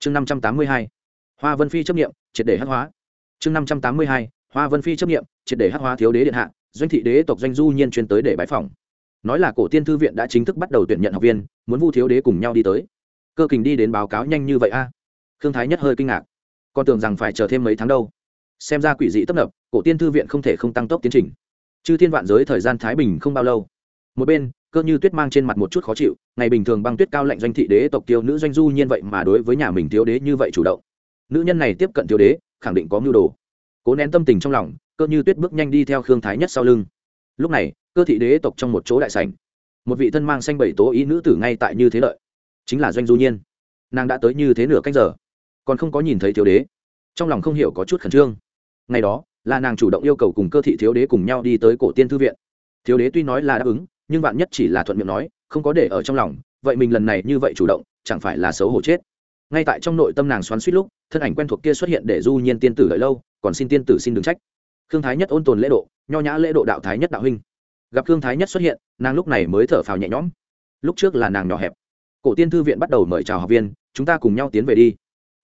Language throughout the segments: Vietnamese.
chương năm trăm tám mươi hai, hoa vân phi chấp nghiệm triệt để hắc hóa. Chương năm trăm tám mươi hai, hoa vân phi chấp nghiệm triệt để hắc hóa thiếu đế điện hạ, doanh thị đế tộc doanh du nhiên chuyên tới để bãi phòng nói là cổ tiên thư viện đã chính thức bắt đầu tuyển nhận học viên, muốn vu thiếu đế cùng nhau đi tới. Cơ kình đi đến báo cáo nhanh như vậy a? À? khương thái nhất hơi kinh ngạc. Con tưởng rằng phải chờ thêm mấy tháng đâu. Xem ra quỷ dị tấp nập, cổ tiên thư viện không thể không tăng tốc tiến trình. Chư thiên vạn giới thời gian thái bình không bao lâu. Một bên cơ như tuyết mang trên mặt một chút khó chịu, ngày bình thường băng tuyết cao lệnh doanh thị đế tộc tiêu nữ doanh du nhiên vậy mà đối với nhà mình thiếu đế như vậy chủ động. Nữ nhân này tiếp cận thiếu đế, khẳng định có mưu đồ. Cố nén tâm tình trong lòng, cơ như tuyết bước nhanh đi theo khương thái nhất sau lưng. Lúc này, cơ thị đế tộc trong một chỗ đại sảnh. Một vị thân mang xanh bảy tố ý nữ tử ngay tại như thế lợi. Chính là doanh du nhiên. Nàng đã tới như thế nửa cách giờ, còn không có nhìn thấy thiếu đế. Trong lòng không hiểu có chút khẩn trương. Ngày đó, là nàng chủ động yêu cầu cùng cơ thị thiếu đế cùng nhau đi tới cổ tiên thư viện. Thiếu đế tuy nói là đáp ứng nhưng bạn nhất chỉ là thuận miệng nói, không có để ở trong lòng, vậy mình lần này như vậy chủ động, chẳng phải là xấu hổ chết. Ngay tại trong nội tâm nàng xoắn suýt lúc, thân ảnh quen thuộc kia xuất hiện để du nhiên tiên tử đợi lâu, còn xin tiên tử xin đừng trách. Khương thái nhất ôn tồn lễ độ, nho nhã lễ độ đạo thái nhất đạo huynh. Gặp khương thái nhất xuất hiện, nàng lúc này mới thở phào nhẹ nhõm. Lúc trước là nàng nhỏ hẹp. Cổ tiên thư viện bắt đầu mời chào học viên, chúng ta cùng nhau tiến về đi.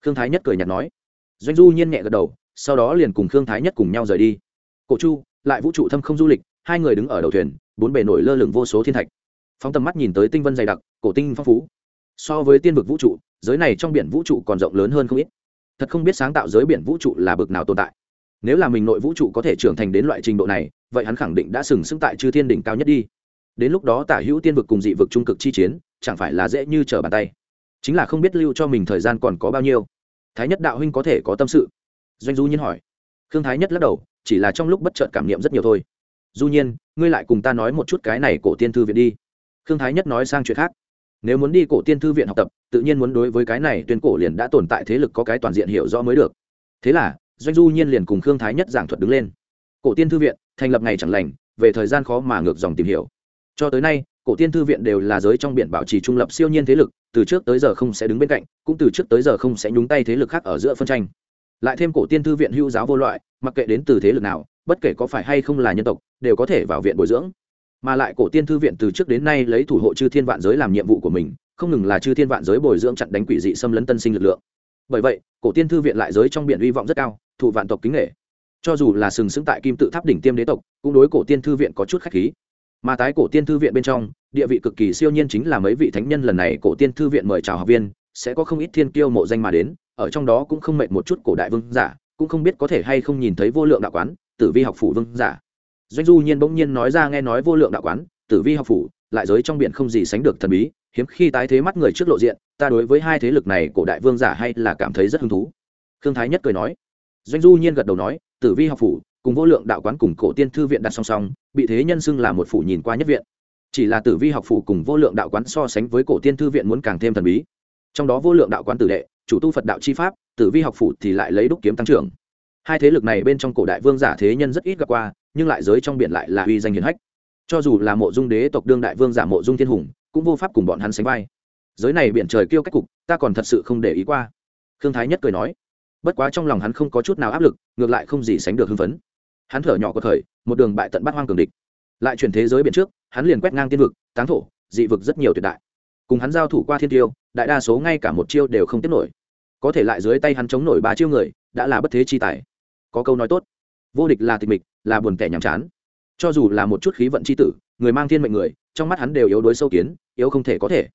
Khương thái nhất cười nhạt nói. Doanh du nhiên nhẹ gật đầu, sau đó liền cùng khương thái nhất cùng nhau rời đi. Cổ chu, lại vũ trụ thâm không du lịch, hai người đứng ở đầu thuyền bốn bề nổi lơ lửng vô số thiên thạch. Phóng tầm mắt nhìn tới tinh vân dày đặc, cổ tinh phong phú. So với tiên vực vũ trụ, giới này trong biển vũ trụ còn rộng lớn hơn không ít. Thật không biết sáng tạo giới biển vũ trụ là bực nào tồn tại. Nếu là mình nội vũ trụ có thể trưởng thành đến loại trình độ này, vậy hắn khẳng định đã sừng sững tại chư thiên đỉnh cao nhất đi. Đến lúc đó tả hữu tiên vực cùng dị vực trung cực chi chiến, chẳng phải là dễ như trở bàn tay. Chính là không biết lưu cho mình thời gian còn có bao nhiêu. Thái nhất đạo huynh có thể có tâm sự. Doanh du nhiên hỏi. Khương thái nhất lắc đầu, chỉ là trong lúc bất chợt cảm nghiệm rất nhiều thôi du nhiên, ngươi lại cùng ta nói một chút cái này cổ tiên thư viện đi. Khương thái nhất nói sang chuyện khác. Nếu muốn đi cổ tiên thư viện học tập, tự nhiên muốn đối với cái này tuyên cổ liền đã tồn tại thế lực có cái toàn diện hiểu rõ mới được. Thế là, doanh du nhiên liền cùng khương thái nhất giảng thuật đứng lên. Cổ tiên thư viện, thành lập ngày chẳng lành, về thời gian khó mà ngược dòng tìm hiểu. Cho tới nay, cổ tiên thư viện đều là giới trong biển bảo trì trung lập siêu nhiên thế lực, từ trước tới giờ không sẽ đứng bên cạnh, cũng từ trước tới giờ không sẽ nhúng tay thế lực khác ở giữa phân tranh. Lại thêm cổ tiên thư viện hữu giáo vô loại, mặc kệ đến từ thế lực nào bất kể có phải hay không là nhân tộc, đều có thể vào viện bồi dưỡng. Mà lại cổ tiên thư viện từ trước đến nay lấy thủ hộ chư thiên vạn giới làm nhiệm vụ của mình, không ngừng là chư thiên vạn giới bồi dưỡng chặn đánh quỷ dị xâm lấn tân sinh lực lượng. Bởi vậy, cổ tiên thư viện lại giới trong biển hy vọng rất cao, thụ vạn tộc kính nghệ cho dù là sừng sững tại kim tự tháp đỉnh tiêm đế tộc, cũng đối cổ tiên thư viện có chút khách khí. Mà tái cổ tiên thư viện bên trong, địa vị cực kỳ siêu nhiên chính là mấy vị thánh nhân lần này cổ tiên thư viện mời chào học viên, sẽ có không ít thiên kiêu mộ danh mà đến, ở trong đó cũng không mệt một chút cổ đại vương giả cũng không biết có thể hay không nhìn thấy vô lượng đạo quán, tử vi học phủ vương giả. Doanh du nhiên bỗng nhiên nói ra nghe nói vô lượng đạo quán, tử vi học phủ, lại giới trong biển không gì sánh được thần bí, hiếm khi tái thế mắt người trước lộ diện, ta đối với hai thế lực này cổ đại vương giả hay là cảm thấy rất hứng thú. Khương thái nhất cười nói. Doanh du nhiên gật đầu nói, tử vi học phủ, cùng vô lượng đạo quán cùng cổ tiên thư viện đặt song song, bị thế nhân xưng là một phủ nhìn qua nhất viện. Chỉ là tử vi học phủ cùng vô lượng đạo quán so sánh với cổ tiên thư viện muốn càng thêm thần bí. Trong đó vô lượng đạo quán tử đệ chủ tu phật đạo chi pháp, tử vi học phủ thì lại lấy đúc kiếm tăng trưởng. Hai thế lực này bên trong cổ đại vương giả thế nhân rất ít gặp qua, nhưng lại giới trong biển lại là uy danh hiển hách. Cho dù là mộ dung đế tộc đương đại vương giả mộ dung thiên hùng, cũng vô pháp cùng bọn hắn sánh vai. Giới này biển trời kêu cách cục, ta còn thật sự không để ý qua. Khương thái nhất cười nói, bất quá trong lòng hắn không có chút nào áp lực, ngược lại không gì sánh được hưng phấn. Hắn thở nhỏ có thời, một đường bại tận bát hoang cường địch. Lại chuyển thế giới biển trước, hắn liền quét ngang tiên vực, táng thổ, dị vực rất nhiều tuyệt đại cùng hắn giao thủ qua thiên tiêu, đại đa số ngay cả một chiêu đều không tiếp nổi. Có thể lại dưới tay hắn chống nổi ba chiêu người, đã là bất thế chi tài. Có câu nói tốt, vô địch là tịch mịch, là buồn kẻ nhàm chán. Cho dù là một chút khí vận c h i tử, người mang thiên mệnh người, trong mắt hắn đều yếu đuối sâu kiến, yếu không thể có thể.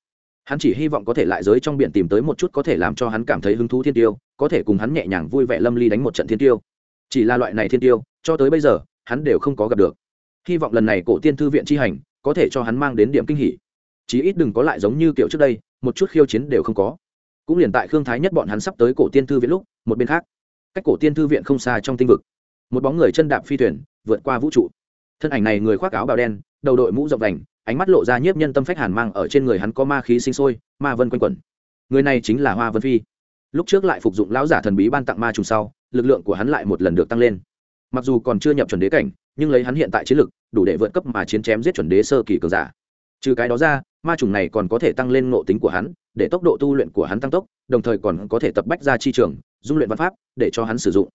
Hắn chỉ hy vọng có thể lại giới trong biển tìm tới một chút có thể làm cho hắn cảm thấy hứng thú thiên tiêu, có thể cùng hắn nhẹ nhàng vui vẻ lâm ly đánh một trận thiên tiêu. Chỉ là loại này thiên tiêu, cho tới bây giờ, hắn đều không có gặp được. Hy vọng lần này cổ tiên thư viện tri hành, có thể cho hắn mang đến điểm kinh hỉ chí ít đừng có lại giống như kiểu trước đây, một chút khiêu chiến đều không có. Cũng liền tại khương thái nhất bọn hắn sắp tới cổ tiên thư viện lúc, một bên khác, cách cổ tiên thư viện không xa trong tinh vực, một bóng người chân đạp phi thuyền, vượt qua vũ trụ. Thân ảnh này người khoác áo bào đen, đầu đội mũ rộng vành, ánh mắt lộ ra nhiếp nhân tâm phách hàn mang ở trên người hắn có ma khí sinh sôi, ma vân quanh quẩn. Người này chính là hoa vân phi. Lúc trước lại phục dụng lão giả thần bí ban tặng ma trùng sau, lực lượng của hắn lại một lần được tăng lên. Mặc dù còn chưa nhập chuẩn đế cảnh, nhưng lấy hắn hiện tại chiến lực, đủ để vượt cấp mà chiến chém giết chuẩn đế sơ kỳ cường giả trừ cái đó ra, ma trùng này còn có thể tăng lên ngộ tính của hắn, để tốc độ tu luyện của hắn tăng tốc, đồng thời còn có thể tập bách ra chi trường, dung luyện văn pháp, để cho hắn sử dụng.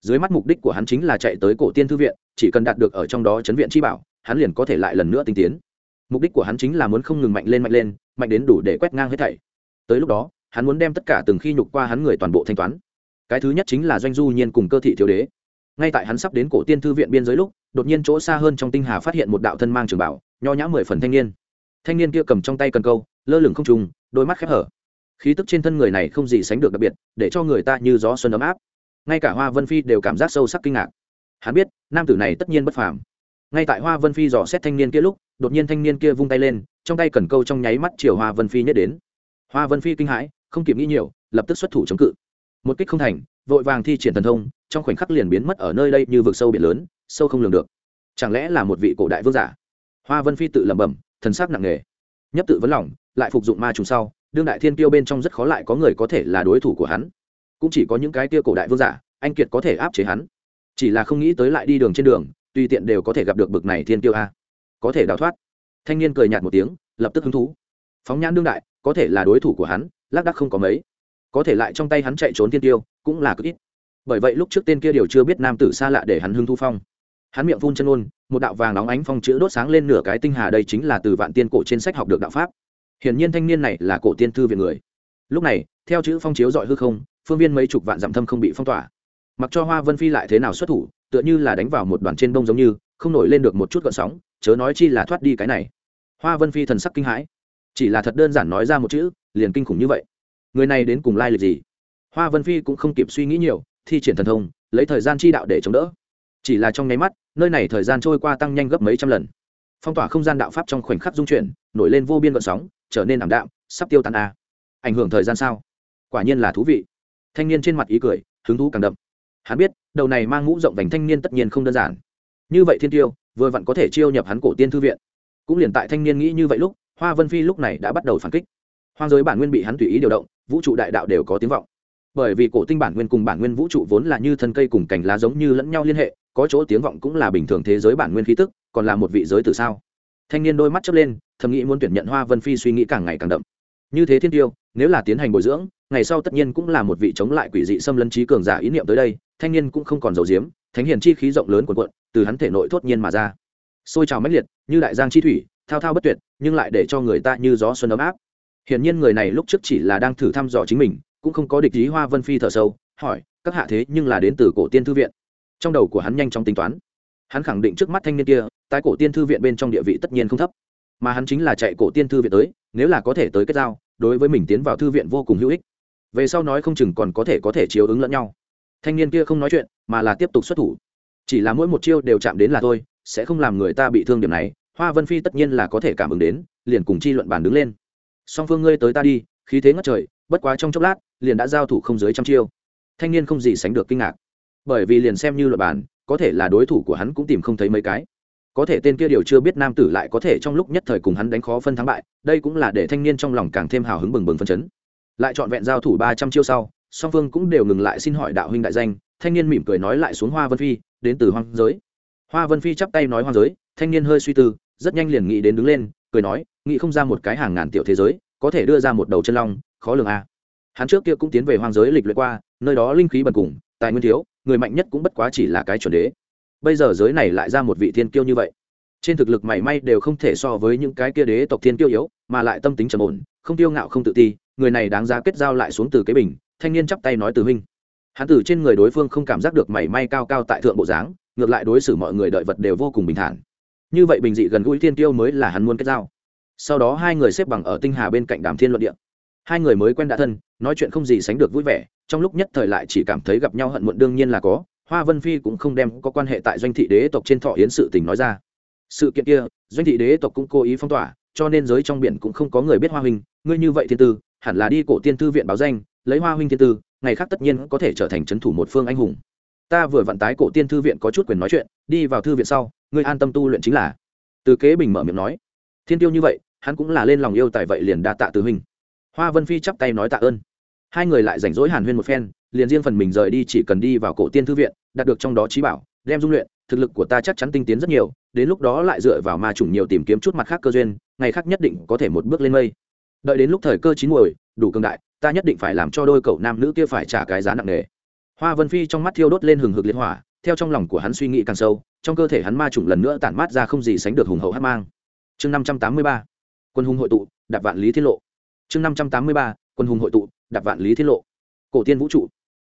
Dưới mắt mục đích của hắn chính là chạy tới cổ tiên thư viện, chỉ cần đạt được ở trong đó chấn viện chi bảo, hắn liền có thể lại lần nữa tinh tiến. Mục đích của hắn chính là muốn không ngừng mạnh lên mạnh lên, mạnh đến đủ để quét ngang hết thảy. Tới lúc đó, hắn muốn đem tất cả từng khi nhục qua hắn người toàn bộ thanh toán. Cái thứ nhất chính là doanh du nhiên cùng cơ thị thiếu đế. Ngay tại hắn sắp đến cổ tiên thư viện biên giới lúc, đột nhiên chỗ xa hơn trong tinh hà phát hiện một đạo thân mang trường bảo, nho nhã mười phần thanh niên thanh niên kia cầm trong tay cần câu, lơ lửng không trùng đôi mắt khép hở. Khí tức trên thân người này không gì sánh được đặc biệt, để cho người ta như gió xuân ấm áp. Ngay cả hoa vân phi đều cảm giác sâu sắc kinh ngạc. Hắn biết, nam tử này tất nhiên bất phàm. Ngay tại hoa vân phi dò xét thanh niên kia lúc, đột nhiên thanh niên kia vung tay lên, trong tay cần câu trong nháy mắt chiều hoa vân phi nhất đến. Hoa vân phi kinh hãi, không kịp nghĩ nhiều, lập tức xuất thủ chống cự. Một kích không thành, vội vàng thi triển thần thông, trong khoảnh khắc liền biến mất ở nơi đây như vực sâu biển lớn, sâu không lường được. Chẳng lẽ là một vị cổ đại vương giả? Hoa vân phi tự lẩm bẩm thần sắc nặng nề. Nhấp tự vấn lòng, lại phục dụng ma trùng sau, đương đại thiên tiêu bên trong rất khó lại có người có thể là đối thủ của hắn. Cũng chỉ có những cái tia cổ đại vương giả, anh kiệt có thể áp chế hắn. Chỉ là không nghĩ tới lại đi đường trên đường, tùy tiện đều có thể gặp được bực này thiên tiêu a. Có thể đào thoát. Thanh niên cười nhạt một tiếng, lập tức hứng thú. Phóng nhãn đương đại, có thể là đối thủ của hắn, lác đắc không có mấy. Có thể lại trong tay hắn chạy trốn thiên tiêu cũng là cực ít. Bởi vậy lúc trước tên kia điều chưa biết nam tử xa lạ để hắn hưng thu phong hắn miệng phun chân ôn, một đạo vàng nóng ánh phong chữ đốt sáng lên nửa cái tinh hà đây chính là từ vạn tiên cổ trên sách học được đạo pháp. Hiển nhiên thanh niên này là cổ tiên thư viện người. Lúc này, theo chữ phong chiếu dọi hư không, phương viên mấy chục vạn dặm thâm không bị phong tỏa. Mặc cho hoa vân phi lại thế nào xuất thủ, tựa như là đánh vào một đoàn trên bông giống như, không nổi lên được một chút gợn sóng, chớ nói chi là thoát đi cái này. Hoa vân phi thần sắc kinh hãi. Chỉ là thật đơn giản nói ra một chữ, liền kinh khủng như vậy. Người này đến cùng lai lịch gì? Hoa vân phi cũng không kịp suy nghĩ nhiều, thi triển thần thông, lấy thời gian chi đạo để chống đỡ chỉ là trong nháy mắt, nơi này thời gian trôi qua tăng nhanh gấp mấy trăm lần. Phong tỏa không gian đạo pháp trong khoảnh khắc dung chuyển, nổi lên vô biên vận sóng, trở nên ảm đạm, sắp tiêu tan a. Ảnh hưởng thời gian sao? Quả nhiên là thú vị. Thanh niên trên mặt ý cười, hứng thú càng đậm. Hắn biết, đầu này mang mũ rộng vành thanh niên tất nhiên không đơn giản. Như vậy thiên tiêu, vừa vặn có thể chiêu nhập hắn cổ tiên thư viện. Cũng liền tại thanh niên nghĩ như vậy lúc, hoa vân phi lúc này đã bắt đầu phản kích. Hoang giới bản nguyên bị hắn tùy ý điều động, vũ trụ đại đạo đều có tiếng vọng bởi vì cổ tinh bản nguyên cùng bản nguyên vũ trụ vốn là như thân cây cùng cành lá giống như lẫn nhau liên hệ, có chỗ tiếng vọng cũng là bình thường thế giới bản nguyên khí tức, còn là một vị giới từ sao? Thanh niên đôi mắt chớp lên, thầm nghĩ muốn tuyển nhận hoa vân phi suy nghĩ càng ngày càng đậm. Như thế thiên tiêu, nếu là tiến hành bồi dưỡng, ngày sau tất nhiên cũng là một vị chống lại quỷ dị xâm lấn trí cường giả ý niệm tới đây, thanh niên cũng không còn dầu diếm thánh hiền chi khí rộng lớn quần quận từ hắn thể nội thốt nhiên mà ra. Xôi trào mãnh liệt, như đại giang chi thủy, thao thao bất tuyệt, nhưng lại để cho người ta như gió xuân ấm áp. Hiển nhiên người này lúc trước chỉ là đang thử thăm dò chính mình cũng không có địch ý hoa vân phi thở sâu, hỏi, các hạ thế nhưng là đến từ cổ tiên thư viện. Trong đầu của hắn nhanh chóng tính toán. Hắn khẳng định trước mắt thanh niên kia tại cổ tiên thư viện bên trong địa vị tất nhiên không thấp. Mà hắn chính là chạy cổ tiên thư viện tới, nếu là có thể tới kết giao, đối với mình tiến vào thư viện vô cùng hữu ích. Về sau nói không chừng còn có thể có thể chiếu ứng lẫn nhau. Thanh niên kia không nói chuyện, mà là tiếp tục xuất thủ. Chỉ là mỗi một chiêu đều chạm đến là thôi, sẽ không làm người ta bị thương điểm này, hoa vân phi tất nhiên là có thể cảm ứng đến, liền cùng chi luận bàn đứng lên. Song phương ngươi tới ta đi, khí thế ngất trời bất quá trong chốc lát, liền đã giao thủ không dưới trăm chiêu. Thanh niên không gì sánh được kinh ngạc. Bởi vì liền xem như luật bàn có thể là đối thủ của hắn cũng tìm không thấy mấy cái. Có thể tên kia điều chưa biết nam tử lại có thể trong lúc nhất thời cùng hắn đánh khó phân thắng bại, đây cũng là để thanh niên trong lòng càng thêm hào hứng bừng bừng phân chấn. Lại trọn vẹn giao thủ ba trăm chiêu sau, song phương cũng đều ngừng lại xin hỏi đạo huynh đại danh, thanh niên mỉm cười nói lại xuống hoa vân phi, đến từ hoang giới. Hoa vân phi chắp tay nói hoang giới, thanh niên hơi suy tư, rất nhanh liền nghĩ đến đứng lên, cười nói, nghĩ không ra một cái hàng ngàn tiểu thế giới, có thể đưa ra một đầu chân long khó lường a hắn trước kia cũng tiến về hoang giới lịch luyện qua, nơi đó linh khí bần cùng, tài nguyên thiếu, người mạnh nhất cũng bất quá chỉ là cái chuẩn đế. Bây giờ giới này lại ra một vị thiên kiêu như vậy. Trên thực lực mảy may đều không thể so với những cái kia đế tộc thiên kiêu yếu, mà lại tâm tính trầm ổn, không tiêu ngạo không tự ti, người này đáng giá kết giao lại xuống từ cái bình, thanh niên chắp tay nói từ huynh. Hắn từ trên người đối phương không cảm giác được mảy may cao cao tại thượng bộ dáng, ngược lại đối xử mọi người đợi vật đều vô cùng bình thản. Như vậy bình dị gần gũi thiên tiêu mới là hắn muốn kết giao. Sau đó hai người xếp bằng ở tinh hà bên cạnh đàm thiên luận điện hai người mới quen đã thân, nói chuyện không gì sánh được vui vẻ, trong lúc nhất thời lại chỉ cảm thấy gặp nhau hận muộn đương nhiên là có, hoa vân phi cũng không đem có quan hệ tại doanh thị đế tộc trên thọ yến sự tình nói ra. Sự kiện kia, doanh thị đế tộc cũng cố ý phong tỏa, cho nên giới trong biển cũng không có người biết hoa huynh, ngươi như vậy thiên tư, hẳn là đi cổ tiên thư viện báo danh, lấy hoa huynh thiên tư, ngày khác tất nhiên có thể trở thành c h ấ n thủ một phương anh hùng. Ta vừa vận tái cổ tiên thư viện có chút quyền nói chuyện, đi vào thư viện sau, ngươi an tâm tu luyện chính là. Từ kế bình mở miệng nói, thiên tiêu như vậy, hắn cũng là lên lòng yêu tại vậy liền đa tạ từ huynh hoa vân phi chắp tay nói tạ ơn. Hai người lại rảnh rỗi hàn huyên một phen, liền riêng phần mình rời đi chỉ cần đi vào cổ tiên thư viện, đạt được trong đó trí bảo, đem dung luyện, thực lực của ta chắc chắn tinh tiến rất nhiều, đến lúc đó lại dựa vào ma chủng nhiều tìm kiếm chút mặt khác cơ duyên, ngày khác nhất định có thể một bước lên mây. Đợi đến lúc thời cơ chín muồi, đủ cường đại, ta nhất định phải làm cho đôi cậu nam nữ kia phải trả cái giá nặng nề. Hoa vân phi trong mắt thiêu đốt lên hừng hực liệt hỏa, theo trong lòng của hắn suy nghĩ càng sâu, trong cơ thể hắn ma chủng lần nữa tản mát ra không gì sánh được hùng hậu hát mang. Chương năm trăm tám mươi ba, quân hùng hội tụ, đạp vạn lý tiết lộ chương năm trăm tám mươi ba, quân hùng hội tụ, đạp vạn lý thiên lộ. Cổ tiên vũ trụ.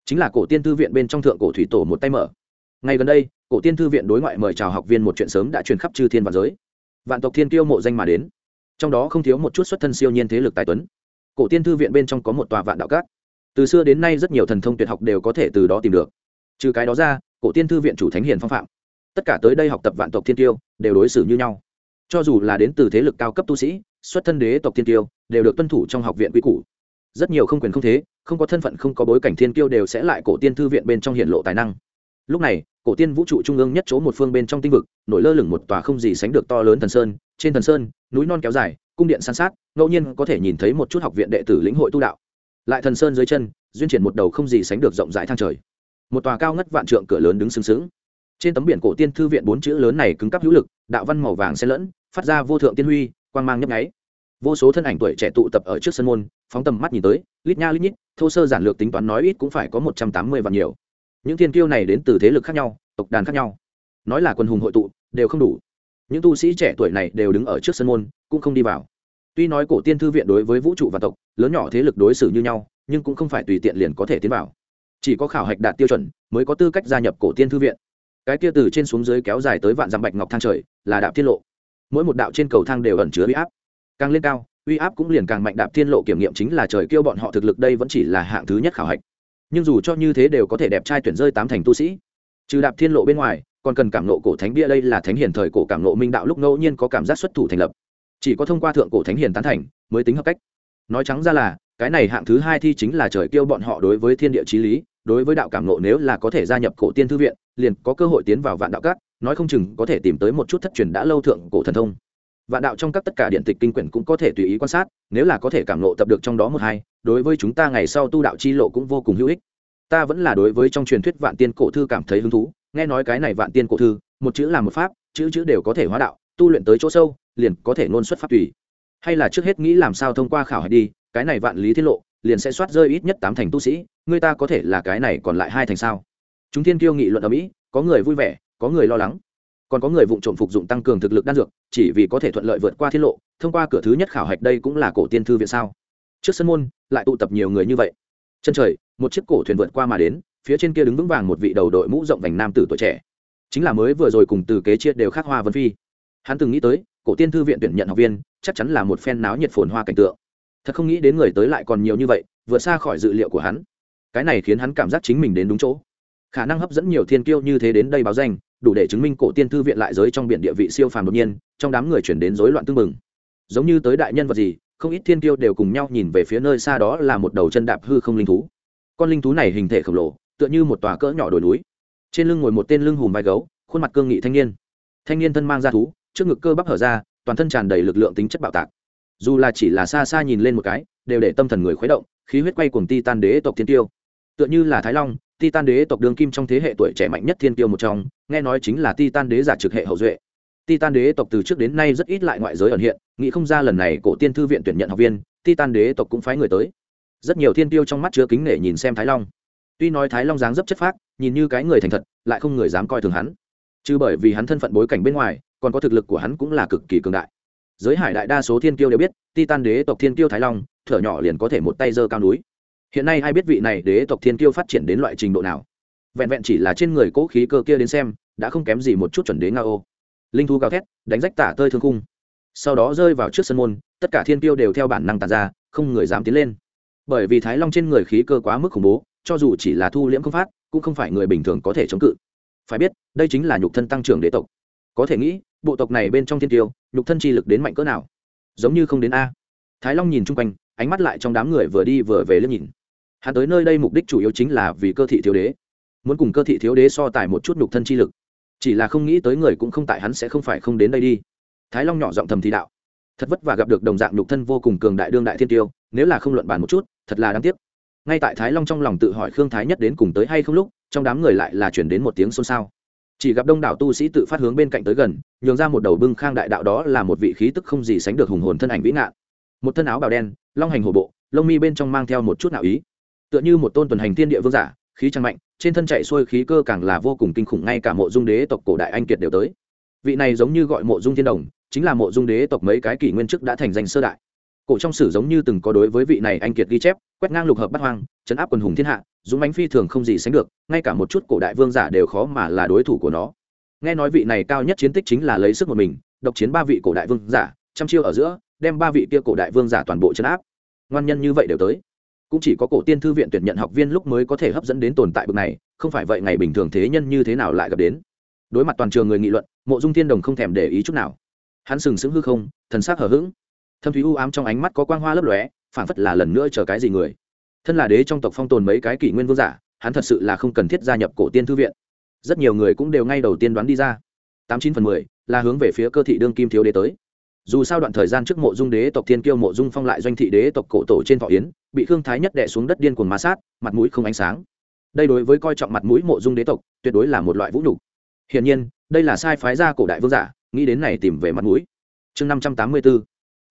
Chính là cổ tiên thư viện bên trong thượng cổ thủy tổ một tay mở. Ngay gần đây, cổ tiên thư viện đối ngoại mời chào học viên một chuyện sớm đã truyền khắp chư thiên và giới. Vạn tộc thiên kiêu mộ danh mà đến. Trong đó không thiếu một chút xuất thân siêu nhiên thế lực tài tuấn. Cổ tiên thư viện bên trong có một tòa vạn đạo cát từ xưa đến nay rất nhiều thần thông tuyệt học đều có thể từ đó tìm được. Trừ cái đó ra, cổ tiên thư viện chủ thánh hiền phong phạm. Tất cả tới đây học tập vạn tộc thiên tiêu đều đối xử như nhau. Cho dù là đến từ thế lực cao cấp tu sĩ xuất thân đế tộc tiên tiêu đều được tuân thủ trong học viện quy củ. Rất nhiều không quyền không thế, không có thân phận, không có bối cảnh thiên tiêu đều sẽ lại cổ tiên thư viện bên trong hiện lộ tài năng. Lúc này, cổ tiên vũ trụ trung ương nhất chỗ một phương bên trong tinh vực, nổi lơ lửng một tòa không gì sánh được to lớn thần sơn, trên thần sơn, núi non kéo dài, cung điện san sát, ngẫu nhiên có thể nhìn thấy một chút học viện đệ tử lĩnh hội tu đạo. Lại thần sơn dưới chân, duyên triển một đầu không gì sánh được rộng rãi thang trời. Một tòa cao ngất vạn trượng cửa lớn đứng sừng sững. Trên tấm biển cổ tiên thư viện bốn chữ lớn này cứng cắp hữu lực, đạo văn màu vàng xen lẫn, phát ra vô thượng tiên huy quang mang nhấp nháy. Vô số thân ảnh tuổi trẻ tụ tập ở trước sân môn, phóng tầm mắt nhìn tới, lít nha lít nhít, thô sơ giản lược tính toán nói ít cũng phải có một trăm tám mươi vạn nhiều. Những thiên kiêu này đến từ thế lực khác nhau, tộc đàn khác nhau. Nói là quân hùng hội tụ, đều không đủ. Những tu sĩ trẻ tuổi này đều đứng ở trước sân môn, cũng không đi vào. Tuy nói cổ tiên thư viện đối với vũ trụ và tộc, lớn nhỏ thế lực đối xử như nhau, nhưng cũng không phải tùy tiện liền có thể tiến vào. Chỉ có khảo hạch đạt tiêu chuẩn, mới có tư cách gia nhập cổ tiên thư viện. Cái kia từ trên xuống dưới kéo dài tới vạn dặm bạch ngọc thang trời, là đạp tiết lộ mỗi một đạo trên cầu thang đều ẩn chứa uy áp. Càng lên cao, uy áp cũng liền càng mạnh. Đạp thiên lộ kiểm nghiệm chính là trời kêu bọn họ thực lực đây vẫn chỉ là hạng thứ nhất khảo hạch. Nhưng dù cho như thế đều có thể đẹp trai tuyển rơi tám thành tu sĩ. Trừ đạp thiên lộ bên ngoài, còn cần cảm nộ cổ thánh bia đây là thánh hiền thời cổ cảm nộ minh đạo lúc ngẫu nhiên có cảm giác xuất thủ thành lập. Chỉ có thông qua thượng cổ thánh hiền tán thành, mới tính hợp cách. Nói trắng ra là, cái này hạng thứ hai thi chính là trời kêu bọn họ đối với thiên địa trí lý, đối với đạo cảm nộ nếu là có thể gia nhập cổ tiên thư viện, liền có cơ hội tiến vào vạn đạo các nói không chừng có thể tìm tới một chút thất truyền đã lâu thượng cổ thần thông. Vạn đạo trong các tất cả điện tịch kinh quyển cũng có thể tùy ý quan sát, nếu là có thể cảm nộ tập được trong đó một hai, đối với chúng ta ngày sau tu đạo chi lộ cũng vô cùng hữu ích. Ta vẫn là đối với trong truyền thuyết vạn tiên cổ thư cảm thấy hứng thú, nghe nói cái này vạn tiên cổ thư, một chữ là một pháp, chữ chữ đều có thể hóa đạo, tu luyện tới chỗ sâu, liền có thể ngôn xuất pháp tùy. Hay là trước hết nghĩ làm sao thông qua khảo hạch đi, cái này vạn lý tiết lộ, liền sẽ soát rơi ít nhất tám thành tu sĩ, người ta có thể là cái này còn lại hai thành sao? Chúng thiên kiêu nghị luận ở mỹ, có người vui vẻ có người lo lắng. Còn có người vụ trộm phục dụng tăng cường thực lực đan dược, chỉ vì có thể thuận lợi vượt qua tiết lộ, thông qua cửa thứ nhất khảo hạch đây cũng là cổ tiên thư viện sao? Trước sân môn, lại tụ tập nhiều người như vậy. Chân trời, một chiếc cổ thuyền vượt qua mà đến, phía trên kia đứng vững vàng một vị đầu đội mũ rộng vành nam tử tuổi trẻ. Chính là mới vừa rồi cùng từ kế chia đều khác hoa vân phi. Hắn từng nghĩ tới, cổ tiên thư viện tuyển nhận học viên, chắc chắn là một phen náo nhiệt phồn hoa cảnh tượng. Thật không nghĩ đến người tới lại còn nhiều như vậy, vượt xa khỏi dự liệu của hắn. Cái này khiến hắn cảm giác chính mình đến đúng chỗ. Khả năng hấp dẫn nhiều thiên kiêu như thế đến đây báo danh đủ để chứng minh cổ tiên thư viện lại giới trong biển địa vị siêu phàm đột nhiên, trong đám người chuyển đến rối loạn tương mừng giống như tới đại nhân vật gì, không ít thiên tiêu đều cùng nhau nhìn về phía nơi xa đó là một đầu chân đạp hư không linh thú. Con linh thú này hình thể khổng lồ, tựa như một tòa cỡ nhỏ đồi núi. Trên lưng ngồi một tên lưng hùm vai gấu, khuôn mặt cương nghị thanh niên. Thanh niên thân mang ra thú, trước ngực cơ bắp hở ra, toàn thân tràn đầy lực lượng tính chất bạo tạc. Dù là chỉ là xa xa nhìn lên một cái, đều để tâm thần người khuấy động, khí huyết quay cuồng ti tan đế tộc thiên tiêu tựa như là thái long ti tan đế tộc đương kim trong thế hệ tuổi trẻ mạnh nhất thiên tiêu một trong nghe nói chính là Titan đế giả trực hệ hậu duệ. Titan đế tộc từ trước đến nay rất ít lại ngoại giới ẩn hiện, nghĩ không ra lần này cổ tiên thư viện tuyển nhận học viên, Titan đế tộc cũng phái người tới. Rất nhiều thiên tiêu trong mắt chứa kính nể nhìn xem thái long. Tuy nói thái long dáng dấp chất phác, nhìn như cái người thành thật, lại không người dám coi thường hắn. Chứ bởi vì hắn thân phận bối cảnh bên ngoài, còn có thực lực của hắn cũng là cực kỳ cường đại. Giới hải đại đa số thiên kiêu đều biết, titan đế tộc thiên kiêu thái long, thở nhỏ liền có thể một tay giơ cao núi. Hiện nay ai biết vị này đế tộc thiên kiêu phát triển đến loại trình độ nào? Vẹn vẹn chỉ là trên người cố khí cơ kia đến xem, đã không kém gì một chút chuẩn đế nga ô. Linh thu gào thét, đánh rách tả tơi thương cung sau đó rơi vào trước sân môn, tất cả thiên tiêu đều theo bản năng tàn ra, không người dám tiến lên. Bởi vì thái long trên người khí cơ quá mức khủng bố, cho dù chỉ là thu liễm không phát, cũng không phải người bình thường có thể chống cự. Phải biết, đây chính là nhục thân tăng trưởng đế tộc. Có thể nghĩ, bộ tộc này bên trong thiên tiêu nhục thân chi lực đến mạnh cỡ nào? Giống như không đến a. Thái long nhìn chung quanh, ánh mắt lại trong đám người vừa đi vừa về liếc nhìn. Hắn tới nơi đây mục đích chủ yếu chính là vì cơ thị thiếu đế muốn cùng cơ thị thiếu đế so tài một chút nhục thân chi lực. Chỉ là không nghĩ tới người cũng không tại hắn sẽ không phải không đến đây đi. Thái long nhỏ giọng thầm thì đạo. Thật vất và gặp được đồng dạng nhục thân vô cùng cường đại đương đại thiên tiêu, nếu là không luận bàn một chút, thật là đáng tiếc. Ngay tại thái long trong lòng tự hỏi khương thái nhất đến cùng tới hay không lúc, trong đám người lại là chuyển đến một tiếng xôn xao. Chỉ gặp đông đảo tu sĩ tự phát hướng bên cạnh tới gần, nhường ra một đầu bưng khang đại đạo đó là một vị khí tức không gì sánh được hùng hồn thân ảnh vĩ ngạn. Một thân áo bào đen, long hành hổ bộ, lông mi bên trong mang theo một chút nạo ý. Tựa như một tôn tuần hành thiên địa vương giả, khí trang mạnh trên thân chạy xuôi khí cơ càng là vô cùng kinh khủng, ngay cả mộ dung đế tộc cổ đại anh kiệt đều tới. Vị này giống như gọi mộ dung thiên đồng, chính là mộ dung đế tộc mấy cái kỷ nguyên trước đã thành danh sơ đại. Cổ trong sử giống như từng có đối với vị này anh kiệt ghi chép, quét ngang lục hợp bắt hoang, chấn áp quần hùng thiên hạ, dũng bánh phi thường không gì sánh được, ngay cả một chút cổ đại vương giả đều khó mà là đối thủ của nó. Nghe nói vị này cao nhất chiến tích chính là lấy sức một mình, độc chiến ba vị cổ đại vương giả, trăm chiêu ở giữa, đem ba vị kia cổ đại vương giả toàn bộ chấn áp. Ngoan nhân như vậy đều tới cũng chỉ có cổ tiên thư viện tuyển nhận học viên lúc mới có thể hấp dẫn đến tồn tại bậc này, không phải vậy ngày bình thường thế nhân như thế nào lại gặp đến. Đối mặt toàn trường người nghị luận, mộ dung thiên đồng không thèm để ý chút nào. Hắn sừng sững hư không, thần sắc hở h ữ g thâm thúy u ám trong ánh mắt có quang hoa lấp lóe phản phất là lần nữa chờ cái gì người. Thân là đế trong tộc phong tồn mấy cái kỷ nguyên vương giả, hắn thật sự là không cần thiết gia nhập cổ tiên thư viện. Rất nhiều người cũng đều ngay đầu tiên đoán đi ra. Tám chín phần mười, là hướng về phía cơ thị đương kim thiếu đế tới dù sao đoạn thời gian trước mộ dung đế tộc thiên kiêu mộ dung phong lại doanh thị đế tộc cổ tổ trên thọ yến, bị khương thái nhất đẻ xuống đất điên cuồng ma sát, mặt mũi không ánh sáng. Đây đối với coi trọng mặt mũi mộ dung đế tộc, tuyệt đối là một loại vũ nhục. Hiển nhiên, đây là sai phái gia cổ đại vương giả, nghĩ đến này tìm về mặt mũi. Chương năm trăm tám mươi b ố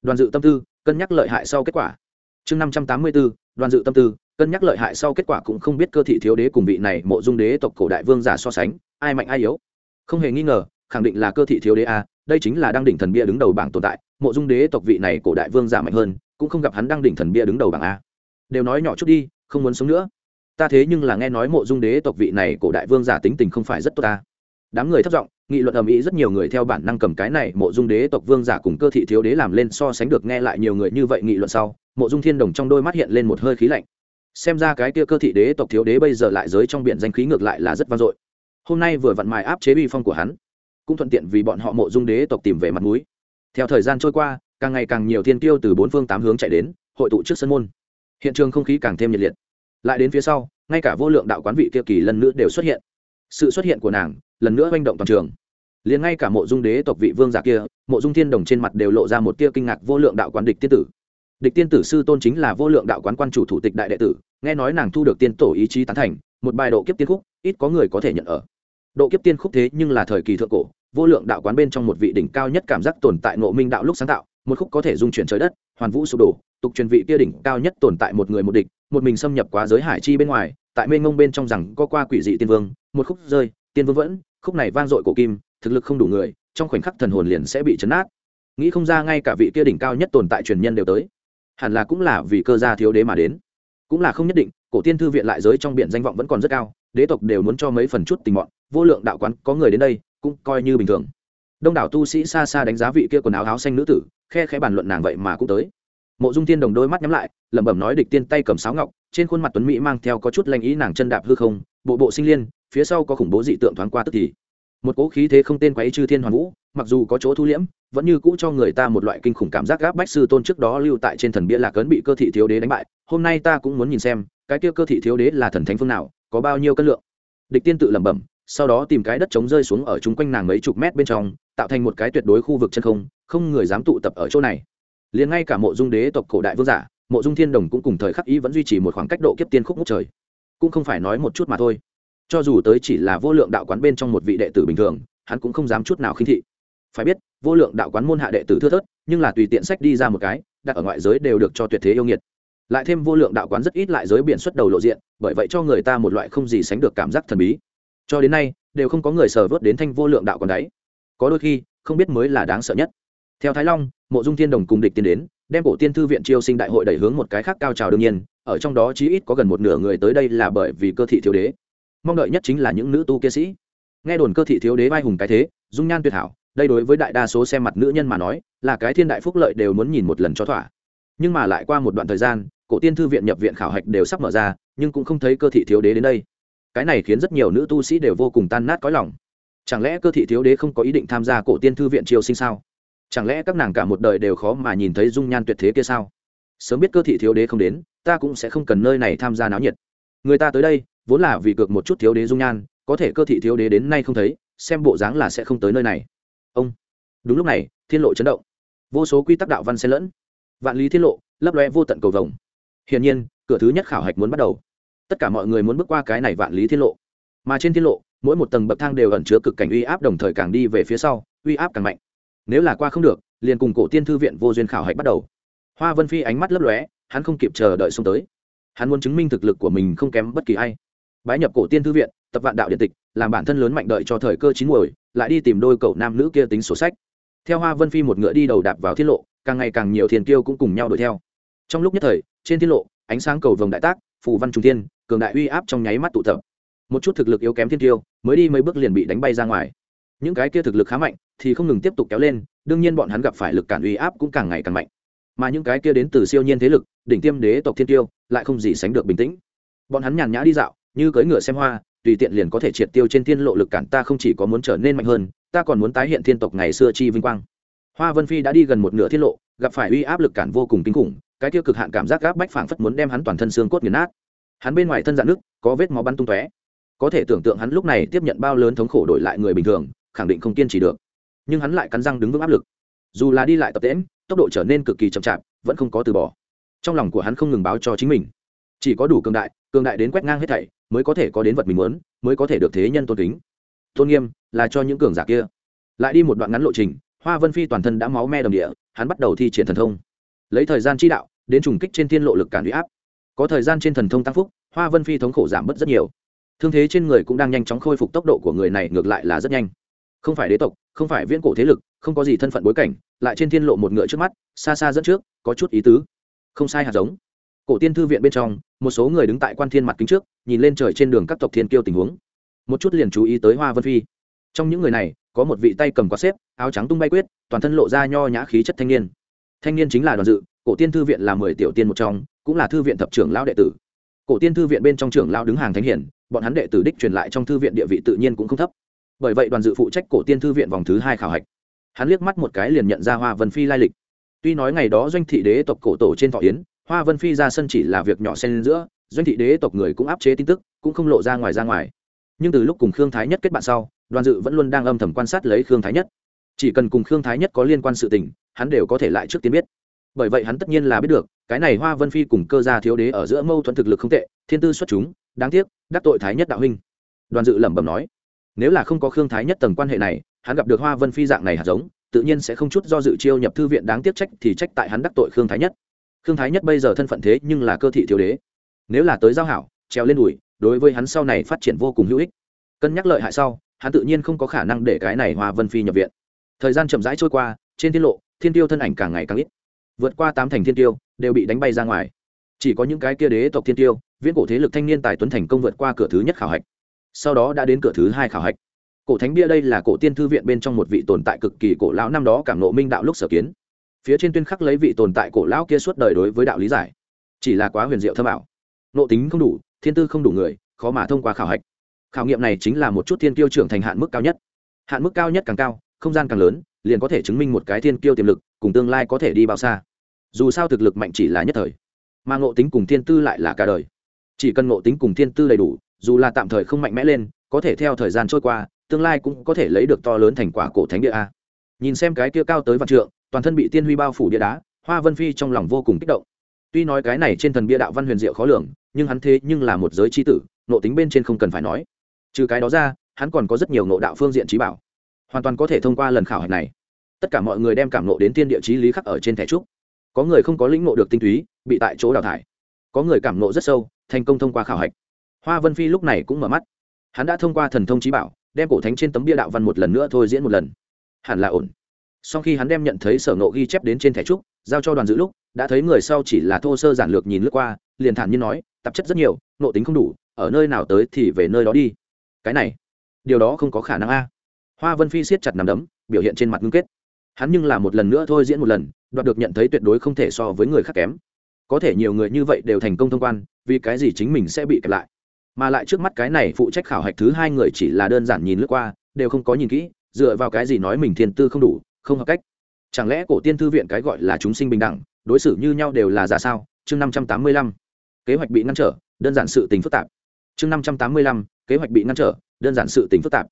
đoàn dự tâm tư, cân nhắc lợi hại sau kết quả. Chương năm trăm tám mươi b ố đoàn dự tâm tư, cân nhắc lợi hại sau kết quả cũng không biết cơ thị thiếu đế cùng vị này mộ dung đế tộc cổ đại vương giả so sánh, ai mạnh ai yếu. Không hề nghi ngờ, khẳng định là cơ thị thiếu đế a đây chính là đăng đỉnh thần bia đứng đầu bảng tồn tại, mộ dung đế tộc vị này cổ đại vương giả mạnh hơn, cũng không gặp hắn đăng đỉnh thần bia đứng đầu bảng a. Đều nói nhỏ chút đi, không muốn sống nữa. Ta thế nhưng là nghe nói mộ dung đế tộc vị này cổ đại vương giả tính tình không phải rất tốt ta. Đám người thất vọng nghị luận ầm ĩ rất nhiều người theo bản năng cầm cái này, mộ dung đế tộc vương giả cùng cơ thị thiếu đế làm lên so sánh được nghe lại nhiều người như vậy nghị luận sau, mộ dung thiên đồng trong đôi mắt hiện lên một hơi khí lạnh. Xem ra cái kia cơ thị đế tộc thiếu đế bây giờ lại giới trong biển danh khí ngược lại là rất vang dội. Hôm nay vừa vặn mài áp chế uy phong của hắn cũng thuận tiện vì bọn họ mộ dung đế tộc tìm về mặt núi. Theo thời gian trôi qua, càng ngày càng nhiều thiên tiêu từ bốn phương tám hướng chạy đến, hội tụ trước sân môn. Hiện trường không khí càng thêm nhiệt liệt. Lại đến phía sau, ngay cả vô lượng đạo quán vị kia kỳ lần nữa đều xuất hiện. Sự xuất hiện của nàng, lần nữa manh động toàn trường. Liền ngay cả mộ dung đế tộc vị vương giả kia, mộ dung thiên đồng trên mặt đều lộ ra một tia kinh ngạc vô lượng đạo quán địch tiên tử. Địch tiên tử sư tôn chính là vô lượng đạo quán quan chủ thủ tịch đại đệ tử, nghe nói nàng thu được tiên tổ ý chí tán thành, một bài độ kiếp tiên khúc, ít có người có thể nhận ở. Độ kiếp tiên khúc thế nhưng là thời kỳ thượng cổ vô lượng đạo quán bên trong một vị đỉnh cao nhất cảm giác tồn tại ngộ minh đạo lúc sáng tạo, một khúc có thể dung chuyển trời đất, hoàn vũ sụp đổ, tục truyền vị kia đỉnh cao nhất tồn tại một người một địch, một mình xâm nhập quá giới hải chi bên ngoài, tại mênh ngông bên trong rằng có qua quỷ dị tiên vương, một khúc rơi, tiên vương vẫn, khúc này vang dội cổ kim, thực lực không đủ người, trong khoảnh khắc thần hồn liền sẽ bị chấn át nghĩ không ra ngay cả vị kia đỉnh cao nhất tồn tại truyền nhân đều tới, hẳn là cũng là vì cơ gia thiếu đế mà đến. Cũng là không nhất định, cổ tiên thư viện lại giới trong biển danh vọng vẫn còn rất cao, đế tộc đều muốn cho mấy phần chút tình mọn, vô lượng đạo quán, có người đến đây cũng coi như bình thường. Đông đảo tu sĩ xa xa đánh giá vị kia quần áo áo xanh nữ tử, khe khẽ bàn luận nàng vậy mà cũng tới. Mộ dung tiên đồng đôi mắt nhắm lại, lẩm bẩm nói địch tiên tay cầm sáo ngọc, trên khuôn mặt tuấn mỹ mang theo có chút lanh ý nàng chân đạp hư không, bộ bộ sinh liên, phía sau có khủng bố dị tượng thoáng qua tức thì. Một cỗ khí thế không tên quấy chư thiên hoàn vũ, mặc dù có chỗ thu liễm, vẫn như cũ cho người ta một loại kinh khủng cảm giác gáp bách sư tôn trước đó lưu tại trên thần bia lạc cấn bị cơ thị thiếu đế đánh bại, hôm nay ta cũng muốn nhìn xem, cái kia cơ thị thiếu đế là thần thánh phương nào, có bao nhiêu cân lượng. Địch tiên tự lẩm bẩm sau đó tìm cái đất trống rơi xuống ở chung quanh nàng mấy chục mét bên trong, tạo thành một cái tuyệt đối khu vực chân không không người dám tụ tập ở chỗ này. Liền ngay cả mộ dung đế tộc cổ đại vương giả, mộ dung thiên đồng cũng cùng thời khắc ý vẫn duy trì một khoảng cách độ kiếp tiên khúc ngút trời. Cũng không phải nói một chút mà thôi. Cho dù tới chỉ là vô lượng đạo quán bên trong một vị đệ tử bình thường, hắn cũng không dám chút nào khinh thị. Phải biết, vô lượng đạo quán môn hạ đệ tử thưa thớt, nhưng là tùy tiện sách đi ra một cái, đặt ở ngoại giới đều được cho tuyệt thế yêu nghiệt. Lại thêm vô lượng đạo quán rất ít lại giới biển xuất đầu lộ diện, bởi vậy cho người ta một loại không gì sánh được cảm giác thần bí cho đến nay, đều không có người sờ vớt đến thanh vô lượng đạo còn đáy. có đôi khi, không biết mới là đáng sợ nhất. Theo thái long, mộ dung thiên đồng cùng địch tiến đến, đem cổ tiên thư viện chiêu sinh đại hội đẩy hướng một cái khác cao trào đương nhiên, ở trong đó chí ít có gần một nửa người tới đây là bởi vì cơ thị thiếu đế. Mong đợi nhất chính là những nữ tu kia sĩ. Nghe đồn cơ thị thiếu đế vai hùng cái thế, dung nhan tuyệt hảo, đây đối với đại đa số xem mặt nữ nhân mà nói, là cái thiên đại phúc lợi đều muốn nhìn một lần cho thỏa. Nhưng mà lại qua một đoạn thời gian, cổ tiên thư viện nhập viện khảo hạch đều sắp mở ra, nhưng cũng không thấy cơ thị thiếu đế đến đây cái này khiến rất nhiều nữ tu sĩ đều vô cùng tan nát có lòng. Chẳng lẽ cơ thị thiếu đế không có ý định tham gia cổ tiên thư viện triều sinh sao? Chẳng lẽ các nàng cả một đời đều khó mà nhìn thấy dung nhan tuyệt thế kia sao? Sớm biết cơ thị thiếu đế không đến, ta cũng sẽ không cần nơi này tham gia náo nhiệt. Người ta tới đây, vốn là vì cược một chút thiếu đế dung nhan, có thể cơ thị thiếu đế đến nay không thấy, xem bộ dáng là sẽ không tới nơi này. Ông. Đúng lúc này, thiên lộ chấn động. Vô số quy tắc đạo văn xen lẫn. Vạn lý thiên lộ, lấp loe vô tận cầu vồng. Hiển nhiên, cửa thứ nhất khảo hạch muốn bắt đầu tất cả mọi người muốn bước qua cái này vạn lý thiên lộ. Mà trên thiên lộ, mỗi một tầng bậc thang đều ẩn chứa cực cảnh uy áp đồng thời càng đi về phía sau, uy áp càng mạnh. Nếu là qua không được, liền cùng cổ tiên thư viện vô duyên khảo hạch bắt đầu. Hoa vân phi ánh mắt lấp lóe, hắn không kịp chờ đợi xông tới. Hắn muốn chứng minh thực lực của mình không kém bất kỳ ai. Bái nhập cổ tiên thư viện, tập vạn đạo điện tịch, làm bản thân lớn mạnh đợi cho thời cơ chín muồi, lại đi tìm đôi cậu nam nữ kia tính sổ sách. Theo hoa vân phi một ngựa đi đầu đạp vào thiên lộ, càng ngày càng nhiều thiền kiêu cũng cùng nhau đuổi theo. Trong lúc nhất thời, trên thiên lộ, ánh sáng cầu vồng đại tác, phù văn trung thiên cường đại uy áp trong nháy mắt tụ tập. Một chút thực lực yếu kém thiên tiêu, mới đi mấy bước liền bị đánh bay ra ngoài. Những cái kia thực lực khá mạnh, thì không ngừng tiếp tục kéo lên, đương nhiên bọn hắn gặp phải lực cản uy áp cũng càng ngày càng mạnh. Mà những cái kia đến từ siêu nhiên thế lực, đỉnh tiêm đế tộc thiên tiêu, lại không gì sánh được bình tĩnh. Bọn hắn nhàn nhã đi dạo, như cưỡi ngựa xem hoa, tùy tiện liền có thể triệt tiêu trên thiên lộ lực cản ta không chỉ có muốn trở nên mạnh hơn, ta còn muốn tái hiện thiên tộc ngày xưa chi vinh quang. Hoa vân phi đã đi gần một nửa thiên lộ, gặp phải uy áp lực cản vô cùng kinh khủng, cái tiêu cực hạn cảm giác gáp bách phảng phất muốn đem hắn toàn thân xương cốt nghiền nát hắn bên ngoài thân dạn nước, có vết máu bắn tung tóe. Có thể tưởng tượng hắn lúc này tiếp nhận bao lớn thống khổ đổi lại người bình thường, khẳng định không kiên trì được. Nhưng hắn lại cắn răng đứng vững áp lực. Dù là đi lại tập tễm tốc độ trở nên cực kỳ chậm chạp, vẫn không có từ bỏ. Trong lòng của hắn không ngừng báo cho chính mình. Chỉ có đủ cường đại cường đại đến quét ngang hết thảy, mới có thể có đến vật mình muốn, mới có thể được thế nhân tôn kính. Tôn nghiêm là cho những cường giả kia. Lại đi một đoạn ngắn lộ trình, hoa vân phi toàn thân đã máu me đầm địa, hắn bắt đầu thi triển thần thông. Lấy thời gian chi đạo, đến trùng kích trên thiên lộ lực cản huy áp có thời gian trên thần thông tăng phúc, hoa vân phi thống khổ giảm bớt rất nhiều. Thương thế trên người cũng đang nhanh chóng khôi phục tốc độ của người này ngược lại là rất nhanh. Không phải đế tộc, không phải viễn cổ thế lực, không có gì thân phận bối cảnh, lại trên thiên lộ một ngựa trước mắt, xa xa dẫn trước, có chút ý tứ. Không sai hạt giống. Cổ tiên thư viện bên trong, một số người đứng tại quan thiên mặt kính trước, nhìn lên trời trên đường các tộc thiên kiêu tình huống. Một chút liền chú ý tới hoa vân phi. Trong những người này, có một vị tay cầm quá xếp, áo trắng tung bay quyết, toàn thân lộ ra nho nhã khí chất thanh niên. Thanh niên chính là đoàn dự, cổ tiên thư viện là mười tiểu tiên một trong cũng là thư viện thập trưởng lão đệ tử. Cổ tiên thư viện bên trong trưởng lão đứng hàng thánh hiển bọn hắn đệ tử đích truyền lại trong thư viện địa vị tự nhiên cũng không thấp. Bởi vậy đoàn dự phụ trách cổ tiên thư viện vòng thứ hai khảo hạch. Hắn liếc mắt một cái liền nhận ra hoa vân phi lai lịch. Tuy nói ngày đó doanh thị đế tộc cổ tổ trên thọ yến, hoa vân phi ra sân chỉ là việc nhỏ xen giữa, doanh thị đế tộc người cũng áp chế tin tức, cũng không lộ ra ngoài ra ngoài. Nhưng từ lúc cùng khương thái nhất kết bạn sau, đoàn dự vẫn luôn đang âm thầm quan sát lấy khương thái nhất. Chỉ cần cùng khương thái nhất có liên quan sự tình, hắn đều có thể lại trước tiên biết bởi vậy hắn tất nhiên là biết được, cái này hoa vân phi cùng cơ gia thiếu đế ở giữa mâu thuẫn thực lực không tệ, thiên tư xuất chúng, đáng tiếc, đắc tội thái nhất đạo huynh. Đoàn dự lẩm bẩm nói, nếu là không có khương thái nhất tầng quan hệ này, hắn gặp được hoa vân phi dạng này hạt giống, tự nhiên sẽ không chút do dự chiêu nhập thư viện đáng tiếc trách thì trách tại hắn đắc tội khương thái nhất. Khương thái nhất bây giờ thân phận thế nhưng là cơ thị thiếu đế. Nếu là tới giao hảo treo lên đùi, đối với hắn sau này phát triển vô cùng hữu ích. Cân nhắc lợi hại sau, hắn tự nhiên không có khả năng để cái này hoa vân phi nhập viện. Thời gian chậm rãi trôi qua, trên tiết lộ, thiên tiêu thân ảnh càng ngày càng ít vượt qua tám thành thiên tiêu, đều bị đánh bay ra ngoài. Chỉ có những cái kia đế tộc thiên tiêu, viễn cổ thế lực thanh niên tài tuấn thành công vượt qua cửa thứ nhất khảo hạch. Sau đó đã đến cửa thứ hai khảo hạch. Cổ thánh bia đây là cổ tiên thư viện bên trong một vị tồn tại cực kỳ cổ lão năm đó cảm nộ minh đạo lúc sở kiến. Phía trên tuyên khắc lấy vị tồn tại cổ lão kia suốt đời đối với đạo lý giải. Chỉ là quá huyền diệu thâm ảo. Nộ tính không đủ, thiên tư không đủ người, khó mà thông qua khảo hạch. Khảo nghiệm này chính là một chút thiên kiêu trưởng thành hạn mức cao nhất. Hạn mức cao nhất càng cao, không gian càng lớn, liền có thể chứng minh một cái thiên kiêu tiềm lực, cùng tương lai có thể đi bao xa dù sao thực lực mạnh chỉ là nhất thời. Mà ngộ tính cùng thiên tư lại là cả đời. Chỉ cần ngộ tính cùng thiên tư đầy đủ, dù là tạm thời không mạnh mẽ lên, có thể theo thời gian trôi qua, tương lai cũng có thể lấy được to lớn thành quả cổ thánh địa a. Nhìn xem cái kia cao tới vạn trượng, toàn thân bị tiên huy bao phủ địa đá, hoa vân phi trong lòng vô cùng kích động. Tuy nói cái này trên thần bia đạo văn huyền diệu khó lường, nhưng hắn thế nhưng là một giới c h i tử nộ tính bên trên không cần phải nói. Trừ cái đó ra, hắn còn có rất nhiều nộ đạo phương diện trí bảo. Hoàn toàn có thể thông qua lần khảo hạch này. Tất cả mọi người đem cảm nộ đến tiên địa chí lý khắc ở trên thẻ trúc có người không có lĩnh ngộ được tinh túy, bị tại chỗ đào thải. Có người cảm ngộ rất sâu, thành công thông qua khảo hạch. Hoa vân phi lúc này cũng mở mắt. Hắn đã thông qua thần thông trí bảo, đem cổ thánh trên tấm bia đạo văn một lần nữa thôi diễn một lần. Hẳn là ổn. Sau khi hắn đem nhận thấy sở ngộ ghi chép đến trên thẻ trúc, giao cho đoàn giữ lúc, đã thấy người sau chỉ là thô sơ giản lược nhìn lướt qua, liền thản nhiên nói, tạp chất rất nhiều nộ tính không đủ, ở nơi nào tới thì về nơi đó đi. Cái này, điều đó không có khả năng a. Hoa vân phi siết chặt nằm đấm, biểu hiện trên mặt ngưng kết. Hắn nhưng là một lần nữa thôi diễn một lần đoạt được nhận thấy tuyệt đối không thể so với người khác kém. Có thể nhiều người như vậy đều thành công thông quan, vì cái gì chính mình sẽ bị kẹp lại? Mà lại trước mắt cái này phụ trách khảo hạch thứ hai người chỉ là đơn giản nhìn lướt qua, đều không có nhìn kỹ, dựa vào cái gì nói mình thiên tư không đủ, không hợp cách? Chẳng lẽ cổ tiên thư viện cái gọi là chúng sinh bình đẳng, đối xử như nhau đều là giả sao? Chương năm trăm tám mươi lăm, kế hoạch bị ngăn trở, đơn giản sự tình phức tạp. Chương năm trăm tám mươi lăm, kế hoạch bị ngăn trở, đơn giản sự tình phức tạp.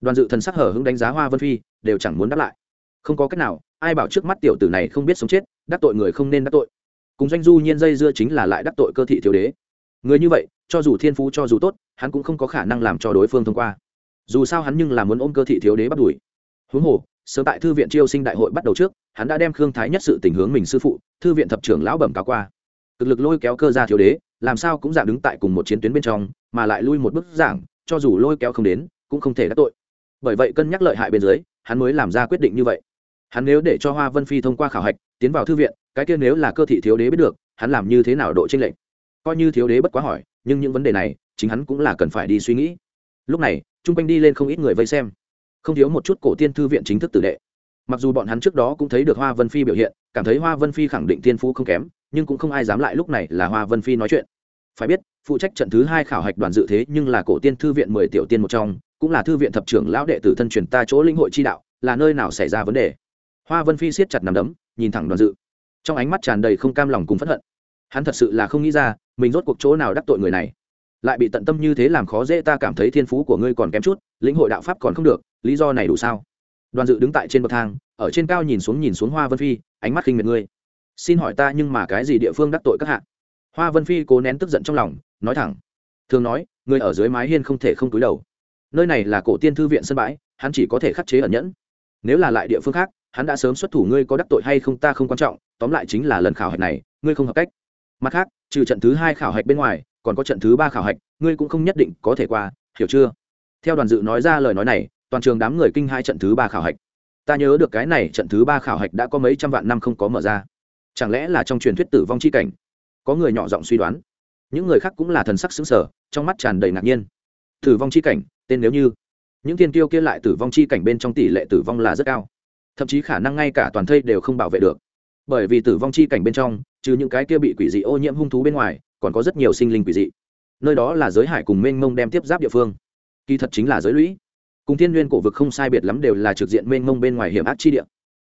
Đoàn dự thần sắc hở hứng đánh giá hoa vân phi, đều chẳng muốn đáp lại không có cách nào, ai bảo trước mắt tiểu tử này không biết sống chết, đắc tội người không nên đắc tội. Cùng doanh du nhiên dây dưa chính là lại đắc tội cơ thị thiếu đế. Người như vậy, cho dù thiên phú cho dù tốt, hắn cũng không có khả năng làm cho đối phương thông qua. Dù sao hắn nhưng là muốn ôm cơ thị thiếu đế bắt đuổi. Huống hồ, sớm tại thư viện chiêu sinh đại hội bắt đầu trước, hắn đã đem khương thái nhất sự tình hướng mình sư phụ, thư viện thập trưởng lão bẩm cáo qua. Cực lực lôi kéo cơ ra thiếu đế, làm sao cũng dạng đứng tại cùng một chiến tuyến bên trong, mà lại lui một bức giảng, cho dù lôi kéo không đến, cũng không thể đắc tội. Bởi vậy cân nhắc lợi hại bên dưới, hắn mới làm ra quyết định như vậy hắn nếu để cho hoa vân phi thông qua khảo hạch, tiến vào thư viện, cái kia nếu là cơ thị thiếu đế biết được, hắn làm như thế nào độ tranh lệch? Coi như thiếu đế bất quá hỏi, nhưng những vấn đề này, chính hắn cũng là cần phải đi suy nghĩ. Lúc này, chung quanh đi lên không ít người vây xem. Không thiếu một chút cổ tiên thư viện chính thức tử đệ. Mặc dù bọn hắn trước đó cũng thấy được hoa vân phi biểu hiện, cảm thấy hoa vân phi khẳng định tiên phú không kém, nhưng cũng không ai dám lại lúc này là hoa vân phi nói chuyện. Phải biết, phụ trách trận thứ hai khảo hạch đoàn dự thế nhưng là cổ tiên thư viện mười tiểu tiên một trong, cũng là thư viện thập trưởng lão đệ tử thân truyền ta chỗ linh hội chi đạo, là nơi nào xảy ra vấn đề? Hoa vân phi siết chặt nằm đấm, nhìn thẳng đoàn dự. Trong ánh mắt tràn đầy không cam lòng cùng phẫn hận. Hắn thật sự là không nghĩ ra, mình rốt cuộc chỗ nào đắc tội người này. Lại bị tận tâm như thế làm khó dễ ta cảm thấy thiên phú của ngươi còn kém chút, lĩnh hội đạo pháp còn không được, lý do này đủ sao? Đoàn dự đứng tại trên bậc thang, ở trên cao nhìn xuống nhìn xuống hoa vân phi, ánh mắt khinh miệt ngươi. Xin hỏi ta nhưng mà cái gì địa phương đắc tội các hạ? Hoa vân phi cố nén tức giận trong lòng, nói thẳng. Thường nói, người ở dưới mái hiên không thể không túi đầu. Nơi này là cổ tiên thư viện sân bãi, hắn chỉ có thể khắc chế ẩn nhẫn. Nếu là lại địa phương khác hắn đã sớm xuất thủ, ngươi có đắc tội hay không ta không quan trọng, tóm lại chính là lần khảo hạch này, ngươi không hợp cách. Mặt khác, trừ trận thứ hai khảo hạch bên ngoài, còn có trận thứ ba khảo hạch, ngươi cũng không nhất định có thể qua, hiểu chưa? Theo đoàn dự nói ra lời nói này, toàn trường đám người kinh hai trận thứ ba khảo hạch. Ta nhớ được cái này trận thứ ba khảo hạch đã có mấy trăm vạn năm không có mở ra. Chẳng lẽ là trong truyền thuyết tử vong c h i cảnh? Có người nhỏ giọng suy đoán. Những người khác cũng là thần sắc xứng sở trong mắt tràn đầy ngạc nhiên. Tử vong c h i cảnh, tên nếu như. Những tiên tiêu kia lại tử vong c h i cảnh bên trong tỷ lệ tử vong là rất cao thậm chí khả năng ngay cả toàn thây đều không bảo vệ được. Bởi vì tử vong chi cảnh bên trong, trừ những cái kia bị quỷ dị ô nhiễm hung thú bên ngoài, còn có rất nhiều sinh linh quỷ dị. Nơi đó là giới hải cùng mênh mông đem tiếp giáp địa phương. Kỳ thật chính là giới lũy. Cùng thiên n cổ vực không sai biệt lắm đều là trực diện mênh mông bên ngoài hiểm ác chi địa.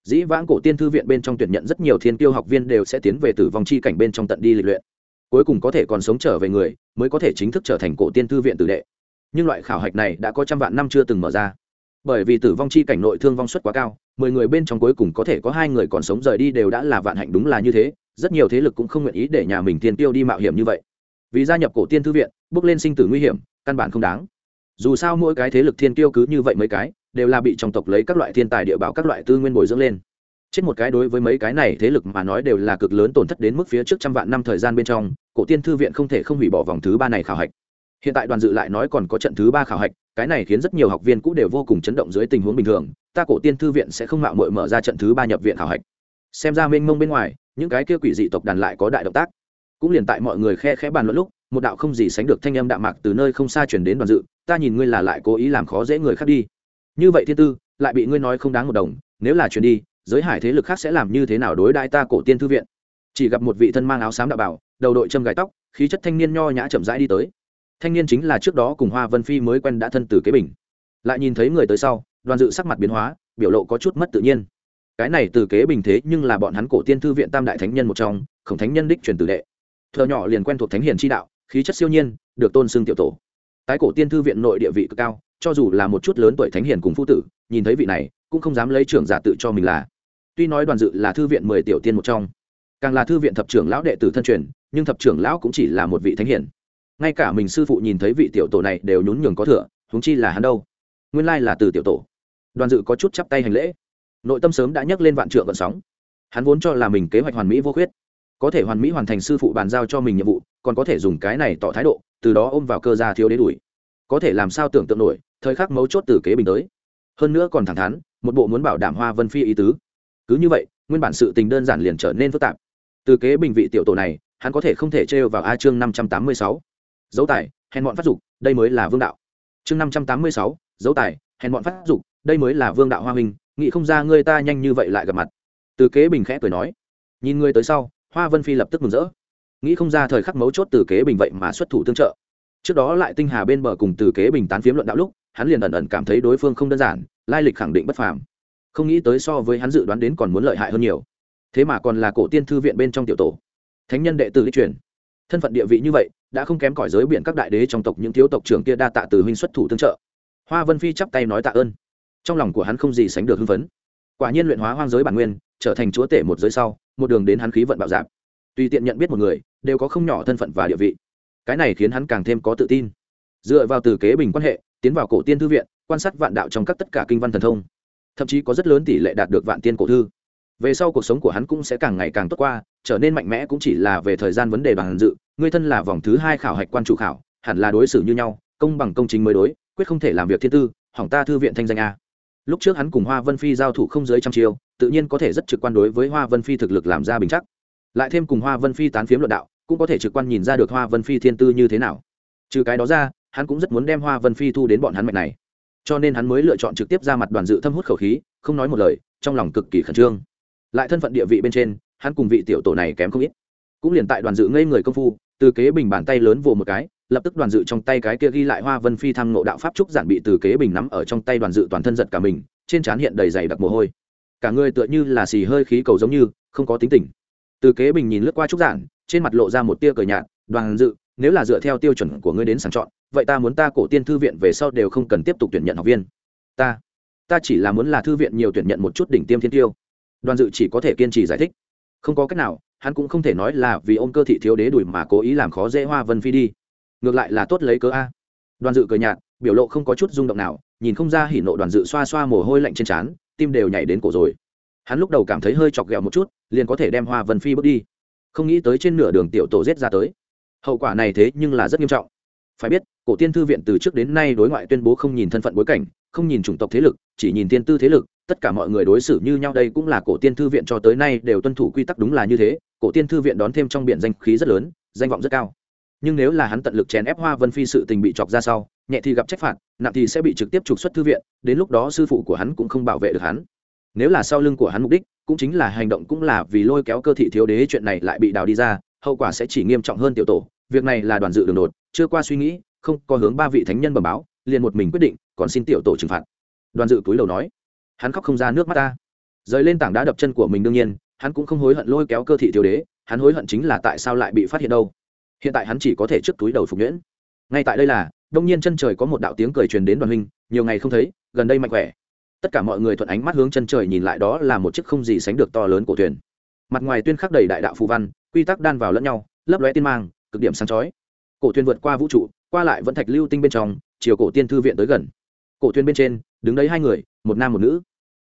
Dĩ vãng cổ tiên thư viện bên trong tuyển nhận rất nhiều thiên tiêu học viên đều sẽ tiến về tử vong chi cảnh bên trong tận đi lịch luyện. Cuối cùng có thể còn sống trở về người, mới có thể chính thức trở thành cổ tiên thư viện tử đệ. Nhưng loại khảo hạch này đã có trăm vạn năm chưa từng mở ra. Bởi vì tử vong chi cảnh nội thương vong suất quá cao mười người bên trong cuối cùng có thể có hai người còn sống rời đi đều đã là vạn hạnh đúng là như thế, rất nhiều thế lực cũng không nguyện ý để nhà mình tiên tiêu đi mạo hiểm như vậy. Vì gia nhập cổ tiên thư viện, bước lên sinh tử nguy hiểm, căn bản không đáng. Dù sao mỗi cái thế lực thiên tiêu cứ như vậy mấy cái, đều là bị trong tộc lấy các loại thiên tài địa bảo các loại tư nguyên bồi dưỡng lên. Chết một cái đối với mấy cái này thế lực mà nói đều là cực lớn tổn thất đến mức phía trước trăm vạn năm thời gian bên trong, cổ tiên thư viện không thể không hủy bỏ vòng thứ ba này khảo hạch. Hiện tại đoàn dự lại nói còn có trận thứ ba khảo hạch cái này khiến rất nhiều học viên cũ đều vô cùng chấn động dưới tình huống bình thường, ta cổ tiên thư viện sẽ không mạo mội mở ra trận thứ ba nhập viện khảo hạch. Xem ra mênh mông bên ngoài, những cái kia quỷ dị tộc đàn lại có đại động tác. Cũng liền tại mọi người khe khẽ bàn luận lúc, một đạo không gì sánh được thanh âm đạm mạc từ nơi không xa chuyển đến đoàn dự, ta nhìn ngươi là lại cố ý làm khó dễ người khác đi. Như vậy thiên tư, lại bị ngươi nói không đáng một đồng, nếu là chuyển đi, giới hải thế lực khác sẽ làm như thế nào đối đại ta cổ tiên thư viện? Chỉ gặp một vị thân mang áo xám đạo bảo, đầu đội châm gài tóc, khí chất thanh niên nho nhã chậm rãi đi tới thanh niên chính là trước đó cùng hoa vân phi mới quen đã thân từ kế bình. Lại nhìn thấy người tới sau, đoàn dự sắc mặt biến hóa, biểu lộ có chút mất tự nhiên. Cái này từ kế bình thế nhưng là bọn hắn cổ tiên thư viện tam đại thánh nhân một trong, khổng thánh nhân đích truyền tử đệ. Thợ nhỏ liền quen thuộc thánh hiền chi đạo, khí chất siêu nhiên, được tôn xưng tiểu tổ. Tái cổ tiên thư viện nội địa vị cực cao, cho dù là một chút lớn tuổi thánh hiền cùng phu tử, nhìn thấy vị này, cũng không dám lấy trưởng giả tự cho mình là. Tuy nói đoàn dự là thư viện mười tiểu tiên một trong, càng là thư viện thập trưởng lão đệ tử thân truyền, nhưng thập trưởng lão cũng chỉ là một vị thánh hiền ngay cả mình sư phụ nhìn thấy vị tiểu tổ này đều nhún nhường có thừa, huống chi là hắn đâu? Nguyên lai là từ tiểu tổ. Đoàn dự có chút chắp tay hành lễ. Nội tâm sớm đã nhấc lên vạn trượng vận sóng. Hắn vốn cho là mình kế hoạch hoàn mỹ vô khuyết. Có thể hoàn mỹ hoàn thành sư phụ bàn giao cho mình nhiệm vụ, còn có thể dùng cái này tỏ thái độ, từ đó ôm vào cơ gia thiếu đế đuổi. Có thể làm sao tưởng tượng nổi, thời khắc mấu chốt từ kế bình tới. Hơn nữa còn thẳng thắn, một bộ muốn bảo đảm hoa vân phi ý tứ. Cứ như vậy, nguyên bản sự tình đơn giản liền trở nên phức tạp. Từ kế bình vị tiểu tổ này, hắn có thể không thể trêu vào a chương năm trăm tám mươi sáu dấu tài, hèn bọn phát dục, đây mới là vương đạo. Chương năm trăm tám mươi sáu, dấu tài, hèn bọn phát dục, đây mới là vương đạo hoa huynh, nghĩ không ra ngươi ta nhanh như vậy lại gặp mặt. Từ kế bình khẽ cười nói, nhìn ngươi tới sau, hoa vân phi lập tức mừng rỡ. Nghĩ không ra thời khắc mấu chốt từ kế bình vậy mà xuất thủ tương trợ. Trước đó lại tinh hà bên bờ cùng từ kế bình tán phiếm luận đạo lúc, hắn liền ẩn ẩn cảm thấy đối phương không đơn giản, lai lịch khẳng định bất phàm. Không nghĩ tới so với hắn dự đoán đến còn muốn lợi hại hơn nhiều. Thế mà còn là cổ tiên thư viện bên trong tiểu tổ. Thánh nhân đệ tử đi truyền. Thân phận địa vị như vậy đã không kém cỏi giới biển các đại đế trong tộc những thiếu tộc trưởng kia đa tạ từ huynh xuất thủ tương trợ. Hoa vân phi chắp tay nói tạ ơn. Trong lòng của hắn không gì sánh được hưng phấn. Quả nhiên luyện hóa hoang giới bản nguyên, trở thành chúa tể một giới sau, một đường đến hắn khí vận bạo dạp tùy tiện nhận biết một người, đều có không nhỏ thân phận và địa vị. Cái này khiến hắn càng thêm có tự tin. Dựa vào từ kế bình quan hệ, tiến vào cổ tiên thư viện, quan sát vạn đạo trong các tất cả kinh văn thần thông. Thậm chí có rất lớn tỷ lệ đạt được vạn tiên cổ thư. Về sau cuộc sống của hắn cũng sẽ càng ngày càng tốt qua trở nên mạnh mẽ cũng chỉ là về thời gian vấn đề bằng dự. Người thân là vòng thứ hai khảo hạch quan chủ khảo, hẳn là đối xử như nhau, công bằng công chính mới đối, quyết không thể làm việc thiên tư, hỏng ta thư viện thanh danh a. Lúc trước hắn cùng hoa vân phi giao thủ không dưới trăm chiêu, tự nhiên có thể rất trực quan đối với hoa vân phi thực lực làm ra bình chắc. Lại thêm cùng hoa vân phi tán phiếm luận đạo, cũng có thể trực quan nhìn ra được hoa vân phi thiên tư như thế nào. Trừ cái đó ra, hắn cũng rất muốn đem hoa vân phi thu đến bọn hắn mạch này. Cho nên hắn mới lựa chọn trực tiếp ra mặt đoàn dự thâm hút khẩu khí, không nói một lời, trong lòng cực kỳ khẩn trương. Lại thân phận địa vị bên trên hắn cùng vị tiểu tổ này kém không ít. Cũng liền tại đoàn dự ngây người công phu, từ kế bình bàn tay lớn vồ một cái, lập tức đoàn dự trong tay cái kia ghi lại hoa vân phi thăng ngộ đạo pháp trúc giản bị từ kế bình nắm ở trong tay đoàn dự toàn thân giật cả mình, trên trán hiện đầy dày đặc mồ hôi. Cả người tựa như là xì hơi khí cầu giống như, không có tính tình. Từ kế bình nhìn lướt qua trúc giản, trên mặt lộ ra một tia cờ nhạt, đoàn dự, nếu là dựa theo tiêu chuẩn của ngươi đến sàng chọn, vậy ta muốn ta cổ tiên thư viện về sau đều không cần tiếp tục tuyển nhận học viên. Ta ta chỉ là muốn là thư viện nhiều tuyển nhận một chút đỉnh tiêm thiên tiêu. Đoàn dự chỉ có thể kiên trì giải thích không có cách nào, hắn cũng không thể nói là vì ôm cơ thị thiếu đế đuổi mà cố ý làm khó dễ hoa vân phi đi. Ngược lại là tốt lấy cớ a. Đoàn dự cười nhạt, biểu lộ không có chút rung động nào, nhìn không ra hỉ nộ đoàn dự xoa xoa mồ hôi lạnh trên trán, tim đều nhảy đến cổ rồi. Hắn lúc đầu cảm thấy hơi chọc ghẹo một chút, liền có thể đem hoa vân phi bước đi. Không nghĩ tới trên nửa đường tiểu tổ giết ra tới. Hậu quả này thế nhưng là rất nghiêm trọng phải biết, cổ tiên thư viện từ trước đến nay đối ngoại tuyên bố không nhìn thân phận bối cảnh, không nhìn chủng tộc thế lực, chỉ nhìn tiên tư thế lực, tất cả mọi người đối xử như nhau đây cũng là cổ tiên thư viện cho tới nay đều tuân thủ quy tắc đúng là như thế, cổ tiên thư viện đón thêm trong biển danh khí rất lớn, danh vọng rất cao. Nhưng nếu là hắn tận lực chèn ép hoa vân phi sự tình bị chọc ra sau, nhẹ thì gặp trách phạt, nặng thì sẽ bị trực tiếp trục xuất thư viện, đến lúc đó sư phụ của hắn cũng không bảo vệ được hắn. Nếu là sau lưng của hắn mục đích, cũng chính là hành động cũng là vì lôi kéo cơ thị thiếu đế chuyện này lại bị đào đi ra, hậu quả sẽ chỉ nghiêm trọng hơn tiểu tổ, việc này là đoàn dự đường đột chưa qua suy nghĩ, không có hướng ba vị thánh nhân bẩm báo, liền một mình quyết định, còn xin tiểu tổ trừng phạt. Đoàn dự túi đầu nói, hắn khóc không ra nước mắt ta. Rời lên tảng đá đập chân của mình đương nhiên, hắn cũng không hối hận lôi kéo cơ thị tiểu đế, hắn hối hận chính là tại sao lại bị phát hiện đâu. Hiện tại hắn chỉ có thể trước túi đầu phục nhuyễn. Ngay tại đây là, đông nhiên chân trời có một đạo tiếng cười truyền đến đoàn huynh, nhiều ngày không thấy, gần đây mạnh khỏe. Tất cả mọi người thuận ánh mắt hướng chân trời nhìn lại đó là một chiếc không gì sánh được to lớn cổ thuyền. Mặt ngoài tuyên khắc đầy đại đạo phù văn, quy tắc đan vào lẫn nhau, lấp lóe tiên mang, cực điểm sáng chói cổ thuyền vượt qua vũ trụ, qua lại vẫn thạch lưu tinh bên trong, chiều cổ tiên thư viện tới gần. Cổ thuyền bên trên, đứng đấy hai người, một nam một nữ.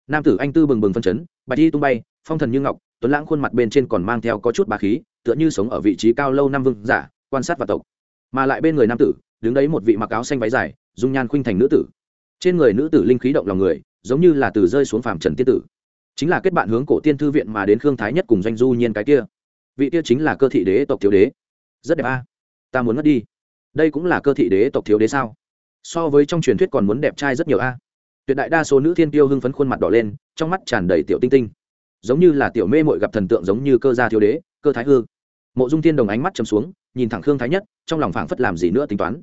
Nam tử anh tư bừng bừng phân chấn, bạch y tung bay, phong thần như ngọc, tuấn lãng khuôn mặt bên trên còn mang theo có chút bà khí, tựa như sống ở vị trí cao lâu năm vương giả, quan sát và tộc. Mà lại bên người nam tử, đứng đấy một vị mặc áo xanh váy dài, dung nhan khuynh thành nữ tử. Trên người nữ tử linh khí động lòng người, giống như là từ rơi xuống phàm trần tiên tử. Chính là kết bạn hướng cổ tiên thư viện mà đến khương thái nhất cùng doanh du nhiên cái kia. Vị kia chính là cơ thị đế tộc thiếu đế. Rất đẹp a ta muốn mất đi. Đây cũng là cơ thị đế tộc thiếu đế sao? So với trong truyền thuyết còn muốn đẹp trai rất nhiều a. Tuyệt đại đa số nữ thiên tiêu hưng phấn khuôn mặt đỏ lên, trong mắt tràn đầy tiểu tinh tinh. Giống như là tiểu mê mội gặp thần tượng giống như cơ gia thiếu đế, cơ thái hư. Mộ dung thiên đồng ánh mắt chầm xuống, nhìn thẳng khương thái nhất, trong lòng phảng phất làm gì nữa tính toán.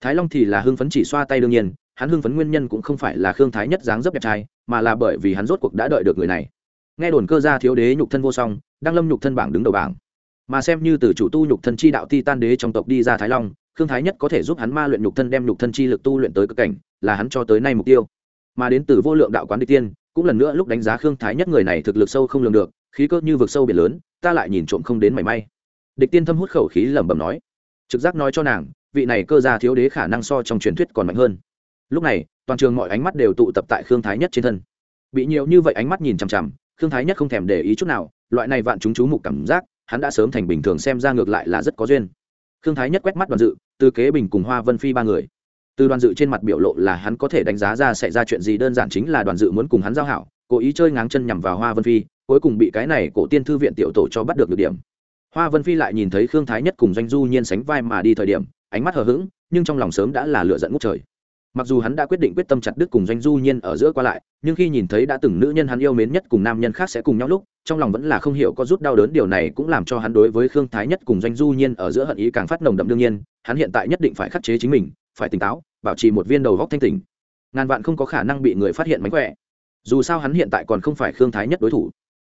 Thái long thì là hưng phấn chỉ xoa tay đương nhiên, hắn hưng phấn nguyên nhân cũng không phải là khương thái nhất dáng dấp đẹp trai, mà là bởi vì hắn rốt cuộc đã đợi được người này. Nghe đồn cơ gia thiếu đế nhục thân vô song, đang lâm nhục thân bảng đứng đầu bảng mà xem như từ chủ tu nhục thân chi đạo ti tan đế trong tộc đi ra thái long, khương thái nhất có thể giúp hắn ma luyện nhục thân đem nhục thân chi lực tu luyện tới cực cảnh, là hắn cho tới nay mục tiêu. Mà đến từ vô lượng đạo quán đi tiên, cũng lần nữa lúc đánh giá khương thái nhất người này thực lực sâu không lường được, khí cơ như vực sâu biển lớn, ta lại nhìn trộm không đến mảy may. Địch tiên thâm hút khẩu khí lẩm bẩm nói. Trực giác nói cho nàng, vị này cơ gia thiếu đế khả năng so trong truyền thuyết còn mạnh hơn. Lúc này, toàn trường mọi ánh mắt đều tụ tập tại khương thái nhất trên thân. Bị nhiều như vậy ánh mắt nhìn chằm chằm, khương thái nhất không thèm để ý chút nào, loại này vạn chúng chú mục cảm giác hắn đã sớm thành bình thường xem ra ngược lại là rất có duyên. Khương thái nhất quét mắt đoàn dự từ kế bình cùng hoa vân phi ba người. Từ đoàn dự trên mặt biểu lộ là hắn có thể đánh giá ra sẽ ra chuyện gì, đơn giản chính là đoàn dự muốn cùng hắn giao hảo, cố ý chơi ngáng chân nhằm vào hoa vân phi, cuối cùng bị cái này cổ tiên thư viện tiểu tổ cho bắt được được điểm. Hoa vân phi lại nhìn thấy khương thái nhất cùng doanh du nhiên sánh vai mà đi thời điểm, ánh mắt hờ hững, nhưng trong lòng sớm đã là lựa giận ngút trời mặc dù hắn đã quyết định quyết tâm chặt đứt cùng doanh du nhiên ở giữa qua lại, nhưng khi nhìn thấy đã từng nữ nhân hắn yêu mến nhất cùng nam nhân khác sẽ cùng nhau lúc, trong lòng vẫn là không hiểu có rút đau đớn điều này cũng làm cho hắn đối với khương thái nhất cùng doanh du nhiên ở giữa hận ý càng phát nồng đậm đương nhiên, hắn hiện tại nhất định phải khắc chế chính mình, phải tỉnh táo, bảo trì một viên đầu góc thanh tỉnh. Ngàn vạn không có khả năng bị người phát hiện mánh khỏe. Dù sao hắn hiện tại còn không phải khương thái nhất đối thủ.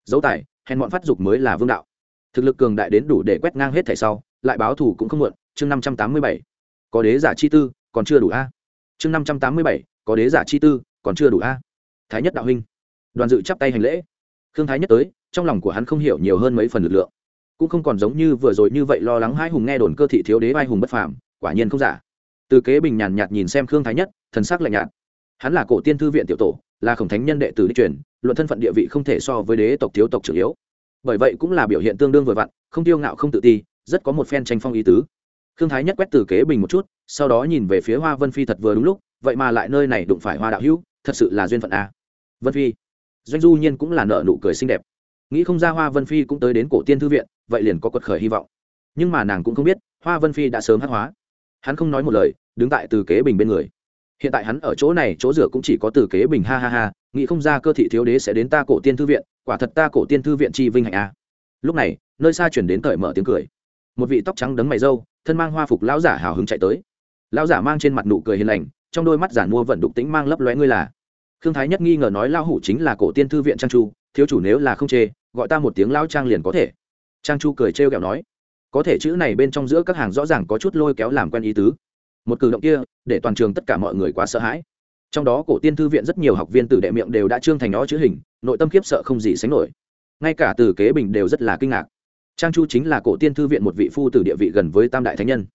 Dấu tài, hèn bọn phát dục mới là vương đạo. Thực lực cường đại đến đủ để quét ngang hết thẻ sau, lại báo thù cũng không muộn, chương năm trăm tám mươi bảy. Có đế giả chi tư, còn chưa đủ a chương năm trăm tám mươi bảy, có đế giả chi tư, còn chưa đủ a. Thái nhất đạo huynh. Đoàn dự chắp tay hành lễ. Khương thái nhất tới, trong lòng của hắn không hiểu nhiều hơn mấy phần lực lượng. Cũng không còn giống như vừa rồi như vậy lo lắng hai hùng nghe đồn cơ thị thiếu đế vai hùng bất phàm, quả nhiên không giả. Từ kế bình nhàn nhạt nhìn xem khương thái nhất, thần sắc lạnh nhạt. Hắn là cổ tiên thư viện tiểu tổ, là khổng thánh nhân đệ tử đi truyền, luận thân phận địa vị không thể so với đế tộc thiếu tộc trưởng yếu. Bởi vậy cũng là biểu hiện tương đương vừa vặn, không tiêu ngạo không tự ti, rất có một phen tranh phong ý tứ. Khương thái nhất quét từ kế bình một chút sau đó nhìn về phía hoa vân phi thật vừa đúng lúc, vậy mà lại nơi này đụng phải hoa đạo hữu, thật sự là duyên phận a vân phi, doanh du nhiên cũng là nợ nụ cười xinh đẹp. Nghĩ không ra hoa vân phi cũng tới đến cổ tiên thư viện, vậy liền có quật khởi hy vọng. Nhưng mà nàng cũng không biết, hoa vân phi đã sớm hát hóa. Hắn không nói một lời, đứng tại từ kế bình bên người. Hiện tại hắn ở chỗ này, chỗ rửa cũng chỉ có từ kế bình, ha ha ha, nghĩ không ra cơ thị thiếu đế sẽ đến ta cổ tiên thư viện, quả thật ta cổ tiên thư viện chi vinh hạnh a lúc này, nơi xa chuyển đến cởi mở tiếng cười. Một vị tóc trắng đấng mày râu, thân mang hoa phục lão giả hào hứng chạy tới lão giả mang trên mặt nụ cười hiền lành, trong đôi mắt giản mua vận đục tĩnh mang lấp lóe ngươi là. Khương thái nhất nghi ngờ nói Lão hủ chính là cổ tiên thư viện trang chu, thiếu chủ nếu là không chê, gọi ta một tiếng Lão trang liền có thể. Trang chu cười trêu ghẹo nói, có thể chữ này bên trong giữa các hàng rõ ràng có chút lôi kéo làm quen ý tứ. Một cử động kia, để toàn trường tất cả mọi người quá sợ hãi. Trong đó cổ tiên thư viện rất nhiều học viên từ đệ miệng đều đã trương thành nó chữ hình, nội tâm khiếp sợ không gì sánh nổi. Ngay cả từ kế bình đều rất là kinh ngạc. Trang chu chính là cổ tiên thư viện một vị phu tử địa vị gần với tam đại thánh nhân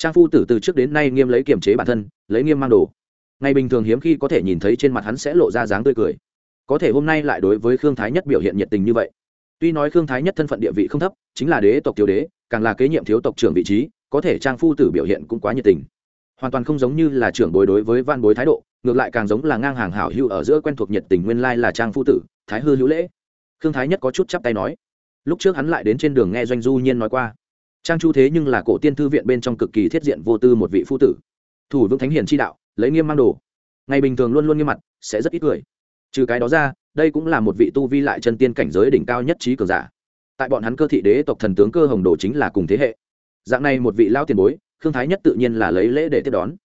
trang phu tử từ trước đến nay nghiêm lấy kiềm chế bản thân, lấy nghiêm mang đồ. Ngày bình thường hiếm khi có thể nhìn thấy trên mặt hắn sẽ lộ ra dáng tươi cười. Có thể hôm nay lại đối với khương thái nhất biểu hiện nhiệt tình như vậy. Tuy nói khương thái nhất thân phận địa vị không thấp, chính là đế tộc thiếu đế, càng là kế nhiệm thiếu tộc trưởng vị trí, có thể trang phu tử biểu hiện cũng quá nhiệt tình. Hoàn toàn không giống như là trưởng bối đối với van bối thái độ, ngược lại càng giống là ngang hàng hảo hưu ở giữa quen thuộc nhiệt tình nguyên lai là trang phu tử, thái hư hữu lễ. Khương thái nhất có chút chắp tay nói. Lúc trước hắn lại đến trên đường nghe doanh du nhiên nói qua trang chu thế nhưng là cổ tiên thư viện bên trong cực kỳ thiết diện vô tư một vị phu tử. Thủ vững thánh hiền chi đạo, lấy nghiêm mang đồ. Ngày bình thường luôn luôn nghiêm mặt, sẽ rất ít cười. Trừ cái đó ra, đây cũng là một vị tu vi lại chân tiên cảnh giới đỉnh cao nhất trí cường giả. Tại bọn hắn cơ thị đế tộc thần tướng cơ hồng đồ chính là cùng thế hệ. Dạng này một vị lao tiền bối, khương thái nhất tự nhiên là lấy lễ để tiếp đón.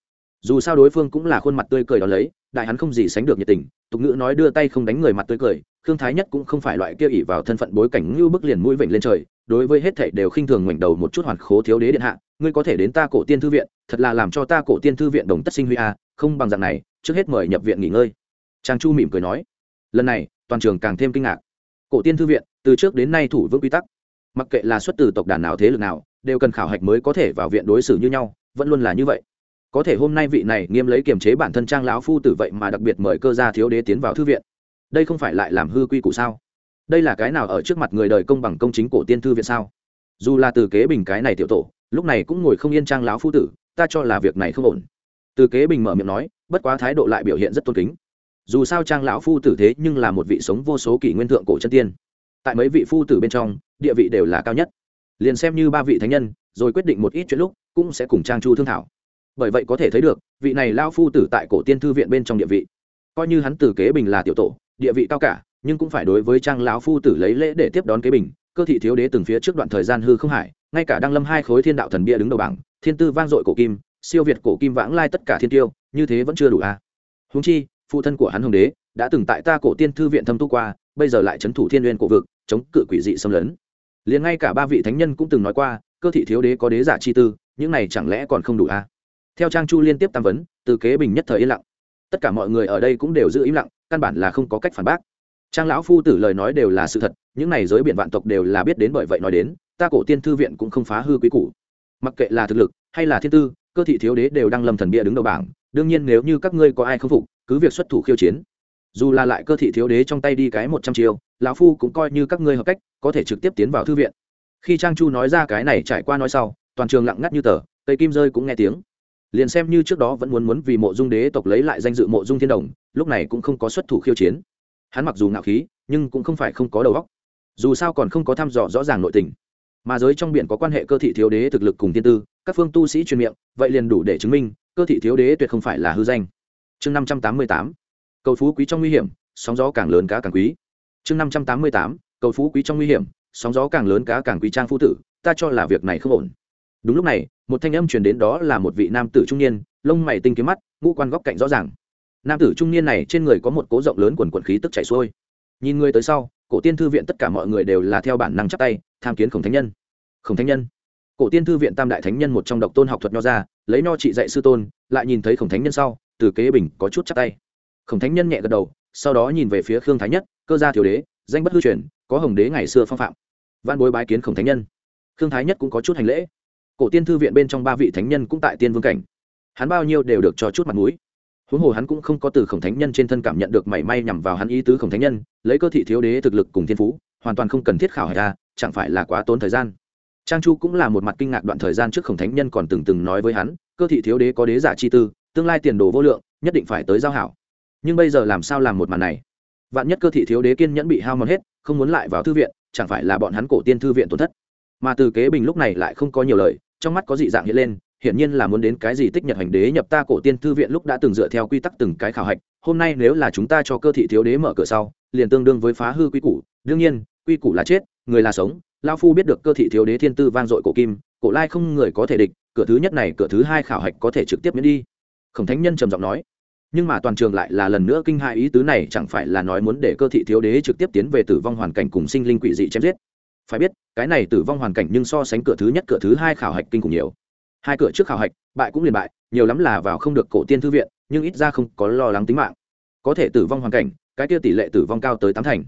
Dù sao đối phương cũng là khuôn mặt tươi cười đón lấy đại hắn không gì sánh được nhiệt tình, tục ngữ nói đưa tay không đánh người mặt tươi cười, khương thái nhất cũng không phải loại kia ỉ vào thân phận bối cảnh ngưu bức liền mũi vịnh lên trời, đối với hết thảy đều khinh thường ngoảnh đầu một chút hoàn khố thiếu đế điện hạ, ngươi có thể đến ta cổ tiên thư viện, thật là làm cho ta cổ tiên thư viện đồng tất sinh huy a, không bằng dạng này, trước hết mời nhập viện nghỉ ngơi. Trang chu mỉm cười nói. Lần này, toàn trường càng thêm kinh ngạc. Cổ tiên thư viện, từ trước đến nay thủ vững quy tắc. Mặc kệ là xuất từ tộc đàn nào thế lực nào, đều cần khảo hạch mới có thể vào viện đối xử như nhau, vẫn luôn là như vậy có thể hôm nay vị này nghiêm lấy kiềm chế bản thân trang lão phu tử vậy mà đặc biệt mời cơ gia thiếu đế tiến vào thư viện. Đây không phải lại làm hư quy củ sao? Đây là cái nào ở trước mặt người đời công bằng công chính cổ tiên thư viện sao? Dù là từ kế bình cái này tiểu tổ, lúc này cũng ngồi không yên trang lão phu tử, ta cho là việc này không ổn. Từ kế bình mở miệng nói, bất quá thái độ lại biểu hiện rất tôn kính. Dù sao trang lão phu tử thế nhưng là một vị sống vô số kỷ nguyên thượng cổ chân tiên. Tại mấy vị phu tử bên trong, địa vị đều là cao nhất. Liền xem như ba vị thánh nhân, rồi quyết định một ít chuyện lúc, cũng sẽ cùng trang chu thương thảo bởi vậy có thể thấy được, vị này lao phu tử tại cổ tiên thư viện bên trong địa vị coi như hắn từ kế bình là tiểu tổ, địa vị cao cả, nhưng cũng phải đối với trang lão phu tử lấy lễ để tiếp đón kế bình cơ thị thiếu đế từng phía trước đoạn thời gian hư không hải, ngay cả đăng lâm hai khối thiên đạo thần bia đứng đầu bảng, thiên tư vang dội cổ kim, siêu việt cổ kim vãng lai tất cả thiên tiêu, như thế vẫn chưa đủ à. huống chi, phụ thân của hắn hồng đế đã từng tại ta cổ tiên thư viện thâm tu qua, bây giờ lại c h ấ n thủ thiên n cổ vực, chống cự quỷ dị xâm lấn liền ngay cả ba vị thánh nhân cũng từng nói qua, cơ thị thiếu đế có đế giả chi tư, những này chẳng lẽ còn không đủ à? Theo trang chu liên tiếp tam vấn, từ kế bình nhất thời yên lặng. Tất cả mọi người ở đây cũng đều giữ im lặng, căn bản là không có cách phản bác. Trang lão phu tử lời nói đều là sự thật, những này giới biển vạn tộc đều là biết đến bởi vậy nói đến, ta cổ tiên thư viện cũng không phá hư quý cụ. mặc kệ là thực lực, hay là thiên tư, cơ thị thiếu đế đều đang lâm thần bia đứng đầu bảng, đương nhiên nếu như các ngươi có ai không phục, cứ việc xuất thủ khiêu chiến. Dù là lại cơ thị thiếu đế trong tay đi cái một trăm chiêu, lão phu cũng coi như các ngươi hợp cách, có thể trực tiếp tiến vào thư viện. Khi trang chu nói ra cái này trải qua nói sau, toàn trường lặng ngắt như tờ, cây kim rơi cũng nghe tiếng liền xem như trước đó vẫn muốn muốn vì mộ dung đế tộc lấy lại danh dự mộ dung thiên đồng, lúc này cũng không có xuất thủ khiêu chiến. Hắn mặc dù ngạo khí, nhưng cũng không phải không có đầu óc. Dù sao còn không có thăm dò rõ ràng nội tình. Mà giới trong biển có quan hệ cơ thị thiếu đế thực lực cùng thiên tư, các phương tu sĩ truyền miệng, vậy liền đủ để chứng minh, cơ thị thiếu đế tuyệt không phải là hư danh. Chương năm trăm tám mươi tám, cầu phú quý trong nguy hiểm, sóng gió càng lớn cá càng quý. Chương năm trăm tám mươi tám, cầu phú quý trong nguy hiểm, sóng gió càng lớn cá càng quý trang phu tử, ta cho là việc này không ổn. Đúng lúc này một thanh âm truyền đến đó là một vị nam tử trung niên, lông mày tinh kiếm mắt, ngũ quan góc cạnh rõ ràng. Nam tử trung niên này trên người có một cố rộng lớn quần quần khí tức chảy xuôi. Nhìn người tới sau, cổ tiên thư viện tất cả mọi người đều là theo bản năng chắp tay, tham kiến khổng thánh nhân. Khổng thánh nhân. Cổ tiên thư viện tam đại thánh nhân một trong độc tôn học thuật nho ra, lấy nho trị dạy sư tôn, lại nhìn thấy khổng thánh nhân sau, từ kế bình có chút chắp tay. Khổng thánh nhân nhẹ gật đầu, sau đó nhìn về phía khương thái nhất, cơ gia thiếu đế, danh bất hư truyền, có hồng đế ngày xưa phong phạm. Văn bối bái kiến khổng thánh nhân. Khương thái nhất cũng có chút hành lễ cổ tiên thư viện bên trong ba vị thánh nhân cũng tại tiên vương cảnh. Hắn bao nhiêu đều được cho chút mặt mũi. Huống hồ hắn cũng không có từ khổng thánh nhân trên thân cảm nhận được mảy may nhằm vào hắn ý tứ khổng thánh nhân, lấy cơ thị thiếu đế thực lực cùng thiên phú, hoàn toàn không cần thiết khảo hải ra, chẳng phải là quá tốn thời gian. Trang chu cũng là một mặt kinh ngạc đoạn thời gian trước khổng thánh nhân còn từng từng nói với hắn, cơ thị thiếu đế có đế giả chi tư, tương lai tiền đồ vô lượng, nhất định phải tới giao hảo. Nhưng bây giờ làm sao làm một màn này? Vạn nhất cơ thị thiếu đế kiên nhẫn bị hao mòn hết, không muốn lại vào thư viện, chẳng phải là bọn hắn cổ tiên thư viện tổn thất? Mà từ kế bình lúc này lại không có nhiều lời trong mắt có dị dạng hiện lên, hiển nhiên là muốn đến cái gì tích nhật hành đế nhập ta cổ tiên thư viện lúc đã từng dựa theo quy tắc từng cái khảo hạch, hôm nay nếu là chúng ta cho cơ thị thiếu đế mở cửa sau, liền tương đương với phá hư quy củ. Đương nhiên, quy củ là chết, người là sống lao phu biết được cơ thị thiếu đế thiên tư vang dội cổ kim, cổ lai không người có thể địch, cửa thứ nhất này, cửa thứ hai khảo hạch có thể trực tiếp miễn đi. Khổng thánh nhân trầm giọng nói. Nhưng mà toàn trường lại là lần nữa kinh hại ý tứ này chẳng phải là nói muốn để cơ thị thiếu đế trực tiếp tiến về tử vong hoàn cảnh cùng sinh linh quỷ dị chém giết phải biết, cái này tử vong hoàn cảnh nhưng so sánh cửa thứ nhất, cửa thứ hai khảo hạch kinh khủng nhiều. Hai cửa trước khảo hạch, bại cũng liền bại, nhiều lắm là vào không được cổ tiên thư viện, nhưng ít ra không có lo lắng tính mạng. Có thể tử vong hoàn cảnh, cái kia tỷ lệ tử vong cao tới tám thành.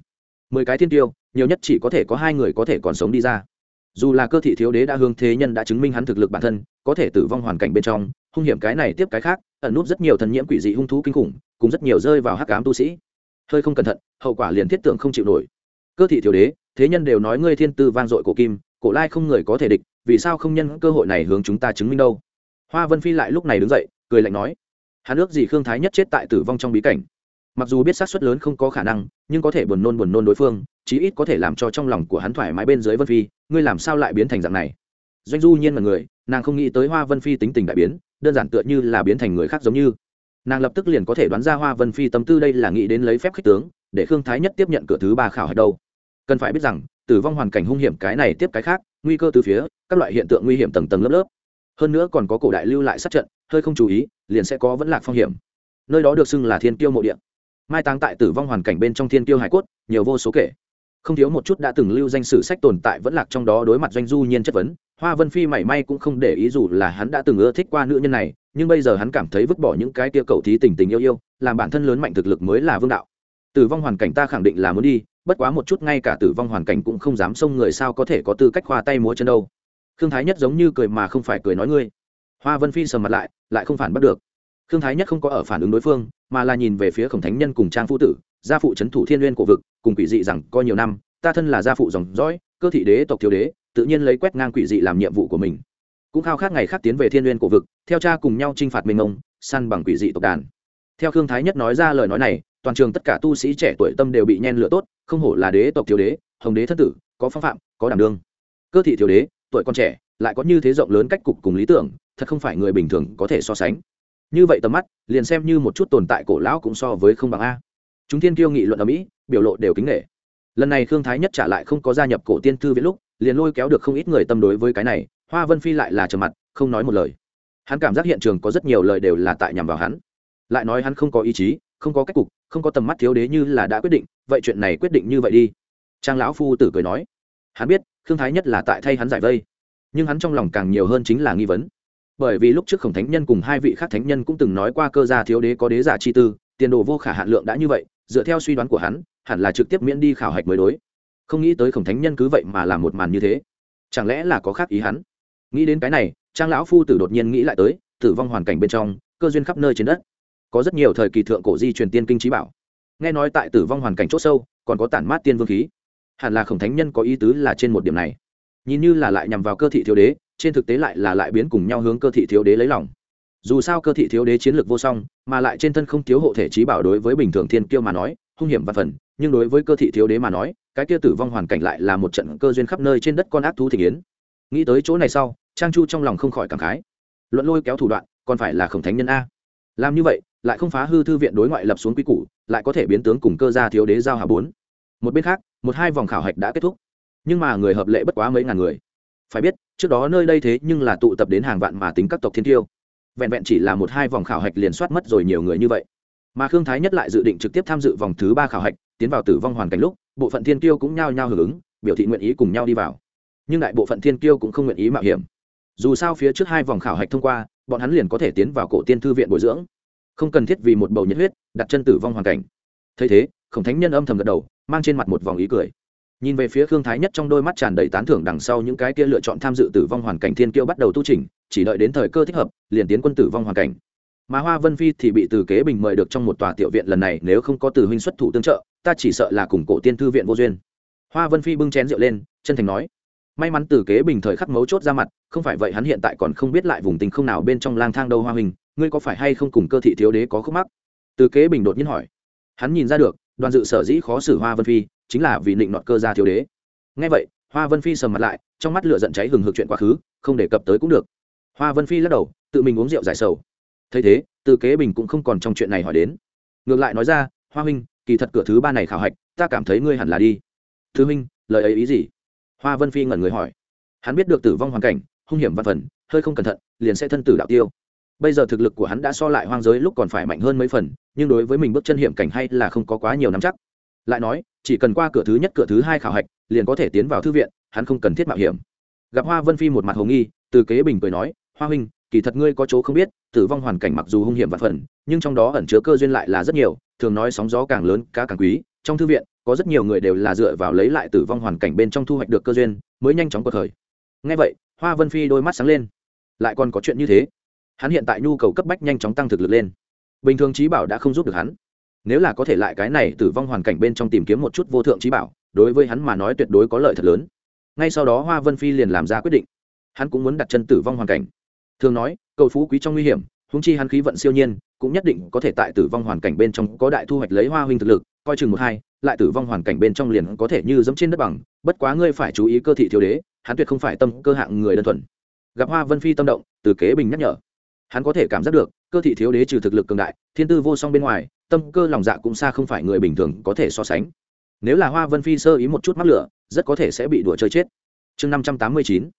Mười cái thiên tiêu, nhiều nhất chỉ có thể có hai người có thể còn sống đi ra. Dù là cơ thị thiếu đế đã hướng thế nhân đã chứng minh hắn thực lực bản thân, có thể tử vong hoàn cảnh bên trong, hung hiểm cái này tiếp cái khác, ẩn nút rất nhiều thần nhiễm quỷ dị hung thú kinh khủng, cùng rất nhiều rơi vào hắc cám tu sĩ. Hơi không cẩn thận, hậu quả liền thiết tượng không chịu nổi. Cơ thị thiếu đế thế nhân đều nói ngươi thiên tư vang dội cổ kim, cổ lai không người có thể địch, vì sao không nhân cơ hội này hướng chúng ta chứng minh đâu? Hoa vân phi lại lúc này đứng dậy, cười lạnh nói, hắn ước gì khương thái nhất chết tại tử vong trong bí cảnh. Mặc dù biết xác suất lớn không có khả năng, nhưng có thể buồn nôn buồn nôn đối phương, chí ít có thể làm cho trong lòng của hắn thoải mái bên dưới vân phi, ngươi làm sao lại biến thành dạng này? Doanh du nhiên là người, nàng không nghĩ tới hoa vân phi tính tình đại biến, đơn giản tựa như là biến thành người khác giống như. Nàng lập tức liền có thể đoán ra hoa vân phi tâm tư đây là nghĩ đến lấy phép khích tướng, để khương thái nhất tiếp nhận cửa thứ ba khảo hạch đâu cần phải biết rằng, tử vong hoàn cảnh hung hiểm cái này tiếp cái khác, nguy cơ từ phía, các loại hiện tượng nguy hiểm tầng tầng lớp lớp. Hơn nữa còn có cổ đại lưu lại sát trận, hơi không chú ý, liền sẽ có vẫn lạc phong hiểm. Nơi đó được xưng là thiên tiêu mộ điện mai táng tại tử vong hoàn cảnh bên trong thiên tiêu hải cốt, nhiều vô số kể. Không thiếu một chút đã từng lưu danh sử sách tồn tại vẫn lạc trong đó đối mặt doanh du nhiên chất vấn, hoa vân phi mảy may cũng không để ý dù là hắn đã từng ưa thích qua nữ nhân này, nhưng bây giờ hắn cảm thấy vứt bỏ những cái tia cầu thí tình tình yêu yêu, làm bản thân lớn mạnh thực lực mới là vương đạo. Tử vong hoàn cảnh ta khẳng định là muốn đi bất quá một chút ngay cả tử vong hoàn cảnh cũng không dám xông người sao có thể có tư cách khoa tay múa chân đâu. Khương thái nhất giống như cười mà không phải cười nói ngươi. Hoa vân phi sầm mặt lại lại không phản bắt được. Khương thái nhất không có ở phản ứng đối phương, mà là nhìn về phía khổng thánh nhân cùng trang phu tử, gia phụ c h ấ n thủ thiên n g u y ê n cổ vực, cùng quỷ dị rằng coi nhiều năm, ta thân là gia phụ dòng dõi, cơ thị đế, tộc thiếu đế, tự nhiên lấy quét ngang quỷ dị làm nhiệm vụ của mình. Cũng khao khát ngày khác tiến về thiên n g u y ê n cổ vực, theo cha cùng nhau t r i n h phạt mình ông săn bằng quỷ dị tộc đàn. Theo khương thái nhất nói ra lời nói này toàn trường tất cả tu sĩ trẻ tuổi tâm đều bị nhen lửa tốt, không hổ là đế tộc thiếu đế, hồng đế thân tử, có phong phạm, có đảm đương. Cơ thị thiếu đế, tuổi còn trẻ, lại có như thế rộng lớn cách cục cùng lý tưởng, thật không phải người bình thường có thể so sánh. Như vậy tầm mắt, liền xem như một chút tồn tại cổ lão cũng so với không bằng a. Chúng thiên kiêu nghị luận ở mỹ biểu lộ đều kính nghệ lần này khương thái nhất trả lại không có gia nhập cổ tiên thư viết lúc, liền lôi kéo được không ít người tâm đối với cái này, hoa vân phi lại là trầm mặt, không nói một lời. Hắn cảm giác hiện trường có rất nhiều lời đều là tại nhằm vào hắn. Lại nói hắn không có ý chí không có cách cục, không có tầm mắt thiếu đế như là đã quyết định, vậy chuyện này quyết định như vậy đi. Trang lão phu tử cười nói. Hắn biết, khương thái nhất là tại thay hắn giải vây, nhưng hắn trong lòng càng nhiều hơn chính là nghi vấn. Bởi vì lúc trước khổng thánh nhân cùng hai vị khác thánh nhân cũng từng nói qua cơ gia thiếu đế có đế giả chi tư, tiền đồ vô khả hạn lượng đã như vậy, dựa theo suy đoán của hắn, hẳn là trực tiếp miễn đi khảo hạch mới đối. Không nghĩ tới khổng thánh nhân cứ vậy mà làm một màn như thế. Chẳng lẽ là có khác ý hắn? Nghĩ đến cái này, trang lão phu tử đột nhiên nghĩ lại tới, tử vong hoàn cảnh bên trong, cơ duyên khắp nơi trên đất có rất nhiều thời kỳ thượng cổ di truyền tiên kinh trí bảo. Nghe nói tại tử vong hoàn cảnh c h ỗ sâu, còn có tản mát tiên vương khí. Hẳn là khổng thánh nhân có ý tứ là trên một điểm này. Nhìn như là lại nhằm vào cơ thị thiếu đế, trên thực tế lại là lại biến cùng nhau hướng cơ thị thiếu đế lấy lòng. Dù sao cơ thị thiếu đế chiến lược vô song, mà lại trên thân không thiếu hộ thể trí bảo đối với bình thường thiên kiêu mà nói, hung hiểm và phần, nhưng đối với cơ thị thiếu đế mà nói, cái kia tử vong hoàn cảnh lại là một trận cơ duyên khắp nơi trên đất con ác thú thị yến. Nghĩ tới chỗ này sau, trang chu trong lòng không khỏi cảm khái. Luận lôi kéo thủ đoạn, còn phải là khổng thánh nhân a. Làm như vậy lại không phá hư thư viện đối ngoại lập xuống quy củ, lại có thể biến tướng cùng cơ gia thiếu đế giao hà bốn. Một bên khác, một hai vòng khảo hạch đã kết thúc. Nhưng mà người hợp lệ bất quá mấy ngàn người. Phải biết, trước đó nơi đây thế nhưng là tụ tập đến hàng vạn mà tính các tộc thiên tiêu. Vẹn vẹn chỉ là một hai vòng khảo hạch liền soát mất rồi nhiều người như vậy. Mà khương thái nhất lại dự định trực tiếp tham dự vòng thứ ba khảo hạch, tiến vào tử vong hoàn cảnh lúc, bộ phận thiên tiêu cũng nhao nhao hưởng ứng, biểu thị nguyện ý cùng nhau đi vào. Nhưng đại bộ phận thiên tiêu cũng không nguyện ý mạo hiểm. Dù sao phía trước hai vòng khảo hạch thông qua, bọn hắn liền có thể tiến vào cổ tiên thư viện bồi dưỡng không cần thiết vì một bầu nhiệt huyết, đặt chân tử vong hoàn cảnh. Thấy thế, khổng thánh nhân âm thầm gật đầu, mang trên mặt một vòng ý cười. Nhìn về phía khương thái nhất trong đôi mắt tràn đầy tán thưởng đằng sau những cái kia lựa chọn tham dự tử vong hoàn cảnh thiên kiêu bắt đầu tu trình chỉ đợi đến thời cơ thích hợp, liền tiến quân tử vong hoàn cảnh. Mà hoa vân phi thì bị từ kế bình mời được trong một tòa tiểu viện lần này, nếu không có từ huynh xuất thủ tương trợ, ta chỉ sợ là cùng cổ tiên thư viện vô duyên. Hoa vân phi bưng chén rượu lên, chân thành nói, may mắn từ kế bình thời khắc mấu chốt ra mặt, không phải vậy hắn hiện tại còn không biết lại vùng tình không nào bên trong lang thang đâu hoa hình ngươi có phải hay không cùng cơ thị thiếu đế có khúc mắc? Từ kế bình đột nhiên hỏi. Hắn nhìn ra được, đoàn dự sở dĩ khó xử hoa vân phi, chính là vì định nọt cơ gia thiếu đế. Ngay vậy, hoa vân phi sầm mặt lại, trong mắt lửa giận cháy hừng hực chuyện quá khứ, không đề cập tới cũng được. Hoa vân phi lắc đầu, tự mình uống rượu giải sầu. Thấy thế, từ kế bình cũng không còn trong chuyện này hỏi đến. Ngược lại nói ra, hoa huynh, kỳ thật cửa thứ ba này khảo hạch, ta cảm thấy ngươi hẳn là đi. Thứ huynh, lời ấy ý gì? Hoa vân phi ngẩn người hỏi. Hắn biết được tử vong hoàn cảnh, hung hiểm văn phần, hơi không cẩn thận, liền sẽ thân tử đạo tiêu bây giờ thực lực của hắn đã so lại hoang giới lúc còn phải mạnh hơn mấy phần, nhưng đối với mình bước chân hiểm cảnh hay là không có quá nhiều nắm chắc. Lại nói, chỉ cần qua cửa thứ nhất, cửa thứ hai khảo hạch, liền có thể tiến vào thư viện, hắn không cần thiết mạo hiểm. Gặp hoa vân phi một mặt hồ nghi, từ kế bình cười nói, hoa huynh, kỳ thật ngươi có chỗ không biết, tử vong hoàn cảnh mặc dù hung hiểm và phần, nhưng trong đó ẩn chứa cơ duyên lại là rất nhiều, thường nói sóng gió càng lớn, cá càng quý. Trong thư viện, có rất nhiều người đều là dựa vào lấy lại tử vong hoàn cảnh bên trong thu hoạch được cơ duyên, mới nhanh chóng cuộc khởi. Ngay vậy, hoa vân phi đôi mắt sáng lên. Lại còn có chuyện như thế hắn hiện tại nhu cầu cấp bách nhanh chóng tăng thực lực lên. Bình thường trí bảo đã không giúp được hắn. Nếu là có thể lại cái này tử vong hoàn cảnh bên trong tìm kiếm một chút vô thượng trí bảo, đối với hắn mà nói tuyệt đối có lợi thật lớn. Ngay sau đó hoa vân phi liền làm ra quyết định. Hắn cũng muốn đặt chân tử vong hoàn cảnh. Thường nói, cầu phú quý trong nguy hiểm húng chi hắn khí vận siêu nhiên, cũng nhất định có thể tại tử vong hoàn cảnh bên trong có đại thu hoạch lấy hoa huynh thực lực, coi chừng một hai, lại tử vong hoàn cảnh bên trong liền có thể như dẫm trên đất bằng. Bất quá ngươi phải chú ý cơ thị thiếu đế, hắn tuyệt không phải tâm cơ hạng người đơn thuần. Gặp hoa vân phi tâm động, từ kế bình nhắc nhở hắn có thể cảm giác được, cơ thị thiếu đế trừ thực lực cường đại, thiên tư vô song bên ngoài, tâm cơ lòng dạ cũng xa không phải người bình thường có thể so sánh. Nếu là hoa vân phi sơ ý một chút mắc lửa, rất có thể sẽ bị đùa chơi chết. Chương năm trăm tám mươi chín,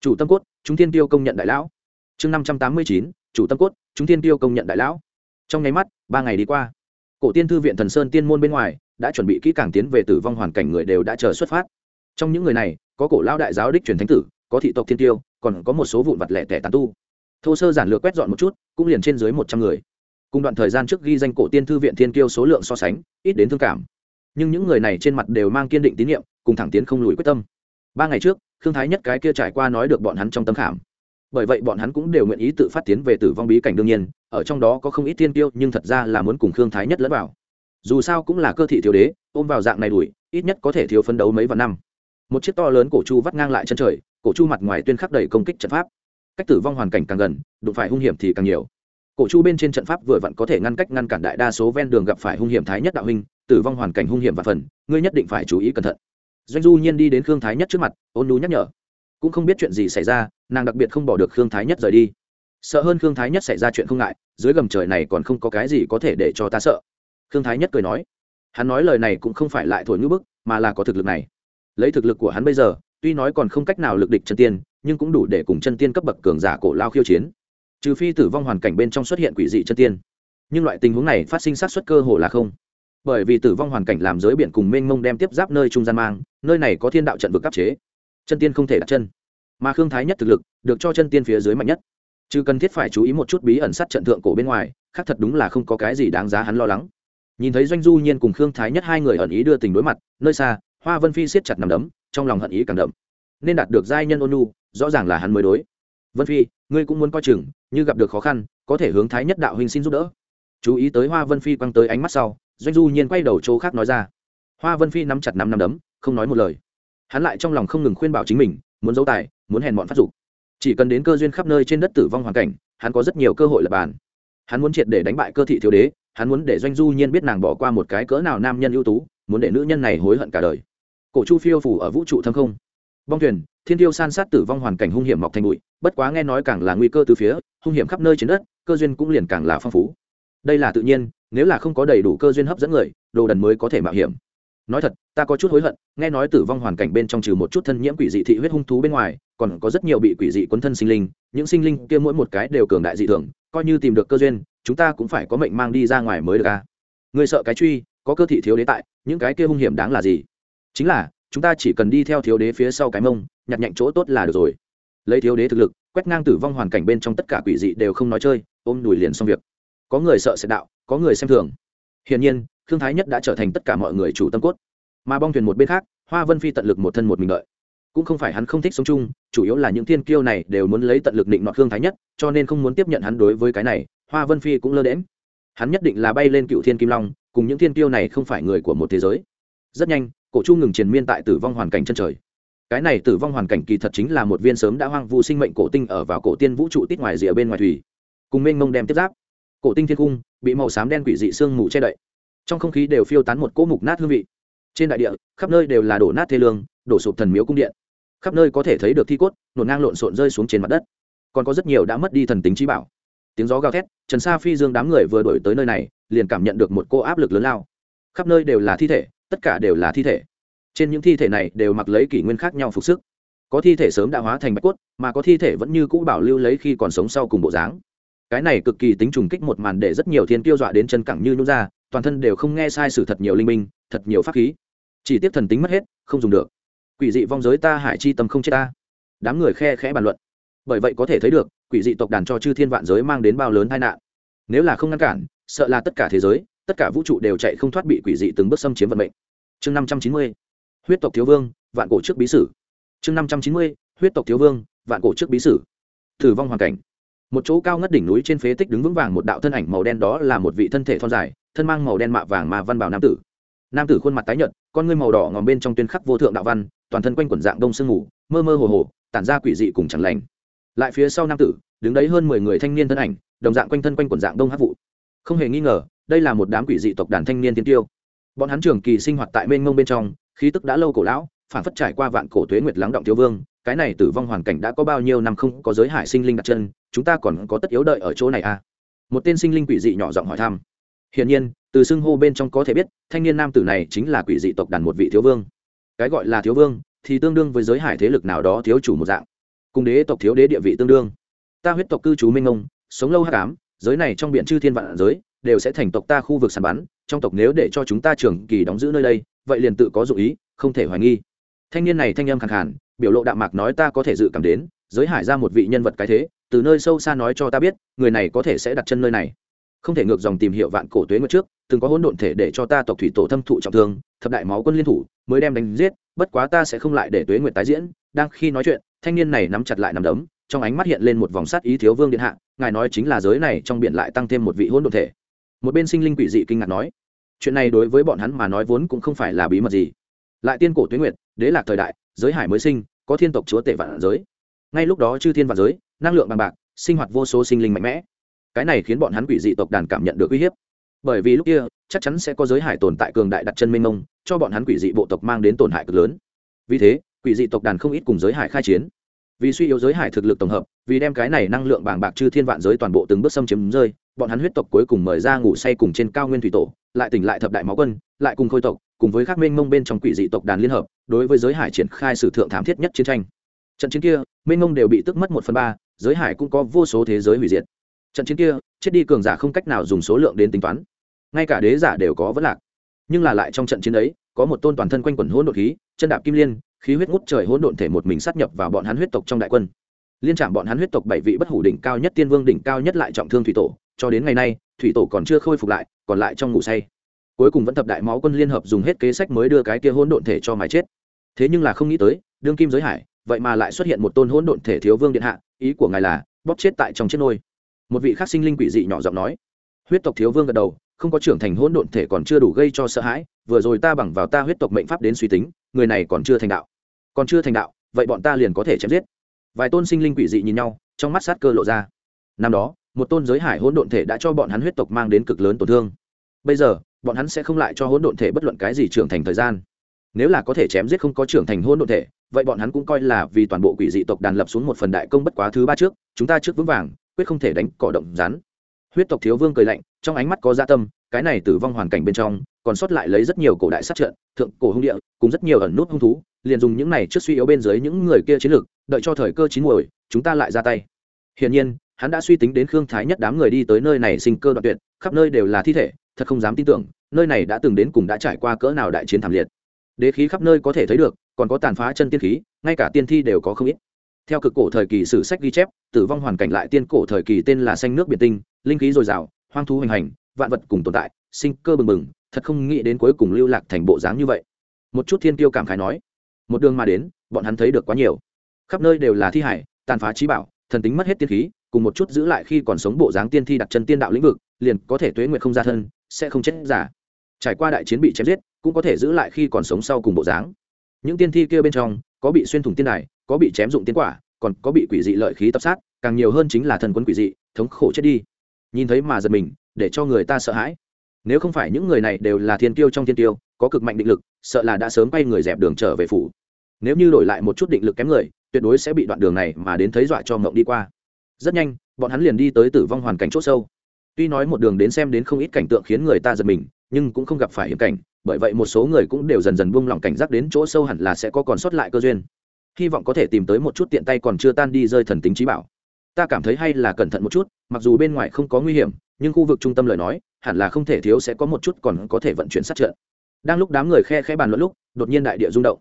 chủ tâm cốt, chúng thiên tiêu công nhận đại lão. Chương năm trăm tám mươi chín, chủ tâm cốt, chúng thiên tiêu công nhận đại lão. Trong nháy mắt, ba ngày đi qua. Cổ tiên thư viện thần sơn tiên môn bên ngoài, đã chuẩn bị kỹ càng tiến về tử vong hoàn cảnh người đều đã chờ xuất phát. Trong những người này, có cổ lao đại giáo đích truyền thánh tử, có thị tộc thiên tiêu, còn có một số vụn vặt lẻ tẻ tàn tu thô sơ giản lược quét dọn một chút, cũng liền trên dưới một trăm người. Cùng đoạn thời gian trước ghi danh cổ tiên thư viện thiên kiêu số lượng so sánh, ít đến thương cảm. Nhưng những người này trên mặt đều mang kiên định tín nhiệm, cùng thẳng tiến không lùi quyết tâm. Ba ngày trước thương thái nhất cái kia trải qua nói được bọn hắn trong tâm khảm. Bởi vậy bọn hắn cũng đều nguyện ý tự phát tiến về tử vong bí cảnh đương nhiên, ở trong đó có không ít tiên tiêu nhưng thật ra là muốn cùng khương thái nhất lẫn vào. Dù sao cũng là cơ thị thiếu đế, ôm vào dạng này đuổi, ít nhất có thể thiếu phấn đấu mấy vạn năm. Một chiếc to lớn cổ chu vắt ngang lại chân trời, cổ chu mặt ngoài tuyên khắc đầy công kích trận pháp cách tử vong hoàn cảnh càng gần, đụng phải hung hiểm thì càng nhiều. Cổ chu bên trên trận pháp vừa vặn có thể ngăn cách ngăn cản đại đa số ven đường gặp phải hung hiểm thái nhất đạo huynh, tử vong hoàn cảnh hung hiểm và phần, ngươi nhất định phải chú ý cẩn thận. Doanh du nhiên đi đến khương thái nhất trước mặt, ôn nú nhắc nhở. Cũng không biết chuyện gì xảy ra, nàng đặc biệt không bỏ được khương thái nhất rời đi. Sợ hơn khương thái nhất xảy ra chuyện không ngại, dưới gầm trời này còn không có cái gì có thể để cho ta sợ. Khương thái nhất cười nói. Hắn nói lời này cũng không phải lại thổi ngữ bức, mà là có thực lực này. Lấy thực lực của hắn bây giờ, tuy nói còn không cách nào lực địch chân tiên nhưng cũng đủ để cùng chân tiên cấp bậc cường giả cổ lao khiêu chiến. Trừ phi tử vong hoàn cảnh bên trong xuất hiện quỷ dị chân tiên. Nhưng loại tình huống này phát sinh sát xuất cơ hồ là không. Bởi vì tử vong hoàn cảnh làm giới biển cùng mênh mông đem tiếp giáp nơi trung gian mang, nơi này có thiên đạo trận vực áp chế. Chân tiên không thể đặt chân. Mà khương thái nhất thực lực được cho chân tiên phía dưới mạnh nhất. Chứ cần thiết phải chú ý một chút bí ẩn sát trận thượng cổ bên ngoài, khác thật đúng là không có cái gì đáng giá hắn lo lắng. Nhìn thấy doanh du nhiên cùng khương thái nhất hai người ẩn ý đưa tình đối mặt, nơi xa, hoa vân phi siết chặt nằm đấm, trong lòng hận ý càng đậm. Nên đạt được giai nhân ôn nu rõ ràng là hắn mới đối. Vân phi, ngươi cũng muốn coi chừng, như gặp được khó khăn, có thể hướng thái nhất đạo huynh xin giúp đỡ. Chú ý tới hoa vân phi quăng tới ánh mắt sau, doanh du nhiên quay đầu chỗ khác nói ra. Hoa vân phi nắm chặt nắm nắm đấm, không nói một lời. Hắn lại trong lòng không ngừng khuyên bảo chính mình, muốn giấu tài, muốn hèn bọn phát dục. Chỉ cần đến cơ duyên khắp nơi trên đất tử vong hoàn cảnh, hắn có rất nhiều cơ hội lập bàn. Hắn muốn triệt để đánh bại cơ thị thiếu đế, hắn muốn để doanh du nhiên biết nàng bỏ qua một cái cỡ nào nam nhân ưu tú, muốn để nữ nhân này hối hận cả đời. Cổ chu phiêu phủ ở vũ trụ thâm không. Bong thuyền thiên tiêu san sát tử vong hoàn cảnh hung hiểm mọc thành bụi, bất quá nghe nói càng là nguy cơ từ phía, hung hiểm khắp nơi trên đất, cơ duyên cũng liền càng là phong phú. Đây là tự nhiên, nếu là không có đầy đủ cơ duyên hấp dẫn người, đồ đần mới có thể mạo hiểm. Nói thật, ta có chút hối hận, nghe nói tử vong hoàn cảnh bên trong trừ một chút thân nhiễm quỷ dị thị huyết hung thú bên ngoài, còn có rất nhiều bị quỷ dị quấn thân sinh linh, những sinh linh kia mỗi một cái đều cường đại dị thường, coi như tìm được cơ duyên, chúng ta cũng phải có mệnh mang đi ra ngoài mới được à. a người sợ cái truy, có cơ thị thiếu đế tại, những cái kia hung hiểm đáng là gì? Chính là chúng ta chỉ cần đi theo thiếu đế phía sau cái mông, nhặt nhạnh chỗ tốt là được rồi. Lấy thiếu đế thực lực, quét ngang tử vong hoàn cảnh bên trong tất cả quỷ dị đều không nói chơi, ôm đùi liền xong việc. Có người sợ sẽ đạo, có người xem thường. Hiển nhiên thương thái nhất đã trở thành tất cả mọi người chủ tâm cốt. Mà bong thuyền một bên khác, hoa vân phi tận lực một thân một mình lợi cũng không phải hắn không thích sống chung, chủ yếu là những thiên kiêu này đều muốn lấy tận lực định nọ thương thái nhất, cho nên không muốn tiếp nhận hắn đối với cái này, hoa vân phi cũng lơ đễm hắn nhất định là bay lên cựu thiên kim long, cùng những thiên kiêu này không phải người của một thế giới. Rất nhanh cổ chu ngừng triền miên tại tử vong hoàn cảnh chân trời. Cái này tử vong hoàn cảnh kỳ thật chính là một viên sớm đã hoang vu sinh mệnh cổ tinh ở vào cổ tiên vũ trụ tít ngoài rìa bên ngoài thủy. Cùng mênh mông đem tiếp giáp. Cổ tinh thiên cung, bị màu xám đen quỷ dị sương mù che đậy. Trong không khí đều phiêu tán một cỗ mục nát hương vị. Trên đại địa, khắp nơi đều là đổ nát thê lương, đổ sụp thần miếu cung điện. Khắp nơi có thể thấy được thi cốt, nổ ngang lộn xộn rơi xuống trên mặt đất. Còn có rất nhiều đã mất đi thần tính trí bảo. Tiếng gió gào thét, trần sa phi dương đám người vừa đổi tới nơi này, liền cảm nhận được một cô áp lực lớn lao. Khắp nơi đều là thi thể tất cả đều là thi thể. Trên những thi thể này đều mặc lấy kỷ nguyên khác nhau phục sức. Có thi thể sớm đã hóa thành bạch cốt, mà có thi thể vẫn như cũ bảo lưu lấy khi còn sống sau cùng bộ dáng. Cái này cực kỳ tính trùng kích một màn để rất nhiều thiên tiêu dọa đến chân cẳng như nhún ra, toàn thân đều không nghe sai sự thật nhiều linh minh, thật nhiều pháp khí. Chỉ tiếp thần tính mất hết, không dùng được. Quỷ dị vong giới ta hải chi tâm không chết ta. Đám người khe khẽ bàn luận. Bởi vậy có thể thấy được, quỷ dị tộc đàn cho chư thiên vạn giới mang đến bao lớn tai nạn. Nếu là không ngăn cản, sợ là tất cả thế giới tất cả vũ trụ đều chạy không thoát bị quỷ dị từng bước xâm chiếm vận mệnh. Chương năm trăm chín mươi, huyết tộc thiếu vương, vạn cổ trước bí sử. Chương năm trăm chín mươi, huyết tộc thiếu vương, vạn cổ trước bí sử. Thử vong hoàn cảnh. Một chỗ cao ngất đỉnh núi trên phế tích đứng vững vàng một đạo thân ảnh màu đen đó là một vị thân thể thon dài, thân mang màu đen mạ vàng mà văn bảo nam tử. Nam tử khuôn mặt tái nhợt, con ngươi màu đỏ ngòm bên trong tuyên khắc vô thượng đạo văn, toàn thân quanh quần dạng đông sương ngủ mơ mơ hồ hồ, tản ra quỷ dị cùng chẳng lành. Lại phía sau nam tử, đứng đấy hơn mười người thanh niên thân ảnh, đồng dạng quanh thân quanh quần dạng đông hát vụ không hề nghi ngờ, đây là một đám quỷ dị tộc đàn thanh niên tiên tiêu. Bọn hắn trường kỳ sinh hoạt tại mênh mông bên trong, khí tức đã lâu cổ lão, phản phất trải qua vạn cổ tuế nguyệt lắng động thiếu vương, cái này tử vong hoàn cảnh đã có bao nhiêu năm không có giới hải sinh linh đặt chân, chúng ta còn có tất yếu đợi ở chỗ này à? Một tên sinh linh quỷ dị nhỏ giọng hỏi thăm. Hiển nhiên, từ xưng hô bên trong có thể biết, thanh niên nam tử này chính là quỷ dị tộc đàn một vị thiếu vương. Cái gọi là thiếu vương, thì tương đương với giới hải thế lực nào đó thiếu chủ một dạng. Cùng đế tộc thiếu đế địa vị tương đương. Ta huyết tộc cư trú minh ông sống lâu hát cám giới này trong biển chư thiên vạn giới đều sẽ thành tộc ta khu vực sàn bắn, trong tộc nếu để cho chúng ta trường kỳ đóng giữ nơi đây, vậy liền tự có dụ ý, không thể hoài nghi. Thanh niên này thanh âm khẳng hẳn biểu lộ đạm mạc nói ta có thể dự cảm đến, giới hải ra một vị nhân vật cái thế, từ nơi sâu xa nói cho ta biết, người này có thể sẽ đặt chân nơi này. Không thể ngược dòng tìm hiểu vạn cổ tuế nguyệt trước, từng có hỗn độn thể để cho ta tộc thủy tổ thâm thụ trọng thương, thập đại máu quân liên thủ, mới đem đánh giết, bất quá ta sẽ không lại để tuế nguyệt tái diễn. Đang khi nói chuyện, thanh niên này nắm chặt lại nắm đấm trong ánh mắt hiện lên một vòng sát ý thiếu vương điện hạ, ngài nói chính là giới này trong biển lại tăng thêm một vị hôn độn thể. Một bên sinh linh quỷ dị kinh ngạc nói, chuyện này đối với bọn hắn mà nói vốn cũng không phải là bí mật gì. Lại tiên cổ tuế nguyệt, đế lạc thời đại, giới hải mới sinh, có thiên tộc chúa tể vạn giới. Ngay lúc đó chư thiên vạn giới, năng lượng bằng bạc, sinh hoạt vô số sinh linh mạnh mẽ. Cái này khiến bọn hắn quỷ dị tộc đàn cảm nhận được uy hiếp. Bởi vì lúc kia, chắc chắn sẽ có giới hải tồn tại cường đại đặt chân mênh mông, cho bọn hắn quỷ dị bộ tộc mang đến tổn hại cực lớn. Vì thế, quỷ dị tộc đàn không ít cùng giới hải khai chiến vì suy yếu giới hải thực lực tổng hợp, vì đem cái này năng lượng bàng bạc chư thiên vạn giới toàn bộ từng bước xâm chiếm rơi, bọn hắn huyết tộc cuối cùng mời ra ngủ say cùng trên cao nguyên thủy tổ, lại tỉnh lại thập đại máu quân, lại cùng khôi tộc, cùng với các mênh mông bên trong quỷ dị tộc đàn liên hợp, đối với giới hải triển khai sử thượng thảm thiết nhất chiến tranh. Trận chiến kia, mênh mông đều bị tức mất một phần ba, giới hải cũng có vô số thế giới hủy diệt. Trận chiến kia, chết đi cường giả không cách nào dùng số lượng đến tính toán. Ngay cả đế giả đều có vấn lạc. Nhưng là lại trong trận chiến ấy, có một tôn toàn thân quanh quẩn hỗn độn khí, chân đạp kim liên khí huyết ngút trời hỗn độn thể một mình sát nhập vào bọn hắn huyết tộc trong đại quân. Liên trạm bọn hắn huyết tộc bảy vị bất hủ đỉnh cao nhất tiên vương đỉnh cao nhất lại trọng thương thủy tổ, cho đến ngày nay, thủy tổ còn chưa khôi phục lại, còn lại trong ngủ say. Cuối cùng vẫn thập đại máu quân liên hợp dùng hết kế sách mới đưa cái kia hỗn độn thể cho mái chết. Thế nhưng là không nghĩ tới, đương kim giới hải, vậy mà lại xuất hiện một tôn hỗn độn thể thiếu vương điện hạ, ý của ngài là, bóp chết tại trong chiếc nôi. Một vị khắc sinh linh quỷ dị nhỏ giọng nói. Huyết tộc thiếu vương gật đầu, không có trưởng thành hỗn độn thể còn chưa đủ gây cho sợ hãi, vừa rồi ta bằng vào ta huyết tộc mệnh pháp đến suy tính người này còn chưa thành đạo. Còn chưa thành đạo, vậy bọn ta liền có thể chém giết. Vài tôn sinh linh quỷ dị nhìn nhau, trong mắt sát cơ lộ ra. Năm đó, một tôn giới hải hỗn độn thể đã cho bọn hắn huyết tộc mang đến cực lớn tổn thương. Bây giờ, bọn hắn sẽ không lại cho hỗn độn thể bất luận cái gì trưởng thành thời gian. Nếu là có thể chém giết không có trưởng thành hỗn độn thể, vậy bọn hắn cũng coi là vì toàn bộ quỷ dị tộc đàn lập xuống một phần đại công bất quá thứ ba trước, chúng ta trước vững vàng, quyết không thể đánh cỏ động rắn. Huyết tộc thiếu vương cười lạnh, trong ánh mắt có gia tâm, cái này tử vong hoàn cảnh bên trong còn sót lại lấy rất nhiều cổ đại sát trận, thượng cổ hung địa, cùng rất nhiều ẩn nút hung thú, liền dùng những này trước suy yếu bên dưới những người kia chiến lược, đợi cho thời cơ chín muồi, chúng ta lại ra tay. Hiển nhiên, hắn đã suy tính đến khương thái nhất đám người đi tới nơi này sinh cơ đoạn tuyệt, khắp nơi đều là thi thể, thật không dám tin tưởng, nơi này đã từng đến cùng đã trải qua cỡ nào đại chiến thảm liệt. Đế khí khắp nơi có thể thấy được, còn có tàn phá chân tiên khí, ngay cả tiên thi đều có không ít. Theo cực cổ thời kỳ sử sách ghi chép, tử vong hoàn cảnh lại tiên cổ thời kỳ tên là xanh nước biển tinh, linh khí dồi dào, hoang thú hoành hành, vạn vật cùng tồn tại, sinh cơ bừng bừng thật không nghĩ đến cuối cùng lưu lạc thành bộ dáng như vậy. Một chút thiên tiêu cảm khái nói, một đường mà đến, bọn hắn thấy được quá nhiều. Khắp nơi đều là thi hải, tàn phá trí bảo, thần tính mất hết tiên khí, cùng một chút giữ lại khi còn sống bộ dáng tiên thi đặt chân tiên đạo lĩnh vực, liền có thể tuế nguyện không ra thân, sẽ không chết giả. Trải qua đại chiến bị chém giết, cũng có thể giữ lại khi còn sống sau cùng bộ dáng. Những tiên thi kia bên trong, có bị xuyên thủng tiên đài, có bị chém dụng tiên quả, còn có bị quỷ dị lợi khí tập sát, càng nhiều hơn chính là thần quân quỷ dị, thống khổ chết đi. Nhìn thấy mà giật mình, để cho người ta sợ hãi nếu không phải những người này đều là thiên tiêu trong thiên tiêu có cực mạnh định lực, sợ là đã sớm bay người dẹp đường trở về phủ. Nếu như đổi lại một chút định lực kém người, tuyệt đối sẽ bị đoạn đường này mà đến thấy dọa cho mộng đi qua. Rất nhanh, bọn hắn liền đi tới tử vong hoàn cảnh c h ỗ sâu. Tuy nói một đường đến xem đến không ít cảnh tượng khiến người ta giật mình, nhưng cũng không gặp phải hiểm cảnh, bởi vậy một số người cũng đều dần dần buông lỏng cảnh giác đến chỗ sâu hẳn là sẽ có còn sót lại cơ duyên. Hy vọng có thể tìm tới một chút tiện tay còn chưa tan đi rơi thần tính trí bảo. Ta cảm thấy hay là cẩn thận một chút, mặc dù bên ngoài không có nguy hiểm, nhưng khu vực trung tâm lời nói hẳn là không thể thiếu sẽ có một chút còn có thể vận chuyển sát trận. Đang lúc đám người khe khẽ bàn luận lúc, đột nhiên đại địa rung động.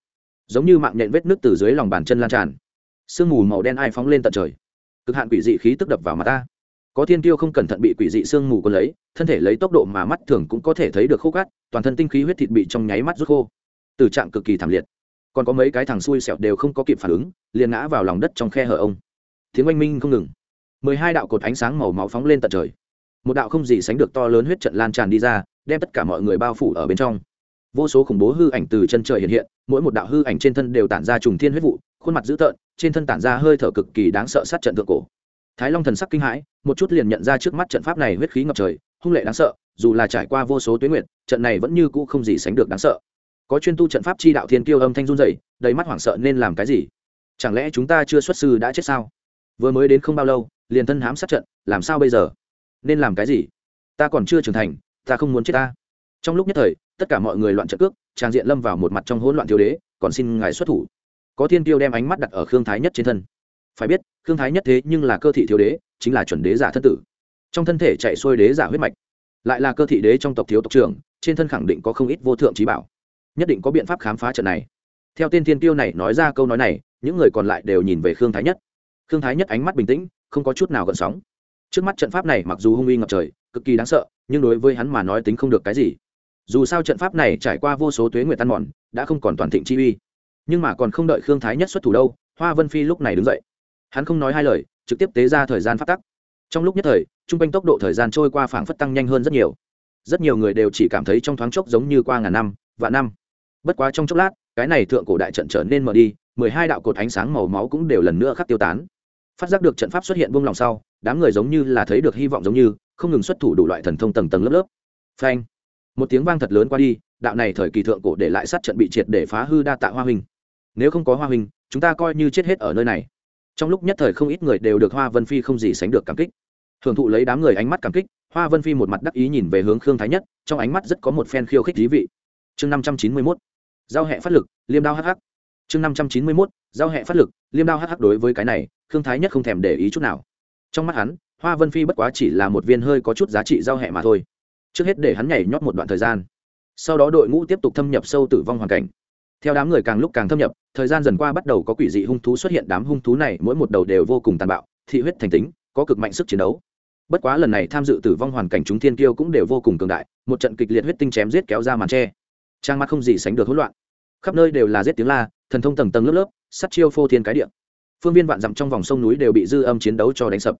Giống như mạng nhện vết nước từ dưới lòng bàn chân lan tràn. Sương mù màu đen ai phóng lên tận trời. Cực hạn quỷ dị khí tức đập vào mặt ta. Có thiên tiêu không cẩn thận bị quỷ dị sương mù cuốn lấy, thân thể lấy tốc độ mà mắt thường cũng có thể thấy được khô cát, toàn thân tinh khí huyết thịt bị trong nháy mắt rút khô. Từ trạng cực kỳ thảm liệt. Còn có mấy cái thằng xui xẻo đều không có kịp phản ứng, liền ngã vào lòng đất trong khe hở ông. Tiếng oanh minh không ngừng. Mười hai đạo cột ánh sáng màu máu phóng lên tận trời một đạo không gì sánh được to lớn huyết trận lan tràn đi ra, đem tất cả mọi người bao phủ ở bên trong. Vô số khủng bố hư ảnh từ chân trời hiện hiện, mỗi một đạo hư ảnh trên thân đều tản ra trùng thiên huyết vụ, khuôn mặt dữ tợn, trên thân tản ra hơi thở cực kỳ đáng sợ sát trận thượng cổ. Thái long thần sắc kinh hãi, một chút liền nhận ra trước mắt trận pháp này huyết khí ngập trời, hung lệ đáng sợ, dù là trải qua vô số tuyến nguyện trận này vẫn như cũ không gì sánh được đáng sợ. Có chuyên tu trận pháp chi đạo thiên tiêu âm thanh run dày đầy mắt hoảng sợ nên làm cái gì? Chẳng lẽ chúng ta chưa xuất sư đã chết sao? Vừa mới đến không bao lâu, liền thân hám sát trận, làm sao bây giờ? Nên làm cái gì? Ta còn chưa trưởng thành, ta không muốn chết ta. Trong lúc nhất thời, tất cả mọi người loạn trận cước, trang diện lâm vào một mặt trong hỗn loạn thiếu đế, còn xin ngài xuất thủ. Có thiên tiêu đem ánh mắt đặt ở khương thái nhất trên thân. Phải biết, khương thái nhất thế nhưng là cơ thị thiếu đế, chính là chuẩn đế giả thân tử. Trong thân thể chạy xuôi đế giả huyết mạch, lại là cơ thị đế trong tộc thiếu tộc trưởng, trên thân khẳng định có không ít vô thượng trí bảo. Nhất định có biện pháp khám phá trận này. Theo tên thiên tiêu này nói ra câu nói này, những người còn lại đều nhìn về khương thái nhất. Khương thái nhất ánh mắt bình tĩnh, không có chút nào gợn sóng trước mắt trận pháp này mặc dù hung uy ngập trời, cực kỳ đáng sợ, nhưng đối với hắn mà nói tính không được cái gì. Dù sao trận pháp này trải qua vô số tuế nguyệt tan mòn, đã không còn toàn thịnh chi uy. Nhưng mà còn không đợi khương thái nhất xuất thủ đâu, hoa vân phi lúc này đứng dậy. Hắn không nói hai lời, trực tiếp tế ra thời gian phát tắc. Trong lúc nhất thời t r u n g quanh tốc độ thời gian trôi qua phảng phất tăng nhanh hơn rất nhiều. Rất nhiều người đều chỉ cảm thấy trong thoáng chốc giống như qua ngàn năm, vạn năm. Bất quá trong chốc lát, cái này thượng cổ đại trận trở nên mở đi, mười hai đạo cột ánh sáng màu máu cũng đều lần nữa khắc tiêu tán phát giác được trận pháp xuất hiện buông lòng sau, đám người giống như là thấy được hy vọng giống như, không ngừng xuất thủ đủ loại thần thông tầng tầng lớp lớp. Phanh. Một tiếng vang thật lớn qua đi, đạo này thời kỳ thượng cổ để lại sát trận bị triệt để phá hư đa tạ hoa huynh. Nếu không có hoa huynh, chúng ta coi như chết hết ở nơi này. Trong lúc nhất thời không ít người đều được hoa vân phi không gì sánh được cảm kích. Hưởng thụ lấy đám người ánh mắt cảm kích, hoa vân phi một mặt đắc ý nhìn về hướng khương thái nhất, trong ánh mắt rất có một phen khiêu khích thí vị. Chương năm trăm chín mươi mốt. Giao hẹ phát lực, liêm đao hh chương năm trăm chín mươi mốt, giao hẹ phát lực, liêm đao hh đối với cái này, khương thái nhất không thèm để ý chút nào. Trong mắt hắn, hoa vân phi bất quá chỉ là một viên hơi có chút giá trị giao hẹ mà thôi. Trước hết để hắn nhảy nhót một đoạn thời gian. Sau đó đội ngũ tiếp tục thâm nhập sâu tử vong hoàn cảnh. Theo đám người càng lúc càng thâm nhập, thời gian dần qua bắt đầu có quỷ dị hung thú xuất hiện, đám hung thú này mỗi một đầu đều vô cùng tàn bạo, thị huyết thành tính, có cực mạnh sức chiến đấu. Bất quá lần này tham dự tử vong hoàn cảnh chúng thiên kiêu cũng đều vô cùng cường đại, một trận kịch liệt huyết tinh chém giết kéo ra màn tre. Trang mắt không gì sánh được hỗn loạn. Khắp nơi đều là giết tiếng la thần thông tầng tầng lớp lớp, sắt chiêu phô thiên cái địa. Phương viên vạn dặm trong vòng sông núi đều bị dư âm chiến đấu cho đánh sập.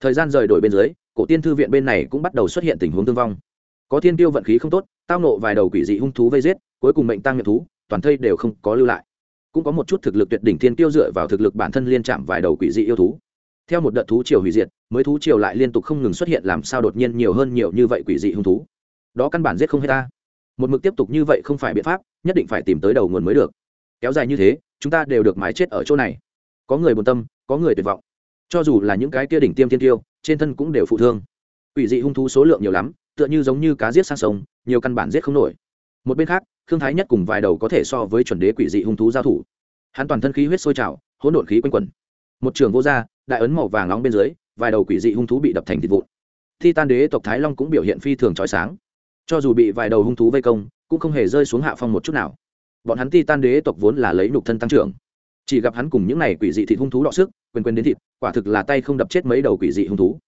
Thời gian rời đổi bên dưới, cổ tiên thư viện bên này cũng bắt đầu xuất hiện tình huống thương vong. Có thiên tiêu vận khí không tốt, tao nộ vài đầu quỷ dị hung thú vây giết, cuối cùng mệnh tăng miệng thú, toàn thây đều không có lưu lại. Cũng có một chút thực lực tuyệt đỉnh thiên tiêu dựa vào thực lực bản thân liên chạm vài đầu quỷ dị yêu thú. Theo một đợt thú triều hủy diệt, mới thú triều lại liên tục không ngừng xuất hiện làm sao đột nhiên nhiều hơn nhiều như vậy quỷ dị hung thú. Đó căn bản giết không hết ta. Một mực tiếp tục như vậy không phải biện pháp, nhất định phải tìm tới đầu nguồn mới được kéo dài như thế, chúng ta đều được mái chết ở chỗ này. Có người buồn tâm, có người tuyệt vọng. Cho dù là những cái kia đỉnh tiêm thiên tiêu, trên thân cũng đều phụ thương. Quỷ dị hung thú số lượng nhiều lắm, tựa như giống như cá giết sang sông, nhiều căn bản giết không nổi. Một bên khác thương thái nhất cùng vài đầu có thể so với chuẩn đế quỷ dị hung thú giao thủ. Hắn toàn thân khí huyết sôi trào, hỗn độn khí quanh quẩn. Một trường vô gia, đại ấn màu vàng nóng bên dưới, vài đầu quỷ dị hung thú bị đập thành thịt vụn. Thi tan đế tộc thái long cũng biểu hiện phi thường trói sáng. Cho dù bị vài đầu hung thú vây công, cũng không hề rơi xuống hạ phong một chút nào bọn hắn ti tan đế tộc vốn là lấy nhục thân tăng trưởng. Chỉ gặp hắn cùng những này quỷ dị thịt hung thú đọ sức, quên quên đến thịt, quả thực là tay không đập chết mấy đầu quỷ dị hung thú.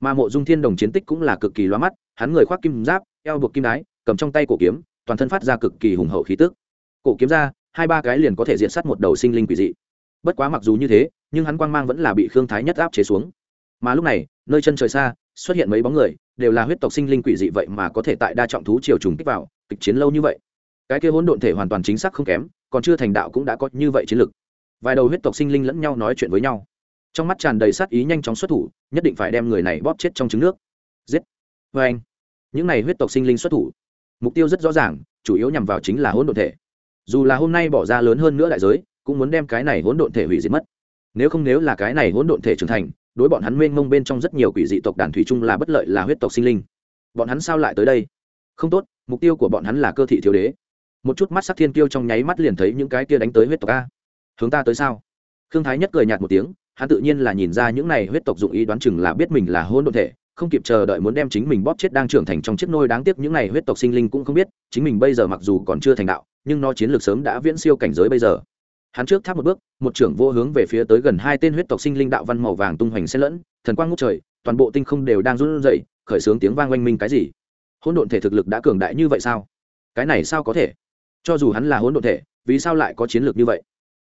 Mà mộ dung thiên đồng chiến tích cũng là cực kỳ loa mắt, hắn người khoác kim giáp, eo buộc kim đái, cầm trong tay cổ kiếm, toàn thân phát ra cực kỳ hùng hậu khí tức. Cổ kiếm ra, hai ba cái liền có thể diện sát một đầu sinh linh quỷ dị. Bất quá mặc dù như thế, nhưng hắn quang mang vẫn là bị khương thái nhất áp chế xuống. Mà lúc này, nơi chân trời xa, xuất hiện mấy bóng người, đều là huyết tộc sinh linh quỷ dị vậy mà có thể tại đa trọng thú triều trùng kích vào, kịch chiến lâu như vậy cái kia hỗn độn thể hoàn toàn chính xác không kém, còn chưa thành đạo cũng đã có như vậy chiến lực. Vài đầu huyết tộc sinh linh lẫn nhau nói chuyện với nhau. Trong mắt tràn đầy sát ý nhanh chóng xuất thủ, nhất định phải đem người này bóp chết trong trứng nước. Giết! Vê anh, những này huyết tộc sinh linh xuất thủ. Mục tiêu rất rõ ràng, chủ yếu nhằm vào chính là hỗn độn thể. Dù là hôm nay bỏ ra lớn hơn nữa đại giới, cũng muốn đem cái này hỗn độn thể hủy diệt mất. Nếu không nếu là cái này hỗn độn thể trưởng thành, đối bọn hắn mênh mông bên trong rất nhiều quỷ dị tộc đàn thủy chung là bất lợi là huyết tộc sinh linh. Bọn hắn sao lại tới đây? Không tốt, mục tiêu của bọn hắn là cơ thị thiếu đế một chút mắt sắc thiên kiêu trong nháy mắt liền thấy những cái kia đánh tới huyết tộc a. Hướng ta tới sao? Khương thái nhất cười nhạt một tiếng, hắn tự nhiên là nhìn ra những này huyết tộc dụng ý đoán chừng là biết mình là hôn đ ộ thể, không kịp chờ đợi muốn đem chính mình bóp chết đang trưởng thành trong chiếc nôi đáng tiếc những này huyết tộc sinh linh cũng không biết, chính mình bây giờ mặc dù còn chưa thành đạo, nhưng nó chiến lược sớm đã viễn siêu cảnh giới bây giờ. Hắn trước tháp một bước, một trưởng vô hướng về phía tới gần hai tên huyết tộc sinh linh đạo văn màu vàng tung hoành xen lẫn, thần quang ngút trời, toàn bộ tinh không đều đang run rẩy, khởi xướng tiếng vang oanh minh cái gì? Hỗn độn thể thực lực đã cường đại như vậy sao? Cái này sao có thể? Cho dù hắn là hỗn độn thể, vì sao lại có chiến lược như vậy?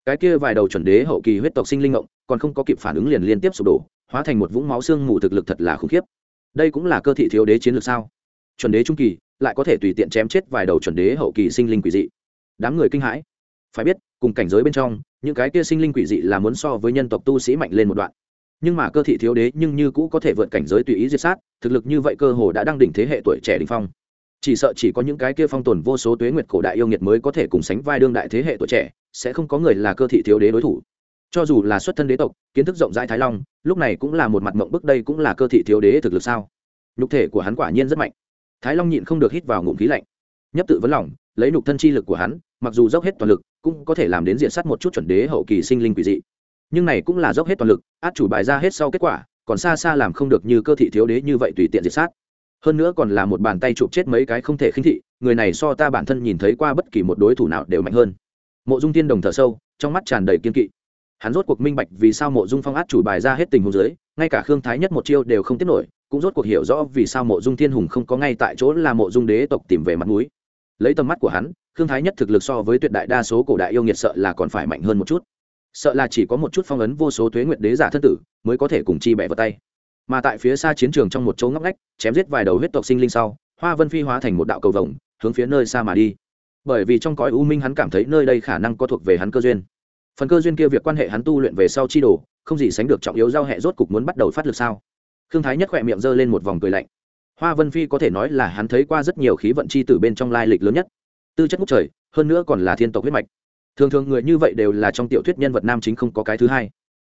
Cái kia vài đầu chuẩn đế hậu kỳ huyết tộc sinh linh ngộng, còn không có kịp phản ứng liền liên tiếp sụp đổ, hóa thành một vũng máu xương mù thực lực thật là khủng khiếp. Đây cũng là cơ thị thiếu đế chiến lược sao? Chuẩn đế trung kỳ, lại có thể tùy tiện chém chết vài đầu chuẩn đế hậu kỳ sinh linh quỷ dị. Đám người kinh hãi. Phải biết, cùng cảnh giới bên trong, những cái kia sinh linh quỷ dị là muốn so với nhân tộc tu sĩ mạnh lên một đoạn. Nhưng mà cơ thị thiếu đế nhưng như cũ có thể vượt cảnh giới tùy ý diệt sát, thực lực như vậy cơ hồ đã đang đỉnh thế hệ tuổi trẻ đình phong chỉ sợ chỉ có những cái kia phong tồn vô số tuế nguyệt cổ đại yêu nghiệt mới có thể cùng sánh vai đương đại thế hệ tuổi trẻ, sẽ không có người là cơ thị thiếu đế đối thủ. Cho dù là xuất thân đế tộc, kiến thức rộng rãi thái long, lúc này cũng là một mặt mộng bức đây cũng là cơ thị thiếu đế thực lực sao? Nhục thể của hắn quả nhiên rất mạnh. Thái long nhịn không được hít vào ngụm khí lạnh. Nhấp tự vấn lòng, lấy nhục thân chi lực của hắn, mặc dù dốc hết toàn lực, cũng có thể làm đến diện sát một chút chuẩn đế hậu kỳ sinh linh quỷ dị. Nhưng này cũng là dốc hết toàn lực, át chủ bài ra hết sau kết quả, còn xa xa làm không được như cơ thị thiếu đế như vậy tùy tiện diệt sát hơn nữa còn là một bàn tay chụp chết mấy cái không thể khinh thị, người này so ta bản thân nhìn thấy qua bất kỳ một đối thủ nào đều mạnh hơn. Mộ dung tiên đồng thở sâu, trong mắt tràn đầy kiên kỵ. Hắn rốt cuộc minh bạch vì sao mộ dung phong át chủ bài ra hết tình huống dưới, ngay cả khương thái nhất một chiêu đều không tiếp nổi, cũng rốt cuộc hiểu rõ vì sao mộ dung thiên hùng không có ngay tại chỗ là mộ dung đế tộc tìm về mặt núi lấy tầm mắt của hắn, khương thái nhất thực lực so với tuyệt đại đa số cổ đại yêu nghiệt sợ là còn phải mạnh hơn một chút. Sợ là chỉ có một chút phong ấn vô số thuế nguyệt đế giả thân tử mới có thể cùng chi bẻ vào tay mà tại phía xa chiến trường trong một chỗ ngóc ngách, chém giết vài đầu huyết tộc sinh linh sau, hoa vân phi hóa thành một đạo cầu vồng, hướng phía nơi xa mà đi. Bởi vì trong cõi u minh hắn cảm thấy nơi đây khả năng có thuộc về hắn cơ duyên. Phần cơ duyên kia việc quan hệ hắn tu luyện về sau chi đồ, không gì sánh được trọng yếu giao hệ rốt cục muốn bắt đầu phát lực sao? Thương thái nhất khỏe miệng giơ lên một vòng cười lạnh. Hoa vân phi có thể nói là hắn thấy qua rất nhiều khí vận chi từ bên trong lai lịch lớn nhất. Tư chất ngốc trời, hơn nữa còn là thiên tộc huyết mạch. Thường thường người như vậy đều là trong tiểu thuyết nhân vật nam chính không có cái thứ hai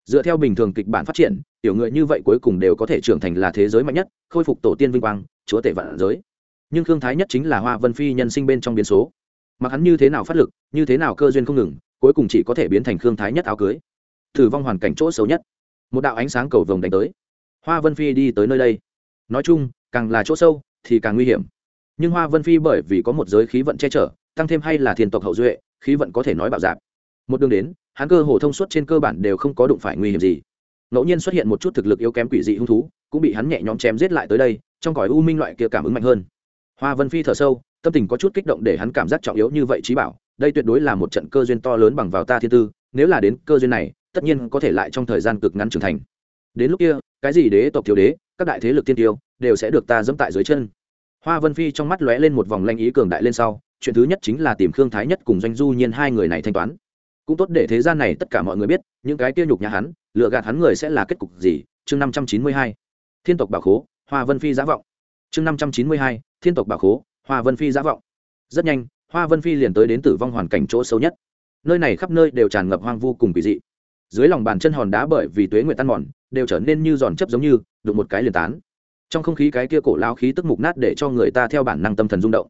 dựa theo bình thường kịch bản phát triển, tiểu người như vậy cuối cùng đều có thể trưởng thành là thế giới mạnh nhất, khôi phục tổ tiên vinh quang, chúa tể vạn giới. Nhưng thương thái nhất chính là hoa vân phi nhân sinh bên trong biến số. Mặc hắn như thế nào phát lực, như thế nào cơ duyên không ngừng, cuối cùng chỉ có thể biến thành khương thái nhất áo cưới. Thử vong hoàn cảnh chỗ xấu nhất. Một đạo ánh sáng cầu vồng đánh tới. Hoa vân phi đi tới nơi đây. Nói chung, càng là chỗ sâu, thì càng nguy hiểm. Nhưng hoa vân phi bởi vì có một giới khí vận che chở, tăng thêm hay là thiền tộc hậu duệ, khí vận có thể nói bạo dạp một đường đến hắn cơ hồ thông suốt trên cơ bản đều không có đụng phải nguy hiểm gì. Ngẫu nhiên xuất hiện một chút thực lực yếu kém quỷ dị hung thú, cũng bị hắn nhẹ nhõm chém giết lại tới đây, trong cõi u minh loại kia cảm ứng mạnh hơn. Hoa vân phi thở sâu, tâm tình có chút kích động để hắn cảm giác trọng yếu như vậy trí bảo, đây tuyệt đối là một trận cơ duyên to lớn bằng vào ta thiên tư, nếu là đến cơ duyên này, tất nhiên có thể lại trong thời gian cực ngắn trưởng thành. Đến lúc kia, cái gì đế tộc thiếu đế, các đại thế lực tiên tiêu, đều sẽ được ta dẫm tại dưới chân. Hoa vân phi trong mắt lóe lên một vòng lanh ý cường đại lên sau, chuyện thứ nhất chính là tìm khương thái nhất cùng doanh du nhiên hai người này thanh toán cũng tốt để thế gian này tất cả mọi người biết, những cái tiêu nhục nhà hắn lựa gạt hắn người sẽ là kết cục gì? Chương năm trăm chín mươi hai, thiên tộc bà khố, hoa vân phi giả vọng. Chương năm trăm chín mươi hai, thiên tộc bà khố, hoa vân phi giả vọng. Rất nhanh, hoa vân phi liền tới đến tử vong hoàn cảnh chỗ sâu nhất. Nơi này khắp nơi đều tràn ngập hoang vu cùng kỳ dị. Dưới lòng bàn chân hòn đá bởi vì tuế nguyệt tan mòn, đều trở nên như giòn chấp giống như, đụng một cái liền tán. Trong không khí cái kia cổ lao khí tức mục nát để cho người ta theo bản năng tâm thần rung động.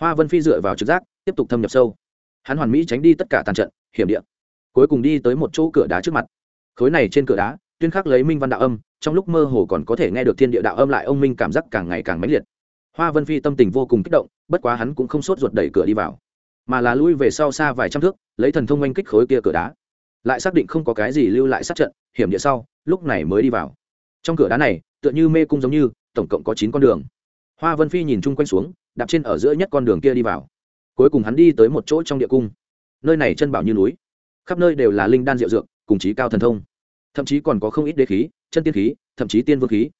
Hoa vân phi dựa vào trực giác, tiếp tục thâm nhập sâu hắn hoàn mỹ tránh đi tất cả tàn trận, hiểm địa. Cuối cùng đi tới một chỗ cửa đá trước mặt. Khối này trên cửa đá, tuyên khắc lấy minh văn đạo âm, trong lúc mơ hồ còn có thể nghe được thiên địa đạo âm lại ông minh cảm giác càng ngày càng mãnh liệt. Hoa vân phi tâm tình vô cùng kích động, bất quá hắn cũng không sốt ruột đẩy cửa đi vào, mà là lui về sau xa vài trăm thước, lấy thần thông oanh kích khối kia cửa đá. Lại xác định không có cái gì lưu lại sát trận, hiểm địa sau, lúc này mới đi vào. Trong cửa đá này, tựa như mê cung giống như, tổng cộng có chín con đường. Hoa vân phi nhìn chung quanh xuống, đạp trên ở giữa nhất con đường kia đi vào cuối cùng hắn đi tới một chỗ trong địa cung. Nơi này chân bảo như núi, khắp nơi đều là linh đan diệu dược, cùng chí cao thần thông. Thậm chí còn có không ít đế khí, chân tiên khí, thậm chí tiên vương khí.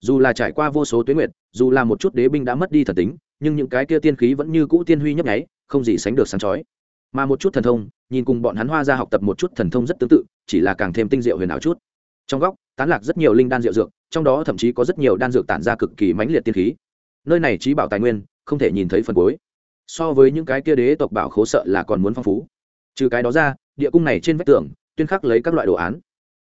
Dù là trải qua vô số tuyến nguyệt, dù là một chút đế binh đã mất đi thần tính, nhưng những cái kia tiên khí vẫn như cũ tiên huy nhấp nháy, không gì sánh được sáng chói. Mà một chút thần thông, nhìn cùng bọn hắn hoa ra học tập một chút thần thông rất tương tự, chỉ là càng thêm tinh diệu huyền ảo chút. Trong góc, tán lạc rất nhiều linh đan diệu dược, trong đó thậm chí có rất nhiều đan dược tản ra cực kỳ mãnh liệt tiên khí. Nơi này trí bảo tài nguyên, không thể nhìn thấy phần cuối so với những cái kia đế tộc bảo khố sợ là còn muốn phong phú. Trừ cái đó ra, địa cung này trên vách tường, tuyên khắc lấy các loại đồ án.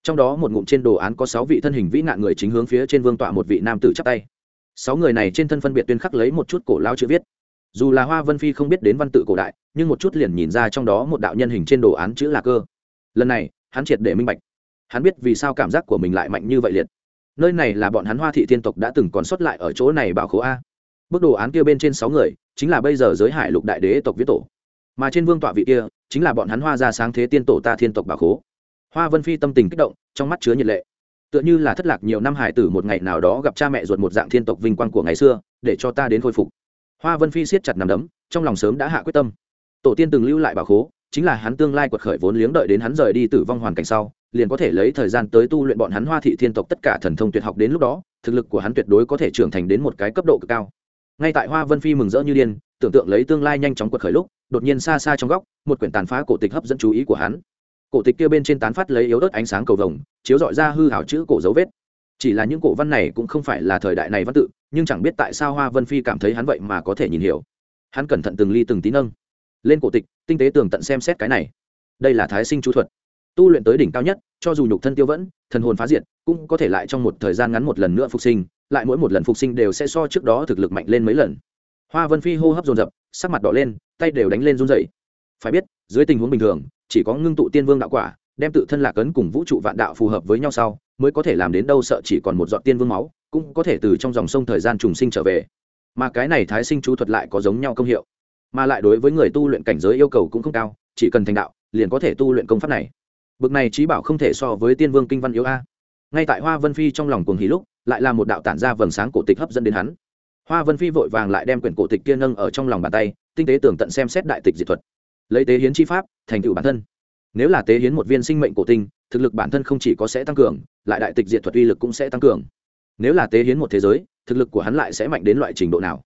Trong đó một ngụm trên đồ án có sáu vị thân hình vĩ nạn người chính hướng phía trên vương tọa một vị nam tử chắp tay. Sáu người này trên thân phân biệt tuyên khắc lấy một chút cổ lao chữ viết. Dù là hoa vân phi không biết đến văn tự cổ đại, nhưng một chút liền nhìn ra trong đó một đạo nhân hình trên đồ án chữ là cơ. Lần này, hắn triệt để minh bạch. Hắn biết vì sao cảm giác của mình lại mạnh như vậy liệt. Nơi này là bọn hắn hoa thị thiên tộc đã từng còn xuất lại ở chỗ này bảo khố a. Bức đồ án kia bên trên sáu người chính là bây giờ giới hải lục đại đế tộc viết tổ. Mà trên vương tọa vị kia, chính là bọn hắn hoa ra sáng thế tiên tổ ta thiên tộc bảo khố. Hoa vân phi tâm tình kích động, trong mắt chứa nhiệt lệ. Tựa như là thất lạc nhiều năm hải tử một ngày nào đó gặp cha mẹ ruột một dạng thiên tộc vinh quang của ngày xưa, để cho ta đến khôi phục. Hoa vân phi siết chặt nằm đấm, trong lòng sớm đã hạ quyết tâm. Tổ tiên từng lưu lại bảo khố, chính là hắn tương lai quật khởi vốn liếng đợi đến hắn rời đi tử vong hoàn cảnh sau, liền có thể lấy thời gian tới tu luyện bọn hắn hoa thị thiên tộc tất cả thần thông tuyệt học đến lúc đó, thực lực của hắn tuyệt đối có thể trưởng thành đến một cái cấp độ cực cao ngay tại hoa vân phi mừng rỡ như điên, tưởng tượng lấy tương lai nhanh chóng quật khởi lúc, đột nhiên xa xa trong góc, một quyển tàn phá cổ tịch hấp dẫn chú ý của hắn. Cổ tịch kia bên trên tán phát lấy yếu ớt ánh sáng cầu vồng, chiếu dọi ra hư hảo chữ cổ dấu vết. Chỉ là những cổ văn này cũng không phải là thời đại này văn tự, nhưng chẳng biết tại sao hoa vân phi cảm thấy hắn vậy mà có thể nhìn hiểu. Hắn cẩn thận từng ly từng tí nâng lên cổ tịch, tinh tế tường tận xem xét cái này. Đây là thái sinh chú thuật. Tu luyện tới đỉnh cao nhất, cho dù nhục thân tiêu vẫn, thần hồn phá diệt, cũng có thể lại trong một thời gian ngắn một lần nữa phục sinh lại mỗi một lần phục sinh đều sẽ so trước đó thực lực mạnh lên mấy lần. Hoa vân phi hô hấp dồn dập, sắc mặt đỏ lên, tay đều đánh lên run dậy phải biết, dưới tình huống bình thường, chỉ có ngưng tụ tiên vương đạo quả, đem tự thân lạc ấn cùng vũ trụ vạn đạo phù hợp với nhau sau, mới có thể làm đến đâu sợ chỉ còn một giọt tiên vương máu, cũng có thể từ trong dòng sông thời gian trùng sinh trở về. Mà cái này thái sinh chú thuật lại có giống nhau công hiệu, mà lại đối với người tu luyện cảnh giới yêu cầu cũng không cao, chỉ cần thành đạo, liền có thể tu luyện công pháp này. Bực này trí bảo không thể so với tiên vương kinh văn yếu a. Ngay tại hoa vân phi trong lòng cuồng hí lúc lại là một đạo tản ra vầng sáng cổ tịch hấp dẫn đến hắn. Hoa vân phi vội vàng lại đem quyển cổ tịch kia nâng ở trong lòng bàn tay, tinh tế tưởng tận xem xét đại tịch diệt thuật. Lấy tế hiến chi pháp, thành tựu bản thân. Nếu là tế hiến một viên sinh mệnh cổ tinh, thực lực bản thân không chỉ có sẽ tăng cường, lại đại tịch diệt thuật uy lực cũng sẽ tăng cường. Nếu là tế hiến một thế giới, thực lực của hắn lại sẽ mạnh đến loại trình độ nào?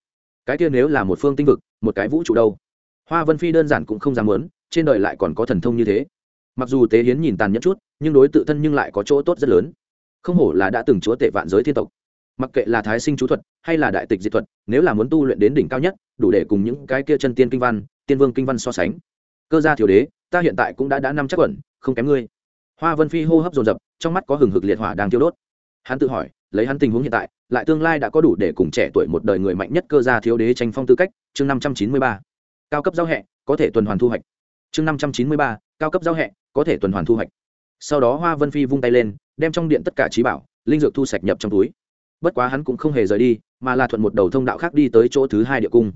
Cái kia nếu là một phương tinh vực, một cái vũ trụ đâu? Hoa vân phi đơn giản cũng không dám muốn, trên đời lại còn có thần thông như thế. Mặc dù tế hiến nhìn tàn nhẫn chút, nhưng đối tự thân nhưng lại có chỗ tốt rất lớn không hổ là đã từng chúa tể vạn giới thiên tộc. Mặc kệ là thái sinh chú thuật hay là đại tịch diệt thuật, nếu là muốn tu luyện đến đỉnh cao nhất, đủ để cùng những cái kia chân tiên kinh văn, tiên vương kinh văn so sánh. Cơ gia thiếu đế, ta hiện tại cũng đã đã năm chắc quẩn, không kém ngươi. Hoa vân phi hô hấp dồn dập, trong mắt có hừng hực liệt hỏa đang thiêu đốt. Hắn tự hỏi, lấy hắn tình huống hiện tại, lại tương lai đã có đủ để cùng trẻ tuổi một đời người mạnh nhất cơ gia thiếu đế tranh phong tư cách, chương năm trăm chín mươi ba. Cao cấp giao hẹ, có thể tuần hoàn thu hoạch. Chương năm trăm chín mươi ba, cao cấp giao hẹ, có thể tuần hoàn thu hoạch sau đó hoa vân phi vung tay lên, đem trong điện tất cả trí bảo, linh dược thu sạch nhập trong túi. Bất quá hắn cũng không hề rời đi, mà là thuận một đầu thông đạo khác đi tới chỗ thứ hai địa cung.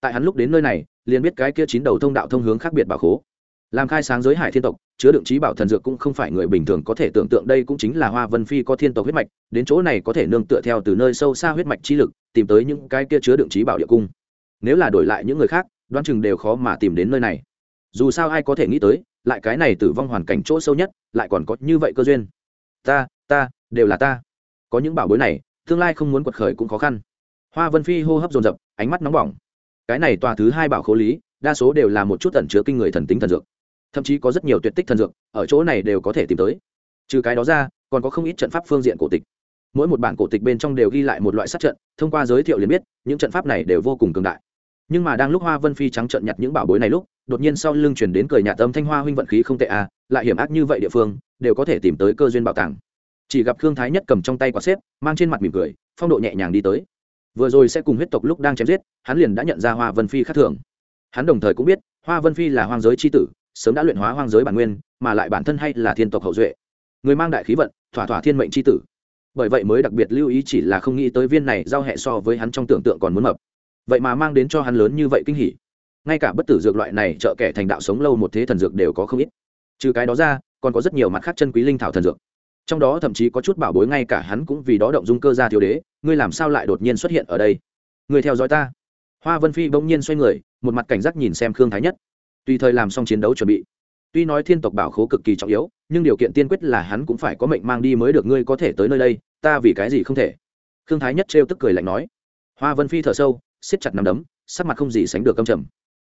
Tại hắn lúc đến nơi này, liền biết cái kia chín đầu thông đạo thông hướng khác biệt bảo khố. Làm khai sáng giới hải thiên tộc, chứa đựng trí bảo thần dược cũng không phải người bình thường có thể tưởng tượng đây cũng chính là hoa vân phi có thiên tộc huyết mạch, đến chỗ này có thể nương tựa theo từ nơi sâu xa huyết mạch chi lực, tìm tới những cái kia chứa đựng trí bảo địa cung. Nếu là đổi lại những người khác, đoán chừng đều khó mà tìm đến nơi này dù sao ai có thể nghĩ tới, lại cái này tử vong hoàn cảnh chỗ sâu nhất, lại còn có như vậy cơ duyên. Ta ta, đều là ta. Có những bảo bối này, tương lai không muốn quật khởi cũng khó khăn. Hoa vân phi hô hấp dồn dập, ánh mắt nóng bỏng. Cái này tòa thứ hai bảo khố lý, đa số đều là một chút tẩn chứa kinh người thần tính thần dược. Thậm chí có rất nhiều tuyệt tích thần dược, ở chỗ này đều có thể tìm tới. Trừ cái đó ra, còn có không ít trận pháp phương diện cổ tịch. Mỗi một bản cổ tịch bên trong đều ghi lại một loại sát trận, thông qua giới thiệu liền biết, những trận pháp này đều vô cùng cường đại nhưng mà đang lúc hoa vân phi trắng trợn nhặt những bảo bối này lúc, đột nhiên sau lưng chuyển đến cười nhà tâm thanh hoa huynh vận khí không tệ à lại hiểm ác như vậy địa phương, đều có thể tìm tới cơ duyên bảo tàng. Chỉ gặp khương thái nhất cầm trong tay quả xếp, mang trên mặt mỉm cười, phong độ nhẹ nhàng đi tới. Vừa rồi sẽ cùng huyết tộc lúc đang chém giết, hắn liền đã nhận ra hoa vân phi khác thường. Hắn đồng thời cũng biết, hoa vân phi là hoang giới c h i tử, sớm đã luyện hóa hoang giới bản nguyên, mà lại bản thân hay là thiên tộc hậu duệ. Người mang đại khí vận, thỏa thỏa thiên mệnh c h i tử. Bởi vậy mới đặc biệt lưu ý chỉ là không nghĩ tới viên này giao hệ so với hắn trong tưởng tượng còn muốn mập vậy mà mang đến cho hắn lớn như vậy kinh hỉ. Ngay cả bất tử dược loại này trợ kẻ thành đạo sống lâu một thế thần dược đều có không ít. Trừ cái đó ra, còn có rất nhiều mặt khác chân quý linh thảo thần dược. Trong đó thậm chí có chút bảo bối ngay cả hắn cũng vì đó động dung cơ ra thiếu đế, ngươi làm sao lại đột nhiên xuất hiện ở đây? Người theo dõi ta. Hoa vân phi bỗng nhiên xoay người, một mặt cảnh giác nhìn xem khương thái nhất. Tùy thời làm xong chiến đấu chuẩn bị, tuy nói thiên tộc bảo khố cực kỳ trọng yếu, nhưng điều kiện tiên quyết là hắn cũng phải có mệnh mang đi mới được ngươi có thể tới nơi đây, ta vì cái gì không thể? Khương thái nhất trêu tức cười lạnh nói. Hoa vân phi thở sâu siết chặt nằm đấm, sắc mặt không gì sánh được câm trầm.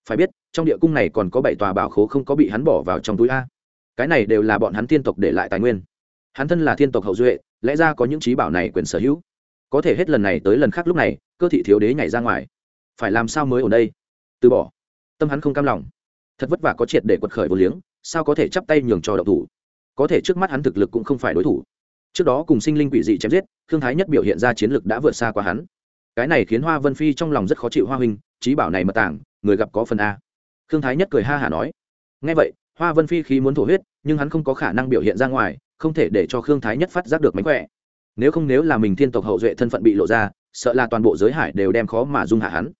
Phải biết, trong địa cung này còn có bảy tòa bảo khố không có bị hắn bỏ vào trong túi a. Cái này đều là bọn hắn thiên tộc để lại tài nguyên. Hắn thân là thiên tộc hậu duệ, lẽ ra có những trí bảo này quyền sở hữu. Có thể hết lần này tới lần khác lúc này, cơ thị thiếu đế nhảy ra ngoài. Phải làm sao mới ở đây? Từ bỏ. Tâm hắn không cam lòng. Thật vất vả có triệt để quật khởi vô liếng, sao có thể chắp tay nhường cho đậu thủ? Có thể trước mắt hắn thực lực cũng không phải đối thủ. Trước đó cùng sinh linh quỷ dị chém giết thương thái nhất biểu hiện ra chiến lực đã vượt xa qua hắn cái này khiến hoa vân phi trong lòng rất khó chịu hoa huynh, trí bảo này mật tảng người gặp có phần a. Khương thái nhất cười ha hả nói. Ngay vậy, hoa vân phi khi muốn thổ huyết, nhưng hắn không có khả năng biểu hiện ra ngoài, không thể để cho khương thái nhất phát giác được mánh khỏe. Nếu không nếu là mình thiên tộc hậu duệ thân phận bị lộ ra, sợ là toàn bộ giới hải đều đem khó mà dung hạ hắn.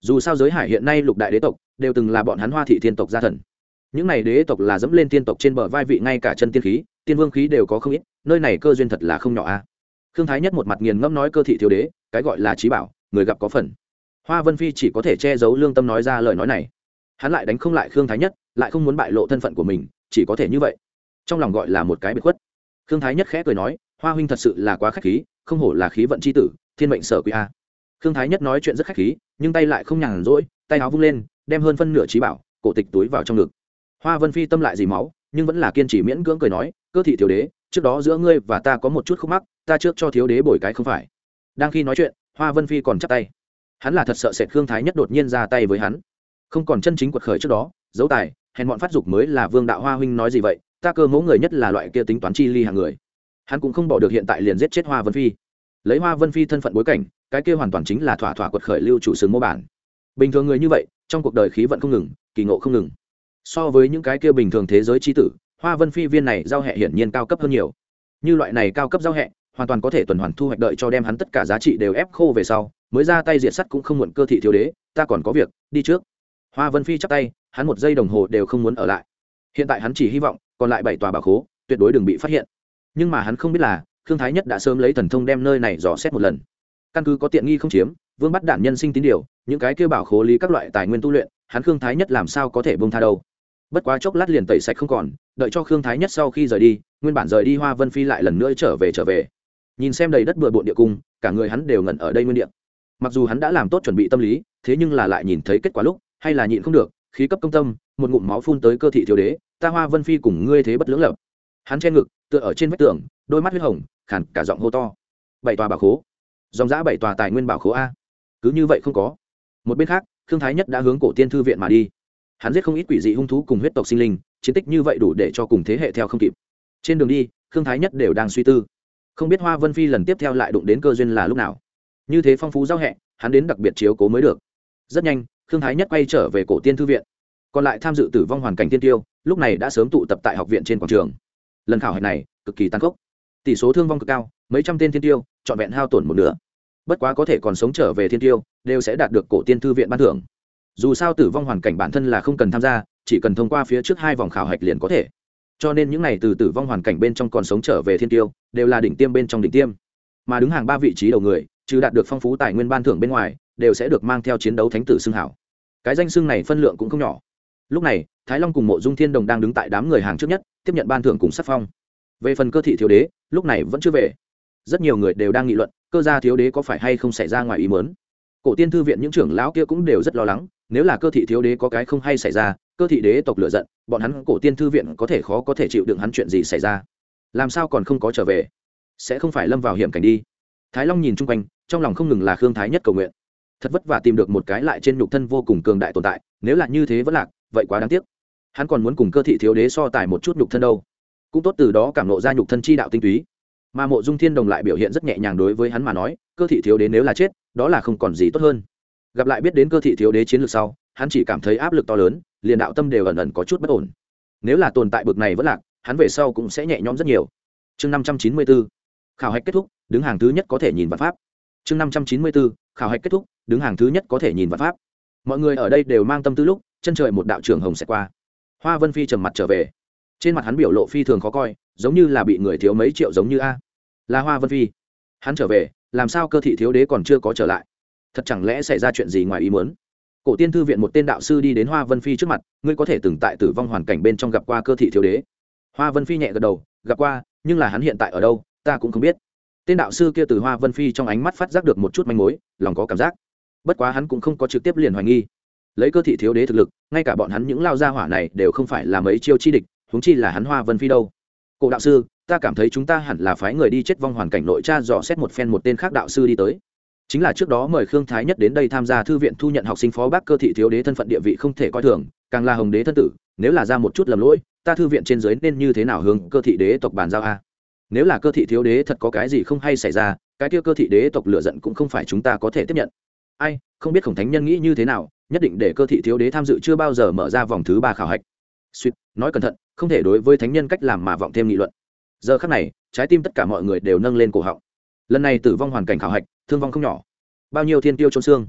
Dù sao giới hải hiện nay lục đại đế tộc, đều từng là bọn hắn hoa thị thiên tộc gia thần. Những này đế tộc là dẫm lên thiên tộc trên bờ vai vị ngay cả chân tiên khí, tiên vương khí đều có không ít, nơi này cơ duyên thật là không nhỏ a khương thái nhất một mặt nghiền ngẫm nói cơ thị thiếu đế, cái gọi là trí bảo, người gặp có phần. Hoa vân phi chỉ có thể che giấu lương tâm nói ra lời nói này. Hắn lại đánh không lại khương thái nhất, lại không muốn bại lộ thân phận của mình, chỉ có thể như vậy. Trong lòng gọi là một cái biệt khuất. Khương thái nhất khẽ cười nói, hoa huynh thật sự là quá k h á c h khí, không hổ là khí vận c h i tử, thiên mệnh sở quý a. Khương thái nhất nói chuyện rất k h á c h khí, nhưng tay lại không nhàn rỗi, tay áo vung lên, đem hơn phân nửa trí bảo, cổ tịch túi vào trong ngực. Hoa vân phi tâm lại dì máu, nhưng vẫn là kiên trì miễn cưỡng cười nói, cơ thị thiếu đế, trước đó giữa ngươi và ta có một chút khúc mắc ta trước cho thiếu đế bồi cái không phải. Đang khi nói chuyện, hoa vân phi còn chắp tay. Hắn là thật sợ sệt khương thái nhất đột nhiên ra tay với hắn. Không còn chân chính quật khởi trước đó, dấu tài, hèn bọn phát dục mới là vương đạo hoa huynh nói gì vậy, ta cơ mẫu người nhất là loại kia tính toán chi ly hàng người. Hắn cũng không bỏ được hiện tại liền giết chết hoa vân phi. Lấy hoa vân phi thân phận bối cảnh, cái kia hoàn toàn chính là thỏa thỏa quật khởi lưu chủ xứng mô bản. Bình thường người như vậy, trong cuộc đời khí vận không ngừng, kỳ ngộ không ngừng. So với những cái kia bình thường thế giới tri tử, hoa vân phi viên này giao hẹ hiển nhiên cao cấp hơn nhiều. Như loại này cao cấp giao hẹ hoàn toàn có thể tuần hoàn thu hoạch đợi cho đem hắn tất cả giá trị đều ép khô về sau, mới ra tay diệt sắt cũng không muộn cơ thị thiếu đế, ta còn có việc, đi trước. Hoa vân phi chắc tay, hắn một giây đồng hồ đều không muốn ở lại. Hiện tại hắn chỉ hy vọng, còn lại bảy tòa bảo khố, tuyệt đối đừng bị phát hiện. Nhưng mà hắn không biết là, khương thái nhất đã sớm lấy thần thông đem nơi này dò xét một lần. Căn cứ có tiện nghi không chiếm, vương bắt đản nhân sinh tín điều, những cái kêu bảo khố lý các loại tài nguyên tu luyện, hắn khương thái nhất làm sao có thể bông tha đâu. Bất quá chốc lát liền tẩy sạch không còn, đợi cho khương thái nhất sau khi rời đi, nguyên bản rời đi hoa vân phi lại lần nữa trở về trở về nhìn xem đầy đất bừa bộn địa cung, cả người hắn đều ngẩn ở đây nguyên địa. Mặc dù hắn đã làm tốt chuẩn bị tâm lý, thế nhưng là lại nhìn thấy kết quả lúc, hay là nhịn không được, khí cấp công tâm, một ngụm máu phun tới cơ thị thiếu đế, ta hoa vân phi cùng ngươi thế bất lưỡng lập. Hắn che ngực, tựa ở trên vách tường, đôi mắt huyết hồng khản cả giọng hô to. Bảy tòa bảo khố. Dòng giã bảy tòa tài nguyên bảo khố a. Cứ như vậy không có. Một bên khác thương thái nhất đã hướng cổ tiên thư viện mà đi. Hắn giết không ít quỷ dị hung thú cùng huyết tộc sinh linh, chiến tích như vậy đủ để cho cùng thế hệ theo không kịp. Trên đường đi thương thái nhất đều đang suy tư không biết hoa vân phi lần tiếp theo lại đụng đến cơ duyên là lúc nào. Như thế phong phú giao hẹ, hắn đến đặc biệt chiếu cố mới được. Rất nhanh thương thái nhất quay trở về cổ tiên thư viện. Còn lại tham dự tử vong hoàn cảnh tiên tiêu, lúc này đã sớm tụ tập tại học viện trên quảng trường. Lần khảo hạch này, cực kỳ tăng khốc. Tỷ số thương vong cực cao, mấy trăm tên thiên tiêu, trọn vẹn hao tổn một nửa. Bất quá có thể còn sống trở về thiên tiêu, đều sẽ đạt được cổ tiên thư viện ban thưởng. Dù sao tử vong hoàn cảnh bản thân là không cần tham gia, chỉ cần thông qua phía trước hai vòng khảo hạch liền có thể cho nên những n à y từ tử vong hoàn cảnh bên trong còn sống trở về thiên tiêu, đều là đỉnh tiêm bên trong đỉnh tiêm. Mà đứng hàng ba vị trí đầu người, trừ đạt được phong phú tài nguyên ban thưởng bên ngoài, đều sẽ được mang theo chiến đấu thánh tử xưng hảo. Cái danh xưng này phân lượng cũng không nhỏ. Lúc này, thái long cùng mộ dung thiên đồng đang đứng tại đám người hàng trước nhất, tiếp nhận ban thưởng cùng sắc phong. Về phần cơ thị thiếu đế, lúc này vẫn chưa về. Rất nhiều người đều đang nghị luận, cơ gia thiếu đế có phải hay không xảy ra ngoài ý mớn cổ tiên thư viện những trưởng lão kia cũng đều rất lo lắng, nếu là cơ thị thiếu đế có cái không hay xảy ra, cơ thị đế tộc lựa giận, bọn hắn cổ tiên thư viện có thể khó có thể chịu đựng hắn chuyện gì xảy ra. Làm sao còn không có trở về? Sẽ không phải lâm vào hiểm cảnh đi. Thái long nhìn chung quanh, trong lòng không ngừng là khương thái nhất cầu nguyện. Thật vất vả tìm được một cái lại trên nhục thân vô cùng cường đại tồn tại, nếu là như thế vẫn lạc, vậy quá đáng tiếc. Hắn còn muốn cùng cơ thị thiếu đế so tài một chút nhục thân đâu. Cũng tốt từ đó cảm lộ ra nhục thân chi đạo tinh túy. Mà mộ dung thiên đồng lại biểu hiện rất nhẹ nhàng đối với hắn mà nói cơ thị thiếu đế nếu là chết, đó là không còn gì tốt hơn. Gặp lại biết đến cơ thị thiếu đế chiến lược sau, hắn chỉ cảm thấy áp lực to lớn, liền đạo tâm đều ẩn ẩn có chút bất ổn. Nếu là tồn tại bực này vẫn lạc, hắn về sau cũng sẽ nhẹ nhõm rất nhiều. Chương năm trăm chín mươi bốn khảo hạch kết thúc, đứng hàng thứ nhất có thể nhìn vào pháp. Chương năm trăm chín mươi bốn khảo hạch kết thúc, đứng hàng thứ nhất có thể nhìn vào pháp. Mọi người ở đây đều mang tâm tư lúc, chân trời một đạo trường hồng sẽ qua. Hoa vân phi trầm mặt trở về. Trên mặt hắn biểu lộ phi thường khó coi, giống như là bị người thiếu mấy triệu giống như a. Là hoa vân phi. Hắn trở về làm sao cơ thị thiếu đế còn chưa có trở lại? Thật chẳng lẽ xảy ra chuyện gì ngoài ý muốn? Cổ tiên thư viện một tên đạo sư đi đến hoa vân phi trước mặt, ngươi có thể từng tại tử vong hoàn cảnh bên trong gặp qua cơ thị thiếu đế. Hoa vân phi nhẹ gật đầu, gặp qua, nhưng là hắn hiện tại ở đâu, ta cũng không biết. Tên đạo sư kia từ hoa vân phi trong ánh mắt phát giác được một chút manh mối, lòng có cảm giác. Bất quá hắn cũng không có trực tiếp liền hoài nghi. Lấy cơ thị thiếu đế thực lực, ngay cả bọn hắn những lao gia hỏa này đều không phải là mấy chiêu chi địch, huống chi là hắn hoa vân phi đâu. Cổ đạo sư ta cảm thấy chúng ta hẳn là phái người đi chết vong hoàn cảnh nội tra dò xét một phen một tên khác đạo sư đi tới. Chính là trước đó mời khương thái nhất đến đây tham gia thư viện thu nhận học sinh phó bác cơ thị thiếu đế thân phận địa vị không thể coi thường, càng là hồng đế thân tử, nếu là ra một chút lầm lỗi, ta thư viện trên dưới nên như thế nào hướng cơ thị đế tộc bàn giao a? Nếu là cơ thị thiếu đế thật có cái gì không hay xảy ra, cái kia cơ thị đế tộc lựa giận cũng không phải chúng ta có thể tiếp nhận. Ai, không biết khổng thánh nhân nghĩ như thế nào, nhất định để cơ thị thiếu đế tham dự chưa bao giờ mở ra vòng thứ ba khảo hạch. Suýt, nói cẩn thận, không thể đối với thánh nhân cách làm mà vọng thêm nghị luận giờ khắc này, trái tim tất cả mọi người đều nâng lên cổ họng. Lần này tử vong hoàn cảnh khảo hạch, thương vong không nhỏ. Bao nhiêu thiên tiêu trôn xương.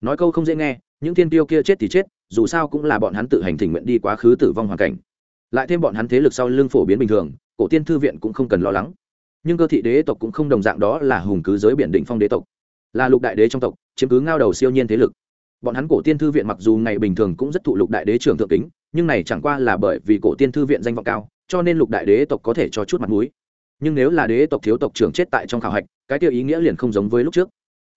Nói câu không dễ nghe, những thiên tiêu kia chết thì chết, dù sao cũng là bọn hắn tự hành thỉnh nguyện đi quá khứ tử vong hoàn cảnh. Lại thêm bọn hắn thế lực sau lưng phổ biến bình thường, cổ tiên thư viện cũng không cần lo lắng. Nhưng cơ thị đế tộc cũng không đồng dạng đó là hùng cứ giới biển định phong đế tộc. Là lục đại đế trong tộc, chiếm cứ ngao đầu siêu nhiên thế lực. Bọn hắn cổ tiên thư viện mặc dù ngày bình thường cũng rất thụ lục đại đế trưởng thượng kính, nhưng này chẳng qua là bởi vì cổ tiên thư viện danh vọng cao cho nên lục đại đế tộc có thể cho chút mặt mũi. Nhưng nếu là đế tộc thiếu tộc trưởng chết tại trong khảo hạch cái tiêu ý nghĩa liền không giống với lúc trước.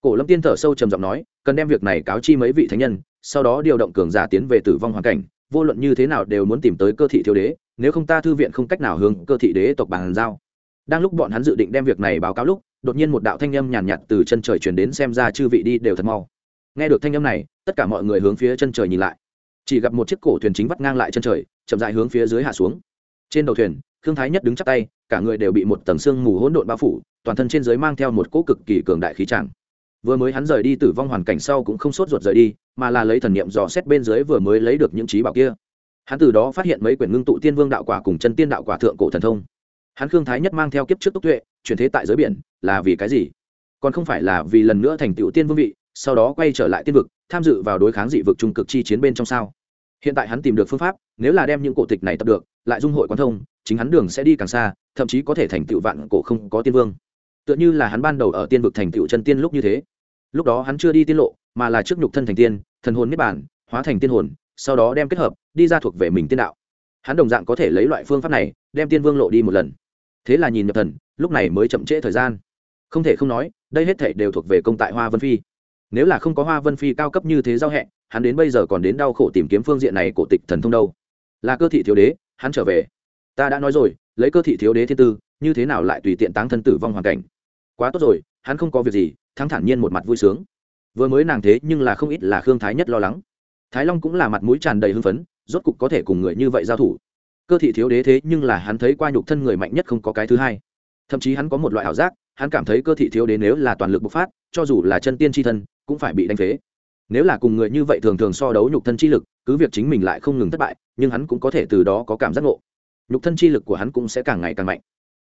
Cổ lâm tiên thở sâu trầm giọng nói cần đem việc này cáo chi mấy vị thánh nhân sau đó điều động cường giả tiến về tử vong hoàn cảnh vô luận như thế nào đều muốn tìm tới cơ thị thiếu đế nếu không ta thư viện không cách nào hướng cơ thị đế tộc bàn giao. Đang lúc bọn hắn dự định đem việc này báo cáo lúc đột nhiên một đạo thanh âm nhàn nhạt, nhạt từ chân trời truyền đến xem ra chư vị đi đều thật mau. Nghe được thanh âm này tất cả mọi người hướng phía chân trời nhìn lại. Chỉ gặp một chiếc cổ thuyền chính vắt ngang lại chân trời chậm dại hướng phía dưới hạ xuống trên đầu thuyền thương thái nhất đứng chắc tay, cả người đều bị một tầng sương mù hỗn độn bao phủ, toàn thân trên dưới mang theo một cỗ cực kỳ cường đại khí tràng vừa mới hắn rời đi tử vong hoàn cảnh sau cũng không sốt ruột rời đi, mà là lấy thần niệm dò xét bên dưới vừa mới lấy được những trí bảo kia. Hắn từ đó phát hiện mấy quyển ngưng tụ tiên vương đạo quả cùng chân tiên đạo quả thượng cổ thần thông. Hắn khương thái nhất mang theo kiếp trước tốc tuệ, chuyển thế tại giới biển, là vì cái gì? Còn không phải là vì lần nữa thành tựu tiên vương vị, sau đó quay trở lại tiên vực, tham dự vào đối kháng dị vực trung cực chi chiến bên trong sao? Hiện tại hắn tìm được phương pháp, nếu là đem những cổ tịch này tập được lại dung hội quan thông, chính hắn đường sẽ đi càng xa, thậm chí có thể thành tựu vạn cổ không có tiên vương. Tựa như là hắn ban đầu ở tiên vực thành tựu chân tiên lúc như thế. Lúc đó hắn chưa đi tiên lộ, mà là trước nhục thân thành tiên, thần hồn niết bản hóa thành tiên hồn, sau đó đem kết hợp, đi ra thuộc về mình tiên đạo. Hắn đồng dạng có thể lấy loại phương pháp này, đem tiên vương lộ đi một lần. Thế là nhìn nhập thần, lúc này mới chậm trễ thời gian. Không thể không nói, đây hết thể đều thuộc về công tại hoa vân phi. Nếu là không có hoa vân phi cao cấp như thế giao hẹ, hắn đến bây giờ còn đến đau khổ tìm kiếm phương diện này của tịch thần thông đâu. Là cơ thị thiếu đế hắn trở về. Ta đã nói rồi, lấy cơ thị thiếu đế thiên tư, như thế nào lại tùy tiện táng thân tử vong hoàn cảnh? Quá tốt rồi, hắn không có việc gì, thắng thản nhiên một mặt vui sướng. Vừa mới nàng thế nhưng là không ít là khương thái nhất lo lắng. Thái long cũng là mặt mũi tràn đầy hưng phấn, rốt cục có thể cùng người như vậy giao thủ. Cơ thị thiếu đế thế nhưng là hắn thấy qua nhục thân người mạnh nhất không có cái thứ hai. Thậm chí hắn có một loại ảo giác, hắn cảm thấy cơ thị thiếu đế nếu là toàn lực bộc phát, cho dù là chân tiên tri thân, cũng phải bị đánh phế nếu là cùng người như vậy thường thường so đấu nhục thân chi lực, cứ việc chính mình lại không ngừng thất bại, nhưng hắn cũng có thể từ đó có cảm giác ngộ. Nhục thân chi lực của hắn cũng sẽ càng ngày càng mạnh.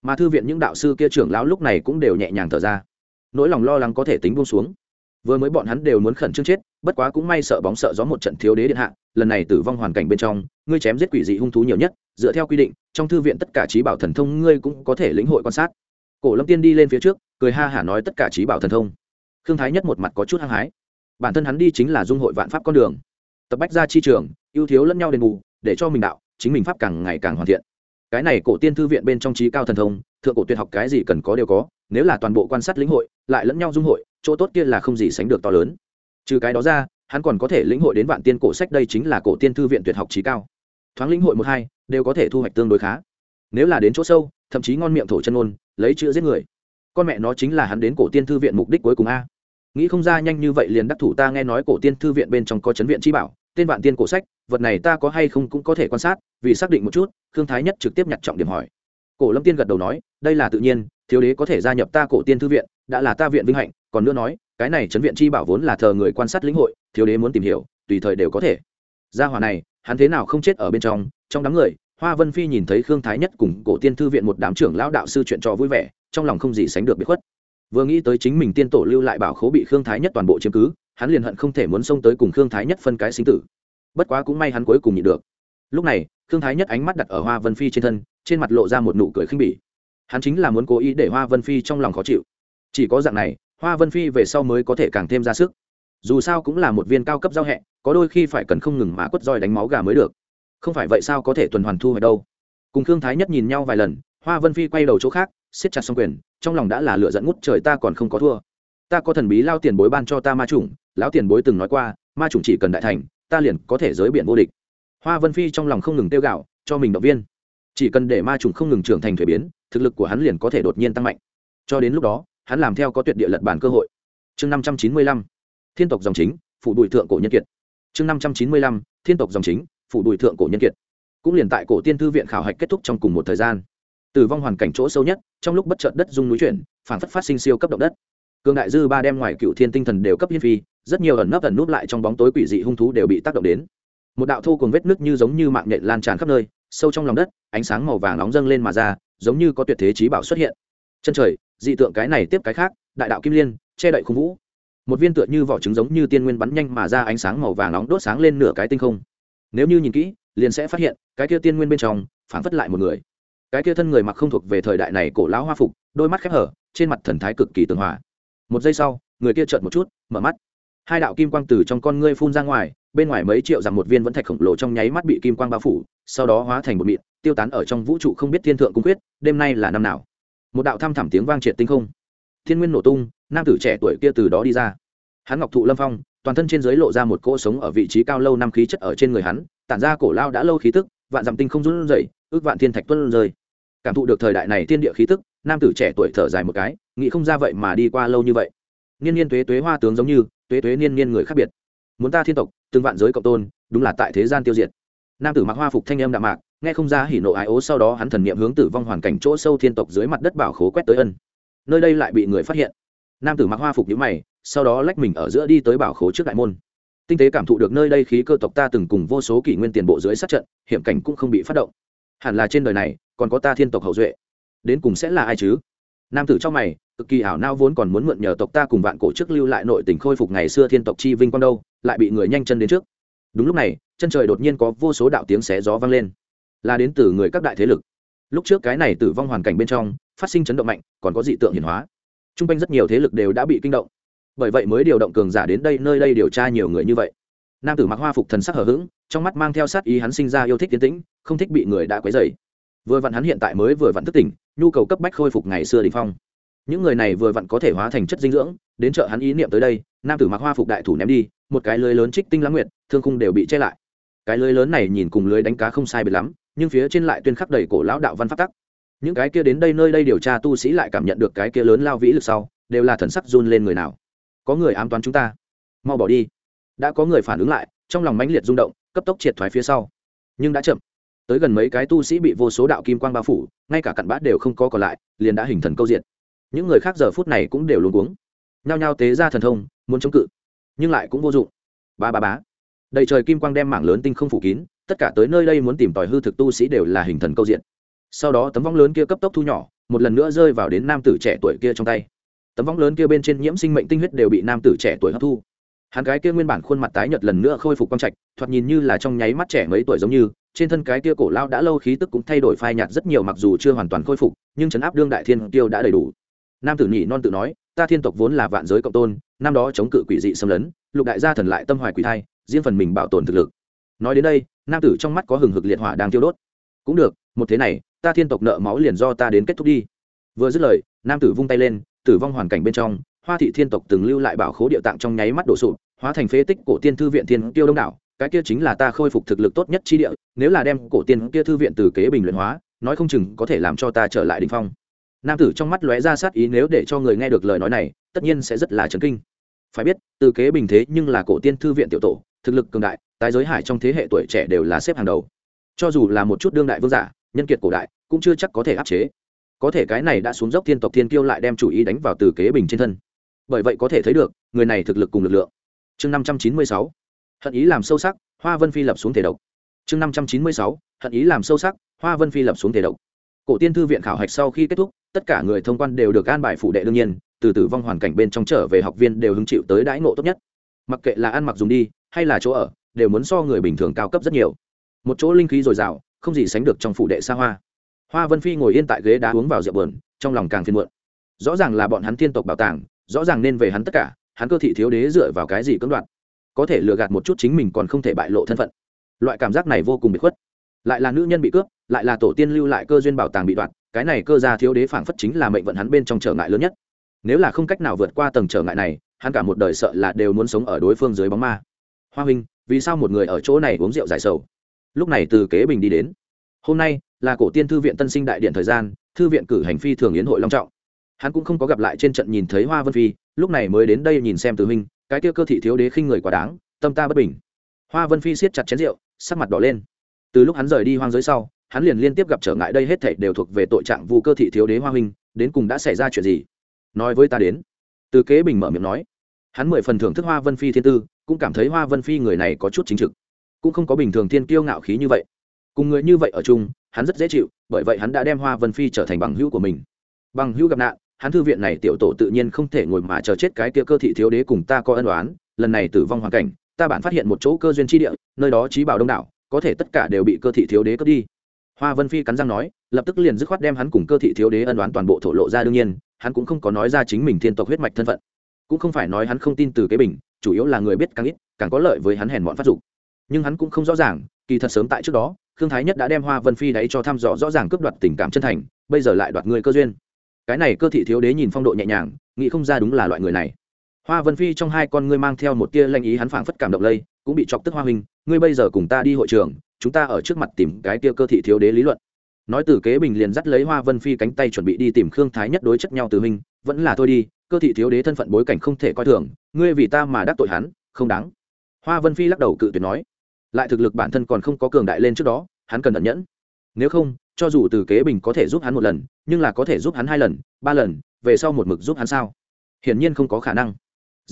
Mà thư viện những đạo sư kia trưởng lão lúc này cũng đều nhẹ nhàng thở ra. Nỗi lòng lo lắng có thể tính buông xuống. Vừa mới bọn hắn đều muốn khẩn trương chết, bất quá cũng may sợ bóng sợ gió một trận thiếu đế điện hạ, lần này tử vong hoàn cảnh bên trong, ngươi chém giết quỷ dị hung thú nhiều nhất, dựa theo quy định, trong thư viện tất cả trí bảo thần thông ngươi cũng có thể lĩnh hội quan sát. Cổ lâm tiên đi lên phía trước, cười ha hả nói tất cả trí bảo thần thông. Khương thái nhất một mặt có chút hăng hái bản thân hắn đi chính là dung hội vạn pháp con đường. Tập bách ra chi trường, ưu thiếu lẫn nhau đền bù, để cho mình đạo, chính mình pháp càng ngày càng hoàn thiện. Cái này cổ tiên thư viện bên trong trí cao thần thông, thượng cổ tuyệt học cái gì cần có đều có, nếu là toàn bộ quan sát lĩnh hội, lại lẫn nhau dung hội, chỗ tốt kia là không gì sánh được to lớn. Trừ cái đó ra, hắn còn có thể lĩnh hội đến vạn tiên cổ sách đây chính là cổ tiên thư viện tuyệt học trí cao. Thoáng lĩnh hội một hai, đều có thể thu hoạch tương đối khá. Nếu là đến chỗ sâu, thậm chí ngon miệng thổ chân ôn, lấy chữ giết người. Con mẹ nó chính là hắn đến cổ tiên thư viện mục đích cuối cùng a nghĩ không ra nhanh như vậy liền đắc thủ ta nghe nói cổ tiên thư viện bên trong có chấn viện chi bảo, tên vạn tiên cổ sách, vật này ta có hay không cũng có thể quan sát, vì xác định một chút, khương thái nhất trực tiếp nhặt trọng điểm hỏi. Cổ lâm tiên gật đầu nói, đây là tự nhiên, thiếu đế có thể gia nhập ta cổ tiên thư viện, đã là ta viện vinh hạnh, còn nữa nói, cái này chấn viện chi bảo vốn là thờ người quan sát lĩnh hội, thiếu đế muốn tìm hiểu, tùy thời đều có thể. Gia hỏa này, hắn thế nào không chết ở bên trong trong đám người, hoa vân phi nhìn thấy khương thái nhất cùng cổ tiên thư viện một đám trưởng lão đạo sư chuyện trò vui vẻ, trong lòng không gì sánh được bị khuất vừa nghĩ tới chính mình tiên tổ lưu lại bảo khố bị khương thái nhất toàn bộ chiếm cứ, hắn liền hận không thể muốn xông tới cùng khương thái nhất phân cái sinh tử. Bất quá cũng may hắn cuối cùng nhịn được. Lúc này, khương thái nhất ánh mắt đặt ở hoa vân phi trên thân, trên mặt lộ ra một nụ cười khinh bỉ. Hắn chính là muốn cố ý để hoa vân phi trong lòng khó chịu. Chỉ có dạng này, hoa vân phi về sau mới có thể càng thêm ra sức. Dù sao cũng là một viên cao cấp giao hẹ, có đôi khi phải cần không ngừng mã quất roi đánh máu gà mới được. Không phải vậy sao có thể tuần hoàn thu hoạch đâu? Cùng khương thái nhất nhìn nhau vài lần, hoa vân phi quay đầu chỗ khác siết chặt xong quyền, trong lòng đã là lựa dẫn ngút trời ta còn không có thua. Ta có thần bí lao tiền bối ban cho ta ma chủng, lão tiền bối từng nói qua, ma chủng chỉ cần đại thành, ta liền có thể giới biển vô địch. Hoa vân phi trong lòng không ngừng tiêu gạo, cho mình động viên. Chỉ cần để ma chủng không ngừng trưởng thành thuế biến, thực lực của hắn liền có thể đột nhiên tăng mạnh. Cho đến lúc đó, hắn làm theo có tuyệt địa lật bản cơ hội. Chương năm trăm chín mươi lăm, thiên tộc dòng chính, phụ đùi thượng cổ nhân kiệt. Chương năm trăm chín mươi lăm, thiên tộc dòng chính phủ đùi thượng cổ nhân kiệt. Cũng liền tại cổ tiên thư viện khảo hạch kết thúc trong cùng một thời gian tử vong hoàn cảnh chỗ sâu nhất, trong lúc bất chợt đất dung núi chuyển phản phất phát sinh siêu cấp động đất. Cường đại dư ba đem ngoài cựu thiên tinh thần đều cấp hiên phi, rất nhiều ẩn nấp ẩn núp lại trong bóng tối quỷ dị hung thú đều bị tác động đến. Một đạo thô cùng vết nước như giống như mạng nhện lan tràn khắp nơi, sâu trong lòng đất, ánh sáng màu vàng nóng dâng lên mà ra, giống như có tuyệt thế trí bảo xuất hiện. Chân trời, dị tượng cái này tiếp cái khác, đại đạo kim liên, che đậy khung vũ. Một viên tựa như vỏ trứng giống như tiên nguyên bắn nhanh mà ra ánh sáng màu vàng nóng đốt sáng lên nửa cái tinh không. Nếu như nhìn kỹ, liền sẽ phát hiện, cái kia tiên nguyên bên trong, phảng phất lại một người cái kia thân người mặc không thuộc về thời đại này cổ lão hoa phục, đôi mắt khép hở, trên mặt thần thái cực kỳ tường hòa. Một giây sau, người kia trợn một chút, mở mắt. Hai đạo kim quang từ trong con ngươi phun ra ngoài, bên ngoài mấy triệu rằng một viên vẫn thạch khổng lồ trong nháy mắt bị kim quang bao phủ, sau đó hóa thành một mịn, tiêu tán ở trong vũ trụ không biết thiên thượng cung quyết, đêm nay là năm nào. Một đạo thăm thẳm tiếng vang triệt tinh không. Thiên nguyên nổ tung, nam tử trẻ tuổi kia từ đó đi ra. Hắn ngọc thụ lâm phong, toàn thân trên giới lộ ra một cỗ sống ở vị trí cao lâu năm khí chất ở trên người hắn, tản ra cổ lao đã lâu khí tức, vạn dặm tinh không run rẩy, ước vạn thiên thạch tuân rơi cảm thụ được thời đại này thiên địa khí tức, nam tử trẻ tuổi thở dài một cái, nghĩ không ra vậy mà đi qua lâu như vậy. Niên niên tuế tuế hoa tướng giống như, tuế tuế niên niên người khác biệt. Muốn ta thiên tộc, từng vạn giới cộng tôn, đúng là tại thế gian tiêu diệt. Nam tử mặc hoa phục thanh âm đạm mạc, nghe không ra hỉ nộ ái ố sau đó hắn thần niệm hướng tử vong hoàn cảnh chỗ sâu thiên tộc dưới mặt đất bảo khố quét tới ân. Nơi đây lại bị người phát hiện. Nam tử mặc hoa phục nhíu mày, sau đó lách mình ở giữa đi tới bảo khố trước đại môn. Tinh tế cảm thụ được nơi đây khí cơ tộc ta từng cùng vô số kỷ nguyên tiền bộ dưới sát trận, hiểm cảnh cũng không bị phát động. Hẳn là trên đời này còn có ta thiên tộc hậu duệ. Đến cùng sẽ là ai chứ? Nam tử trong mày, cực kỳ ảo nao vốn còn muốn mượn nhờ tộc ta cùng vạn cổ trước lưu lại nội tình khôi phục ngày xưa thiên tộc chi vinh quang đâu, lại bị người nhanh chân đến trước. Đúng lúc này, chân trời đột nhiên có vô số đạo tiếng xé gió vang lên. Là đến từ người các đại thế lực. Lúc trước cái này tử vong hoàn cảnh bên trong, phát sinh chấn động mạnh, còn có dị tượng hiển hóa. T r u n g quanh rất nhiều thế lực đều đã bị kinh động. Bởi vậy mới điều động cường giả đến đây, nơi đây điều tra nhiều người như vậy. Nam tử mặc hoa phục thần sắc hở h ữ g trong mắt mang theo sát ý hắn sinh ra yêu thích tiến tĩnh, không thích bị người đã quấy dày vừa vặn hắn hiện tại mới vừa vặn thức tỉnh, nhu cầu cấp bách khôi phục ngày xưa đình phong. Những người này vừa vặn có thể hóa thành chất dinh dưỡng, đến chợ hắn ý niệm tới đây, nam tử mặc hoa phục đại thủ ném đi, một cái lưới lớn trích tinh lãng nguyệt, thương khung đều bị che lại. Cái lưới lớn này nhìn cùng lưới đánh cá không sai biệt lắm, nhưng phía trên lại tuyên khắc đầy cổ lão đạo văn phát tắc. Những cái kia đến đây nơi đây điều tra tu sĩ lại cảm nhận được cái kia lớn lao vĩ lực sau, đều là thần sắc run lên người nào. Có người ám toán chúng ta. Mau bỏ đi. Đã có người phản ứng lại, trong lòng mãnh liệt rung động, cấp tốc triệt thoái phía sau. Nhưng đã chậm tới gần mấy cái tu sĩ bị vô số đạo kim quang bao phủ, ngay cả cặn bát đều không có còn lại, liền đã hình thần câu diện những người khác giờ phút này cũng đều luống cuống. Nhao nhao tế ra thần thông, muốn chống cự, nhưng lại cũng vô dụng. Ba ba bá đầy trời kim quang đem mảng lớn tinh không phủ kín, tất cả tới nơi đây muốn tìm tòi hư thực tu sĩ đều là hình thần câu diện sau đó tấm vong lớn kia cấp tốc thu nhỏ, một lần nữa rơi vào đến nam tử trẻ tuổi kia trong tay. Tấm vong lớn kia bên trên nhiễm sinh mệnh tinh huyết đều bị nam tử trẻ tuổi hấp thu hắn cái kia nguyên bản khuôn mặt tái nhợt lần nữa khôi phục quang trạch, thoạt nhìn như là trong nháy mắt trẻ mấy tuổi giống như, trên thân cái kia cổ lao đã lâu khí tức cũng thay đổi phai nhạt rất nhiều mặc dù chưa hoàn toàn khôi phục, nhưng chấn áp đương đại thiên tiêu đã đầy đủ. Nam tử nhị non tự nói, ta thiên tộc vốn là vạn giới cộng tôn, năm đó chống cự quỷ dị xâm lấn, lục đại gia thần lại tâm hoài quỷ thai, riêng phần mình bảo tồn thực lực. Nói đến đây, nam tử trong mắt có hừng hực liệt hỏa đang tiêu đốt. Cũng được, một thế này, ta thiên tộc nợ máu liền do ta đến kết thúc đi. Vừa dứt lời, nam tử vung tay lên, tử vong hoàn cảnh bên trong hoa thị thiên tộc từng lưu lại bảo khố địa tạng trong nháy mắt đổ sụp, hóa thành phế tích cổ tiên thư viện thiên tiêu đông đảo. Cái kia chính là ta khôi phục thực lực tốt nhất chi địa, nếu là đem cổ tiên kia thư viện từ kế bình luyện hóa, nói không chừng có thể làm cho ta trở lại đình phong. Nam tử trong mắt lóe ra sát ý nếu để cho người nghe được lời nói này, tất nhiên sẽ rất là chấn kinh. Phải biết, từ kế bình thế nhưng là cổ tiên thư viện tiểu tổ, thực lực cường đại, tái giới hải trong thế hệ tuổi trẻ đều là xếp hàng đầu. Cho dù là một chút đương đại vương giả, nhân kiệt cổ đại, cũng chưa chắc có thể áp chế. Có thể cái này đã xuống dốc thiên tộc thiên kiêu lại đem chủ ý đánh vào từ kế bình trên thân bởi vậy có thể thấy được, người này thực lực cùng lực lượng. Chương năm trăm chín mươi sáu, hận ý làm sâu sắc, hoa vân phi lập xuống thể độc. Chương năm trăm chín mươi sáu, hận ý làm sâu sắc, hoa vân phi lập xuống thể độc. Cổ tiên thư viện khảo hạch sau khi kết thúc, tất cả người thông quan đều được an bài phụ đệ đương nhiên, từ tử vong hoàn cảnh bên trong trở về học viên đều hứng chịu tới đãi ngộ tốt nhất. Mặc kệ là ăn mặc dùng đi, hay là chỗ ở, đều muốn so người bình thường cao cấp rất nhiều. Một chỗ linh khí dồi dào, không gì sánh được trong phụ đệ xa hoa. Hoa vân phi ngồi yên tại ghế đá uống vào rượu bờn trong lòng càng phiên muộn. Rõ ràng là bọn hắn thiên tộc bảo tàng rõ ràng nên về hắn tất cả, hắn cơ thị thiếu đế dựa vào cái gì cưỡng đoạt. Có thể lừa gạt một chút chính mình còn không thể bại lộ thân phận. Loại cảm giác này vô cùng bị khuất. Lại là nữ nhân bị cướp, lại là tổ tiên lưu lại cơ duyên bảo tàng bị đoạt, cái này cơ gia thiếu đế phảng phất chính là mệnh vận hắn bên trong trở ngại lớn nhất. Nếu là không cách nào vượt qua tầng trở ngại này, hắn cả một đời sợ là đều muốn sống ở đối phương dưới bóng ma. Hoa huynh, vì sao một người ở chỗ này uống rượu giải sầu? Lúc này từ kế bình đi đến. Hôm nay là cổ tiên thư viện tân sinh đại điện thời gian, thư viện cử hành phi thường yến hội long trọng hắn cũng không có gặp lại trên trận nhìn thấy hoa vân phi, lúc này mới đến đây nhìn xem từ huynh, cái kia cơ thị thiếu đế khinh người quá đáng, tâm ta bất bình. Hoa vân phi siết chặt chén rượu, sắc mặt đỏ lên. Từ lúc hắn rời đi hoang giới sau, hắn liền liên tiếp gặp trở ngại đây hết thảy đều thuộc về tội trạng vu cơ thị thiếu đế hoa huynh, đến cùng đã xảy ra chuyện gì? Nói với ta đến. Từ kế bình mở miệng nói. Hắn mười phần thưởng thức hoa vân phi thiên tư, cũng cảm thấy hoa vân phi người này có chút chính trực. Cũng không có bình thường thiên kiêu ngạo khí như vậy. Cùng người như vậy ở chung, hắn rất dễ chịu, bởi vậy hắn đã đem hoa vân phi trở thành bằng hữu của mình. Bằng hữu gặp nạn hắn thư viện này tiểu tổ tự nhiên không thể ngồi mà chờ chết cái kia cơ thị thiếu đế cùng ta có ân đoán lần này tử vong hoàn cảnh, ta bản phát hiện một chỗ cơ duyên tri địa, nơi đó trí bảo đông đảo, có thể tất cả đều bị cơ thị thiếu đế cướp đi. Hoa vân phi cắn răng nói, lập tức liền dứt khoát đem hắn cùng cơ thị thiếu đế ân đoán toàn bộ thổ lộ ra đương nhiên, hắn cũng không có nói ra chính mình thiên tộc huyết mạch thân phận. Cũng không phải nói hắn không tin từ cái bình, chủ yếu là người biết càng ít, càng có lợi với hắn hèn bọn phát dục. Nhưng hắn cũng không rõ ràng, kỳ thật sớm tại trước đó, khương thái nhất đã đem hoa vân phi đấy cho thăm dò rõ ràng cướp đoạt tình cảm chân thành, bây giờ lại đoạt người cơ duyên cái này cơ thị thiếu đế nhìn phong độ nhẹ nhàng, nghĩ không ra đúng là loại người này. Hoa vân phi trong hai con ngươi mang theo một tia lanh ý hắn phảng phất cảm động lây, cũng bị chọc tức hoa huynh, ngươi bây giờ cùng ta đi hội trường, chúng ta ở trước mặt tìm cái tia cơ thị thiếu đế lý luận. Nói từ kế bình liền dắt lấy hoa vân phi cánh tay chuẩn bị đi tìm khương thái nhất đối chất nhau từ huynh, vẫn là thôi đi, cơ thị thiếu đế thân phận bối cảnh không thể coi thường, ngươi vì ta mà đắc tội hắn, không đáng. Hoa vân phi lắc đầu cự tuyệt nói, lại thực lực bản thân còn không có cường đại lên trước đó, hắn cần ẩn nhẫn. Nếu không cho dù từ kế bình có thể giúp hắn một lần, nhưng là có thể giúp hắn hai lần, ba lần, về sau một mực giúp hắn sao? Hiển nhiên không có khả năng.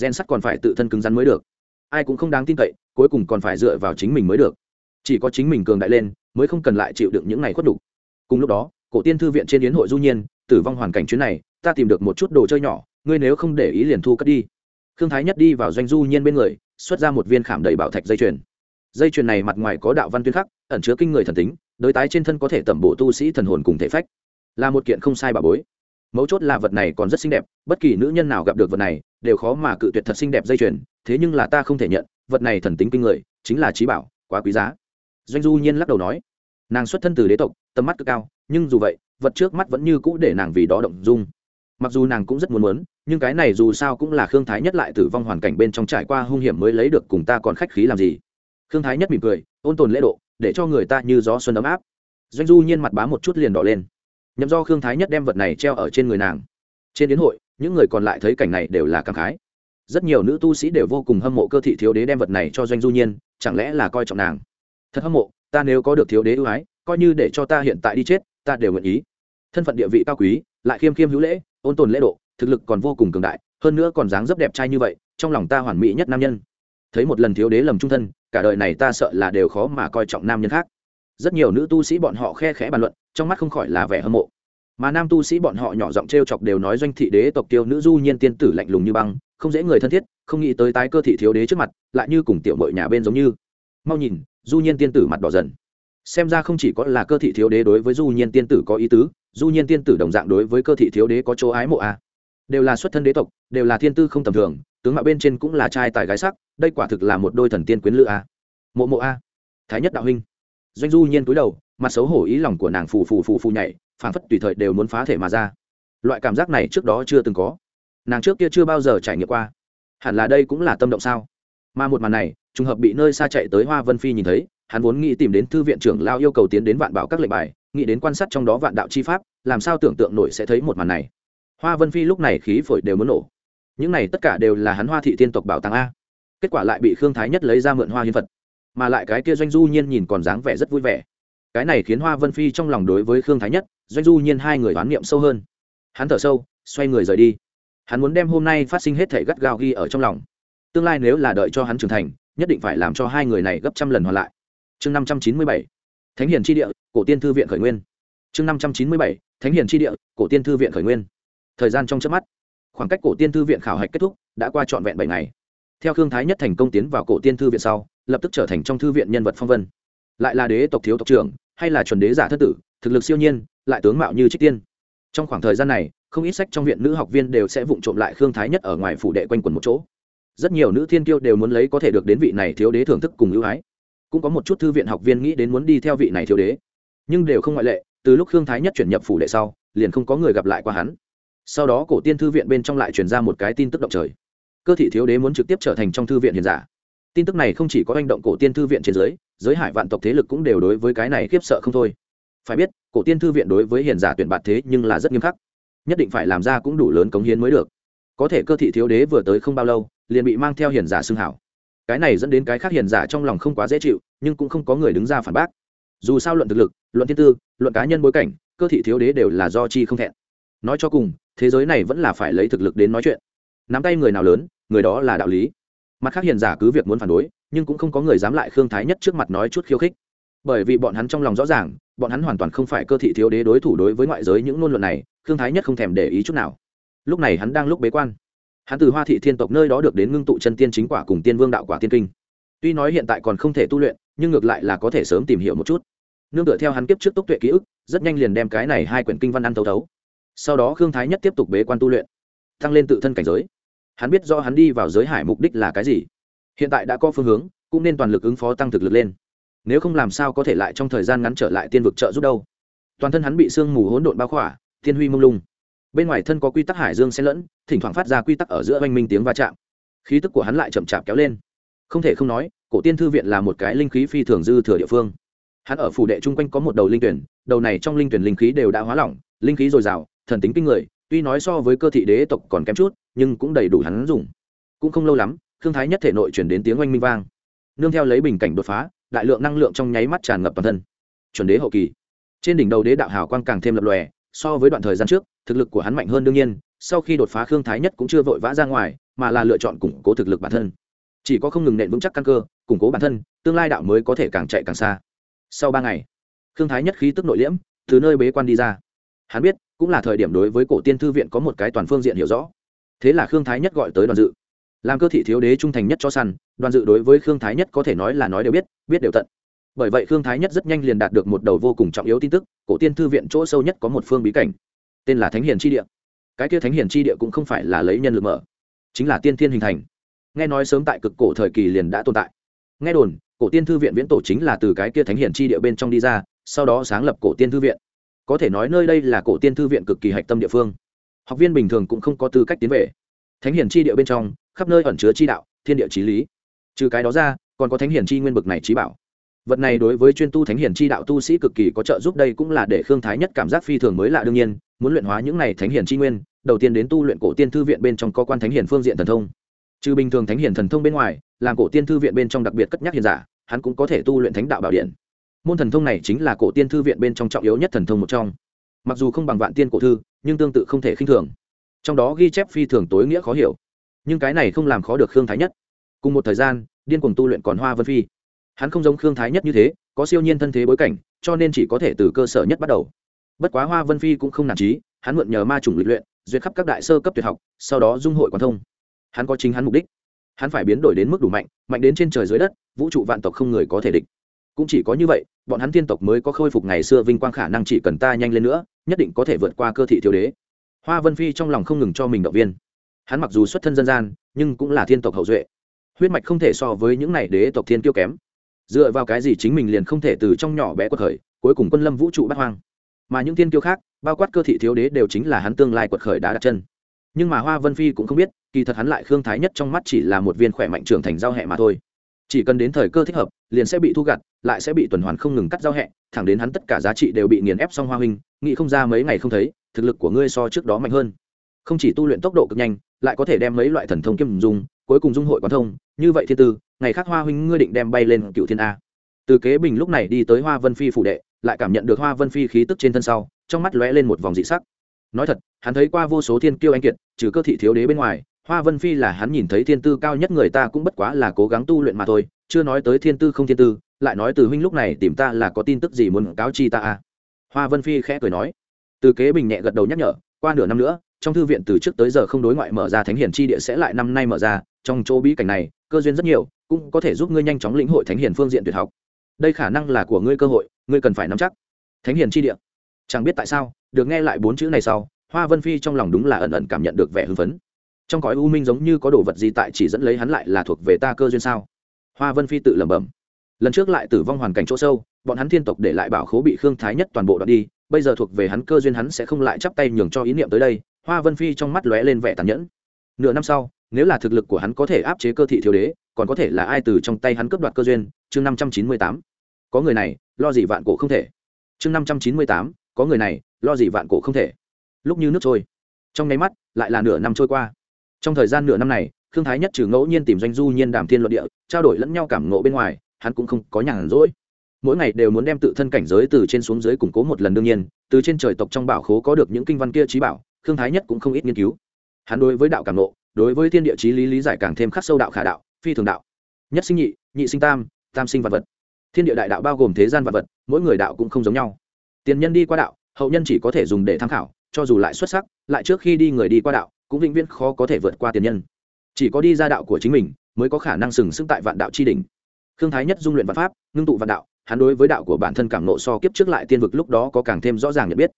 Gen sắt còn phải tự thân cứng rắn mới được. Ai cũng không đáng tin cậy, cuối cùng còn phải dựa vào chính mình mới được. Chỉ có chính mình cường đại lên, mới không cần lại chịu đựng những ngày khuất đủ. cùng lúc đó, cổ tiên thư viện trên yến hội du nhiên, tử vong hoàn cảnh chuyến này, ta tìm được một chút đồ chơi nhỏ, ngươi nếu không để ý liền thu cất đi. Khương thái nhất đi vào doanh du nhiên bên người, xuất ra một viên khảm đầy bảo thạch dây chuyền. Dây chuyền này mặt ngoài có đạo văn tuyên khắc, ẩn chứa kinh người thần tính đối tái trên thân có thể tẩm bổ tu sĩ thần hồn cùng thể phách. Là một kiện không sai bà bối. Mấu chốt là vật này còn rất xinh đẹp, bất kỳ nữ nhân nào gặp được vật này, đều khó mà cự tuyệt thật xinh đẹp dây chuyền, thế nhưng là ta không thể nhận, vật này thần tính kinh người, chính là trí bảo, quá quý giá. Doanh du nhiên lắc đầu nói, nàng xuất thân từ đế tộc, tầm mắt cực cao, nhưng dù vậy, vật trước mắt vẫn như cũ để nàng vì đó động dung. Mặc dù nàng cũng rất muốn muốn, nhưng cái này dù sao cũng là khương thái nhất lại tử vong hoàn cảnh bên trong trải qua hung hiểm mới lấy được cùng ta còn khách khí làm gì. Khương thái nhất mỉm cười, ôn tồn lễ độ để cho người ta như gió xuân ấm áp. Doanh du nhiên mặt bá một chút liền đỏ lên. Nhậm do khương thái nhất đem vật này treo ở trên người nàng. Trên đến hội, những người còn lại thấy cảnh này đều là cảm khái. Rất nhiều nữ tu sĩ đều vô cùng hâm mộ cơ thị thiếu đế đem vật này cho doanh du nhiên, chẳng lẽ là coi trọng nàng? Thật hâm mộ, ta nếu có được thiếu đế ưu ái, coi như để cho ta hiện tại đi chết, ta đều nguyện ý. Thân phận địa vị cao quý, lại khiêm khiêm hữu lễ, ôn tồn lễ độ, thực lực còn vô cùng cường đại, hơn nữa còn dáng dấp đẹp trai như vậy, trong lòng ta hoàn mỹ nhất nam nhân. Thấy một lần thiếu đế lầm trung thân cả đời này ta sợ là đều khó mà coi trọng nam nhân khác. Rất nhiều nữ tu sĩ bọn họ khe khẽ bàn luận, trong mắt không khỏi là vẻ hâm mộ. Mà nam tu sĩ bọn họ nhỏ giọng t r e o chọc đều nói doanh thị đế tộc tiêu nữ du nhiên tiên tử lạnh lùng như băng, không dễ người thân thiết, không nghĩ tới tái cơ thị thiếu đế trước mặt, lại như cùng tiểu mội nhà bên giống như. Mau nhìn, du nhiên tiên tử mặt đỏ dần. Xem ra không chỉ có là cơ thị thiếu đế đối với du nhiên tiên tử có ý tứ, du nhiên tiên tử đồng dạng đối với cơ thị thiếu đế có chỗ ái mộ a đều là xuất thân đế tộc, đều là thiên tư không tầm thường, tướng mạo bên trên cũng là trai tài gái sắc đây quả thực là một đôi thần tiên quyến lữ a. Mộ mộ a. Thái nhất đạo huynh. Doanh du nhiên cúi đầu, mặt xấu hổ ý lòng của nàng phù phù phù phù nhảy, phảng phất tùy thời đều muốn phá thể mà ra. Loại cảm giác này trước đó chưa từng có. Nàng trước kia chưa bao giờ trải nghiệm qua. Hẳn là đây cũng là tâm động sao? Mà một màn này, trùng hợp bị nơi xa chạy tới hoa vân phi nhìn thấy, hắn vốn nghĩ tìm đến thư viện trưởng lao yêu cầu tiến đến vạn bảo các lệnh bài, nghĩ đến quan sát trong đó vạn đạo chi pháp, làm sao tưởng tượng nổi sẽ thấy một màn này. Hoa vân phi lúc này khí phổi đều muốn nổ. Những này tất cả đều là hắn hoa thị tiên tộc bảo tàng a kết quả lại bị khương thái nhất lấy ra mượn hoa hiến Phật, mà lại cái kia doanh du nhiên nhìn còn dáng vẻ rất vui vẻ. Cái này khiến hoa vân phi trong lòng đối với khương thái nhất doanh du nhiên hai người oán niệm sâu hơn. Hắn thở sâu xoay người rời đi. Hắn muốn đem hôm nay phát sinh hết thể gắt gao ghi ở trong lòng. Tương lai nếu là đợi cho hắn trưởng thành nhất định phải làm cho hai người này gấp trăm lần hoàn lại. Chương năm trăm chín mươi bảy. Thánh hiền tri địa cổ tiên thư viện khởi nguyên. Chương năm trăm chín mươi bảy. Thánh hiền tri địa cổ tiên thư viện khởi nguyên. Thời gian trong chớp mắt. Khoảng cách cổ tiên thư viện khảo hạch kết thúc đã qua trọn vẹn bảy ngày theo khương thái nhất thành công tiến vào cổ tiên thư viện sau, lập tức trở thành trong thư viện nhân vật phong vân. Lại là đế tộc thiếu tộc trưởng, hay là chuẩn đế giả thất tử, thực lực siêu nhiên, lại tướng mạo như trích tiên. Trong khoảng thời gian này, không ít sách trong viện nữ học viên đều sẽ vụng trộm lại khương thái nhất ở ngoài phủ đệ quanh quần một chỗ. Rất nhiều nữ thiên kiêu đều muốn lấy có thể được đến vị này thiếu đế thưởng thức cùng ưu ái. Cũng có một chút thư viện học viên nghĩ đến muốn đi theo vị này thiếu đế. Nhưng đều không ngoại lệ, từ lúc khương thái nhất chuyển nhập phủ đệ sau, liền không có người gặp lại qua hắn. Sau đó cổ tiên thư viện bên trong lại truyền ra một cái tin tức động trời cơ thị thiếu đế muốn trực tiếp trở thành trong thư viện hiền giả. Tin tức này không chỉ có hành động cổ tiên thư viện trên giới giới hải vạn tộc thế lực cũng đều đối với cái này khiếp sợ không thôi. Phải biết, cổ tiên thư viện đối với hiền giả tuyển bạt thế nhưng là rất nghiêm khắc. Nhất định phải làm ra cũng đủ lớn cống hiến mới được. Có thể cơ thị thiếu đế vừa tới không bao lâu, liền bị mang theo hiền giả xưng hảo. Cái này dẫn đến cái khác hiền giả trong lòng không quá dễ chịu, nhưng cũng không có người đứng ra phản bác. Dù sao luận thực lực, luận thiên tư, luận cá nhân bối cảnh, cơ thị thiếu đế đều là do chi không thẹn. Nói cho cùng, thế giới này vẫn là phải lấy thực lực đến nói chuyện. Nắm tay người nào lớn người đó là đạo lý. Mặt khác hiền giả cứ việc muốn phản đối, nhưng cũng không có người dám lại khương thái nhất trước mặt nói chút khiêu khích. Bởi vì bọn hắn trong lòng rõ ràng, bọn hắn hoàn toàn không phải cơ thị thiếu đế đối thủ đối với ngoại giới những ngôn luận này, khương thái nhất không thèm để ý chút nào. Lúc này hắn đang lúc bế quan. Hắn từ hoa thị thiên tộc nơi đó được đến ngưng tụ chân tiên chính quả cùng tiên vương đạo quả tiên kinh. Tuy nói hiện tại còn không thể tu luyện, nhưng ngược lại là có thể sớm tìm hiểu một chút. Nương tựa theo hắn kiếp trước tốc tuệ ký ức, rất nhanh liền đem cái này hai quyển kinh văn ăn thấu thấu. Sau đó khương thái nhất tiếp tục bế quan tu luyện tăng lên tự thân cảnh giới hắn biết do hắn đi vào giới hải mục đích là cái gì. Hiện tại đã có phương hướng, cũng nên toàn lực ứng phó tăng thực lực lên. Nếu không làm sao có thể lại trong thời gian ngắn trở lại tiên vực trợ giúp đâu. Toàn thân hắn bị sương mù hỗn độn bao khỏa tiên huy mông lung. Bên ngoài thân có quy tắc hải dương xen lẫn, thỉnh thoảng phát ra quy tắc ở giữa oanh minh tiếng va chạm. Khí tức của hắn lại chậm chạp kéo lên. Không thể không nói, cổ tiên thư viện là một cái linh khí phi thường dư thừa địa phương. Hắn ở phủ đệ chung quanh có một đầu linh tuyển, đầu này trong linh tuyển linh khí đều đã hóa lỏng, linh khí dồi dào, thần tính kinh người, tuy nói so với cơ thị đế tộc còn kém chút nhưng cũng đầy đủ hắn dùng. Cũng không lâu lắm thương thái nhất thể nội chuyển đến tiếng oanh minh vang. Nương theo lấy bình cảnh đột phá, đại lượng năng lượng trong nháy mắt tràn ngập toàn thân. Chuẩn đế hậu kỳ. Trên đỉnh đầu đế đạo hào quang càng thêm lập lòe, so với đoạn thời gian trước, thực lực của hắn mạnh hơn đương nhiên, sau khi đột phá khương thái nhất cũng chưa vội vã ra ngoài, mà là lựa chọn củng cố thực lực bản thân. Chỉ có không ngừng nện vững chắc căn cơ, củng cố bản thân, tương lai đạo mới có thể càng chạy càng xa. Sau ba ngày, khương thái nhất khí tức nội liễm, từ nơi bế quan đi ra. Hắn biết, cũng là thời điểm đối với cổ tiên thư viện có một cái toàn phương diện hiểu rõ thế là khương thái nhất gọi tới đoàn dự. Làm cơ thị thiếu đế trung thành nhất cho săn, đoàn dự đối với khương thái nhất có thể nói là nói đều biết biết đều tận. Bởi vậy khương thái nhất rất nhanh liền đạt được một đầu vô cùng trọng yếu tin tức, cổ tiên thư viện chỗ sâu nhất có một phương bí cảnh. Tên là thánh hiền tri địa. Cái kia thánh hiền tri địa cũng không phải là lấy nhân lực mở, chính là tiên thiên hình thành. Nghe nói sớm tại cực cổ thời kỳ liền đã tồn tại. Nghe đồn, cổ tiên thư viện viễn tổ chính là từ cái kia thánh hiền tri địa bên trong đi ra, sau đó sáng lập cổ tiên thư viện. Có thể nói nơi đây là cổ tiên thư viện cực kỳ hạch tâm địa phương học viên bình thường cũng không có tư cách tiến về. Thánh hiền chi địa bên trong, khắp nơi ẩn chứa chi đạo, thiên địa trí lý. Trừ cái đó ra, còn có thánh hiền chi nguyên bực này trí bảo. Vật này đối với chuyên tu thánh hiền chi đạo tu sĩ cực kỳ có trợ giúp, đây cũng là để khương thái nhất cảm giác phi thường mới lạ đương nhiên, muốn luyện hóa những này thánh hiền chi nguyên, đầu tiên đến tu luyện cổ tiên thư viện bên trong có quan thánh hiền phương diện thần thông. Trừ bình thường thánh hiền thần thông bên ngoài, làm cổ tiên thư viện bên trong đặc biệt cất nhắc hiền giả, hắn cũng có thể tu luyện thánh đạo bảo điện. Môn thần thông này chính là cổ tiên thư viện bên trong trọng yếu nhất thần thông một trong mặc dù không bằng vạn tiên cổ thư, nhưng tương tự không thể khinh thường. Trong đó ghi chép phi thường tối nghĩa khó hiểu. Nhưng cái này không làm khó được khương thái nhất. Cùng một thời gian, điên cuồng tu luyện còn hoa vân phi. Hắn không giống khương thái nhất như thế, có siêu nhiên thân thế bối cảnh, cho nên chỉ có thể từ cơ sở nhất bắt đầu. Bất quá hoa vân phi cũng không nản trí, hắn mượn nhờ ma chủng lịch luyện, duyệt khắp các đại sơ cấp tuyệt học, sau đó dung hội quan thông. Hắn có chính hắn mục đích. Hắn phải biến đổi đến mức đủ mạnh mạnh đến trên trời dưới đất, vũ trụ vạn tộc không người có thể địch. Cũng chỉ có như vậy bọn hắn tiên tộc mới có khôi phục ngày xưa vinh quang khả năng chỉ cần ta nhanh lên nữa, nhất định có thể vượt qua cơ thị thiếu đế. Hoa vân phi trong lòng không ngừng cho mình động viên. Hắn mặc dù xuất thân dân gian, nhưng cũng là thiên tộc hậu duệ. Huyết mạch không thể so với những này đế tộc thiên kiêu kém. Dựa vào cái gì chính mình liền không thể từ trong nhỏ bé quật khởi, cuối cùng quân lâm vũ trụ bắt hoang. Mà những thiên kiêu khác, bao quát cơ thị thiếu đế đều chính là hắn tương lai quật khởi đã đặt chân. Nhưng mà hoa vân phi cũng không biết, kỳ thật hắn lại khương thái nhất trong mắt chỉ là một viên khỏe mạnh trưởng thành giao hẹ mà thôi chỉ cần đến thời cơ thích hợp, liền sẽ bị thu gặt, lại sẽ bị tuần hoàn không ngừng cắt giao hẹ, thẳng đến hắn tất cả giá trị đều bị nghiền ép xong hoa huynh, nghĩ không ra mấy ngày không thấy, thực lực của ngươi so trước đó mạnh hơn. Không chỉ tu luyện tốc độ cực nhanh, lại có thể đem mấy loại thần thông kiêm dung cuối cùng dung hội quán thông, như vậy thiên tư, ngày khác hoa huynh ngươi định đem bay lên cựu thiên a. Từ kế bình lúc này đi tới hoa vân phi phủ đệ, lại cảm nhận được hoa vân phi khí tức trên thân sau, trong mắt lóe lên một vòng dị sắc. Nói thật, hắn thấy qua vô số thiên kiêu anh kiệt, trừ cơ thị thiếu đế bên ngoài hoa vân phi là hắn nhìn thấy thiên tư cao nhất người ta cũng bất quá là cố gắng tu luyện mà thôi, chưa nói tới thiên tư không thiên tư, lại nói từ huynh lúc này tìm ta là có tin tức gì muốn cáo chi ta à? hoa vân phi khẽ cười nói. Từ kế bình nhẹ gật đầu nhắc nhở, qua nửa năm nữa, trong thư viện từ trước tới giờ không đối ngoại mở ra thánh hiển chi địa sẽ lại năm nay mở ra, trong chỗ bí cảnh này, cơ duyên rất nhiều, cũng có thể giúp ngươi nhanh chóng lĩnh hội thánh hiển phương diện tuyệt học. Đây khả năng là của ngươi cơ hội, ngươi cần phải nắm chắc. Thánh hiển chi địa. Chẳng biết tại sao, được nghe lại bốn chữ này sau, hoa vân phi trong lòng đúng là ẩn ẩn cảm nhận được vẻ hưng phấn trong cõi u minh giống như có đồ vật gì tại chỉ dẫn lấy hắn lại là thuộc về ta cơ duyên sao? Hoa vân phi tự lẩm bẩm. Lần trước lại tử vong hoàn cảnh chỗ sâu, bọn hắn thiên tộc để lại bảo khố bị khương thái nhất toàn bộ đoạt đi, bây giờ thuộc về hắn cơ duyên hắn sẽ không lại chắp tay nhường cho ý niệm tới đây, hoa vân phi trong mắt lóe lên vẻ tàn nhẫn. Nửa năm sau, nếu là thực lực của hắn có thể áp chế cơ thị thiếu đế, còn có thể là ai từ trong tay hắn cướp đoạt cơ duyên? Chương năm trăm chín mươi tám. Có người này, lo gì vạn cổ không thể. Chương năm trăm chín mươi tám. Có người này, lo gì vạn cổ không thể. Lúc như nước trôi. Trong nháy mắt, lại là nửa năm trôi qua trong thời gian nửa năm này thương thái nhất trừ ngẫu nhiên tìm doanh du nhiên đàm thiên luận địa, trao đổi lẫn nhau cảm ngộ bên ngoài, hắn cũng không có nhàn rỗi. Mỗi ngày đều muốn đem tự thân cảnh giới từ trên xuống dưới củng cố một lần đương nhiên, từ trên trời tộc trong bảo khố có được những kinh văn kia trí bảo thương thái nhất cũng không ít nghiên cứu. Hắn đối với đạo cảm ngộ, đối với thiên địa trí lý lý giải càng thêm khắc sâu đạo khả đạo, phi thường đạo. Nhất sinh nhị nhị sinh tam tam sinh vật vật. Thiên địa đại đạo bao gồm thế gian vật vật, mỗi người đạo cũng không giống nhau. Tiền nhân đi qua đạo, hậu nhân chỉ có thể dùng để tham khảo, cho dù lại xuất sắc, lại trước khi đi người đi qua đạo cũng vĩnh viễn khó có thể vượt qua tiền nhân. Chỉ có đi ra đạo của chính mình, mới có khả năng sừng sững tại vạn đạo chi đỉnh. Khương thái nhất dung luyện vạn pháp, ngưng tụ vạn đạo, hắn đối với đạo của bản thân cảm nộ so kiếp trước lại tiên vực lúc đó có càng thêm rõ ràng nhận biết.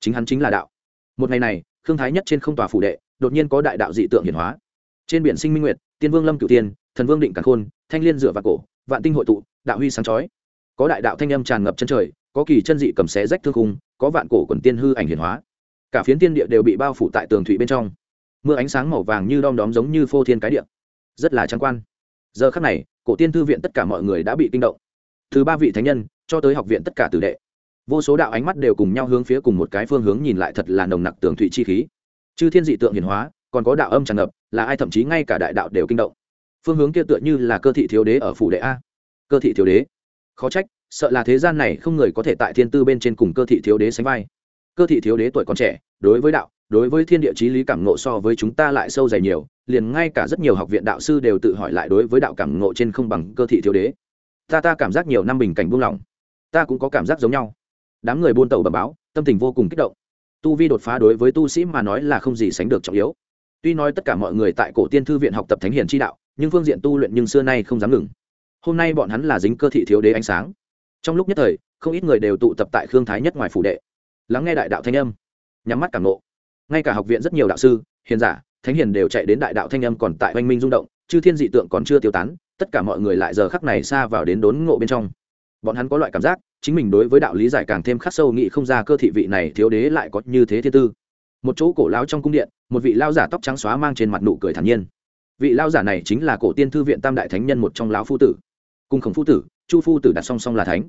Chính hắn chính là đạo. Một ngày này, khương thái nhất trên không tòa phủ đệ, đột nhiên có đại đạo dị tượng hiển hóa. Trên biển sinh minh nguyệt, tiên vương lâm cửu tiên, thần vương định càn khôn, thanh liên dựa vào cổ, vạn tinh hội tụ, đạo huy sáng chói. Có đại đạo thanh âm tràn ngập chân trời, có kỳ chân dị cầm xé rách thương khung, có vạn cổ quần tiên hư ảnh hiển hóa. Cả phiến tiên địa đều bị bao phủ tại tường thủy bên trong mưa ánh sáng màu vàng như đom đóm giống như phô thiên cái địa. Rất là trắng quan. Giờ khắc này, cổ tiên thư viện tất cả mọi người đã bị kinh động. Từ ba vị thánh nhân, cho tới học viện tất cả tử đệ. Vô số đạo ánh mắt đều cùng nhau hướng phía cùng một cái phương hướng nhìn lại thật là nồng nặc tường thụy chi khí. Chư thiên dị tượng hiển hóa, còn có đạo âm tràn ngập, là ai thậm chí ngay cả đại đạo đều kinh động. Phương hướng kia tựa như là cơ thị thiếu đế ở phủ đệ a. Cơ thị thiếu đế. Khó trách, sợ là thế gian này không người có thể tại thiên tư bên trên cùng cơ thị thiếu đế sánh vai. Cơ thị thiếu đế tuổi còn trẻ, đối với đạo đối với thiên địa chí lý cảm ngộ so với chúng ta lại sâu dày nhiều, liền ngay cả rất nhiều học viện đạo sư đều tự hỏi lại đối với đạo cảm ngộ trên không bằng cơ thị thiếu đế. Ta ta cảm giác nhiều năm bình cảnh buông lỏng. Ta cũng có cảm giác giống nhau. Đám người buôn tàu bẩm báo, tâm tình vô cùng kích động. Tu vi đột phá đối với tu sĩ mà nói là không gì sánh được trọng yếu. Tuy nói tất cả mọi người tại cổ tiên thư viện học tập thánh hiền chi đạo, nhưng phương diện tu luyện nhưng xưa nay không dám ngừng. Hôm nay bọn hắn là dính cơ thị thiếu đế ánh sáng. Trong lúc nhất thời, không ít người đều tụ tập tại khương thái nhất ngoài phủ đệ. Lắng nghe đại đạo thanh âm, nhắm mắt cảm nộ ngay cả học viện rất nhiều đạo sư, hiền giả, thánh hiền đều chạy đến đại đạo thanh âm còn tại oanh minh rung động, chư thiên dị tượng còn chưa tiêu tán, tất cả mọi người lại giờ khắc này xa vào đến đốn ngộ bên trong. Bọn hắn có loại cảm giác, chính mình đối với đạo lý giải càng thêm khắc sâu nghị không ra cơ thị vị này thiếu đế lại có như thế thiên tư. Một chỗ cổ lão trong cung điện, một vị lao giả tóc trắng xóa mang trên mặt nụ cười thản nhiên. Vị lao giả này chính là cổ tiên thư viện tam đại thánh nhân một trong lão phu tử. Cung khổng phu tử, chu phu tử đặt song song là thánh.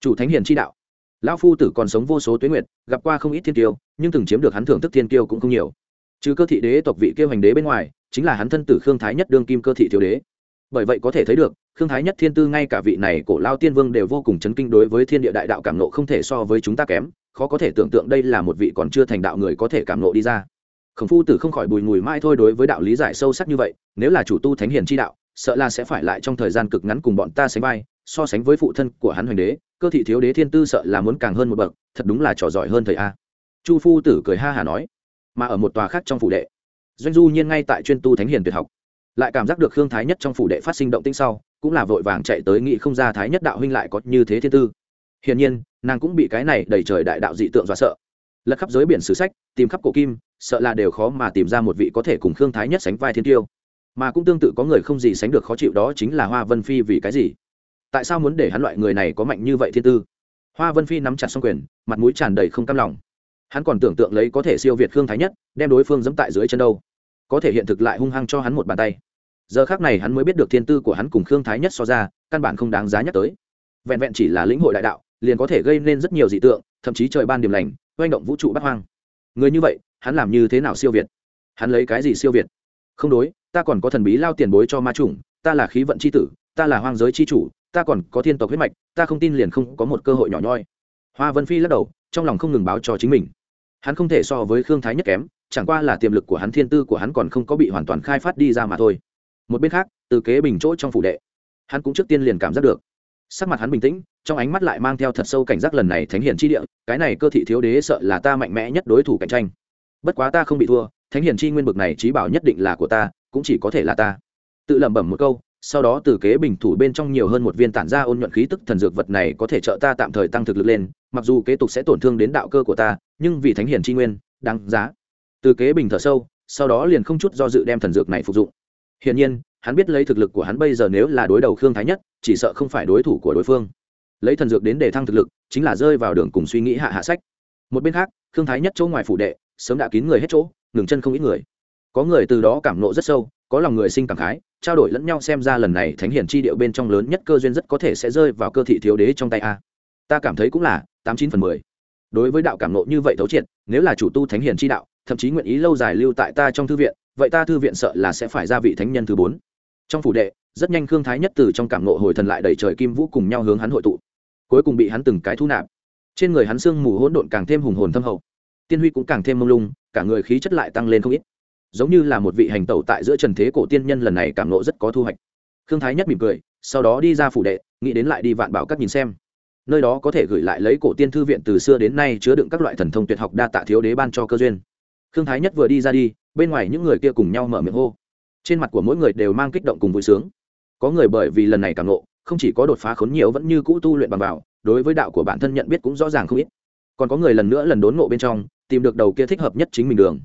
Chủ thánh hiền chi đạo lão phu tử còn sống vô số tuyến nguyệt, gặp qua không ít thiên tiêu nhưng từng chiếm được hắn thưởng thức thiên tiêu cũng không nhiều. Trừ cơ thị đế tộc vị kêu hành đế bên ngoài, chính là hắn thân tử khương thái nhất đương kim cơ thị thiếu đế. Bởi vậy có thể thấy được, khương thái nhất thiên tư ngay cả vị này cổ lao tiên vương đều vô cùng chấn kinh đối với thiên địa đại đạo cảm nộ không thể so với chúng ta kém, khó có thể tưởng tượng đây là một vị còn chưa thành đạo người có thể cảm nộ đi ra. Khổng phu tử không khỏi bùi ngùi mai thôi đối với đạo lý giải sâu sắc như vậy, nếu là chủ tu thánh hiền chi đạo, sợ là sẽ phải lại trong thời gian cực ngắn cùng bọn ta sánh vai, so sánh với phụ thân của hắn hoành đế cơ thị thiếu đế thiên tư sợ là muốn càng hơn một bậc, thật đúng là trò giỏi hơn thầy a. Chu phu tử cười ha hà nói, mà ở một tòa khác trong phủ đệ, doanh du nhiên ngay tại chuyên tu thánh hiền tuyệt học. Lại cảm giác được khương thái nhất trong phủ đệ phát sinh động tĩnh sau, cũng là vội vàng chạy tới nghị không ra thái nhất đạo huynh lại có như thế thiên tư. Hiển nhiên, nàng cũng bị cái này đẩy trời đại đạo dị tượng dọa sợ. Lật khắp giới biển sử sách, tìm khắp cổ kim, sợ là đều khó mà tìm ra một vị có thể cùng khương thái nhất sánh vai thiên tiêu. Mà cũng tương tự có người không gì sánh được khó chịu đó chính là hoa vân phi vì cái gì? Tại sao muốn để hắn loại người này có mạnh như vậy thiên tư? Hoa vân phi nắm chặt xong quyền, mặt mũi tràn đầy không cam lòng. Hắn còn tưởng tượng lấy có thể siêu việt khương thái nhất, đem đối phương dẫm tại dưới chân đâu. Có thể hiện thực lại hung hăng cho hắn một bàn tay. Giờ khác này hắn mới biết được thiên tư của hắn cùng khương thái nhất so ra, căn bản không đáng giá nhắc tới. Vẹn vẹn chỉ là lĩnh hội đại đạo, liền có thể gây nên rất nhiều dị tượng, thậm chí trời ban điểm lành, oanh động vũ trụ bắt hoang. Người như vậy, hắn làm như thế nào siêu việt? Hắn lấy cái gì siêu việt? Không đối, ta còn có thần bí lao tiền bối cho ma chủng, ta là khí vận c h i tử, ta là hoang giới c h i chủ ta còn có thiên tộc huyết mạch, ta không tin liền không có một cơ hội nhỏ nhoi. Hoa vân phi lắc đầu, trong lòng không ngừng báo cho chính mình. Hắn không thể so với khương thái nhất kém, chẳng qua là tiềm lực của hắn, thiên tư của hắn còn không có bị hoàn toàn khai phát đi ra mà thôi. Một bên khác, từ kế bình chỗ trong phủ đệ, hắn cũng trước tiên liền cảm giác được. Sắc mặt hắn bình tĩnh, trong ánh mắt lại mang theo thật sâu cảnh giác lần này thánh hiền chi địa, cái này cơ thị thiếu đế sợ là ta mạnh mẽ nhất đối thủ cạnh tranh. Bất quá ta không bị thua, thánh hiền chi nguyên bực này trí bảo nhất định là của ta, cũng chỉ có thể là ta. Tự lẩm bẩm một câu sau đó từ kế bình thủ bên trong nhiều hơn một viên tản ra ôn nhuận khí tức thần dược vật này có thể trợ ta tạm thời tăng thực lực lên, mặc dù kế tục sẽ tổn thương đến đạo cơ của ta, nhưng vì thánh hiền chi nguyên, đáng giá. Từ kế bình thở sâu, sau đó liền không chút do dự đem thần dược này phục dụng. Hiển nhiên, hắn biết lấy thực lực của hắn bây giờ nếu là đối đầu khương thái nhất, chỉ sợ không phải đối thủ của đối phương. Lấy thần dược đến để thăng thực lực, chính là rơi vào đường cùng suy nghĩ hạ hạ sách. Một bên khác, khương thái nhất chỗ ngoài phủ đệ, sớm đã kín người hết chỗ, ngừng chân không ít người. Có người từ đó cảm nộ rất sâu có lòng người sinh cảm khái, trao đổi lẫn nhau xem ra lần này thánh hiển chi điệu bên trong lớn nhất cơ duyên rất có thể sẽ rơi vào cơ thị thiếu đế trong tay a. Ta cảm thấy cũng là, tám chín phần mười. Đối với đạo cảm nộ như vậy thấu triệt, nếu là chủ tu thánh hiển chi đạo, thậm chí nguyện ý lâu dài lưu tại ta trong thư viện, vậy ta thư viện sợ là sẽ phải ra vị thánh nhân thứ bốn. Trong phủ đệ, rất nhanh khương thái nhất từ trong cảm nộ hồi thần lại đẩy trời kim vũ cùng nhau hướng hắn hội tụ. Cuối cùng bị hắn từng cái thu nạp. Trên người hắn sương mù hỗn độn càng thêm hùng hồn thâm hậu. Tiên huy cũng càng thêm mông lung, cả người khí chất lại tăng lên không ít giống như là một vị hành tẩu tại giữa trần thế cổ tiên nhân lần này cảm nộ rất có thu hoạch. Khương thái nhất mỉm cười, sau đó đi ra phủ đệ, nghĩ đến lại đi vạn bảo các nhìn xem. Nơi đó có thể gửi lại lấy cổ tiên thư viện từ xưa đến nay chứa đựng các loại thần thông tuyệt học đa tạ thiếu đế ban cho cơ duyên. Khương thái nhất vừa đi ra đi, bên ngoài những người kia cùng nhau mở miệng hô. Trên mặt của mỗi người đều mang kích động cùng vui sướng. Có người bởi vì lần này càng nộ, không chỉ có đột phá khốn nhiều vẫn như cũ tu luyện bằng vào, đối với đạo của bản thân nhận biết cũng rõ ràng không ít. Còn có người lần nữa lần đốn ngộ bên trong, tìm được đầu kia thích hợp nhất chính mình đường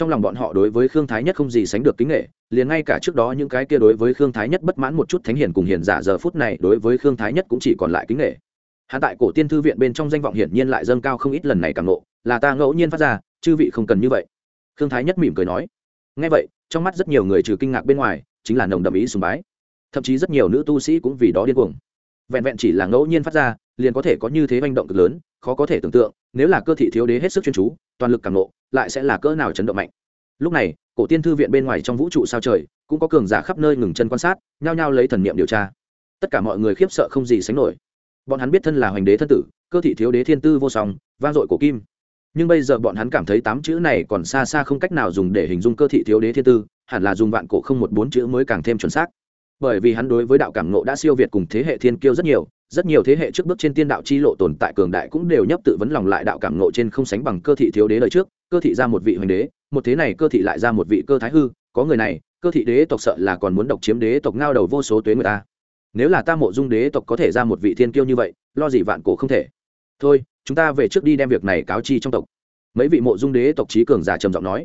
trong lòng bọn họ đối với khương thái nhất không gì sánh được kính nghệ, liền ngay cả trước đó những cái kia đối với khương thái nhất bất mãn một chút thánh hiền cùng hiền giả giờ phút này đối với khương thái nhất cũng chỉ còn lại kính nghệ. Hạ tại cổ tiên thư viện bên trong danh vọng hiển nhiên lại dâng cao không ít lần này càng nộ là ta ngẫu nhiên phát ra, chư vị không cần như vậy. Khương thái nhất mỉm cười nói. Ngay vậy, trong mắt rất nhiều người trừ kinh ngạc bên ngoài, chính là nồng đậm ý sùng bái. Thậm chí rất nhiều nữ tu sĩ cũng vì đó điên cuồng. Vẹn vẹn chỉ là ngẫu nhiên phát ra, liền có thể có như thế manh động cực lớn, khó có thể tưởng tượng nếu là cơ thị thiếu đế hết sức chuyên chú, toàn lực cảm nộ lại sẽ là cỡ nào chấn động mạnh. Lúc này, cổ tiên thư viện bên ngoài trong vũ trụ sao trời, cũng có cường giả khắp nơi ngừng chân quan sát, nhao nhao lấy thần niệm điều tra. Tất cả mọi người khiếp sợ không gì sánh nổi. Bọn hắn biết thân là hoành đế thân tử, cơ thị thiếu đế thiên tư vô song, vang dội cổ kim. Nhưng bây giờ bọn hắn cảm thấy tám chữ này còn xa xa không cách nào dùng để hình dung cơ thị thiếu đế thiên tư, hẳn là dùng vạn cổ không một bốn chữ mới càng thêm chuẩn xác. Bởi vì hắn đối với đạo cảm ngộ đã siêu việt cùng thế hệ thiên kiêu rất nhiều rất nhiều thế hệ trước bước trên tiên đạo chi lộ tồn tại cường đại cũng đều nhấp tự vấn lòng lại đạo cảm ngộ trên không sánh bằng cơ thị thiếu đế đời trước, cơ thị ra một vị hoành đế, một thế này cơ thị lại ra một vị cơ thái hư, có người này, cơ thị đế tộc sợ là còn muốn độc chiếm đế tộc ngao đầu vô số tuế người ta. Nếu là ta mộ dung đế tộc có thể ra một vị thiên kiêu như vậy, lo gì vạn cổ không thể. Thôi, chúng ta về trước đi đem việc này cáo chi trong tộc. Mấy vị mộ dung đế tộc trí cường giả trầm giọng nói.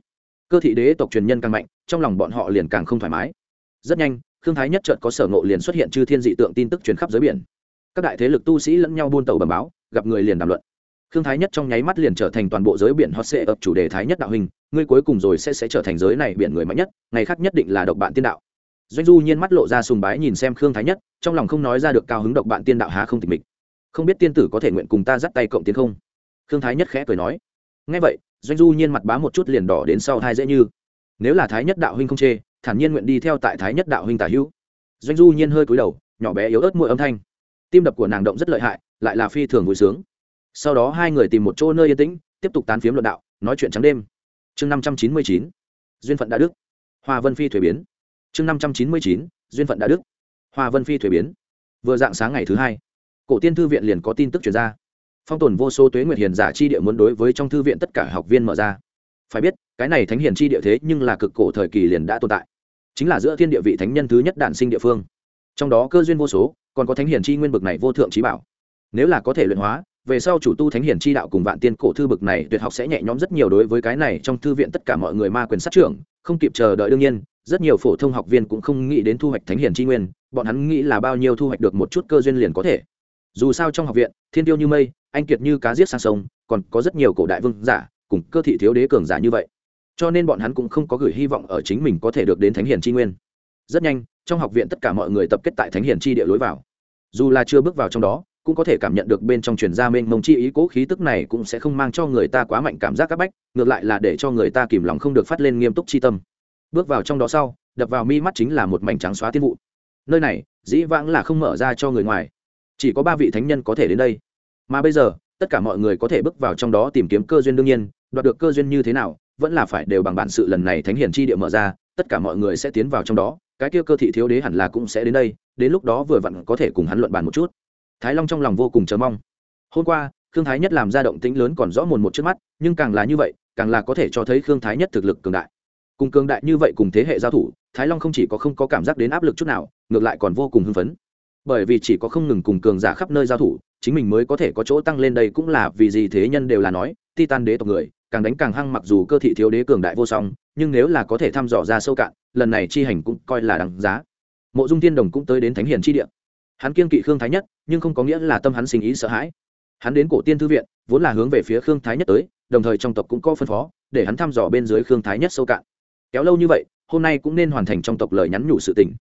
Cơ thị đế tộc truyền nhân càng mạnh, trong lòng bọn họ liền càng không thoải mái. Rất nhanh thương thái nhất trợt có sở ngộ liền xuất hiện chư thiên dị tượng tin tức truyền khắp giới biển các đại thế lực tu sĩ lẫn nhau buôn tàu bẩm báo, gặp người liền đàm luận. Khương thái nhất trong nháy mắt liền trở thành toàn bộ giới biển hot sệ ập chủ đề thái nhất đạo hình, ngươi cuối cùng rồi sẽ sẽ trở thành giới này biển người mạnh nhất, ngày khác nhất định là độc bạn tiên đạo. Doanh du nhiên mắt lộ ra sùng bái nhìn xem khương thái nhất, trong lòng không nói ra được cao hứng độc bạn tiên đạo há không tịch mịch. Không biết tiên tử có thể nguyện cùng ta dắt tay cộng tiến không? Khương thái nhất khẽ cười nói. Ngay vậy, doanh du nhiên mặt bá một chút liền đỏ đến sau thai dễ như. Nếu là thái nhất đạo huynh không chê, thản nhiên nguyện đi theo tại thái nhất đạo huynh tả hữu. Doanh du nhiên hơi cúi đầu, nhỏ bé yếu ớt môi âm thanh tim đập của nàng động rất lợi hại, lại là phi thường vui sướng. Sau đó hai người tìm một chỗ nơi yên tĩnh, tiếp tục tán phiếm luận đạo, nói chuyện trắng đêm. Chương năm trăm chín mươi chín, duyên phận đã đức. Hoa vân phi thuế biến. Chương năm trăm chín mươi chín, duyên phận đã đức. Hoa vân phi thuế biến. Vừa dạng sáng ngày thứ hai, cổ tiên thư viện liền có tin tức chuyển ra. Phong tồn vô số tuế nguyệt hiền giả chi địa muốn đối với trong thư viện tất cả học viên mở ra. Phải biết, cái này thánh hiền chi địa thế nhưng là cực cổ thời kỳ liền đã tồn tại. Chính là giữa thiên địa vị thánh nhân thứ nhất đản sinh địa phương. Trong đó cơ duyên vô số còn có thánh hiền chi nguyên bực này vô thượng trí bảo. Nếu là có thể luyện hóa, về sau chủ tu thánh hiền chi đạo cùng vạn tiên cổ thư bực này tuyệt học sẽ nhẹ nhõm rất nhiều đối với cái này trong thư viện tất cả mọi người ma quyền sát trưởng, không kịp chờ đợi đương nhiên, rất nhiều phổ thông học viên cũng không nghĩ đến thu hoạch thánh hiền chi nguyên, bọn hắn nghĩ là bao nhiêu thu hoạch được một chút cơ duyên liền có thể. Dù sao trong học viện, thiên tiêu như mây, anh kiệt như cá giết sang sông, còn có rất nhiều cổ đại vương giả, cùng cơ thị thiếu đế cường giả như vậy. Cho nên bọn hắn cũng không có gửi hy vọng ở chính mình có thể được đến thánh hiền chi nguyên rất nhanh, trong học viện tất cả mọi người tập kết tại thánh hiền chi địa lối vào. Dù là chưa bước vào trong đó, cũng có thể cảm nhận được bên trong truyền gia mênh mông chi ý, cố khí tức này cũng sẽ không mang cho người ta quá mạnh cảm giác áp bách, ngược lại là để cho người ta kìm lòng không được phát lên nghiêm túc chi tâm. Bước vào trong đó sau, đập vào mi mắt chính là một mảnh trắng xóa tiên vụ. Nơi này, dĩ vãng là không mở ra cho người ngoài. Chỉ có ba vị thánh nhân có thể đến đây. Mà bây giờ, tất cả mọi người có thể bước vào trong đó tìm kiếm cơ duyên đương nhiên, đoạt được cơ duyên như thế nào, vẫn là phải đều bằng bản sự lần này thánh hiển chi địa mở ra, tất cả mọi người sẽ tiến vào trong đó cái kia cơ thị thiếu đế hẳn là cũng sẽ đến đây, đến lúc đó vừa vặn có thể cùng hắn luận bàn một chút. Thái long trong lòng vô cùng chờ mong. Hôm qua, khương thái nhất làm ra động tĩnh lớn còn rõ mồn một trước mắt, nhưng càng là như vậy, càng là có thể cho thấy khương thái nhất thực lực cường đại. Cùng cường đại như vậy cùng thế hệ giao thủ, thái long không chỉ có không có cảm giác đến áp lực chút nào, ngược lại còn vô cùng hưng phấn. Bởi vì chỉ có không ngừng cùng cường giả khắp nơi giao thủ, chính mình mới có thể có chỗ tăng lên đây cũng là vì gì thế nhân đều là nói titan đế tộc người, càng đánh càng hăng mặc dù cơ thị thiếu đế cường đại vô song nhưng nếu là có thể thăm dò ra sâu cạn, lần này chi hành cũng coi là đáng giá. Mộ dung thiên đồng cũng tới đến thánh hiền chi địa. Hắn kiên kỵ khương thái nhất, nhưng không có nghĩa là tâm hắn sinh ý sợ hãi. Hắn đến cổ tiên thư viện, vốn là hướng về phía khương thái nhất tới, đồng thời trong tộc cũng có phân phó, để hắn thăm dò bên dưới khương thái nhất sâu cạn. Kéo lâu như vậy, hôm nay cũng nên hoàn thành trong tộc lời nhắn nhủ sự tình.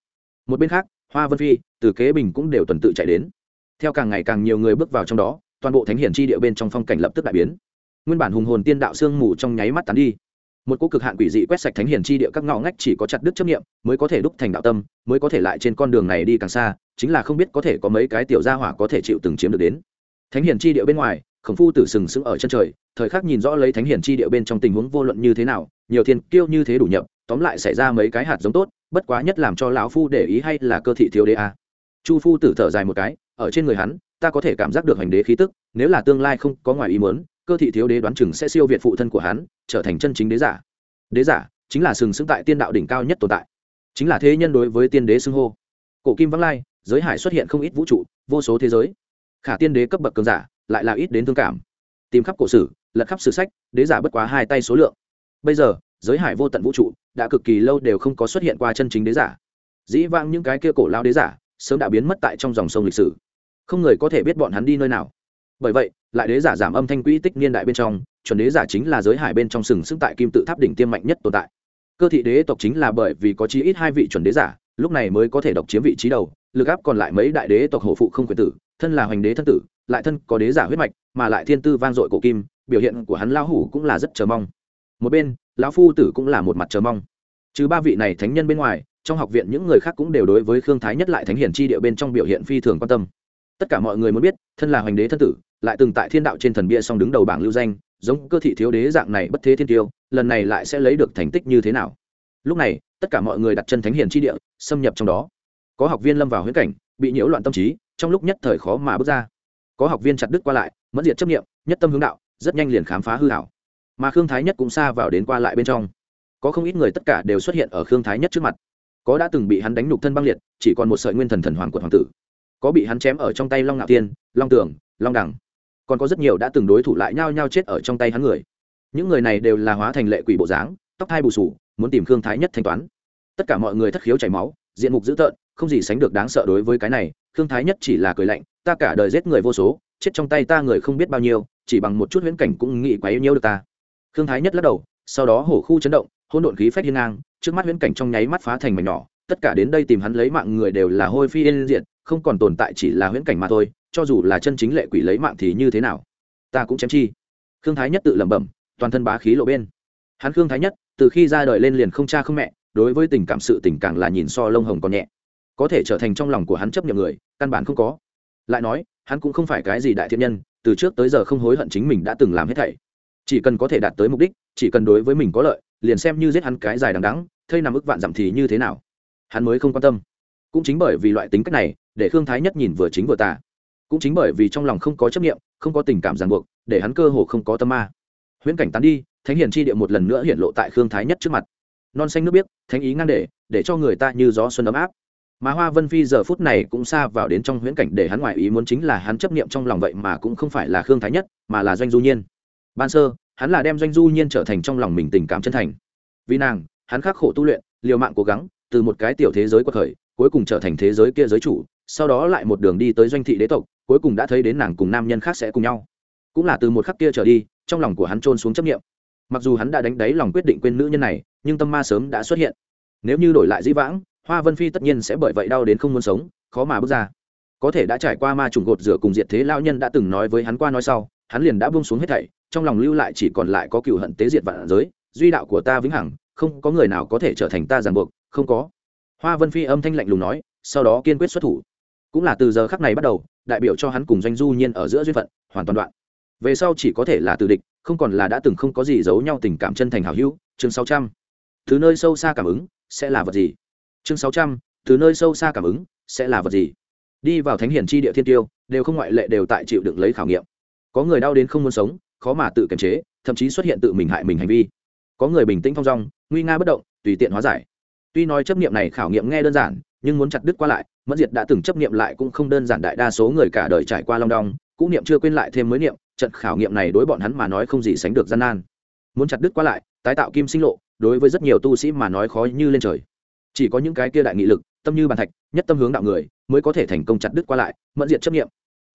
Một bên khác, hoa vân phi, từ kế bình cũng đều tuần tự chạy đến. Theo càng ngày càng nhiều người bước vào trong đó, toàn bộ thánh hiển chi địa bên trong phong cảnh lập tức đại biến. Nguyên bản hùng hồn tiên đạo sương mù trong nháy mắt tán đi một cô cực hạn quỷ dị quét sạch thánh hiền chi địa các ngõ ngách chỉ có chặt đứt chấp nghiệm mới có thể đúc thành đạo tâm, mới có thể lại trên con đường này đi càng xa, chính là không biết có thể có mấy cái tiểu gia hỏa có thể chịu từng chiếm được đến. Thánh hiền chi địa bên ngoài, khổng phu tử sừng sững ở chân trời, thời khắc nhìn rõ lấy thánh hiền chi địa bên trong tình huống vô luận như thế nào, nhiều thiên kiêu như thế đủ nhập, tóm lại xảy ra mấy cái hạt giống tốt, bất quá nhất làm cho lão phu để ý hay là cơ thị thiếu đế a. Chu phu tử thở dài một cái, ở trên người hắn, ta có thể cảm giác được hành đế khí tức, nếu là tương lai không có ngoài ý muốn cơ thị thiếu đế đoán chừng sẽ siêu việt phụ thân của hắn, trở thành chân chính đế giả. Đế giả chính là sừng sững tại tiên đạo đỉnh cao nhất tồn tại. Chính là thế nhân đối với tiên đế xưng hô. Cổ kim vắng lai, giới hải xuất hiện không ít vũ trụ, vô số thế giới. Khả tiên đế cấp bậc cường giả lại là ít đến thương cảm. Tìm khắp cổ sử, lật khắp sử sách, đế giả bất quá hai tay số lượng. Bây giờ, giới hải vô tận vũ trụ đã cực kỳ lâu đều không có xuất hiện qua chân chính đế giả. Dĩ vãng những cái kia cổ lao đế giả sớm đã biến mất tại trong dòng sông lịch sử. Không người có thể biết bọn hắn đi nơi nào bởi vậy, lại đế giả giảm âm thanh quỹ tích niên đại bên trong, chuẩn đế giả chính là giới hải bên trong sừng sững tại kim tự tháp đỉnh tiêm mạnh nhất tồn tại. Cơ thị đế tộc chính là bởi vì có chí ít hai vị chuẩn đế giả, lúc này mới có thể độc chiếm vị trí đầu, lực áp còn lại mấy đại đế tộc hổ phụ không quyền tử, thân là hoành đế thân tử, lại thân có đế giả huyết mạch, mà lại thiên tư vang dội cổ kim, biểu hiện của hắn lão hủ cũng là rất chờ mong. Một bên, lão phu tử cũng là một mặt chờ mong. Chứ ba vị này thánh nhân bên ngoài, trong học viện những người khác cũng đều đối với khương thái nhất lại thánh hiển chi địa bên trong biểu hiện phi thường quan tâm tất cả mọi người muốn biết, thân là hoành đế thân tử, lại từng tại thiên đạo trên thần bia song đứng đầu bảng lưu danh, giống cơ thị thiếu đế dạng này bất thế thiên tiêu, lần này lại sẽ lấy được thành tích như thế nào? Lúc này, tất cả mọi người đặt chân thánh hiển chi địa, xâm nhập trong đó. Có học viên lâm vào huyễn cảnh, bị nhiễu loạn tâm trí, trong lúc nhất thời khó mà bước ra. Có học viên chặt đứt qua lại, mẫn diệt chấp nghiệm nhất tâm hướng đạo, rất nhanh liền khám phá hư hảo mà khương thái nhất cũng xa vào đến qua lại bên trong. Có không ít người tất cả đều xuất hiện ở khương thái nhất trước mặt. Có đã từng bị hắn đánh nhục thân băng liệt, chỉ còn một sợi nguyên thần thần hoàng của hoàng tử có bị hắn chém ở trong tay long ngạo tiên, long tường, long đẳng còn có rất nhiều đã từng đối thủ lại nhao nhao chết ở trong tay hắn người. Những người này đều là hóa thành lệ quỷ bộ dáng, tóc thai bù sù, muốn tìm khương thái nhất thanh toán. Tất cả mọi người thất khiếu chảy máu, diện mục dữ tợn, không gì sánh được đáng sợ đối với cái này, khương thái nhất chỉ là cười lạnh, ta cả đời giết người vô số, chết trong tay ta người không biết bao nhiêu, chỉ bằng một chút huyễn cảnh cũng nghĩ quá yêu nhiêu được ta. Khương thái nhất lắc đầu, sau đó hổ khu chấn động hôn độn khí phách hiên ngang, trước mắt huyễn cảnh trong nháy mắt phá thành mảnh nhỏ, tất cả đến đây tìm hắn lấy mạng người đều là hôi phi yên diện không còn tồn tại chỉ là huyễn cảnh mà thôi, cho dù là chân chính lệ quỷ lấy mạng thì như thế nào? Ta cũng chém chi. Khương thái nhất tự lẩm bẩm, toàn thân bá khí lộ bên. Hắn khương thái nhất, từ khi ra đời lên liền không cha không mẹ, đối với tình cảm sự tình càng là nhìn so lông hồng còn nhẹ. Có thể trở thành trong lòng của hắn chấp nhận người, căn bản không có. Lại nói, hắn cũng không phải cái gì đại thiện nhân, từ trước tới giờ không hối hận chính mình đã từng làm hết thảy. Chỉ cần có thể đạt tới mục đích, chỉ cần đối với mình có lợi, liền xem như giết hắn cái dài đằng đắng thây nằm ức vạn dặm thì như thế nào? Hắn mới không quan tâm. Cũng chính bởi vì loại tính cách này để khương thái nhất nhìn vừa chính vừa tà. Cũng chính bởi vì trong lòng không có chấp nghiệm không có tình cảm ràng buộc, để hắn cơ hồ không có tâm ma. Huyễn cảnh tán đi, thánh hiền chi địa một lần nữa hiện lộ tại khương thái nhất trước mặt. Non xanh nước biếc, thánh ý ngang để để cho người ta như gió xuân ấm áp. Mà hoa vân phi giờ phút này cũng xa vào đến trong huyễn cảnh để hắn ngoại ý muốn chính là hắn chấp niệm trong lòng vậy mà cũng không phải là khương thái nhất, mà là doanh du nhiên. Ban sơ, hắn là đem doanh du nhiên trở thành trong lòng mình tình cảm chân thành. Vì nàng, hắn khắc khổ tu luyện, liều mạng cố gắng, từ một cái tiểu thế giới quật khởi, cuối cùng trở thành thế giới kia giới chủ sau đó lại một đường đi tới doanh thị đế tộc, cuối cùng đã thấy đến nàng cùng nam nhân khác sẽ cùng nhau. Cũng là từ một khắc kia trở đi, trong lòng của hắn trôn xuống chấp nghiệm mặc dù hắn đã đánh đáy lòng quyết định quên nữ nhân này, nhưng tâm ma sớm đã xuất hiện. Nếu như đổi lại dĩ vãng, hoa vân phi tất nhiên sẽ bởi vậy đau đến không muốn sống, khó mà bước ra. Có thể đã trải qua ma trùng gột rửa cùng diệt thế lao nhân đã từng nói với hắn qua nói sau, hắn liền đã buông xuống hết thảy, trong lòng lưu lại chỉ còn lại có cựu hận tế diệt vạn giới, duy đạo của ta vĩnh hằng, không có người nào có thể trở thành ta ràng buộc, không có. Hoa vân phi âm thanh lạnh lùng nói, sau đó kiên quyết xuất thủ cũng là từ giờ khắc này bắt đầu, đại biểu cho hắn cùng doanh du nhiên ở giữa duyên phận, hoàn toàn đoạn. Về sau chỉ có thể là từ địch, không còn là đã từng không có gì giấu nhau tình cảm chân thành hào hữu. Chương sáu trăm. Thứ nơi sâu xa cảm ứng, sẽ là vật gì? Chương sáu trăm. Thứ nơi sâu xa cảm ứng, sẽ là vật gì? Đi vào thánh hiển chi địa thiên tiêu, đều không ngoại lệ đều tại chịu đựng lấy khảo nghiệm. Có người đau đến không muốn sống, khó mà tự kiềm chế, thậm chí xuất hiện tự mình hại mình hành vi. Có người bình tĩnh thong dong, nguy nga bất động, tùy tiện hóa giải. Tuy nói chấp nghiệm này khảo nghiệm nghe đơn giản, nhưng muốn chặt đứt qua lại mẫn diệt đã từng chấp nghiệm lại cũng không đơn giản đại đa số người cả đời trải qua long đong, cũ niệm chưa quên lại thêm mới niệm, trận khảo nghiệm này đối bọn hắn mà nói không gì sánh được gian nan. Muốn chặt đứt qua lại, tái tạo kim sinh lộ, đối với rất nhiều tu sĩ mà nói khó như lên trời. Chỉ có những cái kia đại nghị lực, tâm như bàn thạch, nhất tâm hướng đạo người, mới có thể thành công chặt đứt qua lại, mẫn diệt chấp nghiệm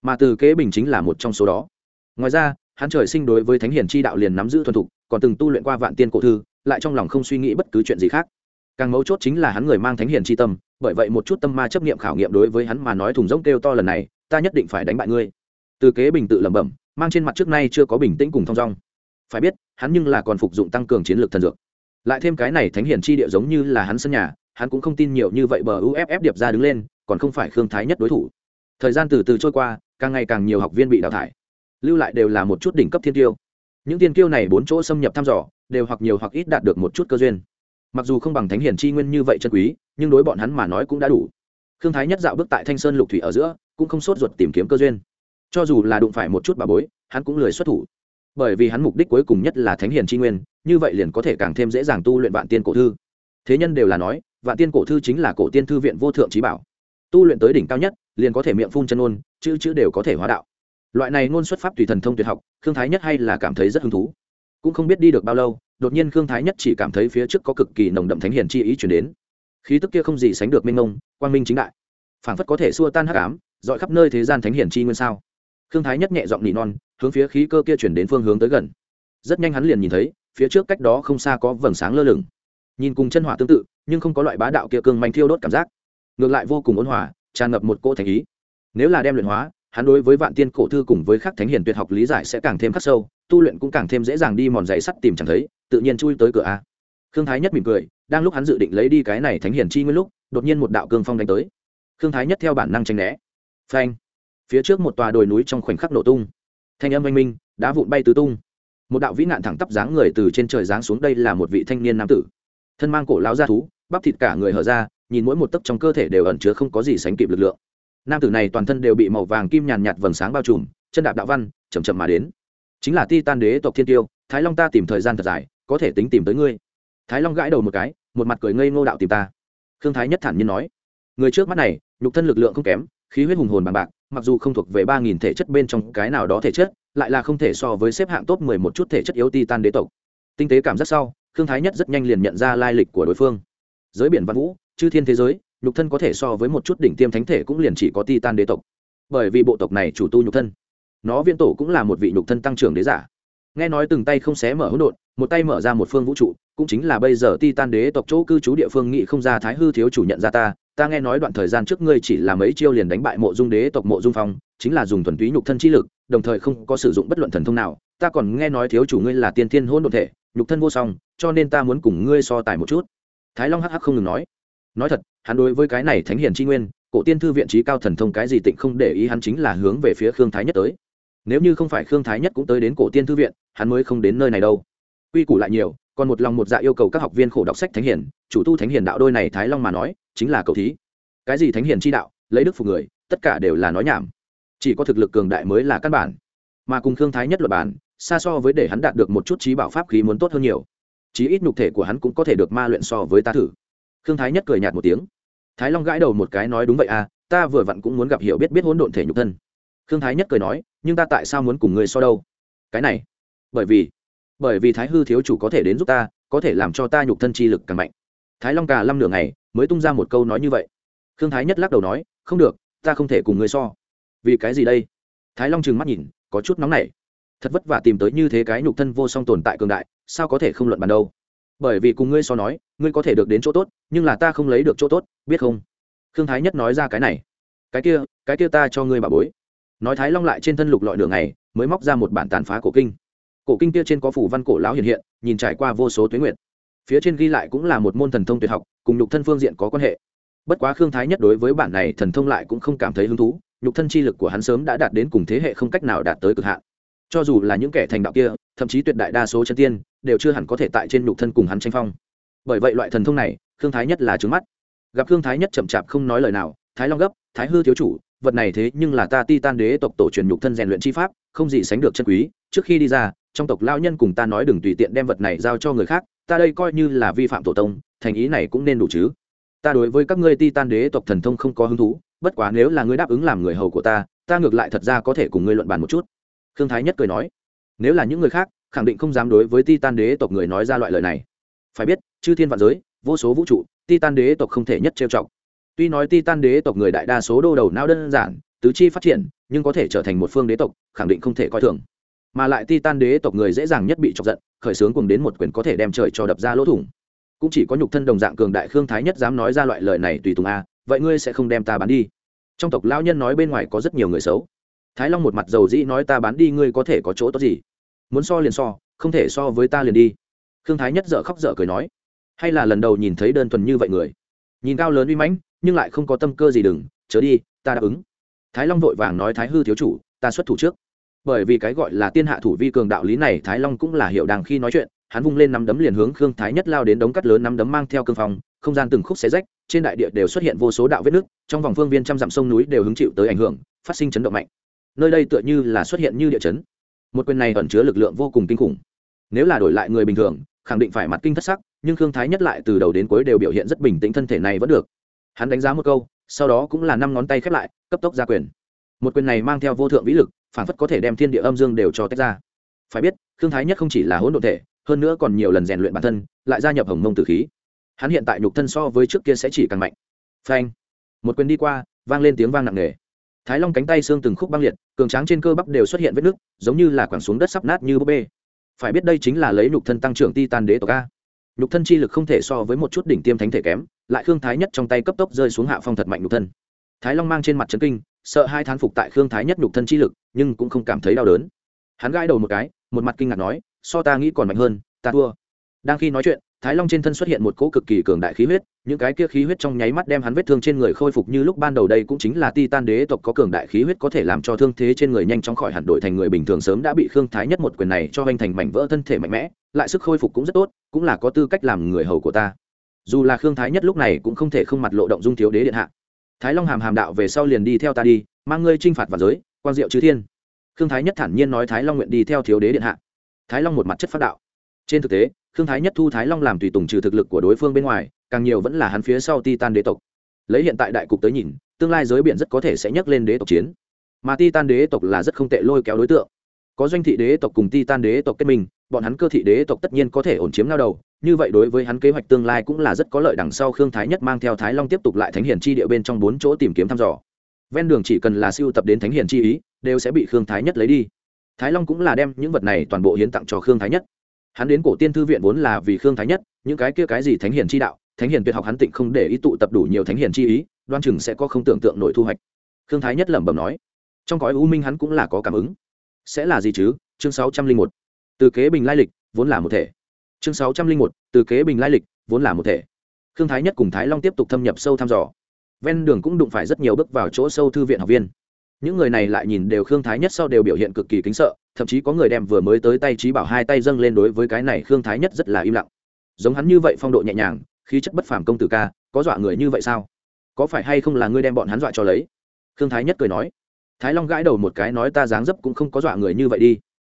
mà từ kế bình chính là một trong số đó. Ngoài ra, hắn trời sinh đối với thánh hiền chi đạo liền nắm giữ thuần thục, còn từng tu luyện qua vạn tiên cổ thư, lại trong lòng không suy nghĩ bất cứ chuyện gì khác càng mấu chốt chính là hắn người mang thánh hiền chi tâm, bởi vậy một chút tâm ma chấp nghiệm khảo nghiệm đối với hắn mà nói thùng rỗng kêu to lần này, ta nhất định phải đánh bại ngươi. Từ kế bình tự lẩm bẩm, mang trên mặt trước nay chưa có bình tĩnh cùng thong dong. Phải biết, hắn nhưng là còn phục dụng tăng cường chiến lược thần dược. Lại thêm cái này thánh hiển chi địa giống như là hắn sân nhà, hắn cũng không tin nhiều như vậy bờ uff điệp ra đứng lên, còn không phải khương thái nhất đối thủ. Thời gian từ từ trôi qua, càng ngày càng nhiều học viên bị đào thải. Lưu lại đều là một chút đỉnh cấp thiên tiêu. Những thiên tiêu này bốn chỗ xâm nhập thăm dò, đều hoặc nhiều hoặc ít đạt được một chút cơ duyên mặc dù không bằng thánh hiển chi nguyên như vậy chân quý, nhưng đối bọn hắn mà nói cũng đã đủ. Khương thái nhất dạo bước tại thanh sơn lục thủy ở giữa, cũng không sốt ruột tìm kiếm cơ duyên. Cho dù là đụng phải một chút bà bối, hắn cũng lười xuất thủ. Bởi vì hắn mục đích cuối cùng nhất là thánh hiền tri nguyên, như vậy liền có thể càng thêm dễ dàng tu luyện vạn tiên cổ thư. Thế nhân đều là nói, vạn tiên cổ thư chính là cổ tiên thư viện vô thượng trí bảo. Tu luyện tới đỉnh cao nhất, liền có thể miệng phun chân ôn chữ chữ đều có thể hóa đạo. Loại này ngôn xuất pháp tùy thần thông tuyệt học Thương thái nhất hay là cảm thấy rất hứng thú. Cũng không biết đi được bao lâu đột nhiên khương thái nhất chỉ cảm thấy phía trước có cực kỳ nồng đậm thánh hiền chi ý chuyển đến. Khí tức kia không gì sánh được minh ngông quang minh chính đại. Phảng phất có thể xua tan hắc ám, dọi khắp nơi thế gian thánh hiền chi nguyên sao. Khương thái nhất nhẹ giọng nỉ non, hướng phía khí cơ kia chuyển đến phương hướng tới gần. Rất nhanh hắn liền nhìn thấy, phía trước cách đó không xa có vầng sáng lơ lửng. Nhìn cùng chân hỏa tương tự, nhưng không có loại bá đạo kia cương manh thiêu đốt cảm giác. Ngược lại vô cùng ôn hòa, tràn ngập một cỗ thành ý. Nếu là đem luyện hóa, hắn đối với vạn tiên cổ thư cùng với khắc thánh hiền tuyệt học lý giải sẽ càng thêm khắc sâu tu luyện cũng càng thêm dễ dàng đi mòn giày sắt tìm chẳng thấy, tự nhiên chui tới cửa a. Khương thái nhất mỉm cười, đang lúc hắn dự định lấy đi cái này thánh hiền chi nguyên lúc, đột nhiên một đạo cương phong đánh tới. Khương thái nhất theo bản năng tranh né. Phanh! Phía trước một tòa đồi núi trong khoảnh khắc nổ tung. Thanh âm oanh minh, đá vụn bay tứ tung. Một đạo vĩ nạn thẳng tắp dáng người từ trên trời dáng xuống đây là một vị thanh niên nam tử. Thân mang cổ lão ra thú, bắp thịt cả người hở ra, nhìn mỗi một tấc trong cơ thể đều ẩn chứa không có gì sánh kịp lực lượng. Nam tử này toàn thân đều bị màu vàng kim nhàn nhạt vầng sáng bao trùm, chân đạp đạo văn chầm chậm mà đến chính là ti tan đế tộc thiên tiêu, thái long ta tìm thời gian thật dài, có thể tính tìm tới ngươi. Thái long gãi đầu một cái, một mặt cười ngây ngô đạo tìm ta. Khương thái nhất thản nhiên nói. Người trước mắt này, nhục thân lực lượng không kém, khí huyết hùng hồn bằng bạc, mặc dù không thuộc về ba nghìn thể chất bên trong cái nào đó thể chất, lại là không thể so với xếp hạng top mười một chút thể chất yếu titan đế tộc. Tinh tế cảm giác sau, khương thái nhất rất nhanh liền nhận ra lai lịch của đối phương. Giới biển văn vũ, chư thiên thế giới, nhục thân có thể so với một chút đỉnh tiêm thánh thể cũng liền chỉ có titan đế tộc. Bởi vì bộ tộc này chủ tu nhục thân nó viễn tổ cũng là một vị nhục thân tăng trưởng đế giả. Nghe nói từng tay không xé mở hỗn độn, một tay mở ra một phương vũ trụ, cũng chính là bây giờ titan đế tộc chỗ cư trú địa phương nghị không ra thái hư thiếu chủ nhận ra ta ta nghe nói đoạn thời gian trước ngươi chỉ là mấy chiêu liền đánh bại mộ dung đế tộc mộ dung phong, chính là dùng thuần túy nhục thân chi lực, đồng thời không có sử dụng bất luận thần thông nào. Ta còn nghe nói thiếu chủ ngươi là tiên thiên hỗn độn thể, nhục thân vô song, cho nên ta muốn cùng ngươi so tài một chút. Thái long hắc hắc không ngừng nói. Nói thật, hắn đối với cái này thánh hiền tri nguyên, cổ tiên thư viện trí cao thần thông cái gì tịnh không để ý, hắn chính là hướng về phía khương thái nhất tới nếu như không phải khương thái nhất cũng tới đến cổ tiên thư viện, hắn mới không đến nơi này đâu. Quy củ lại nhiều, còn một lòng một dạ yêu cầu các học viên khổ đọc sách thánh hiền, chủ tu thánh hiền đạo đôi này thái long mà nói, chính là cầu thí. Cái gì thánh hiền chi đạo, lấy đức phục người, tất cả đều là nói nhảm. Chỉ có thực lực cường đại mới là căn bản. Mà cùng khương thái nhất luật bản, xa so với để hắn đạt được một chút trí bảo pháp khí muốn tốt hơn nhiều. Chí ít nhục thể của hắn cũng có thể được ma luyện so với ta thử. Khương thái nhất cười nhạt một tiếng. Thái long gãi đầu một cái nói đúng vậy à ta vừa vặn cũng muốn gặp hiểu biết biết hỗn độn thể nhục thân khương thái nhất cười nói, nhưng ta tại sao muốn cùng ngươi so đâu? Cái này, bởi vì bởi vì thái hư thiếu chủ có thể đến giúp ta, có thể làm cho ta nhục thân chi lực càng mạnh. Thái long cà lăm nửa ngày mới tung ra một câu nói như vậy. Khương thái nhất lắc đầu nói, không được, ta không thể cùng ngươi so. Vì cái gì đây? Thái long trừng mắt nhìn, có chút nóng nảy. Thật vất vả tìm tới như thế cái nhục thân vô song tồn tại cường đại, sao có thể không luận bàn đâu? Bởi vì cùng ngươi so nói, ngươi có thể được đến chỗ tốt, nhưng là ta không lấy được chỗ tốt, biết không? Khương thái nhất nói ra cái này. Cái kia cái kia ta cho ngươi bà bối nói thái long lại trên thân lục lọi đường này, mới móc ra một bản tàn phá cổ kinh. Cổ kinh kia trên có phủ văn cổ lão hiện hiện, nhìn trải qua vô số tuyến nguyện phía trên ghi lại cũng là một môn thần thông tuyệt học, cùng nhục thân phương diện có quan hệ. Bất quá khương thái nhất đối với bản này thần thông lại cũng không cảm thấy hứng thú, nhục thân chi lực của hắn sớm đã đạt đến cùng thế hệ không cách nào đạt tới cực hạn. Cho dù là những kẻ thành đạo kia, thậm chí tuyệt đại đa số chân tiên, đều chưa hẳn có thể tại trên nhục thân cùng hắn tranh phong. Bởi vậy loại thần thông này, khương thái nhất là trứng mắt. Gặp khương thái nhất chậm chạp không nói lời nào, thái long gấp, thái hư thiếu chủ vật này thế nhưng là ta ti tan đế tộc tổ truyền nhục thân rèn luyện chi pháp, không gì sánh được chân quý. Trước khi đi ra, trong tộc lao nhân cùng ta nói đừng tùy tiện đem vật này giao cho người khác, ta đây coi như là vi phạm tổ tông, thành ý này cũng nên đủ chứ. Ta đối với các ngươi ti tan đế tộc thần thông không có hứng thú, bất quá nếu là ngươi đáp ứng làm người hầu của ta ta ngược lại thật ra có thể cùng ngươi luận bàn một chút. Khương thái nhất cười nói. Nếu là những người khác, khẳng định không dám đối với ti tan đế tộc người nói ra loại lời này. Phải biết, chư thiên vạn giới, vô số vũ trụ ti tan đế tộc không thể nhất trêu chọc tuy nói Titan đế tộc người đại đa số đô đầu não đơn giản, tứ chi phát triển, nhưng có thể trở thành một phương đế tộc, khẳng định không thể coi thường. Mà lại Titan đế tộc người dễ dàng nhất bị chọc giận, khởi sướng cùng đến một quyền có thể đem trời cho đập ra lỗ thủng. Cũng chỉ có nhục thân đồng dạng cường đại khương thái nhất dám nói ra loại lời này tùy tùng a, vậy ngươi sẽ không đem ta bán đi. Trong tộc Lão nhân nói bên ngoài có rất nhiều người xấu. Thái long một mặt dầu dĩ nói ta bán đi ngươi có thể có chỗ tốt gì? Muốn so liền so, không thể so với ta liền đi. Khương thái nhất dợ khóc dợ cười nói. Hay là lần đầu nhìn thấy đơn thuần như vậy người? Nhìn cao lớn uy mãnh nhưng lại không có tâm cơ gì đừng, chớ đi, ta đáp ứng. Thái long vội vàng nói thái hư thiếu chủ, ta xuất thủ trước. Bởi vì cái gọi là tiên hạ thủ vi cường đạo lý này, thái long cũng là hiệu đàng khi nói chuyện, hắn vung lên nắm đấm liền hướng khương thái nhất lao đến đống cắt lớn nắm đấm mang theo cương phong, không gian từng khúc xé rách, trên đại địa đều xuất hiện vô số đạo vết nước trong vòng phương viên trăm dặm sông núi đều hứng chịu tới ảnh hưởng, phát sinh chấn động mạnh. Nơi đây tựa như là xuất hiện như địa chấn. Một quyền này ẩn chứa lực lượng vô cùng kinh khủng. Nếu là đổi lại người bình thường, khẳng định phải mặt kinh thất sắc, nhưng khương thái nhất lại từ đầu đến cuối đều biểu hiện rất bình tĩnh, thân thể này vẫn được hắn đánh giá một câu, sau đó cũng là năm ngón tay khép lại, cấp tốc ra quyền. Một quyền này mang theo vô thượng vĩ lực, phản phất có thể đem thiên địa âm dương đều cho tách ra. Phải biết thương thái nhất không chỉ là hỗn độn thể, hơn nữa còn nhiều lần rèn luyện bản thân, lại gia nhập hồng mông tử khí. Hắn hiện tại nhục thân so với trước kia sẽ chỉ càng mạnh. Phanh. Một quyền đi qua, vang lên tiếng vang nặng nề. Thái long cánh tay xương từng khúc băng liệt, cường tráng trên cơ bắp đều xuất hiện vết nứt, giống như là quẳng xuống đất sắp nát như búp bê. Phải biết đây chính là lấy nhục thân tăng trưởng ti tan đế tộc a nhục thân chi lực không thể so với một chút đỉnh tiêm thánh thể kém, lại khương thái nhất trong tay cấp tốc rơi xuống hạ phong thật mạnh nhục thân. Thái long mang trên mặt trấn kinh, sợ hai thán phục tại khương thái nhất nhục thân chi lực, nhưng cũng không cảm thấy đau đớn. Hắn gãi đầu một cái, một mặt kinh ngạc nói, so ta nghĩ còn mạnh hơn, ta thua. Đang khi nói chuyện, thái long trên thân xuất hiện một cỗ cực kỳ cường đại khí huyết, những cái kia khí huyết trong nháy mắt đem hắn vết thương trên người khôi phục như lúc ban đầu đây cũng chính là ti tan đế tộc có cường đại khí huyết có thể làm cho thương thế trên người nhanh chóng khỏi hẳn đổi thành người bình thường sớm đã bị khương thái nhất một quyền này cho hoành thành mảnh vỡ thân thể mạnh mẽ lại sức khôi phục cũng rất tốt, cũng là có tư cách làm người hầu của ta. Dù là khương thái nhất lúc này cũng không thể không mặt lộ động dung thiếu đế điện hạ. Thái long hàm hàm đạo về sau liền đi theo ta đi, mang ngươi t r i n h phạt vào giới, quang diệu chư thiên. Khương thái nhất thản nhiên nói thái long nguyện đi theo thiếu đế điện hạ. Thái long một mặt chất phát đạo. Trên thực tế, khương thái nhất thu thái long làm tùy tùng trừ thực lực của đối phương bên ngoài, càng nhiều vẫn là hắn phía sau titan đế tộc. Lấy hiện tại đại cục tới nhìn, tương lai giới biển rất có thể sẽ nhắc lên đế tộc chiến. Mà titan đế tộc là rất không tệ lôi kéo đối tượng có doanh thị đế tộc cùng ti tan đế tộc kết minh, bọn hắn cơ thị đế tộc tất nhiên có thể ổn chiếm lao đầu, như vậy đối với hắn kế hoạch tương lai cũng là rất có lợi đằng sau khương thái nhất mang theo thái long tiếp tục lại thánh hiền chi địa bên trong bốn chỗ tìm kiếm thăm dò. Ven đường chỉ cần là siêu tập đến thánh hiền chi ý, đều sẽ bị khương thái nhất lấy đi. Thái long cũng là đem những vật này toàn bộ hiến tặng cho khương thái nhất. Hắn đến cổ tiên thư viện vốn là vì khương thái nhất, những cái kia cái gì thánh hiền chi đạo, thánh hiền tuyệt học hắn tịnh không để ý tụ tập đủ nhiều thánh hiền chi ý, đoan chừng sẽ có không tưởng tượng nổi thu hoạch. Khương thái nhất lẩm bẩm nói. Trong gói u minh hắn cũng là có cảm ứng sẽ là gì chứ? Chương sáu trăm linh một. Từ kế bình lai lịch, vốn là một thể. Chương sáu trăm linh một. Từ kế bình lai lịch, vốn là một thể. Khương thái nhất cùng thái long tiếp tục thâm nhập sâu thăm dò. Ven đường cũng đụng phải rất nhiều bước vào chỗ sâu thư viện học viên. Những người này lại nhìn đều khương thái nhất sau đều biểu hiện cực kỳ kính sợ, thậm chí có người đem vừa mới tới tay trí bảo hai tay dâng lên đối với cái này khương thái nhất rất là im lặng. Giống hắn như vậy phong độ nhẹ nhàng, khí chất bất phàm công tử ca, có dọa người như vậy sao? Có phải hay không là ngươi đem bọn hắn dọa cho lấy? Khương thái nhất cười nói thái long gãi đầu một cái nói ta dáng dấp cũng không có dọa người như vậy đi.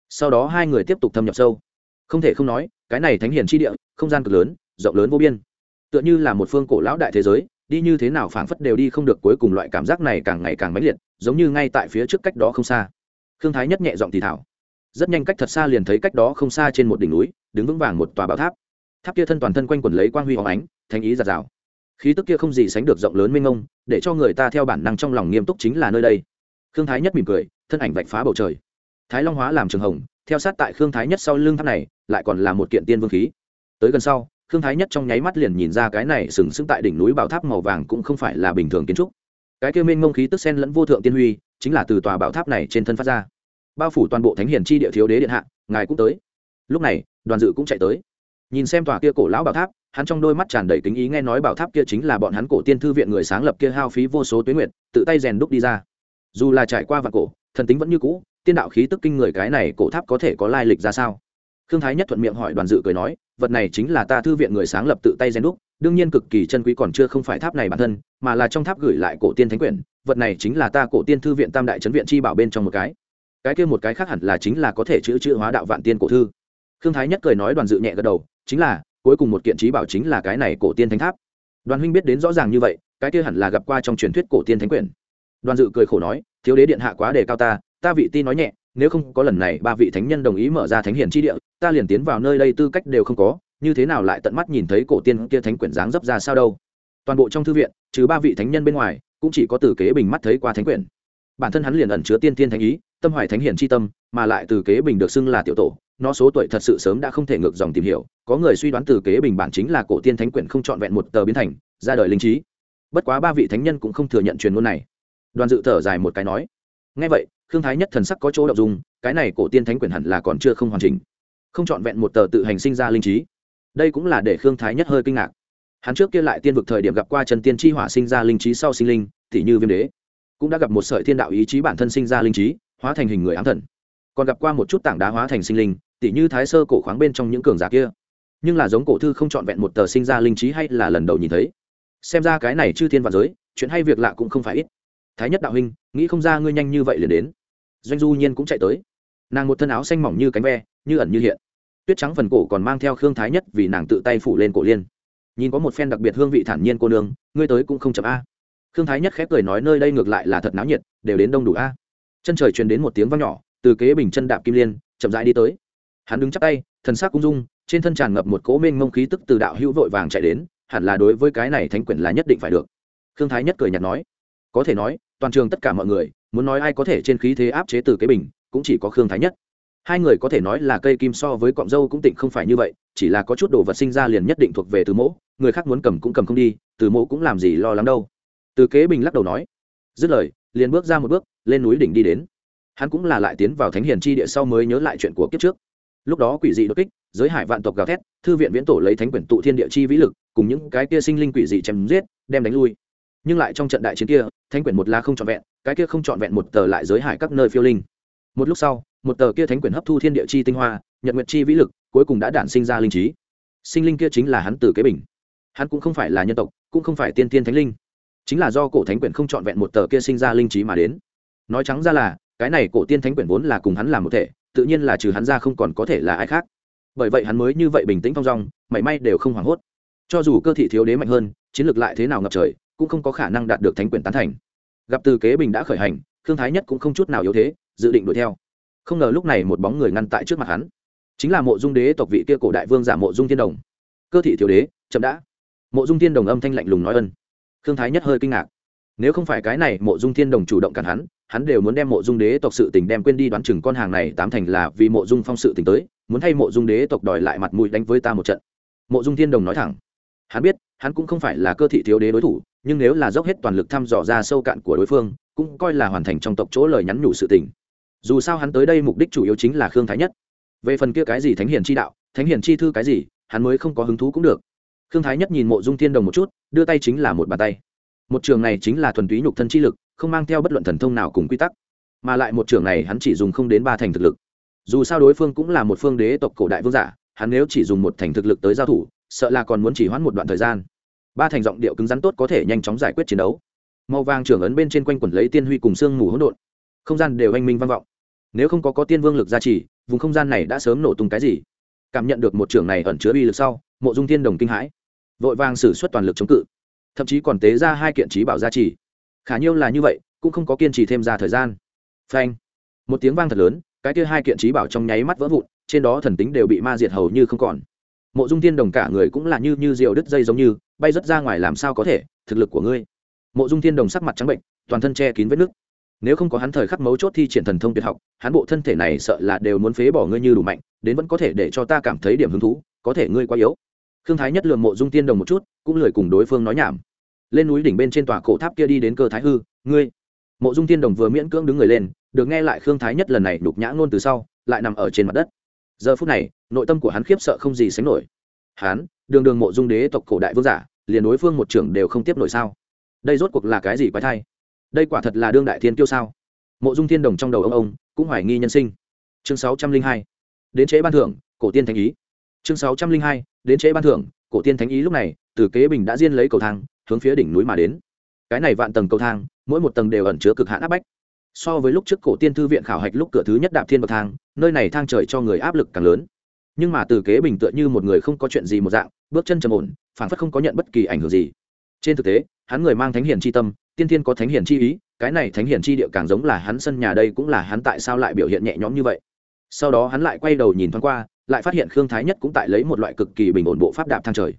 Sau đó hai người tiếp tục thâm nhập sâu. Không thể không nói, cái này thánh hiền chi địa, không gian cực lớn, rộng lớn vô biên. Tựa như là một phương cổ lão đại thế giới, đi như thế nào phảng phất đều đi không được cuối cùng loại cảm giác này càng ngày càng mãnh liệt, giống như ngay tại phía trước cách đó không xa. Khương thái nhất nhẹ giọng thì thảo. Rất nhanh cách thật xa liền thấy cách đó không xa trên một đỉnh núi, đứng vững vàng một tòa bảo tháp. Tháp kia thân toàn thân quanh quần lấy quang huy hóng ánh thanh ý giạt rào. Khí tức kia không gì sánh được rộng lớn mênh mông, để cho người ta theo bản năng trong lòng nghiêm túc chính là nơi đây khương thái nhất mỉm cười, thân ảnh vạch phá bầu trời. Thái long hóa làm trường hồng, theo sát tại khương thái nhất sau lưng tháp này, lại còn là một kiện tiên vương khí. Tới gần sau, khương thái nhất trong nháy mắt liền nhìn ra cái này sừng sững tại đỉnh núi bảo tháp màu vàng cũng không phải là bình thường kiến trúc. Cái kia minh ngông khí tức sen lẫn vô thượng tiên huy, chính là từ tòa bảo tháp này trên thân phát ra. Bao phủ toàn bộ thánh hiền chi địa thiếu đế điện hạ, ngài cũng tới. Lúc này, đoàn dự cũng chạy tới. Nhìn xem tòa kia cổ lão bảo tháp, hắn trong đôi mắt tràn đầy kính ý nghe nói bảo tháp kia chính là bọn hắn cổ tiên thư viện người sáng lập kia hao phí vô số tuyến nguyện tự tay rèn đúc đi ra dù là trải qua vạn cổ, thần tính vẫn như cũ, tiên đạo khí tức kinh người cái này cổ tháp có thể có lai lịch ra sao? Khương thái nhất thuận miệng hỏi đoàn dự cười nói, vật này chính là ta thư viện người sáng lập tự tay gen đúc, đương nhiên cực kỳ chân quý còn chưa không phải tháp này bản thân, mà là trong tháp gửi lại cổ tiên thánh quyển, vật này chính là ta cổ tiên thư viện tam đại chấn viện chi bảo bên trong một cái. Cái kia một cái khác hẳn là chính là có thể chữ chữ hóa đạo vạn tiên cổ thư. Khương thái nhất cười nói đoàn dự nhẹ gật đầu, chính là, cuối cùng một kiện trí bảo chính là cái này cổ tiên thánh tháp. Đoàn huynh biết đến rõ ràng như vậy, cái kia hẳn là gặp qua trong truyền thuyết cổ tiên thánh quyển đoàn dự cười khổ nói, thiếu đế điện hạ quá đề cao ta ta vị ti nói nhẹ, nếu không có lần này ba vị thánh nhân đồng ý mở ra thánh hiền chi địa, ta liền tiến vào nơi đây tư cách đều không có, như thế nào lại tận mắt nhìn thấy cổ tiên kia thánh quyển dáng dấp ra sao đâu? Toàn bộ trong thư viện, trừ ba vị thánh nhân bên ngoài, cũng chỉ có từ kế bình mắt thấy qua thánh quyển. Bản thân hắn liền ẩn chứa tiên tiên thánh ý, tâm hoài thánh hiển chi tâm, mà lại từ kế bình được xưng là tiểu tổ, nó số tuổi thật sự sớm đã không thể ngược dòng tìm hiểu, có người suy đoán từ kế bình bản chính là cổ tiên thánh quyển không trọn vẹn một tờ biến thành, ra đời linh trí. Bất quá ba vị thánh nhân cũng không thừa nhận truyền ngôn này đoàn dự thở dài một cái nói ngay vậy, khương thái nhất thần sắc có chỗ đậu dung, cái này cổ tiên thánh quyển hẳn là còn chưa không hoàn chỉnh. Không c h ọ n vẹn một tờ tự hành sinh ra linh trí. Đây cũng là để khương thái nhất hơi kinh ngạc. Hắn trước kia lại tiên vực thời điểm gặp qua trần tiên tri hỏa sinh ra linh trí sau sinh linh t như viêm đế, cũng đã gặp một sợi thiên đạo ý chí bản thân sinh ra linh trí, hóa thành hình người ám thần. Còn gặp qua một chút tảng đá hóa thành sinh linh t như thái sơ cổ khoáng bên trong những cường giả kia. Nhưng là giống cổ thư không trọn vẹn một tờ sinh ra linh trí hay là lần đầu nhìn thấy. Xem ra cái này chư thiên và giới, chuyện hay việc lạ cũng không phải ít thái nhất đạo huynh, nghĩ không ra ngươi nhanh như vậy liền đến. Doanh du nhiên cũng chạy tới. Nàng một thân áo xanh mỏng như cánh ve, như ẩn như hiện. Tuyết trắng phần cổ còn mang theo khương thái nhất vì nàng tự tay phủ lên cổ liên. Nhìn có một phen đặc biệt hương vị thản nhiên cô nương, ngươi tới cũng không chậm a. Khương thái nhất khép cười nói nơi đây ngược lại là thật náo nhiệt, đều đến đông đủ a. Chân trời truyền đến một tiếng vang nhỏ, từ kế bình chân đạp kim liên, chậm rãi đi tới. Hắn đứng chắc tay, thần sắc cung dung, trên thân tràn ngập một cỗ mênh mông khí tức từ đạo hữu vội vàng chạy đến, hẳn là đối với cái này thánh quyển là nhất định phải được. Khương thái nhất cười nhạt nói có thể nói, toàn trường tất cả mọi người, muốn nói ai có thể trên khí thế áp chế từ kế bình, cũng chỉ có khương thái nhất. Hai người có thể nói là cây kim so với cọng dâu cũng tịnh không phải như vậy, chỉ là có chút đồ vật sinh ra liền nhất định thuộc về từ mẫu người khác muốn cầm cũng cầm không đi, từ mẫu cũng làm gì lo lắng đâu. Từ kế bình lắc đầu nói, dứt lời, liền bước ra một bước, lên núi đỉnh đi đến. Hắn cũng là lại tiến vào thánh hiền chi địa sau mới nhớ lại chuyện của kiếp trước. Lúc đó quỷ dị đột kích, giới hải vạn tộc gào thét, thư viện viễn tổ lấy thánh quyển tụ thiên địa chi vĩ lực, cùng những cái kia sinh linh quỷ dị chém giết, đem đánh lui nhưng lại trong trận đại chiến kia, thánh quyển một la không trọn vẹn, cái kia không trọn vẹn một tờ lại giới hải các nơi phiêu linh. Một lúc sau, một tờ kia thánh quyển hấp thu thiên địa chi tinh hoa, nhật nguyệt chi vĩ lực, cuối cùng đã đản sinh ra linh trí. Sinh linh kia chính là hắn từ kế bình. Hắn cũng không phải là nhân tộc, cũng không phải tiên tiên thánh linh. Chính là do cổ thánh quyển không trọn vẹn một tờ kia sinh ra linh trí mà đến. Nói trắng ra là, cái này cổ tiên thánh quyển vốn là cùng hắn làm một thể, tự nhiên là trừ hắn ra không còn có thể là ai khác. Bởi vậy hắn mới như vậy bình tĩnh thong dong, mảy may đều không hoảng hốt. Cho dù cơ thị thiếu đế mạnh hơn, chiến lược lại thế nào ngập trời cũng không có khả năng đạt được thánh quyền tán thành. Gặp từ kế bình đã khởi hành thương thái nhất cũng không chút nào yếu thế, dự định đuổi theo. Không ngờ lúc này một bóng người ngăn tại trước mặt hắn. Chính là mộ dung đế tộc vị kia cổ đại vương giả mộ dung thiên đồng. Cơ thị thiếu đế, chậm đã. Mộ dung thiên đồng âm thanh lạnh lùng nói ân. Thương thái nhất hơi kinh ngạc. Nếu không phải cái này mộ dung thiên đồng chủ động cản hắn hắn đều muốn đem mộ dung đế tộc sự tình đem quên đi đoán chừng con hàng này tám thành là vì mộ dung phong sự tình tới, muốn thay mộ dung đế tộc đòi lại mặt mũi đánh với ta một trận. Mộ dung thiên đồng nói thẳng. Hắn biết, hắn cũng không phải là cơ thị thiếu đế đối thủ nhưng nếu là dốc hết toàn lực thăm dò ra sâu cạn của đối phương, cũng coi là hoàn thành trong tộc chỗ lời nhắn nhủ sự tình. Dù sao hắn tới đây mục đích chủ yếu chính là khương thái nhất. Về phần kia cái gì thánh hiền chi đạo, thánh hiền chi thư cái gì, hắn mới không có hứng thú cũng được. Khương thái nhất nhìn mộ dung thiên đồng một chút, đưa tay chính là một bàn tay. Một trường này chính là thuần túy nhục thân chi lực, không mang theo bất luận thần thông nào cùng quy tắc. Mà lại một trường này hắn chỉ dùng không đến ba thành thực lực. Dù sao đối phương cũng là một phương đế tộc cổ đại vương giả, hắn nếu chỉ dùng một thành thực lực tới giao thủ, sợ là còn muốn chỉ hoãn một đoạn thời gian ba thành giọng điệu cứng rắn tốt có thể nhanh chóng giải quyết chiến đấu. Màu vàng trưởng ấn bên trên quanh quẩn lấy tiên huy cùng sương mù hỗn độn. Không gian đều anh minh vang vọng. Nếu không có có tiên vương lực gia trì, vùng không gian này đã sớm nổ tung cái gì? Cảm nhận được một trưởng này ẩn chứa uy lực sau, mộ dung tiên đồng kinh hãi. Vội vàng xử suất toàn lực chống cự. Thậm chí còn tế ra hai kiện trí bảo gia trì. Khả nhiêu là như vậy, cũng không có kiên trì thêm ra thời gian. Phanh. Một tiếng vang thật lớn, cái kia hai kiện trí bảo trong nháy mắt vỡ vụn, trên đó thần tính đều bị ma diệt hầu như không còn. Mộ dung thiên đồng cả người cũng là như như rượu đứt dây giống như bay rất ra ngoài làm sao có thể, thực lực của ngươi. Mộ dung thiên đồng sắc mặt trắng bệnh, toàn thân che kín vết nước. Nếu không có hắn thời khắc mấu chốt thi triển thần thông tuyệt học, hắn bộ thân thể này sợ là đều muốn phế bỏ ngươi như đủ mạnh, đến vẫn có thể để cho ta cảm thấy điểm hứng thú, có thể ngươi quá yếu. Khương thái nhất lường mộ dung tiên đồng một chút, cũng lười cùng đối phương nói nhảm. Lên núi đỉnh bên trên tòa cổ tháp kia đi đến cơ thái hư, ngươi. Mộ dung tiên đồng vừa miễn cưỡng đứng người lên, được nghe lại khương thái nhất lần này đục nhã ngôn từ sau, lại nằm ở trên mặt đất. Giờ phút này, nội tâm của hắn khiếp sợ không gì sánh nổi. Hắn, đường đường mộ dung đế tộc cổ đại vương giả liền đối phương một trưởng đều không tiếp nổi sao? Đây rốt cuộc là cái gì quái thai? Đây quả thật là đương đại thiên kiêu sao? Mộ dung thiên đồng trong đầu ông ông cũng hoài nghi nhân sinh. Chương sáu trăm linh hai, đến chế ban thưởng, cổ tiên thánh ý. Chương sáu trăm linh hai, đến chế ban thưởng, cổ tiên thánh ý lúc này, từ kế bình đã diên lấy cầu thang, hướng phía đỉnh núi mà đến. Cái này vạn tầng cầu thang, mỗi một tầng đều ẩn chứa cực hạn áp bách. So với lúc trước cổ tiên thư viện khảo hạch lúc cửa thứ nhất đạp thiên bậc thang, nơi này thang trời cho người áp lực càng lớn nhưng mà từ kế bình tựa như một người không có chuyện gì một dạng, bước chân trầm ổn phản phất không có nhận bất kỳ ảnh hưởng gì. Trên thực tế, hắn người mang thánh hiền c h i tâm, tiên thiên có thánh hiền chi ý, cái này thánh hiền chi địa càng giống là hắn sân nhà đây cũng là hắn tại sao lại biểu hiện nhẹ nhõm như vậy. Sau đó hắn lại quay đầu nhìn thoáng qua, lại phát hiện khương thái nhất cũng tại lấy một loại cực kỳ bình ổn bộ pháp đạp thang trời.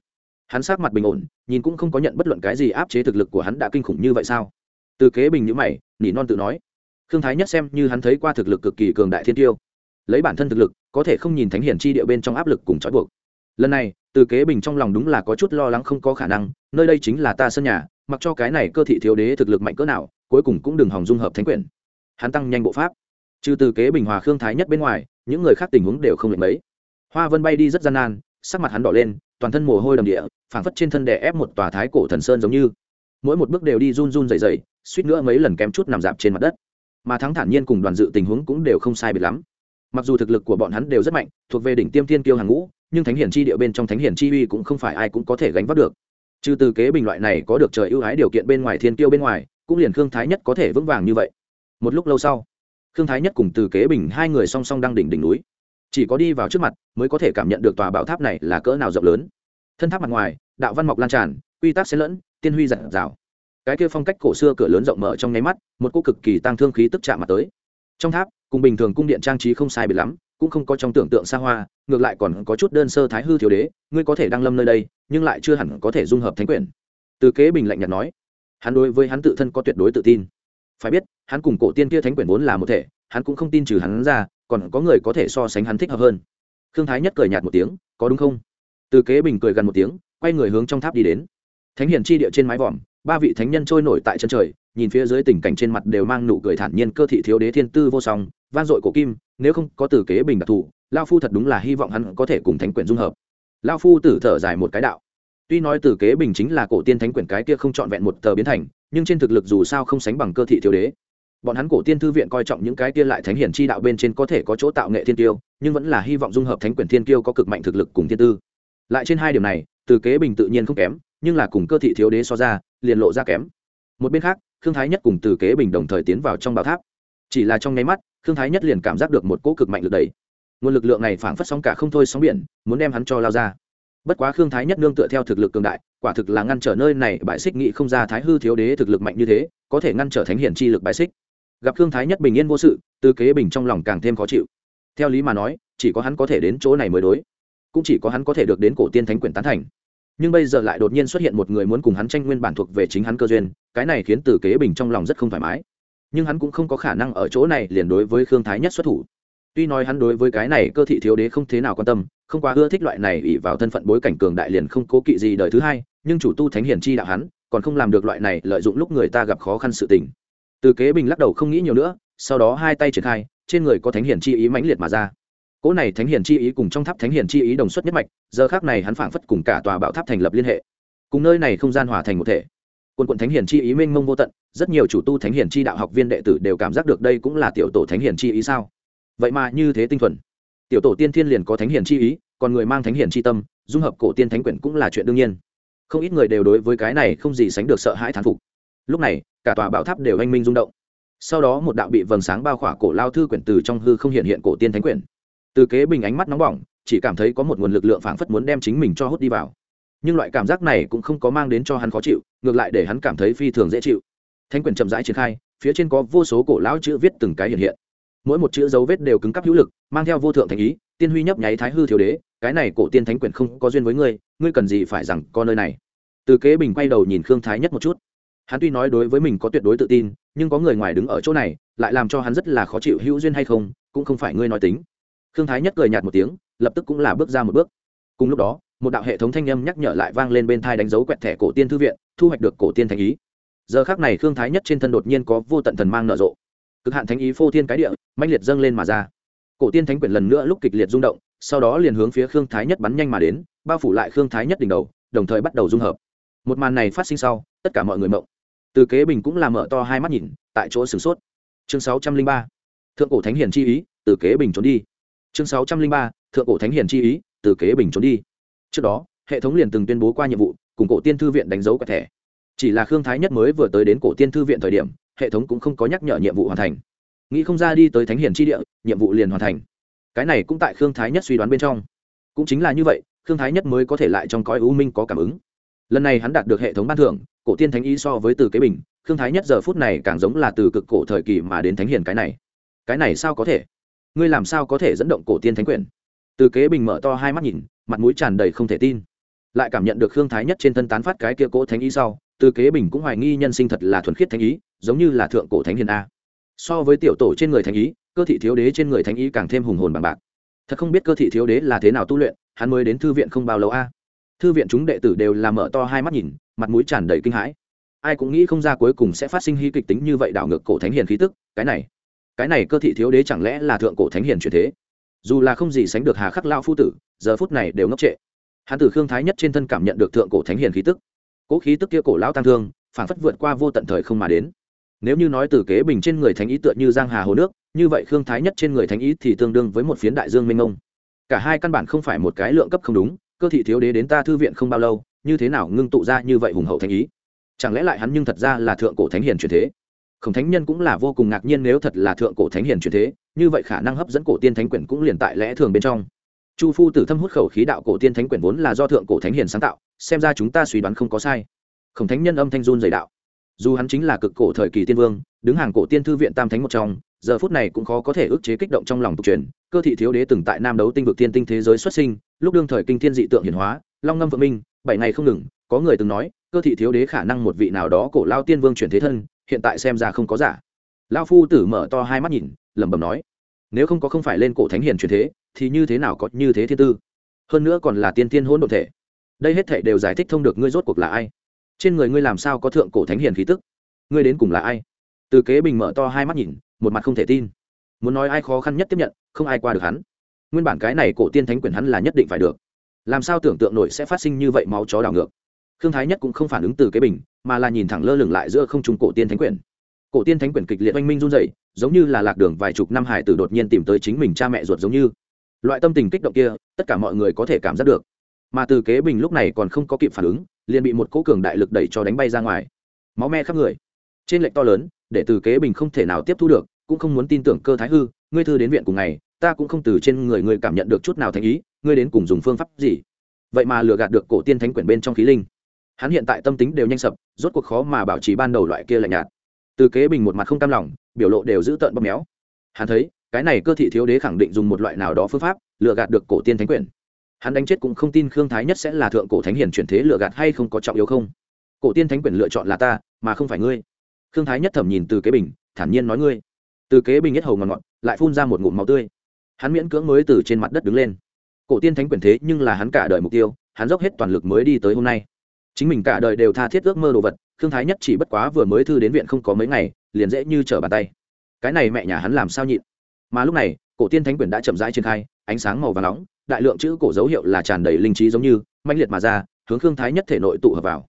Hắn sát mặt bình ổn, nhìn cũng không có nhận bất luận cái gì áp chế thực lực của hắn đã kinh khủng như vậy sao? Từ kế bình nhữ mày, nỉ non tự nói. Khương thái nhất xem như hắn thấy qua thực lực cực kỳ cường đại thiên tiêu, lấy bản thân thực lực có thể không nhìn thánh hiển chi địa bên trong áp lực cùng trói buộc. Lần này, từ kế bình trong lòng đúng là có chút lo lắng không có khả năng, nơi đây chính là ta sân nhà, mặc cho cái này cơ thị thiếu đế thực lực mạnh cỡ nào, cuối cùng cũng đừng hòng dung hợp thánh quyền. Hắn tăng nhanh bộ pháp. Trừ từ kế bình hòa khương thái nhất bên ngoài, những người khác tình huống đều không lệch mấy. Hoa vân bay đi rất gian nan, sắc mặt hắn đỏ lên, toàn thân mồ hôi đầm địa, phảng phất trên thân đè ép một tòa thái cổ thần sơn giống như. Mỗi một bước đều đi run run dày dày suýt nữa mấy lần kém chút nằm dạp trên mặt đất. Mà thắng thản nhiên cùng đoàn dự tình huống cũng đều không sai biệt lắm mặc dù thực lực của bọn hắn đều rất mạnh, thuộc về đỉnh tiêm thiên kiêu hàng ngũ, nhưng thánh hiển chi địa bên trong thánh hiển chi uy cũng không phải ai cũng có thể gánh vác được. Trừ từ kế bình loại này có được trời ưu ái điều kiện bên ngoài thiên kiêu bên ngoài, cũng liền khương thái nhất có thể vững vàng như vậy. Một lúc lâu sau, khương thái nhất cùng từ kế bình hai người song song đang đỉnh đỉnh núi. Chỉ có đi vào trước mặt mới có thể cảm nhận được tòa bảo tháp này là cỡ nào rộng lớn. Thân tháp mặt ngoài, đạo văn mọc lan tràn, quy tắc xen lẫn, tiên huy giản rào cái kia phong cách cổ xưa cửa lớn rộng mở trong nháy mắt, một cô cực kỳ tăng thương khí tức chạm mặt tới. Trong tháp cùng bình thường cung điện trang trí không sai biệt lắm, cũng không có trong tưởng tượng xa hoa, ngược lại còn có chút đơn sơ thái hư thiếu đế, ngươi có thể đăng lâm nơi đây, nhưng lại chưa hẳn có thể dung hợp thánh quyền từ kế bình lạnh nhạt nói, hắn đối với hắn tự thân có tuyệt đối tự tin. Phải biết, hắn cùng cổ tiên kia thánh quyền vốn là một thể, hắn cũng không tin trừ hắn ra, còn có người có thể so sánh hắn thích hợp hơn. Khương thái nhất cười nhạt một tiếng, có đúng không? Từ kế bình cười gần một tiếng, quay người hướng trong tháp đi đến. Thánh hiền chi địa trên mái vòm, ba vị thánh nhân trôi nổi tại chân trời nhìn phía dưới tình cảnh trên mặt đều mang nụ cười thản nhiên cơ thị thiếu đế thiên tư vô song van dội cổ kim, nếu không có từ kế bình đặc thù, lao phu thật đúng là hy vọng hắn có thể cùng thánh quyển dung hợp. Lao phu tử thở dài một cái đạo. Tuy nói từ kế bình chính là cổ tiên thánh quyển cái kia không trọn vẹn một tờ biến thành, nhưng trên thực lực dù sao không sánh bằng cơ thị thiếu đế. Bọn hắn cổ tiên thư viện coi trọng những cái kia lại thánh hiển chi đạo bên trên có thể có chỗ tạo nghệ thiên tiêu, nhưng vẫn là hy vọng dung hợp thánh quyển thiên tiêu có cực mạnh thực lực cùng thiên tư. Lại trên hai điểm này, từ kế bình tự nhiên không kém, nhưng là cùng cơ thị thiếu đế so ra, liền lộ ra kém. Một bên khác khương thái nhất cùng từ kế bình đồng thời tiến vào trong bảo tháp. Chỉ là trong nháy mắt, khương thái nhất liền cảm giác được một cỗ cực mạnh lực đẩy. Nguồn lực lượng này phảng phất sóng cả không thôi sóng biển, muốn đem hắn cho lao ra. Bất quá khương thái nhất nương tựa theo thực lực cường đại, quả thực là ngăn trở nơi này bại xích nghị không ra thái hư thiếu đế thực lực mạnh như thế, có thể ngăn trở thánh hiển chi lực bại xích. Gặp khương thái nhất bình yên vô sự, từ kế bình trong lòng càng thêm khó chịu. Theo lý mà nói, chỉ có hắn có thể đến chỗ này mới đối. Cũng chỉ có hắn có thể được đến cổ tiên thánh quyền tán thành nhưng bây giờ lại đột nhiên xuất hiện một người muốn cùng hắn tranh nguyên bản thuộc về chính hắn cơ duyên, cái này khiến từ kế bình trong lòng rất không thoải mái. Nhưng hắn cũng không có khả năng ở chỗ này liền đối với khương thái nhất xuất thủ. Tuy nói hắn đối với cái này cơ thị thiếu đế không thế nào quan tâm, không quá ưa thích loại này ỉ vào thân phận bối cảnh cường đại liền không cố kỵ gì đời thứ hai, nhưng chủ tu thánh hiển chi đạo hắn, còn không làm được loại này lợi dụng lúc người ta gặp khó khăn sự tình. Từ kế bình lắc đầu không nghĩ nhiều nữa, sau đó hai tay triển khai, trên người có thánh hiển chi ý mãnh liệt mà ra cỗ này thánh hiền chi ý cùng trong tháp thánh hiền chi ý đồng xuất nhất mạch, giờ khác này hắn phảng phất cùng cả tòa bạo tháp thành lập liên hệ. Cùng nơi này không gian hòa thành một thể. Quân quận thánh hiền chi ý mênh mông vô tận, rất nhiều chủ tu thánh hiền chi đạo học viên đệ tử đều cảm giác được đây cũng là tiểu tổ thánh hiền chi ý sao? Vậy mà như thế tinh thuần. Tiểu tổ tiên thiên liền có thánh hiền chi ý, còn người mang thánh hiền chi tâm, dung hợp cổ tiên thánh quyển cũng là chuyện đương nhiên. Không ít người đều đối với cái này không gì sánh được sợ hãi thán phục. Lúc này, cả tòa bảo tháp đều anh minh rung động. Sau đó một đạo bị vầng sáng bao khỏa cổ lao thư quyển từ trong hư không hiện hiện cổ tiên thánh quyển từ kế bình ánh mắt nóng bỏng, chỉ cảm thấy có một nguồn lực lượng phảng phất muốn đem chính mình cho hút đi vào. Nhưng loại cảm giác này cũng không có mang đến cho hắn khó chịu, ngược lại để hắn cảm thấy phi thường dễ chịu. Thánh quyển chậm rãi triển khai, phía trên có vô số cổ lão chữ viết từng cái hiện hiện. Mỗi một chữ dấu vết đều cứng cắp hữu lực, mang theo vô thượng thành ý, tiên huy nhấp nháy thái hư thiếu đế, cái này cổ tiên thánh quyển không có duyên với ngươi ngươi cần gì phải rằng có nơi này? Từ kế bình quay đầu nhìn khương thái nhất một chút. Hắn tuy nói đối với mình có tuyệt đối tự tin, nhưng có người ngoài đứng ở chỗ này, lại làm cho hắn rất là khó chịu hữu duyên hay không, cũng không phải ngươi nói tính khương thái nhất cười nhạt một tiếng, lập tức cũng là bước ra một bước. Cùng lúc đó, một đạo hệ thống thanh â m nhắc nhở lại vang lên bên thai đánh dấu quẹt thẻ cổ tiên thư viện, thu hoạch được cổ tiên thanh ý. Giờ khác này khương thái nhất trên thân đột nhiên có vô tận thần mang nở rộ. Cực hạn thánh ý phô thiên cái địa mạnh liệt dâng lên mà ra. Cổ tiên thánh quyển lần nữa lúc kịch liệt rung động, sau đó liền hướng phía khương thái nhất bắn nhanh mà đến, bao phủ lại khương thái nhất đỉnh đầu, đồng thời bắt đầu dung hợp. Một màn này phát sinh sau, tất cả mọi người mộng. Từ kế bình cũng làm mở to hai mắt nhìn, tại chỗ sửng sốt. Chương sáu trăm linh ba. Thượng cổ thánh hiền chi ý, từ kế bình trốn đi chương sáu trăm linh ba, thượng cổ thánh hiền chi ý, từ kế bình trốn đi. Trước đó, hệ thống liền từng tuyên bố qua nhiệm vụ, cùng cổ tiên thư viện đánh dấu quẹt thẻ. Chỉ là khương thái nhất mới vừa tới đến cổ tiên thư viện thời điểm, hệ thống cũng không có nhắc nhở nhiệm vụ hoàn thành. Nghĩ không ra đi tới thánh hiền chi địa, nhiệm vụ liền hoàn thành. Cái này cũng tại khương thái nhất suy đoán bên trong. Cũng chính là như vậy, khương thái nhất mới có thể lại trong cõi u minh có cảm ứng. Lần này hắn đạt được hệ thống ban thưởng, cổ tiên thánh ý so với từ kế bình, khương thái nhất giờ phút này càng giống là từ cực cổ thời kỳ mà đến thánh hiền cái này. Cái này sao có thể? Ngươi làm sao có thể dẫn động cổ tiên thánh quyền? Từ kế bình mở to hai mắt nhìn, mặt mũi tràn đầy không thể tin. Lại cảm nhận được khương thái nhất trên thân tán phát cái kia cỗ thánh ý sau, từ kế bình cũng hoài nghi nhân sinh thật là thuần khiết thánh ý, giống như là thượng cổ thánh hiền a. So với tiểu tổ trên người thánh ý, cơ thị thiếu đế trên người thánh ý càng thêm hùng hồn bằng bạc. Thật không biết cơ thị thiếu đế là thế nào tu luyện, hắn mới đến thư viện không bao lâu a. Thư viện chúng đệ tử đều làm mở to hai mắt nhìn, mặt mũi tràn đầy kinh hãi. Ai cũng nghĩ không ra cuối cùng sẽ phát sinh hy kịch tính như vậy đảo ngược cổ thánh hiền khí tức, cái này cái này cơ thị thiếu đế chẳng lẽ là thượng cổ thánh hiền truyền thế? Dù là không gì sánh được hà khắc lao phu tử, giờ phút này đều ngốc trệ. Hãn tử khương thái nhất trên thân cảm nhận được thượng cổ thánh hiền khí tức. Cỗ khí tức kia cổ lão tăng thương, phản phất vượt qua vô tận thời không mà đến. Nếu như nói từ kế bình trên người thánh ý tựa như giang hà hồ nước, như vậy khương thái nhất trên người thánh ý thì tương đương với một phiến đại dương mênh mông. Cả hai căn bản không phải một cái lượng cấp không đúng, cơ thị thiếu đế đến ta thư viện không bao lâu, như thế nào ngưng tụ ra như vậy hùng hậu thánh ý? Chẳng lẽ lại hắn nhưng thật ra là thượng cổ thánh hiền truyền thế? Khổng thánh nhân cũng là vô cùng ngạc nhiên nếu thật là thượng cổ thánh hiền truyền thế, như vậy khả năng hấp dẫn cổ tiên thánh quyển cũng liền tại lẽ thường bên trong. Chu phu tử thâm hút khẩu khí đạo cổ tiên thánh quyển vốn là do thượng cổ thánh hiền sáng tạo, xem ra chúng ta suy đoán không có sai. Khổng thánh nhân âm thanh run dày đạo. Dù hắn chính là cực cổ thời kỳ tiên vương, đứng hàng cổ tiên thư viện tam thánh một trong, giờ phút này cũng khó có thể ức chế kích động trong lòng tục truyền. Cơ thị thiếu đế từng tại nam đấu tinh vực tiên tinh thế giới xuất sinh, lúc đương thời kinh thiên dị tượng hiển hóa, long ngâm vượng minh, bảy ngày không ngừng, có người từng nói, cơ thị thiếu đế khả năng một vị nào đó cổ lao tiên vương chuyển thế thân hiện tại xem ra không có giả. Lao phu tử mở to hai mắt nhìn, lẩm bẩm nói, nếu không có không phải lên cổ thánh hiền truyền thế, thì như thế nào có như thế thiên tư? Hơn nữa còn là tiên tiên hỗn độn thể. Đây hết thể đều giải thích thông được ngươi rốt cuộc là ai. Trên người ngươi làm sao có thượng cổ thánh hiền khí tức? Ngươi đến cùng là ai? Từ kế bình mở to hai mắt nhìn, một mặt không thể tin. Muốn nói ai khó khăn nhất tiếp nhận, không ai qua được hắn. Nguyên bản cái này cổ tiên thánh quyền hắn là nhất định phải được. Làm sao tưởng tượng nổi sẽ phát sinh như vậy máu chó đảo ngược? Khương thái nhất cũng không phản ứng từ cái bình, mà là nhìn thẳng lơ lửng lại giữa không trung cổ tiên thánh quyển. cổ tiên thánh quyển kịch liệt oanh minh run dậy giống như là lạc đường vài chục năm hải tử đột nhiên tìm tới chính mình cha mẹ ruột giống như. Loại tâm tình kích động kia, tất cả mọi người có thể cảm giác được. Mà từ kế bình lúc này còn không có kịp phản ứng, liền bị một cỗ cường đại lực đẩy cho đánh bay ra ngoài. Máu me khắp người. Trên lệnh to lớn, để từ kế bình không thể nào tiếp thu được, cũng không muốn tin tưởng cơ thái hư, ngươi thư đến viện cùng ngày, ta cũng không từ trên người ngươi cảm nhận được chút nào thành ý, ngươi đến cùng dùng phương pháp gì? Vậy mà lừa gạt được cổ tiên thánh quyển bên trong khí linh hắn hiện tại tâm tính đều nhanh sập, rốt cuộc khó mà bảo trì ban đầu loại kia lạnh nhạt. Từ kế bình một mặt không cam lòng, biểu lộ đều giữ tợn bóp méo. Hắn thấy, cái này cơ thị thiếu đế khẳng định dùng một loại nào đó phương pháp, lừa gạt được cổ tiên thánh Quyền. hắn đánh chết cũng không tin khương thái nhất sẽ là thượng cổ thánh hiền chuyển thế lựa gạt hay không có trọng yếu không? Cổ tiên thánh quyền lựa chọn là ta, mà không phải ngươi. Khương thái nhất thẩm nhìn từ kế bình, thản nhiên nói ngươi. Từ kế bình nhất hầu ngọt ngọt lại phun ra một ngụm máu tươi. Hắn miễn cưỡng mới từ trên mặt đất đứng lên. Cổ tiên thánh quyền thế nhưng là hắn cả đời mục tiêu, hắn dốc hết toàn lực mới đi tới hôm nay chính mình cả đời đều tha thiết ước mơ đồ vật thương thái nhất chỉ bất quá vừa mới thư đến viện không có mấy ngày, liền dễ như trở bàn tay. Cái này mẹ nhà hắn làm sao nhịn? Mà lúc này, cổ tiên thánh quyền đã chậm rãi triển khai, ánh sáng màu và nóng, đại lượng chữ cổ dấu hiệu là tràn đầy linh trí giống như, mãnh liệt mà ra, hướng khương thái nhất thể nội tụ hợp vào.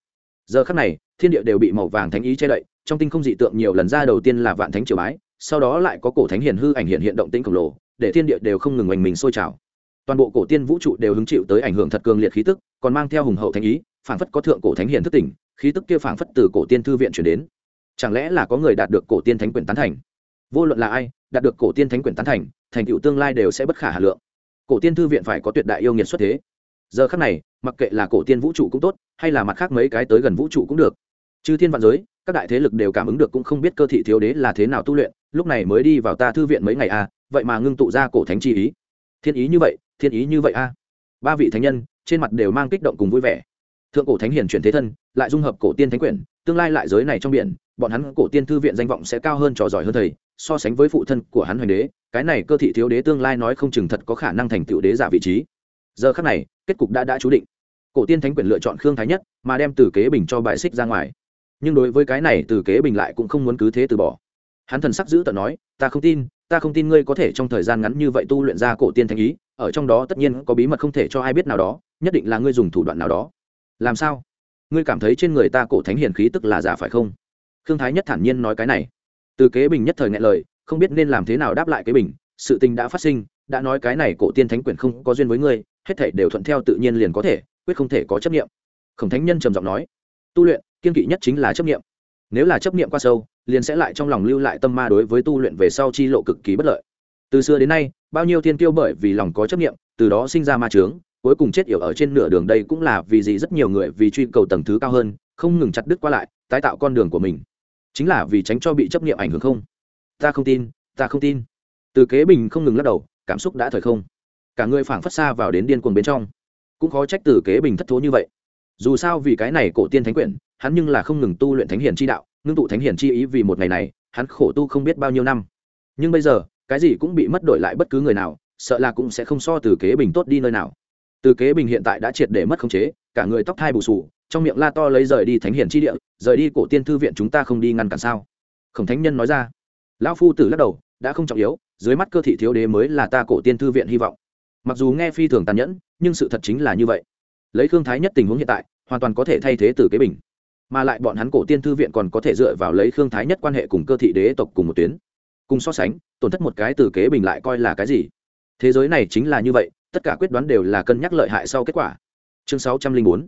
Giờ khắc này, thiên địa đều bị màu vàng thánh ý che đậy, trong tinh không dị tượng nhiều lần ra đầu tiên là vạn thánh triều bái, sau đó lại có cổ thánh hiền hư ảnh hiện hiện động tĩnh khổng lồ, để thiên địa đều không ngừng oanh mình sôi trào. Toàn bộ cổ tiên vũ trụ đều hứng chịu tới ảnh hưởng thật cường liệt khí tức, còn mang theo hùng hậu thánh ý phảng phất có thượng cổ thánh hiền thức tỉnh khí tức kia phảng phất từ cổ tiên thư viện chuyển đến. Chẳng lẽ là có người đạt được cổ tiên thánh quyền tán thành? Vô luận là ai đạt được cổ tiên thánh quyền tán thành thành tựu tương lai đều sẽ bất khả hà lượng. Cổ tiên thư viện phải có tuyệt đại yêu nghiệt xuất thế. Giờ khác này mặc kệ là cổ tiên vũ trụ cũng tốt hay là mặt khác mấy cái tới gần vũ trụ cũng được. Chư thiên vạn giới các đại thế lực đều cảm ứng được cũng không biết cơ thị thiếu đế là thế nào tu luyện lúc này mới đi vào ta thư viện mấy ngày a à, vậy mà ngưng tụ ra cổ thánh chi ý. Thiên ý như vậy thiên ý như vậy a à. ba vị thánh nhân trên mặt đều mang kích động cùng vui vẻ thượng cổ thánh hiển chuyển thế thân, lại dung hợp cổ tiên thánh quyển, tương lai lại giới này trong biển, bọn hắn cổ tiên thư viện danh vọng sẽ cao hơn trò giỏi hơn thầy, so sánh với phụ thân của hắn hoành đế, cái này cơ thị thiếu đế tương lai nói không chừng thật có khả năng thành tựu đế giả vị trí. Giờ khắc này, kết cục đã đã chú định. Cổ tiên thánh quyển lựa chọn khương thái nhất, mà đem từ kế bình cho bài xích ra ngoài. Nhưng đối với cái này, từ kế bình lại cũng không muốn cứ thế từ bỏ. Hắn thần sắc giữ tận nói, ta không tin, ta không tin ngươi có thể trong thời gian ngắn như vậy tu luyện ra cổ tiên thánh ý, ở trong đó tất nhiên có bí mật không thể cho ai biết nào đó, nhất định là ngươi dùng thủ đoạn nào đó làm sao? Ngươi cảm thấy trên người ta cổ thánh hiền khí tức là giả phải không? Khương thái nhất thản nhiên nói cái này. Từ kế bình nhất thời ngại lời, không biết nên làm thế nào đáp lại kế bình, sự tình đã phát sinh, đã nói cái này cổ tiên thánh quyển không có duyên với ngươi, hết thể đều thuận theo tự nhiên liền có thể, quyết không thể có chấp nghiệm khổng thánh nhân trầm giọng nói, tu luyện, kiên kỵ nhất chính là chấp nghiệm nếu là chấp nghiệm qua sâu, liền sẽ lại trong lòng lưu lại tâm ma đối với tu luyện về sau chi lộ cực kỳ bất lợi. Từ xưa đến nay, bao nhiêu thiên tiêu bởi vì lòng có chấp nghiệm từ đó sinh ra ma trướng cuối cùng chết yểu ở trên nửa đường đây cũng là vì gì rất nhiều người vì truy cầu tầng thứ cao hơn, không ngừng chặt đứt qua lại, tái tạo con đường của mình. Chính là vì tránh cho bị chấp nghiệm ảnh hưởng không? Ta không tin, ta không tin. Từ kế bình không ngừng lắc đầu, cảm xúc đã thời không. Cả người phảng phất xa vào đến điên cuồng bên trong. Cũng khó trách từ kế bình thất thố như vậy. Dù sao vì cái này cổ tiên thánh quyển, hắn nhưng là không ngừng tu luyện thánh hiền chi đạo, ngưng tụ thánh hiền chi ý vì một ngày này, hắn khổ tu không biết bao nhiêu năm. Nhưng bây giờ, cái gì cũng bị mất đổi lại bất cứ người nào, sợ là cũng sẽ không so từ kế bình tốt đi nơi nào từ kế bình hiện tại đã triệt để mất khống chế, cả người tóc thai bù sù, trong miệng la to lấy rời đi thánh hiển chi địa, rời đi cổ tiên thư viện chúng ta không đi ngăn cản sao? Khổng thánh nhân nói ra. Lão phu tử lắc đầu, đã không trọng yếu, dưới mắt cơ thị thiếu đế mới là ta cổ tiên thư viện hy vọng. Mặc dù nghe phi thường tàn nhẫn, nhưng sự thật chính là như vậy. Lấy Thương thái nhất tình huống hiện tại, hoàn toàn có thể thay thế từ kế bình. Mà lại bọn hắn cổ tiên thư viện còn có thể dựa vào lấy khương thái nhất quan hệ cùng cơ thị đế tộc cùng một tuyến. Cùng so sánh, tổn thất một cái từ kế bình lại coi là cái gì? Thế giới này chính là như vậy tất cả quyết đoán đều là cân nhắc lợi hại sau kết quả. Chương sáu trăm linh bốn,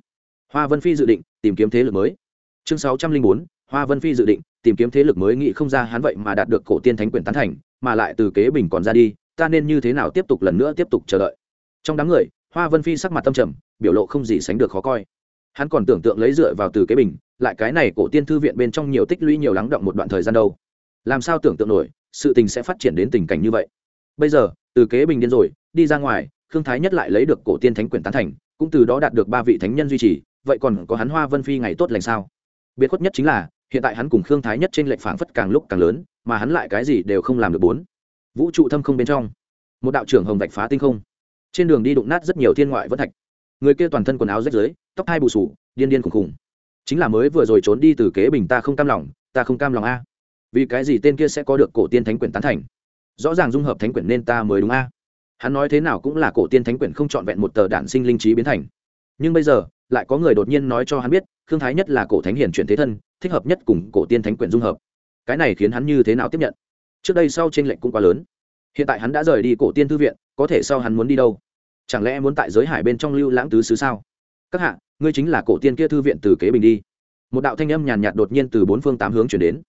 hoa vân phi dự định tìm kiếm thế lực mới. Chương sáu trăm linh bốn, hoa vân phi dự định tìm kiếm thế lực mới nghĩ không ra hắn vậy mà đạt được cổ tiên thánh quyền tán thành, mà lại từ kế bình còn ra đi, ta nên như thế nào tiếp tục lần nữa tiếp tục chờ đợi? Trong đám người, hoa vân phi sắc mặt tâm trầm, biểu lộ không gì sánh được khó coi. Hắn còn tưởng tượng lấy dựa vào từ kế bình, lại cái này cổ tiên thư viện bên trong nhiều tích lũy nhiều lắng động một đoạn thời gian đâu. Làm sao tưởng tượng nổi, sự tình sẽ phát triển đến tình cảnh như vậy? Bây giờ, từ kế bình điên rồi, đi ra ngoài khương thái nhất lại lấy được cổ tiên thánh quyền tán thành, cũng từ đó đạt được ba vị thánh nhân duy trì, vậy còn có hắn hoa vân phi ngày tốt lành sao? Biệt khuất nhất chính là, hiện tại hắn cùng khương thái nhất trên lệnh phảng phất càng lúc càng lớn, mà hắn lại cái gì đều không làm được bốn. Vũ trụ thâm không bên trong, một đạo trưởng hồng vạch phá tinh không. Trên đường đi đụng nát rất nhiều thiên ngoại vân thạch. Người kia toàn thân quần áo rách rưới, tóc hai bù sù, điên điên khùng khùng chính là mới vừa rồi trốn đi từ kế bình ta không cam lòng, ta không cam lòng a. Vì cái gì tên kia sẽ có được cổ tiên thánh quyển tán thành? Rõ ràng dung hợp thánh quyển nên ta mới đúng a hắn nói thế nào cũng là cổ tiên thánh quyển không trọn vẹn một tờ đản sinh linh trí biến thành. Nhưng bây giờ, lại có người đột nhiên nói cho hắn biết thương thái nhất là cổ thánh hiển chuyển thế thân, thích hợp nhất cùng cổ tiên thánh quyển dung hợp. Cái này khiến hắn như thế nào tiếp nhận? Trước đây sau tranh lệnh cũng quá lớn. Hiện tại hắn đã rời đi cổ tiên thư viện, có thể sau hắn muốn đi đâu? Chẳng lẽ muốn tại giới hải bên trong lưu lãng tứ xứ sao? Các hạ, ngươi chính là cổ tiên kia thư viện từ kế bình đi. Một đạo thanh âm nhàn nhạt đột nhiên từ bốn phương tám hướng chuyển đến.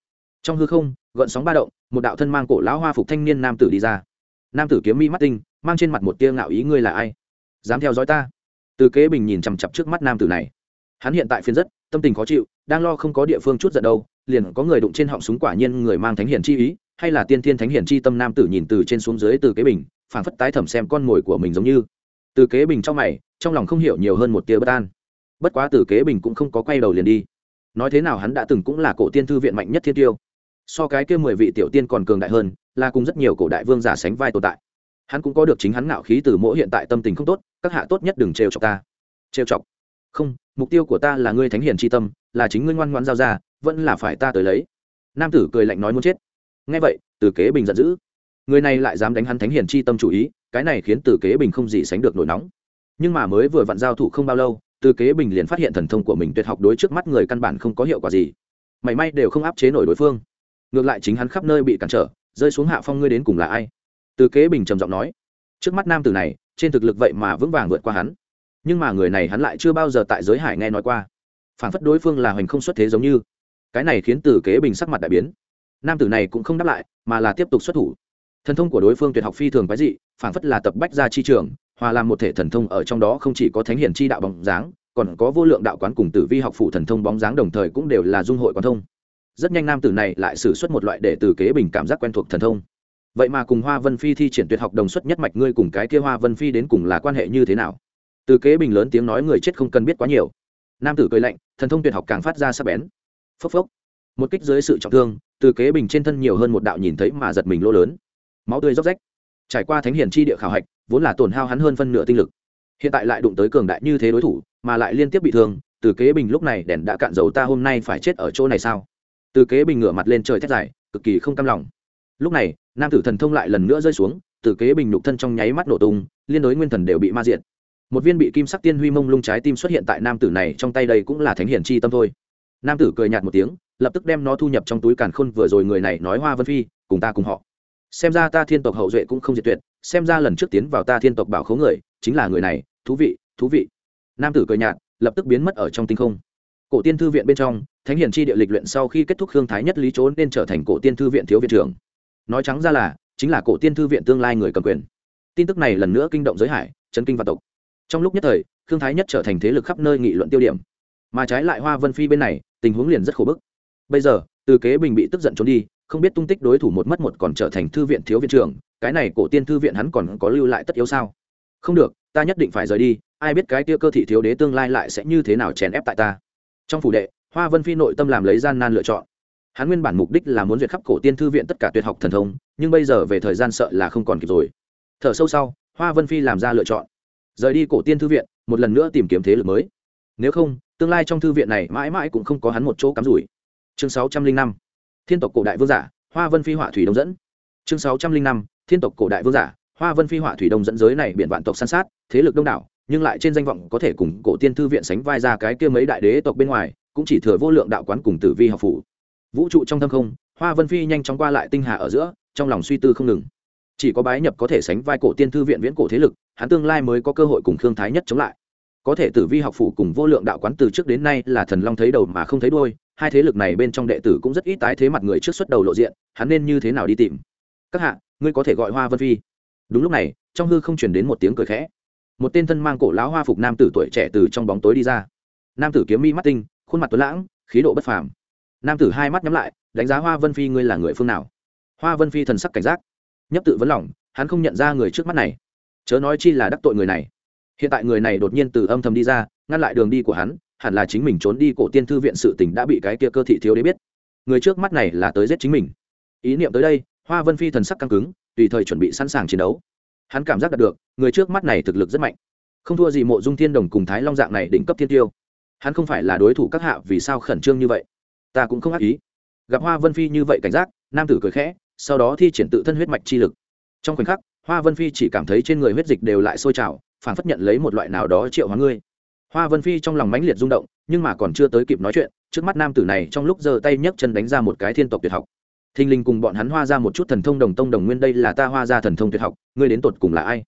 Trong hư không, gợn sóng ba động, một đạo thân mang cổ lão hoa phục thanh niên nam tử đi ra. Nam tử kiếm mi mắt tinh mang trên mặt một tia ngạo ý ngươi là ai? Dám theo dõi ta? Từ kế bình nhìn chằm chặp trước mắt nam tử này. Hắn hiện tại phiên rất, tâm tình khó chịu, đang lo không có địa phương chút giận đâu, liền có người đụng trên họng súng quả nhiên người mang thánh hiển chi ý, hay là tiên thiên thánh hiển chi tâm nam tử nhìn từ trên xuống dưới từ kế bình, phảng phất tái thẩm xem con mồi của mình giống như. Từ kế bình trong mày, trong lòng không hiểu nhiều hơn một tia bất an. Bất quá từ kế bình cũng không có quay đầu liền đi. Nói thế nào hắn đã từng cũng là cổ tiên thư viện mạnh nhất thiên tiêu. So cái kia mười vị tiểu tiên còn cường đại hơn, là cùng rất nhiều cổ đại vương giả sánh vai tồn tại hắn cũng có được chính hắn ngạo khí từ mỗi hiện tại tâm tình không tốt, các hạ tốt nhất đừng trêu chọc ta. Trêu chọc? Không, mục tiêu của ta là ngươi thánh hiền tri tâm, là chính ngươi ngoan ngoan giao ra, vẫn là phải ta tới lấy. Nam tử cười lạnh nói muốn chết. Ngay vậy, từ kế bình giận dữ. Người này lại dám đánh hắn thánh hiền chi tâm chủ ý, cái này khiến từ kế bình không gì sánh được nổi nóng. Nhưng mà mới vừa vặn giao thủ không bao lâu, từ kế bình liền phát hiện thần thông của mình tuyệt học đối trước mắt người căn bản không có hiệu quả gì. Mảy may đều không áp chế nổi đối phương. Ngược lại chính hắn khắp nơi bị cản trở, rơi xuống hạ phong ngươi đến cùng là ai? Từ kế bình trầm giọng nói, trước mắt nam tử này, trên thực lực vậy mà vững vàng vượt qua hắn. Nhưng mà người này hắn lại chưa bao giờ tại giới hải nghe nói qua. Phản phất đối phương là hoành không xuất thế giống như. Cái này khiến từ kế bình sắc mặt đại biến. Nam tử này cũng không đáp lại, mà là tiếp tục xuất thủ. Thần thông của đối phương tuyệt học phi thường quái dị, phản phất là tập bách ra chi trường, hòa làm một thể thần thông ở trong đó không chỉ có thánh hiển chi đạo bóng dáng, còn có vô lượng đạo quán cùng tử vi học phụ thần thông bóng dáng đồng thời cũng đều là dung hội quán thông. Rất nhanh nam tử này lại xử suất một loại để từ kế bình cảm giác quen thuộc thần thông vậy mà cùng hoa vân phi thi triển tuyệt học đồng xuất nhất mạch, ngươi cùng cái kia hoa vân phi đến cùng là quan hệ như thế nào? Từ kế bình lớn tiếng nói, người chết không cần biết quá nhiều. Nam tử cười lạnh, thần thông tuyệt học càng phát ra sắc bén. Phốc phốc. Một kích dưới sự trọng thương, từ kế bình trên thân nhiều hơn một đạo nhìn thấy mà giật mình lỗ lớn. Máu tươi róc rách. Trải qua thánh hiển chi địa khảo hạch, vốn là tổn hao hắn hơn phân nửa tinh lực. Hiện tại lại đụng tới cường đại như thế đối thủ, mà lại liên tiếp bị thương, từ kế bình lúc này đèn đã cạn dầu, ta hôm nay phải chết ở chỗ này sao? Từ kế bình ngửa mặt lên trời thét dài, cực kỳ không cam lòng. Lúc này nam tử thần thông lại lần nữa rơi xuống từ kế bình nhục thân trong nháy mắt nổ tung, liên đối nguyên thần đều bị ma diện một viên bị kim sắc tiên huy mông lung trái tim xuất hiện tại nam tử này trong tay đây cũng là thánh hiển chi tâm thôi. Nam tử cười nhạt một tiếng, lập tức đem nó thu nhập trong túi càn khôn vừa rồi người này nói hoa vân phi, cùng ta cùng họ. Xem ra ta thiên tộc hậu duệ cũng không diệt tuyệt, xem ra lần trước tiến vào ta thiên tộc bảo khấu người, chính là người này, thú vị thú vị. Nam tử cười nhạt, lập tức biến mất ở trong tinh không. Cổ tiên thư viện bên trong, thánh hiển chi địa lịch luyện sau khi kết thúc hương thái nhất lý trốn nên trở thành cổ tiên thư viện thiếu viện trưởng nói trắng ra là, chính là cổ tiên thư viện tương lai người cầm quyền. Tin tức này lần nữa kinh động giới hải, chấn kinh và tộc. Trong lúc nhất thời thương thái nhất trở thành thế lực khắp nơi nghị luận tiêu điểm. Mà trái lại hoa vân phi bên này, tình huống liền rất khổ bức. Bây giờ, từ kế bình bị tức giận trốn đi, không biết tung tích đối thủ một mất một còn trở thành thư viện thiếu viện trưởng, cái này cổ tiên thư viện hắn còn có lưu lại tất yếu sao? Không được, ta nhất định phải rời đi, ai biết cái tia cơ thị thiếu đế tương lai lại sẽ như thế nào chèn ép tại ta. Trong phủ đệ, hoa vân phi nội tâm làm lấy gian nan lựa chọn hắn nguyên bản mục đích là muốn duyệt khắp cổ tiên thư viện tất cả tuyệt học thần thông, nhưng bây giờ về thời gian sợ là không còn kịp rồi. Thở sâu sau, hoa vân phi làm ra lựa chọn. Rời đi cổ tiên thư viện, một lần nữa tìm kiếm thế lực mới. Nếu không, tương lai trong thư viện này mãi mãi cũng không có hắn một chỗ cắm rủi. Chương sáu trăm linh năm. Thiên tộc cổ đại vương giả, hoa vân phi họa thủy đông dẫn. Chương sáu trăm linh năm. Thiên tộc cổ đại vương giả, hoa vân phi họa thủy đông dẫn giới này biện vạn tộc san sát, thế lực đông đảo, nhưng lại trên danh vọng có thể cùng cổ tiên thư viện sánh vai ra cái kia mấy đại đế tộc bên ngoài, cũng chỉ thừa vô lượng đạo quán cùng tử vi học phủ vũ trụ trong thâm không, hoa vân phi nhanh chóng qua lại tinh hà ở giữa, trong lòng suy tư không ngừng. Chỉ có bái nhập có thể sánh vai cổ tiên thư viện viễn cổ thế lực, hắn tương lai mới có cơ hội cùng khương thái nhất chống lại. Có thể tử vi học phủ cùng vô lượng đạo quán từ trước đến nay là thần long thấy đầu mà không thấy đôi hai thế lực này bên trong đệ tử cũng rất ít tái thế mặt người trước xuất đầu lộ diện, hắn nên như thế nào đi tìm? Các hạ, ngươi có thể gọi hoa vân phi. Đúng lúc này, trong hư không chuyển đến một tiếng cười khẽ. Một tên thân mang cổ lão hoa phục nam tử tuổi trẻ từ trong bóng tối đi ra. Nam tử kiếm mi mắt tinh, khuôn mặt tuấn lãng, khí độ bất phàm nam tử hai mắt nhắm lại, đánh giá hoa vân phi ngươi là người phương nào. Hoa vân phi thần sắc cảnh giác, nhấp tự vấn lòng, hắn không nhận ra người trước mắt này. Chớ nói chi là đắc tội người này. Hiện tại người này đột nhiên từ âm thầm đi ra, ngăn lại đường đi của hắn, hẳn là chính mình trốn đi cổ tiên thư viện sự tình đã bị cái kia cơ thị thiếu đế biết. Người trước mắt này là tới giết chính mình. Ý niệm tới đây, hoa vân phi thần sắc căng cứng, tùy thời chuẩn bị sẵn sàng chiến đấu. Hắn cảm giác đạt được, người trước mắt này thực lực rất mạnh. Không thua gì mộ dung thiên đồng cùng thái long dạng này đỉnh cấp thiên tiêu. Hắn không phải là đối thủ các hạ vì sao khẩn trương như vậy ta cũng không ác ý. Gặp hoa vân phi như vậy cảnh giác, nam tử cười khẽ, sau đó thi triển tự thân huyết mạch chi lực. Trong khoảnh khắc, hoa vân phi chỉ cảm thấy trên người huyết dịch đều lại sôi trào phản phất nhận lấy một loại nào đó triệu hóa ngươi. Hoa vân phi trong lòng mãnh liệt rung động, nhưng mà còn chưa tới kịp nói chuyện, trước mắt nam tử này trong lúc giơ tay nhấc chân đánh ra một cái thiên tộc tuyệt học. Thinh linh cùng bọn hắn hoa ra một chút thần thông đồng tông đồng nguyên đây là ta hoa ra thần thông tuyệt học, ngươi đến tột cùng là ai?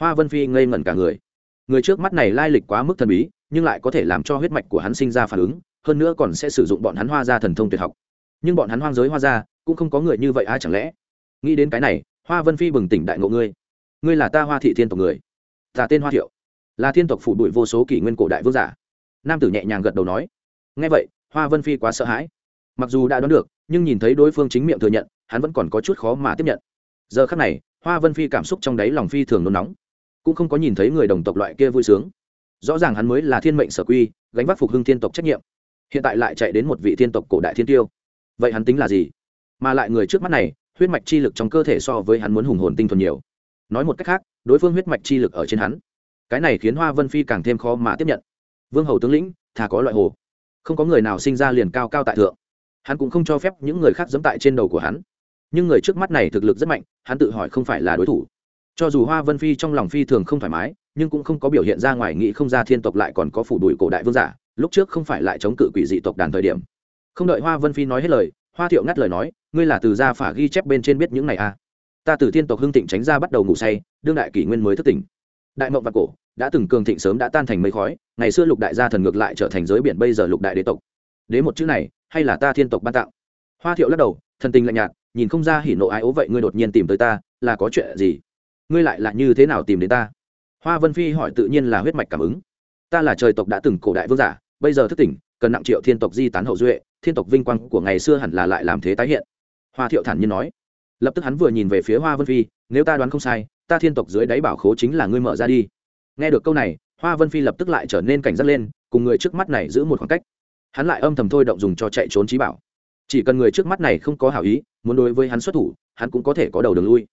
Hoa vân phi ngây ngẩn cả người. Người trước mắt này lai lịch quá mức thần bí, nhưng lại có thể làm cho huyết mạch của hắn sinh ra phản ứng hơn nữa còn sẽ sử dụng bọn hắn hoa ra thần thông tuyệt học. Nhưng bọn hắn hoang giới hoa ra cũng không có người như vậy ai chẳng lẽ? Nghĩ đến cái này, hoa vân phi bừng tỉnh đại ngộ ngươi. Ngươi là ta hoa thị thiên tộc người. Ta tên hoa thiệu. Là thiên tộc phủ bụi vô số kỷ nguyên cổ đại vương giả. Nam tử nhẹ nhàng gật đầu nói. Ngay vậy, hoa vân phi quá sợ hãi. Mặc dù đã đoán được, nhưng nhìn thấy đối phương chính miệng thừa nhận, hắn vẫn còn có chút khó mà tiếp nhận. Giờ khắc này, hoa vân phi cảm xúc trong đáy lòng phi thường nôn nóng. Cũng không có nhìn thấy người đồng tộc loại kia vui sướng. Rõ ràng hắn mới là thiên mệnh sở quy, gánh vác phục hưng thiên tộc trách nhiệm hiện tại lại chạy đến một vị thiên tộc cổ đại thiên tiêu. Vậy hắn tính là gì? Mà lại người trước mắt này, huyết mạch chi lực trong cơ thể so với hắn muốn hùng hồn tinh thuần nhiều. Nói một cách khác, đối phương huyết mạch chi lực ở trên hắn. Cái này khiến hoa vân phi càng thêm khó mà tiếp nhận. Vương hầu tướng lĩnh, thà có loại hồ. Không có người nào sinh ra liền cao cao tại thượng. Hắn cũng không cho phép những người khác dẫm tại trên đầu của hắn. Nhưng người trước mắt này thực lực rất mạnh, hắn tự hỏi không phải là đối thủ. Cho dù hoa vân phi trong lòng phi thường không thoải mái, nhưng cũng không có biểu hiện ra ngoài nghĩ không ra thiên tộc lại còn có phủ đuổi cổ đại vương giả lúc trước không phải lại chống cự quỷ dị tộc đàn thời điểm. Không đợi hoa vân phi nói hết lời, hoa thiệu ngắt lời nói, ngươi là từ gia phả ghi chép bên trên biết những này à? Ta từ thiên tộc hưng thịnh tránh ra bắt đầu ngủ say, đương đại kỷ nguyên mới thức tỉnh. Đại mộng và cổ đã từng cường thịnh sớm đã tan thành mây khói, ngày xưa lục đại gia thần ngược lại trở thành giới biển bây giờ lục đại đế tộc. Đế một chữ này, hay là ta thiên tộc ban tạo hoa thiệu lắc đầu, thần tình lạnh nhạt, nhìn không ra hỉ nộ ai ố vậy ngươi đột nhiên tìm tới ta, là có chuyện gì? Ngươi lại là như thế nào tìm đến ta? Hoa vân phi hỏi tự nhiên là huyết mạch cảm ứng. Ta là trời tộc đã từng cổ đại vương giả bây giờ thức tỉnh, cần nặng triệu thiên tộc di tán hậu duệ, thiên tộc vinh quang của ngày xưa hẳn là lại làm thế tái hiện. Hoa thiệu thản nhiên nói. Lập tức hắn vừa nhìn về phía hoa vân phi, nếu ta đoán không sai, ta thiên tộc dưới đáy bảo khố chính là ngươi mở ra đi. Nghe được câu này, hoa vân phi lập tức lại trở nên cảnh giác lên, cùng người trước mắt này giữ một khoảng cách. Hắn lại âm thầm thôi động dùng cho chạy trốn trí bảo. Chỉ cần người trước mắt này không có hảo ý, muốn đối với hắn xuất thủ, hắn cũng có thể có đầu đường lui.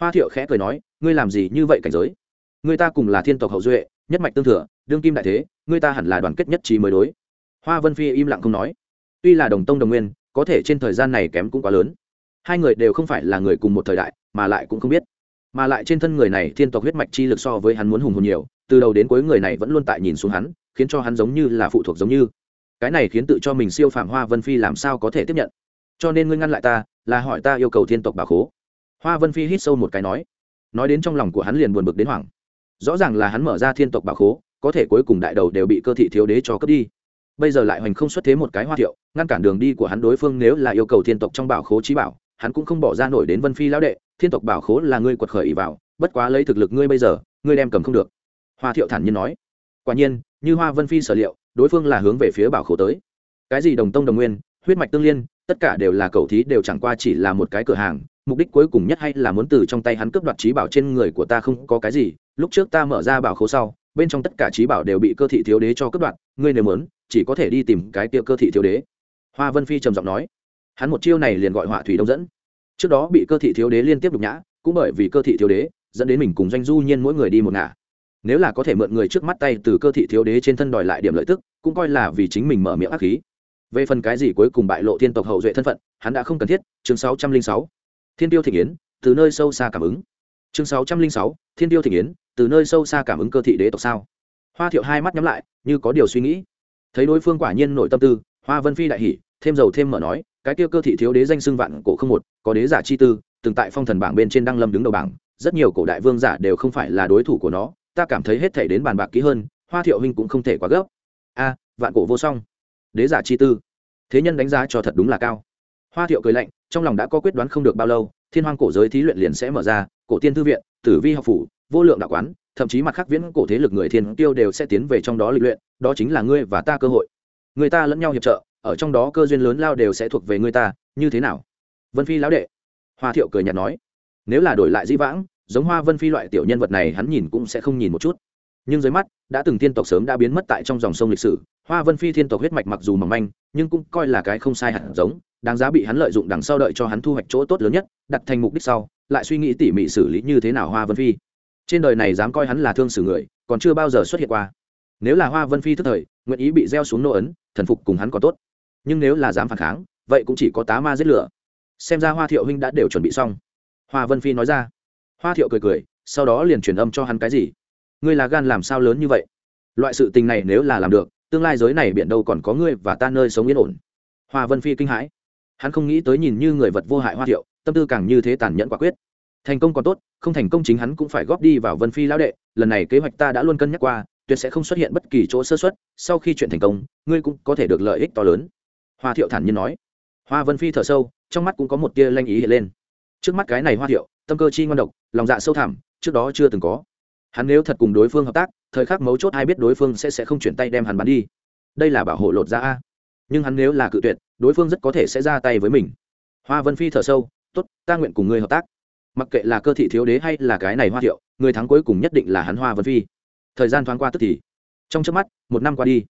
Hoa thiệu khẽ cười nói, ngươi làm gì như vậy cảnh giới? Người ta cùng là thiên tộc hậu duệ, nhất mạch tương thừa, đương kim đại thế Ngươi ta hẳn là đoàn kết nhất trí mới đối. Hoa vân phi im lặng không nói. Tuy là đồng tông đồng nguyên, có thể trên thời gian này kém cũng quá lớn. Hai người đều không phải là người cùng một thời đại, mà lại cũng không biết. Mà lại trên thân người này thiên tộc huyết mạch chi lực so với hắn muốn hùng hồn nhiều, từ đầu đến cuối người này vẫn luôn tại nhìn xuống hắn, khiến cho hắn giống như là phụ thuộc giống như. Cái này khiến tự cho mình siêu phạm hoa vân phi làm sao có thể tiếp nhận? Cho nên ngươi ngăn lại ta, là hỏi ta yêu cầu thiên tộc bà khố. Hoa vân phi hít sâu một cái nói. Nói đến trong lòng của hắn liền buồn bực đến hoảng. Rõ ràng là hắn mở ra thiên tộc bà khố có thể cuối cùng đại đầu đều bị cơ thị thiếu đế cho cướp đi. Bây giờ lại hoành không xuất thế một cái hoa thiệu, ngăn cản đường đi của hắn đối phương nếu là yêu cầu thiên tộc trong bảo khố trí bảo, hắn cũng không bỏ ra nổi đến vân phi lão đệ, thiên tộc bảo khố là ngươi quật khởi ý vào, bất quá lấy thực lực ngươi bây giờ, ngươi đem cầm không được. Hoa thiệu thản nhiên nói. Quả nhiên, như hoa vân phi sở liệu, đối phương là hướng về phía bảo khố tới. Cái gì đồng tông đồng nguyên, huyết mạch tương liên, tất cả đều là cầu thí, đều chẳng qua chỉ là một cái cửa hàng, mục đích cuối cùng nhất hay là muốn từ trong tay hắn cướp đoạt trí bảo trên người của ta không có cái gì, lúc trước ta mở ra bảo khố sau bên trong tất cả trí bảo đều bị cơ thị thiếu đế cho cướp đoạt, ngươi nếu muốn, chỉ có thể đi tìm cái tiệu cơ thị thiếu đế. Hoa vân phi trầm giọng nói. Hắn một chiêu này liền gọi họa thủy đông dẫn. Trước đó bị cơ thị thiếu đế liên tiếp đục nhã, cũng bởi vì cơ thị thiếu đế, dẫn đến mình cùng doanh du nhiên mỗi người đi một ngả. Nếu là có thể mượn người trước mắt tay từ cơ thị thiếu đế trên thân đòi lại điểm lợi tức, cũng coi là vì chính mình mở miệng ác khí. Về phần cái gì cuối cùng bại lộ thiên tộc hậu duệ thân phận, hắn đã không cần thiết, chương sáu trăm linh sáu. Thiên tiêu thị yến từ nơi sâu xa cảm ứng. Chương sáu trăm linh sáu, thiên tiêu thị yến từ nơi sâu xa cảm ứng cơ thị đế tộc sao? Hoa thiệu hai mắt nhắm lại, như có điều suy nghĩ. Thấy đối phương quả nhiên nội tâm tư, hoa vân phi đại hỉ, thêm dầu thêm mở nói, cái tiêu cơ thị thiếu đế danh xưng vạn cổ không một, có đế giả chi tư, từng tại phong thần bảng bên trên đăng lâm đứng đầu bảng, rất nhiều cổ đại vương giả đều không phải là đối thủ của nó, ta cảm thấy hết thể đến bàn bạc kỹ hơn, hoa thiệu huynh cũng không thể quá gấp. A, vạn cổ vô song. Đế giả chi tư. Thế nhân đánh giá cho thật đúng là cao. Hoa thiệu cười lạnh, trong lòng đã có quyết đoán không được bao lâu, thiên hoang cổ giới thí luyện liền sẽ mở ra, cổ tiên thư viện, tử vi học phủ vô lượng đạo quán, thậm chí mặt khác viễn cổ thế lực người thiên tiêu đều sẽ tiến về trong đó lịch luyện, đó chính là ngươi và ta cơ hội. Người ta lẫn nhau hiệp trợ, ở trong đó cơ duyên lớn lao đều sẽ thuộc về người ta, như thế nào? Vân phi lão đệ. Hoa thiệu cười nhạt nói. Nếu là đổi lại dĩ vãng, giống hoa vân phi loại tiểu nhân vật này hắn nhìn cũng sẽ không nhìn một chút. Nhưng dưới mắt, đã từng tiên tộc sớm đã biến mất tại trong dòng sông lịch sử, hoa vân phi thiên tộc huyết mạch mặc dù mỏng manh, nhưng cũng coi là cái không sai hẳn giống, đáng giá bị hắn lợi dụng đằng sau đợi cho hắn thu hoạch chỗ tốt lớn nhất, đặt thành mục đích sau, lại suy nghĩ tỉ mỉ xử lý như thế nào hoa vân phi trên đời này dám coi hắn là thương xử người, còn chưa bao giờ xuất hiện qua. Nếu là hoa vân phi thức thời, nguyện ý bị gieo xuống nô ấn, thần phục cùng hắn còn tốt. Nhưng nếu là dám phản kháng, vậy cũng chỉ có tá ma giết lửa. Xem ra hoa thiệu huynh đã đều chuẩn bị xong. Hoa vân phi nói ra. Hoa thiệu cười cười, sau đó liền truyền âm cho hắn cái gì? Ngươi là gan làm sao lớn như vậy? Loại sự tình này nếu là làm được, tương lai giới này biển đâu còn có ngươi và ta nơi sống yên ổn. Hoa vân phi kinh hãi. Hắn không nghĩ tới nhìn như người vật vô hại hoa thiệu, tâm tư càng như thế tàn nhẫn quả quyết thành công còn tốt, không thành công chính hắn cũng phải góp đi vào vân phi lão đệ, lần này kế hoạch ta đã luôn cân nhắc qua, tuyệt sẽ không xuất hiện bất kỳ chỗ sơ xuất sau khi chuyện thành công, ngươi cũng có thể được lợi ích to lớn. Hoa thiệu thản nhiên nói. Hoa vân phi thở sâu, trong mắt cũng có một tia lanh ý hiện lên. Trước mắt cái này hoa thiệu, tâm cơ chi ngon độc, lòng dạ sâu thẳm, trước đó chưa từng có. Hắn nếu thật cùng đối phương hợp tác, thời khắc mấu chốt ai biết đối phương sẽ sẽ không chuyển tay đem hắn bắn đi. Đây là bảo hộ lột ra a. Nhưng hắn nếu là cự tuyệt, đối phương rất có thể sẽ ra tay với mình. Hoa vân phi thở sâu, tốt, ta nguyện cùng ngươi hợp tác mặc kệ là cơ thị thiếu đế hay là cái này hoa thiệu, người thắng cuối cùng nhất định là hắn hoa vân phi. Thời gian thoáng qua tức thì, trong trước mắt, một năm qua đi.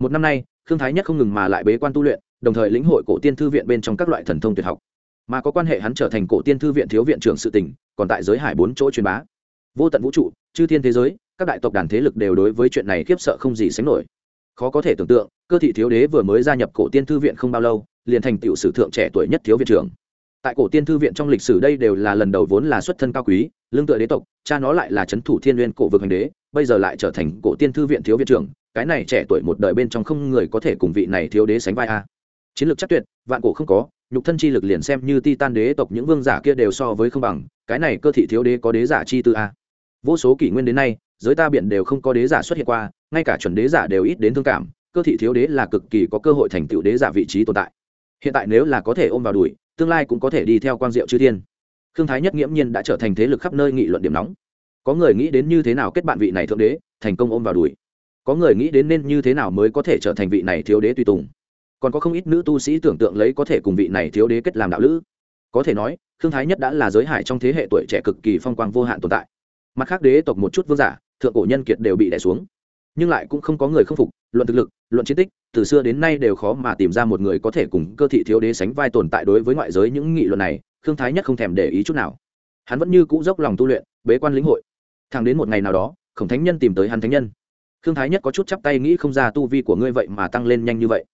Một năm nay, khương thái nhất không ngừng mà lại bế quan tu luyện, đồng thời lĩnh hội cổ tiên thư viện bên trong các loại thần thông tuyệt học. Mà có quan hệ hắn trở thành cổ tiên thư viện thiếu viện trưởng sự tỉnh còn tại giới hải bốn chỗ truyền bá. Vô tận vũ trụ, chư thiên thế giới, các đại tộc đàn thế lực đều đối với chuyện này khiếp sợ không gì sánh nổi. Khó có thể tưởng tượng, cơ thị thiếu đế vừa mới gia nhập cổ tiên thư viện không bao lâu, liền thành tựu sử thượng trẻ tuổi nhất thiếu viện trưởng tại cổ tiên thư viện trong lịch sử đây đều là lần đầu vốn là xuất thân cao quý, lương tựa đế tộc, cha nó lại là c h ấ n thủ thiên n cổ vực hành đế, bây giờ lại trở thành cổ tiên thư viện thiếu viện trưởng, cái này trẻ tuổi một đời bên trong không người có thể cùng vị này thiếu đế sánh vai a. Chiến lược chắc tuyệt, vạn cổ không có, nhục thân chi lực liền xem như ti tan đế tộc những vương giả kia đều so với không bằng, cái này cơ thị thiếu đế có đế giả chi tư a. Vô số kỷ nguyên đến nay, giới ta biện đều không có đế giả xuất hiện qua, ngay cả chuẩn đế giả đều ít đến thương cảm, cơ thị thiếu đế là cực kỳ có cơ hội thành tựu đế giả vị trí tồn tại hiện tại nếu là có thể ôm vào đùi, tương lai cũng có thể đi theo quang diệu chư thiên. Khương thái nhất nghiễm nhiên đã trở thành thế lực khắp nơi nghị luận điểm nóng. Có người nghĩ đến như thế nào kết bạn vị này thượng đế, thành công ôm vào đùi. Có người nghĩ đến nên như thế nào mới có thể trở thành vị này thiếu đế tùy tùng. Còn có không ít nữ tu sĩ tưởng tượng lấy có thể cùng vị này thiếu đế kết làm đạo lữ. Có thể nói, khương thái nhất đã là giới hải trong thế hệ tuổi trẻ cực kỳ phong quang vô hạn tồn tại. Mặt khác đế tộc một chút vương giả, thượng cổ nhân kiệt đều bị đẻ xuống nhưng lại cũng không có người không phục, luận thực lực, luận chiến tích, từ xưa đến nay đều khó mà tìm ra một người có thể cùng cơ thị thiếu đế sánh vai tồn tại đối với ngoại giới những nghị luận này, khương thái nhất không thèm để ý chút nào. Hắn vẫn như cũ dốc lòng tu luyện, bế quan lĩnh hội. Thẳng đến một ngày nào đó, khổng thánh nhân tìm tới hắn thánh nhân. Khương thái nhất có chút chắp tay nghĩ không ra tu vi của ngươi vậy mà tăng lên nhanh như vậy.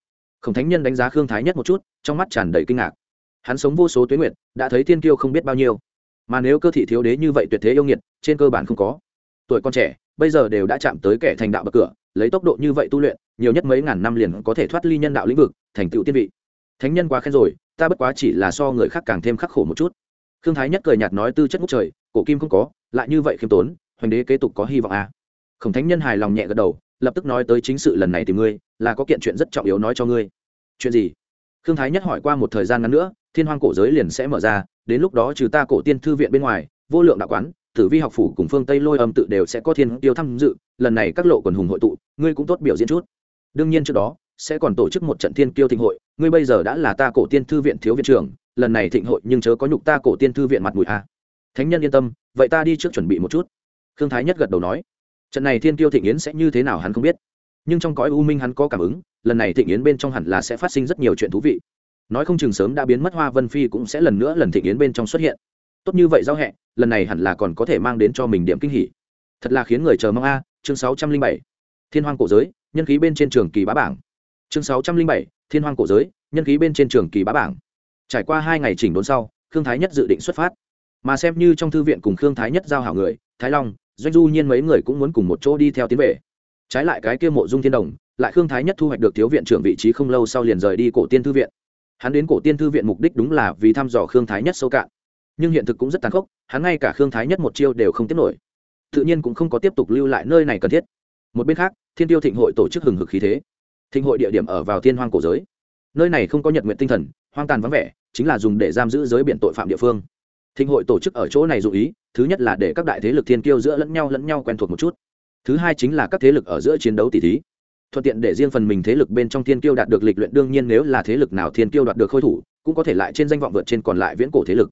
Khổng thánh nhân đánh giá khương thái nhất một chút, trong mắt tràn đầy kinh ngạc. Hắn sống vô số tuyến nguyện, đã thấy thiên kiêu không biết bao nhiêu. Mà nếu cơ thị thiếu đế như vậy tuyệt thế yêu nghiệt, trên cơ bản không có. Tuổi con trẻ bây giờ đều đã chạm tới kẻ thành đạo bậc cửa, lấy tốc độ như vậy tu luyện, nhiều nhất mấy ngàn năm liền có thể thoát ly nhân đạo lĩnh vực, thành tựu tiên vị. Thánh nhân quá khen rồi, ta bất quá chỉ là so người khác càng thêm khắc khổ một chút. Khương thái nhất cười nhạt nói tư chất ngút trời, cổ kim không có, lại như vậy khiêm tốn, hoành đế kế tục có hy vọng à. khổng thánh nhân hài lòng nhẹ gật đầu, lập tức nói tới chính sự lần này tìm ngươi, là có kiện chuyện rất trọng yếu nói cho ngươi. Chuyện gì? Khương thái nhất hỏi qua một thời gian ngắn nữa, thiên hoang cổ giới liền sẽ mở ra, đến lúc đó trừ ta cổ tiên thư viện bên ngoài, vô lượng đạo quán tử vi học phủ cùng phương tây lôi âm tự đều sẽ có thiên tiêu tham dự, lần này các lộ quần hùng hội tụ, ngươi cũng tốt biểu diễn chút. Đương nhiên trước đó, sẽ còn tổ chức một trận thiên kiêu thịnh hội, ngươi bây giờ đã là ta cổ tiên thư viện thiếu viện trưởng, lần này thịnh hội nhưng chớ có nhục ta cổ tiên thư viện mặt mũi a thánh nhân yên tâm, vậy ta đi trước chuẩn bị một chút. Khương thái nhất gật đầu nói. Trận này thiên kiêu thịnh yến sẽ như thế nào hắn không biết. Nhưng trong cõi u minh hắn có cảm ứng, lần này thịnh yến bên trong hẳn là sẽ phát sinh rất nhiều chuyện thú vị. Nói không chừng sớm đã biến mất hoa vân phi cũng sẽ lần nữa lần thịnh yến bên trong xuất hiện tốt như vậy giao hẹ, lần này hẳn là còn có thể mang đến cho mình điểm kinh hỉ. Thật là khiến người chờ mong a, chương sáu trăm linh bảy. Thiên hoang cổ giới, nhân khí bên trên trường kỳ bá bảng. Chương sáu trăm linh bảy, thiên hoang cổ giới, nhân khí bên trên trường kỳ bá bảng. Trải qua hai ngày chỉnh đốn sau thương thái nhất dự định xuất phát. Mà xem như trong thư viện cùng khương thái nhất giao hảo người, thái long, doanh du nhiên mấy người cũng muốn cùng một chỗ đi theo tiến về. Trái lại cái kia mộ dung thiên đồng, lại khương thái nhất thu hoạch được thiếu viện trưởng vị trí không lâu sau liền rời đi cổ tiên thư viện. Hắn đến cổ tiên thư viện mục đích đúng là vì thăm dò khương thái nhất sâu cạn nhưng hiện thực cũng rất tàn khốc, hắn ngay cả khương thái nhất một chiêu đều không tiếp nổi. Tự nhiên cũng không có tiếp tục lưu lại nơi này cần thiết. Một bên khác, thiên tiêu thịnh hội tổ chức hừng hực khí thế. Thịnh hội địa điểm ở vào thiên hoang cổ giới. Nơi này không có nhật nguyện tinh thần, hoang tàn vắng vẻ, chính là dùng để giam giữ giới biển tội phạm địa phương. Thịnh hội tổ chức ở chỗ này dụ ý, thứ nhất là để các đại thế lực thiên kiêu giữa lẫn nhau lẫn nhau quen thuộc một chút. Thứ hai chính là các thế lực ở giữa chiến đấu tỷ thí. Thuận tiện để riêng phần mình thế lực bên trong thiên kiêu đạt được lịch luyện, đương nhiên nếu là thế lực nào thiên kiêu đạt được khôi thủ, cũng có thể lại trên danh vọng vượt trên còn lại viễn cổ thế lực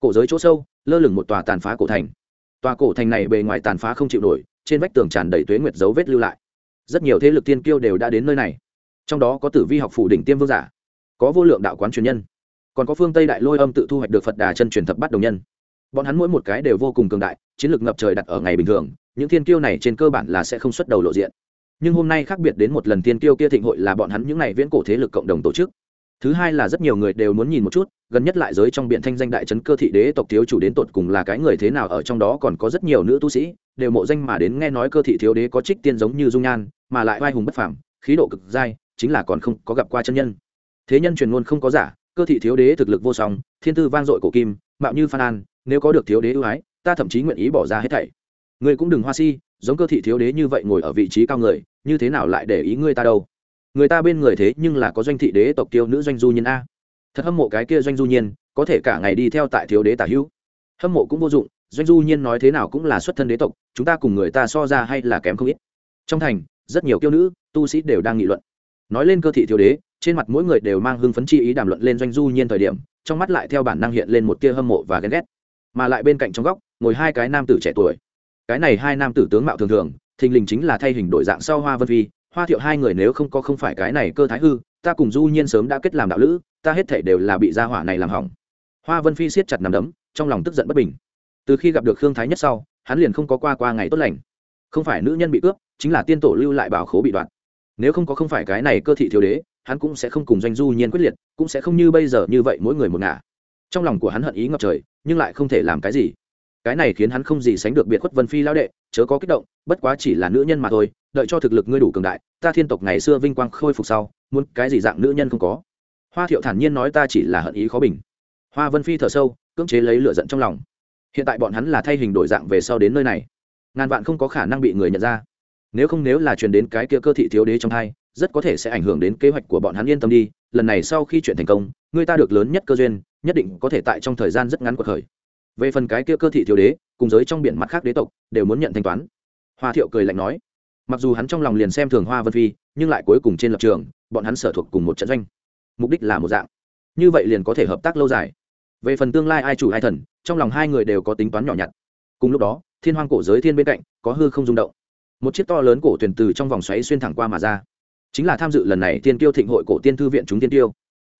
cổ giới chỗ sâu, lơ lửng một tòa tàn phá cổ thành. Tòa cổ thành này bề ngoài tàn phá không chịu nổi, trên vách tường tràn đầy tuế nguyệt dấu vết lưu lại. Rất nhiều thế lực tiên kiêu đều đã đến nơi này. Trong đó có tử vi học phủ đỉnh tiêm vương giả, có vô lượng đạo quán truyền nhân, còn có phương tây đại lôi âm tự thu hoạch được phật đà chân truyền thập bắt đồng nhân. Bọn hắn mỗi một cái đều vô cùng cường đại, chiến lược ngập trời đặt ở ngày bình thường, những thiên kiêu này trên cơ bản là sẽ không xuất đầu lộ diện. Nhưng hôm nay khác biệt đến một lần thiên kiêu kia thịnh hội là bọn hắn những n à y viễn cổ thế lực cộng đồng tổ chức thứ hai là rất nhiều người đều muốn nhìn một chút, gần nhất lại giới trong biện thanh danh đại trấn cơ thị đế tộc thiếu chủ đến tột cùng là cái người thế nào, ở trong đó còn có rất nhiều nữ tu sĩ, đều mộ danh mà đến nghe nói cơ thị thiếu đế có trích tiên giống như dung nhan, mà lại vai hùng bất phẳng khí độ cực dai, chính là còn không có gặp qua chân nhân. Thế nhân truyền ngôn không có giả, cơ thị thiếu đế thực lực vô song, thiên tư vang dội cổ kim, mạo như phan an, nếu có được thiếu đế ưu ái, ta thậm chí nguyện ý bỏ ra hết thảy. Người cũng đừng hoa si, giống cơ thị thiếu đế như vậy ngồi ở vị trí cao người, như thế nào lại để ý ngươi ta đâu? Người ta bên người thế nhưng là có doanh thị đế tộc tiêu nữ doanh du nhiên a. Thật hâm mộ cái kia doanh du nhiên, có thể cả ngày đi theo tại thiếu đế tả hữu. Hâm mộ cũng vô dụng, doanh du nhiên nói thế nào cũng là xuất thân đế tộc, chúng ta cùng người ta so ra hay là kém không ít. Trong thành, rất nhiều kiêu nữ, tu sĩ đều đang nghị luận. Nói lên cơ thị thiếu đế, trên mặt mỗi người đều mang hưng phấn chi ý đàm luận lên doanh du nhiên thời điểm, trong mắt lại theo bản năng hiện lên một tia hâm mộ và ghen ghét. Mà lại bên cạnh trong góc, ngồi hai cái nam tử trẻ tuổi. Cái này hai nam tử tướng mạo thường thường, thình lình chính là thay hình đổi dạng sau hoa vân phi hoa thiệu hai người nếu không có không phải cái này cơ thái hư, ta cùng du nhiên sớm đã kết làm đạo lữ, ta hết thể đều là bị gia hỏa này làm hỏng. Hoa vân phi siết chặt nằm đấm, trong lòng tức giận bất bình. Từ khi gặp được khương thái nhất sau, hắn liền không có qua qua ngày tốt lành. Không phải nữ nhân bị cướp, chính là tiên tổ lưu lại bảo khố bị đoạn nếu không có không phải cái này cơ thị thiếu đế, hắn cũng sẽ không cùng doanh du nhiên quyết liệt, cũng sẽ không như bây giờ như vậy mỗi người một ngả. Trong lòng của hắn hận ý ngập trời, nhưng lại không thể làm cái gì. Cái này khiến hắn không gì sánh được biệt khuất vân phi lao đệ, chớ có kích động, bất quá chỉ là nữ nhân mà thôi đợi cho thực lực ngươi đủ cường đại, ta thiên tộc ngày xưa vinh quang khôi phục sau, muốn cái gì dạng nữ nhân không có. Hoa thiệu thản nhiên nói ta chỉ là hận ý khó bình. Hoa vân phi thở sâu, cưỡng chế lấy lửa giận trong lòng. Hiện tại bọn hắn là thay hình đổi dạng về sau đến nơi này. Ngàn vạn không có khả năng bị người nhận ra. Nếu không nếu là truyền đến cái kia cơ thị thiếu đế trong hai, rất có thể sẽ ảnh hưởng đến kế hoạch của bọn hắn yên tâm đi, lần này sau khi chuyện thành công, người ta được lớn nhất cơ duyên, nhất định có thể tại trong thời gian rất ngắn của khởi. Về phần cái kia cơ thị thiếu đế, cùng giới trong biển mặt khác đế tộc, đều muốn nhận thanh toán. Hoa thiệu cười lạnh nói mặc dù hắn trong lòng liền xem thường hoa vân phi, nhưng lại cuối cùng trên lập trường, bọn hắn sở thuộc cùng một trận doanh. Mục đích là một dạng. Như vậy liền có thể hợp tác lâu dài. Về phần tương lai ai chủ ai thần, trong lòng hai người đều có tính toán nhỏ nhặt. Cùng lúc đó, thiên hoang cổ giới thiên bên cạnh, có hư không rung động. Một chiếc to lớn cổ thuyền từ trong vòng xoáy xuyên thẳng qua mà ra. Chính là tham dự lần này tiên tiêu thịnh hội cổ tiên thư viện chúng tiên tiêu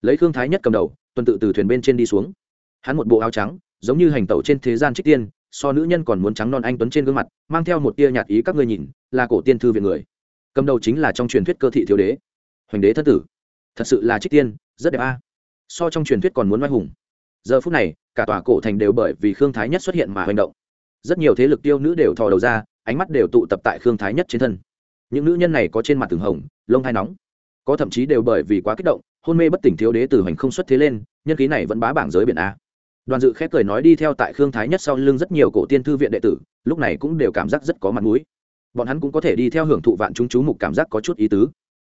lấy Thương thái nhất cầm đầu, tuần tự từ thuyền bên trên đi xuống. Hắn một bộ áo trắng, giống như hành tẩu trên thế gian trích tiên so nữ nhân còn muốn trắng non anh tuấn trên gương mặt, mang theo một tia nhạt ý các ngươi nhìn, là cổ tiên thư viện người. Cầm đầu chính là trong truyền thuyết cơ thị thiếu đế. Hoành đế thất tử. Thật sự là trích tiên, rất đẹp a. So trong truyền thuyết còn muốn oai hùng. Giờ phút này, cả tòa cổ thành đều bởi vì khương thái nhất xuất hiện mà hành động. Rất nhiều thế lực tiêu nữ đều thò đầu ra, ánh mắt đều tụ tập tại khương thái nhất trên thân. Những nữ nhân này có trên mặt từng hồng, lông hai nóng. Có thậm chí đều bởi vì quá kích động, hôn mê bất tỉnh thiếu đế từ hành không xuất thế lên, nhân khí này vẫn bá bảng giới biển a đoàn dự khép cười nói đi theo tại khương thái nhất sau lưng rất nhiều cổ tiên thư viện đệ tử, lúc này cũng đều cảm giác rất có mặt mũi. Bọn hắn cũng có thể đi theo hưởng thụ vạn chúng chú mục cảm giác có chút ý tứ.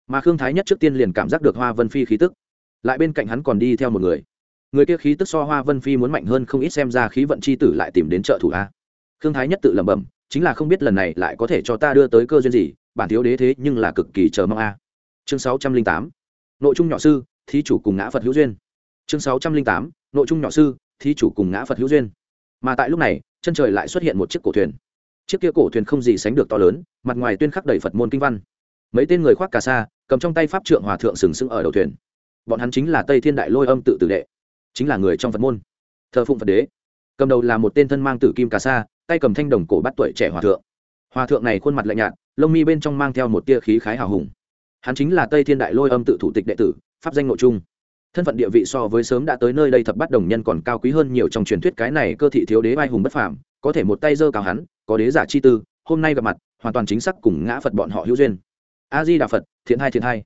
Mà khương thái nhất trước tiên liền cảm giác được hoa vân phi khí tức. Lại bên cạnh hắn còn đi theo một người. Người kia khí tức so hoa vân phi muốn mạnh hơn không ít xem ra khí vận c h i tử lại tìm đến trợ thủ a. Khương thái nhất tự lẩm bẩm, chính là không biết lần này lại có thể cho ta đưa tới cơ duyên gì, bản thiếu đế thế nhưng là cực kỳ chờ mong a. Chương sáu trăm linh tám, nội trung nhỏ sư, thí chủ cùng ngã phật hữu duyên. Chương sáu trăm linh tám, nội trung nhỏ sư thí chủ cùng ngã phật hữu duyên. Mà tại lúc này, chân trời lại xuất hiện một chiếc cổ thuyền. Chiếc kia cổ thuyền không gì sánh được to lớn, mặt ngoài tuyên khắc đầy phật môn kinh văn. Mấy tên người khoác cà sa, cầm trong tay pháp trượng hòa thượng sừng sững ở đầu thuyền. Bọn hắn chính là tây thiên đại lôi âm tự tử đệ, chính là người trong phật môn. Thờ phụng phật đế, cầm đầu là một tên thân mang tử kim cà sa, tay cầm thanh đồng cổ bắt tuổi trẻ hòa thượng. Hòa thượng này khuôn mặt lạnh nhạt, lông mi bên trong mang theo một tia khí khái hào hùng. Hắn chính là tây thiên đại lôi âm tự thủ tịch đệ tử, pháp danh nội trung thân phận địa vị so với sớm đã tới nơi đây thập bắt đồng nhân còn cao quý hơn nhiều trong truyền thuyết cái này cơ thị thiếu đế vai hùng bất phàm, có thể một tay giơ cao hắn, có đế giả chi tư, hôm nay gặp mặt, hoàn toàn chính xác cùng ngã phật bọn họ hữu duyên. A di đà phật, thiện hai thiện hai.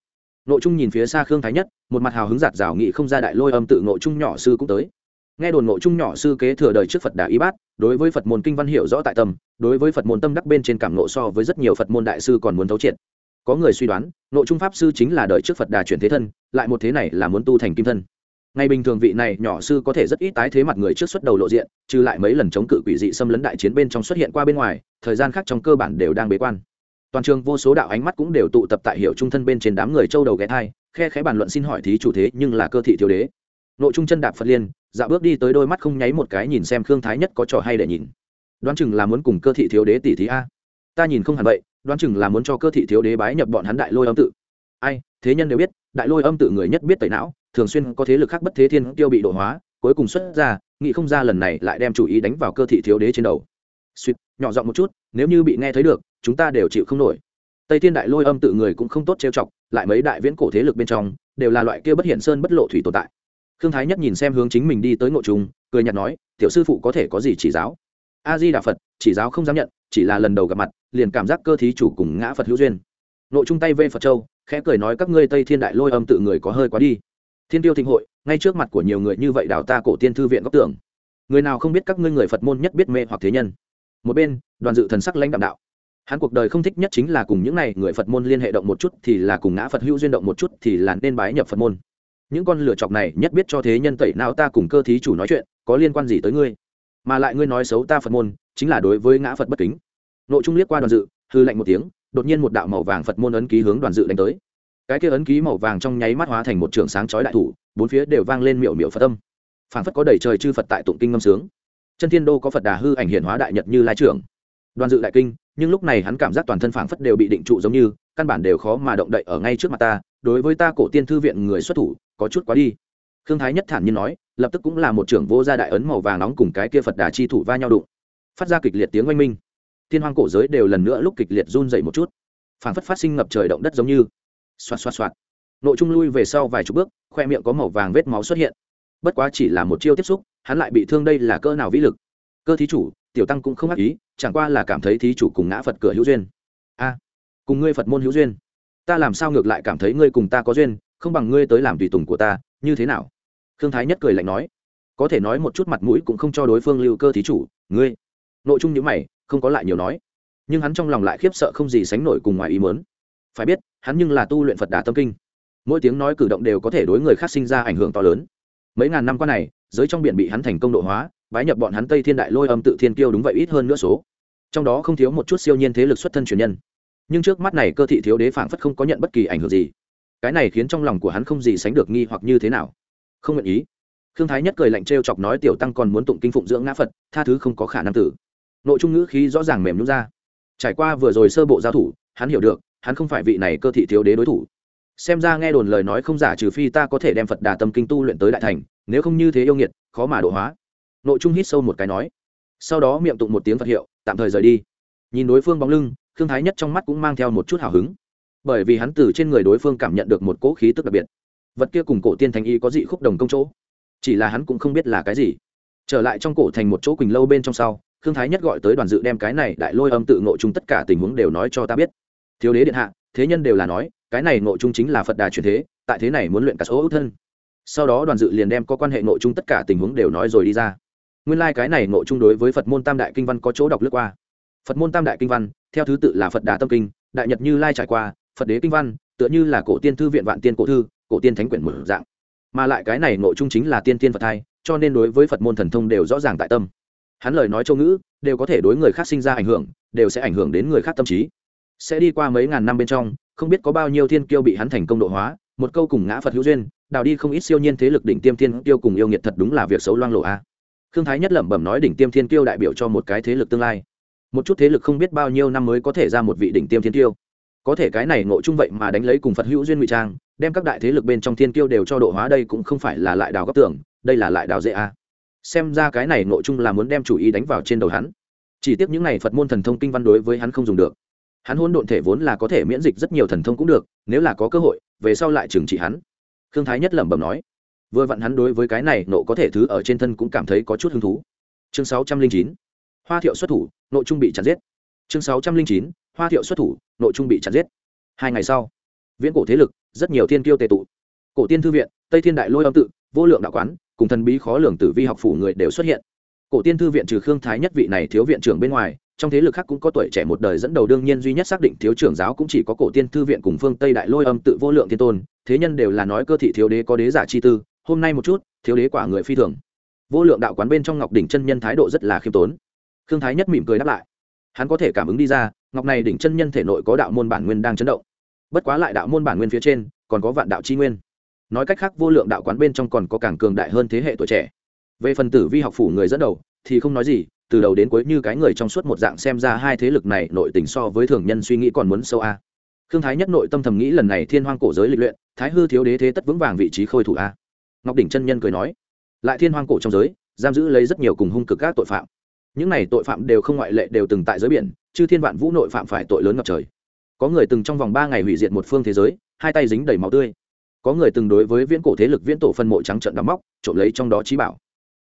Nội trung nhìn phía xa khương thái nhất, một mặt hào hứng giạt rào nghị không ra đại lôi âm tự nội trung nhỏ sư cũng tới. Nghe đồn nội trung nhỏ sư kế thừa đời trước phật đà y bát, đối với phật môn kinh văn hiểu rõ tại tâm, đối với phật môn tâm đắc bên trên cảm nộ so với rất nhiều phật môn đại sư còn muốn thấu triệt có người suy đoán, nội trung pháp sư chính là đời trước phật đà chuyển thế thân, lại một thế này là muốn tu thành kim thân. Ngày bình thường vị này nhỏ sư có thể rất ít tái thế mặt người trước xuất đầu lộ diện, trừ lại mấy lần chống cự quỷ dị xâm lấn đại chiến bên trong xuất hiện qua bên ngoài, thời gian khác trong cơ bản đều đang bế quan. Toàn trường vô số đạo ánh mắt cũng đều tụ tập tại hiệu trung thân bên trên đám người châu đầu ghé thai, khe khẽ bàn luận xin hỏi thí chủ thế nhưng là cơ thị thiếu đế. Nội trung chân đạp phật liên dạo bước đi tới đôi mắt không nháy một cái nhìn xem khương thái nhất có trò hay để nhìn. Đoán chừng là muốn cùng cơ thị thiếu đế tỷ thí a. Ta nhìn không hẳn vậy đoán chừng là muốn cho cơ thị thiếu đế bái nhập bọn hắn đại lôi âm tự. Ai, thế nhân đều biết, đại lôi âm tự người nhất biết tẩy não, thường xuyên có thế lực khác bất thế thiên tiêu bị đổ hóa, cuối cùng xuất ra nghị không ra lần này lại đem chủ ý đánh vào cơ thị thiếu đế trên đầu. Suýt, nhỏ giọng một chút, nếu như bị nghe thấy được, chúng ta đều chịu không nổi. Tây thiên đại lôi âm tự người cũng không tốt trêu chọc, lại mấy đại viễn cổ thế lực bên trong, đều là loại kia bất hiện sơn bất lộ thủy tồn tại. Khương thái nhất nhìn xem hướng chính mình đi tới ngộ trùng, cười nhạt nói, tiểu sư phụ có thể có gì chỉ giáo? A di đà phật, chỉ giáo không dám nhận, chỉ là lần đầu gặp mặt, liền cảm giác cơ thí chủ cùng ngã phật hữu duyên. Nội trung tay vê phật châu, khẽ cười nói các ngươi tây thiên đại lôi âm tự người có hơi quá đi. Thiên tiêu thịnh hội, ngay trước mặt của nhiều người như vậy đào ta cổ tiên thư viện góc tưởng người nào không biết các ngươi người phật môn nhất biết mê hoặc thế nhân. Một bên, đoàn dự thần sắc lãnh đạm đạo. Hắn cuộc đời không thích nhất chính là cùng những n à y người phật môn liên hệ động một chút thì là cùng ngã phật hữu duyên động một chút thì là nên bái nhập phật môn. Những con lửa chọc này nhất biết cho thế nhân tẩy nào ta cùng cơ thí chủ nói chuyện, có liên quan gì tới ngươi? Mà lại ngươi nói xấu ta phật môn, chính là đối với ngã phật bất kính. Nội trung liếc qua đoàn dự, hư lạnh một tiếng, đột nhiên một đạo màu vàng phật môn ấn ký hướng đoàn dự đánh tới. Cái kia ấn ký màu vàng trong nháy mắt hóa thành một trường sáng chói đại thủ, bốn phía đều vang lên miệu miệu phật âm. Phảng phất có đầy trời chư phật tại tụng kinh ngâm sướng. Chân thiên đô có phật đà hư ảnh hiển hóa đại nhật như lai trưởng. Đoàn dự đại kinh, nhưng lúc này hắn cảm giác toàn thân phảng phất đều bị định trụ giống như, căn bản đều khó mà động đậy ở ngay trước mặt ta, đối với ta cổ tiên thư viện người xuất thủ, có chút quá đi. Khương thái nhất thản nhiên nói lập tức cũng là một trưởng vô gia đại ấn màu vàng nóng cùng cái kia phật đà chi thủ va nhau đụng. Phát ra kịch liệt tiếng oanh minh. Thiên hoang cổ giới đều lần nữa lúc kịch liệt run dậy một chút. Phảng phất phát sinh ngập trời động đất giống như. Xoạt xoạt xoạt. Nội trung lui về sau vài chục bước, khoe miệng có màu vàng vết máu xuất hiện. Bất quá chỉ là một chiêu tiếp xúc, hắn lại bị thương đây là cơ nào vĩ lực. Cơ thí chủ, tiểu tăng cũng không ác ý, chẳng qua là cảm thấy thí chủ cùng ngã phật cửa hữu duyên. A, cùng ngươi phật môn hữu duyên. Ta làm sao ngược lại cảm thấy ngươi cùng ta có duyên, không bằng ngươi tới làm tùy tùng của ta, như thế nào? Khương thái nhất cười lạnh nói, có thể nói một chút mặt mũi cũng không cho đối phương lưu cơ thí chủ, ngươi. Nội trung nhữ mày, không có lại nhiều nói. Nhưng hắn trong lòng lại khiếp sợ không gì sánh nổi cùng ngoài ý mớn phải biết, hắn nhưng là tu luyện phật đà tâm kinh. Mỗi tiếng nói cử động đều có thể đối người khác sinh ra ảnh hưởng to lớn. Mấy ngàn năm qua này, giới trong biển bị hắn thành công độ hóa, bái nhập bọn hắn tây thiên đại lôi âm tự thiên kiêu đúng vậy ít hơn nữa số. Trong đó không thiếu một chút siêu nhiên thế lực xuất thân truyền nhân. Nhưng trước mắt này cơ thị thiếu đế phảng phất không có nhận bất kỳ ảnh hưởng gì. Cái này khiến trong lòng của hắn không gì sánh được nghi hoặc như thế nào không nguyện ý. Khương thái nhất cười lạnh t chọc nói, tiểu tăng còn muốn tụng kinh phụng dưỡng ngã phật, tha thứ không có khả năng tử. Nội trung ngữ khí rõ ràng mềm nhún ra. Trải qua vừa rồi sơ bộ giao thủ, hắn hiểu được, hắn không phải vị này cơ thị thiếu đế đối thủ. Xem ra nghe đồn lời nói không giả trừ phi ta có thể đem phật đà tâm kinh tu luyện tới đại thành, nếu không như thế yêu nghiệt, khó mà độ hóa. Nội trung hít sâu một cái nói. Sau đó miệng tụng một tiếng phật hiệu, tạm thời rời đi. Nhìn đối phương bóng lưng thương thái nhất trong mắt cũng mang theo một chút hào hứng. Bởi vì hắn từ trên người đối phương cảm nhận được một cỗ khí tức đặc biệt vật kia cùng cổ tiên thành y có dị khúc đồng công chỗ. Chỉ là hắn cũng không biết là cái gì. Trở lại trong cổ thành một chỗ quỳnh lâu bên trong sau, khương thái nhất gọi tới đoàn dự đem cái này đại lôi âm tự ngộ chung tất cả tình huống đều nói cho ta biết. Thiếu đế điện hạ, thế nhân đều là nói, cái này ngộ chung chính là phật đà truyền thế, tại thế này muốn luyện cả số ước thân. Sau đó đoàn dự liền đem có quan hệ ngộ chung tất cả tình huống đều nói rồi đi ra. Nguyên lai、like、cái này ngộ chung đối với phật môn tam đại kinh văn có chỗ đọc lướt qua. Phật môn tam đại kinh văn, theo thứ tự là phật đà tâm kinh, đại nhật như lai trải qua, phật đế kinh văn, tựa như là cổ tiên thư viện vạn tiên cổ thư cổ tiên thánh quyển mở dạng. Mà lại cái này nội chung chính là tiên tiên phật thai, cho nên đối với phật môn thần thông đều rõ ràng tại tâm. Hắn lời nói châu ngữ, đều có thể đối người khác sinh ra ảnh hưởng, đều sẽ ảnh hưởng đến người khác tâm trí. Sẽ đi qua mấy ngàn năm bên trong, không biết có bao nhiêu thiên kiêu bị hắn thành công độ hóa, một câu cùng ngã phật hữu duyên, đào đi không ít siêu nhiên thế lực đỉnh tiêm thiên kiêu cùng yêu nghiệt thật đúng là việc xấu loang lộ a. Khương thái nhất lẩm bẩm nói đỉnh tiêm thiên kiêu đại biểu cho một cái thế lực tương lai. Một chút thế lực không biết bao nhiêu năm mới có thể ra một vị đỉnh tiêm thiên kiêu có thể cái này ngộ chung vậy mà đánh lấy cùng phật hữu duyên ngụy trang, đem các đại thế lực bên trong thiên kiêu đều cho độ hóa đây cũng không phải là lại đào góc tưởng, đây là lại đào dễ a xem ra cái này ngộ chung là muốn đem chủ ý đánh vào trên đầu hắn. Chỉ tiếc những này phật môn thần thông kinh văn đối với hắn không dùng được. Hắn hôn độn thể vốn là có thể miễn dịch rất nhiều thần thông cũng được, nếu là có cơ hội, về sau lại trừng trị hắn. Khương thái nhất lẩm bẩm nói. Vừa vặn hắn đối với cái này nộ có thể thứ ở trên thân cũng cảm thấy có chút hứng thú. Chương sáu trăm linh chín. Hoa thiệu xuất thủ nội trung bị chặt giết. Chương sáu trăm linh chín hoa thiệu xuất thủ, nội trung bị chặt giết. Hai ngày sau, viễn cổ thế lực, rất nhiều thiên kiêu tề tụ. Cổ tiên thư viện, tây thiên đại lôi âm tự, vô lượng đạo quán, cùng thần bí khó lường tử vi học phủ người đều xuất hiện. Cổ tiên thư viện trừ khương thái nhất vị này thiếu viện trưởng bên ngoài, trong thế lực khác cũng có tuổi trẻ một đời dẫn đầu đương nhiên duy nhất xác định thiếu trưởng giáo cũng chỉ có cổ tiên thư viện cùng phương tây đại lôi âm tự vô lượng thiên tôn, thế nhân đều là nói cơ thị thiếu đế có đế giả chi tư, hôm nay một chút, thiếu đế quả người phi thường. Vô lượng đạo quán bên trong ngọc đỉnh chân nhân thái độ rất là khiêm tốn. Khương thái nhất mỉm cười đáp lại. Hắn có thể cảm ứng đi ra ngọc này đỉnh chân nhân thể nội có đạo môn bản nguyên đang chấn động. Bất quá lại đạo môn bản nguyên phía trên, còn có vạn đạo chi nguyên. Nói cách khác, vô lượng đạo quán bên trong còn có càng cường đại hơn thế hệ tuổi trẻ. Về phần tử vi học phủ người dẫn đầu, thì không nói gì, từ đầu đến cuối như cái người trong suốt một dạng xem ra hai thế lực này nội tình so với thường nhân suy nghĩ còn muốn sâu a. Khương thái nhất nội tâm thầm nghĩ lần này thiên hoang cổ giới lịch luyện, thái hư thiếu đế thế tất vững vàng vị trí khôi thủ a. Ngọc đỉnh chân nhân cười nói, lại thiên hoang cổ trong giới, giam giữ lấy rất nhiều cùng hung cực các tội phạm. Những này tội phạm đều không ngoại lệ đều từng tại giới biển chư thiên vạn vũ nội phạm phải tội lớn ngập trời. Có người từng trong vòng ba ngày hủy diệt một phương thế giới, hai tay dính đầy máu tươi. Có người từng đối với viễn cổ thế lực viễn tổ phân mộ trắng trận đắm móc, trộm lấy trong đó trí bảo.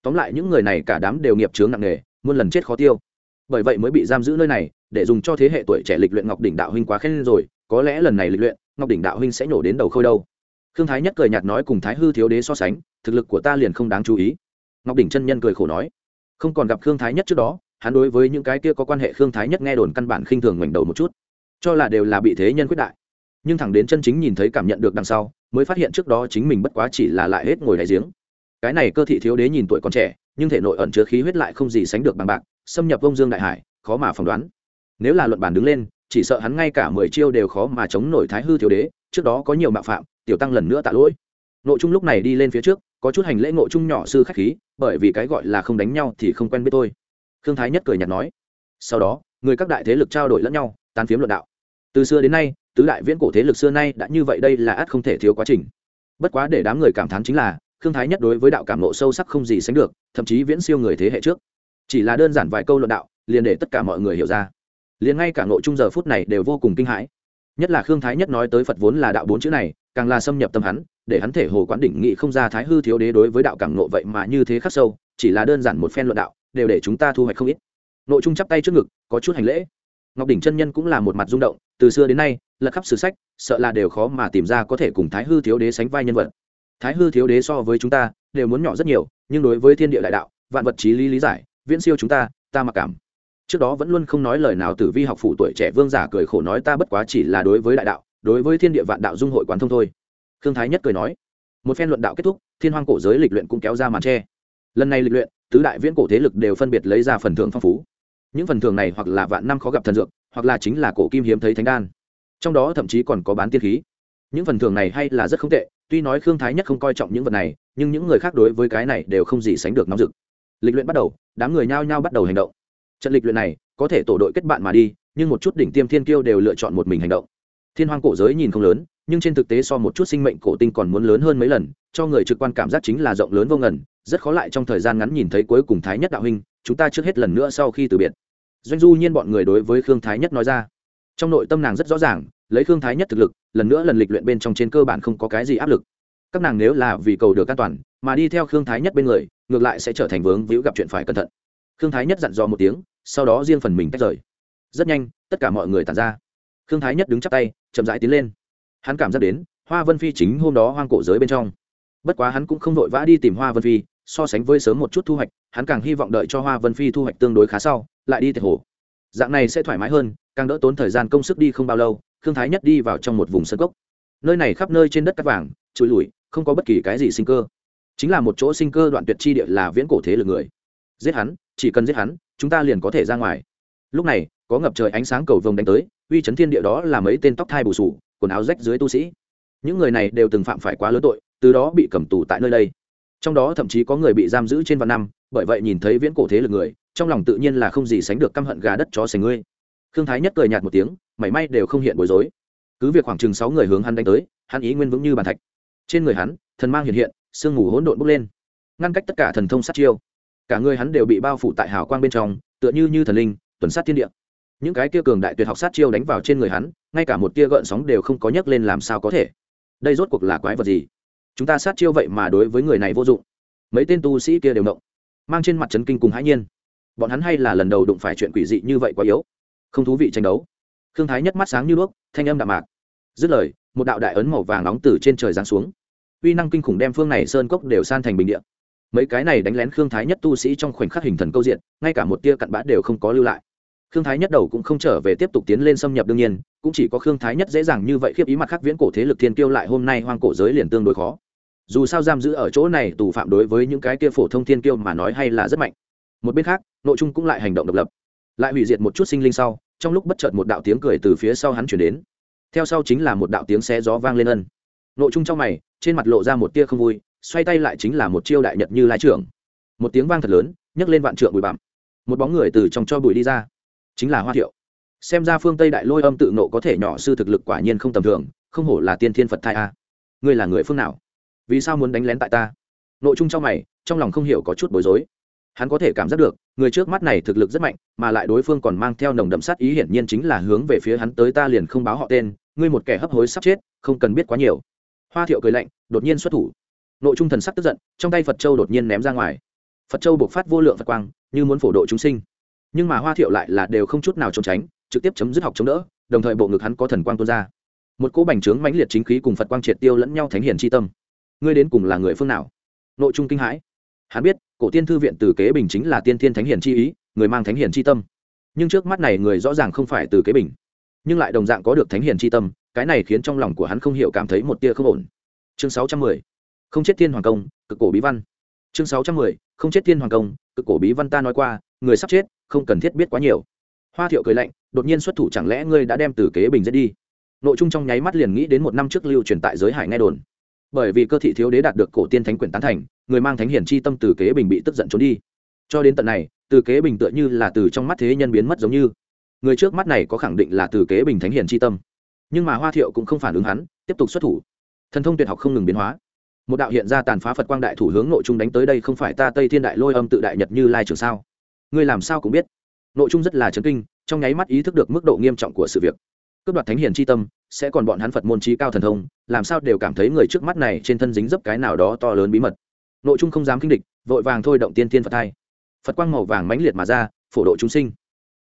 Tóm lại những người này cả đám đều nghiệp chướng nặng nề, muôn lần chết khó tiêu. Bởi vậy mới bị giam giữ nơi này, để dùng cho thế hệ tuổi trẻ lịch luyện ngọc đỉnh đạo huynh quá khen rồi, có lẽ lần này lịch luyện, ngọc đỉnh đạo huynh sẽ nổ đến đầu khôi đâu. Khương thái nhất cười nhạt nói cùng thái hư thiếu đế so sánh, thực lực của ta liền không đáng chú ý. Ngọc đỉnh chân nhân cười khổ nói, không còn gặp khương thái nhất trước đó hắn đối với những cái kia có quan hệ khương thái nhất nghe đồn căn bản khinh thường ngoảnh đầu một chút. Cho là đều là bị thế nhân quyết đại. Nhưng thẳng đến chân chính nhìn thấy cảm nhận được đằng sau, mới phát hiện trước đó chính mình bất quá chỉ là lại hết ngồi đại giếng. Cái này cơ thị thiếu đế nhìn tuổi còn trẻ, nhưng thể nội ẩn chứa khí huyết lại không gì sánh được bằng bạc, xâm nhập vông dương đại hải, khó mà phỏng đoán. Nếu là luận bản đứng lên, chỉ sợ hắn ngay cả mười chiêu đều khó mà chống nổi thái hư thiếu đế, trước đó có nhiều mạo phạm, tiểu tăng lần nữa tạ lỗi. Nội trung lúc này đi lên phía trước, có chút hành lễ ngộ trung nhỏ sư khách khí, bởi vì cái gọi là không đánh nhau thì không quen biết tôi khương thái nhất cười nhạt nói, sau đó, người các đại thế lực trao đổi lẫn nhau, tán phiếm luận đạo. Từ xưa đến nay, tứ đại viễn cổ thế lực xưa nay đã như vậy đây là ắt không thể thiếu quá trình. Bất quá để đám người cảm thán chính là, khương thái nhất đối với đạo cảm nộ sâu sắc không gì sánh được, thậm chí viễn siêu người thế hệ trước. Chỉ là đơn giản vài câu luận đạo, liền để tất cả mọi người hiểu ra. Liền ngay cả nội trung giờ phút này đều vô cùng kinh hãi. Nhất là khương thái nhất nói tới phật vốn là đạo bốn chữ này, càng là xâm nhập tâm hắn, để hắn thể hồ quán đỉnh nghị không ra thái hư thiếu đế đối với đạo cảm nộ vậy mà như thế khắc sâu, chỉ là đơn giản một phen luận đạo đều để chúng ta thu hoạch không ít. Nội trung chắp tay trước ngực, có chút hành lễ. Ngọc đỉnh chân nhân cũng là một mặt rung động, từ xưa đến nay, lật khắp sử sách, sợ là đều khó mà tìm ra có thể cùng thái hư thiếu đế sánh vai nhân vật. Thái hư thiếu đế so với chúng ta, đều muốn nhỏ rất nhiều, nhưng đối với thiên địa đại đạo, vạn vật trí lý lý giải, viễn siêu chúng ta ta mặc cảm. Trước đó vẫn luôn không nói lời nào tử vi học phủ tuổi trẻ vương giả cười khổ nói ta bất quá chỉ là đối với đại đạo, đối với thiên địa vạn đạo dung hội quán thông thôi. Khương thái nhất cười nói, một phen luận đạo kết thúc, thiên hoang cổ giới lịch luyện cũng kéo ra màn tre. Lần này lịch luyện tứ đại viễn cổ thế lực đều phân biệt lấy ra phần thưởng phong phú. Những phần thưởng này hoặc là vạn năm khó gặp thần dược, hoặc là chính là cổ kim hiếm thấy thánh đan. Trong đó thậm chí còn có bán tiên khí. Những phần thưởng này hay là rất không tệ, tuy nói khương thái nhất không coi trọng những vật này, nhưng những người khác đối với cái này đều không gì sánh được nóng rực. Lịch luyện bắt đầu, đám người nhao nhao bắt đầu hành động. Trận lịch luyện này, có thể tổ đội kết bạn mà đi, nhưng một chút đỉnh tiêm thiên kiêu đều lựa chọn một mình hành động. Thiên hoang cổ giới nhìn không lớn, nhưng trên thực tế so một chút sinh mệnh cổ tinh còn muốn lớn hơn mấy lần, cho người trực quan cảm giác chính là rộng lớn vô ngần rất khó lại trong thời gian ngắn nhìn thấy cuối cùng thái nhất đạo huynh, chúng ta trước hết lần nữa sau khi từ biệt. Doanh du nhiên bọn người đối với khương thái nhất nói ra. Trong nội tâm nàng rất rõ ràng, lấy khương thái nhất thực lực, lần nữa lần lịch luyện bên trong trên cơ bản không có cái gì áp lực. Các nàng nếu là vì cầu được an toàn, mà đi theo khương thái nhất bên người, ngược lại sẽ trở thành vướng víu gặp chuyện phải cẩn thận. Khương thái nhất dặn dò một tiếng, sau đó riêng phần mình tách rời. Rất nhanh, tất cả mọi người tàn ra. Khương thái nhất đứng chắp tay, chậm rãi tiến lên. Hắn cảm giác đến, hoa vân phi chính hôm đó hoang cổ giới bên trong. Bất quá hắn cũng không vội vã đi tìm hoa vân phi so sánh với sớm một chút thu hoạch, hắn càng hy vọng đợi cho hoa vân phi thu hoạch tương đối khá sau, lại đi tiệt hồ. Dạng này sẽ thoải mái hơn, càng đỡ tốn thời gian công sức đi không bao lâu, khương thái nhất đi vào trong một vùng sân cốc. Nơi này khắp nơi trên đất cắt vàng trụi lùi không có bất kỳ cái gì sinh cơ. Chính là một chỗ sinh cơ đoạn tuyệt chi địa là viễn cổ thế lực người. Giết hắn, chỉ cần giết hắn, chúng ta liền có thể ra ngoài. Lúc này, có ngập trời ánh sáng cầu vồng đánh tới, uy chấn thiên địa đó là mấy tên tóc thai bù sù, quần áo rách dưới tu sĩ. Những người này đều từng phạm phải quá lớn tội, từ đó bị cầm tù tại nơi đây trong đó thậm chí có người bị giam giữ trên vạn năm, bởi vậy nhìn thấy viễn cổ thế lực người, trong lòng tự nhiên là không gì sánh được căm hận gà đất chó sành ngươi. Khương thái nhất cười nhạt một tiếng, mảy may đều không hiện bối rối. Cứ việc khoảng chừng sáu người hướng hắn đánh tới, hắn ý nguyên vững như bàn thạch. Trên người hắn, thần mang hiện hiện, sương mù hỗn độn bốc lên. Ngăn cách tất cả thần thông sát chiêu. Cả người hắn đều bị bao phủ tại hào quang bên trong, tựa như như thần linh, tuần sát thiên địa. Những cái kia cường đại tuyệt học sát chiêu đánh vào trên người hắn, ngay cả một tia gợn sóng đều không có nhấc lên làm sao có thể. Đây rốt cuộc là quái vật gì? Chúng ta sát chiêu vậy mà đối với người này vô dụng. Mấy tên tu sĩ kia đều động, mang trên mặt trấn kinh cùng hãi nhiên. Bọn hắn hay là lần đầu đụng phải chuyện quỷ dị như vậy quá yếu. Không thú vị tranh đấu. Thương thái nhất mắt sáng như đuốc, thanh âm đạm mạc. Dứt lời, một đạo đại ấn màu vàng nóng từ trên trời giáng xuống. Uy năng kinh khủng đem phương này sơn cốc đều san thành bình địa. Mấy cái này đánh lén khương thái nhất tu sĩ trong khoảnh khắc hình thần câu diện, ngay cả một tia cặn bã đều không có lưu lại. Khương thái nhất đầu cũng không trở về tiếp tục tiến lên xâm nhập đương nhiên, cũng chỉ có khương thái nhất dễ dàng như vậy khiếp ý mặt khắc viễn cổ thế lực thiên kiêu lại hôm nay hoang cổ giới liền tương đối khó dù sao giam giữ ở chỗ này tù phạm đối với những cái kia phổ thông thiên kiêu mà nói hay là rất mạnh. Một bên khác, nội trung cũng lại hành động độc lập. Lại hủy diệt một chút sinh linh sau, trong lúc bất chợt một đạo tiếng cười từ phía sau hắn chuyển đến. Theo sau chính là một đạo tiếng xé gió vang lên ân. Nội trung trong mày, trên mặt lộ ra một tia không vui, xoay tay lại chính là một chiêu đại nhật như lái trưởng. Một tiếng vang thật lớn, nhấc lên vạn trượng bụi bặm. Một bóng người từ trong cho bụi đi ra. Chính là hoa thiệu. Xem ra phương tây đại lôi âm tự nộ có thể nhỏ sư thực lực quả nhiên không tầm thường, không hổ là tiên thiên phật thai a. Ngươi là người phương nào? Vì sao muốn đánh lén tại ta? Nội trung trong mày, trong lòng không hiểu có chút bối rối. Hắn có thể cảm giác được, người trước mắt này thực lực rất mạnh, mà lại đối phương còn mang theo nồng đậm sát ý hiển nhiên chính là hướng về phía hắn tới ta liền không báo họ tên, ngươi một kẻ hấp hối sắp chết, không cần biết quá nhiều. Hoa thiệu cười lạnh, đột nhiên xuất thủ. Nội trung thần sắc tức giận, trong tay phật châu đột nhiên ném ra ngoài. Phật châu buộc phát vô lượng phật quang, như muốn phổ độ chúng sinh. Nhưng mà hoa thiệu lại là đều không chút nào trốn tránh, trực tiếp chấm dứt học chống đỡ, đồng thời bộ ngực hắn có thần quang tuôn ra. Một cỗ bành trướng mãnh liệt chính khí cùng phật quang triệt tiêu lẫn nhau thánh hiền c tâm ngươi đến cùng là người phương nào? Nội trung kinh hãi. Hắn biết, cổ tiên thư viện từ kế bình chính là tiên thiên thánh hiền chi ý, người mang thánh hiền chi tâm. Nhưng trước mắt này người rõ ràng không phải từ kế bình. Nhưng lại đồng dạng có được thánh hiền chi tâm, cái này khiến trong lòng của hắn không hiểu cảm thấy một tia không ổn. Chương sáu trăm mười. Không chết thiên hoàng công, cực cổ bí văn. Chương sáu trăm mười. Không chết thiên hoàng công, cực cổ bí văn ta nói qua, người sắp chết, không cần thiết biết quá nhiều. Hoa thiệu cười lạnh, đột nhiên xuất thủ chẳng lẽ ngươi đã đem từ kế bình giết đi? Nội trung trong nháy mắt liền nghĩ đến một năm trước lưu truyền tại giới hải nghe đồn bởi vì cơ thị thiếu đế đạt được cổ tiên thánh quyển tán thành, người mang thánh hiển chi tâm từ kế bình bị tức giận trốn đi. Cho đến tận này, từ kế bình tựa như là từ trong mắt thế nhân biến mất giống như. Người trước mắt này có khẳng định là từ kế bình thánh hiển chi tâm. Nhưng mà hoa thiệu cũng không phản ứng hắn, tiếp tục xuất thủ. Thần thông tuyệt học không ngừng biến hóa. Một đạo hiện ra tàn phá phật quang đại thủ hướng nội trung đánh tới đây không phải ta tây thiên đại lôi âm tự đại nhật như lai trường sao? Ngươi làm sao cũng biết. Nội trung rất là chấn kinh, trong nháy mắt ý thức được mức độ nghiêm trọng của sự việc cướp đoạt thánh hiền c h i tâm, sẽ còn bọn hắn phật môn trí cao thần thông, làm sao đều cảm thấy người trước mắt này trên thân dính dấp cái nào đó to lớn bí mật. Nội trung không dám kinh địch, vội vàng thôi động tiên tiên phật thai. Phật quang màu vàng mãnh liệt mà ra, phổ độ chúng sinh.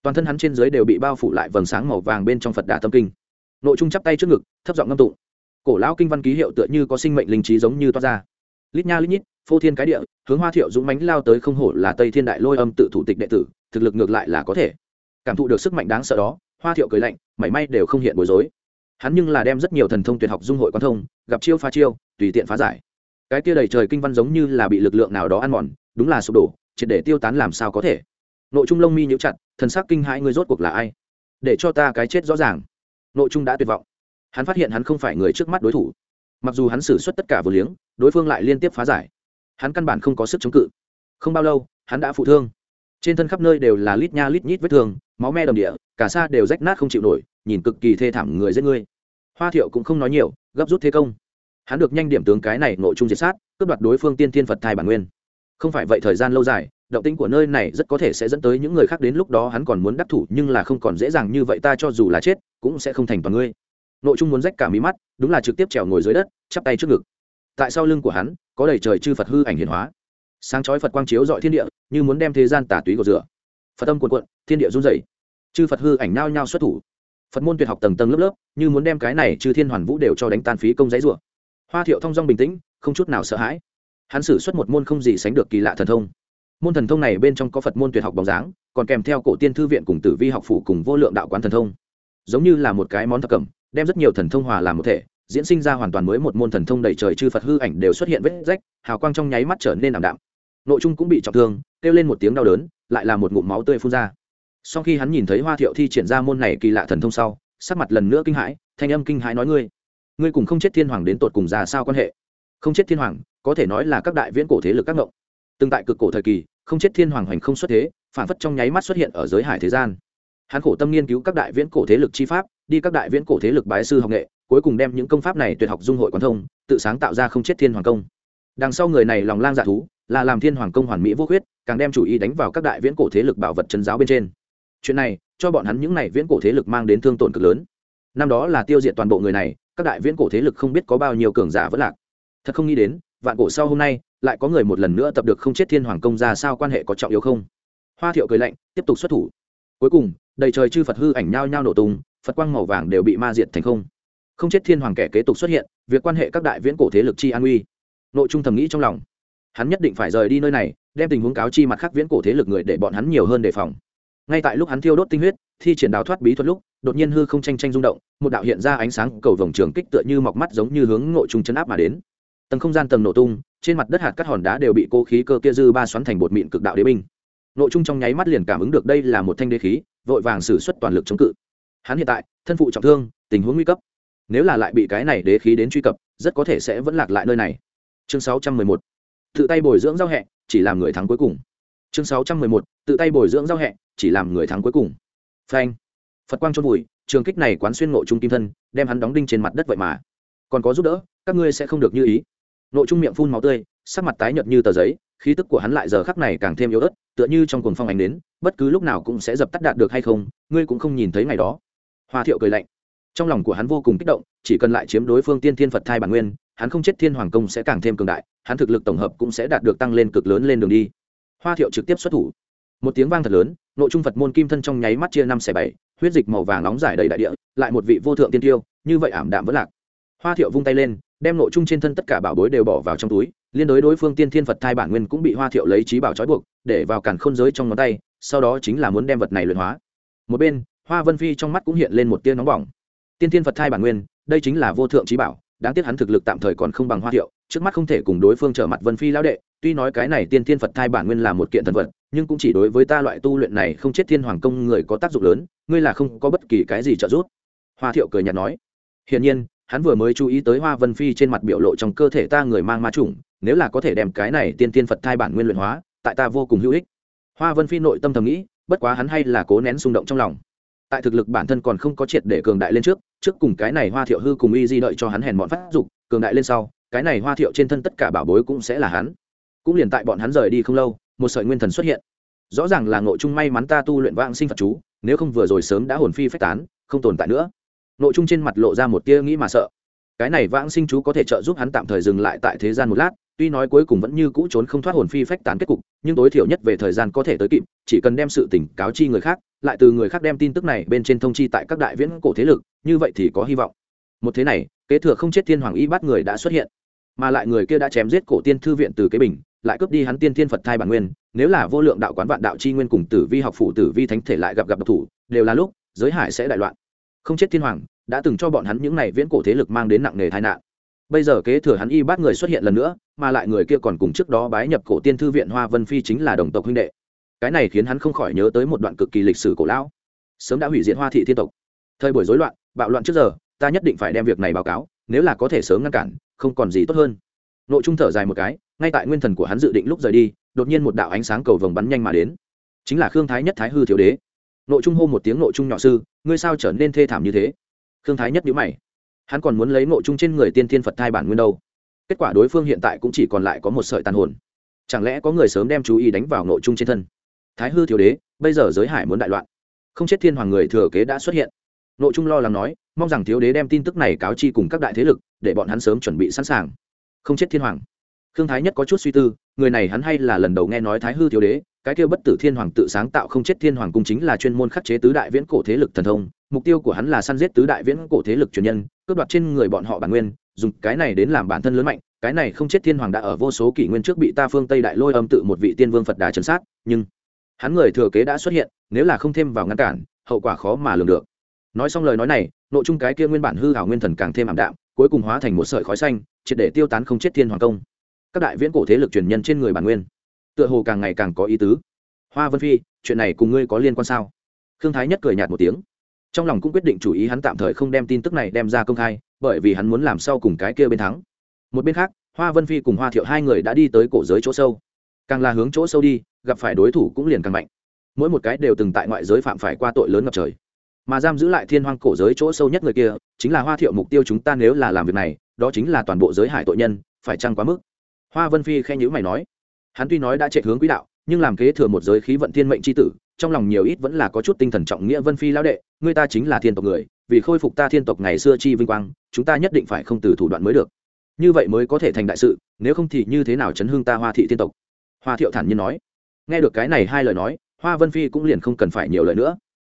Toàn thân hắn trên dưới đều bị bao phủ lại vầng sáng màu vàng bên trong phật đà tâm kinh. Nội trung chắp tay trước ngực, thấp giọng ngâm tụng. Cổ lão kinh văn ký hiệu tựa như có sinh mệnh linh trí giống như toát ra. Lít nha lít nhít, phô thiên cái địa, hướng hoa thiệu dũng mánh lao tới không hổ là tây thiên đại lôi âm tự thủ tịch đệ tử, thực lực ngược lại là có thể. Cảm thụ được sức mạnh đáng sợ đó hoa thiệu cười lạnh, mảy may đều không hiện bối rối. Hắn nhưng là đem rất nhiều thần thông tuyệt học dung hội quan thông, gặp chiêu pha chiêu, tùy tiện phá giải. Cái kia đầy trời kinh văn giống như là bị lực lượng nào đó ăn mòn, đúng là sụp đổ, triệt để tiêu tán làm sao có thể. Nội trung lông mi nhíu chặt, thần sắc kinh hãi ngươi rốt cuộc là ai? Để cho ta cái chết rõ ràng. Nội trung đã tuyệt vọng. Hắn phát hiện hắn không phải người trước mắt đối thủ. Mặc dù hắn xử suất tất cả vừa liếng, đối phương lại liên tiếp phá giải. Hắn căn bản không có sức chống cự. Không bao lâu, hắn đã phụ thương. Trên thân khắp nơi đều là lít nha lít nhít vết thương, máu me đầm địa cả xa đều rách nát không chịu nổi, nhìn cực kỳ thê thảm người giết ngươi. Hoa thiệu cũng không nói nhiều, gấp rút thế công. Hắn được nhanh điểm tướng cái này nội trung diệt sát, cướp đoạt đối phương tiên thiên phật thai bản nguyên. Không phải vậy thời gian lâu dài, động tĩnh của nơi này rất có thể sẽ dẫn tới những người khác đến lúc đó hắn còn muốn đắc thủ, nhưng là không còn dễ dàng như vậy ta cho dù là chết, cũng sẽ không thành toàn ngươi. Nội trung muốn rách cả mí mắt, đúng là trực tiếp trèo ngồi dưới đất, chắp tay trước ngực. Tại sau lưng của hắn, có đầy trời chư phật hư ảnh hiền hóa. Sáng chói phật quang chiếu dọi thiên địa, như muốn đem thế gian tả túy của rửa. Phật âm cuồn cuộn, thiên địa run rẩy chư phật hư ảnh nao nhao xuất thủ phật môn tuyệt học tầng tầng lớp lớp như muốn đem cái này chư thiên hoàn vũ đều cho đánh tan phí công giấy rủa. Hoa thiệu thong dong bình tĩnh, không chút nào sợ hãi. Hắn sử xuất một môn không gì sánh được kỳ lạ thần thông. Môn thần thông này bên trong có phật môn tuyệt học bóng dáng, còn kèm theo cổ tiên thư viện cùng tử vi học phủ cùng vô lượng đạo quán thần thông. Giống như là một cái món thập cẩm, đem rất nhiều thần thông hòa làm một thể, diễn sinh ra hoàn toàn mới một môn thần thông đầy trời chư phật hư ảnh đều xuất hiện vết rách, hào quang trong nháy mắt trở nên ảm đạm. Nội trung cũng bị trọng thương, kêu lên một tiếng đau đớn, lại là một ngụm máu tươi phun ra sau khi hắn nhìn thấy hoa thiệu thi triển ra môn này kỳ lạ thần thông sau, sắc mặt lần nữa kinh hãi, thanh âm kinh hãi nói ngươi ngươi cùng không chết thiên hoàng đến tột cùng ra sao quan hệ? Không chết thiên hoàng, có thể nói là các đại viễn cổ thế lực các ngộng từng tại cực cổ thời kỳ, không chết thiên hoàng hoành không xuất thế, phản phất trong nháy mắt xuất hiện ở giới hải thế gian. Hắn khổ tâm nghiên cứu các đại viễn cổ thế lực chi pháp, đi các đại viễn cổ thế lực bái sư học nghệ, cuối cùng đem những công pháp này tuyệt học dung hội quán thông, tự sáng tạo ra không chết thiên hoàng công. Đằng sau người này lòng lang dạ thú, là làm thiên hoàng công hoàn mỹ vô khuyết, càng đem chủ ý đánh vào các đại viễn cổ thế lực bảo vật chân giáo bên trên chuyện này cho bọn hắn những này viễn cổ thế lực mang đến thương tổn cực lớn. Năm đó là tiêu diệt toàn bộ người này, các đại viễn cổ thế lực không biết có bao nhiêu cường giả vẫn lạc. Thật không nghĩ đến, vạn cổ sau hôm nay, lại có người một lần nữa tập được không chết thiên hoàng công ra sao quan hệ có trọng yếu không? Hoa thiệu cười lạnh, tiếp tục xuất thủ. Cuối cùng, đầy trời chư phật hư ảnh nhao nhao nổ tung, phật quang màu vàng đều bị ma diệt thành không. Không chết thiên hoàng kẻ kế tục xuất hiện, việc quan hệ các đại viễn cổ thế lực chi an uy. Nội trung thầm nghĩ trong lòng. Hắn nhất định phải rời đi nơi này, đem tình huống cáo chi mặt khác viễn cổ thế lực người để bọn hắn nhiều hơn đề phòng ngay tại lúc hắn thiêu đốt tinh huyết, thi triển đào thoát bí thuật lúc, đột nhiên hư không tranh tranh rung động, một đạo hiện ra ánh sáng cầu vòng trường kích tựa như mọc mắt giống như hướng nội trung chấn áp mà đến. Tầng không gian tầng nổ tung, trên mặt đất hạt các hòn đá đều bị cô khí cơ kia dư ba xoắn thành bột mịn cực đạo đế binh. Nội trung trong nháy mắt liền cảm ứng được đây là một thanh đế khí, vội vàng xử suất toàn lực chống cự. Hắn hiện tại, thân phụ trọng thương, tình huống nguy cấp. Nếu là lại bị cái này đế khí đến truy cập, rất có thể sẽ vẫn lạc lại nơi này. Chương 611 tự tay bồi dưỡng giao hẹ, chỉ làm người thắng cuối cùng chương 611 tự tay bồi dưỡng giao hẹ, chỉ làm người thắng cuối cùng. Phanh. Phật quang chôn vùi, trường kích này quán xuyên nội trung kim thân, đem hắn đóng đinh trên mặt đất vậy mà. Còn có giúp đỡ, các ngươi sẽ không được như ý. Nội trung miệng phun máu tươi, sắc mặt tái nhợt như tờ giấy, khí tức của hắn lại giờ khắc này càng thêm yếu ớt, tựa như trong cuồng phong ánh đến bất cứ lúc nào cũng sẽ dập tắt đạt được hay không, ngươi cũng không nhìn thấy ngày đó. Hoa thiệu cười lạnh. Trong lòng của hắn vô cùng kích động, chỉ cần lại chiếm đối phương tiên thiên phật thai bản nguyên, hắn không chết thiên hoàng công sẽ càng thêm cường đại, hắn thực lực tổng hợp cũng sẽ đạt được tăng lên cực lớn lên đường đi hoa thiệu trực tiếp xuất thủ. Một tiếng vang thật lớn, nội trung phật môn kim thân trong nháy mắt chia năm xẻ bảy, huyết dịch màu vàng nóng giải đầy đại địa, lại một vị vô thượng tiên tiêu, như vậy ảm đạm vẫn lạc. Hoa thiệu vung tay lên, đem nội trung trên thân tất cả bảo bối đều bỏ vào trong túi, liên đối đối phương tiên thiên phật thai bản nguyên cũng bị hoa thiệu lấy trí bảo trói buộc, để vào cản khôn giới trong ngón tay, sau đó chính là muốn đem vật này luyện hóa. Một bên, hoa vân phi trong mắt cũng hiện lên một tia nóng bỏng. Tiên thiên phật thai bản nguyên, đây chính là vô thượng trí bảo, đáng tiếc hắn thực lực tạm thời còn không bằng hoa thiệu trước mắt không thể cùng đối phương trở mặt vân phi lão đệ, tuy nói cái này tiên thiên phật thai bản nguyên là một kiện thần vật, nhưng cũng chỉ đối với ta loại tu luyện này không chết thiên hoàng công người có tác dụng lớn, ngươi là không có bất kỳ cái gì trợ giúp. Hoa thiệu cười nhạt nói. Hiển nhiên, hắn vừa mới chú ý tới hoa vân phi trên mặt biểu lộ trong cơ thể ta người mang ma chủng, nếu là có thể đem cái này tiên tiên phật thai bản nguyên luyện hóa, tại ta vô cùng hữu ích. Hoa vân phi nội tâm thầm nghĩ, bất quá hắn hay là cố nén xung động trong lòng. Tại thực lực bản thân còn không có triệt để cường đại lên trước trước cùng cái này hoa thiệu hư cùng y di đợi cho hắn hèn bọn phát dục, cường đại lên sau cái này hoa thiệu trên thân tất cả bảo bối cũng sẽ là hắn. Cũng liền tại bọn hắn rời đi không lâu, một sợi nguyên thần xuất hiện. Rõ ràng là ngộ trung may mắn ta tu luyện vãng sinh phật chú, nếu không vừa rồi sớm đã hồn phi phách tán, không tồn tại nữa. Nội trung trên mặt lộ ra một tia nghĩ mà sợ. Cái này vãng sinh chú có thể trợ giúp hắn tạm thời dừng lại tại thế gian một lát, tuy nói cuối cùng vẫn như cũ trốn không thoát hồn phi phách tán kết cục, nhưng tối thiểu nhất về thời gian có thể tới kịp, chỉ cần đem sự tỉnh cáo chi người khác, lại từ người khác đem tin tức này bên trên thông chi tại các đại viễn cổ thế lực, như vậy thì có hy vọng. Một thế này, kế thừa không chết thiên hoàng y bắt người đã xuất hiện mà lại người kia đã chém giết cổ tiên thư viện từ kế bình, lại cướp đi hắn tiên thiên phật thai bản nguyên, nếu là vô lượng đạo quán vạn đạo chi nguyên cùng tử vi học phủ tử vi thánh thể lại gặp gặp độc thủ, đều là lúc, giới hải sẽ đại loạn. Không chết thiên hoàng, đã từng cho bọn hắn những này viễn cổ thế lực mang đến nặng nề tai nạn. Bây giờ kế thừa hắn y bắt người xuất hiện lần nữa, mà lại người kia còn cùng trước đó bái nhập cổ tiên thư viện hoa vân phi chính là đồng tộc huynh đệ. Cái này khiến hắn không khỏi nhớ tới một đoạn cực kỳ lịch sử cổ lão. Sớm đã hủy diệt hoa thị thiên tộc. Thời buổi rối loạn, bạo loạn trước giờ, ta nhất định phải đem việc này báo cáo, nếu là có thể sớm ngăn cản không còn gì tốt hơn. Nội trung thở dài một cái, ngay tại nguyên thần của hắn dự định lúc rời đi, đột nhiên một đạo ánh sáng cầu vồng bắn nhanh mà đến. Chính là khương thái nhất thái hư thiếu đế. Nội trung hô một tiếng nội trung nhỏ sư, ngươi sao trở nên thê thảm như thế? Khương thái nhất nhữ mày. Hắn còn muốn lấy nội trung trên người tiên thiên phật thai bản nguyên đâu? Kết quả đối phương hiện tại cũng chỉ còn lại có một sợi tàn hồn. Chẳng lẽ có người sớm đem chú ý đánh vào nội trung trên thân? Thái hư thiếu đế, bây giờ giới hải muốn đại loạn. Không chết thiên hoàng người thừa kế đã xuất hiện nội trung lo lắng nói, mong rằng thiếu đế đem tin tức này cáo chi cùng các đại thế lực, để bọn hắn sớm chuẩn bị sẵn sàng. Không chết thiên hoàng. Khương thái nhất có chút suy tư, người này hắn hay là lần đầu nghe nói thái hư thiếu đế, cái kêu bất tử thiên hoàng tự sáng tạo không chết thiên hoàng cung chính là chuyên môn khắc chế tứ đại viễn cổ thế lực thần thông, mục tiêu của hắn là săn giết tứ đại viễn cổ thế lực truyền nhân, cướp đoạt trên người bọn họ bản nguyên, dùng cái này đến làm bản thân lớn mạnh, cái này không chết thiên hoàng đã ở vô số kỷ nguyên trước bị ta phương tây đại lôi âm tự một vị tiên vương phật đà chấn sát, nhưng hắn người thừa kế đã xuất hiện, nếu là không thêm vào ngăn cản, hậu quả khó mà lường được nói xong lời nói này, nội trung cái kia nguyên bản hư hảo nguyên thần càng thêm ảm đạm, cuối cùng hóa thành một sợi khói xanh, triệt để tiêu tán không chết thiên hoàng công. Các đại viễn cổ thế lực truyền nhân trên người bản nguyên, tựa hồ càng ngày càng có ý tứ. Hoa vân phi, chuyện này cùng ngươi có liên quan sao? Khương thái nhất cười nhạt một tiếng. Trong lòng cũng quyết định chủ ý hắn tạm thời không đem tin tức này đem ra công khai, bởi vì hắn muốn làm sau cùng cái kia bên thắng. Một bên khác, hoa vân phi cùng hoa thiệu hai người đã đi tới cổ giới chỗ sâu. Càng là hướng chỗ sâu đi, gặp phải đối thủ cũng liền càng mạnh. Mỗi một cái đều từng tại ngoại giới phạm phải qua tội lớn ngập trời mà giam giữ lại thiên hoang cổ giới chỗ sâu nhất người kia, chính là hoa thiệu mục tiêu chúng ta nếu là làm việc này, đó chính là toàn bộ giới hải tội nhân, phải chăng quá mức? Hoa vân phi khen nhữ mày nói. Hắn tuy nói đã chạy hướng quỹ đạo, nhưng làm kế thừa một giới khí vận thiên mệnh c h i tử, trong lòng nhiều ít vẫn là có chút tinh thần trọng nghĩa vân phi lão đệ người ta chính là thiên tộc người, vì khôi phục ta thiên tộc ngày xưa chi vinh quang, chúng ta nhất định phải không từ thủ đoạn mới được. Như vậy mới có thể thành đại sự, nếu không thì như thế nào chấn hương ta hoa thị thiên tộc? Hoa thiệu thản nhiên nói. Nghe được cái này hai lời nói, hoa vân phi cũng liền không cần phải nhiều lời nữa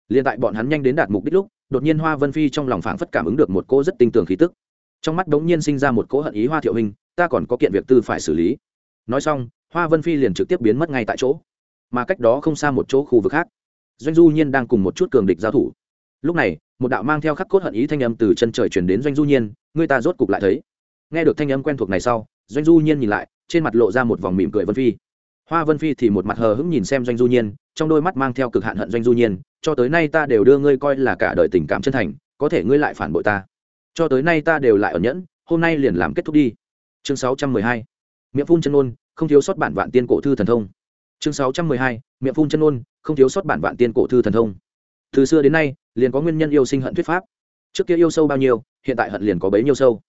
liền tại bọn hắn nhanh đến đạt mục đích lúc, đột nhiên hoa vân phi trong lòng phảng phất cảm ứng được một cô rất tinh tường khí tức. Trong mắt đống nhiên sinh ra một cỗ hận ý hoa thiệu hình, ta còn có kiện việc tư phải xử lý. Nói xong, hoa vân phi liền trực tiếp biến mất ngay tại chỗ. Mà cách đó không xa một chỗ khu vực khác, doanh du nhiên đang cùng một chút cường địch giao thủ. Lúc này, một đạo mang theo khắc cốt hận ý thanh âm từ chân trời chuyển đến doanh du nhiên người ta rốt cục lại thấy. Nghe được thanh âm quen thuộc này sau, doanh du nhiên nhìn lại, trên mặt lộ ra một vòng mỉm cười vân phi hoa vân phi thì một mặt hờ hững nhìn xem doanh du nhiên, trong đôi mắt mang theo cực hạn hận doanh du nhiên, cho tới nay ta đều đưa ngươi coi là cả đời tình cảm chân thành, có thể ngươi lại phản bội ta. Cho tới nay ta đều lại ở nhẫn, hôm nay liền làm kết thúc đi. Chương 612. miệng phun chân ôn, không thiếu sót bản vạn tiên cổ thư thần thông. Chương 612. miệng phun chân ôn, không thiếu sót bản vạn tiên cổ thư thần thông. Từ xưa đến nay, liền có nguyên nhân yêu sinh hận thuyết pháp. Trước kia yêu sâu bao nhiêu, hiện tại hận liền có bấy nhiêu sâu.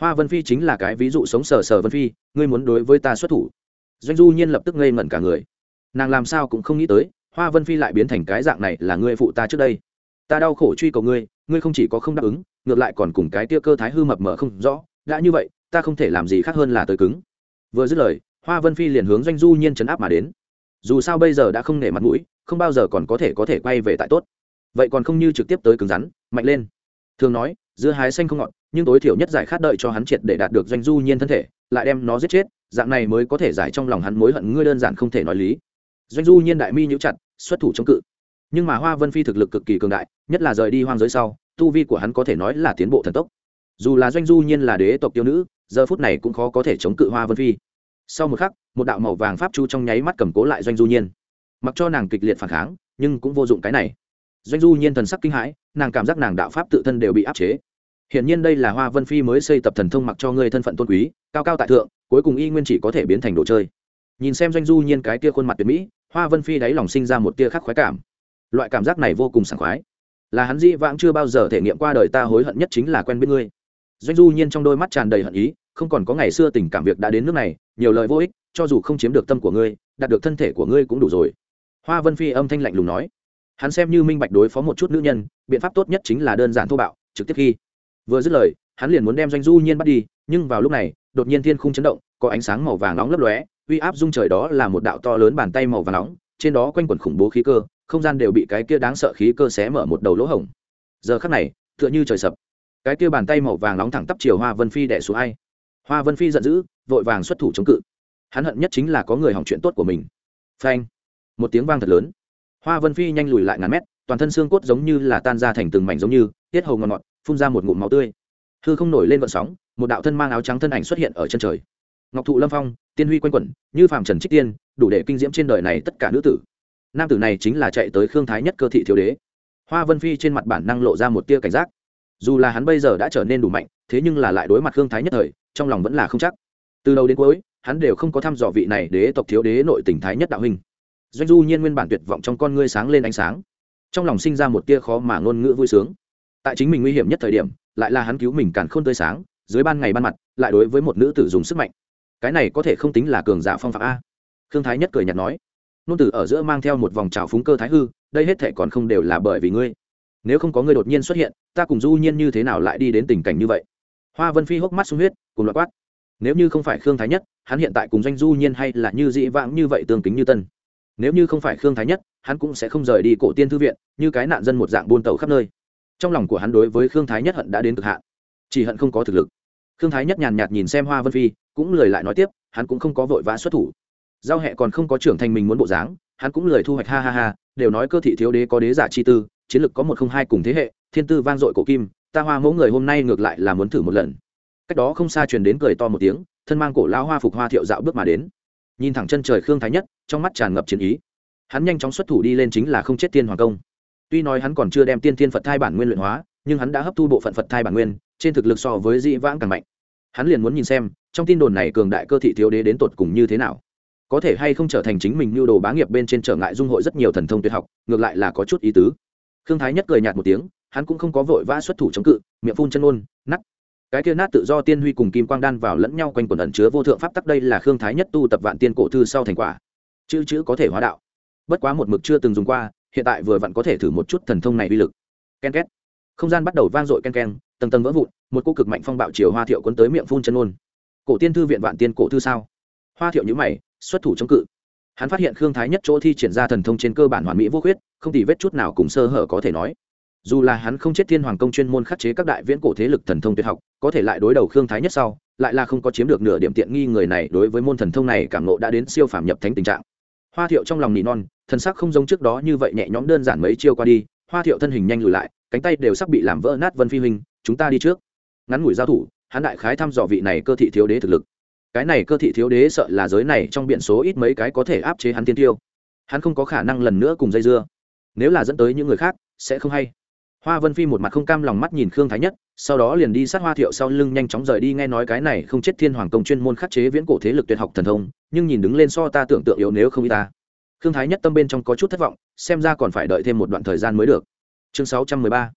Hoa vân phi chính là cái ví dụ sống sờ sờ vân phi, ngươi muốn đối với ta xuất thủ doanh du nhiên lập tức ngây ngẩn cả người. Nàng làm sao cũng không nghĩ tới, hoa vân phi lại biến thành cái dạng này là ngươi phụ ta trước đây. Ta đau khổ truy cầu ngươi ngươi không chỉ có không đáp ứng, ngược lại còn cùng cái tia cơ thái hư mập mờ không rõ. Đã như vậy, ta không thể làm gì khác hơn là tới cứng. Vừa dứt lời, hoa vân phi liền hướng doanh du nhiên chấn áp mà đến. Dù sao bây giờ đã không nể mặt mũi, không bao giờ còn có thể có thể quay về tại tốt. Vậy còn không như trực tiếp tới cứng rắn, mạnh lên. Thường nói, dưa hái xanh không ngọt, nhưng tối thiểu nhất giải khát đợi cho hắn triệt để đạt được doanh du nhiên thân thể, lại đem nó giết chết dạng này mới có thể giải trong lòng hắn mối hận ngươi đơn giản không thể nói lý. Doanh du nhiên đại mi nhũ chặt, xuất thủ chống cự. Nhưng mà hoa vân phi thực lực cực kỳ cường đại, nhất là rời đi hoang giới sau, tu vi của hắn có thể nói là tiến bộ thần tốc. Dù là doanh du nhiên là đế tộc tiêu nữ, giờ phút này cũng khó có thể chống cự hoa vân phi. Sau một khắc, một đạo màu vàng pháp chu trong nháy mắt cầm cố lại doanh du nhiên. Mặc cho nàng kịch liệt phản kháng, nhưng cũng vô dụng cái này. Doanh du nhiên thần sắc kinh hãi, nàng cảm giác nàng đạo pháp tự thân đều bị áp chế. Hiện nhiên đây là hoa vân phi mới xây tập thần thông mặc cho ngươi thân phận tôn quý, cao cao tại thượng cuối cùng y nguyên chỉ có thể biến thành đồ chơi. Nhìn xem doanh du nhiên cái tia khuôn mặt tuyệt mỹ, hoa vân phi đáy lòng sinh ra một tia khắc khoái cảm. Loại cảm giác này vô cùng sảng khoái. Là hắn dĩ vãng chưa bao giờ thể nghiệm qua đời ta hối hận nhất chính là quen biết ngươi. Doanh du nhiên trong đôi mắt tràn đầy hận ý, không còn có ngày xưa tình cảm việc đã đến nước này, nhiều lời vô ích, cho dù không chiếm được tâm của ngươi, đạt được thân thể của ngươi cũng đủ rồi. Hoa vân phi âm thanh lạnh lùng nói. Hắn xem như minh bạch đối phó một chút nữ nhân, biện pháp tốt nhất chính là đơn giản thô bạo, trực tiếp khi vừa dứt lời, hắn liền muốn đem doanh du nhiên bắt đi, nhưng vào lúc này đột nhiên thiên khung chấn động, có ánh sáng màu vàng nóng lấp lóe, uy áp dung trời đó là một đạo to lớn bàn tay màu vàng nóng, trên đó quanh quẩn khủng bố khí cơ, không gian đều bị cái kia đáng sợ khí cơ xé mở một đầu lỗ hổng. Giờ khắc này, tựa như trời sập. Cái kia bàn tay màu vàng nóng thẳng tắp chiều hoa vân phi đẻ xuống ai. Hoa vân phi giận dữ, vội vàng xuất thủ chống cự. Hắn hận nhất chính là có người hỏng chuyện tốt của mình. Phanh! Một tiếng vang thật lớn. Hoa vân phi nhanh lùi lại ngàn mét, toàn thân xương cốt giống như là tan ra thành từng mảnh giống như, tiết hầu ngọt ngọt, phun ra một ngụm máu tươi. Hư không nổi lên vận sóng một đạo thân mang áo trắng thân ảnh xuất hiện ở chân trời. Ngọc thụ lâm phong, tiên huy quanh quẩn, như phàm trần trích tiên, đủ để kinh diễm trên đời này tất cả nữ tử. Nam tử này chính là chạy tới khương thái nhất cơ thị thiếu đế. Hoa vân phi trên mặt bản năng lộ ra một tia cảnh giác. Dù là hắn bây giờ đã trở nên đủ mạnh, thế nhưng là lại đối mặt khương thái nhất thời, trong lòng vẫn là không chắc. Từ đầu đến cuối, hắn đều không có thăm dò vị này đế tộc thiếu đế nội tỉnh thái nhất đạo huynh. Doanh du nhiên nguyên bản tuyệt vọng trong con ngươi sáng lên ánh sáng. Trong lòng sinh ra một tia khó mà ngôn ngữ vui sướng. Tại chính mình nguy hiểm nhất thời điểm, lại là hắn cứu mình càn khôn tươi sáng dưới ban ngày ban mặt, lại đối với một nữ tử dùng sức mạnh. Cái này có thể không tính là cường giả phong phạm a. Khương thái nhất cười nhạt nói, nôn tử ở giữa mang theo một vòng trào phúng cơ thái hư, đây hết thể còn không đều là bởi vì ngươi. Nếu không có ngươi đột nhiên xuất hiện, ta cùng du nhiên như thế nào lại đi đến tình cảnh như vậy? Hoa vân phi hốc mắt sung huyết cùng loạt quát, nếu như không phải khương thái nhất, hắn hiện tại cùng doanh du nhiên hay là như dị vãng như vậy tương kính như tân. Nếu như không phải khương thái nhất, hắn cũng sẽ không rời đi cổ tiên thư viện, như cái nạn dân một dạng buôn tàu khắp nơi. Trong lòng của hắn đối với khương thái nhất hận đã đến cực hạn chỉ hận không có thực lực. Khương thái nhất nhàn nhạt nhìn xem hoa vân phi, cũng lời lại nói tiếp, hắn cũng không có vội vã xuất thủ. Giao hẹ còn không có trưởng thành mình muốn bộ dáng, hắn cũng lời thu hoạch, ha ha ha, đều nói cơ thị thiếu đế có đế giả chi tư, chiến lực có một không hai cùng thế hệ, thiên tư vang dội cổ kim, ta hoa mẫu người hôm nay ngược lại là muốn thử một lần. Cách đó không xa truyền đến cười to một tiếng, thân mang cổ lao hoa phục hoa thiệu dạo bước mà đến. Nhìn thẳng chân trời khương thái nhất, trong mắt tràn ngập chiến ý. Hắn nhanh chóng xuất thủ đi lên chính là không chết tiên hoàng công. Tuy nói hắn còn chưa đem tiên thiên phật thai bản nguyên luyện hóa, nhưng hắn đã hấp thu bộ phận phật thai bản nguyên trên thực lực so với dĩ vãng càng mạnh. Hắn liền muốn nhìn xem, trong tin đồn này cường đại cơ thị thiếu đế đến tột cùng như thế nào. Có thể hay không trở thành chính mình như đồ bá nghiệp bên trên trở ngại dung hội rất nhiều thần thông tuyệt học, ngược lại là có chút ý tứ. Khương thái nhất cười nhạt một tiếng, hắn cũng không có vội vã xuất thủ chống cự, miệng phun chân ôn nắt cái kia nát tự do tiên huy cùng kim quang đan vào lẫn nhau quanh quần ẩn chứa vô thượng pháp tắc đây là khương thái nhất tu tập vạn tiên cổ thư sau thành quả. Chữ chữ có thể hóa đạo. Bất quá một mực chưa từng dùng qua, hiện tại vừa vặn có thể thử một chút thần thông này uy lực. Ken két. Không gian bắt đầu vang dội ken ken tầng tầng vỡ vụn, một cô cực mạnh phong bạo chiều hoa thiệu cuốn tới miệng phun chân ôn cổ tiên thư viện vạn tiên cổ thư sao? Hoa thiệu nhữ mày, xuất thủ chống cự. Hắn phát hiện khương thái nhất chỗ thi triển ra thần thông trên cơ bản hoàn mỹ vô khuyết, không tì vết chút nào cùng sơ hở có thể nói. Dù là hắn không chết thiên hoàng công chuyên môn khắc chế các đại viễn cổ thế lực thần thông tuyệt học, có thể lại đối đầu khương thái nhất sau, lại là không có chiếm được nửa điểm tiện nghi người này đối với môn thần thông này cảm nộ đã đến siêu phàm nhập thánh tình trạng. Hoa thiệu trong lòng nỉ non thần sắc không giống trước đó như vậy nhẹ nhõm đơn giản mấy chiêu qua đi, hoa thiệu thân hình nhanh lùi lại, cánh tay đều sắp bị làm vỡ nát vân phi huynh chúng ta đi trước. Ngắn ngủi giao thủ, hắn đại khái thăm dò vị này cơ thị thiếu đế thực lực. Cái này cơ thị thiếu đế sợ là giới này trong biện số ít mấy cái có thể áp chế hắn tiên tiêu. Hắn không có khả năng lần nữa cùng dây dưa. Nếu là dẫn tới những người khác, sẽ không hay. Hoa vân phi một mặt không cam lòng mắt nhìn khương thái nhất, sau đó liền đi sát hoa thiệu sau lưng nhanh chóng rời đi nghe nói cái này không chết thiên hoàng công chuyên môn khắc chế viễn cổ thế lực tuyệt học thần thông, nhưng nhìn đứng lên so ta tưởng tượng yếu nếu không y ta. Khương thái nhất tâm bên trong có chút thất vọng, xem ra còn phải đợi thêm một đoạn thời gian mới được. Chương sáu trăm mười ba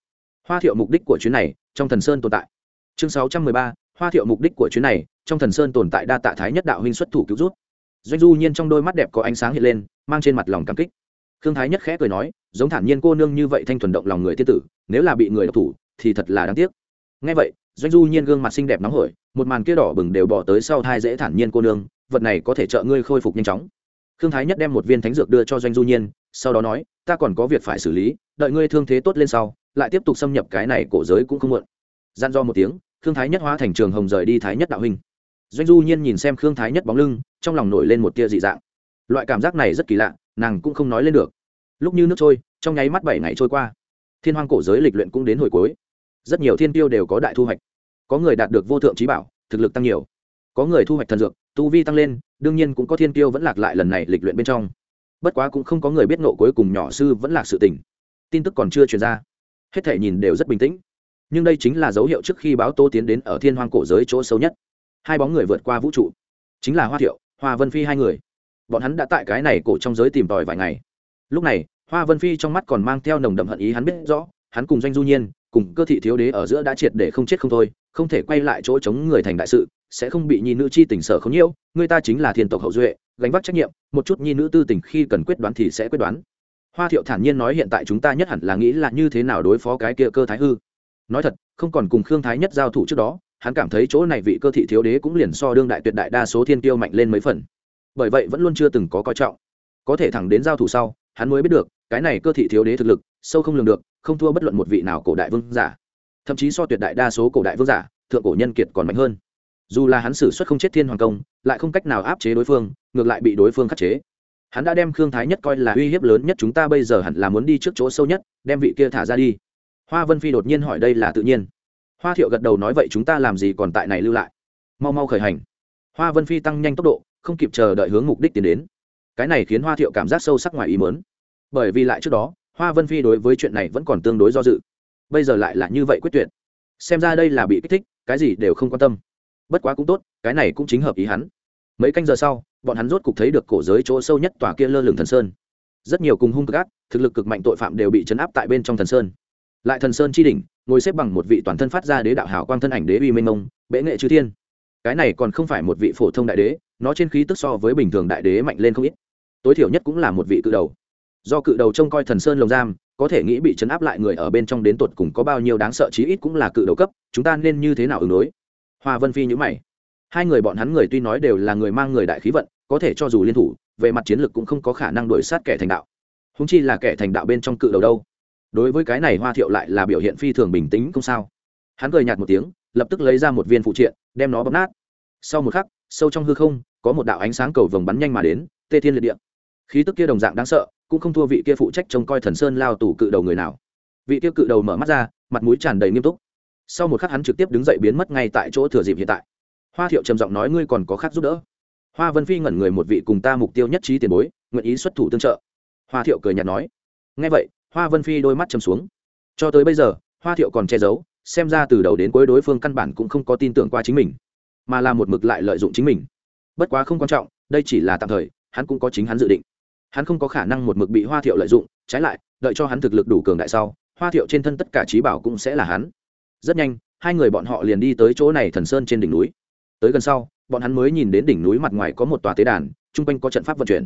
hoa thiệu mục đích của chuyến này, trong thần sơn tồn tại. Chương sáu trăm mười ba, hoa thiệu mục đích của chuyến này, trong thần sơn tồn tại đa tạ thái nhất đạo huynh xuất thủ cứu rút doanh du nhiên trong đôi mắt đẹp có ánh sáng hiện lên, mang trên mặt lòng cảm kích. Khương thái nhất khẽ cười nói, giống thản nhiên cô nương như vậy thanh thuần động lòng người tiên tử, nếu là bị người độc thủ, thì thật là đáng tiếc. Ngay vậy, doanh du nhiên gương mặt xinh đẹp nóng hổi, một màn kia đỏ bừng đều bỏ tới sau thai dễ thản nhiên cô nương, vật này có thể trợ ngươi khôi phục nhanh chóng. Khương thái nhất đem một viên thánh dược đưa cho doanh du nhiên sau đó nói, ta còn có việc phải xử lý, đợi ngươi thương thế tốt lên sau, lại tiếp tục xâm nhập cái này cổ giới cũng không muộn. Gian do một tiếng, khương thái nhất hóa thành trường hồng rời đi thái nhất đạo huynh. Doanh du nhiên nhìn xem khương thái nhất bóng lưng, trong lòng nổi lên một tia dị dạng. Loại cảm giác này rất kỳ lạ, nàng cũng không nói lên được. Lúc như nước trôi, trong nháy mắt bảy ngày trôi qua. Thiên hoang cổ giới lịch luyện cũng đến hồi cuối. Rất nhiều thiên tiêu đều có đại thu hoạch. Có người đạt được vô thượng trí bảo, thực lực tăng nhiều. Có người thu hoạch thần dược, tu vi tăng lên, đương nhiên cũng có thiên tiêu vẫn lạc lại lần này lịch luyện bên trong bất quá cũng không có người biết nộ cuối cùng nhỏ sư vẫn là sự tình. Tin tức còn chưa truyền ra, hết thể nhìn đều rất bình tĩnh. Nhưng đây chính là dấu hiệu trước khi báo tô tiến đến ở thiên hoang cổ giới chỗ sâu nhất. Hai bóng người vượt qua vũ trụ, chính là hoa thiệu, hoa vân phi hai người. Bọn hắn đã tại cái này cổ trong giới tìm tòi vài ngày. Lúc này, hoa vân phi trong mắt còn mang theo nồng đậm hận ý hắn biết rõ, hắn cùng doanh du nhiên, cùng cơ thị thiếu đế ở giữa đã triệt để không chết không thôi, không thể quay lại chỗ chống người thành đại sự, sẽ không bị nhi nữ chi tình sở không nhiễu, người ta chính là thiên tộc hậu duệ gánh vác trách nhiệm, một chút nhi nữ tư tình khi cần quyết đoán thì sẽ quyết đoán. Hoa thiệu thản nhiên nói hiện tại chúng ta nhất hẳn là nghĩ là như thế nào đối phó cái kia cơ thái hư. Nói thật, không còn cùng khương thái nhất giao thủ trước đó, hắn cảm thấy chỗ này vị cơ thị thiếu đế cũng liền so đương đại tuyệt đại đa số thiên tiêu mạnh lên mấy phần. Bởi vậy vẫn luôn chưa từng có coi trọng. Có thể thẳng đến giao thủ sau, hắn mới biết được, cái này cơ thị thiếu đế thực lực, sâu không lường được, không thua bất luận một vị nào cổ đại vương giả. Thậm chí so tuyệt đại đa số cổ đại vương giả, thượng cổ nhân kiệt còn mạnh hơn dù là hắn xử suất không chết thiên hoàng công, lại không cách nào áp chế đối phương, ngược lại bị đối phương khắc chế. Hắn đã đem khương thái nhất coi là uy hiếp lớn nhất chúng ta bây giờ hẳn là muốn đi trước chỗ sâu nhất, đem vị kia thả ra đi. Hoa vân phi đột nhiên hỏi đây là tự nhiên. Hoa thiệu gật đầu nói vậy chúng ta làm gì còn tại này lưu lại? Mau mau khởi hành. Hoa vân phi tăng nhanh tốc độ, không kịp chờ đợi hướng mục đích tiến đến. Cái này khiến hoa thiệu cảm giác sâu sắc ngoài ý mớn bởi vì lại trước đó, hoa vân phi đối với chuyện này vẫn còn tương đối do dự. Bây giờ lại là như vậy quyết tuyệt. Xem ra đây là bị kích thích, cái gì đều không quan tâm bất quá cũng tốt, cái này cũng chính hợp ý hắn. Mấy canh giờ sau, bọn hắn rốt cục thấy được cổ giới chỗ sâu nhất tòa kia lơ lửng thần sơn. Rất nhiều cùng hung cực ác, thực lực cực mạnh tội phạm đều bị chấn áp tại bên trong thần sơn. Lại thần sơn chi đỉnh, ngồi xếp bằng một vị toàn thân phát ra đế đạo hảo quang thân ảnh đế uy minh mông, bệ nghệ chư thiên. Cái này còn không phải một vị phổ thông đại đế, nó trên khí tức so với bình thường đại đế mạnh lên không ít. Tối thiểu nhất cũng là một vị cự đầu. Do cự đầu trông coi thần sơn lồng giam, có thể nghĩ bị chấn áp lại người ở bên trong đến tột cùng có bao nhiêu đáng sợ chí ít cũng là cự đầu cấp, chúng ta nên như thế nào ứng đối? Hoa vân phi nhữ mày. Hai người bọn hắn người tuy nói đều là người mang người đại khí vận, có thể cho dù liên thủ, về mặt chiến lược cũng không có khả năng đuổi sát kẻ thành đạo. Húng chi là kẻ thành đạo bên trong cự đầu đâu? Đối với cái này hoa thiệu lại là biểu hiện phi thường bình tĩnh không sao. Hắn cười nhạt một tiếng, lập tức lấy ra một viên phụ triện, đem nó bóp nát. Sau một khắc, sâu trong hư không, có một đạo ánh sáng cầu vồng bắn nhanh mà đến, tê thiên liệt địa. Khí tức kia đồng dạng đáng sợ, cũng không thua vị kia phụ trách trông coi thần sơn lao tủ cự đầu người nào. Vị kia cự đầu mở mắt ra, mặt mũi tràn đầy nghiêm túc sau một khắc hắn trực tiếp đứng dậy biến mất ngay tại chỗ thừa dịp hiện tại. Hoa thiệu trầm giọng nói, ngươi còn có khác giúp đỡ? Hoa vân phi ngẩn người một vị cùng ta mục tiêu nhất trí tiền bối, nguyện ý xuất thủ tương trợ. Hoa thiệu cười nhạt nói. Ngay vậy, hoa vân phi đôi mắt chầm xuống. Cho tới bây giờ, hoa thiệu còn che giấu, xem ra từ đầu đến cuối đối phương căn bản cũng không có tin tưởng qua chính mình, mà là một mực lại lợi dụng chính mình. Bất quá không quan trọng, đây chỉ là tạm thời, hắn cũng có chính hắn dự định. Hắn không có khả năng một mực bị hoa thiệu lợi dụng, trái lại, đợi cho hắn thực lực đủ cường đại sau, hoa thiệu trên thân tất cả trí bảo cũng sẽ là hắn rất nhanh, hai người bọn họ liền đi tới chỗ này thần sơn trên đỉnh núi. Tới gần sau, bọn hắn mới nhìn đến đỉnh núi mặt ngoài có một tòa tế đàn, chung quanh có trận pháp vận chuyển.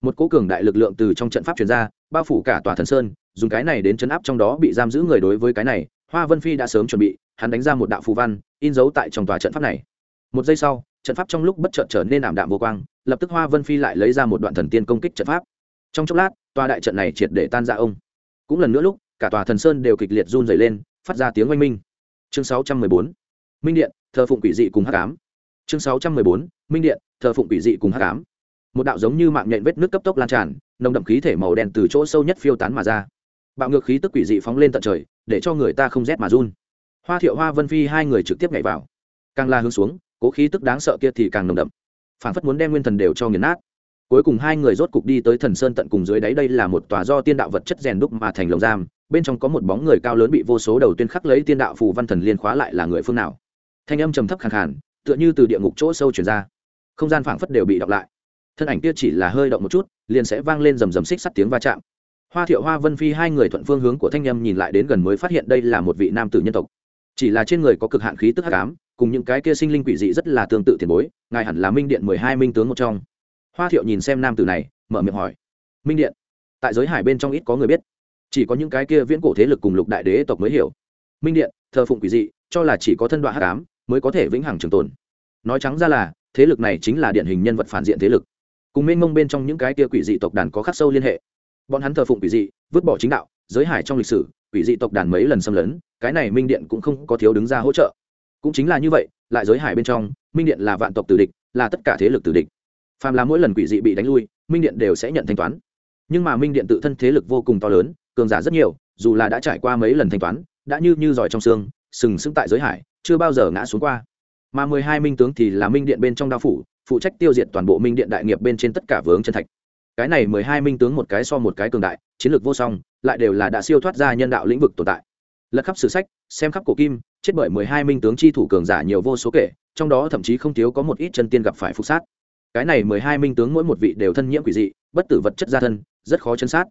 Một cố cường đại lực lượng từ trong trận pháp chuyển ra, bao phủ cả tòa thần sơn, dùng cái này đến chấn áp trong đó bị giam giữ người đối với cái này, hoa vân phi đã sớm chuẩn bị, hắn đánh ra một đạo phù văn, in dấu tại trong tòa trận pháp này. Một giây sau, trận pháp trong lúc bất chợt trở nên ảm đạm vô quang, lập tức hoa vân phi lại lấy ra một đoạn thần tiên công kích trận pháp. Trong chốc lát, tòa đại trận này triệt để tan ra ông. Cũng lần nữa lúc, cả tòa thần sơn đều kịch liệt run dày lên, phát ra tiếng oanh minh chương 614. minh điện, thờ phụng quỷ dị cùng hắc ám. Chương 614. minh điện, thờ phụng quỷ dị cùng hắc ám. Một đạo giống như mạng nhện vết nước cấp tốc lan tràn, nồng đậm khí thể màu đen từ chỗ sâu nhất phiêu tán mà ra. Bạo ngược khí tức quỷ dị phóng lên tận trời, để cho người ta không rét mà run. Hoa thiệu hoa vân phi hai người trực tiếp nhảy vào. Càng la hướng xuống, cố khí tức đáng sợ kia thì càng nồng đậm. Phản phất muốn đem nguyên thần đều cho nghiền nát cuối cùng hai người rốt cục đi tới thần sơn tận cùng dưới đáy đây là một tòa do tiên đạo vật chất rèn đúc mà thành lồng giam, bên trong có một bóng người cao lớn bị vô số đầu tiên khắc lấy tiên đạo phù văn thần liên khóa lại là người phương nào. Thanh âm trầm thấp khàn khàn, tựa như từ địa ngục chỗ sâu chuyển ra. Không gian phảng phất đều bị đọc lại. Thân ảnh kia chỉ là hơi động một chút, liền sẽ vang lên rầm rầm xích sắt tiếng va chạm. Hoa thiệu hoa vân phi hai người thuận phương hướng của thanh â m nhìn lại đến gần mới phát hiện đây là một vị nam tử nhân tộc. Chỉ là trên người có cực hạn khí tức hắc ám, cùng những cái kia sinh linh quỷ dị rất là tương tự tiền bối, ngài hẳn là minh điện mười hai minh tướng một trong hoa thiệu nhìn xem nam tử này, mở miệng hỏi, minh điện, tại giới hải bên trong ít có người biết, chỉ có những cái kia viễn cổ thế lực cùng lục đại đế tộc mới hiểu. Minh điện, thờ phụng quỷ dị, cho là chỉ có thân đoạn hắc ám mới có thể vĩnh hằng trường tồn. Nói trắng ra là, thế lực này chính là điển hình nhân vật phản diện thế lực. Cùng mênh mông bên trong những cái kia quỷ dị tộc đàn có khắc sâu liên hệ. Bọn hắn thờ phụng quỷ dị, vứt bỏ chính đạo, giới hải trong lịch sử, quỷ dị tộc đàn mấy lần xâm lấn, cái này minh điện cũng không có thiếu đứng ra hỗ trợ. Cũng chính là như vậy, lại giới hải bên trong, minh điện là vạn tộc tử địch, là tất cả thế lực tử địch phàm là mỗi lần quỷ dị bị đánh lui, minh điện đều sẽ nhận thanh toán. Nhưng mà minh điện tự thân thế lực vô cùng to lớn, cường giả rất nhiều, dù là đã trải qua mấy lần thanh toán, đã như như giỏi trong xương, sừng sững tại giới hải, chưa bao giờ ngã xuống qua. Mà mười hai minh tướng thì là minh điện bên trong đao phủ, phụ trách tiêu diệt toàn bộ minh điện đại nghiệp bên trên tất cả vướng chân thạch. Cái này mười hai minh tướng một cái so một cái cường đại, chiến lược vô song, lại đều là đã siêu thoát ra nhân đạo lĩnh vực tồn tại. Lật khắp sử sách, xem khắp cổ kim, chết bởi mười hai minh tướng chi thủ cường giả nhiều vô số kể, trong đó thậm chí không thiếu có một ít chân tiên gặp phải phục sát cái này mười hai minh tướng mỗi một vị đều thân nhiễm quỷ dị, bất tử vật chất gia thân, rất khó chấn sát.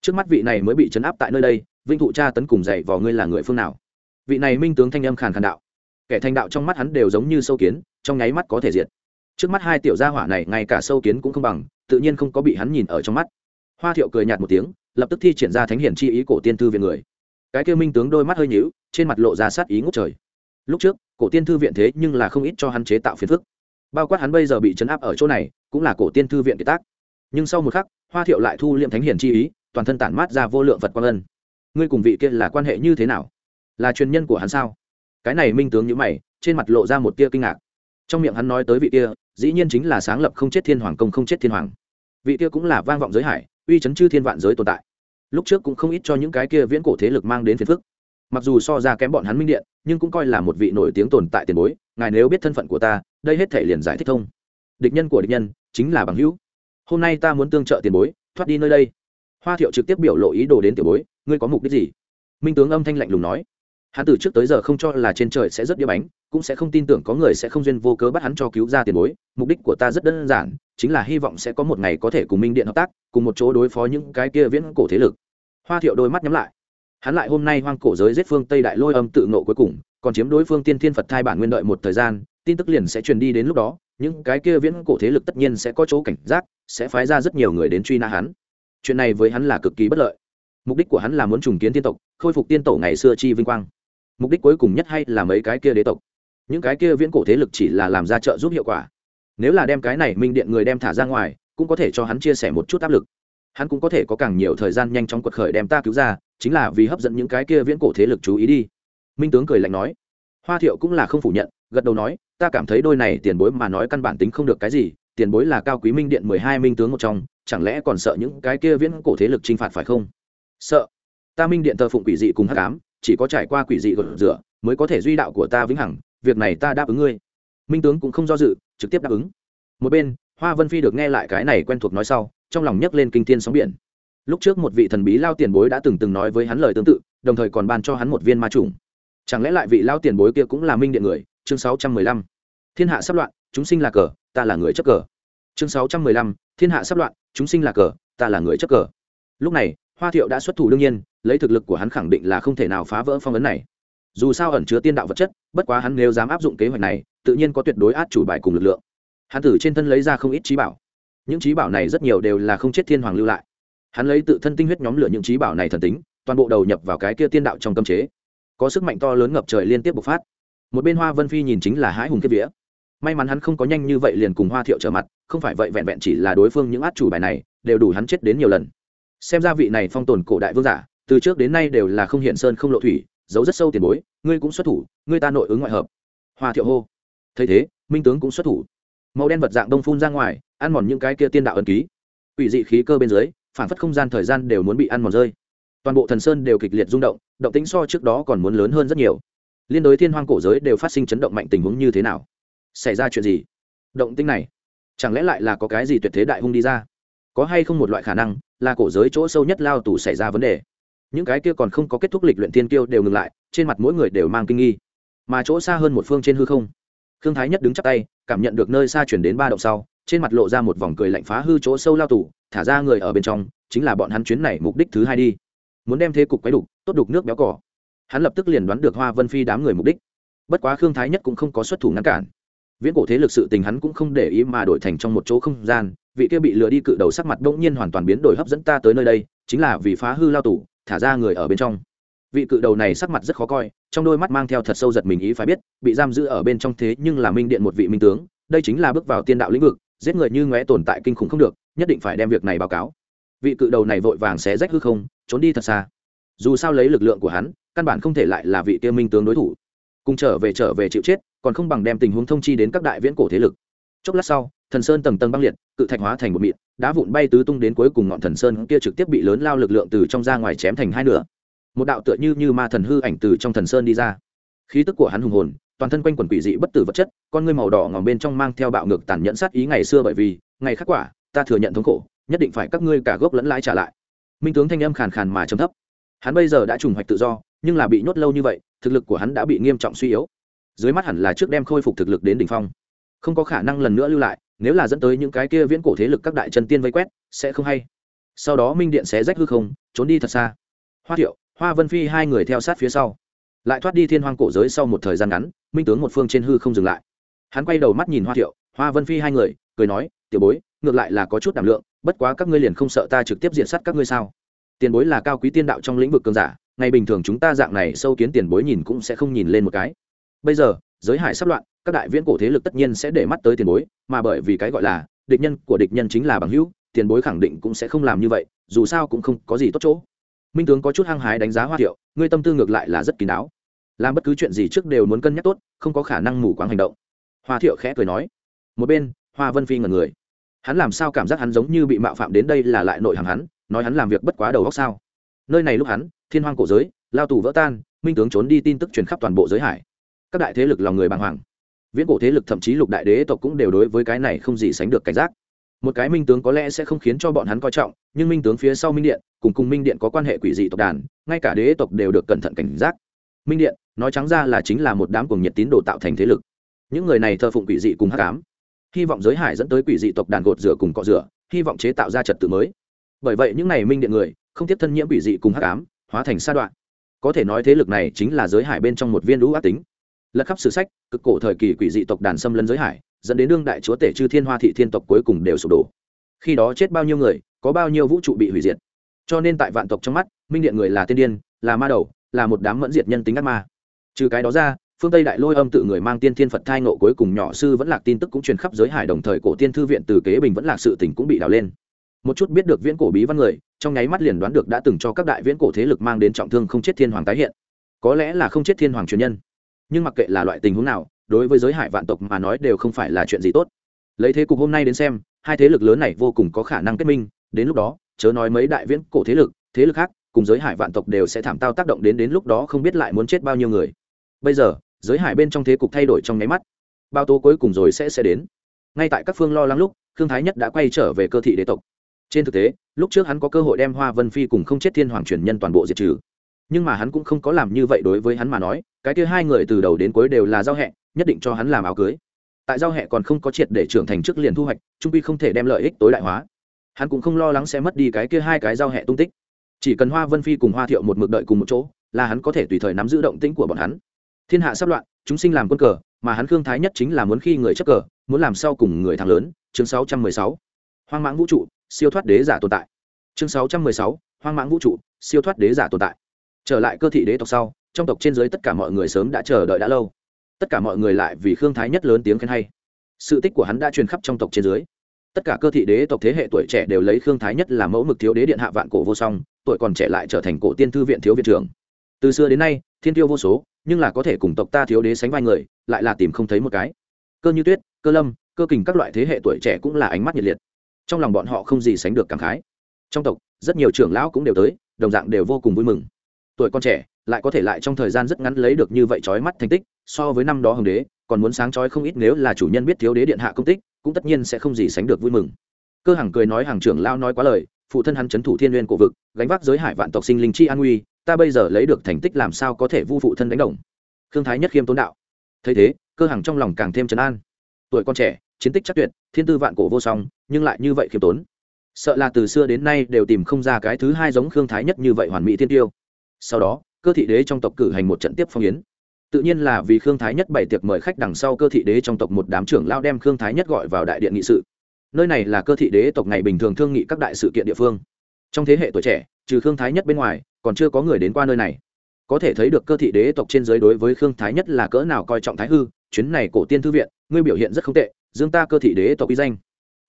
Trước mắt vị này mới bị chấn áp tại nơi đây vinh thụ cha tấn cùng dạy vào ngươi là người phương nào? Vị này minh tướng thanh âm khàn khàn đạo. Kẻ thành đạo trong mắt hắn đều giống như sâu kiến, trong nháy mắt có thể diệt. Trước mắt hai tiểu gia hỏa này, ngay cả sâu kiến cũng không bằng, tự nhiên không có bị hắn nhìn ở trong mắt. Hoa thiệu cười nhạt một tiếng, lập tức thi triển ra thánh hiển chi ý cổ tiên thư viện người. Cái kêu minh tướng đôi mắt hơi nhíu, trên mặt lộ ra sát ý ngút trời. Lúc trước, cổ tiên thư viện thế nhưng là không ít cho hắn chế tạo phiền phức bao quát hắn bây giờ bị chấn áp ở chỗ này, cũng là cổ tiên thư viện kiệt tác. Nhưng sau một khắc, hoa thiệu lại thu liệm thánh hiển chi ý, toàn thân tản mát ra vô lượng phật quang ân. Ngươi cùng vị kia là quan hệ như thế nào? Là truyền nhân của hắn sao? Cái này minh tướng nhữ mày, trên mặt lộ ra một tia kinh ngạc. Trong miệng hắn nói tới vị kia, dĩ nhiên chính là sáng lập không chết thiên hoàng công không chết thiên hoàng. Vị kia cũng là vang vọng giới hải, uy chấn chư thiên vạn giới tồn tại. Lúc trước cũng không ít cho những cái kia viễn cổ thế lực mang đến phiền phức. Mặc dù so ra kém bọn hắn minh điện, nhưng cũng coi là một vị nổi tiếng tồn tại tiền bối, ngài nếu biết thân phận của ta đây hết thể liền giải thích thông. Địch nhân của địch nhân chính là bằng hữu. Hôm nay ta muốn tương trợ tiền bối, thoát đi nơi đây. Hoa thiệu trực tiếp biểu lộ ý đồ đến tiểu bối, ngươi có mục đích gì? Minh tướng âm thanh lạnh lùng nói. Hắn từ trước tới giờ không cho là trên trời sẽ rất đĩa bánh, cũng sẽ không tin tưởng có người sẽ không duyên vô cớ bắt hắn cho cứu ra tiền bối. Mục đích của ta rất đơn giản, chính là hy vọng sẽ có một ngày có thể cùng minh điện hợp tác, cùng một chỗ đối phó những cái kia viễn cổ thế lực. Hoa thiệu đôi mắt nhắm lại. Hắn lại hôm nay hoang cổ giới giết phương tây đại lôi âm tự nộ cuối cùng, còn chiếm đối phương tiên thiên phật thai bản nguyên đợi một thời gian tin tức liền sẽ truyền đi đến lúc đó, những cái kia viễn cổ thế lực tất nhiên sẽ có chỗ cảnh giác, sẽ phái ra rất nhiều người đến truy nã hắn. Chuyện này với hắn là cực kỳ bất lợi. Mục đích của hắn là muốn trùng kiến tiên tộc, khôi phục tiên tổ ngày xưa chi vinh quang. Mục đích cuối cùng nhất hay là mấy cái kia đế tộc. Những cái kia viễn cổ thế lực chỉ là làm ra trợ giúp hiệu quả. Nếu là đem cái này minh điện người đem thả ra ngoài, cũng có thể cho hắn chia sẻ một chút áp lực. Hắn cũng có thể có càng nhiều thời gian nhanh chóng quật khởi đem ta cứu ra, chính là vì hấp dẫn những cái kia viễn cổ thế lực chú ý đi. Minh tướng cười lạnh nói. Hoa thiệu cũng là không phủ nhận gật đầu nói ta cảm thấy đôi này tiền bối mà nói căn bản tính không được cái gì tiền bối là cao quý minh điện mười hai minh tướng một trong chẳng lẽ còn sợ những cái kia viễn cổ thế lực t r i n h phạt phải không? Sợ. Ta minh điện thờ phụng quỷ dị cùng hắc cám, chỉ có trải qua quỷ dị gột rửa mới có thể duy đạo của ta vĩnh hằng việc này ta đáp ứng ngươi. Minh tướng cũng không do dự trực tiếp đáp ứng. Một bên hoa vân phi được nghe lại cái này quen thuộc nói sau trong lòng nhấc lên kinh tiên sóng biển. Lúc trước một vị thần bí lao tiền bối đã từng từng nói với hắn lời tương tự đồng thời còn ban cho hắn một viên ma trùng. Chẳng lẽ lại vị lao tiền bối kia cũng là minh điện người? Chương sáu trăm mười lăm. Thiên hạ sắp loạn, chúng sinh là cờ, ta là người chấp cờ. Chương sáu trăm mười lăm, thiên hạ sắp loạn, chúng sinh là cờ, ta là người chấp cờ. Lúc này, hoa thiệu đã xuất thủ đương nhiên, lấy thực lực của hắn khẳng định là không thể nào phá vỡ phong ấn này. Dù sao ẩn chứa tiên đạo vật chất, bất quá hắn nếu dám áp dụng kế hoạch này, tự nhiên có tuyệt đối át chủ bài cùng lực lượng. Hắn tử trên thân lấy ra không ít trí bảo. Những trí bảo này rất nhiều đều là không chết thiên hoàng lưu lại. Hắn lấy tự thân tinh huyết nhóm lửa những trí bảo này thần tính, toàn bộ đầu nhập vào cái kia tiên đạo trong cấm chế. Có sức mạnh to lớn ngập trời liên tiếp bộc phát một bên hoa vân phi nhìn chính là hãi hùng kiếp vía. May mắn hắn không có nhanh như vậy liền cùng hoa thiệu trở mặt, không phải vậy vẹn vẹn chỉ là đối phương những át chủ bài này, đều đủ hắn chết đến nhiều lần. Xem ra vị này phong tồn cổ đại vương giả, từ trước đến nay đều là không hiện sơn không lộ thủy, giấu rất sâu tiền bối, ngươi cũng xuất thủ, ngươi ta nội ứng ngoại hợp. Hoa thiệu hô. Thấy thế, minh tướng cũng xuất thủ. Màu đen vật dạng đông phun ra ngoài, ăn mòn những cái kia tiên đạo ân ký. Ủy dị khí cơ bên dưới, phản phất không gian thời gian đều muốn bị ăn mòn rơi. Toàn bộ thần sơn đều kịch liệt rung động động tính so trước đó còn muốn lớn hơn rất nhiều liên đối thiên hoang cổ giới đều phát sinh chấn động mạnh tình huống như thế nào? Xảy ra chuyện gì? Động tinh này, chẳng lẽ lại là có cái gì tuyệt thế đại hung đi ra? Có hay không một loại khả năng là cổ giới chỗ sâu nhất lao tù xảy ra vấn đề? Những cái kia còn không có kết thúc lịch luyện tiên kiêu đều ngừng lại, trên mặt mỗi người đều mang kinh nghi. Mà chỗ xa hơn một phương trên hư không, khương thái nhất đứng chắc tay, cảm nhận được nơi xa chuyển đến ba động sau, trên mặt lộ ra một vòng cười lạnh phá hư chỗ sâu lao tù, thả ra người ở bên trong, chính là bọn hắn chuyến này mục đích thứ hai đi. Muốn đem thế cục quấy đục, tốt đục nước béo cỏ hắn lập tức liền đoán được hoa vân phi đám người mục đích bất quá khương thái nhất cũng không có xuất thủ ngăn cản viễn cổ thế lực sự tình hắn cũng không để ý mà đổi thành trong một chỗ không gian vị kia bị lừa đi cự đầu sắc mặt bỗng nhiên hoàn toàn biến đổi hấp dẫn ta tới nơi đây chính là vì phá hư lao tù thả ra người ở bên trong vị cự đầu này sắc mặt rất khó coi trong đôi mắt mang theo thật sâu giật mình ý phải biết bị giam giữ ở bên trong thế nhưng là minh điện một vị minh tướng đây chính là bước vào tiên đạo lĩnh vực giết người như ngóe tồn tại kinh khủng không được nhất định phải đem việc này báo cáo vị cự đầu này vội vàng xé rách hư không trốn đi thật xa dù sao lấy lực lượng của hắn căn bản không thể lại là vị tiêu minh tướng đối thủ. Cùng trở về trở về chịu chết, còn không bằng đem tình huống thông chi đến các đại viễn cổ thế lực. Chốc lát sau, thần sơn tầng tầng băng liệt, cự thạch hóa thành một mịn, đá vụn bay tứ tung đến cuối cùng ngọn thần sơn kia trực tiếp bị lớn lao lực lượng từ trong ra ngoài chém thành hai nửa. Một đạo tựa như như ma thần hư ảnh từ trong thần sơn đi ra. Khí tức của hắn hùng hồn, toàn thân quanh quần quỷ dị bất tử vật chất, con ngươi màu đỏ ngòm bên trong mang theo bạo ngược tàn nhẫn sát ý ngày xưa bởi vì, ngày khắc quả, ta thừa nhận thống khổ, nhất định phải các ngươi cả gốc lẫn lãi trả lại. Minh tướng thanh âm khàn khàn mà trầm thấp. Hắn bây giờ đã trùng hoạch tự do nhưng là bị nhốt lâu như vậy, thực lực của hắn đã bị nghiêm trọng suy yếu. Dưới mắt hẳn là trước đem khôi phục thực lực đến đỉnh phong. Không có khả năng lần nữa lưu lại, nếu là dẫn tới những cái kia viễn cổ thế lực các đại chân tiên vây quét, sẽ không hay. Sau đó minh điện sẽ rách hư không, trốn đi thật xa. Hoa thiệu, hoa vân phi hai người theo sát phía sau. Lại thoát đi thiên hoang cổ giới sau một thời gian ngắn, minh tướng một phương trên hư không dừng lại. Hắn quay đầu mắt nhìn hoa thiệu, hoa vân phi hai người, cười nói, tiểu bối, ngược lại là có chút đảm lượng, bất quá các ngươi liền không sợ ta trực tiếp diện sát các ngươi sao? Tiền bối là cao quý tiên đạo trong lĩnh vực cường giả ngày bình thường chúng ta dạng này sâu kiến tiền bối nhìn cũng sẽ không nhìn lên một cái. Bây giờ, giới hải sắp loạn, các đại viễn cổ thế lực tất nhiên sẽ để mắt tới tiền bối, mà bởi vì cái gọi là địch nhân của địch nhân chính là bằng hữu, tiền bối khẳng định cũng sẽ không làm như vậy, dù sao cũng không có gì tốt chỗ. Minh tướng có chút hăng hái đánh giá hoa thiệu, ngươi tâm tư ngược lại là rất kín đáo. Làm bất cứ chuyện gì trước đều muốn cân nhắc tốt, không có khả năng mù quáng hành động. Hoa thiệu khẽ cười nói, một bên, hoa vân phi ngần người. Hắn làm sao cảm giác hắn giống như bị mạo phạm đến đây là lại nội hàng hắn, nói hắn làm việc bất quá đầu góc sao? Nơi này lúc hắn thiên hoang cổ giới, lao tù vỡ tan, minh tướng trốn đi tin tức truyền khắp toàn bộ giới hải. Các đại thế lực lòng người bàng hoàng. Viễn cổ thế lực thậm chí lục đại đế tộc cũng đều đối với cái này không gì sánh được cảnh giác. Một cái minh tướng có lẽ sẽ không khiến cho bọn hắn coi trọng, nhưng minh tướng phía sau minh điện, cùng cùng minh điện có quan hệ quỷ dị tộc đàn, ngay cả đế tộc đều được cẩn thận cảnh giác. Minh điện, nói trắng ra là chính là một đám cùng nhiệt tín đồ tạo thành thế lực. Những người này thờ phụng quỷ dị cùng hắc ám. Hy vọng giới hải dẫn tới quỷ dị tộc đàn gột rửa cùng cọ rửa, hy vọng chế tạo ra trật tự mới. Bởi vậy những n à y minh điện người, không tiếp thân nhiễm quỷ dị cùng hắc ám hóa thành sa đoạn. Có thể nói thế lực này chính là giới hải bên trong một viên lũ ác tính. Lật khắp sử sách, cực cổ thời kỳ quỷ dị tộc đàn xâm lấn giới hải, dẫn đến đương đại chúa tể chư thiên hoa thị thiên tộc cuối cùng đều sụp đổ. Khi đó chết bao nhiêu người, có bao nhiêu vũ trụ bị hủy diệt. Cho nên tại vạn tộc trong mắt, minh điện người là tiên điên, là ma đầu, là một đám mẫn diệt nhân tính ác ma. Trừ cái đó ra, phương tây đại lôi âm tự người mang tiên thiên phật thai ngộ cuối cùng nhỏ sư vẫn lạc tin tức cũng truyền khắp giới hải, đồng thời cổ tiên thư viện từ kế bình vẫn lạc sự tỉnh cũng bị đào lên một chút biết được viễn cổ bí văn người, trong nháy mắt liền đoán được đã từng cho các đại viễn cổ thế lực mang đến trọng thương không chết thiên hoàng tái hiện. Có lẽ là không chết thiên hoàng truyền nhân. Nhưng mặc kệ là loại tình huống nào, đối với giới hải vạn tộc mà nói đều không phải là chuyện gì tốt. Lấy thế cục hôm nay đến xem, hai thế lực lớn này vô cùng có khả năng kết minh, đến lúc đó, chớ nói mấy đại viễn cổ thế lực thế lực khác, cùng giới hải vạn tộc đều sẽ thảm tao tác động đến đến lúc đó không biết lại muốn chết bao nhiêu người. Bây giờ, giới hải bên trong thế cục thay đổi trong nháy mắt. Bao tố cuối cùng rồi sẽ sẽ đến. Ngay tại các phương lo lắng lúc thương thái nhất đã quay trở về cơ thị đế tộc trên thực tế, lúc trước hắn có cơ hội đem hoa vân phi cùng không chết thiên hoàng truyền nhân toàn bộ diệt trừ. Nhưng mà hắn cũng không có làm như vậy đối với hắn mà nói, cái kia hai người từ đầu đến cuối đều là giao hẹ, nhất định cho hắn làm áo cưới. Tại giao hẹ còn không có triệt để trưởng thành trước liền thu hoạch, trung pi không thể đem lợi ích tối đại hóa. Hắn cũng không lo lắng sẽ mất đi cái kia hai cái giao hẹ tung tích. Chỉ cần hoa vân phi cùng hoa thiệu một mực đợi cùng một chỗ, là hắn có thể tùy thời nắm giữ động tĩnh của bọn hắn. Thiên hạ sắp loạn, chúng sinh làm quân cờ, mà hắn khương thái nhất chính là muốn khi người chấp cờ, muốn làm sau cùng người thắng lớn. Chương 616. hoang mãng vũ trụ siêu thoát đế giả tồn tại. Chương 616. hoang mãng vũ trụ, siêu thoát đế giả tồn tại. Trở lại cơ thị đế tộc sau, trong tộc trên dưới tất cả mọi người sớm đã chờ đợi đã lâu. Tất cả mọi người lại vì khương thái nhất lớn tiếng khen hay. Sự tích của hắn đã truyền khắp trong tộc trên dưới. Tất cả cơ thị đế tộc thế hệ tuổi trẻ đều lấy khương thái nhất làm mẫu mực thiếu đế điện hạ vạn cổ vô song, tuổi còn trẻ lại trở thành cổ tiên thư viện thiếu viện trưởng. Từ xưa đến nay, thiên tiêu vô số, nhưng là có thể cùng tộc ta thiếu đế sánh vai người, lại là tìm không thấy một cái. Cơ như tuyết, cơ lâm, cơ kình các loại thế hệ tuổi trẻ cũng là ánh mắt nhiệt liệt trong lòng bọn họ không gì sánh được cảm khái. Trong tộc, rất nhiều trưởng lão cũng đều tới, đồng dạng đều vô cùng vui mừng. Tuổi con trẻ, lại có thể lại trong thời gian rất ngắn lấy được như vậy trói mắt thành tích, so với năm đó hồng đế, còn muốn sáng trói không ít nếu là chủ nhân biết thiếu đế điện hạ công tích, cũng tất nhiên sẽ không gì sánh được vui mừng. Cơ hàng cười nói hàng trưởng lão nói quá lời, phụ thân hắn c thủ thiên n g u y ê n cổ vực, gánh vác giới hải vạn tộc sinh linh chi an nguy, ta bây giờ lấy được thành tích làm sao có thể vu phụ thân đánh đồng. Khương thái nhất khiêm tốn đạo. Thấy thế, cơ hàng trong lòng càng thêm trấn an. Tuổi con trẻ chiến tích chắc tuyệt, thiên tư vạn cổ vô song, nhưng lại như vậy khiêm tốn. Sợ là từ xưa đến nay đều tìm không ra cái thứ hai giống khương thái nhất như vậy hoàn mỹ thiên tiêu. Sau đó, cơ thị đế trong tộc cử hành một trận tiếp phong yến. Tự nhiên là vì khương thái nhất bày tiệc mời khách đằng sau cơ thị đế trong tộc một đám trưởng lao đem khương thái nhất gọi vào đại điện nghị sự. Nơi này là cơ thị đế tộc ngày bình thường thương nghị các đại sự kiện địa phương. Trong thế hệ tuổi trẻ, trừ khương thái nhất bên ngoài, còn chưa có người đến qua nơi này. Có thể thấy được cơ thị đế tộc trên giới đối với khương thái nhất là cỡ nào coi trọng thái hư, chuyến này cổ tiên thư viện, ngươi biểu hiện rất không tệ dương ta cơ thị đế tộc uy danh.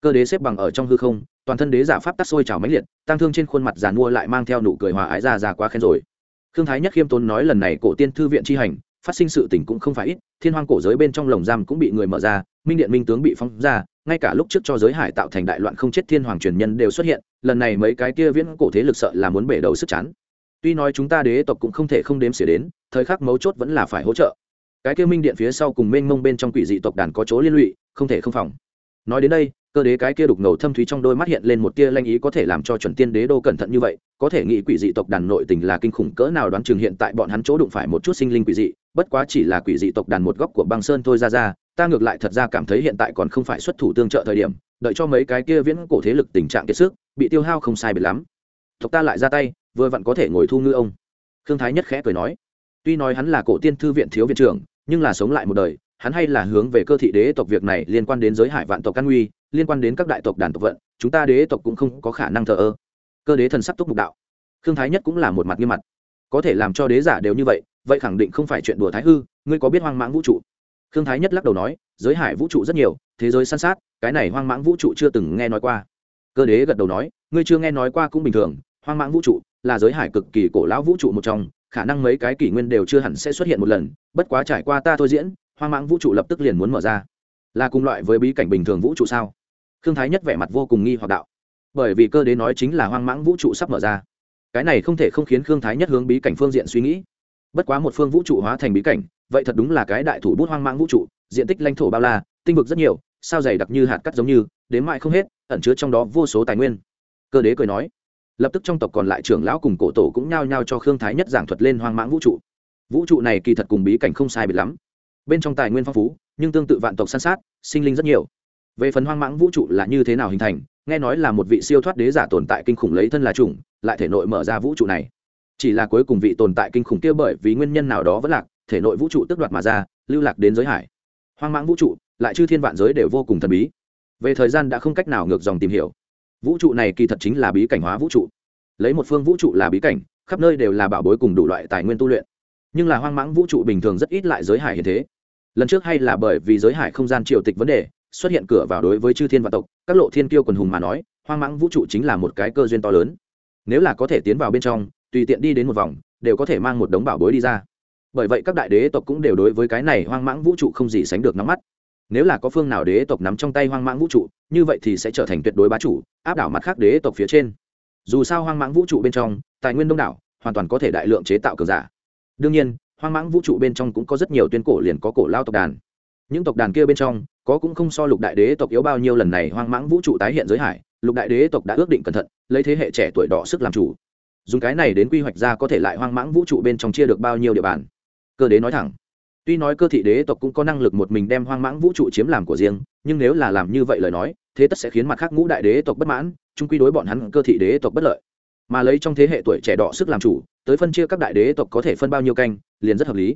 Cơ đế xếp bằng ở trong hư không, toàn thân đế giả pháp tắt sôi trào mãnh liệt tăng thương trên khuôn mặt giàn mua lại mang theo nụ cười hòa ái ra ra quá khen rồi. Khương thái nhất khiêm tốn nói lần này cổ tiên thư viện chi hành, phát sinh sự tình cũng không phải ít, thiên hoang cổ giới bên trong lồng giam cũng bị người mở ra, minh điện minh tướng bị phóng ra, ngay cả lúc trước cho giới hải tạo thành đại loạn không chết thiên hoàng truyền nhân đều xuất hiện, lần này mấy cái kia viễn cổ thế lực sợ là muốn bể đầu sức chán. Tuy nói chúng ta đế tộc cũng không thể không đếm xỉa đến, thời khắc mấu chốt vẫn là phải hỗ trợ. Cái kia minh điện phía sau cùng mênh mông bên trong quỷ dị tộc đàn có chỗ liên lụy không thể không phòng. Nói đến đây, cơ đế cái kia đục ngầu thâm thúy trong đôi mắt hiện lên một tia lanh ý có thể làm cho chuẩn tiên đế đô cẩn thận như vậy, có thể nghĩ quỷ dị tộc đàn nội tình là kinh khủng cỡ nào đoán chừng hiện tại bọn hắn chỗ đụng phải một chút sinh linh quỷ dị, bất quá chỉ là quỷ dị tộc đàn một góc của băng sơn thôi ra ra, ta ngược lại thật ra cảm thấy hiện tại còn không phải xuất thủ tương trợ thời điểm, đợi cho mấy cái kia viễn cổ thế lực tình trạng kiệt sức, bị tiêu hao không sai biệt lắm. Tộc ta lại ra tay, vừa vặn có thể ngồi thu ngư ông. Khương thái nhất khẽ cười nói, tuy nói hắn là cổ tiên thư viện thiếu viện trưởng, nhưng là sống lại một đời hắn hay là hướng về cơ thị đế tộc việc này liên quan đến giới hải vạn tộc căn nguy, liên quan đến các đại tộc đàn tộc vận, chúng ta đế tộc cũng không có khả năng thờ ơ. Cơ đế thần sắc túc mục đạo. Khương thái nhất cũng là một mặt nghiêm mặt. Có thể làm cho đế giả đều như vậy vậy khẳng định không phải chuyện đùa thái hư, ngươi có biết hoang mãng vũ trụ? Khương thái nhất lắc đầu nói, giới hải vũ trụ rất nhiều, thế giới săn sát, cái này hoang mãng vũ trụ chưa từng nghe nói qua. Cơ đế gật đầu nói, ngươi chưa nghe nói qua cũng bình thường, hoang mãng vũ trụ là giới hải cực kỳ cổ lão vũ trụ một trong, khả năng mấy cái kỷ nguyên đều chưa hẳn sẽ xuất hiện một lần, bất quá trải qua ta thôi diễn hoang mãng vũ trụ lập tức liền muốn mở ra. Là cùng loại với bí cảnh bình thường vũ trụ sao? Khương thái nhất vẻ mặt vô cùng nghi hoặc đạo. Bởi vì cơ đế nói chính là hoang mãng vũ trụ sắp mở ra. Cái này không thể không khiến khương thái nhất hướng bí cảnh phương diện suy nghĩ. Bất quá một phương vũ trụ hóa thành bí cảnh, vậy thật đúng là cái đại thủ bút hoang mãng vũ trụ, diện tích lãnh thổ bao la, tinh vực rất nhiều, sao dày đặc như hạt cắt giống như, đến mãi không hết, ẩn chứa trong đó vô số tài nguyên. Cơ đế cười nói. Lập tức trong tộc còn lại trưởng lão cùng cổ tổ cũng nhao nhao cho khương thái nhất giảng thuật lên hoang mãng vũ trụ. Vũ trụ này kỳ thật cùng bí cảnh không sai biệt lắm bên trong tài nguyên phong phú, nhưng tương tự vạn tộc san sát, sinh linh rất nhiều. Về phần hoang mãng vũ trụ là như thế nào hình thành, nghe nói là một vị siêu thoát đế giả tồn tại kinh khủng lấy thân là chủng, lại thể nội mở ra vũ trụ này. Chỉ là cuối cùng vị tồn tại kinh khủng kia bởi vì nguyên nhân nào đó vẫn lạc, thể nội vũ trụ tước đoạt mà ra, lưu lạc đến giới hải. Hoang mãng vũ trụ, lại chư thiên vạn giới đều vô cùng thần bí. Về thời gian đã không cách nào ngược dòng tìm hiểu. Vũ trụ này kỳ thật chính là bí cảnh hóa vũ trụ. Lấy một phương vũ trụ là bí cảnh, khắp nơi đều là bảo bối cùng đủ loại tài nguyên tu luyện. Nhưng là hoang mãng vũ trụ bình thường rất ít lại giới hải hiện thế lần trước hay là bởi vì giới hải không gian triều tịch vấn đề, xuất hiện cửa vào đối với chư thiên vạn tộc, các lộ thiên kiêu quần hùng mà nói, hoang mãng vũ trụ chính là một cái cơ duyên to lớn. Nếu là có thể tiến vào bên trong, tùy tiện đi đến một vòng, đều có thể mang một đống bảo bối đi ra. Bởi vậy các đại đế tộc cũng đều đối với cái này hoang mãng vũ trụ không gì sánh được nắm mắt. Nếu là có phương nào đế tộc nắm trong tay hoang mãng vũ trụ, như vậy thì sẽ trở thành tuyệt đối bá chủ, áp đảo mặt khác đế tộc phía trên. Dù sao hoang mãng vũ trụ bên trong, tài nguyên đông đảo, hoàn toàn có thể đại lượng chế tạo cường giả. Đương nhiên hoang mãng vũ trụ bên trong cũng có rất nhiều tuyên cổ liền có cổ lao tộc đàn. Những tộc đàn kia bên trong, có cũng không so lục đại đế tộc yếu bao nhiêu lần này hoang mãng vũ trụ tái hiện giới hải, lục đại đế tộc đã ước định cẩn thận, lấy thế hệ trẻ tuổi đỏ sức làm chủ. Dùng cái này đến quy hoạch ra có thể lại hoang mãng vũ trụ bên trong chia được bao nhiêu địa bàn. Cơ đế nói thẳng, tuy nói cơ thị đế tộc cũng có năng lực một mình đem hoang mãng vũ trụ chiếm làm của riêng, nhưng nếu là làm như vậy lời nói, thế tất sẽ khiến mặt khác ngũ đại đế tộc bất mãn, chung quy đối bọn hắn cơ thị đế tộc bất lợi. Mà lấy trong thế hệ tuổi trẻ đỏ sức làm chủ, tới phân chia các đại đế tộc có thể phân bao nhiêu canh liền rất hợp lý.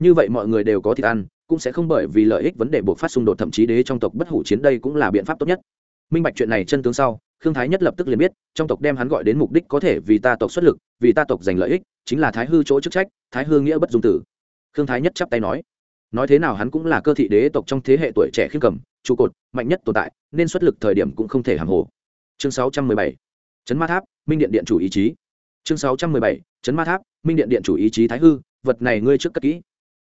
Như vậy mọi người đều có thịt ăn, cũng sẽ không bởi vì lợi ích vấn đề buộc phát xung đột, thậm chí đế trong tộc bất hủ chiến đây cũng là biện pháp tốt nhất. Minh bạch chuyện này chân tướng sau, khương thái nhất lập tức liền biết, trong tộc đem hắn gọi đến mục đích có thể vì ta tộc xuất lực, vì ta tộc giành lợi ích, chính là thái hư chỗ chức trách, thái hư nghĩa bất dung tử. Khương thái nhất chắp tay nói nói thế nào hắn cũng là cơ thị đế tộc trong thế hệ tuổi trẻ khiêm cầm trụ cột, mạnh nhất tồn tại, nên xuất lực thời điểm cũng không thể hàng hồ. Chương 617 chấn ma tháp, minh điện điện chủ ý chí. Chương 617 chấn ma tháp minh điện điện chủ ý chí thái hư, vật này ngươi trước cất kỹ.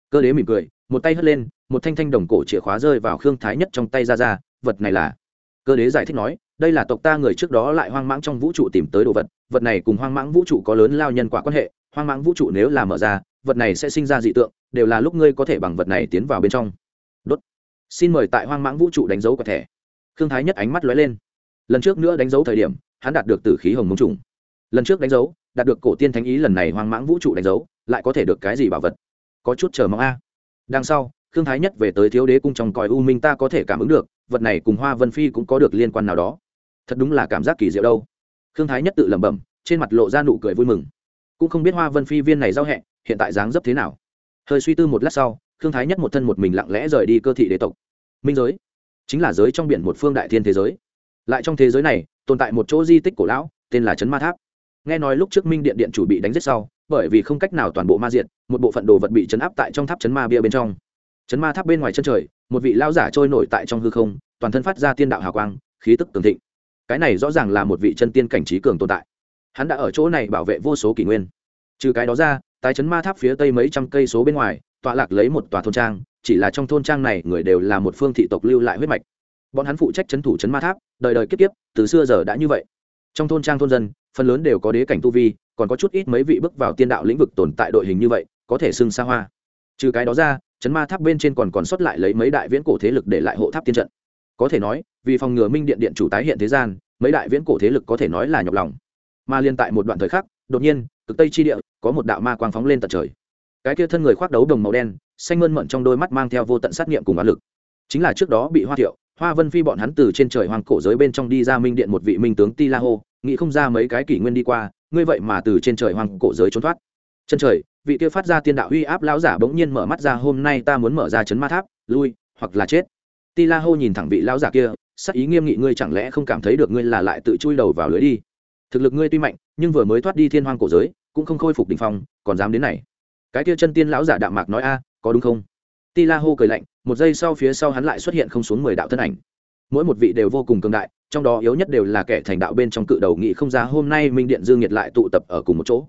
Cơ đế mỉm cười, một tay hất lên, một thanh thanh đồng cổ chìa khóa rơi vào khương thái nhất trong tay ra ra, vật này là. Cơ đế giải thích nói, đây là tộc ta người trước đó lại hoang mãng trong vũ trụ tìm tới đồ vật vật này cùng hoang mãng vũ trụ có lớn lao nhân quả quan hệ, hoang mãng vũ trụ nếu là mở ra, vật này sẽ sinh ra dị tượng, đều là lúc ngươi có thể bằng vật này tiến vào bên trong. Đốt. Xin mời tại hoang mãng vũ trụ đánh dấu quả thẻ. Khương thái nhất ánh mắt lóe lên. Lần trước nữa đánh dấu thời điểm, hắn đạt được tử khí hồng mông trùng. Lần trước đánh dấu đạt được cổ tiên thánh ý lần này hoang mãng vũ trụ đánh dấu, lại có thể được cái gì bảo vật? Có chút chờ mong a. Đằng sau thương thái nhất về tới thiếu đế cung trong còi u minh ta có thể cảm ứng được, vật này cùng hoa vân phi cũng có được liên quan nào đó. Thật đúng là cảm giác kỳ diệu đâu. Thương thái nhất tự lẩm bẩm, trên mặt lộ ra nụ cười vui mừng. Cũng không biết hoa vân phi viên này giao hẹ hiện tại dáng dấp thế nào. Hơi suy tư một lát sau thương thái nhất một thân một mình lặng lẽ rời đi cơ thị đế tộc. Minh giới, chính là giới trong biển một phương đại thiên thế giới. Lại trong thế giới này, tồn tại một chỗ di tích cổ lão, tên là trấn ma tháp nghe nói lúc trước minh điện điện chủ bị đánh giết sau, bởi vì không cách nào toàn bộ ma diệt, một bộ phận đồ vật bị chấn áp tại trong tháp chấn ma bia bên trong. Chấn ma tháp bên ngoài chân trời, một vị lao giả trôi nổi tại trong hư không, toàn thân phát ra tiên đạo hào quang, khí tức cường thịnh. Cái này rõ ràng là một vị chân tiên cảnh trí cường tồn tại. Hắn đã ở chỗ này bảo vệ vô số kỷ nguyên. Trừ cái đó ra, tái chấn ma tháp phía tây mấy trăm cây số bên ngoài, tọa lạc lấy một tòa thôn trang, chỉ là trong thôn trang này người đều là một phương thị tộc lưu lại huyết mạch. Bọn hắn phụ trách chấn thủ chấn ma tháp, đời đời kiếp kiếp, từ xưa giờ đã như vậy. Trong thôn trang thôn dân phần lớn đều có đế cảnh tu vi, còn có chút ít mấy vị bước vào tiên đạo lĩnh vực tồn tại đội hình như vậy, có thể xưng xa hoa. Trừ cái đó ra, chấn ma tháp bên trên còn còn sót lại lấy mấy đại viễn cổ thế lực để lại hộ tháp tiên trận. Có thể nói, vì phòng ngừa minh điện điện chủ tái hiện thế gian, mấy đại viễn cổ thế lực có thể nói là nhọc lòng. Mà liên tại một đoạn thời khắc, đột nhiên, cực tây chi địa, có một đạo ma quang phóng lên tận trời. Cái kia thân người khoác đấu đồng màu đen, xanh mơn mận trong đôi mắt mang theo vô tận sát nghiệm cùng áp lực. Chính là trước đó bị hoa thiệu, hoa vân phi bọn hắn từ trên trời hoàng cổ giới bên trong đi ra minh điện một vị minh tướng ti la hô nghĩ không ra mấy cái kỷ nguyên đi qua, ngươi vậy mà từ trên trời hoàng cổ giới trốn thoát. Chân trời, vị kia phát ra tiên đạo uy áp lão giả bỗng nhiên mở mắt ra, hôm nay ta muốn mở ra chấn ma tháp, lui, hoặc là chết. Ti la hô nhìn thẳng vị lão giả kia, sắc ý nghiêm nghị, ngươi chẳng lẽ không cảm thấy được ngươi là lại tự chui đầu vào lưới đi? Thực lực ngươi tuy mạnh, nhưng vừa mới thoát đi thiên hoang cổ giới, cũng không khôi phục đình phong, còn dám đến này. Cái kia chân tiên lão giả đạm mạc nói, a, có đúng không? Ti la hô cười lạnh, một giây sau phía sau hắn lại xuất hiện không xuống mười đạo thân ảnh mỗi một vị đều vô cùng cường đại, trong đó yếu nhất đều là kẻ thành đạo bên trong cự đầu nghị không ra, hôm nay minh điện dương nhiệt lại tụ tập ở cùng một chỗ.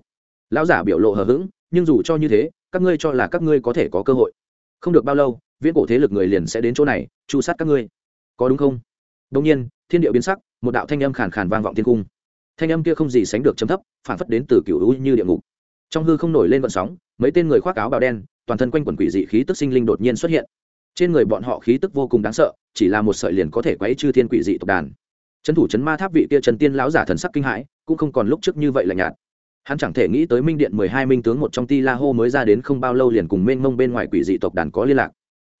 Lão giả biểu lộ hờ hững, nhưng dù cho như thế, các ngươi cho là các ngươi có thể có cơ hội. Không được bao lâu, viễn cổ thế lực người liền sẽ đến chỗ này, chu sát các ngươi. Có đúng không? Đông nhiên, thiên điệu biến sắc, một đạo thanh âm khàn khàn vang vọng thiên cung. Thanh âm kia không gì sánh được chấm thấp, phản phất đến từ cựu u như địa ngục. Trong hư không nổi lên vận sóng, mấy tên người khoác áo bào đen, toàn thân quanh quần quỷ dị khí tức sinh linh đột nhiên xuất hiện trên người bọn họ khí tức vô cùng đáng sợ, chỉ là một sợi liền có thể quấy chư thiên quỷ dị tộc đàn. Trấn thủ trấn ma tháp vị kia trần tiên lão giả thần sắc kinh hãi, cũng không còn lúc trước như vậy là nhạt. Hắn chẳng thể nghĩ tới minh điện mười hai minh tướng một trong ti la hô mới ra đến không bao lâu liền cùng mênh mông bên ngoài quỷ dị tộc đàn có liên lạc.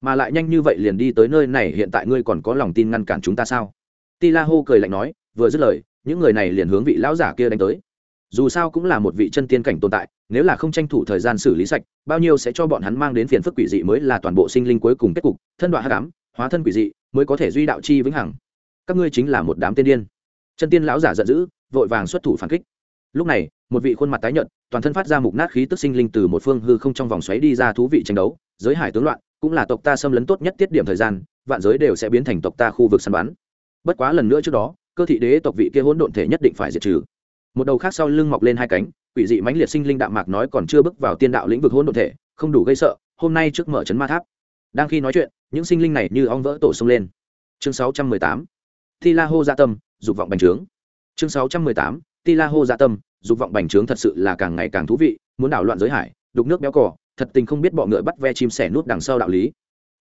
Mà lại nhanh như vậy liền đi tới nơi này, hiện tại ngươi còn có lòng tin ngăn cản chúng ta sao? Ti la hô cười lạnh nói, vừa dứt lời, những người này liền hướng vị lão giả kia đánh tới dù sao cũng là một vị chân tiên cảnh tồn tại, nếu là không tranh thủ thời gian xử lý sạch, bao nhiêu sẽ cho bọn hắn mang đến phiền phức quỷ dị mới là toàn bộ sinh linh cuối cùng kết cục, thân đoạn hát cám hóa thân quỷ dị mới có thể duy đạo chi vĩnh hằng. Các ngươi chính là một đám tiên điên. Chân tiên lão giả giận dữ, vội vàng xuất thủ phản kích. Lúc này, một vị khuôn mặt tái nhợt, toàn thân phát ra mục nát khí tức sinh linh từ một phương hư không trong vòng xoáy đi ra thú vị tranh đấu, giới hải tướng loạn, cũng là tộc ta xâm lấn tốt nhất tiết điểm thời gian, vạn giới đều sẽ biến thành tộc ta khu vực săn bắn. Bất quá lần nữa trước đó, cơ thị đế tộc vị kia hỗn độn thể nhất định phải diệt trừ một đầu khác sau lưng mọc lên hai cánh, quỷ dị mãnh liệt sinh linh đạm mạc nói còn chưa bước vào tiên đạo lĩnh vực hôn độn thể, không đủ gây sợ, hôm nay trước mở chấn ma tháp. Đang khi nói chuyện, những sinh linh này như ong vỡ tổ sông lên. Chương 618 thi la hô gia dạ tâm dục vọng bành trướng. Chương 618 ti la hô gia dạ tâm dục vọng bành trướng thật sự là càng ngày càng thú vị, muốn đảo loạn giới hải, đục nước béo cỏ thật tình không biết bọ ngựa bắt ve chim sẻ nút đằng sau đạo lý.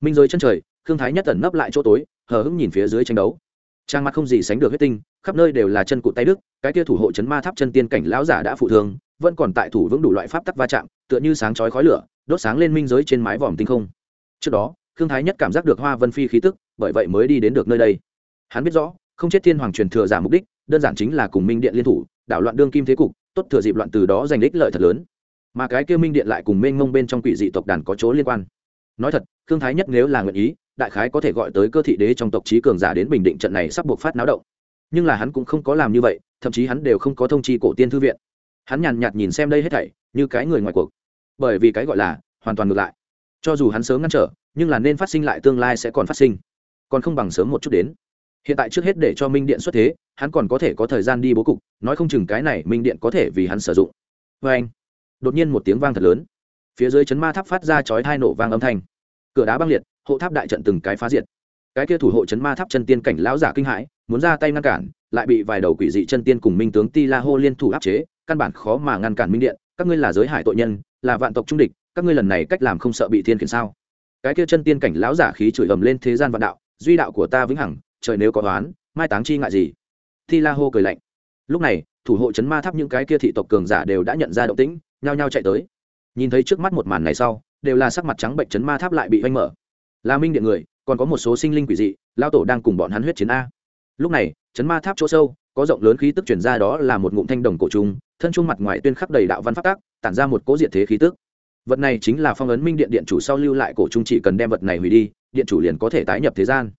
Minh giới chân trời, khương thái nhất tẩn nấp lại chỗ tối, hờ hững nhìn phía dưới tranh đấu. Trang mặt không gì sánh được huyết tinh khắp nơi đều là chân cụt tay đức, cái kia thủ hộ chấn ma tháp chân tiên cảnh lão giả đã phụ thương, vẫn còn tại thủ vững đủ loại pháp tắc va chạm, tựa như sáng chói khói lửa, đốt sáng lên minh giới trên mái vòm tinh không. Trước đó, khương thái nhất cảm giác được hoa vân phi khí tức, bởi vậy mới đi đến được nơi đây. Hắn biết rõ, không chết thiên hoàng truyền thừa giả mục đích, đơn giản chính là cùng minh điện liên thủ, đảo loạn đương kim thế cục, tốt thừa dịp loạn từ đó giành đích lợi thật lớn. Mà cái kia minh điện lại cùng mênh mông bên trong quỷ dị tộc đàn có chỗ liên quan. Nói thật, khương thái nhất nếu là nguyện ý, đại khái có thể gọi tới cơ thị đế trong tộc trí cường giả đến bình định trận này sắp buộc phát náo động nhưng là hắn cũng không có làm như vậy, thậm chí hắn đều không có thông chi cổ tiên thư viện. Hắn nhàn nhạt nhìn xem đây hết thảy, như cái người ngoài cuộc. Bởi vì cái gọi là, hoàn toàn ngược lại. Cho dù hắn sớm ngăn trở, nhưng là nên phát sinh lại tương lai sẽ còn phát sinh. Còn không bằng sớm một chút đến. Hiện tại trước hết để cho minh điện xuất thế, hắn còn có thể có thời gian đi bố cục, nói không chừng cái này minh điện có thể vì hắn sử dụng. Vê anh, đột nhiên một tiếng vang thật lớn. Phía dưới chấn ma tháp phát ra chói hai nổ vang âm thanh. Cửa đá băng liệt, hộ tháp đại trận từng cái phá diệt. Cái kia thủ hộ chấn ma tháp chân tiên cảnh lão giả kinh hãi muốn ra tay ngăn cản, lại bị vài đầu quỷ dị chân tiên cùng minh tướng ti la hô liên thủ áp chế, căn bản khó mà ngăn cản minh điện. Các ngươi là giới hải tội nhân, là vạn tộc trung địch, các ngươi lần này cách làm không sợ bị thiên khiển sao? Cái kia chân tiên cảnh lão giả khí chửi ầm lên thế gian vạn đạo, duy đạo của ta vĩnh hằng, trời nếu có toán mai táng chi ngại gì? Thi la hô cười lạnh. Lúc này, thủ hộ chấn ma tháp những cái kia thị tộc cường giả đều đã nhận ra động tĩnh, nhao nhao chạy tới. Nhìn thấy trước mắt một màn này sau, đều là sắc mặt trắng bệnh chấn ma tháp lại bị vanh mở. Là minh điện người, còn có một số sinh linh quỷ dị lao tổ đang cùng bọn hắn huyết chiến a lúc này, chấn ma tháp chỗ sâu, có rộng lớn khí tức chuyển ra đó là một ngụm thanh đồng cổ trung thân trung mặt ngoài tuyên khắc đầy đạo văn pháp tác, tản ra một cỗ diện thế khí tức. Vật này chính là phong ấn minh điện điện chủ sau lưu lại cổ trung chỉ cần đem vật này hủy đi, điện chủ liền có thể tái nhập thế gian.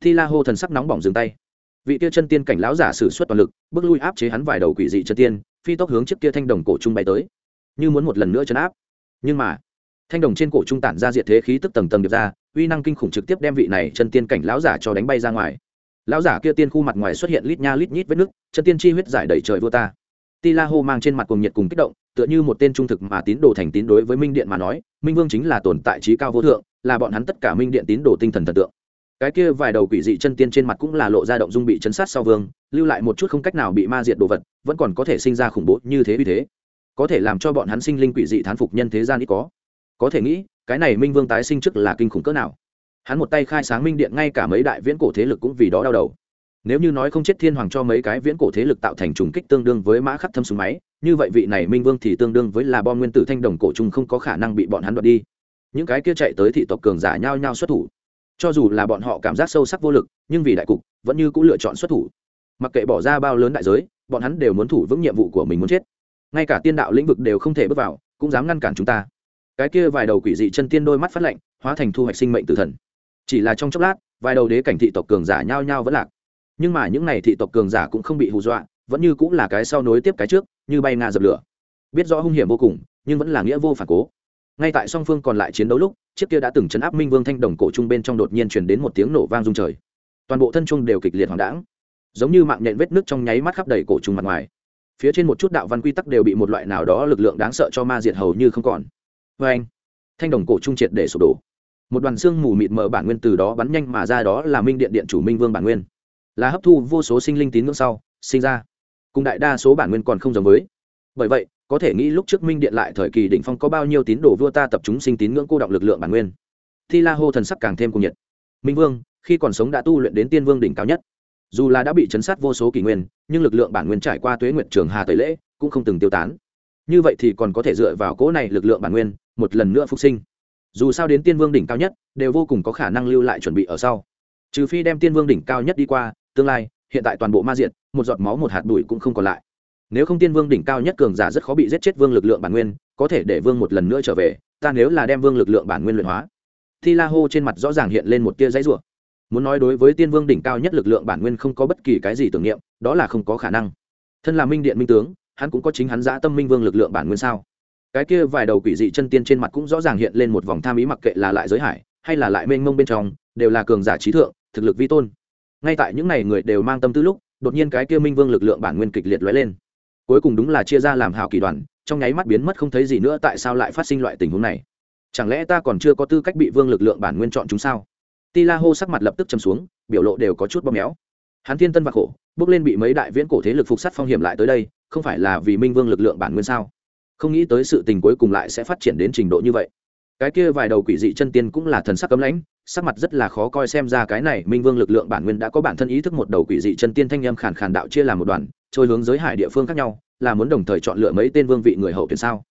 Thi la hô thần sắc nóng bỏng dừng tay. Vị kia chân tiên cảnh lão giả sử xuất toàn lực, bước lui áp chế hắn vài đầu quỷ dị chân tiên, phi tốc hướng trước kia thanh đồng cổ trung bay tới. Như muốn một lần nữa chấn áp. Nhưng mà, thanh đồng trên cổ trung tản ra diệt thế khí tức tầng tầng điệp ra, uy năng kinh khủng trực tiếp đem vị này chân tiên cảnh lão giả cho đánh bay ra ngoài lão giả kia tiên khu mặt ngoài xuất hiện lít nha lít nhít vết nước, chân tiên chi huyết giải đầy trời vua ta. Ti la hô mang trên mặt cùng nhiệt cùng kích động, tựa như một tên trung thực mà tín đồ thành tín đối với minh điện mà nói, minh vương chính là tồn tại trí cao vô thượng, là bọn hắn tất cả minh điện tín đồ tinh thần thần tượng. Cái kia vài đầu quỷ dị chân tiên trên mặt cũng là lộ ra động dung bị chấn sát sau vương, lưu lại một chút không cách nào bị ma diệt đồ vật, vẫn còn có thể sinh ra khủng bố như thế vì thế. Có thể làm cho bọn hắn sinh linh quỷ dị thán phục nhân thế gian ít có. Có thể nghĩ, cái này minh vương tái sinh trước là kinh khủng cỡ nào? Hắn một tay khai sáng minh điện ngay cả mấy đại viễn cổ thế lực cũng vì đó đau đầu. Nếu như nói không chết thiên hoàng cho mấy cái viễn cổ thế lực tạo thành trùng kích tương đương với mã khắc thâm súng máy, như vậy vị này minh vương thì tương đương với là bom nguyên tử thanh đồng cổ trung không có khả năng bị bọn hắn đoạt đi. Những cái kia chạy tới thị tộc cường giả nhao nhao xuất thủ. Cho dù là bọn họ cảm giác sâu sắc vô lực, nhưng vì đại cục, vẫn như cũng lựa chọn xuất thủ. Mặc kệ bỏ ra bao lớn đại giới, bọn hắn đều muốn thủ vững nhiệm vụ của mình muốn chết. Ngay cả tiên đạo lĩnh vực đều không thể bước vào, cũng dám ngăn cản chúng ta. Cái kia vài đầu quỷ dị chân tiên đôi mắt phát lạnh, hóa thành thu hoạch sinh mệnh tử thần chỉ là trong chốc lát, vài đầu đế cảnh thị tộc cường giả nhao nhao vẫn lạc. Nhưng mà những n à y thị tộc cường giả cũng không bị hù dọa, vẫn như cũng là cái sau nối tiếp cái trước, như bay nga dập lửa. Biết rõ hung hiểm vô cùng, nhưng vẫn là nghĩa vô phản cố. Ngay tại song phương còn lại chiến đấu lúc, chiếc kia đã từng chấn áp minh vương thanh đồng cổ trung bên trong đột nhiên chuyển đến một tiếng nổ vang rung trời. Toàn bộ thân trung đều kịch liệt hoàng đãng. Giống như mạng nhện vết nước trong nháy mắt khắp đầy cổ trung mặt ngoài. Phía trên một chút đạo văn quy tắc đều bị một loại nào đó lực lượng đáng sợ cho ma diệt hầu như không còn. Vê anh thanh đồng cổ trung triệt để sụp đổ một đoàn xương mù mịt mờ bản nguyên từ đó bắn nhanh mà ra đó là minh điện điện chủ minh vương bản nguyên. Là hấp thu vô số sinh linh tín ngưỡng sau, sinh ra. Cùng đại đa số bản nguyên còn không giống với. Bởi vậy, có thể nghĩ lúc trước minh điện lại thời kỳ đỉnh phong có bao nhiêu tín đồ vua ta tập trung sinh tín ngưỡng cô động lực lượng bản nguyên. Thi la hô thần sắc càng thêm cung nhiệt. Minh vương, khi còn sống đã tu luyện đến tiên vương đỉnh cao nhất. Dù là đã bị chấn sát vô số kỷ nguyên, nhưng lực lượng bản nguyên trải qua tuế nguyện trường hà tẩy lễ cũng không từng tiêu tán. Như vậy thì còn có thể dựa vào cỗ này lực lượng bản nguyên một lần nữa phục sinh dù sao đến tiên vương đỉnh cao nhất, đều vô cùng có khả năng lưu lại chuẩn bị ở sau. Trừ phi đem tiên vương đỉnh cao nhất đi qua, tương lai, hiện tại toàn bộ ma diện một giọt máu một hạt bụi cũng không còn lại. Nếu không tiên vương đỉnh cao nhất cường giả rất khó bị giết chết vương lực lượng bản nguyên, có thể để vương một lần nữa trở về, ta nếu là đem vương lực lượng bản nguyên luyện hóa. Thi la hô trên mặt rõ ràng hiện lên một tia giấy rủa. Muốn nói đối với tiên vương đỉnh cao nhất lực lượng bản nguyên không có bất kỳ cái gì tưởng niệm, đó là không có khả năng. Thân là minh điện minh tướng, hắn cũng có chính hắn giã tâm minh vương lực lượng bản nguyên sao? Cái kia vài đầu quỷ dị chân tiên trên mặt cũng rõ ràng hiện lên một vòng tham ý mặc kệ là lại giới hải, hay là lại mênh mông bên trong, đều là cường giả trí thượng, thực lực vi tôn. Ngay tại những ngày người đều mang tâm tư lúc, đột nhiên cái kia minh vương lực lượng bản nguyên kịch liệt lóe lên. Cuối cùng đúng là chia ra làm hào kỳ đoàn, trong nháy mắt biến mất không thấy gì nữa tại sao lại phát sinh loại tình huống này? Chẳng lẽ ta còn chưa có tư cách bị vương lực lượng bản nguyên chọn chúng sao? Ti la hô sắc mặt lập tức châm xuống, biểu lộ đều có chút bóp méo. Hắn thiên tân và khổ, bước lên bị mấy đại viễn cổ thế lực phục sát phong hiểm lại tới đây, không phải là vì minh vương lực lượng bản nguyên sao? Không nghĩ tới sự tình cuối cùng lại sẽ phát triển đến trình độ như vậy. Cái kia vài đầu quỷ dị chân tiên cũng là thần sắc cấm lãnh, sắc mặt rất là khó coi xem ra cái này minh vương lực lượng bản nguyên đã có bản thân ý thức một đầu quỷ dị chân tiên thanh em khàn khàn đạo chia làm một đoàn, trôi hướng giới hải địa phương khác nhau, là muốn đồng thời chọn lựa mấy tên vương vị người hậu tuyển sao?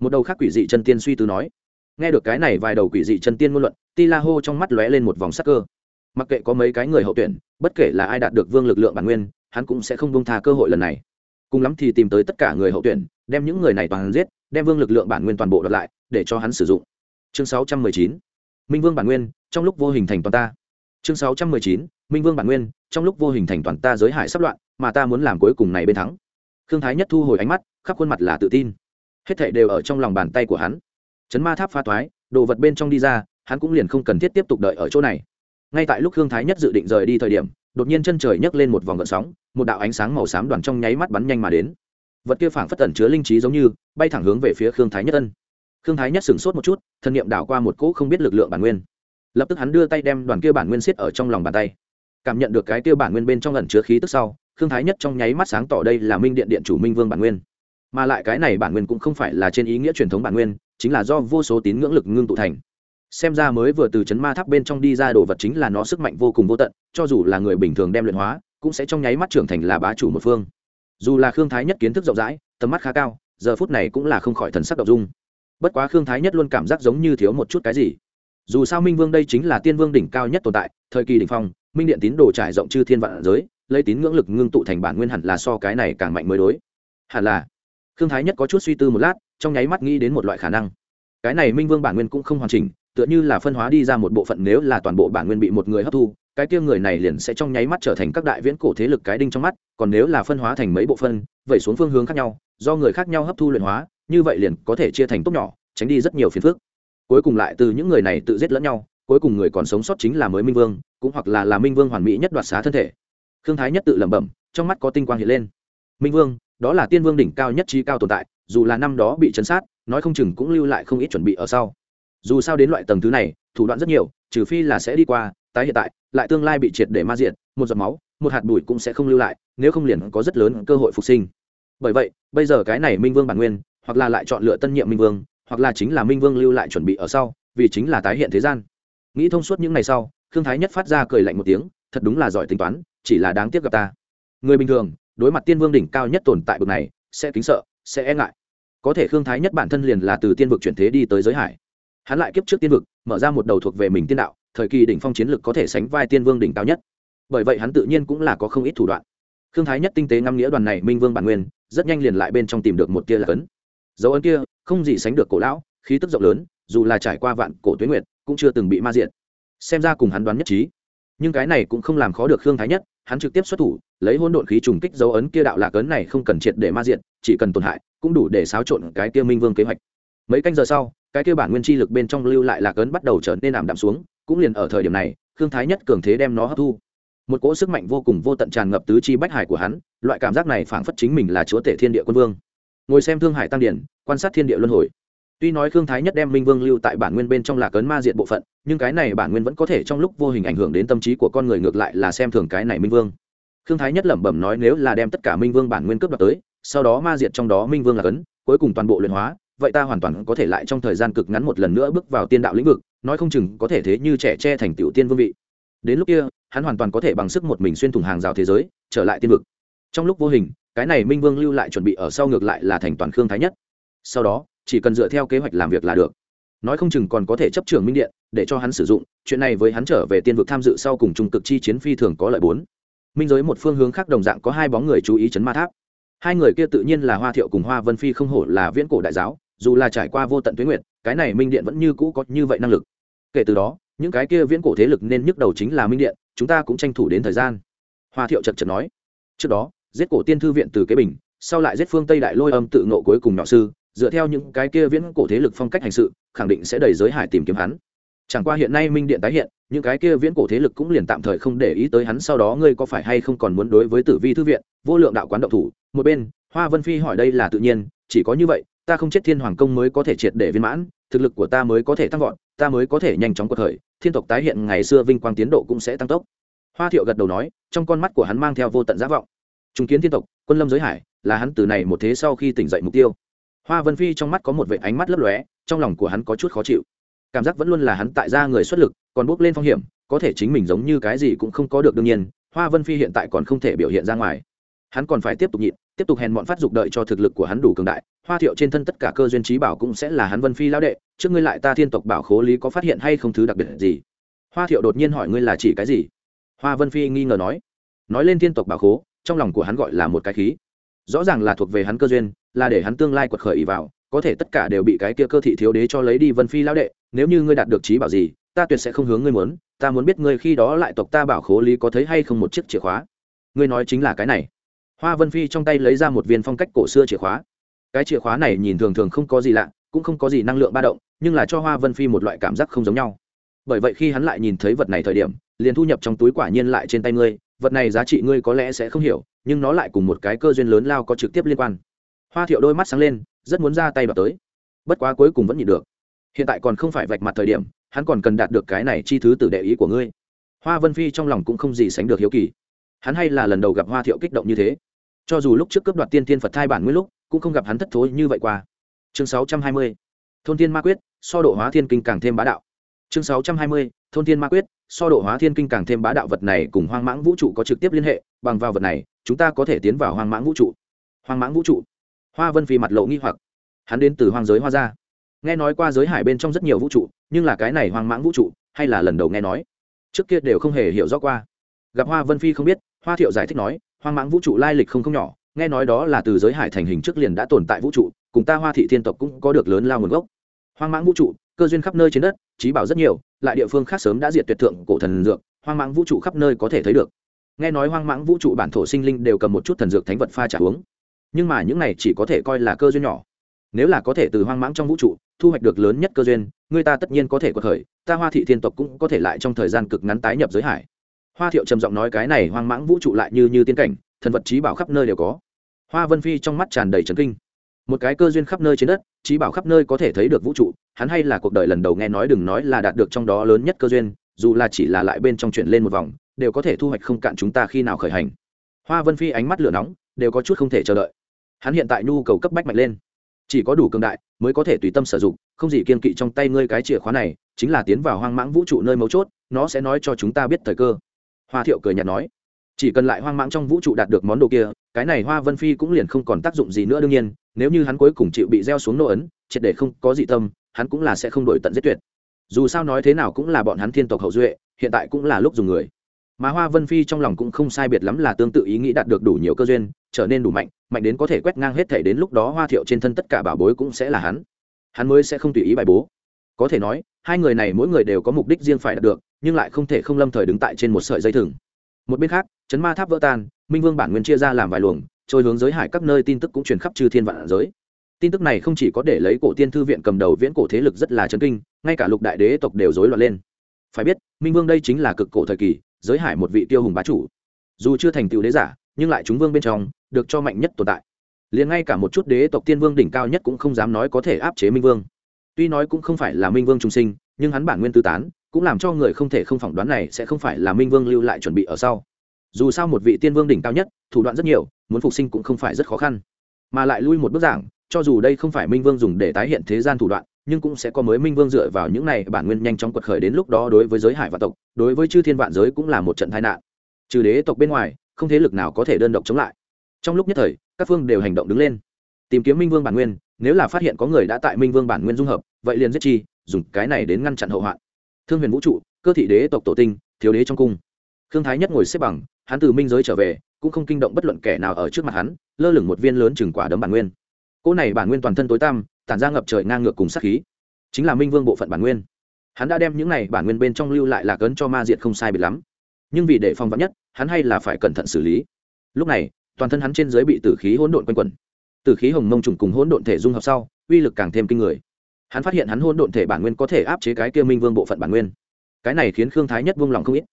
Một đầu khác quỷ dị chân tiên suy tư nói. Nghe được cái này vài đầu quỷ dị chân tiên ngôn luận, ti la hô trong mắt lóe lên một vòng sắc cơ. Mặc kệ có mấy cái người hậu tuyển, bất kể là ai đạt được vương lực lượng bản nguyên, hắn cũng sẽ không bông tha cơ hội lần này. Cùng lắm thì tìm tới tất cả người hậu tuyển đem những người này toàn giết, đem vương lực lượng bản nguyên toàn bộ đợt lại, để cho hắn sử dụng. Chương 619 minh vương bản nguyên, trong lúc vô hình thành toàn ta. Chương 619 minh vương bản nguyên, trong lúc vô hình thành toàn ta giới hải sắp loạn, mà ta muốn làm cuối cùng này bên thắng. Khương thái nhất thu hồi ánh mắt, khắp khuôn mặt là tự tin. Hết thảy đều ở trong lòng bàn tay của hắn. Chấn ma tháp pha toái đồ vật bên trong đi ra, hắn cũng liền không cần thiết tiếp tục đợi ở chỗ này. Ngay tại lúc khương thái nhất dự định rời đi thời điểm, đột nhiên chân trời nhấc lên một vòng gợn sóng, một đạo ánh sáng màu xám đoàn trong nháy mắt bắn nhanh mà đến vật kia phảng phất tẩn chứa linh trí giống như, bay thẳng hướng về phía khương thái nhất ân. Khương thái nhất sửng sốt một chút thân nhiệm đảo qua một cỗ không biết lực lượng bản nguyên. Lập tức hắn đưa tay đem đoàn kia bản nguyên xiết ở trong lòng bàn tay. Cảm nhận được cái kia bản nguyên bên trong ẩn chứa khí tức sau, khương thái nhất trong nháy mắt sáng tỏ đây là minh điện điện chủ minh vương bản nguyên. Mà lại cái này bản nguyên cũng không phải là trên ý nghĩa truyền thống bản nguyên, chính là do vô số tín ngưỡng lực ngưng tụ thành. Xem ra mới vừa từ chấn ma tháp bên trong đi ra đồ vật chính là nó sức mạnh vô cùng vô tận, cho dù là người bình thường đem luyện hóa, cũng sẽ trong nháy mắt trưởng thành là bá chủ một phương dù là khương thái nhất kiến thức rộng rãi, tầm mắt khá cao, giờ phút này cũng là không khỏi thần sắc đ dung. Bất quá khương thái nhất luôn cảm giác giống như thiếu một chút cái gì. Dù sao minh vương đây chính là tiên vương đỉnh cao nhất tồn tại, thời kỳ đỉnh phong, minh điện tín đồ trải rộng chư thiên vạn giới, lấy tín ngưỡng lực ngưng tụ thành bản nguyên hẳn là so cái này càng mạnh mới đối. Hẳn là, khương thái nhất có chút suy tư một lát, trong nháy mắt nghĩ đến một loại khả năng. Cái này minh vương bản nguyên cũng không hoàn chỉnh, tựa như là phân hóa đi ra một bộ phận nếu là toàn bộ bản nguyên bị một người hấp thu cái kia người này liền sẽ trong nháy mắt trở thành các đại viễn cổ thế lực cái đinh trong mắt, còn nếu là phân hóa thành mấy bộ phân vậy xuống phương hướng khác nhau, do người khác nhau hấp thu luyện hóa, như vậy liền có thể chia thành tốt nhỏ, tránh đi rất nhiều phiền phức. Cuối cùng lại từ những người này tự giết lẫn nhau, cuối cùng người còn sống sót chính là mới minh vương, cũng hoặc là là minh vương hoàn mỹ nhất đoạt xá thân thể. Khương thái nhất tự lẩm bẩm, trong mắt có tinh quang hiện lên. Minh vương, đó là tiên vương đỉnh cao nhất trí cao tồn tại, dù là năm đó bị chấn sát, nói không chừng cũng lưu lại không ít chuẩn bị ở sau. Dù sao đến loại tầng thứ này, thủ đoạn rất nhiều, trừ phi là sẽ đi qua, tái hiện tại lại tương lai bị triệt để ma diện một giọt máu, một hạt bụi cũng sẽ không lưu lại, nếu không liền có rất lớn cơ hội phục sinh. Bởi vậy, bây giờ cái này minh vương bản nguyên, hoặc là lại chọn lựa tân nhiệm minh vương, hoặc là chính là minh vương lưu lại chuẩn bị ở sau, vì chính là tái hiện thế gian. Nghĩ thông suốt những ngày sau, khương thái nhất phát ra cười lạnh một tiếng, thật đúng là giỏi tính toán, chỉ là đáng tiếc gặp ta. Người bình thường, đối mặt tiên vương đỉnh cao nhất tồn tại bực này, sẽ kính sợ, sẽ e ngại. Có thể khương thái nhất bản thân liền là từ tiên vực chuyển thế đi tới giới hải. Hắn lại kiếp trước tiên vực mở ra một đầu thuộc về mình tiên đạo, thời kỳ đỉnh phong chiến lực có thể sánh vai tiên vương đỉnh cao nhất. Bởi vậy hắn tự nhiên cũng là có không ít thủ đoạn. Khương thái nhất tinh tế ngắm nghĩa đoàn này minh vương bản nguyên, rất nhanh liền lại bên trong tìm được một tia là cấn dấu ấn kia, không gì sánh được cổ lão, khí tức rộng lớn, dù là trải qua vạn cổ tuyến nguyệt, cũng chưa từng bị ma diện xem ra cùng hắn đoán nhất trí. Nhưng cái này cũng không làm khó được khương thái nhất, hắn trực tiếp xuất thủ, lấy hôn độn khí trùng kích dấu ấn kia đạo lạc ấn này không cần triệt để ma diện chỉ cần tổn hại, cũng đủ để xáo trộn cái kia minh vương kế hoạch. Mấy canh giờ sau cái kia bản nguyên chi lực bên trong lưu lại lạc ấn bắt đầu trở nên ảm đạm xuống, cũng liền ở thời điểm này, khương thái nhất cường thế đem nó hấp thu. Một cỗ sức mạnh vô cùng vô tận tràn ngập tứ chi bách hải của hắn, loại cảm giác này phảng phất chính mình là chúa tể thiên địa quân vương. Ngồi xem thương hải tăng điển, quan sát thiên địa luân hồi. Tuy nói khương thái nhất đem minh vương lưu tại bản nguyên bên trong lạc ấn ma diện bộ phận, nhưng cái này bản nguyên vẫn có thể trong lúc vô hình ảnh hưởng đến tâm trí của con người ngược lại là xem thường cái này minh vương. Khương thái nhất lẩm bẩm nói nếu là đem tất cả minh vương bản nguyên cướp đoạt tới, sau đó ma diệt trong đó minh vương lạc ấn, cuối cùng toàn bộ luyện hóa vậy ta hoàn toàn có thể lại trong thời gian cực ngắn một lần nữa bước vào tiên đạo lĩnh vực, nói không chừng có thể thế như trẻ tre thành tiểu tiên vương vị. Đến lúc kia, hắn hoàn toàn có thể bằng sức một mình xuyên thủng hàng rào thế giới, trở lại tiên vực. Trong lúc vô hình, cái này minh vương lưu lại chuẩn bị ở sau ngược lại là thành toàn khương thái nhất. Sau đó, chỉ cần dựa theo kế hoạch làm việc là được. Nói không chừng còn có thể chấp trường minh điện, để cho hắn sử dụng, chuyện này với hắn trở về tiên vực tham dự sau cùng trung cực chi chiến phi thường có lợi bốn. Minh giới một phương hướng khác đồng dạng có hai bóng người chú ý chấn ma tháp. Hai người kia tự nhiên là hoa thiệu cùng hoa vân phi không hổ là viễn cổ đại giáo dù là trải qua vô tận tuyến nguyện, cái này minh điện vẫn như cũ có như vậy năng lực. Kể từ đó những cái kia viễn cổ thế lực nên nhức đầu chính là minh điện chúng ta cũng tranh thủ đến thời gian. Hoa thiệu chật chật nói. Trước đó giết cổ tiên thư viện từ kế bình sau lại giết phương tây đại lôi âm tự nộ cuối cùng nhỏ sư dựa theo những cái kia viễn cổ thế lực phong cách hành sự khẳng định sẽ đẩy giới hải tìm kiếm hắn. Chẳng qua hiện nay minh điện tái hiện những cái kia viễn cổ thế lực cũng liền tạm thời không để ý tới hắn sau đó ngươi có phải hay không còn muốn đối với tử vi thư viện vô lượng đạo quán động thủ. Một bên hoa vân phi hỏi đây là tự nhiên chỉ có như vậy ta không chết thiên hoàng công mới có thể triệt để viên mãn, thực lực của ta mới có thể tăng vọt, ta mới có thể nhanh chóng cuộc khởi, thiên tộc tái hiện ngày xưa vinh quang tiến độ cũng sẽ tăng tốc. Hoa thiệu gật đầu nói, trong con mắt của hắn mang theo vô tận giá vọng. Chứng kiến thiên tộc, quân lâm giới hải, là hắn từ này một thế sau khi tỉnh dậy mục tiêu. Hoa vân phi trong mắt có một vệ ánh mắt lấp lóe, trong lòng của hắn có chút khó chịu. Cảm giác vẫn luôn là hắn tại ra người xuất lực, còn bước lên phong hiểm, có thể chính mình giống như cái gì cũng không có được đương nhiên, hoa vân phi hiện tại còn không thể biểu hiện ra ngoài hắn còn phải tiếp tục nhịn, tiếp tục hèn bọn phát dục đợi cho thực lực của hắn đủ cường đại. Hoa thiệu trên thân tất cả cơ duyên trí bảo cũng sẽ là hắn vân phi lão đệ. Trước ngươi lại ta thiên tộc bảo khố lý có phát hiện hay không thứ đặc biệt gì? Hoa thiệu đột nhiên hỏi ngươi là chỉ cái gì? Hoa vân phi nghi ngờ nói. Nói lên thiên tộc bảo khố, trong lòng của hắn gọi là một cái khí. Rõ ràng là thuộc về hắn cơ duyên, là để hắn tương lai quật khởi ý vào, có thể tất cả đều bị cái kia cơ thị thiếu đế cho lấy đi vân phi lão đệ. Nếu như ngươi đạt được trí bảo gì, ta tuyệt sẽ không hướng ngươi muốn. Ta muốn biết ngươi khi đó lại tộc ta bảo khố lý có thấy hay không một chiếc chìa khóa. Ngươi nói chính là cái này hoa vân phi trong tay lấy ra một viên phong cách cổ xưa chìa khóa. Cái chìa khóa này nhìn thường thường không có gì lạ, cũng không có gì năng lượng ba động, nhưng là cho hoa vân phi một loại cảm giác không giống nhau. Bởi vậy khi hắn lại nhìn thấy vật này thời điểm, liền thu nhập trong túi quả nhiên lại trên tay ngươi, vật này giá trị ngươi có lẽ sẽ không hiểu, nhưng nó lại cùng một cái cơ duyên lớn lao có trực tiếp liên quan. Hoa thiệu đôi mắt sáng lên, rất muốn ra tay vào tới. Bất quá cuối cùng vẫn nhịn được. Hiện tại còn không phải vạch mặt thời điểm, hắn còn cần đạt được cái này chi thứ từ đệ ý của ngươi. Hoa vân phi trong lòng cũng không gì sánh được hiếu kỳ. Hắn hay là lần đầu gặp hoa thiệu kích động như thế cho dù lúc trước cướp đoạt tiên thiên phật thai bản nguyên lúc, cũng không gặp hắn thất thối như vậy qua. Chương 620. thôn thiên ma quyết, so độ hóa thiên kinh càng thêm bá đạo. Chương 620. thôn thiên ma quyết, so độ hóa thiên kinh càng thêm bá đạo vật này cùng hoang mãng vũ trụ có trực tiếp liên hệ, bằng vào vật này, chúng ta có thể tiến vào hoang mãng vũ trụ. Hoang mãng vũ trụ. Hoa vân phi mặt lộ nghi hoặc. Hắn đến từ hoang giới hoa gia. Nghe nói qua giới hải bên trong rất nhiều vũ trụ, nhưng là cái này hoang mãng vũ trụ, hay là lần đầu nghe nói? Trước kia đều không hề hiểu rõ qua. Gặp hoa vân phi không biết hoa thiệu giải thích nói, hoang mãng vũ trụ lai lịch không không nhỏ, nghe nói đó là từ giới hải thành hình trước liền đã tồn tại vũ trụ, cùng ta hoa thị thiên tộc cũng có được lớn lao nguồn gốc. Hoang mãng vũ trụ, cơ duyên khắp nơi trên đất, trí bảo rất nhiều, lại địa phương khác sớm đã diệt tuyệt thượng cổ thần dược, hoang mãng vũ trụ khắp nơi có thể thấy được. Nghe nói hoang mãng vũ trụ bản thổ sinh linh đều cầm một chút thần dược thánh vật pha trả uống. Nhưng mà những này chỉ có thể coi là cơ duyên nhỏ. Nếu là có thể từ hoang mãng trong vũ trụ, thu hoạch được lớn nhất cơ duyên, người ta tất nhiên có thể có khởi, ta hoa thị thiên tộc cũng có thể lại trong thời gian cực ngắn tái nhập giới hải hoa thiệu trầm giọng nói cái này hoang mãng vũ trụ lại như như tiên cảnh, thần vật trí bảo khắp nơi đều có. Hoa vân phi trong mắt tràn đầy trấn kinh. Một cái cơ duyên khắp nơi trên đất, trí bảo khắp nơi có thể thấy được vũ trụ, hắn hay là cuộc đời lần đầu nghe nói đừng nói là đạt được trong đó lớn nhất cơ duyên, dù là chỉ là lại bên trong chuyển lên một vòng, đều có thể thu hoạch không cạn chúng ta khi nào khởi hành. Hoa vân phi ánh mắt lửa nóng, đều có chút không thể chờ đợi. Hắn hiện tại nhu cầu cấp bách mạnh lên. Chỉ có đủ cường đại, mới có thể tùy tâm sử dụng, không gì kiên kỵ trong tay ngươi cái chìa khóa này, chính là tiến vào hoang mãng vũ trụ nơi mấu chốt, nó sẽ nói cho chúng ta biết thời cơ hoa thiệu cười nhạt nói, chỉ cần lại hoang mãng trong vũ trụ đạt được món đồ kia, cái này hoa vân phi cũng liền không còn tác dụng gì nữa đương nhiên, nếu như hắn cuối cùng chịu bị gieo xuống nô ấn, triệt để không có dị tâm, hắn cũng là sẽ không đổi tận giết tuyệt. Dù sao nói thế nào cũng là bọn hắn thiên tộc hậu duệ, hiện tại cũng là lúc dùng người. Mà hoa vân phi trong lòng cũng không sai biệt lắm là tương tự ý nghĩ đạt được đủ nhiều cơ duyên, trở nên đủ mạnh mạnh đến có thể quét ngang hết thể đến lúc đó hoa thiệu trên thân tất cả bảo bối cũng sẽ là hắn. Hắn mới sẽ không tùy ý bài bố. Có thể nói, hai người này mỗi người đều có mục đích riêng phải đạt được nhưng lại không thể không lâm thời đứng tại trên một sợi dây thừng. Một bên khác, chấn ma tháp vỡ tan, minh vương bản nguyên chia ra làm vài luồng, trôi hướng giới hải các nơi tin tức cũng truyền khắp chư thiên vạn giới. Tin tức này không chỉ có để lấy cổ tiên thư viện cầm đầu viễn cổ thế lực rất là chấn kinh, ngay cả lục đại đế tộc đều rối loạn lên. Phải biết, minh vương đây chính là cực cổ thời kỳ, giới hải một vị tiêu hùng bá chủ. Dù chưa thành tựu đế giả, nhưng lại chúng vương bên trong, được cho mạnh nhất tồn tại. Liền ngay cả một chút đế tộc tiên vương đỉnh cao nhất cũng không dám nói có thể áp chế minh vương. Tuy nói cũng không phải là minh vương trung sinh, nhưng hắn bản nguyên tư tán cũng làm cho người không thể không phỏng đoán này sẽ không phải là minh vương lưu lại chuẩn bị ở sau. Dù sao một vị tiên vương đỉnh cao nhất, thủ đoạn rất nhiều, muốn phục sinh cũng không phải rất khó khăn. Mà lại lui một bước giảng, cho dù đây không phải minh vương dùng để tái hiện thế gian thủ đoạn, nhưng cũng sẽ có mới minh vương dựa vào những này bản nguyên nhanh chóng quật khởi đến lúc đó đối với giới hải và tộc, đối với chư thiên vạn giới cũng là một trận tai nạn. Trừ đế tộc bên ngoài, không thế lực nào có thể đơn độc chống lại. Trong lúc nhất thời, các phương đều hành động đứng lên. Tìm kiếm minh vương bản nguyên, nếu là phát hiện có người đã tại minh vương bản nguyên dung hợp, vậy liền giết chi, dùng cái này đến ngăn chặn hậu hoạn thương huyền vũ trụ, cơ thị đế tộc tổ tinh, thiếu đế trong cung. Thương thái nhất ngồi xếp bằng, hắn từ minh giới trở về, cũng không kinh động bất luận kẻ nào ở trước mặt hắn, lơ lửng một viên lớn chừng quả đấm bản nguyên. Cỗ này bản nguyên toàn thân tối tăm, tản ra ngập trời ngang ngược cùng sát khí. Chính là minh vương bộ phận bản nguyên. Hắn đã đem những này bản nguyên bên trong lưu lại là cấn cho ma diệt không sai biệt lắm. Nhưng vì để phòng vắn nhất, hắn hay là phải cẩn thận xử lý. Lúc này, toàn thân hắn trên dưới bị tử khí hỗn độn quanh quẩn. Tử khí hồng mông trùng cùng hỗn độn thể dung hợp sau, uy lực càng thêm kinh người hắn phát hiện hắn hôn độn thể bản nguyên có thể áp chế cái kia minh vương bộ phận bản nguyên. Cái này khiến khương thái nhất vung lòng không ít.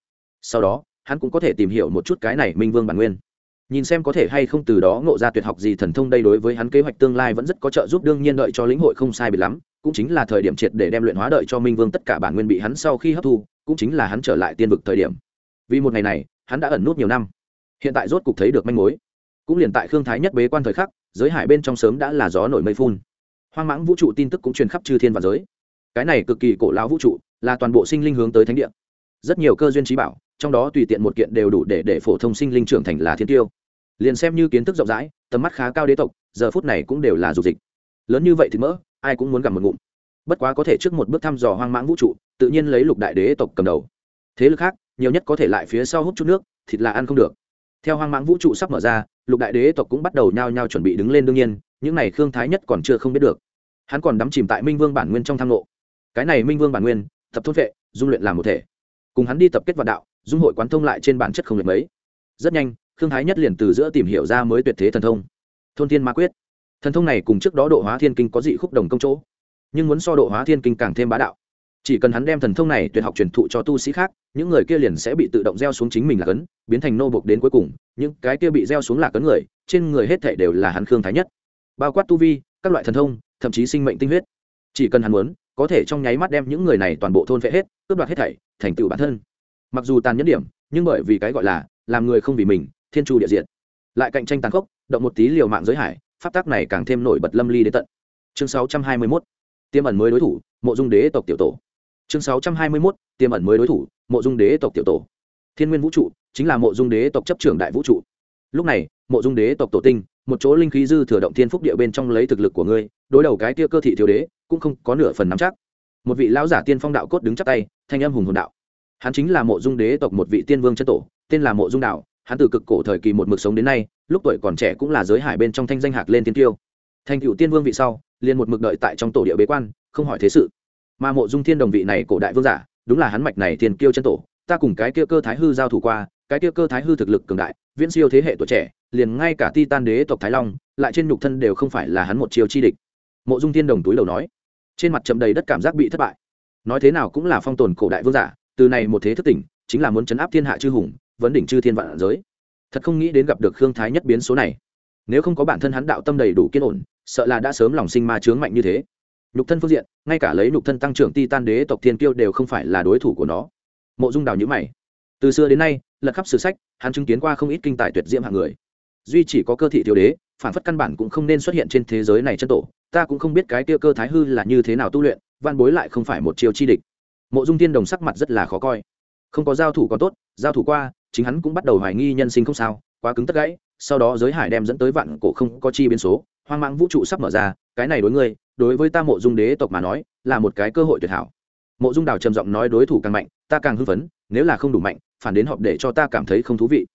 Sau đó, hắn cũng có thể tìm hiểu một chút cái này minh vương bản nguyên. Nhìn xem có thể hay không từ đó ngộ ra tuyệt học gì thần thông đây đối với hắn kế hoạch tương lai vẫn rất có trợ giúp, đương nhiên đợi cho lĩnh hội không sai biệt lắm, cũng chính là thời điểm triệt để đem luyện hóa đợi cho minh vương tất cả bản nguyên bị hắn sau khi hấp thu, cũng chính là hắn trở lại tiên vực thời điểm. Vì một ngày này, hắn đã ẩn nút nhiều năm. Hiện tại rốt cục thấy được manh mối. Cũng liền tại khương thái nhất bế quan thời khắc, giới hải bên trong sớm đã là gió nổi mây phun hoang mãng vũ trụ tin tức cũng truyền khắp chư thiên và giới. Cái này cực kỳ cổ lão vũ trụ, là toàn bộ sinh linh hướng tới thánh địa. Rất nhiều cơ duyên trí bảo, trong đó tùy tiện một kiện đều đủ để để phổ thông sinh linh trưởng thành là thiên tiêu. Liền xem như kiến thức rộng rãi, tầm mắt khá cao đế tộc, giờ phút này cũng đều là dục dịch. Lớn như vậy thì mỡ, ai cũng muốn gặp một ngụm. Bất quá có thể trước một bước thăm dò hoang mãng vũ trụ, tự nhiên lấy lục đại đế tộc cầm đầu. Thế lực khác, nhiều nhất có thể lại phía sau hút chút nước, thịt là ăn không được. Theo hoang mãng vũ trụ sắp mở ra lục đại đế tộc cũng bắt đầu nhao nhao chuẩn bị đứng lên đương nhiên, những này khương thái nhất còn chưa không biết được. Hắn còn đắm chìm tại minh vương bản nguyên trong tham lộ cái này minh vương bản nguyên tập thốt vệ, dung luyện làm một thể. Cùng hắn đi tập kết vạn đạo, dung hội quán thông lại trên bản chất không luyện mấy. Rất nhanh, khương thái nhất liền từ giữa tìm hiểu ra mới tuyệt thế thần thông. Thôn thiên ma quyết. Thần thông này cùng trước đó độ hóa thiên kinh có dị khúc đồng công chỗ, nhưng muốn so độ hóa thiên kinh càng thêm bá đạo chỉ cần hắn đem thần thông này tuyệt học truyền thụ cho tu sĩ khác, những người kia liền sẽ bị tự động gieo xuống chính mình là cấn, biến thành nô bộc đến cuối cùng. Những cái kia bị gieo xuống là cấn người, trên người hết thể đều là hắn khương thái nhất. Bao quát tu vi, các loại thần thông, thậm chí sinh mệnh tinh huyết. Chỉ cần hắn muốn, có thể trong nháy mắt đem những người này toàn bộ thôn vệ hết, cướp đoạt hết thảy, thành tựu bản thân. Mặc dù tàn nhẫn điểm, nhưng bởi vì cái gọi là, làm người không vì mình, thiên tru địa diện lại cạnh tranh tàn khốc, động một tí liều mạng giới hải, pháp tác này càng thêm nổi bật lâm ly đến tận. Chương 621 tiêm ẩn mới đối thủ, mộ dung đế tộc tiểu tổ chương 621 tiêm ẩn mới đối thủ, mộ dung đế tộc tiểu tổ. Thiên nguyên vũ trụ chính là mộ dung đế tộc chấp trưởng đại vũ trụ. Lúc này, mộ dung đế tộc tổ tinh, một chỗ linh khí dư thừa động thiên phúc địa bên trong lấy thực lực của ngươi, đối đầu cái tia cơ thị thiếu đế, cũng không có nửa phần nắm chắc. Một vị lão giả tiên phong đạo cốt đứng chắc tay, thanh âm hùng hồn đạo. Hắn chính là mộ dung đế tộc một vị tiên vương chân tổ, tên là mộ dung đạo, hắn từ cực cổ thời kỳ một mực sống đến nay, lúc tuổi còn trẻ cũng là giới hải bên trong thanh danh hạc lên tiên tiêu. Thành cựu tiên vương vị sau, liền một mực đợi tại trong tổ địa bế quan, không hỏi thế sự mà mộ dung thiên đồng vị này cổ đại vương giả, đúng là hắn mạch này thiên kiêu chân tổ, ta cùng cái kia cơ thái hư giao thủ qua, cái kia cơ thái hư thực lực cường đại, viễn siêu thế hệ tuổi trẻ, liền ngay cả ti tan đế tộc thái long, lại trên nhục thân đều không phải là hắn một chiều chi địch. Mộ dung thiên đồng túi đầu nói, trên mặt chậm đầy đất cảm giác bị thất bại. Nói thế nào cũng là phong tồn cổ đại vương giả, từ này một thế thức tỉnh, chính là muốn chấn áp thiên hạ chư hùng, vấn đỉnh chư thiên vạn giới. Thật không nghĩ đến gặp được khương thái nhất biến số này. Nếu không có bản thân hắn đạo tâm đầy đủ kiên ổn, sợ là đã sớm lòng sinh ma chướng mạnh như thế nhục thân phương diện, ngay cả lấy nhục thân tăng trưởng ti tan đế tộc thiên kiêu đều không phải là đối thủ của nó. Mộ dung đào nhữ mày. Từ xưa đến nay, lật khắp sử sách, hắn chứng kiến qua không ít kinh tài tuyệt diễm hạng người. Duy chỉ có cơ thị thiếu đế, phản phất căn bản cũng không nên xuất hiện trên thế giới này chân tổ, ta cũng không biết cái tiêu cơ thái hư là như thế nào tu luyện, văn bối lại không phải một chiêu chi địch. Mộ dung tiên đồng sắc mặt rất là khó coi. Không có giao thủ còn tốt, giao thủ qua, chính hắn cũng bắt đầu hoài nghi nhân sinh không sao, quá cứng tất gãy, sau đó giới hải đem dẫn tới vạn cổ không có chi biến số, hoang mang vũ trụ sắp mở ra, cái này đối ngươi đối với ta mộ dung đế tộc mà nói, là một cái cơ hội tuyệt hảo. Mộ dung đào trầm giọng nói đối thủ càng mạnh, ta càng hưng phấn, nếu là không đủ mạnh, phản đến họp để cho ta cảm thấy không thú vị.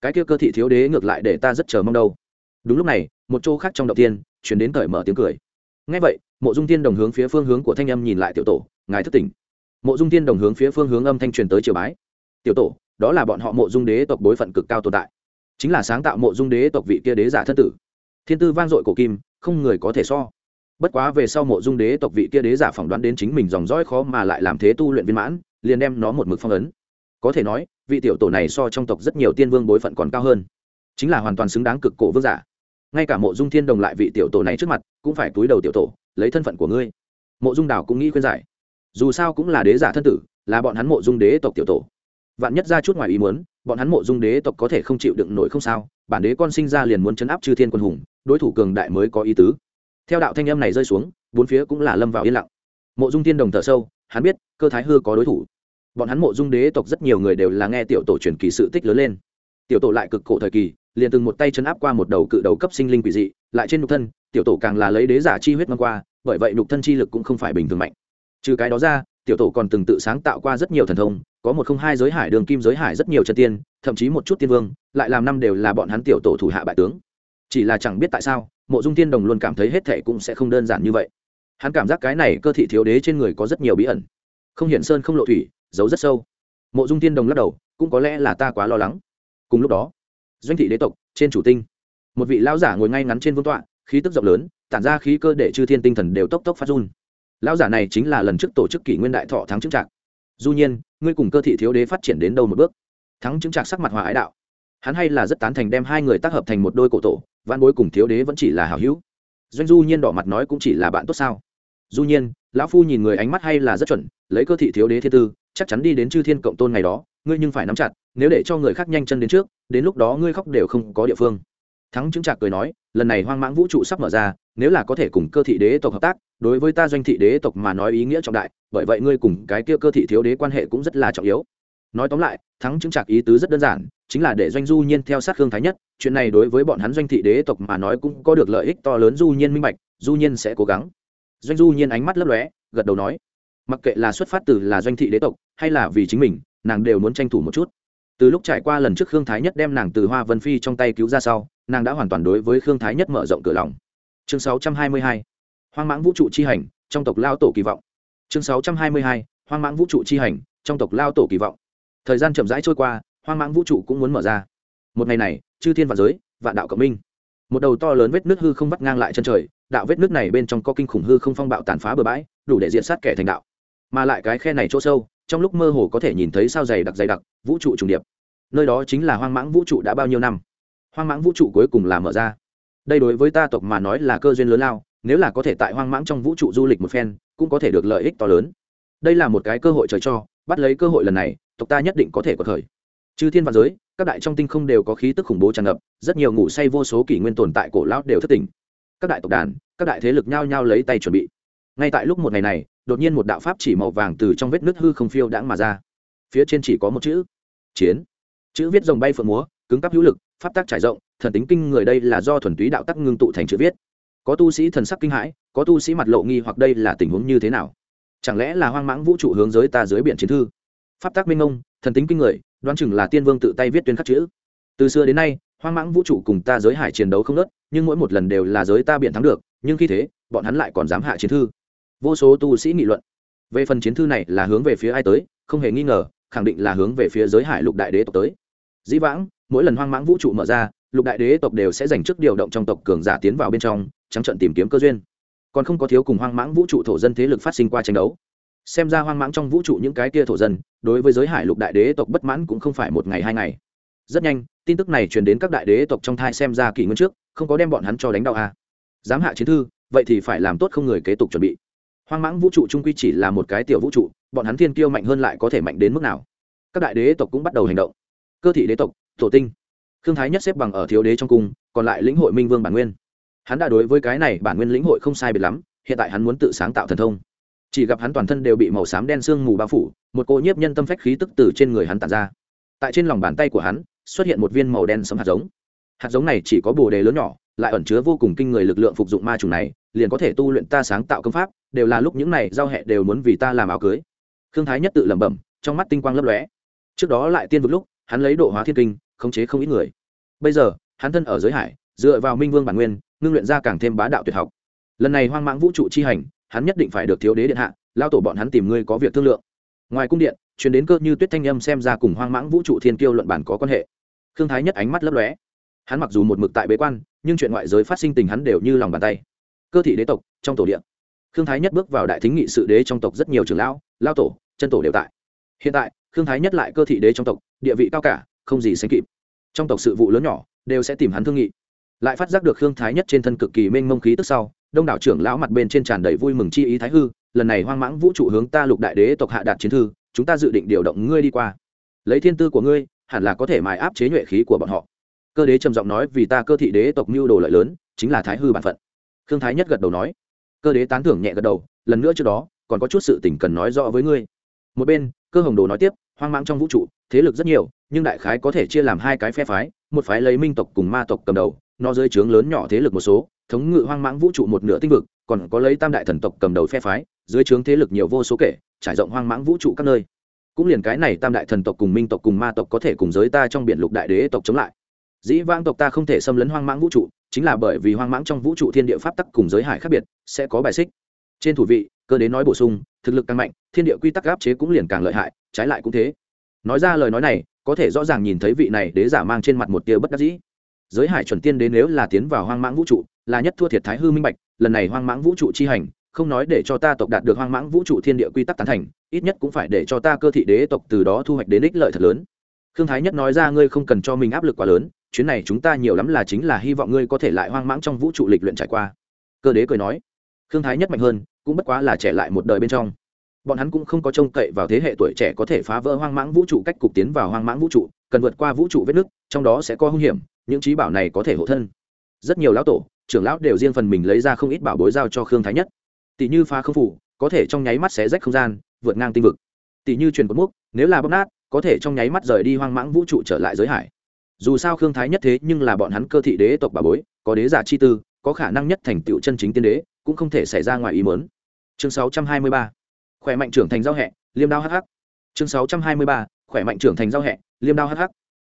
Cái kia cơ thị thiếu đế ngược lại để ta rất chờ mong đâu. Đúng lúc này, một chỗ khác trong đầu tiên, chuyển đến cởi mở tiếng cười. Ngay vậy, mộ dung tiên đồng hướng phía phương hướng của thanh âm nhìn lại tiểu tổ, ngài thất tỉnh. Mộ dung tiên đồng hướng phía phương hướng âm thanh truyền tới triều bái. Tiểu tổ, đó là bọn họ mộ dung đế tộc bối phận cực cao tồn tại. Chính là sáng tạo mộ dung đế tộc vị kia đế giả thân tử. Thiên tư vang dội cổ kim, không người có thể so bất quá về sau mộ dung đế tộc vị kia đế giả phỏng đoán đến chính mình dòng dõi khó mà lại làm thế tu luyện viên mãn, liền đem nó một mực phong ấn. Có thể nói, vị tiểu tổ này so trong tộc rất nhiều tiên vương bối phận còn cao hơn. Chính là hoàn toàn xứng đáng cực cổ vương giả. Ngay cả mộ dung thiên đồng lại vị tiểu tổ này trước mặt, cũng phải túi đầu tiểu tổ, lấy thân phận của ngươi. Mộ dung đảo cũng nghĩ khuyên giải. Dù sao cũng là đế giả thân tử, là bọn hắn mộ dung đế tộc tiểu tổ. Vạn nhất ra chút ngoài ý muốn, bọn hắn mộ dung đế tộc có thể không chịu đựng nổi không sao, bản đế con sinh ra liền muốn chấn áp chư thiên quân hùng, đối thủ cường đại mới có ý tứ theo đạo thanh âm này rơi xuống, bốn phía cũng là lâm vào yên lặng. Mộ dung thiên đồng thở sâu, hắn biết, cơ thái hư có đối thủ. Bọn hắn mộ dung đế tộc rất nhiều người đều là nghe tiểu tổ truyền kỳ sự tích lớn lên. Tiểu tổ lại cực cổ thời kỳ, liền từng một tay chấn áp qua một đầu cự đầu cấp sinh linh quỷ dị, lại trên nhục thân, tiểu tổ càng là lấy đế giả chi huyết ngang qua, bởi vậy nhục thân chi lực cũng không phải bình thường mạnh. Trừ cái đó ra, tiểu tổ còn từng tự sáng tạo qua rất nhiều thần thông, có một không hai giới hải, đường kim giới hải rất nhiều chân tiên, thậm chí một chút tiên vương, lại làm năm đều là bọn hắn tiểu tổ thủ hạ bại tướng chỉ là chẳng biết tại sao, mộ dung tiên đồng luôn cảm thấy hết thệ cũng sẽ không đơn giản như vậy. Hắn cảm giác cái này cơ thị thiếu đế trên người có rất nhiều bí ẩn. Không hiển sơn không lộ thủy, giấu rất sâu. Mộ dung tiên đồng lắc đầu, cũng có lẽ là ta quá lo lắng. Cùng lúc đó, doanh thị đế tộc, trên chủ tinh. Một vị lão giả ngồi ngay ngắn trên vương tọa, khí tức rộng lớn, tản ra khí cơ để chư thiên tinh thần đều tốc tốc phát run. Lão giả này chính là lần trước tổ chức kỷ nguyên đại thọ thắng chứng trạc. Du nhiên, ngươi cùng cơ thị thiếu đế phát triển đến đâu một bước? Thắng chứng trạc sắc mặt hòa ái đạo hắn hay là rất tán thành đem hai người tác hợp thành một đôi cổ tổ văn bối cùng thiếu đế vẫn chỉ là hảo hữu. Doanh du nhiên đỏ mặt nói cũng chỉ là bạn tốt sao? Du nhiên, lão phu nhìn người ánh mắt hay là rất chuẩn, lấy cơ thị thiếu đế thiên tư, chắc chắn đi đến chư thiên cộng tôn ngày đó, ngươi nhưng phải nắm chặt, nếu để cho người khác nhanh chân đến trước, đến lúc đó ngươi khóc đều không có địa phương. Thắng chứng trạc cười nói, lần này hoang mãng vũ trụ sắp mở ra, nếu là có thể cùng cơ thị đế tộc hợp tác, đối với ta doanh thị đế tộc mà nói ý nghĩa trọng đại, bởi vậy ngươi cùng cái kia cơ thị thiếu đế quan hệ cũng rất là trọng yếu nói tóm lại, thắng chứng trạc ý tứ rất đơn giản, chính là để doanh du nhiên theo sát khương thái nhất, chuyện này đối với bọn hắn doanh thị đế tộc mà nói cũng có được lợi ích to lớn, du nhiên minh bạch, du nhiên sẽ cố gắng doanh du nhiên ánh mắt lấp lóe, gật đầu nói, mặc kệ là xuất phát từ là doanh thị đế tộc, hay là vì chính mình, nàng đều muốn tranh thủ một chút từ lúc trải qua lần trước khương thái nhất đem nàng từ hoa vân phi trong tay cứu ra sau, nàng đã hoàn toàn đối với khương thái nhất mở rộng cửa lòng chương 622. hoang mãng vũ trụ chi hành, trong tộc lao tổ kỳ vọng chương 622. hoang mãng vũ trụ chi hành, trong tộc lao tổ kỳ vọng thời gian chậm rãi trôi qua, hoang mãng vũ trụ cũng muốn mở ra. Một ngày này, chư thiên và giới, vạn đạo cộng minh. Một đầu to lớn vết nước hư không vắt ngang lại chân trời, đạo vết nước này bên trong có kinh khủng hư không phong bạo tàn phá bừa bãi, đủ để diện sát kẻ thành đạo. Mà lại cái khe này chỗ sâu, trong lúc mơ hồ có thể nhìn thấy sao dày đặc dày đặc vũ trụ trùng điệp. Nơi đó chính là hoang mãng vũ trụ đã bao nhiêu năm. Hoang mãng vũ trụ cuối cùng là mở ra. Đây đối với ta tộc mà nói là cơ duyên lớn lao, nếu là có thể tại hoang mãng trong vũ trụ du lịch một phen, cũng có thể được lợi ích to lớn đây là một cái cơ hội trời cho, bắt lấy cơ hội lần này, tộc ta nhất định có thể có thời. Chư thiên và giới, các đại trong tinh không đều có khí tức khủng bố tràn ngập, rất nhiều ngủ say vô số kỷ nguyên tồn tại cổ lão đều thất tình. các đại tộc đàn, các đại thế lực nhao nhao lấy tay chuẩn bị. Ngay tại lúc một ngày này, đột nhiên một đạo pháp chỉ màu vàng từ trong vết nứt hư không phiêu đãng mà ra. Phía trên chỉ có một chữ, chiến. Chữ viết rồng bay phượng múa, cứng cắp hữu lực, pháp tác trải rộng, thần tính kinh người đây là do thuần túy đạo tắc ngưng tụ thành chữ viết. Có tu sĩ thần sắc kinh hãi, có tu sĩ mặt lộ nghi hoặc đây là tình huống như thế nào? Chẳng lẽ là hoang mãng vũ trụ hướng giới ta dưới biển chiến thư? Pháp tác minh ông thần tính kinh người, đoán chừng là tiên vương tự tay viết tuyên khắc chữ. Từ xưa đến nay, hoang mãng vũ trụ cùng ta giới hải chiến đấu không nớt nhưng mỗi một lần đều là giới ta biển thắng được, nhưng khi thế, bọn hắn lại còn dám hạ chiến thư. Vô số tu sĩ nghị luận. Về phần chiến thư này là hướng về phía ai tới, không hề nghi ngờ, khẳng định là hướng về phía giới hải lục đại đế tộc tới. Dĩ vãng, mỗi lần hoang mãng vũ trụ mở ra, lục đại đế tộc đều sẽ dành trước điều động trong tộc cường giả tiến vào bên trong, trắng trận tìm kiếm cơ duyên còn không có thiếu cùng hoang mãng vũ trụ thổ dân thế lực phát sinh qua tranh đấu. Xem ra hoang mãng trong vũ trụ những cái kia thổ dân, đối với giới hải lục đại đế tộc bất mãn cũng không phải một ngày hai ngày. Rất nhanh, tin tức này truyền đến các đại đế tộc trong thai xem ra kỷ nguyên trước, không có đem bọn hắn cho đánh đau à. dám hạ chiến thư, vậy thì phải làm tốt không người kế tục chuẩn bị. Hoang mãng vũ trụ trung quy chỉ là một cái tiểu vũ trụ, bọn hắn thiên kiêu mạnh hơn lại có thể mạnh đến mức nào? Các đại đế tộc cũng bắt đầu hành động. Cơ thị đế tộc, tổ tinh. Thương thái nhất xếp bằng ở thiếu đế trong cung, còn lại lĩnh hội minh vương bản nguyên hắn đã đối với cái này bản nguyên lĩnh hội không sai biệt lắm, hiện tại hắn muốn tự sáng tạo thần thông. Chỉ gặp hắn toàn thân đều bị màu xám đen sương mù bao phủ, một cô nhiếp nhân tâm phách khí tức từ trên người hắn tàn ra. Tại trên lòng bàn tay của hắn, xuất hiện một viên màu đen sấm hạt giống. Hạt giống này chỉ có bồ đề lớn nhỏ, lại ẩn chứa vô cùng kinh người lực lượng phục dụng ma trùng này, liền có thể tu luyện ta sáng tạo công pháp, đều là lúc những này giao hẹ đều muốn vì ta làm áo cưới. Khương thái nhất tự lẩm bẩm, trong mắt tinh quang lấp lóe. Trước đó lại tiên vực lúc, hắn lấy độ hóa thiên kinh, khống chế không ít người. Bây giờ, hắn thân ở giới hải, dựa vào minh vương bản nguyên ngưng luyện ra càng thêm bá đạo tuyệt học. Lần này hoang mãng vũ trụ chi hành, hắn nhất định phải được thiếu đế điện hạ, lao tổ bọn hắn tìm ngươi có việc thương lượng. Ngoài cung điện chuyển đến cơ như tuyết thanh âm xem ra cùng hoang mãng vũ trụ thiên kiêu luận bản có quan hệ. Khương thái nhất ánh mắt lấp lóe. Hắn mặc dù một mực tại bế quan, nhưng chuyện ngoại giới phát sinh tình hắn đều như lòng bàn tay. Cơ thị đế tộc, trong tổ điện. Khương thái nhất bước vào đại thính nghị sự đế trong tộc rất nhiều trường lão, lao tổ, chân tổ đều tại. Hiện tại, khương thái nhất lại cơ thị đế trong tộc, địa vị cao cả, không gì sánh kịp. Trong tộc sự vụ lớn nhỏ, đều sẽ tìm hắn thương nghị lại phát giác được khương thái nhất trên thân cực kỳ mênh mông khí tức sau, đông đảo trưởng lão mặt bên trên tràn đầy vui mừng chi ý thái hư, lần này hoang mãng vũ trụ hướng ta lục đại đế tộc hạ đạt chiến thư, chúng ta dự định điều động ngươi đi qua. Lấy thiên tư của ngươi, hẳn là có thể mài áp chế nhuệ khí của bọn họ. Cơ đế trầm giọng nói vì ta cơ thị đế tộc mưu đồ lợi lớn, chính là thái hư bản phận. Khương thái nhất gật đầu nói. Cơ đế tán thưởng nhẹ gật đầu, lần nữa trước đó, còn có chút sự tình cần nói rõ với ngươi. Một bên, cơ hồng đồ nói tiếp, hoang mãng trong vũ trụ, thế lực rất nhiều, nhưng đại khái có thể chia làm hai cái phe phái, một phái lấy minh tộc cùng ma tộc cầm đầu nó dưới trướng lớn nhỏ thế lực một số, thống ngự hoang mãng vũ trụ một nửa tinh vực, còn có lấy tam đại thần tộc cầm đầu phe phái, dưới trướng thế lực nhiều vô số kể, trải rộng hoang mãng vũ trụ các nơi. Cũng liền cái này tam đại thần tộc cùng minh tộc cùng ma tộc có thể cùng giới ta trong biển lục đại đế tộc chống lại. Dĩ vãng tộc ta không thể xâm lấn hoang mãng vũ trụ, chính là bởi vì hoang mãng trong vũ trụ thiên địa pháp tắc cùng giới hải khác biệt, sẽ có bài xích. Trên thủ vị, cơ đế nói bổ sung, thực lực càng mạnh, thiên địa quy tắc áp chế cũng liền càng lợi hại, trái lại cũng thế. Nói ra lời nói này, có thể rõ ràng nhìn thấy vị này đế giả mang trên mặt một tia bất đắc dĩ giới hải chuẩn tiên đến nếu là tiến vào hoang mãng vũ trụ, là nhất thua thiệt thái hư minh bạch, lần này hoang mãng vũ trụ chi hành, không nói để cho ta tộc đạt được hoang mãng vũ trụ thiên địa quy tắc tán thành, ít nhất cũng phải để cho ta cơ thị đế tộc từ đó thu hoạch đến ích lợi thật lớn. Khương thái nhất nói ra ngươi không cần cho mình áp lực quá lớn, chuyến này chúng ta nhiều lắm là chính là hy vọng ngươi có thể lại hoang mãng trong vũ trụ lịch luyện trải qua. Cơ đế cười nói, khương thái nhất mạnh hơn, cũng bất quá là trẻ lại một đời bên trong. Bọn hắn cũng không có trông cậy vào thế hệ tuổi trẻ có thể phá vỡ hoang mãng vũ trụ cách cục tiến vào hoang mãng vũ trụ, cần vượt qua vũ trụ vết nứt, trong đó sẽ có hung hiểm những trí bảo này có thể hộ thân. Rất nhiều lão tổ, trưởng lão đều riêng phần mình lấy ra không ít bảo bối giao cho khương thái nhất. Tỷ như phá không phủ, có thể trong nháy mắt xé rách không gian, vượt ngang tinh vực. Tỷ như truyền cột múc nếu là bóp nát, có thể trong nháy mắt rời đi hoang mãng vũ trụ trở lại giới hải. Dù sao khương thái nhất thế nhưng là bọn hắn cơ thị đế tộc bà bối, có đế giả chi tư, có khả năng nhất thành tựu chân chính tiên đế, cũng không thể xảy ra ngoài ý mớn chương 623. khỏe mạnh trưởng thành giao hẹ, liêm đao hh chương 623. khỏe mạnh trưởng thành giao hẹ, liêm đao hh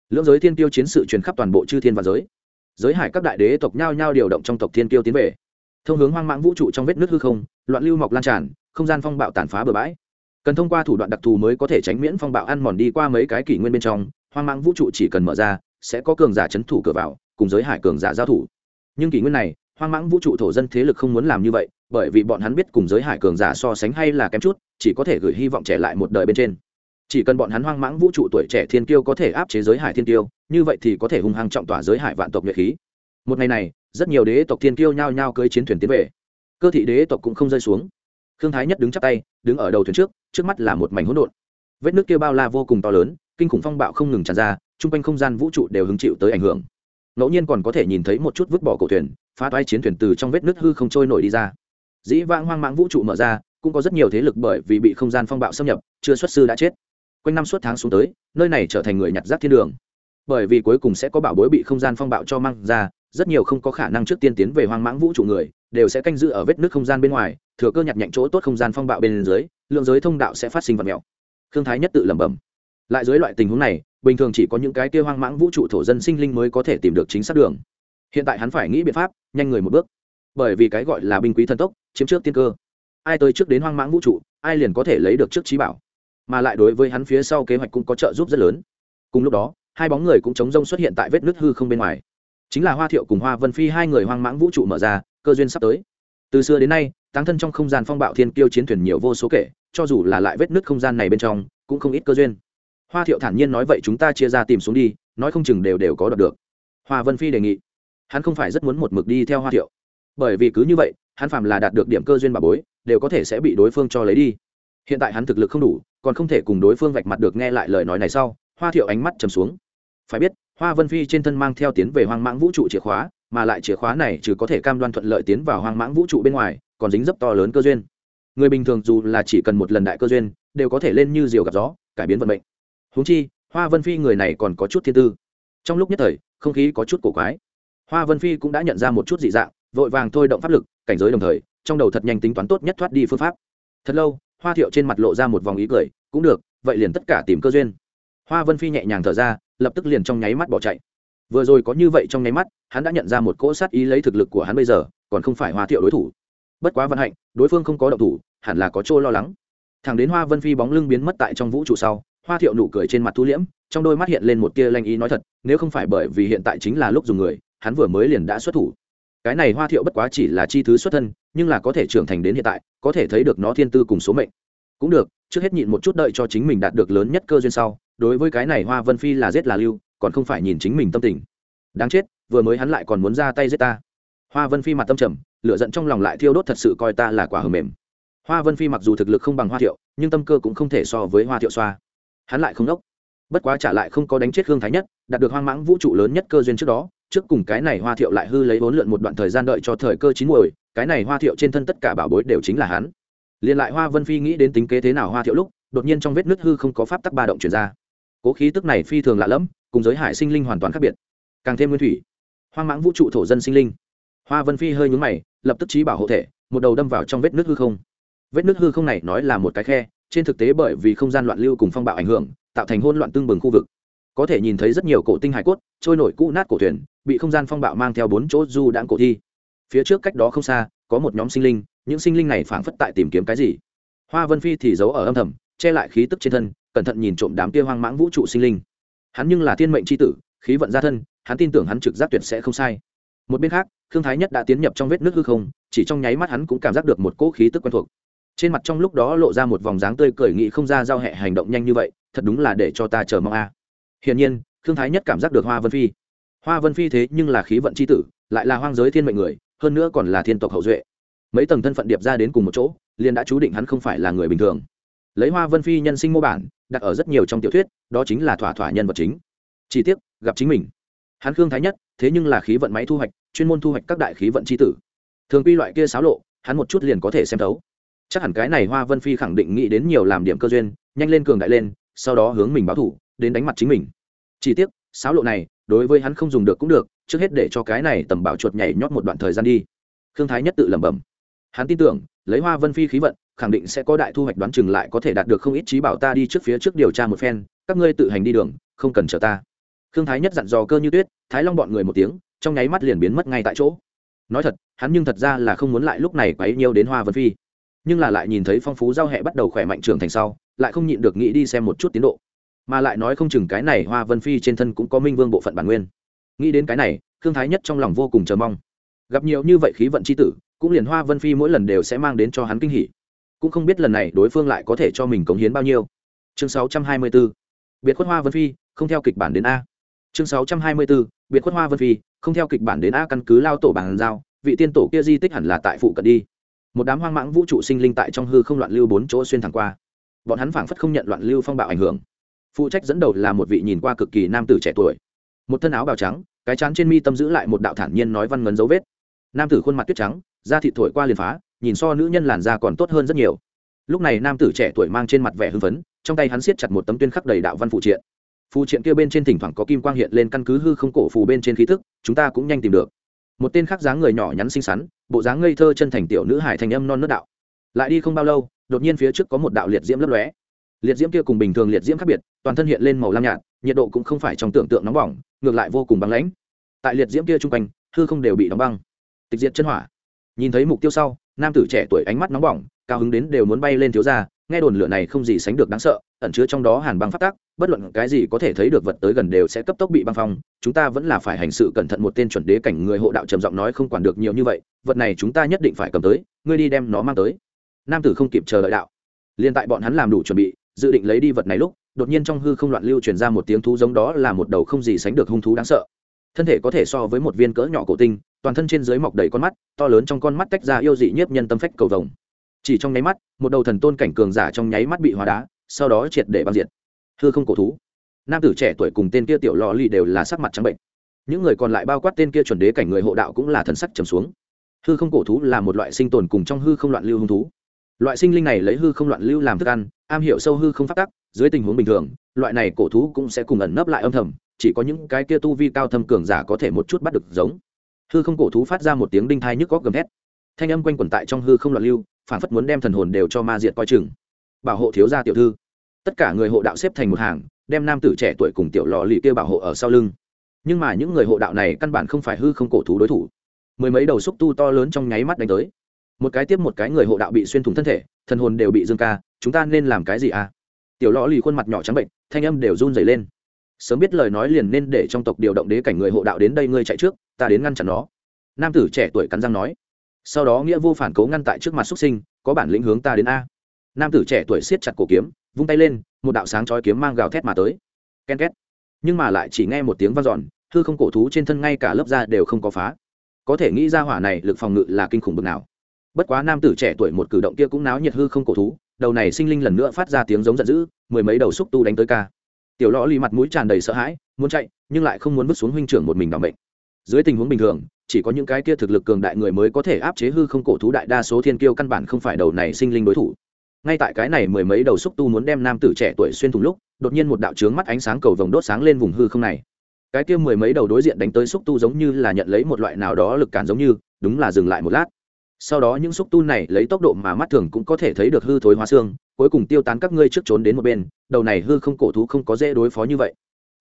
lưỡng giới thiên tiêu chiến sự truyền khắp toàn bộ chư thiên và giới. Giới hải các đại đế tộc nhao nhao điều động trong tộc thiên tiêu tiến về. Thông hướng hoang mãng vũ trụ trong vết nước hư không, loạn lưu mọc lan tràn, không gian phong bạo tàn phá bừa bãi. Cần thông qua thủ đoạn đặc thù mới có thể tránh miễn phong bạo ăn mòn đi qua mấy cái kỷ nguyên bên trong, hoang mãng vũ trụ chỉ cần mở ra, sẽ có cường giả c h ấ n thủ cửa vào, cùng giới hải cường giả giao thủ. Nhưng kỷ nguyên này, hoang mãng vũ trụ thổ dân thế lực không muốn làm như vậy, bởi vì bọn hắn biết cùng giới hải cường giả so sánh hay là kém chút, chỉ có thể gửi hy vọng trẻ lại một đời bên trên chỉ cần bọn hắn hoang mãng vũ trụ tuổi trẻ thiên kiêu có thể áp chế giới hải thiên kiêu, như vậy thì có thể hung hăng trọng tỏa giới hải vạn tộc nhuệ khí. Một ngày này, rất nhiều đế tộc thiên kiêu nhao nhao cưới chiến thuyền tiến về. Cơ thị đế tộc cũng không rơi xuống. Khương thái nhất đứng chắp tay, đứng ở đầu thuyền trước trước mắt là một mảnh hỗn độn. Vết nước kia bao la vô cùng to lớn, kinh khủng phong bạo không ngừng tràn ra, chung quanh không gian vũ trụ đều hứng chịu tới ảnh hưởng. Ngẫu nhiên còn có thể nhìn thấy một chút vứt bỏ cổ thuyền, phá toái chiến thuyền từ trong vết nước hư không trôi nổi đi ra. Dĩ vãng hoang mãng vũ trụ mở ra, cũng có rất nhiều thế lực bởi vì bị không gian phong bạo xâm nhập, chưa xuất sư đã chết quanh năm suốt tháng xuống tới, nơi này trở thành người nhặt rác thiên đường. Bởi vì cuối cùng sẽ có bảo bối bị không gian phong bạo cho mang ra, rất nhiều không có khả năng trước tiên tiến về hoang mãng vũ trụ người, đều sẽ canh giữ ở vết nước không gian bên ngoài, thừa cơ nhặt nhạnh chỗ tốt không gian phong bạo bên dưới, lượng giới thông đạo sẽ phát sinh vật mèo. Khương thái nhất tự lẩm bẩm. Lại dưới loại tình huống này, bình thường chỉ có những cái kia hoang mãng vũ trụ thổ dân sinh linh mới có thể tìm được chính xác đường. Hiện tại hắn phải nghĩ biện pháp, nhanh người một bước. Bởi vì cái gọi là binh quý thần tốc, chiếm trước tiên cơ. Ai tới trước đến hoang mãng vũ trụ, ai liền có thể lấy được trước trí bảo mà lại đối với hắn phía sau kế hoạch cũng có trợ giúp rất lớn. Cùng lúc đó, hai bóng người cũng chống rông xuất hiện tại vết nứt hư không bên ngoài. Chính là hoa thiệu cùng hoa vân phi, hai người hoang mãng vũ trụ mở ra, cơ duyên sắp tới. Từ xưa đến nay tăng thân trong không gian phong bạo thiên kiêu chiến thuyền nhiều vô số kể, cho dù là lại vết nứt không gian này bên trong, cũng không ít cơ duyên. Hoa thiệu thản nhiên nói, vậy chúng ta chia ra tìm xuống đi, nói không chừng đều đều có đọc được. Hoa vân phi đề nghị. Hắn không phải rất muốn một mực đi theo hoa thiệu. Bởi vì cứ như vậy, hắn phạm là đạt được điểm cơ duyên bà bối, đều có thể sẽ bị đối phương cho lấy đi hiện tại hắn thực lực không đủ, còn không thể cùng đối phương vạch mặt được nghe lại lời nói này sau, hoa thiệu ánh mắt trầm xuống. Phải biết, hoa vân phi trên thân mang theo tiến về hoang mãng vũ trụ chìa khóa, mà lại chìa khóa này trừ có thể cam đoan thuận lợi tiến vào hoang mãng vũ trụ bên ngoài, còn dính dấp to lớn cơ duyên. Người bình thường dù là chỉ cần một lần đại cơ duyên, đều có thể lên như diều gặp gió, cải biến vận mệnh. Húng chi, hoa vân phi người này còn có chút thiên tư. Trong lúc nhất thời, không khí có chút cổ quái. Hoa vân phi cũng đã nhận ra một chút dị dạng, vội vàng thôi động pháp lực, cảnh giới đồng thời, trong đầu thật nhanh tính toán tốt nhất thoát đi phương pháp. Thật lâu hoa thiệu trên mặt lộ ra một vòng ý cười, cũng được, vậy liền tất cả tìm cơ duyên. Hoa vân phi nhẹ nhàng thở ra, lập tức liền trong nháy mắt bỏ chạy. Vừa rồi có như vậy trong nháy mắt, hắn đã nhận ra một cỗ sát ý lấy thực lực của hắn bây giờ, còn không phải hoa thiệu đối thủ. Bất quá vận hạnh, đối phương không có động thủ, hẳn là có chỗ lo lắng. Thẳng đến hoa vân phi bóng lưng biến mất tại trong vũ trụ sau, hoa thiệu nụ cười trên mặt thu liễm, trong đôi mắt hiện lên một tia lanh ý nói thật, nếu không phải bởi vì hiện tại chính là lúc dùng người, hắn vừa mới liền đã xuất thủ. Cái này hoa thiệu bất quá chỉ là chi thứ xuất thân nhưng là có thể trưởng thành đến hiện tại, có thể thấy được nó thiên tư cùng số mệnh. Cũng được, trước hết nhịn một chút đợi cho chính mình đạt được lớn nhất cơ duyên sau, đối với cái này hoa vân phi là giết là lưu, còn không phải nhìn chính mình tâm tình. Đáng chết, vừa mới hắn lại còn muốn ra tay giết ta. Hoa vân phi mặt tâm trầm, lửa giận trong lòng lại thiêu đốt thật sự coi ta là quả hờ mềm. Hoa vân phi mặc dù thực lực không bằng hoa thiệu, nhưng tâm cơ cũng không thể so với hoa thiệu xoa. Hắn lại không đốc. Bất quá trả lại không có đánh chết hương thái nhất, đạt được hoang mãng vũ trụ lớn nhất cơ duyên trước đó, trước cùng cái này hoa thiệu lại hư lấy vốn lượn một đoạn thời gian đợi cho thời cơ chín muồi cái này hoa thiệu trên thân tất cả bảo bối đều chính là hắn. Liền lại hoa vân phi nghĩ đến tính kế thế nào hoa thiệu lúc, đột nhiên trong vết nứt hư không có pháp tắc ba động chuyển ra. Cố khí tức này phi thường lạ lẫm, cùng giới hải sinh linh hoàn toàn khác biệt. Càng thêm nguyên thủy. Hoang mãng vũ trụ thổ dân sinh linh. Hoa vân phi hơi nhúng mày, lập tức trí bảo hộ thể, một đầu đâm vào trong vết nứt hư không. Vết nứt hư không này nói là một cái khe, trên thực tế bởi vì không gian loạn lưu cùng phong bạo ảnh hưởng, tạo thành hôn loạn tương bừng khu vực. Có thể nhìn thấy rất nhiều cổ tinh hải cốt, trôi nổi cũ nát cổ thuyền, bị không gian phong bạo mang theo bốn chỗ du đãng cổ thi phía trước cách đó không xa, có một nhóm sinh linh, những sinh linh này phảng phất tại tìm kiếm cái gì. Hoa vân phi thì giấu ở âm thầm, che lại khí tức trên thân, cẩn thận nhìn trộm đám kia hoang mãng vũ trụ sinh linh. Hắn nhưng là thiên mệnh c h i tử, khí vận gia thân, hắn tin tưởng hắn trực giác tuyệt sẽ không sai. Một bên khác thương thái nhất đã tiến nhập trong vết nước hư không, chỉ trong nháy mắt hắn cũng cảm giác được một cỗ khí tức quen thuộc. Trên mặt trong lúc đó lộ ra một vòng dáng tươi cười nghị không ra giao hẹ hành động nhanh như vậy, thật đúng là để cho ta chờ mong a. Hiển nhiên thương thái nhất cảm giác được hoa vân phi. Hoa vân phi thế nhưng là khí vận c h i tử, lại là hoang giới thiên mệnh người hơn nữa còn là thiên tộc hậu duệ. Mấy tầng thân phận điệp ra đến cùng một chỗ, liền đã chú định hắn không phải là người bình thường. Lấy hoa vân phi nhân sinh mô bản, đặt ở rất nhiều trong tiểu thuyết, đó chính là thỏa thỏa nhân vật chính. Chỉ tiếc, gặp chính mình. Hắn khương thái nhất, thế nhưng là khí vận máy thu hoạch, chuyên môn thu hoạch các đại khí vận c h i tử. Thường quy loại kia xáo lộ, hắn một chút liền có thể xem thấu. Chắc hẳn cái này hoa vân phi khẳng định nghĩ đến nhiều làm điểm cơ duyên, nhanh lên cường đại lên, sau đó hướng mình báo thủ, đến đánh mặt chính mình. Chỉ tiếc, xáo lộ này, đối với hắn không dùng được cũng được trước hết để cho cái này tầm bảo chuột nhảy nhót một đoạn thời gian đi. Khương thái nhất tự lẩm bẩm. Hắn tin tưởng, lấy hoa vân phi khí vận, khẳng định sẽ có đại thu hoạch đoán chừng lại có thể đạt được không ít trí bảo ta đi trước phía trước điều tra một phen, các ngươi tự hành đi đường, không cần chờ ta. Khương thái nhất dặn dò cơ như tuyết, thái long bọn người một tiếng, trong nháy mắt liền biến mất ngay tại chỗ. Nói thật, hắn nhưng thật ra là không muốn lại lúc này quấy nhiều đến hoa vân phi. Nhưng là lại nhìn thấy phong phú giao hẹ bắt đầu khỏe mạnh trưởng thành sau, lại không nhịn được nghĩ đi xem một chút tiến độ. Mà lại nói không chừng cái này hoa vân phi trên thân cũng có minh vương bộ phận bản nguyên nghĩ đến cái này, khương thái nhất trong lòng vô cùng chờ mong. Gặp nhiều như vậy khí vận c h i tử, cũng liền hoa vân phi mỗi lần đều sẽ mang đến cho hắn kinh hỉ. Cũng không biết lần này đối phương lại có thể cho mình cống hiến bao nhiêu. Chương 624. biệt khuất hoa vân phi, không theo kịch bản đến a. Chương 624. biệt khuất hoa vân phi, không theo kịch bản đến a căn cứ lao tổ bàn giao, vị tiên tổ kia di tích hẳn là tại phụ cận đi. Một đám hoang mãng vũ trụ sinh linh tại trong hư không loạn lưu bốn chỗ xuyên thẳng qua. Bọn hắn phảng phất không nhận loạn lưu phong bạo ảnh hưởng. Phụ trách dẫn đầu là một vị nhìn qua cực kỳ nam tử trẻ tuổi một thân áo bào trắng, cái chán trên mi tâm giữ lại một đạo thản nhiên nói văn ngấn dấu vết. Nam tử khuôn mặt tuyết trắng, da thịt thổi qua liền phá, nhìn so nữ nhân làn da còn tốt hơn rất nhiều. Lúc này nam tử trẻ tuổi mang trên mặt vẻ hưng phấn, trong tay hắn siết chặt một tấm tuyên khắc đầy đạo văn phụ triện. Phụ triện kia bên trên thỉnh thoảng có kim quang hiện lên căn cứ hư không cổ phù bên trên khí thức, chúng ta cũng nhanh tìm được. Một tên khác dáng người nhỏ nhắn xinh xắn, bộ dáng ngây thơ chân thành tiểu nữ hải thành âm non nớt đạo. Lại đi không bao lâu, đột nhiên phía trước có một đạo liệt diễm lấp lóe. Liệt diễm kia cùng bình thường liệt diễm khác biệt, toàn thân hiện lên màu lam nhạt, nhiệt độ cũng không phải trong tưởng tượng nóng bỏng ngược lại vô cùng băng lãnh. Tại liệt diễm kia trung quanh, hư không đều bị đóng băng. Tịch diệt chân hỏa. Nhìn thấy mục tiêu sau, nam tử trẻ tuổi ánh mắt nóng bỏng, cao hứng đến đều muốn bay lên thiếu ra nghe đồn lửa này không gì sánh được đáng sợ, ẩn chứa trong đó hàn băng phát tác bất luận cái gì có thể thấy được vật tới gần đều sẽ cấp tốc bị băng phong, chúng ta vẫn là phải hành sự cẩn thận một tên chuẩn đế cảnh người hộ đạo trầm giọng nói không quản được nhiều như vậy, vật này chúng ta nhất định phải cầm tới, ngươi đi đem nó mang tới. Nam tử không kịp chờ đợi đạo. Liên tại bọn hắn làm đủ chuẩn bị dự định lấy đi vật này lúc, đột nhiên trong hư không loạn lưu truyền ra một tiếng thú giống đó là một đầu không gì sánh được hung thú đáng sợ. Thân thể có thể so với một viên cỡ nhỏ cổ tinh, toàn thân trên dưới mọc đầy con mắt, to lớn trong con mắt tách ra yêu dị nhiếp nhân tâm phách cầu vồng. Chỉ trong nháy mắt, một đầu thần tôn cảnh cường giả trong nháy mắt bị hóa đá, sau đó triệt để băng diệt. Hư không cổ thú. Nam tử trẻ tuổi cùng tên kia tiểu lò lì đều là sắc mặt trắng bệnh. Những người còn lại bao quát tên kia chuẩn đế cảnh người hộ đạo cũng là thần sắc trầm xuống. Hư không cổ thú là một loại sinh tồn cùng trong hư không loạn lưu hung thú. Loại sinh linh này lấy hư không loạn lưu làm thức ăn am hiểu sâu hư không phát tắc, dưới tình huống bình thường, loại này cổ thú cũng sẽ cùng ẩn nấp lại âm thầm, chỉ có những cái kia tu vi cao thâm cường giả có thể một chút bắt được giống. Hư không cổ thú phát ra một tiếng đinh thai nhức góc gầm thét. Thanh âm quanh quẩn tại trong hư không loạn lưu, phản phất muốn đem thần hồn đều cho ma diệt coi chừng. Bảo hộ thiếu gia tiểu thư. Tất cả người hộ đạo xếp thành một hàng, đem nam tử trẻ tuổi cùng tiểu lò lì kia bảo hộ ở sau lưng. Nhưng mà những người hộ đạo này căn bản không phải hư không cổ thú đối thủ. Mười mấy đầu xúc tu to lớn trong nháy mắt đánh tới một cái tiếp một cái người hộ đạo bị xuyên thủng thân thể, thần hồn đều bị dương ca, chúng ta nên làm cái gì à? Tiểu lõ lì khuôn mặt nhỏ trắng bệnh, thanh âm đều run dày lên. Sớm biết lời nói liền nên để trong tộc điều động đế cảnh người hộ đạo đến đây ngươi chạy trước, ta đến ngăn chặn nó. Nam tử trẻ tuổi cắn răng nói. Sau đó nghĩa vô phản cố ngăn tại trước mặt xuất sinh, có bản lĩnh hướng ta đến a. Nam tử trẻ tuổi siết chặt cổ kiếm, vung tay lên, một đạo sáng chói kiếm mang gào thét mà tới. Ken két. Nhưng mà lại chỉ nghe một tiếng vang dọn, hư không cổ thú trên thân ngay cả lớp da đều không có phá. Có thể nghĩ ra hỏa này lực phòng ngự là kinh khủng bực nào bất quá nam tử trẻ tuổi một cử động kia cũng náo nhiệt hư không cổ thú, đầu này sinh linh lần nữa phát ra tiếng giống giận dữ, mười mấy đầu xúc tu đánh tới ca. Tiểu lõ lì mặt mũi tràn đầy sợ hãi, muốn chạy, nhưng lại không muốn bước xuống huynh trưởng một mình đ ỏ n bệnh dưới tình huống bình thường, chỉ có những cái kia thực lực cường đại người mới có thể áp chế hư không cổ thú đại đa số thiên kiêu căn bản không phải đầu này sinh linh đối thủ. Ngay tại cái này mười mấy đầu xúc tu muốn đem nam tử trẻ tuổi xuyên thủng lúc, đột nhiên một đạo trướng mắt ánh sáng cầu vồng đốt sáng lên vùng hư không này. Cái kia mười mấy đầu đối diện đánh tới xúc tu giống như là nhận lấy một loại nào đó lực cản giống như, đúng là dừng lại một lát sau đó những xúc tu này lấy tốc độ mà mắt thường cũng có thể thấy được hư thối hóa xương, cuối cùng tiêu tán các ngươi trước trốn đến một bên, đầu này hư không cổ thú không có dễ đối phó như vậy.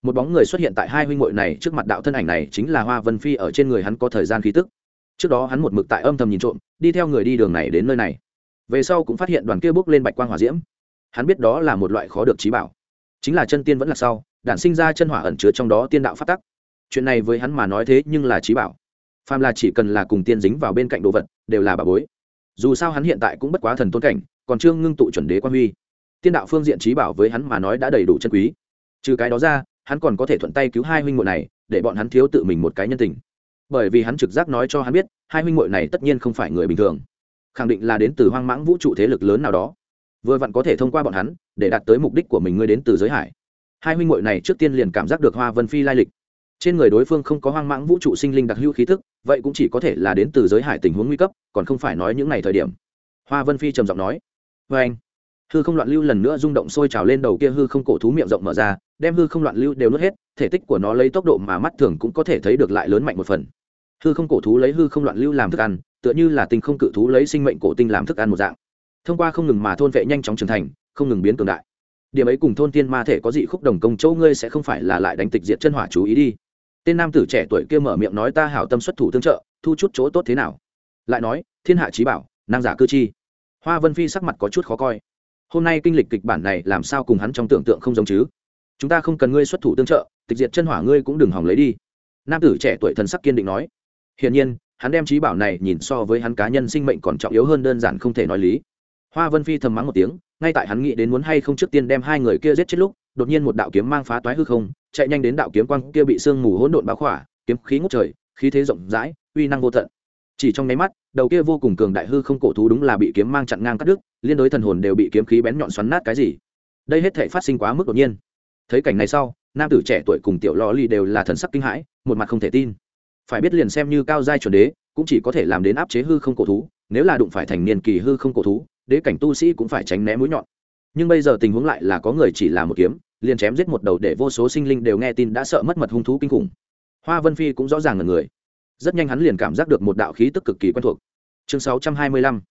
Một bóng người xuất hiện tại hai huynh hội này trước mặt đạo thân ảnh này chính là hoa vân phi ở trên người hắn có thời gian khí tức. Trước đó hắn một mực tại âm thầm nhìn trộm, đi theo người đi đường này đến nơi này. Về sau cũng phát hiện đoàn kia bước lên bạch quang hỏa diễm. Hắn biết đó là một loại khó được trí bảo. Chính là chân tiên vẫn là sau, đản sinh ra chân hỏa ẩn chứa trong đó tiên đạo phát tắc. Chuyện này với hắn mà nói thế nhưng là trí bảo phàm là chỉ cần là cùng tiên dính vào bên cạnh đồ vật, đều là bà bối. Dù sao hắn hiện tại cũng bất quá thần tôn cảnh, còn trương ngưng tụ chuẩn đế quan huy. Tiên đạo phương diện trí bảo với hắn mà nói đã đầy đủ chân quý. Trừ cái đó ra, hắn còn có thể thuận tay cứu hai huynh muội này, để bọn hắn thiếu tự mình một cái nhân tình. Bởi vì hắn trực giác nói cho hắn biết, hai huynh muội này tất nhiên không phải người bình thường. Khẳng định là đến từ hoang mãng vũ trụ thế lực lớn nào đó. Vừa vặn có thể thông qua bọn hắn, để đạt tới mục đích của mình ngươi đến từ giới hải. Hai huynh muội này trước tiên liền cảm giác được hoa vân phi lai lịch trên người đối phương không có hoang mãng vũ trụ sinh linh đặc hữu khí thức vậy cũng chỉ có thể là đến từ giới hải tình huống nguy cấp, còn không phải nói những ngày thời điểm. Hoa vân phi trầm giọng nói. Vê anh, hư không loạn lưu lần nữa rung động sôi trào lên đầu kia hư không cổ thú miệng rộng mở ra, đem hư không loạn lưu đều nuốt hết, thể tích của nó lấy tốc độ mà mắt thường cũng có thể thấy được lại lớn mạnh một phần. Hư không cổ thú lấy hư không loạn lưu làm thức ăn, tựa như là tinh không cự thú lấy sinh mệnh cổ tinh làm thức ăn một dạng. Thông qua không ngừng mà thôn vệ nhanh chóng trưởng thành, không ngừng biến cường đại. Điểm ấy cùng thôn tiên ma thể có dị khúc đồng công châu ngươi sẽ không phải là lại đánh tịch diệt chân hỏa chú ý đi tên nam tử trẻ tuổi kia mở miệng nói ta hảo tâm xuất thủ tương trợ, thu chút chỗ tốt thế nào? Lại nói, thiên hạ trí bảo, năng giả cư chi. Hoa vân phi sắc mặt có chút khó coi. Hôm nay kinh lịch kịch bản này làm sao cùng hắn trong tưởng tượng không giống chứ? Chúng ta không cần ngươi xuất thủ tương trợ, tịch diệt chân hỏa ngươi cũng đừng hỏng lấy đi. Nam tử trẻ tuổi thần sắc kiên định nói. Hiển nhiên, hắn đem trí bảo này nhìn so với hắn cá nhân sinh mệnh còn trọng yếu hơn đơn giản không thể nói lý. Hoa vân phi thầm mắng một tiếng, ngay tại hắn nghĩ đến muốn hay không trước tiên đem hai người kia giết chết lúc đột nhiên một đạo kiếm mang phá toái hư không, chạy nhanh đến đạo kiếm quang kia bị sương mù hỗn độn báo khỏa, kiếm khí ngút trời, khí thế rộng rãi, uy năng vô tận. Chỉ trong nháy mắt, đầu kia vô cùng cường đại hư không cổ thú đúng là bị kiếm mang chặn ngang cắt đứt, liên đối thần hồn đều bị kiếm khí bén nhọn xoắn nát cái gì. Đây hết thể phát sinh quá mức đột nhiên. Thấy cảnh này sau, nam tử trẻ tuổi cùng tiểu lò ly đều là thần sắc kinh hãi, một mặt không thể tin. Phải biết liền xem như cao giai chuẩn đế, cũng chỉ có thể làm đến áp chế hư không cổ thú, nếu là đụng phải thành niên kỳ hư không cổ thú, đế cảnh tu sĩ cũng phải tránh né mũi nhọn. Nhưng bây giờ tình huống lại là có người chỉ là một kiếm liền chém giết một đầu để vô số sinh linh đều nghe tin đã sợ mất mật hung thú kinh khủng. Hoa vân phi cũng rõ ràng là người. Rất nhanh hắn liền cảm giác được một đạo khí tức cực kỳ quen thuộc. Chương 625,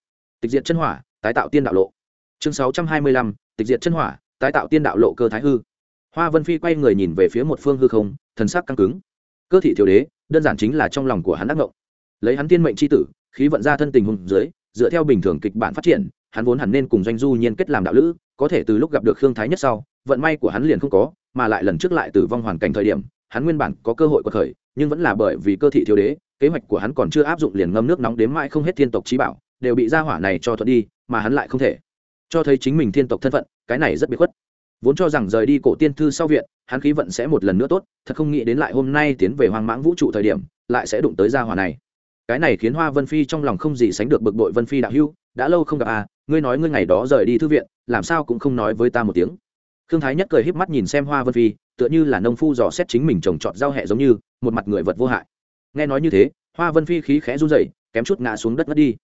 tịch diệt chân hỏa tái tạo tiên đạo lộ. Chương 625, tịch diệt chân hỏa tái tạo tiên đạo lộ cơ thái hư. Hoa vân phi quay người nhìn về phía một phương hư không thần sắc căng cứng. Cơ thị thiếu đế đơn giản chính là trong lòng của hắn đắc ngộng. Lấy hắn tiên mệnh c h i tử khí vận ra thân tình hùng dưới dựa theo bình thường kịch bản phát triển hắn vốn hẳn nên cùng doanh du nhiên kết làm đạo lữ, có thể từ lúc gặp được khương thái nhất sau, vận may của hắn liền không có, mà lại lần trước lại tử vong hoàn cảnh thời điểm, hắn nguyên bản có cơ hội của khởi, nhưng vẫn là bởi vì cơ thị thiếu đế, kế hoạch của hắn còn chưa áp dụng liền ngâm nước nóng đến mãi không hết thiên tộc trí bảo, đều bị gia hỏa này cho thuận đi, mà hắn lại không thể. Cho thấy chính mình thiên tộc thân phận, cái này rất bị khuất. Vốn cho rằng rời đi cổ tiên thư sau viện, hắn khí vận sẽ một lần nữa tốt, thật không nghĩ đến lại hôm nay tiến về hoang mãng vũ trụ thời điểm, lại sẽ đụng tới gia hỏa này. Cái này khiến hoa vân phi trong lòng không gì sánh được bực bội vân phi đạo hưu đã lâu không gặp à ngươi nói ngươi ngày đó rời đi thư viện, làm sao cũng không nói với ta một tiếng. Khương thái nhất cười híp mắt nhìn xem hoa vân phi, tựa như là nông phu dò xét chính mình trồng trọt giao hẹ giống như, một mặt người vật vô hại. Nghe nói như thế, hoa vân phi khí khẽ run rẩy, kém chút ngã xuống đất mất đi.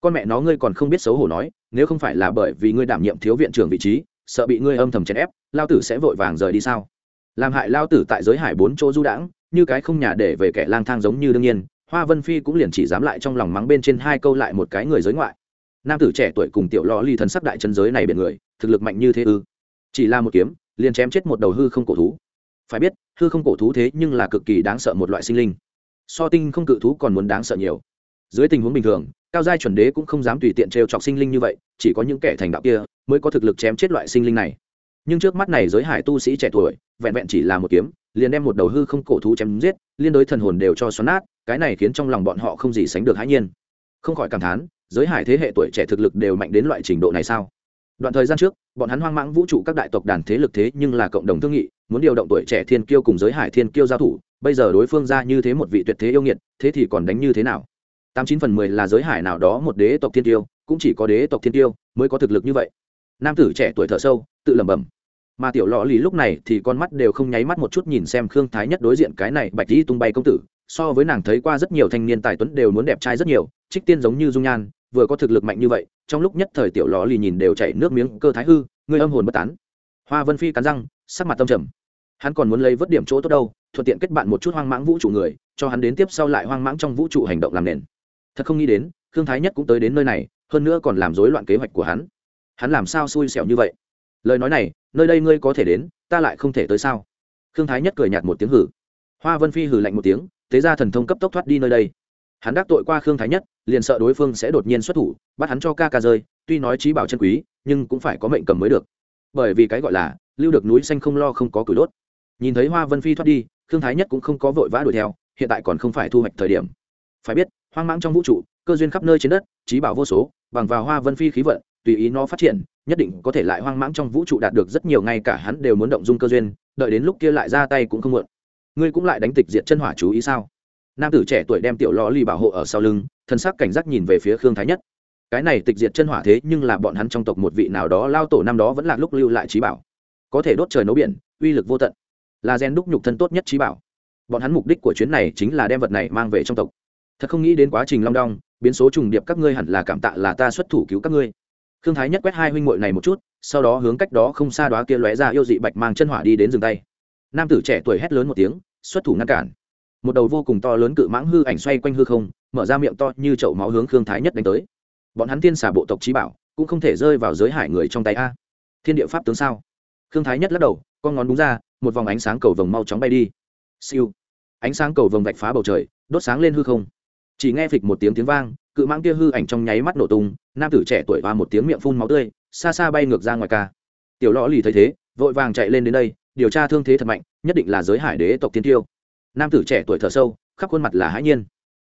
Con mẹ nó ngươi còn không biết xấu hổ nói, nếu không phải là bởi vì ngươi đảm nhiệm thiếu viện trưởng vị trí, sợ bị ngươi âm thầm chèn ép, lao tử sẽ vội vàng rời đi sao? Làm hại lao tử tại giới hải bốn chỗ du đãng, như cái không nhà để về kẻ lang thang giống như đương nhiên, hoa vân phi cũng liền chỉ dám lại trong lòng mắng bên trên hai câu lại một cái người giới ngoại nam tử trẻ tuổi cùng tiểu lò ly thần sắc đại chân giới này biển người, thực lực mạnh như thế ư? Chỉ là một kiếm, liền chém chết một đầu hư không cổ thú. Phải biết, hư không cổ thú thế nhưng là cực kỳ đáng sợ một loại sinh linh. So tinh không cự thú còn muốn đáng sợ nhiều. Dưới tình huống bình thường, cao giai chuẩn đế cũng không dám tùy tiện trêu chọc sinh linh như vậy, chỉ có những kẻ thành đạo kia mới có thực lực chém chết loại sinh linh này. Nhưng trước mắt này giới hải tu sĩ trẻ tuổi, vẹn vẹn chỉ là một kiếm, liền đem một đầu hư không cổ thú chém giết, liên đối thần hồn đều cho xoắn nát, cái này khiến trong lòng bọn họ không gì sánh được hãi nhiên. Không khỏi cảm thán giới hải thế hệ tuổi trẻ thực lực đều mạnh đến loại trình độ này sao? Đoạn thời gian trước, bọn hắn hoang mãng vũ trụ các đại tộc đàn thế lực thế nhưng là cộng đồng thương nghị, muốn điều động tuổi trẻ thiên kiêu cùng giới hải thiên kiêu giao thủ, bây giờ đối phương ra như thế một vị tuyệt thế yêu nghiệt, thế thì còn đánh như thế nào? Tám chín phần mười là giới hải nào đó một đế tộc thiên tiêu cũng chỉ có đế tộc thiên tiêu mới có thực lực như vậy. Nam tử trẻ tuổi thợ sâu, tự lẩm bẩm. Mà tiểu lọ lì lúc này thì con mắt đều không nháy mắt một chút nhìn xem khương thái nhất đối diện cái này bạch dĩ tung bay công tử, so với nàng thấy qua rất nhiều thanh niên tài tuấn đều muốn đẹp trai rất nhiều, trích tiên giống như dung nhan vừa có thực lực mạnh như vậy, trong lúc nhất thời tiểu lò lì nhìn đều chảy nước miếng, cơ thái hư, người âm hồn bất tán. Hoa vân phi cắn răng, sắc mặt tâm trầm. Hắn còn muốn lấy vớt điểm chỗ tốt đâu, thuận tiện kết bạn một chút hoang mãng vũ trụ người, cho hắn đến tiếp sau lại hoang mãng trong vũ trụ hành động làm nền. Thật không nghĩ đến thương thái nhất cũng tới đến nơi này, hơn nữa còn làm rối loạn kế hoạch của hắn. Hắn làm sao xui xẻo như vậy? Lời nói này, nơi đây ngươi có thể đến, ta lại không thể tới sao? Thương thái nhất cười nhạt một tiếng hử. Hoa vân phi hử lạnh một tiếng, thế ra thần thông cấp tốc thoát đi nơi đây. Hắn đắc tội qua khương thái nhất liền sợ đối phương sẽ đột nhiên xuất thủ, bắt hắn cho ca ca rơi, tuy nói trí bảo chân quý, nhưng cũng phải có mệnh cầm mới được. Bởi vì cái gọi là, lưu được núi xanh không lo không có cửi đốt. Nhìn thấy hoa vân phi thoát đi Thương thái nhất cũng không có vội vã đuổi theo, hiện tại còn không phải thu hoạch thời điểm. Phải biết, hoang mãng trong vũ trụ, cơ duyên khắp nơi trên đất, trí bảo vô số, bằng vào hoa vân phi khí vận, tùy ý nó phát triển, nhất định có thể lại hoang mãng trong vũ trụ đạt được rất nhiều, ngay cả hắn đều muốn động dung cơ duyên, đợi đến lúc kia lại ra tay cũng không muộn. Ngươi cũng lại đánh tịch diệt chân hỏa chú ý sao? Nam tử trẻ tuổi đem tiểu lò lì bảo hộ ở sau lưng thân sắc cảnh giác nhìn về phía khương thái nhất. Cái này tịch diệt chân hỏa thế nhưng là bọn hắn trong tộc một vị nào đó lao tổ năm đó vẫn là lúc lưu lại trí bảo. Có thể đốt trời nấu biển, uy lực vô tận. Là gen đúc nhục thân tốt nhất trí bảo. Bọn hắn mục đích của chuyến này chính là đem vật này mang về trong tộc. Thật không nghĩ đến quá trình long đong, biến số trùng điệp các ngươi hẳn là cảm tạ là ta xuất thủ cứu các ngươi. Khương thái nhất quét hai huynh muội này một chút, sau đó hướng cách đó không xa đó kia lóe ra yêu dị bạch mang chân hỏa đi đến dừng tay. Nam tử trẻ tuổi hét lớn một tiếng, xuất thủ ngăn cản. Một đầu vô cùng to lớn cự mãng hư ảnh xoay quanh hư không mở ra miệng to như chậu máu hướng khương thái nhất đánh tới. Bọn hắn tiên xà bộ tộc trí bảo, cũng không thể rơi vào giới hải người trong tay a. Thiên địa pháp tướng sao? Khương thái nhất lắc đầu, con ngón đúng ra, một vòng ánh sáng cầu vồng mau chóng bay đi. Siêu. Ánh sáng cầu vồng vạch phá bầu trời, đốt sáng lên hư không. Chỉ nghe phịch một tiếng tiếng vang, cự mãng kia hư ảnh trong nháy mắt nổ tung, nam tử trẻ tuổi và một tiếng miệng phun máu tươi, xa xa bay ngược ra ngoài ca. Tiểu lõ lì thấy thế, vội vàng chạy lên đến đây, điều tra thương thế thật mạnh, nhất định là giới hải đế tộc tiên tiêu. Nam tử trẻ tuổi thở sâu, khắp khuôn mặt là hãi nhiên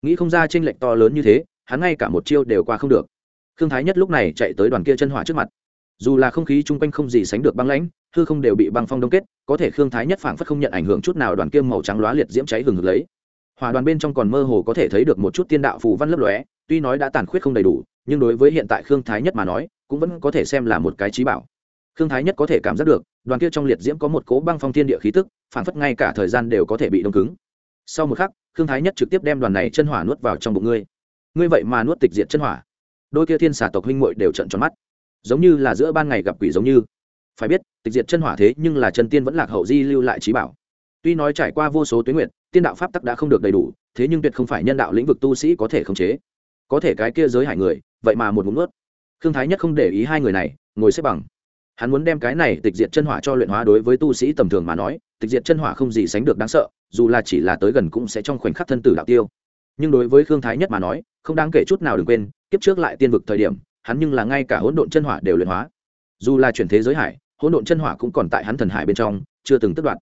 nghĩ không ra t r ê n lệch to lớn như thế, hắn ngay cả một chiêu đều qua không được. Khương thái nhất lúc này chạy tới đoàn kia chân hỏa trước mặt. Dù là không khí chung quanh không gì sánh được băng lãnh, hư không đều bị băng phong đông kết, có thể khương thái nhất phảng phất không nhận ảnh hưởng chút nào đoàn kia màu trắng lóa liệt diễm cháy hừng hực lấy. Hòa đoàn bên trong còn mơ hồ có thể thấy được một chút tiên đạo phù văn lấp lóe, tuy nói đã tàn khuyết không đầy đủ, nhưng đối với hiện tại khương thái nhất mà nói, cũng vẫn có thể xem là một cái trí bảo. Khương thái nhất có thể cảm giác được, đoàn kia trong liệt diễm có một cố băng phong thiên địa khí tức, phảng phất ngay cả thời gian đều có thể bị đông cứng sau một khắc, khương thái nhất trực tiếp đem đoàn này chân hỏa nuốt vào trong bụng ngươi. Ngươi vậy mà nuốt tịch diệt chân hỏa. Đôi kia thiên xà tộc huynh muội đều trận tròn mắt. Giống như là giữa ban ngày gặp quỷ giống như. Phải biết, tịch diệt chân hỏa thế nhưng là chân tiên vẫn lạc hậu di lưu lại trí bảo. Tuy nói trải qua vô số tuyến nguyện, tiên đạo pháp tắc đã không được đầy đủ, thế nhưng tuyệt không phải nhân đạo lĩnh vực tu sĩ có thể khống chế. Có thể cái kia giới hải người, vậy mà một ngụm nuốt. Khương thái nhất không để ý hai người này, ngồi xếp bằng hắn muốn đem cái này tịch diệt chân hỏa cho luyện hóa đối với tu sĩ tầm thường mà nói, tịch diệt chân hỏa không gì sánh được đáng sợ, dù là chỉ là tới gần cũng sẽ trong khoảnh khắc thân tử đạo tiêu. Nhưng đối với khương thái nhất mà nói, không đáng kể chút nào đừng quên, kiếp trước lại tiên vực thời điểm, hắn nhưng là ngay cả hỗn độn chân hỏa đều luyện hóa. Dù là chuyển thế giới hải, hỗn độn chân hỏa cũng còn tại hắn thần hải bên trong, chưa từng tất đoạn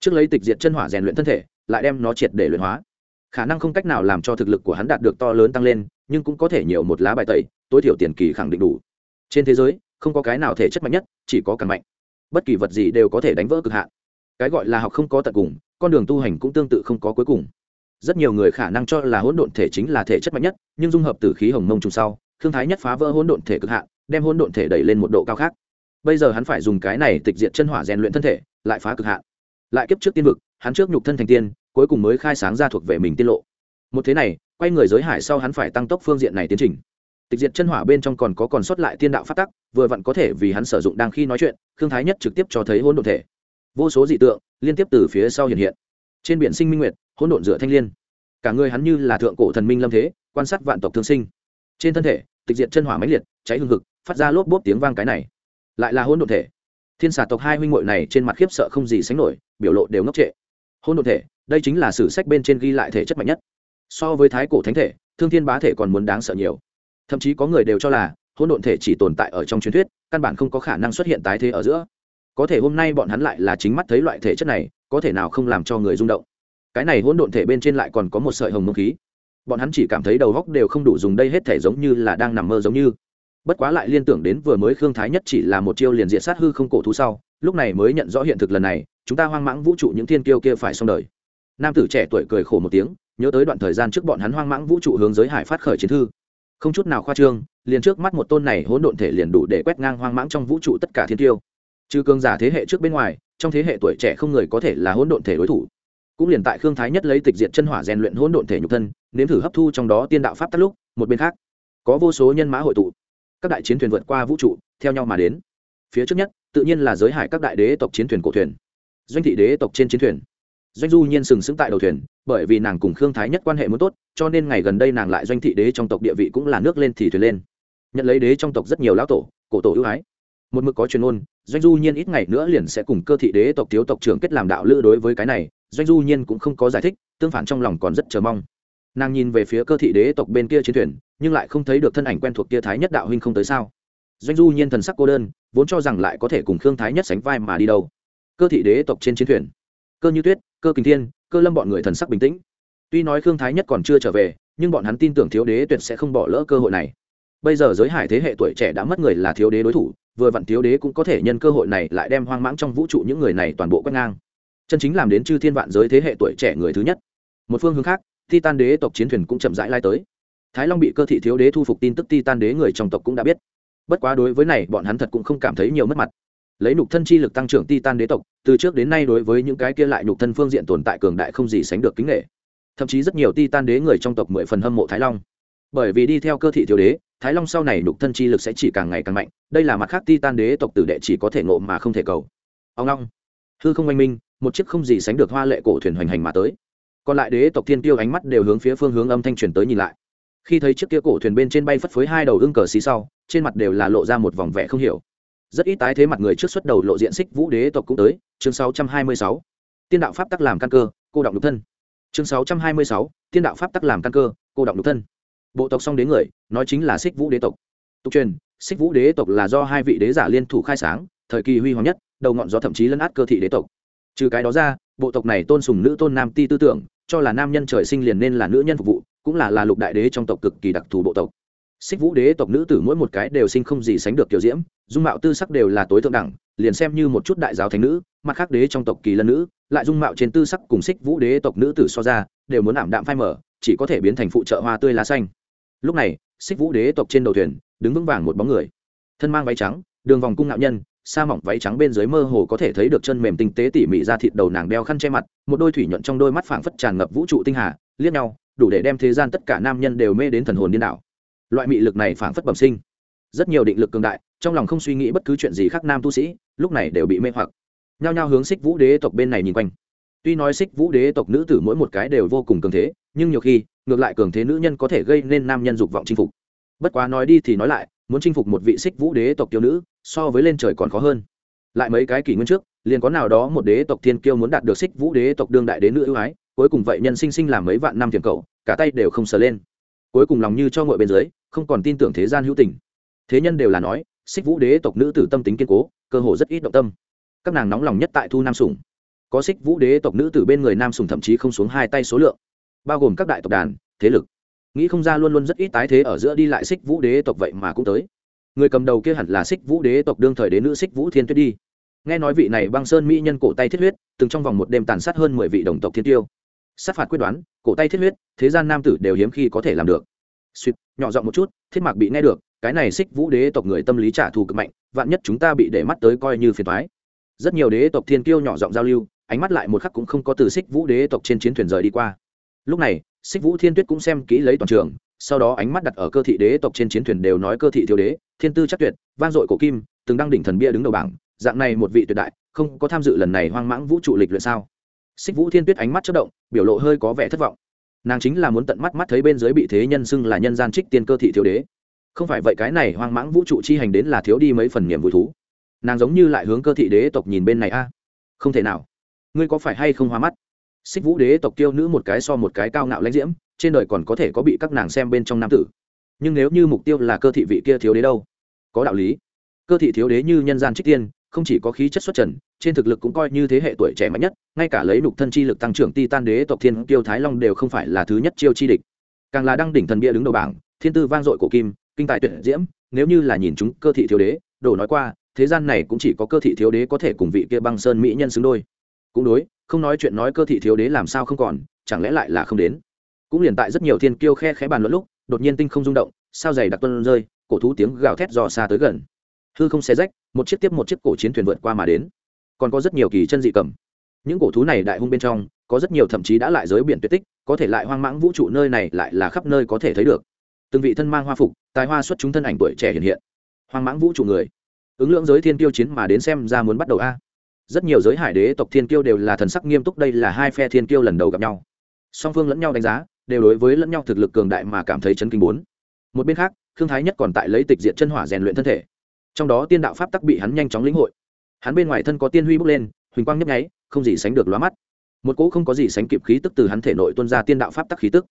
trước lấy tịch diệt chân hỏa rèn luyện thân thể, lại đem nó triệt để luyện hóa. Khả năng không cách nào làm cho thực lực của hắn đạt được to lớn tăng lên, nhưng cũng có thể nhiều một lá bài tẩy, tối thiểu tiền kỳ khẳng định đủ. Trên thế giới không có cái nào thể chất mạnh nhất, chỉ có càng mạnh. Bất kỳ vật gì đều có thể đánh vỡ cực hạn. Cái gọi là học không có tận cùng, con đường tu hành cũng tương tự không có cuối cùng. Rất nhiều người khả năng cho là hỗn độn thể chính là thể chất mạnh nhất, nhưng dung hợp từ khí hồng mông trùng sau thương thái nhất phá vỡ hỗn độn thể cực hạn, đem hỗn độn thể đẩy lên một độ cao khác. Bây giờ hắn phải dùng cái này tịch diệt chân hỏa rèn luyện thân thể, lại phá cực hạn. Lại kiếp trước tiên vực, hắn trước nhục thân thành tiên, cuối cùng mới khai sáng ra thuộc về mình tiên lộ. Một thế này, quay người giới hải sau hắn phải tăng tốc phương diện này tiến trình tịch diệt chân hỏa bên trong còn có còn sót lại tiên đạo phát tắc, vừa vặn có thể vì hắn sử dụng đang khi nói chuyện, khương thái nhất trực tiếp cho thấy hỗn độn thể. Vô số dị tượng liên tiếp từ phía sau hiện hiện. Trên biển sinh minh nguyệt, hỗn độn dựa thanh liên. Cả người hắn như là thượng cổ thần minh lâm thế, quan sát vạn tộc thương sinh. Trên thân thể, tịch diệt chân hỏa mãnh liệt, cháy hương hực, phát ra lốp bốp tiếng vang cái này. Lại là hỗn độn thể. Thiên xà tộc hai huynh muội này trên mặt khiếp sợ không gì sánh nổi, biểu lộ đều ngốc trệ. Hỗn độn thể, đây chính là sử sách bên trên ghi lại thể chất mạnh nhất. So với thái cổ thánh thể, thương thiên bá thể còn muốn đáng sợ nhiều thậm chí có người đều cho là hỗn độn thể chỉ tồn tại ở trong truyền thuyết, căn bản không có khả năng xuất hiện tái thế ở giữa. Có thể hôm nay bọn hắn lại là chính mắt thấy loại thể chất này, có thể nào không làm cho người rung động? Cái này hỗn độn thể bên trên lại còn có một sợi hồng mông khí. Bọn hắn chỉ cảm thấy đầu góc đều không đủ dùng đây hết thể giống như là đang nằm mơ giống như. Bất quá lại liên tưởng đến vừa mới khương thái nhất chỉ là một chiêu liền diện sát hư không cổ thú sau, lúc này mới nhận rõ hiện thực lần này, chúng ta hoang mãng vũ trụ những thiên kiêu kia phải xong đời. Nam tử trẻ tuổi cười khổ một tiếng, nhớ tới đoạn thời gian trước bọn hắn hoang mãng vũ trụ hướng giới hải phát khởi chiến thư không chút nào khoa trương, liền trước mắt một tôn này hỗn độn thể liền đủ để quét ngang hoang mãng trong vũ trụ tất cả thiên tiêu. Trừ cường giả thế hệ trước bên ngoài, trong thế hệ tuổi trẻ không người có thể là hỗn độn thể đối thủ. Cũng liền tại khương thái nhất lấy tịch diệt chân hỏa rèn luyện hỗn độn thể nhục thân, nếm thử hấp thu trong đó tiên đạo pháp tắt lúc, một bên khác, có vô số nhân mã hội tụ. Các đại chiến thuyền vượt qua vũ trụ, theo nhau mà đến. Phía trước nhất, tự nhiên là giới hải các đại đế tộc chiến thuyền cổ thuyền. Doanh thị đế tộc trên chiến thuyền. Doanh du nhiên sừng sững tại đầu thuyền bởi vì nàng cùng khương thái nhất quan hệ muốn tốt, cho nên ngày gần đây nàng lại doanh thị đế trong tộc địa vị cũng là nước lên thì thuyền lên. Nhận lấy đế trong tộc rất nhiều lão tổ, cổ tổ ưu ái. Một mực có chuyên môn, doanh du nhiên ít ngày nữa liền sẽ cùng cơ thị đế tộc thiếu tộc trưởng kết làm đạo lữ đối với cái này, doanh du nhiên cũng không có giải thích, tương phản trong lòng còn rất chờ mong. Nàng nhìn về phía cơ thị đế tộc bên kia chiến thuyền, nhưng lại không thấy được thân ảnh quen thuộc kia thái nhất đạo huynh không tới sao. Doanh du nhiên thần sắc cô đơn, vốn cho rằng lại có thể cùng khương thái nhất sánh vai mà đi đâu. Cơ thị đế tộc trên chiến thuyền. Cơ như tuyết, cơ kình thiên cơ lâm bọn người thần sắc bình tĩnh. Tuy nói khương thái nhất còn chưa trở về, nhưng bọn hắn tin tưởng thiếu đế tuyệt sẽ không bỏ lỡ cơ hội này. Bây giờ giới hải thế hệ tuổi trẻ đã mất người là thiếu đế đối thủ, vừa vặn thiếu đế cũng có thể nhân cơ hội này lại đem hoang mãng trong vũ trụ những người này toàn bộ quét ngang. Chân chính làm đến chư thiên vạn giới thế hệ tuổi trẻ người thứ nhất. Một phương hướng khác, titan đế tộc chiến thuyền cũng chậm rãi lai tới. Thái long bị cơ thị thiếu đế thu phục tin tức titan đế người trong tộc cũng đã biết. Bất quá đối với này, bọn hắn thật cũng không cảm thấy nhiều mất mặt lấy nhục thân chi lực tăng trưởng titan đế tộc, từ trước đến nay đối với những cái kia lại nhục thân phương diện tồn tại cường đại không gì sánh được kính nghệ thậm chí rất nhiều titan đế người trong tộc mười phần hâm mộ thái long. Bởi vì đi theo cơ thị thiếu đế, thái long sau này nhục thân chi lực sẽ chỉ càng ngày càng mạnh, đây là mặt khác titan đế tộc tử đệ chỉ có thể ngộ mà không thể cầu. Ông long, hư không oanh minh, một chiếc không gì sánh được hoa lệ cổ thuyền hoành hành mà tới. Còn lại đế tộc thiên tiêu ánh mắt đều hướng phía phương hướng âm thanh truyền tới nhìn lại. Khi thấy chiếc kia cổ thuyền bên trên bay phất phới hai đầu ưng cờ xí sau, trên mặt đều là lộ ra một vòng vẻ không hiểu rất ít tái thế mặt người trước xuất đầu lộ diện xích vũ đế tộc cũng tới, chương 626. tiên đạo pháp tắc làm căn cơ, cô động nhục thân chương 626. tiên đạo pháp tắc làm căn cơ, cô động nhục thân bộ tộc song đế người, nói chính là xích vũ đế tộc tục truyền xích vũ đế tộc là do hai vị đế giả liên thủ khai sáng, thời kỳ huy hoàng nhất, đầu ngọn gió thậm chí lấn át cơ thị đế tộc trừ cái đó ra, bộ tộc này tôn sùng nữ tôn nam ti tư tưởng, cho là nam nhân trời sinh liền nên là nữ nhân phục vụ, cũng là là lục đại đế trong tộc cực kỳ đặc thù bộ tộc xích vũ đế tộc nữ tử mỗi một cái đều sinh không gì sánh được kiểu diễm, dung mạo tư sắc đều là tối thượng đẳng, liền xem như một chút đại giáo thánh nữ, mặt khác đế trong tộc kỳ lân nữ, lại dung mạo trên tư sắc cùng xích vũ đế tộc nữ tử so ra, đều muốn ảm đạm phai mở chỉ có thể biến thành phụ trợ hoa tươi lá xanh. Lúc này, xích vũ đế tộc trên đầu thuyền, đứng vững vàng một bóng người. Thân mang váy trắng, đường vòng cung ngạo nhân, sa mỏng váy trắng bên dưới mơ hồ có thể thấy được chân mềm tinh tế tỉ mỉ ra thịt đầu nàng đeo khăn che mặt, một đôi thủy nhuận trong đôi mắt phảng phất tràn ngập vũ trụ tinh hà, liếc nhau, đủ để đem thế gian tất cả nam nhân đều mê đến thần hồn điên đảo loại mị lực này phảng phất bẩm sinh. Rất nhiều định lực cường đại, trong lòng không suy nghĩ bất cứ chuyện gì khác nam tu sĩ, lúc này đều bị mê hoặc. Nhao nhao hướng xích vũ đế tộc bên này nhìn quanh. Tuy nói xích vũ đế tộc nữ tử mỗi một cái đều vô cùng cường thế, nhưng nhiều khi, ngược lại cường thế nữ nhân có thể gây nên nam nhân dục vọng chinh phục. Bất quá nói đi thì nói lại, muốn chinh phục một vị xích vũ đế tộc kiêu nữ, so với lên trời còn khó hơn. Lại mấy cái kỷ nguyên trước, liền có nào đó một đế tộc thiên kiêu muốn đạt được xích vũ đế tộc đương đại đế nữ ưu ái, cuối cùng vậy nhân sinh sinh làm mấy vạn năm tiền cầu, cả tay đều không sờ lên. Cuối cùng lòng như cho ngội bên dưới không còn tin tưởng thế gian hữu tình. Thế nhân đều là nói, xích vũ đế tộc nữ tử tâm tính kiên cố, cơ hồ rất ít động tâm. Các nàng nóng lòng nhất tại thu nam sủng có xích vũ đế tộc nữ tử bên người nam sùng thậm chí không xuống hai tay số lượng, bao gồm các đại tộc đàn, thế lực. Nghĩ không ra luôn luôn rất ít tái thế ở giữa đi lại xích vũ đế tộc vậy mà cũng tới. Người cầm đầu kia hẳn là xích vũ đế tộc đương thời đế nữ xích vũ thiên tuyết đi. Nghe nói vị này băng sơn mỹ nhân cổ tay thiết huyết, từng trong vòng một đêm tàn sát hơn mười vị đồng tộc thiên tiêu. Sát phạt quyết đoán, cổ tay thiết huyết, thế gian nam tử đều hiếm khi có thể làm được suýt nhỏ giọng một chút, thiết mạc bị nghe được, cái này xích vũ đế tộc người tâm lý trả thù cực mạnh, vạn nhất chúng ta bị để mắt tới coi như phiền thoái rất nhiều đế tộc thiên kiêu nhỏ giọng giao lưu, ánh mắt lại một khắc cũng không có từ xích vũ đế tộc trên chiến thuyền rời đi qua. Lúc này, xích vũ thiên tuyết cũng xem kỹ lấy toàn trường, sau đó ánh mắt đặt ở cơ thị đế tộc trên chiến thuyền đều nói cơ thị thiếu đế, thiên tư chắc tuyệt, vang dội cổ kim, từng đăng đỉnh thần bia đứng đầu bảng, dạng này một vị tuyệt đại, không có tham dự lần này hoang mãng vũ trụ lịch luyện sao? Xích vũ thiên tuyết ánh mắt chất động, biểu lộ hơi có vẻ thất vọng nàng chính là muốn tận mắt mắt thấy bên dưới bị thế nhân xưng là nhân gian trích tiên cơ thị thiếu đế. Không phải vậy cái này hoang mãng vũ trụ chi hành đến là thiếu đi mấy phần niềm vui thú. Nàng giống như lại hướng cơ thị đế tộc nhìn bên này a. Không thể nào. Ngươi có phải hay không hoa mắt? Xích vũ đế tộc tiêu nữ một cái so một cái cao ngạo lãnh diễm, trên đời còn có thể có bị các nàng xem bên trong nam tử. Nhưng nếu như mục tiêu là cơ thị vị kia thiếu đế đâu? Có đạo lý. Cơ thị thiếu đế như nhân gian trích tiên không chỉ có khí chất xuất trần, trên thực lực cũng coi như thế hệ tuổi trẻ mạnh nhất, ngay cả lấy đục thân chi lực tăng trưởng ti tan đế tộc thiên kiêu thái long đều không phải là thứ nhất chiêu chi địch. Càng là đăng đỉnh thần bia đứng đầu bảng, thiên tư vang dội cổ kim, kinh tài tuyệt diễm, nếu như là nhìn chúng cơ thị thiếu đế đổ nói qua, thế gian này cũng chỉ có cơ thị thiếu đế có thể cùng vị kia băng sơn mỹ nhân xứng đôi. Cũng đối, không nói chuyện nói cơ thị thiếu đế làm sao không còn, chẳng lẽ lại là không đến? Cũng liền tại rất nhiều thiên kiêu khe khẽ bàn luận lúc, đột nhiên tinh không rung động, sao dày đặc tuân rơi, cổ thú tiếng gào thét dò xa tới gần. Hư không xé rách một chiếc tiếp một chiếc cổ chiến thuyền vượt qua mà đến. Còn có rất nhiều kỳ chân dị cầm. Những cổ thú này đại hung bên trong, có rất nhiều thậm chí đã lại giới biển tuyệt tích, có thể lại hoang mãng vũ trụ nơi này lại là khắp nơi có thể thấy được. Từng vị thân mang hoa phục, tài hoa xuất chúng thân ảnh tuổi trẻ hiện hiện. Hoang mãng vũ trụ người. Ứng lượng giới thiên tiêu chiến mà đến xem ra muốn bắt đầu a. Rất nhiều giới hải đế tộc thiên tiêu đều là thần sắc nghiêm túc, đây là hai phe thiên tiêu lần đầu gặp nhau. Song phương lẫn nhau đánh giá, đều đối với lẫn nhau thực lực cường đại mà cảm thấy chấn kinh bốn. Một bên khác thương thái nhất còn tại lấy tịch diện chân hỏa rèn luyện thân thể trong đó tiên đạo pháp tắc bị hắn nhanh chóng lĩnh hội. Hắn bên ngoài thân có tiên huy bốc lên, huỳnh quang nhấp nháy, không gì sánh được lóa mắt. Một cỗ không có gì sánh kịp khí tức từ hắn thể nội tuân ra tiên đạo pháp tắc khí tức.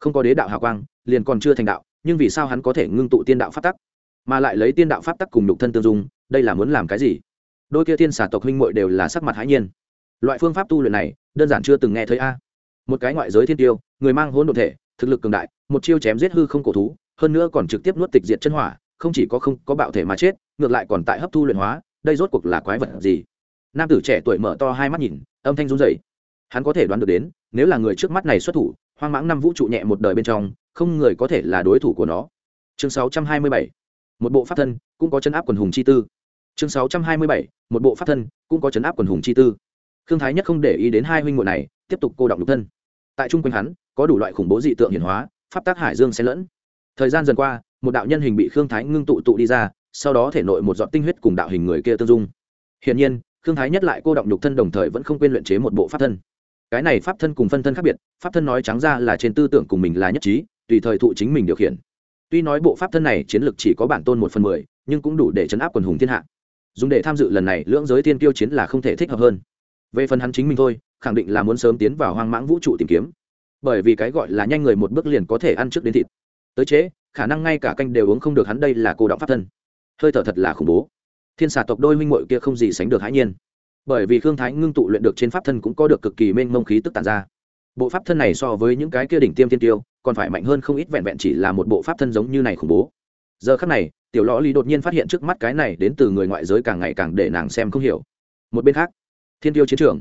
Không có đế đạo hào quang, liền còn chưa thành đạo, nhưng vì sao hắn có thể ngưng tụ tiên đạo pháp tắc? Mà lại lấy tiên đạo pháp tắc cùng nhục thân tương dung, đây là muốn làm cái gì? Đôi kia thiên xà tộc huynh muội đều là sắc mặt hãi nhiên. Loại phương pháp tu luyện này, đơn giản chưa từng nghe thấy a. Một cái ngoại giới thiên tiêu, người mang hỗn độn thể, thực lực cường đại, một chiêu chém giết hư không cổ thú, hơn nữa còn trực tiếp nuốt tịch diệt chân hỏa, không chỉ có không có bạo thể mà chết ngược lại còn tại hấp thu luyện hóa, đây rốt cuộc là quái vật gì? Nam tử trẻ tuổi mở to hai mắt nhìn, âm thanh run rẩy. Hắn có thể đoán được đến, nếu là người trước mắt này xuất thủ, hoang mãng năm vũ trụ nhẹ một đời bên trong, không người có thể là đối thủ của nó. Chương 627 một bộ pháp thân cũng có chấn áp quần hùng chi tư. Chương 627 một bộ pháp thân cũng có chấn áp quần hùng chi tư. Khương thái nhất không để ý đến hai huynh muội này, tiếp tục cô động lục thân. Tại trung quanh hắn, có đủ loại khủng bố dị tượng hiển hóa, pháp tác hải dương xen lẫn. Thời gian dần qua, một đạo nhân hình bị khương thái ngưng tụ tụ đi ra sau đó thể nội một giọt tinh huyết cùng đạo hình người kia tương dung. Hiển nhiên, khương thái nhất lại cô động nhục thân đồng thời vẫn không quên luyện chế một bộ pháp thân. Cái này pháp thân cùng phân thân khác biệt, pháp thân nói trắng ra là trên tư tưởng cùng mình là nhất trí, tùy thời thụ chính mình điều khiển. Tuy nói bộ pháp thân này chiến lược chỉ có bản tôn một phần mười, nhưng cũng đủ để chấn áp quần hùng thiên hạ. Dùng để tham dự lần này lưỡng giới tiên tiêu chiến là không thể thích hợp hơn. Về phần hắn chính mình thôi, khẳng định là muốn sớm tiến vào hoang mãng vũ trụ tìm kiếm. Bởi vì cái gọi là nhanh người một bước liền có thể ăn trước đến thịt. Tới chế, khả năng ngay cả canh đều uống không được hắn đây là cô động pháp thân hơi thở thật là khủng bố. Thiên xà tộc đôi minh mội kia không gì sánh được hãi nhiên. Bởi vì khương thái ngưng tụ luyện được trên pháp thân cũng có được cực kỳ mênh mông khí tức tàn ra. Bộ pháp thân này so với những cái kia đỉnh tiêm tiên tiêu, còn phải mạnh hơn không ít vẹn vẹn chỉ là một bộ pháp thân giống như này khủng bố. Giờ khắc này, tiểu lõ lý đột nhiên phát hiện trước mắt cái này đến từ người ngoại giới càng ngày càng để nàng xem không hiểu. Một bên khác, thiên tiêu chiến trường.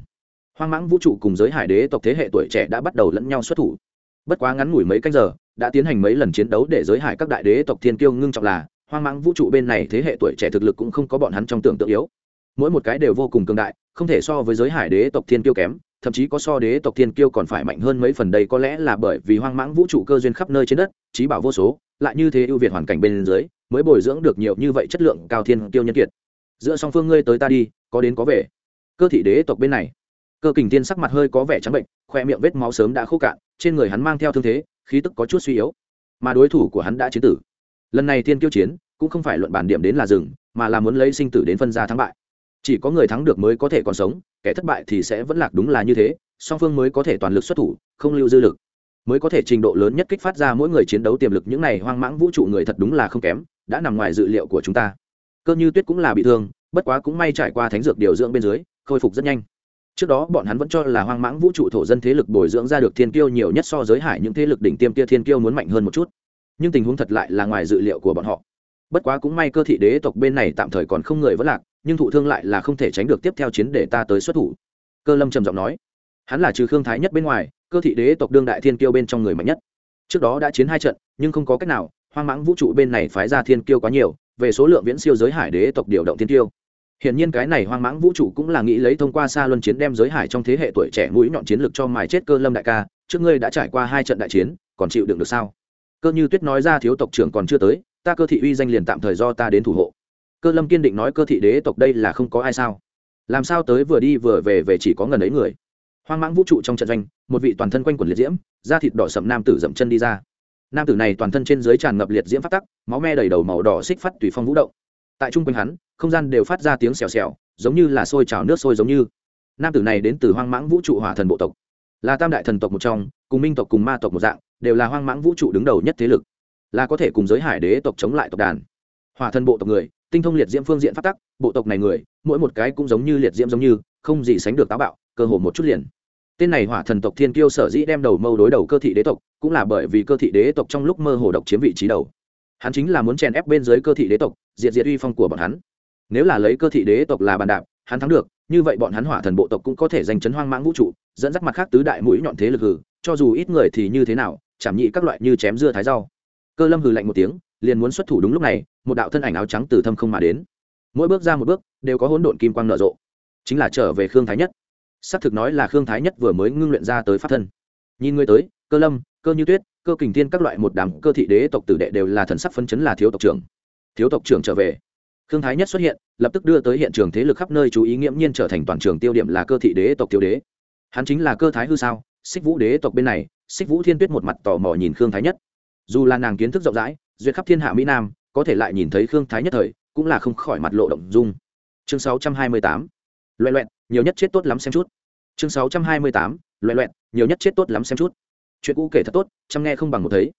Hoang mãng vũ trụ cùng giới hải đế tộc thế hệ tuổi trẻ đã bắt đầu lẫn nhau xuất thủ. Bất quá ngắn ngủi mấy canh giờ, đã tiến hành mấy lần chiến đấu để giới hải các đại đế tộc thiên tiêu ngưng trọng là hoang mãng vũ trụ bên này thế hệ tuổi trẻ thực lực cũng không có bọn hắn trong tưởng tượng yếu. Mỗi một cái đều vô cùng cường đại, không thể so với giới hải đế tộc thiên kiêu kém, thậm chí có so đế tộc thiên kiêu còn phải mạnh hơn mấy phần đây có lẽ là bởi vì hoang mãng vũ trụ cơ duyên khắp nơi trên đất, trí bảo vô số, lại như thế ưu việt hoàn cảnh bên dưới, mới bồi dưỡng được nhiều như vậy chất lượng cao thiên kiêu nhân kiệt. Giữa song phương ngươi tới ta đi, có đến có về. Cơ thị đế tộc bên này. Cơ kình tiên sắc mặt hơi có vẻ trắng bệnh, khoe miệng vết máu sớm đã khô cạn, trên người hắn mang theo thương thế, khí tức có chút suy yếu. Mà đối thủ của hắn đã chiến tử lần này thiên kiêu chiến, cũng không phải luận bản điểm đến là rừng mà là muốn lấy sinh tử đến phân ra thắng bại. Chỉ có người thắng được mới có thể còn sống, kẻ thất bại thì sẽ vẫn lạc đúng là như thế, song phương mới có thể toàn lực xuất thủ, không lưu dư lực. Mới có thể trình độ lớn nhất kích phát ra mỗi người chiến đấu tiềm lực những này hoang mãng vũ trụ người thật đúng là không kém, đã nằm ngoài dự liệu của chúng ta. Cơ như tuyết cũng là bị thương, bất quá cũng may trải qua thánh dược điều dưỡng bên dưới, khôi phục rất nhanh. Trước đó bọn hắn vẫn cho là hoang mãng vũ trụ thổ dân thế lực bồi dưỡng ra được thiên kiêu nhiều nhất so giới hải những thế lực đỉnh tiêm kia thiên kiêu muốn mạnh hơn một chút nhưng tình huống thật lại là ngoài dự liệu của bọn họ. Bất quá cũng may cơ thị đế tộc bên này tạm thời còn không người vẫn lạc nhưng thụ thương lại là không thể tránh được tiếp theo chiến để ta tới xuất thủ. Cơ lâm trầm giọng nói hắn là trừ khương thái nhất bên ngoài cơ thị đế tộc đương đại thiên kiêu bên trong người mạnh nhất. Trước đó đã chiến hai trận nhưng không có cách nào hoang mãng vũ trụ bên này phái ra thiên kiêu quá nhiều về số lượng viễn siêu giới hải đế tộc điều động thiên kiêu. Hiển nhiên cái này hoang mãng vũ trụ cũng là nghĩ lấy thông qua xa luân chiến đem giới hải trong thế hệ tuổi trẻ mũi nhọn chiến lược cho mài chết cơ lâm đại ca, trước ngươi đã trải qua hai trận đại chiến, còn chịu đựng được sao? Cơ Như Tuyết nói ra thiếu tộc trưởng còn chưa tới, ta cơ thị uy danh liền tạm thời do ta đến thủ hộ. Cơ Lâm kiên định nói cơ thị đế tộc đây là không có ai sao? Làm sao tới vừa đi vừa về về chỉ có ngần ấy người. Hoang mãng vũ trụ trong trận doanh, một vị toàn thân quanh quần liệt diễm, da thịt đỏ sẫm nam tử dậm chân đi ra. Nam tử này toàn thân trên dưới tràn ngập liệt diễm phát tắc, máu me đầy đầu màu đỏ xích phát tùy phong vũ động. Tại trung quanh hắn, không gian đều phát ra tiếng xèo xèo giống như là sôi trào nước sôi giống như nam tử này đến từ hoang mãng vũ trụ hỏa thần bộ tộc là tam đại thần tộc một trong cùng minh tộc cùng ma tộc một dạng đều là hoang mãng vũ trụ đứng đầu nhất thế lực, là có thể cùng giới hải đế tộc chống lại tộc đàn. Hỏa thần bộ tộc người, tinh thông liệt diễm phương diện phát tắc, bộ tộc này người, mỗi một cái cũng giống như liệt diễm giống như, không gì sánh được táo bạo, cơ hồ một chút liền. Tên này hỏa thần tộc thiên kiêu sở dĩ đem đầu mâu đối đầu cơ thị đế tộc, cũng là bởi vì cơ thị đế tộc trong lúc mơ hồ độc chiếm vị trí đầu. Hắn chính là muốn chèn ép bên dưới cơ thị đế tộc, diệt diệt uy phong của bọn hắn. Nếu là lấy cơ thị đế tộc là bàn đạp, hắn thắng được, như vậy bọn hắn hỏa thần bộ tộc cũng có thể giành chấn hoang mãng vũ trụ, dẫn dắt mặt khác tứ đại mũi nhọn thế lực hử, cho dù ít người thì như thế nào chảm nhị các loại như chém dưa thái rau. Cơ lâm hừ lạnh một tiếng liền muốn xuất thủ đúng lúc này một đạo thân ảnh áo trắng từ thâm không mà đến. Mỗi bước ra một bước đều có hỗn độn kim quang nở rộ. Chính là trở về khương thái nhất. Xác thực nói là khương thái nhất vừa mới ngưng luyện ra tới pháp thân. Nhìn người tới cơ lâm cơ như tuyết cơ kình tiên các loại một đám cơ thị đế tộc tử đệ đều là thần sắc phân chấn là thiếu tộc trưởng. Thiếu tộc trưởng trở về. Khương Thái Nhất xuất hiện, lập tức đưa tới hiện trường thế lực khắp nơi chú ý nghiễm nhiên trở thành toàn trường tiêu điểm là cơ thị đế tộc tiêu đế. Hắn chính là cơ thái hư sao? Xích Vũ đế tộc bên này, Xích Vũ Thiên Tuyết một mặt tò mò nhìn Khương Thái Nhất. Dù là nàng kiến thức rộng rãi, duyệt khắp thiên hạ mỹ nam, có thể lại nhìn thấy Khương Thái Nhất thời, cũng là không khỏi mặt lộ động dung. Chương 628. Loẹt loẹt, nhiều nhất chết tốt lắm xem chút. Chương 628. Loẹt loẹt, nhiều nhất chết tốt lắm xem chút. Chuyện cũ kể thật tốt, chăm nghe không bằng một thấy.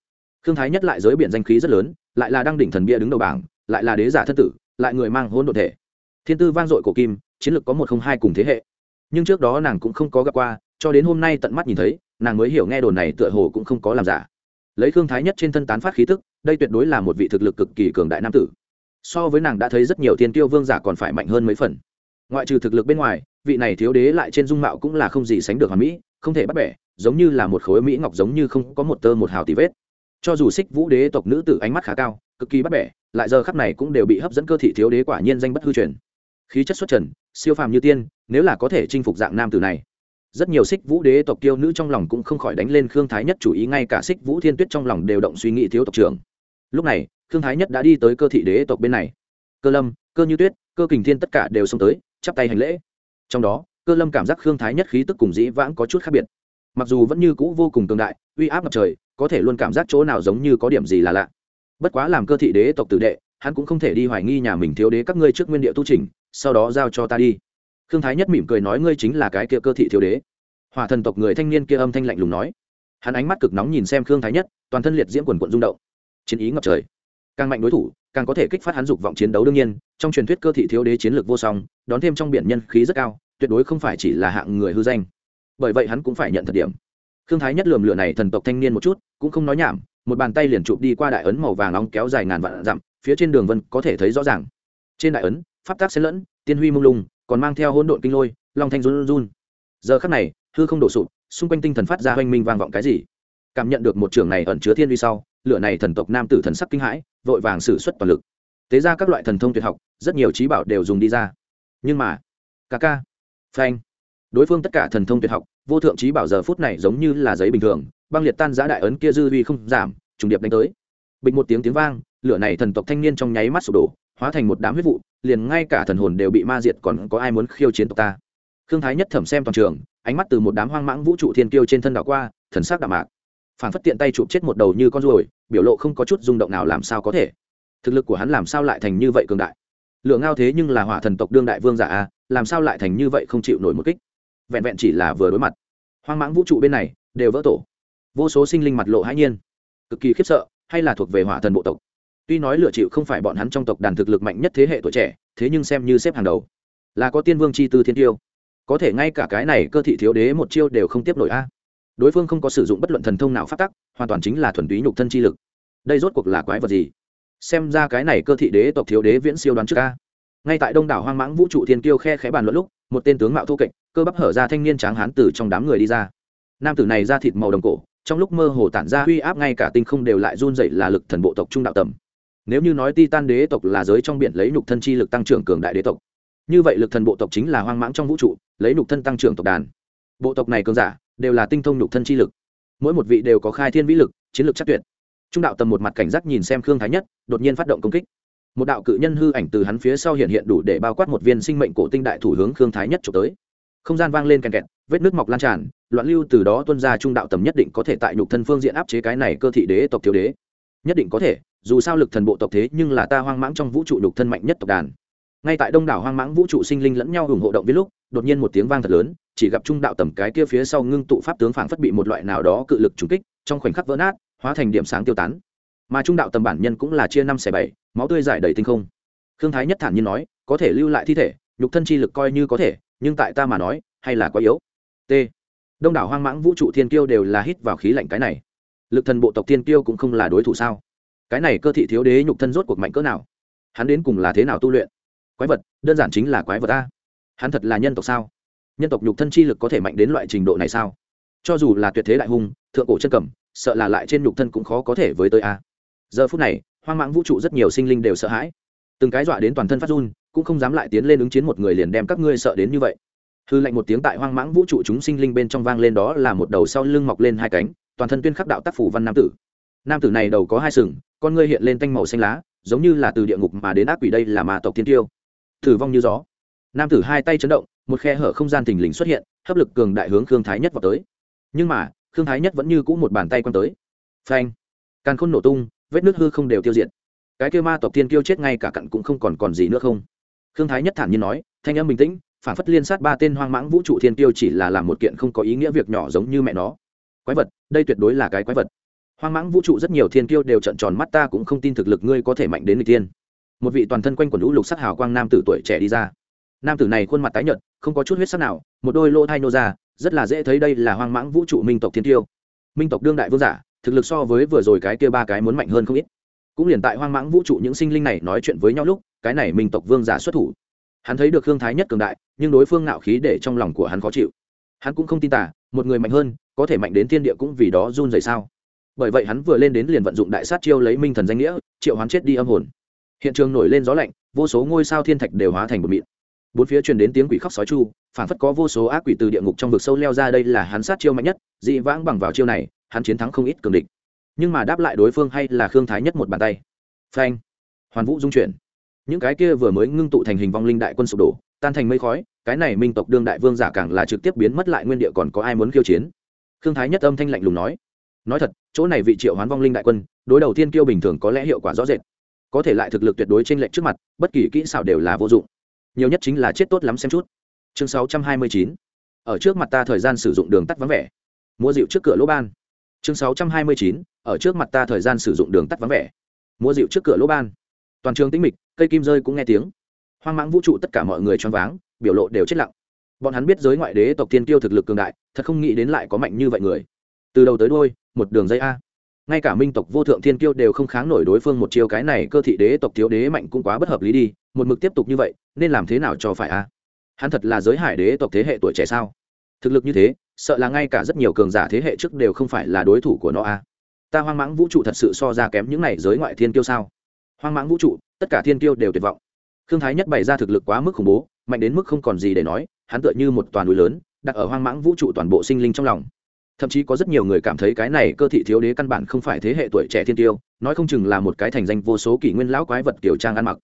Khương Thái Nhất lại giới biển danh khí rất lớn, lại là đăng đỉnh thần bia đứng đầu bảng, lại là đế giả thân tử, lại người mang hôn đ ộ thể thiên tư vang dội Cổ kim chiến lược có một không hai cùng thế hệ nhưng trước đó nàng cũng không có gặp qua cho đến hôm nay tận mắt nhìn thấy nàng mới hiểu nghe đồn này tựa hồ cũng không có làm giả. Lấy thương thái nhất trên thân tán phát khí tức, đây tuyệt đối là một vị thực lực cực kỳ cường đại nam tử. So với nàng đã thấy rất nhiều thiên tiêu vương giả còn phải mạnh hơn mấy phần. Ngoại trừ thực lực bên ngoài, vị này thiếu đế lại trên dung mạo cũng là không gì sánh được hoàn mỹ, không thể bắt bẻ, giống như là một khối mỹ ngọc giống như không có một tơ một hào tì vết. Cho dù xích vũ đế tộc nữ tử ánh mắt khá cao, cực kỳ bắt bẻ, lại giờ khắp này cũng đều bị hấp dẫn cơ thị thiếu đế quả nhiên danh bất hư truyền. Khí chất xuất trần, siêu phàm như tiên, nếu là có thể chinh phục dạng nam tử này rất nhiều xích vũ đế tộc tiêu nữ trong lòng cũng không khỏi đánh lên khương thái nhất chủ ý, ngay cả xích vũ thiên tuyết trong lòng đều động suy nghĩ thiếu tộc trưởng. Lúc này, khương thái nhất đã đi tới cơ thị đế tộc bên này. Cơ lâm, cơ như tuyết, cơ kình thiên tất cả đều xông tới, chắp tay hành lễ. Trong đó, cơ lâm cảm giác khương thái nhất khí tức cùng dĩ vãng có chút khác biệt. Mặc dù vẫn như cũ vô cùng cường đại, uy áp ngập trời, có thể luôn cảm giác chỗ nào giống như có điểm gì là lạ. Bất quá làm cơ thị đế tộc tử đệ, hắn cũng không thể đi hoài nghi nhà mình thiếu đế các ngươi trước nguyên địa tu trình sau đó giao cho ta đi khương thái nhất mỉm cười nói, ngươi chính là cái kia cơ thị thiếu đế. Hòa thần tộc người thanh niên kia âm thanh lạnh lùng nói. Hắn ánh mắt cực nóng nhìn xem khương thái nhất, toàn thân liệt diễm quần quận rung động. Chiến ý ngập trời. Càng mạnh đối thủ, càng có thể kích phát hắn dục vọng chiến đấu đương nhiên. Trong truyền thuyết cơ thị thiếu đế chiến lược vô song, đón thêm trong biển nhân khí rất cao, tuyệt đối không phải chỉ là hạng người hư danh. Bởi vậy hắn cũng phải nhận thật điểm. Khương thái nhất lườm lửa này thần tộc thanh niên một chút, cũng không nói nhảm, một bàn tay liền chụp đi qua đại ấn màu vàng nóng kéo dài ngàn vạn dặm, phía trên đường vân có thể thấy rõ ràng. Trên đại ấn, pháp tác xen lẫn, tiên huy mông lung còn mang theo hỗn độn kinh lôi, long thanh run run. Giờ khắc này, hư không đổ sụp, xung quanh tinh thần phát ra hoanh minh vang vọng cái gì? Cảm nhận được một trường này ẩn chứa thiên uy sau, lửa này thần tộc nam tử thần sắc kinh hãi, vội vàng sử xuất toàn lực. Tế ra các loại thần thông tuyệt học, rất nhiều trí bảo đều dùng đi ra. Nhưng mà, ca ca, phanh. Đối phương tất cả thần thông tuyệt học, vô thượng trí bảo giờ phút này giống như là giấy bình thường, băng liệt tan giã đại ấn kia dư uy không giảm, trùng điệp đánh tới. Bình một tiếng tiếng vang, lửa này thần tộc thanh niên trong nháy mắt sụp đổ hóa thành một đám huyết vụ, liền ngay cả thần hồn đều bị ma diệt, còn có ai muốn khiêu chiến tộc ta? Khương thái nhất thẩm xem toàn trường, ánh mắt từ một đám hoang mãng vũ trụ thiên kiêu trên thân đảo qua, thần sắc đạm mạc. Phản phất tiện tay chụp chết một đầu như con ruồi, biểu lộ không có chút rung động nào làm sao có thể. Thực lực của hắn làm sao lại thành như vậy cường đại? Lượng ngao thế nhưng là hỏa thần tộc đương đại vương giả a, làm sao lại thành như vậy không chịu nổi một kích? Vẹn vẹn chỉ là vừa đối mặt. Hoang mãng vũ trụ bên này, đều vỡ tổ. Vô số sinh linh mặt lộ hãi nhiên. Cực kỳ khiếp sợ, hay là thuộc về hỏa thần bộ tộc? Tuy nói lựa chịu không phải bọn hắn trong tộc đàn thực lực mạnh nhất thế hệ tuổi trẻ, thế nhưng xem như xếp hàng đầu. Là có tiên vương chi tư thiên tiêu. Có thể ngay cả cái này cơ thị thiếu đế một chiêu đều không tiếp nổi a. Đối phương không có sử dụng bất luận thần thông nào phát tắc, hoàn toàn chính là thuần túy nhục thân chi lực. Đây rốt cuộc là quái vật gì? Xem ra cái này cơ thị đế tộc thiếu đế viễn siêu đoán trước a. Ngay tại đông đảo hoang mãng vũ trụ thiên kiêu khe khẽ bàn luận lúc, một tên tướng mạo thô kệch, cơ bắp hở ra thanh niên tráng hán từ trong đám người đi ra. Nam tử này ra thịt màu đồng cổ, trong lúc mơ hồ tản ra uy áp ngay cả tinh không đều lại run dậy là lực thần bộ tộc trung đạo tầm nếu như nói ti tan đế tộc là giới trong biển lấy nhục thân chi lực tăng trưởng cường đại đế tộc, như vậy lực thần bộ tộc chính là hoang mãng trong vũ trụ, lấy nhục thân tăng trưởng tộc đàn. Bộ tộc này cường giả đều là tinh thông nhục thân chi lực. Mỗi một vị đều có khai thiên vĩ lực, chiến lược chắc tuyệt. Trung đạo tầm một mặt cảnh giác nhìn xem khương thái nhất, đột nhiên phát động công kích. Một đạo cự nhân hư ảnh từ hắn phía sau hiện hiện đủ để bao quát một viên sinh mệnh cổ tinh đại thủ hướng khương thái nhất trộm tới. Không gian vang lên kèn kẹt, vết nước mọc lan tràn, loạn lưu từ đó tuân ra trung đạo tầm nhất định có thể tại nhục thân phương diện áp chế cái này cơ thị đế tộc thiếu đế nhất định có thể, dù sao lực thần bộ tộc thế nhưng là ta hoang mãng trong vũ trụ nhục thân mạnh nhất tộc đàn. Ngay tại đông đảo hoang mãng vũ trụ sinh linh lẫn nhau ủng hộ động viên lúc, đột nhiên một tiếng vang thật lớn, chỉ gặp trung đạo tầm cái kia phía sau ngưng tụ pháp tướng phảng phất bị một loại nào đó cự lực trúng kích, trong khoảnh khắc vỡ nát, hóa thành điểm sáng tiêu tán. Mà trung đạo tầm bản nhân cũng là chia năm xẻ bảy, máu tươi giải đầy tinh không. Khương thái nhất thản nhiên nói, có thể lưu lại thi thể, nhục thân chi lực coi như có thể, nhưng tại ta mà nói, hay là quá yếu. T. Đông đảo hoang mãng vũ trụ thiên kiêu đều là hít vào khí lạnh cái này lực thần bộ tộc thiên tiêu cũng không là đối thủ sao? Cái này cơ thị thiếu đế nhục thân rốt cuộc mạnh cỡ nào? Hắn đến cùng là thế nào tu luyện? Quái vật, đơn giản chính là quái vật ta hắn thật là nhân tộc sao? Nhân tộc nhục thân chi lực có thể mạnh đến loại trình độ này sao? Cho dù là tuyệt thế đại hung, thượng cổ chân cầm, sợ là lại trên nhục thân cũng khó có thể với tới a. Giờ phút này, hoang mãng vũ trụ rất nhiều sinh linh đều sợ hãi. Từng cái dọa đến toàn thân phát run, cũng không dám lại tiến lên ứng chiến một người liền đem các ngươi sợ đến như vậy. Hư lệnh một tiếng tại hoang mãng vũ trụ chúng sinh linh bên trong vang lên đó là một đầu sau lưng mọc lên hai cánh toàn thân tuyên khắc đạo tác phủ văn nam tử. Nam tử này đầu có hai sừng, con ngươi hiện lên tanh màu xanh lá, giống như là từ địa ngục mà đến ác quỷ đây là ma tộc thiên tiêu. Thử vong như gió. Nam tử hai tay chấn động, một khe hở không gian thình lình xuất hiện, hấp lực cường đại hướng khương thái nhất vào tới. Nhưng mà, khương thái nhất vẫn như cũ một bàn tay quăng tới. Phanh. Càn khôn nổ tung, vết nước hư không đều tiêu diệt. Cái kêu ma tộc thiên kiêu chết ngay cả cặn cũng không còn còn gì nữa không. Khương thái nhất thản nhiên nói, thanh âm bình tĩnh, phản phất liên sát ba tên hoang mãng vũ trụ thiên tiêu chỉ là làm một kiện không có ý nghĩa việc nhỏ giống như mẹ nó quái vật, đây tuyệt đối là cái quái vật. Hoang mãng vũ trụ rất nhiều thiên kiêu đều trận tròn mắt, ta cũng không tin thực lực ngươi có thể mạnh đến người tiên một vị toàn thân quanh quần lũ lục sắc hào quang nam tử tuổi trẻ đi ra. Nam tử này khuôn mặt tái nhợt, không có chút huyết sắc nào, một đôi lô thai nô ra, rất là dễ thấy đây là hoang mãng vũ trụ minh tộc thiên tiêu minh tộc đương đại vương giả, thực lực so với vừa rồi cái kia ba cái muốn mạnh hơn không ít. Cũng liền tại hoang mãng vũ trụ những sinh linh này nói chuyện với nhau lúc, cái này minh tộc vương giả xuất thủ. Hắn thấy được hương thái nhất cường đại, nhưng đối phương ngạo khí để trong lòng của hắn khó chịu. Hắn cũng không tin tả một người mạnh hơn, có thể mạnh đến thiên địa cũng vì đó run rẩy sao? Bởi vậy hắn vừa lên đến liền vận dụng đại sát chiêu lấy minh thần danh nghĩa, triệu hoán chết đi âm hồn. Hiện trường nổi lên gió lạnh, vô số ngôi sao thiên thạch đều hóa thành một mịn. Bốn phía truyền đến tiếng quỷ khóc sói chu, phản phất có vô số ác quỷ từ địa ngục trong vực sâu leo ra đây là hắn sát chiêu mạnh nhất, dị vãng bằng vào chiêu này, hắn chiến thắng không ít cường địch. Nhưng mà đáp lại đối phương hay là khương thái nhất một bàn tay. Phanh! Hoàn vũ dung chuyển. Những cái kia vừa mới ngưng tụ thành hình vong linh đại quân sụp đổ, tan thành mây khói cái này minh tộc đương đại vương giả càng là trực tiếp biến mất lại nguyên địa còn có ai muốn khiêu chiến? Khương thái nhất âm thanh lạnh lùng nói. Nói thật, chỗ này vị triệu hoán vong linh đại quân, đối đầu tiên kiêu bình thường có lẽ hiệu quả rõ rệt. Có thể lại thực lực tuyệt đối trên lệnh trước mặt, bất kỳ kỹ xảo đều là vô dụng. Nhiều nhất chính là chết tốt lắm xem chút. Chương sáu trăm hai mươi chín. Ở trước mặt ta thời gian sử dụng đường tắt vắng vẻ. Mua dịu trước cửa lỗ ban. Chương sáu trăm hai mươi chín. Ở trước mặt ta thời gian sử dụng đường tắt vắng vẻ. Mua dịu trước cửa lỗ ban. Toàn trường tĩnh mịch, cây kim rơi cũng nghe tiếng. Hoang mãng vũ trụ tất cả mọi người choáng váng biểu lộ đều chết lặng. Bọn hắn biết giới ngoại đế tộc tiên tiêu thực lực cường đại, thật không nghĩ đến lại có mạnh như vậy người. Từ đầu tới đôi một đường dây a. Ngay cả minh tộc vô thượng thiên kiêu đều không kháng nổi đối phương một chiêu cái này cơ thị đế tộc thiếu đế mạnh cũng quá bất hợp lý đi, một mực tiếp tục như vậy, nên làm thế nào cho phải a? Hắn thật là giới hải đế tộc thế hệ tuổi trẻ sao? Thực lực như thế, sợ là ngay cả rất nhiều cường giả thế hệ trước đều không phải là đối thủ của nó a. Ta hoang mãng vũ trụ thật sự so ra kém những này giới ngoại thiên kiêu sao? Hoang mãng vũ trụ, tất cả thiên kiêu đều tuyệt vọng. Thương thái nhất bày ra thực lực quá mức khủng bố, mạnh đến mức không còn gì để nói, hắn tựa như một toàn núi lớn, đặt ở hoang mãng vũ trụ toàn bộ sinh linh trong lòng. Thậm chí có rất nhiều người cảm thấy cái này cơ thị thiếu đế căn bản không phải thế hệ tuổi trẻ thiên tiêu, nói không chừng là một cái thành danh vô số kỷ nguyên lão quái vật kiểu trang ăn mặc.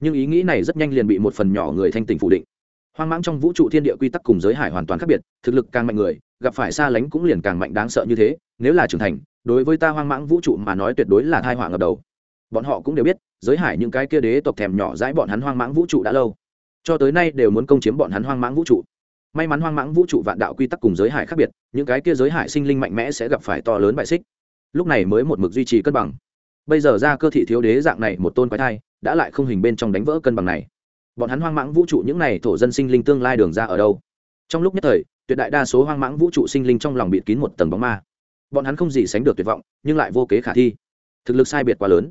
Nhưng ý nghĩ này rất nhanh liền bị một phần nhỏ người thanh tỉnh phủ định. Hoang mãng trong vũ trụ thiên địa quy tắc cùng giới hải hoàn toàn khác biệt, thực lực càng mạnh người, gặp phải xa lánh cũng liền càng mạnh đáng sợ như thế, nếu là trưởng thành, đối với ta hoang mãng vũ trụ mà nói tuyệt đối là tai họa ngập đầu. Bọn họ cũng đều biết giới hải những cái kia đế tộc thèm nhỏ dãi bọn hắn hoang mãng vũ trụ đã lâu. Cho tới nay đều muốn công chiếm bọn hắn hoang mãng vũ trụ. May mắn hoang mãng vũ trụ vạn đạo quy tắc cùng giới hải khác biệt, những cái kia giới hải sinh linh mạnh mẽ sẽ gặp phải to lớn bại xích. Lúc này mới một mực duy trì cân bằng. Bây giờ ra cơ thị thiếu đế dạng này một tôn quái thai, đã lại không hình bên trong đánh vỡ cân bằng này. Bọn hắn hoang mãng vũ trụ những này thổ dân sinh linh tương lai đường ra ở đâu? Trong lúc nhất thời, tuyệt đại đa số hoang mãng vũ trụ sinh linh trong lòng bịt kín một tầng bóng ma. Bọn hắn không gì sánh được tuyệt vọng, nhưng lại vô kế khả thi. Thực lực sai biệt quá lớn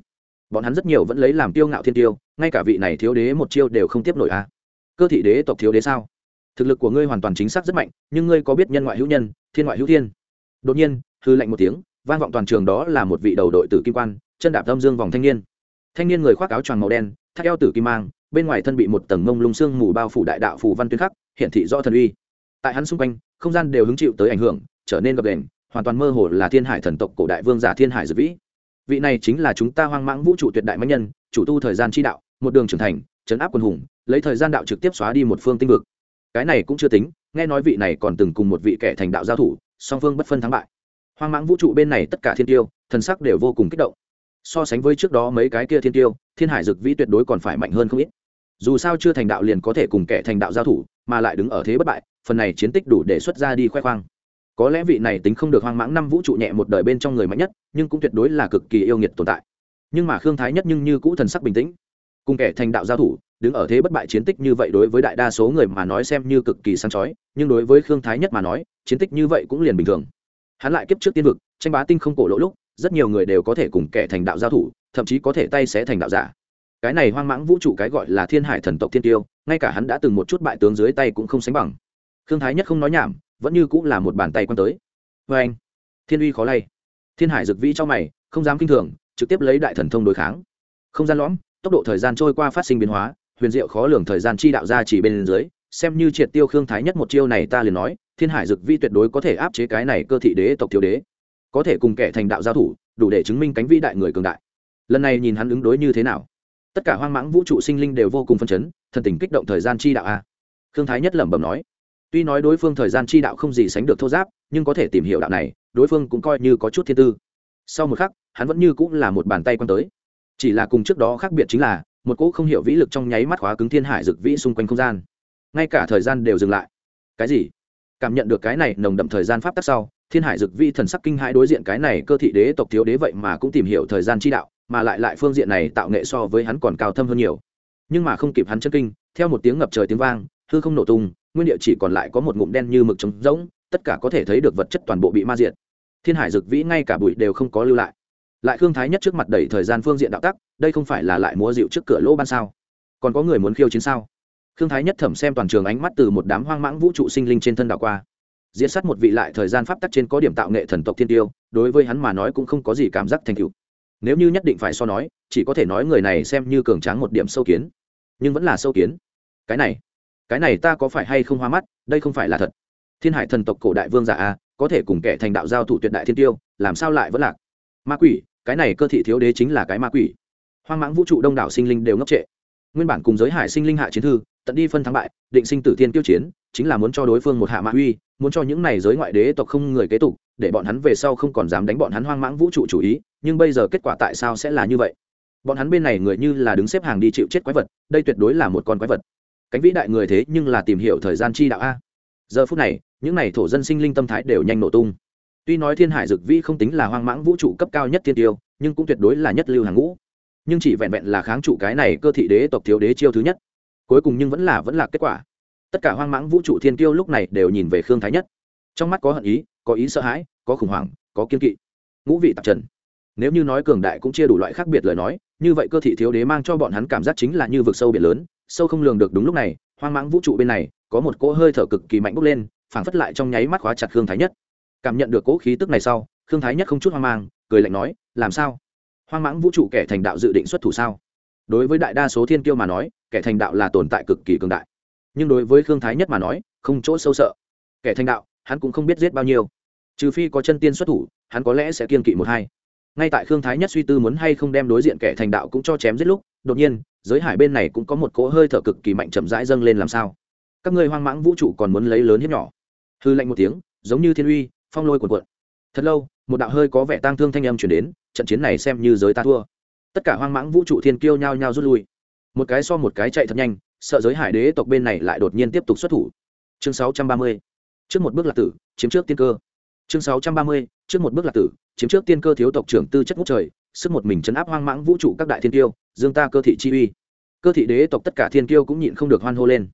bọn hắn rất nhiều vẫn lấy làm tiêu ngạo thiên tiêu, ngay cả vị này thiếu đế một chiêu đều không tiếp nổi a cơ thị đế tộc thiếu đế sao? Thực lực của ngươi hoàn toàn chính xác rất mạnh, nhưng ngươi có biết nhân ngoại hữu nhân, thiên ngoại hữu thiên? Đột nhiên, hư lạnh một tiếng, vang vọng toàn trường đó là một vị đầu đội tử kim quan, chân đạp âm dương vòng thanh niên. Thanh niên người khoác áo choàng màu đen, thắt eo tử kim mang, bên ngoài thân bị một tầng mông lung xương mù bao phủ đại đạo phù văn tuyên khắc hiện thị do thần uy. Tại hắn xung quanh, không gian đều hứng chịu tới ảnh hưởng, trở nên gập đền hoàn toàn mơ hồ là thiên hải thần tộc cổ đại vương giả thiên hải dược vĩ vị này chính là chúng ta hoang mãng vũ trụ tuyệt đại mạnh nhân, chủ tu thời gian chi đạo, một đường trưởng thành chấn áp quân hùng, lấy thời gian đạo trực tiếp xóa đi một phương tinh vực. Cái này cũng chưa tính, nghe nói vị này còn từng cùng một vị kẻ thành đạo giao thủ, song phương bất phân thắng bại. Hoang mãng vũ trụ bên này tất cả thiên tiêu, thần sắc đều vô cùng kích động. So sánh với trước đó mấy cái kia thiên tiêu, thiên hải dực vĩ tuyệt đối còn phải mạnh hơn không ít. Dù sao chưa thành đạo liền có thể cùng kẻ thành đạo giao thủ, mà lại đứng ở thế bất bại, phần này chiến tích đủ để xuất ra đi khoe khoang có lẽ vị này tính không được hoang mãng năm vũ trụ nhẹ một đời bên trong người mạnh nhất, nhưng cũng tuyệt đối là cực kỳ yêu nghiệt tồn tại. Nhưng mà khương thái nhất nhưng như cũ thần sắc bình tĩnh. Cùng kẻ thành đạo giao thủ, đứng ở thế bất bại chiến tích như vậy đối với đại đa số người mà nói xem như cực kỳ sáng chói, nhưng đối với khương thái nhất mà nói, chiến tích như vậy cũng liền bình thường. Hắn lại kiếp trước tiên vực, tranh bá tinh không cổ lỗ lúc, rất nhiều người đều có thể cùng kẻ thành đạo giao thủ, thậm chí có thể tay xé thành đạo giả. Cái này hoang mãng vũ trụ cái gọi là thiên hải thần tộc thiên tiêu, ngay cả hắn đã từng một chút bại tướng dưới tay cũng không sánh bằng. Khương thái nhất không nói nhảm vẫn như cũng là một bàn tay quan tới. Vê anh, thiên uy khó lay. Thiên hải dực vĩ cho mày, không dám kinh thường, trực tiếp lấy đại thần thông đối kháng. Không gian lõm, tốc độ thời gian trôi qua phát sinh biến hóa, huyền diệu khó lường thời gian chi đạo ra chỉ bên dưới, xem như triệt tiêu khương thái nhất một chiêu này ta liền nói, thiên hải dực vi tuyệt đối có thể áp chế cái này cơ thị đế tộc thiếu đế. Có thể cùng kẻ thành đạo giao thủ, đủ để chứng minh cánh vĩ đại người cường đại. Lần này nhìn hắn ứng đối như thế nào? Tất cả hoang mãng vũ trụ sinh linh đều vô cùng phân chấn, thần tình kích động thời gian chi đạo a. Khương thái nhất lẩm bẩm nói tuy nói đối phương thời gian chi đạo không gì sánh được thô giáp, nhưng có thể tìm hiểu đạo này, đối phương cũng coi như có chút thiên tư. Sau một khắc, hắn vẫn như cũng là một bàn tay quan tới. Chỉ là cùng trước đó khác biệt chính là, một cỗ không hiểu vĩ lực trong nháy mắt khóa cứng thiên hải rực vĩ xung quanh không gian. Ngay cả thời gian đều dừng lại. Cái gì? Cảm nhận được cái này nồng đậm thời gian pháp tắc sau, thiên hải dực vĩ thần sắc kinh hãi đối diện cái này cơ thị đế tộc thiếu đế vậy mà cũng tìm hiểu thời gian chi đạo, mà lại lại phương diện này tạo nghệ so với hắn còn cao thâm hơn nhiều. Nhưng mà không kịp hắn chân kinh, theo một tiếng ngập trời tiếng vang hư không nổ tung, nguyên địa chỉ còn lại có một ngụm đen như mực trống rỗng, tất cả có thể thấy được vật chất toàn bộ bị ma diệt. Thiên hải dực vĩ ngay cả bụi đều không có lưu lại. Lại khương thái nhất trước mặt đẩy thời gian phương diện đạo tắc, đây không phải là lại múa dịu trước cửa lỗ ban sao? Còn có người muốn khiêu chiến sao? Khương thái nhất thẩm xem toàn trường ánh mắt từ một đám hoang mãng vũ trụ sinh linh trên thân đảo qua. Diễn sát một vị lại thời gian pháp tắc trên có điểm tạo nghệ thần tộc thiên tiêu, đối với hắn mà nói cũng không có gì cảm giác thành cựu nếu như nhất định phải so nói, chỉ có thể nói người này xem như cường tráng một điểm sâu kiến. Nhưng vẫn là sâu kiến. Cái này cái này ta có phải hay không hoa mắt, đây không phải là thật. Thiên hải thần tộc cổ đại vương giả a, có thể cùng kẻ thành đạo giao thủ tuyệt đại thiên tiêu, làm sao lại vẫn lạc? Ma quỷ, cái này cơ thị thiếu đế chính là cái ma quỷ. Hoang mãng vũ trụ đông đảo sinh linh đều ngốc trệ. Nguyên bản cùng giới hải sinh linh hạ chiến thư, tận đi phân thắng bại, định sinh tử thiên tiêu chiến, chính là muốn cho đối phương một hạ ma uy, muốn cho những này giới ngoại đế tộc không người kế tục, để bọn hắn về sau không còn dám đánh bọn hắn hoang mãng vũ trụ chủ ý, nhưng bây giờ kết quả tại sao sẽ là như vậy? Bọn hắn bên này người như là đứng xếp hàng đi chịu chết quái vật, đây tuyệt đối là một con quái vật cánh vĩ đại người thế nhưng là tìm hiểu thời gian chi đạo a. Giờ phút này, những n à y thổ dân sinh linh tâm thái đều nhanh nổ tung. Tuy nói thiên hải dực vĩ không tính là hoang mãng vũ trụ cấp cao nhất thiên tiêu, nhưng cũng tuyệt đối là nhất lưu hàng ngũ. Nhưng chỉ vẹn vẹn là kháng trụ cái này cơ thị đế tộc thiếu đế chiêu thứ nhất. Cuối cùng nhưng vẫn là vẫn là kết quả. Tất cả hoang mãng vũ trụ thiên tiêu lúc này đều nhìn về khương thái nhất. Trong mắt có hận ý, có ý sợ hãi, có khủng hoảng, có kiên kỵ. Ngũ vị tạp trần. Nếu như nói cường đại cũng chia đủ loại khác biệt lời nói, như vậy cơ thị thiếu đế mang cho bọn hắn cảm giác chính là như vực sâu biển lớn sâu không lường được đúng lúc này, hoang mãng vũ trụ bên này, có một cỗ hơi thở cực kỳ mạnh bốc lên, phảng phất lại trong nháy mắt khóa chặt khương thái nhất. Cảm nhận được cỗ khí tức này sau, khương thái nhất không chút hoang mang, cười lạnh nói, làm sao? Hoang mãng vũ trụ kẻ thành đạo dự định xuất thủ sao? Đối với đại đa số thiên kiêu mà nói, kẻ thành đạo là tồn tại cực kỳ cường đại. Nhưng đối với khương thái nhất mà nói, không chỗ sâu sợ. Kẻ thành đạo, hắn cũng không biết giết bao nhiêu. Trừ phi có chân tiên xuất thủ, hắn có lẽ sẽ kiên kỵ một hai. Ngay tại khương thái nhất suy tư muốn hay không đem đối diện kẻ thành đạo cũng cho chém giết lúc đột nhiên, giới hải bên này cũng có một cỗ hơi thở cực kỳ mạnh chậm rãi dâng lên làm sao các ngươi hoang mãng vũ trụ còn muốn lấy lớn hiếp nhỏ hư lạnh một tiếng, giống như thiên uy, phong lôi cuồn cuộn thật lâu, một đạo hơi có vẻ tang thương thanh âm chuyển đến, trận chiến này xem như giới ta thua tất cả hoang mãng vũ trụ thiên kiêu nhao nhao rút lui một cái so một cái chạy thật nhanh, sợ giới hải đế tộc bên này lại đột nhiên tiếp tục xuất thủ chương 630. trước một bước là tử, chiếm trước tiên cơ chương 630. trước một bước là tử, chiếm trước tiên cơ thiếu tộc trưởng tư chất ngút trời, sức một mình chấn áp hoang mãng vũ trụ các đại thiên tiêu dương ta cơ thị chi uy. Cơ thị đế tộc tất cả thiên kiêu cũng nhịn không được hoan hô lên.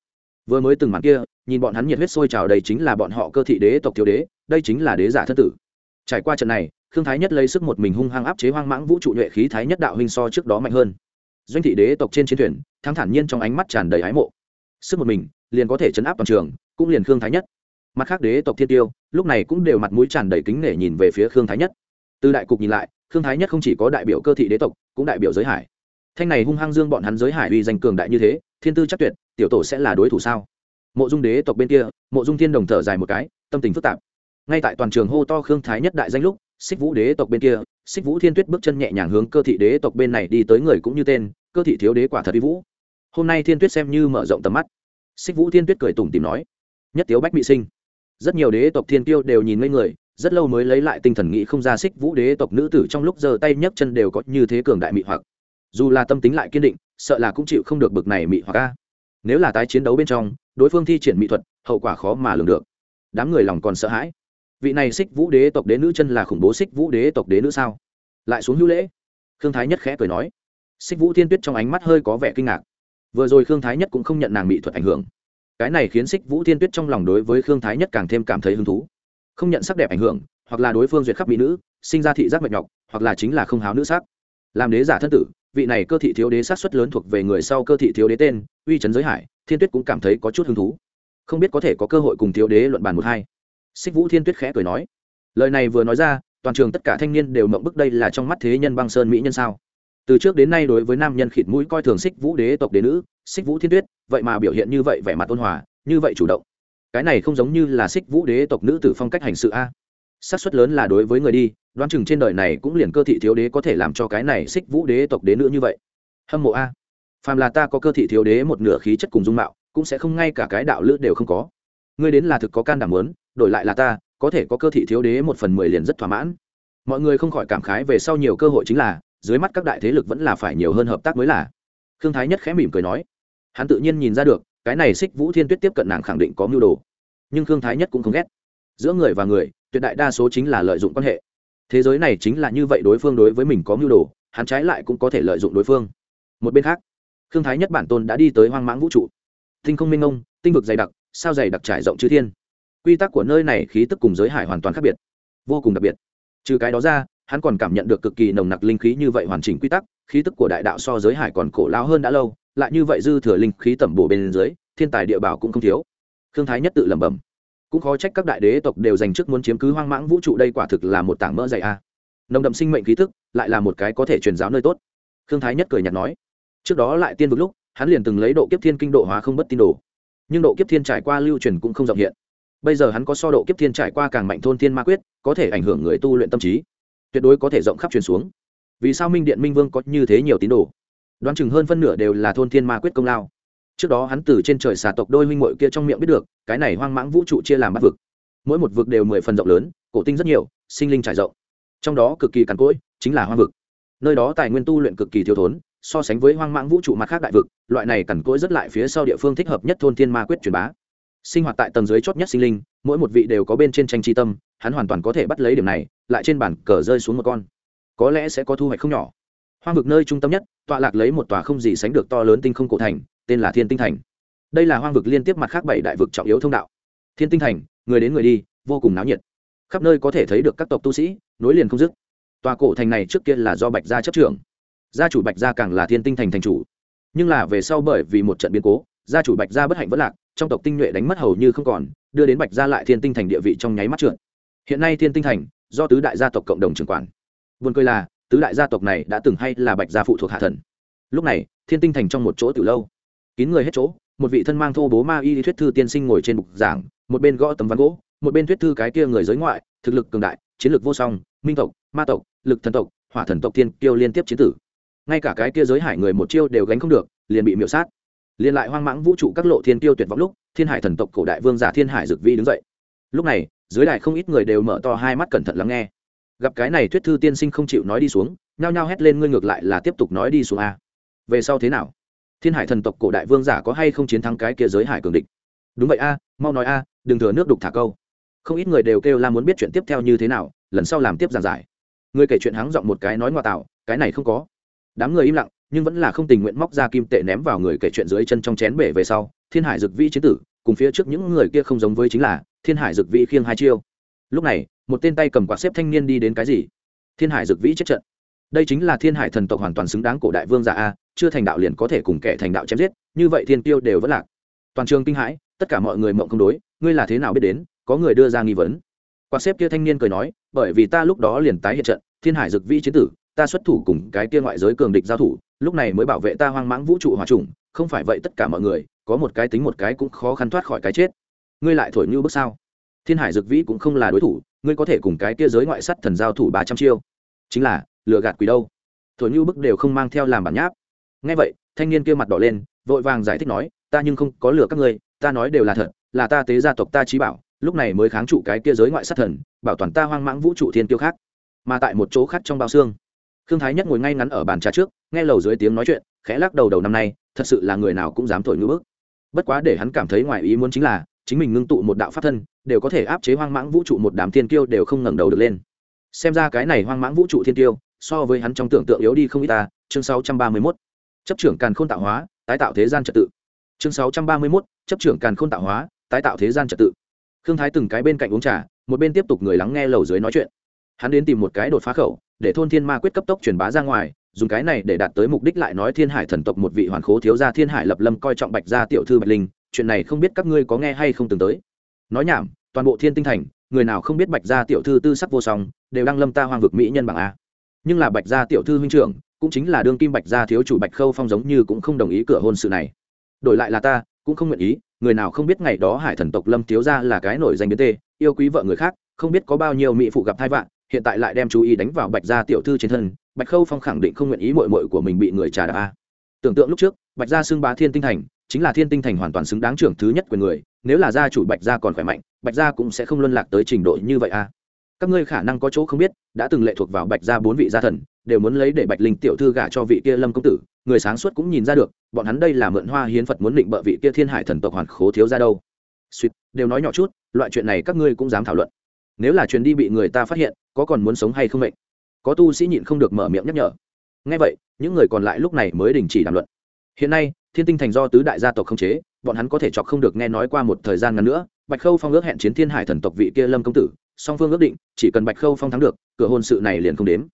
Vừa mới từng màn kia, nhìn bọn hắn nhiệt huyết sôi trào đây chính là bọn họ cơ thị đế tộc thiếu đế, đây chính là đế giả thân tử. Trải qua trận này, khương thái nhất lấy sức một mình hung hăng áp chế hoang mãng vũ trụ nhuệ khí thái nhất đạo huynh so trước đó mạnh hơn. Doanh thị đế tộc trên chiến thuyền, thắng thản nhiên trong ánh mắt tràn đầy ái mộ. Sức một mình, liền có thể chấn áp toàn trường, cũng liền khương thái nhất. Mặt khác đế tộc thiên tiêu, lúc này cũng đều mặt mũi tràn đầy kính nể nhìn về phía khương thái nhất. Từ đại cục nhìn lại, khương thái nhất không chỉ có đại biểu cơ thị đế tộc, cũng đại biểu giới hải thanh này hung hăng dương bọn hắn giới hải uy danh cường đại như thế, thiên tư chắc tuyệt, tiểu tổ sẽ là đối thủ sao? Mộ dung đế tộc bên kia, mộ dung thiên đồng thở dài một cái, tâm tình phức tạp. Ngay tại toàn trường hô to khương thái nhất đại danh lúc, xích vũ đế tộc bên kia, xích vũ thiên tuyết bước chân nhẹ nhàng hướng cơ thị đế tộc bên này đi tới người cũng như tên, cơ thị thiếu đế quả thật vi vũ. Hôm nay thiên tuyết xem như mở rộng tầm mắt. Xích vũ thiên tuyết cười tủm tìm nói, nhất tiếu bách bị sinh. Rất nhiều đế tộc thiên tiêu đều nhìn ngây người, rất lâu mới lấy lại tinh thần nghĩ không ra xích vũ đế tộc nữ tử trong lúc giơ tay nhấc chân đều có như thế cường đại mị hoặc dù là tâm tính lại kiên định, sợ là cũng chịu không được bực này mị hoặc a. Nếu là tái chiến đấu bên trong, đối phương thi triển mỹ thuật, hậu quả khó mà lường được. Đám người lòng còn sợ hãi. Vị này xích vũ đế tộc đế nữ chân là khủng bố xích vũ đế tộc đế nữ sao? Lại xuống hữu lễ. Khương thái nhất khẽ cười nói. Xích vũ thiên tuyết trong ánh mắt hơi có vẻ kinh ngạc. Vừa rồi khương thái nhất cũng không nhận nàng mỹ thuật ảnh hưởng. Cái này khiến xích vũ thiên tuyết trong lòng đối với khương thái nhất càng thêm cảm thấy hứng thú. Không nhận sắc đẹp ảnh hưởng, hoặc là đối phương duyệt khắp mỹ nữ, sinh ra thị giác mệt nhọc, hoặc là chính là không háo nữ sắc. Làm đế giả thân tử vị này cơ thị thiếu đế sát xuất lớn thuộc về người sau cơ thị thiếu đế tên, uy trấn giới hải, thiên tuyết cũng cảm thấy có chút hứng thú. Không biết có thể có cơ hội cùng thiếu đế luận bàn một hai. Xích vũ thiên tuyết khẽ cười nói. Lời này vừa nói ra, toàn trường tất cả thanh niên đều mộng bức đây là trong mắt thế nhân băng sơn mỹ nhân sao. Từ trước đến nay đối với nam nhân khịt mũi coi thường xích vũ đế tộc đế nữ, xích vũ thiên tuyết, vậy mà biểu hiện như vậy vẻ mặt ôn hòa, như vậy chủ động. Cái này không giống như là xích vũ đế tộc nữ tử phong cách hành sự a. Xác suất lớn là đối với người đi đoán chừng trên đời này cũng liền cơ thị thiếu đế có thể làm cho cái này xích vũ đế tộc đế nữ như vậy. Hâm mộ a. Phàm là ta có cơ thị thiếu đế một nửa khí chất cùng dung mạo, cũng sẽ không ngay cả cái đạo lữ đều không có. Ngươi đến là thực có can đảm lớn đổi lại là ta, có thể có cơ thị thiếu đế một phần mười liền rất thỏa mãn. Mọi người không khỏi cảm khái về sau nhiều cơ hội chính là, dưới mắt các đại thế lực vẫn là phải nhiều hơn hợp tác mới là. Khương thái nhất khẽ mỉm cười nói. Hắn tự nhiên nhìn ra được, cái này xích vũ thiên tuyết tiếp cận nàng khẳng định có mưu đồ. Nhưng khương thái nhất cũng không ghét. Giữa người và người, tuyệt đại đa số chính là lợi dụng quan hệ thế giới này chính là như vậy đối phương đối với mình có mưu đồ, hắn trái lại cũng có thể lợi dụng đối phương. Một bên khác thương thái nhất bản tôn đã đi tới hoang mãng vũ trụ. Tinh không minh ông tinh vực dày đặc, sao dày đặc trải rộng chư thiên. Quy tắc của nơi này khí tức cùng giới hải hoàn toàn khác biệt, vô cùng đặc biệt. Trừ cái đó ra, hắn còn cảm nhận được cực kỳ nồng nặc linh khí như vậy hoàn chỉnh quy tắc, khí tức của đại đạo so giới hải còn cổ lao hơn đã lâu, lại như vậy dư thừa linh khí tẩm bổ bên dưới, thiên tài địa bảo cũng không thiếu. Thương thái nhất tự lẩm bẩm cũng khó trách các đại đế tộc đều dành chức muốn chiếm cứ hoang mãng vũ trụ đây quả thực là một tảng mỡ dày a. Nồng đậm sinh mệnh khí tức lại là một cái có thể truyền giáo nơi tốt. Khương thái nhất cười nhạt nói, trước đó lại tiên vực lúc, hắn liền từng lấy độ kiếp thiên kinh độ hóa không bất tin đồ. Nhưng độ kiếp thiên trải qua lưu truyền cũng không rộng hiện. Bây giờ hắn có so độ kiếp thiên trải qua càng mạnh thôn thiên ma quyết, có thể ảnh hưởng người tu luyện tâm trí. Tuyệt đối có thể rộng khắp truyền xuống. Vì sao minh điện minh vương có như thế nhiều tín đồ? Đoán chừng hơn phân nửa đều là thôn thiên ma quyết công lao trước đó hắn từ trên trời xà tộc đôi huynh muội kia trong miệng biết được, cái này hoang mãng vũ trụ chia làm bắt vực. Mỗi một vực đều mười phần rộng lớn, cổ tinh rất nhiều, sinh linh trải rộng. Trong đó cực kỳ cằn cỗi, chính là hoang vực. Nơi đó tài nguyên tu luyện cực kỳ thiếu thốn, so sánh với hoang mãng vũ trụ mặt khác đại vực, loại này cằn cỗi rất lại phía sau địa phương thích hợp nhất thôn thiên ma quyết truyền bá. Sinh hoạt tại tầng dưới chót nhất sinh linh, mỗi một vị đều có bên trên tranh tri tâm, hắn hoàn toàn có thể bắt lấy điểm này, lại trên bản cờ rơi xuống một con. Có lẽ sẽ có thu hoạch không nhỏ. Hoang vực nơi trung tâm nhất, tọa lạc lấy một tòa không gì sánh được to lớn tinh không cổ thành tên là thiên tinh thành. Đây là hoang vực liên tiếp mặt khác bảy đại vực trọng yếu thông đạo. Thiên tinh thành, người đến người đi, vô cùng náo nhiệt. Khắp nơi có thể thấy được các tộc tu sĩ, nối liền không dứt. Tòa cổ thành này trước kia là do bạch gia chấp trưởng. Gia chủ bạch gia càng là thiên tinh thành thành chủ. Nhưng là về sau bởi vì một trận biến cố, gia chủ bạch gia bất hạnh vất lạc, trong tộc tinh nhuệ đánh mất hầu như không còn, đưa đến bạch gia lại thiên tinh thành địa vị trong nháy mắt trượt. Hiện nay thiên tinh thành, do tứ đại gia tộc cộng đồng trưởng quản. Vườn cười là, tứ đại gia tộc này đã từng hay là bạch gia phụ thuộc hạ thần. Lúc này, thiên tinh thành trong một chỗ từ lâu kín người hết chỗ, một vị thân mang thô bố ma y thuyết thư tiên sinh ngồi trên bục giảng, một bên gõ tấm ván gỗ, một bên thuyết thư cái kia người giới ngoại, thực lực cường đại, chiến lược vô song, minh tộc, ma tộc, lực thần tộc, hỏa thần tộc tiên kiêu liên tiếp chiến tử. Ngay cả cái kia giới hải người một chiêu đều gánh không được, liền bị miễu sát. Liền lại hoang mãng vũ trụ các lộ thiên kiêu tuyệt vọng lúc, thiên hải thần tộc cổ đại vương giả thiên hải dực vi đứng dậy. Lúc này, dưới đại không ít người đều mở to hai mắt cẩn thận lắng nghe. Gặp cái này thuyết thư tiên sinh không chịu nói đi xuống, nhao nhao hét lên ngươi ngược lại là tiếp tục nói đi xuống a. Về sau thế nào? Thiên hải thần tộc cổ đại vương giả có hay không chiến thắng cái kia giới hải cường địch? Đúng vậy a, mau nói a, đừng thừa nước đục thả câu. Không ít người đều kêu la muốn biết chuyện tiếp theo như thế nào, lần sau làm tiếp giảng giải. Người kể chuyện hắng giọng một cái nói ngoại tạo, cái này không có. Đám người im lặng, nhưng vẫn là không tình nguyện móc ra kim tệ ném vào người kể chuyện dưới chân trong chén bể về sau, thiên hải dực vĩ chiến tử, cùng phía trước những người kia không giống với chính là, thiên hải dực vĩ khiêng hai chiêu. Lúc này, một tên tay cầm quạt xếp thanh niên đi đến cái gì? Thiên hải dực vĩ chết trận. Đây chính là thiên hải thần tộc hoàn toàn xứng đáng cổ đại vương giả a chưa thành đạo liền có thể cùng kẻ thành đạo chém giết, như vậy thiên tiêu đều vẫn lạc. Toàn trường kinh hãi, tất cả mọi người mộng không đối, ngươi là thế nào biết đến, có người đưa ra nghi vấn. Quan xếp kia thanh niên cười nói, bởi vì ta lúc đó liền tái hiện trận, thiên hải dực vĩ chiến tử, ta xuất thủ cùng cái kia ngoại giới cường địch giao thủ, lúc này mới bảo vệ ta hoang mãng vũ trụ hòa trùng, không phải vậy tất cả mọi người, có một cái tính một cái cũng khó khăn thoát khỏi cái chết. Ngươi lại thổi như bước sao? Thiên hải dực vĩ cũng không là đối thủ, ngươi có thể cùng cái kia giới ngoại sắt thần giao thủ ba trăm chiêu. Chính là, lừa gạt quỷ đâu? Thổi như bức đều không mang theo làm bản nháp ngay vậy, thanh niên kia mặt đỏ lên, vội vàng giải thích nói, ta nhưng không có lừa các ngươi, ta nói đều là thật, là ta tế gia tộc ta trí bảo, lúc này mới kháng trụ cái kia giới ngoại sát thần, bảo toàn ta hoang mãng vũ trụ thiên tiêu khác. Mà tại một chỗ khác trong bao xương, khương thái nhất ngồi ngay ngắn ở bàn trà trước, nghe lầu dưới tiếng nói chuyện, khẽ lắc đầu đầu năm nay, thật sự là người nào cũng dám thổi ngữ bức. Bất quá để hắn cảm thấy ngoài ý muốn chính là, chính mình ngưng tụ một đạo pháp thân, đều có thể áp chế hoang mãng vũ trụ một đám thiên kiêu đều không ngẩng đầu được lên. Xem ra cái này hoang mãng vũ trụ thiên kiêu, so với hắn trong tưởng tượng yếu đi không ít ta, chương 631 chấp trưởng càn khôn tạo hóa tái tạo thế gian trật tự. Chương 631, chấp trưởng càn khôn tạo hóa tái tạo thế gian trật tự. Khương thái từng cái bên cạnh uống trà một bên tiếp tục người lắng nghe lầu dưới nói chuyện. Hắn đến tìm một cái đột phá khẩu để thôn thiên ma quyết cấp tốc truyền bá ra ngoài dùng cái này để đạt tới mục đích lại nói thiên hải thần tộc một vị hoàn khố thiếu gia thiên hải lập lâm coi trọng bạch gia tiểu thư bạch linh chuyện này không biết các ngươi có nghe hay không từng tới. Nói nhảm toàn bộ thiên tinh thành người nào không biết bạch gia tiểu thư tư sắc vô song đều đang lâm ta hoang vực mỹ nhân bảng a. Nhưng là bạch gia tiểu thư huynh trưởng cũng chính là đương kim bạch gia thiếu chủ bạch khâu phong giống như cũng không đồng ý cửa hôn sự này. Đổi lại là ta, cũng không nguyện ý, người nào không biết ngày đó hải thần tộc lâm thiếu gia là cái nổi danh biến tê, yêu quý vợ người khác, không biết có bao nhiêu mỹ phụ gặp thai vạn, hiện tại lại đem chú ý đánh vào bạch gia tiểu thư trên thân, bạch khâu phong khẳng định không nguyện ý mội mội của mình bị người trà đạp a. Tưởng tượng lúc trước, bạch gia xưng bá thiên tinh thành, chính là thiên tinh thành hoàn toàn xứng đáng trưởng thứ nhất quyền người, nếu là gia chủ bạch gia còn khỏe mạnh, bạch gia cũng sẽ không luân lạc tới trình độ như vậy a. Các ngươi khả năng có chỗ không biết, đã từng lệ thuộc vào bạch gia bốn vị gia thần đều muốn lấy để bạch linh tiểu thư gả cho vị kia lâm công tử, người sáng suốt cũng nhìn ra được, bọn hắn đây là mượn hoa hiến phật muốn định bợ vị kia thiên hải thần tộc hoàn khố thiếu ra đâu. Suýt, đều nói nhỏ chút, loại chuyện này các ngươi cũng dám thảo luận. Nếu là chuyện đi bị người ta phát hiện, có còn muốn sống hay không mệnh? Có tu sĩ nhịn không được mở miệng nhắc nhở. Ngay vậy, những người còn lại lúc này mới đình chỉ đàm luận. Hiện nay, thiên tinh thành do tứ đại gia tộc không chế, bọn hắn có thể chọc không được nghe nói qua một thời gian ngắn nữa, bạch khâu phong ước hẹn chiến thiên hải thần tộc vị kia lâm công tử, song phương ước định, chỉ cần bạch khâu phong thắng được, cửa hôn sự này liền không đếm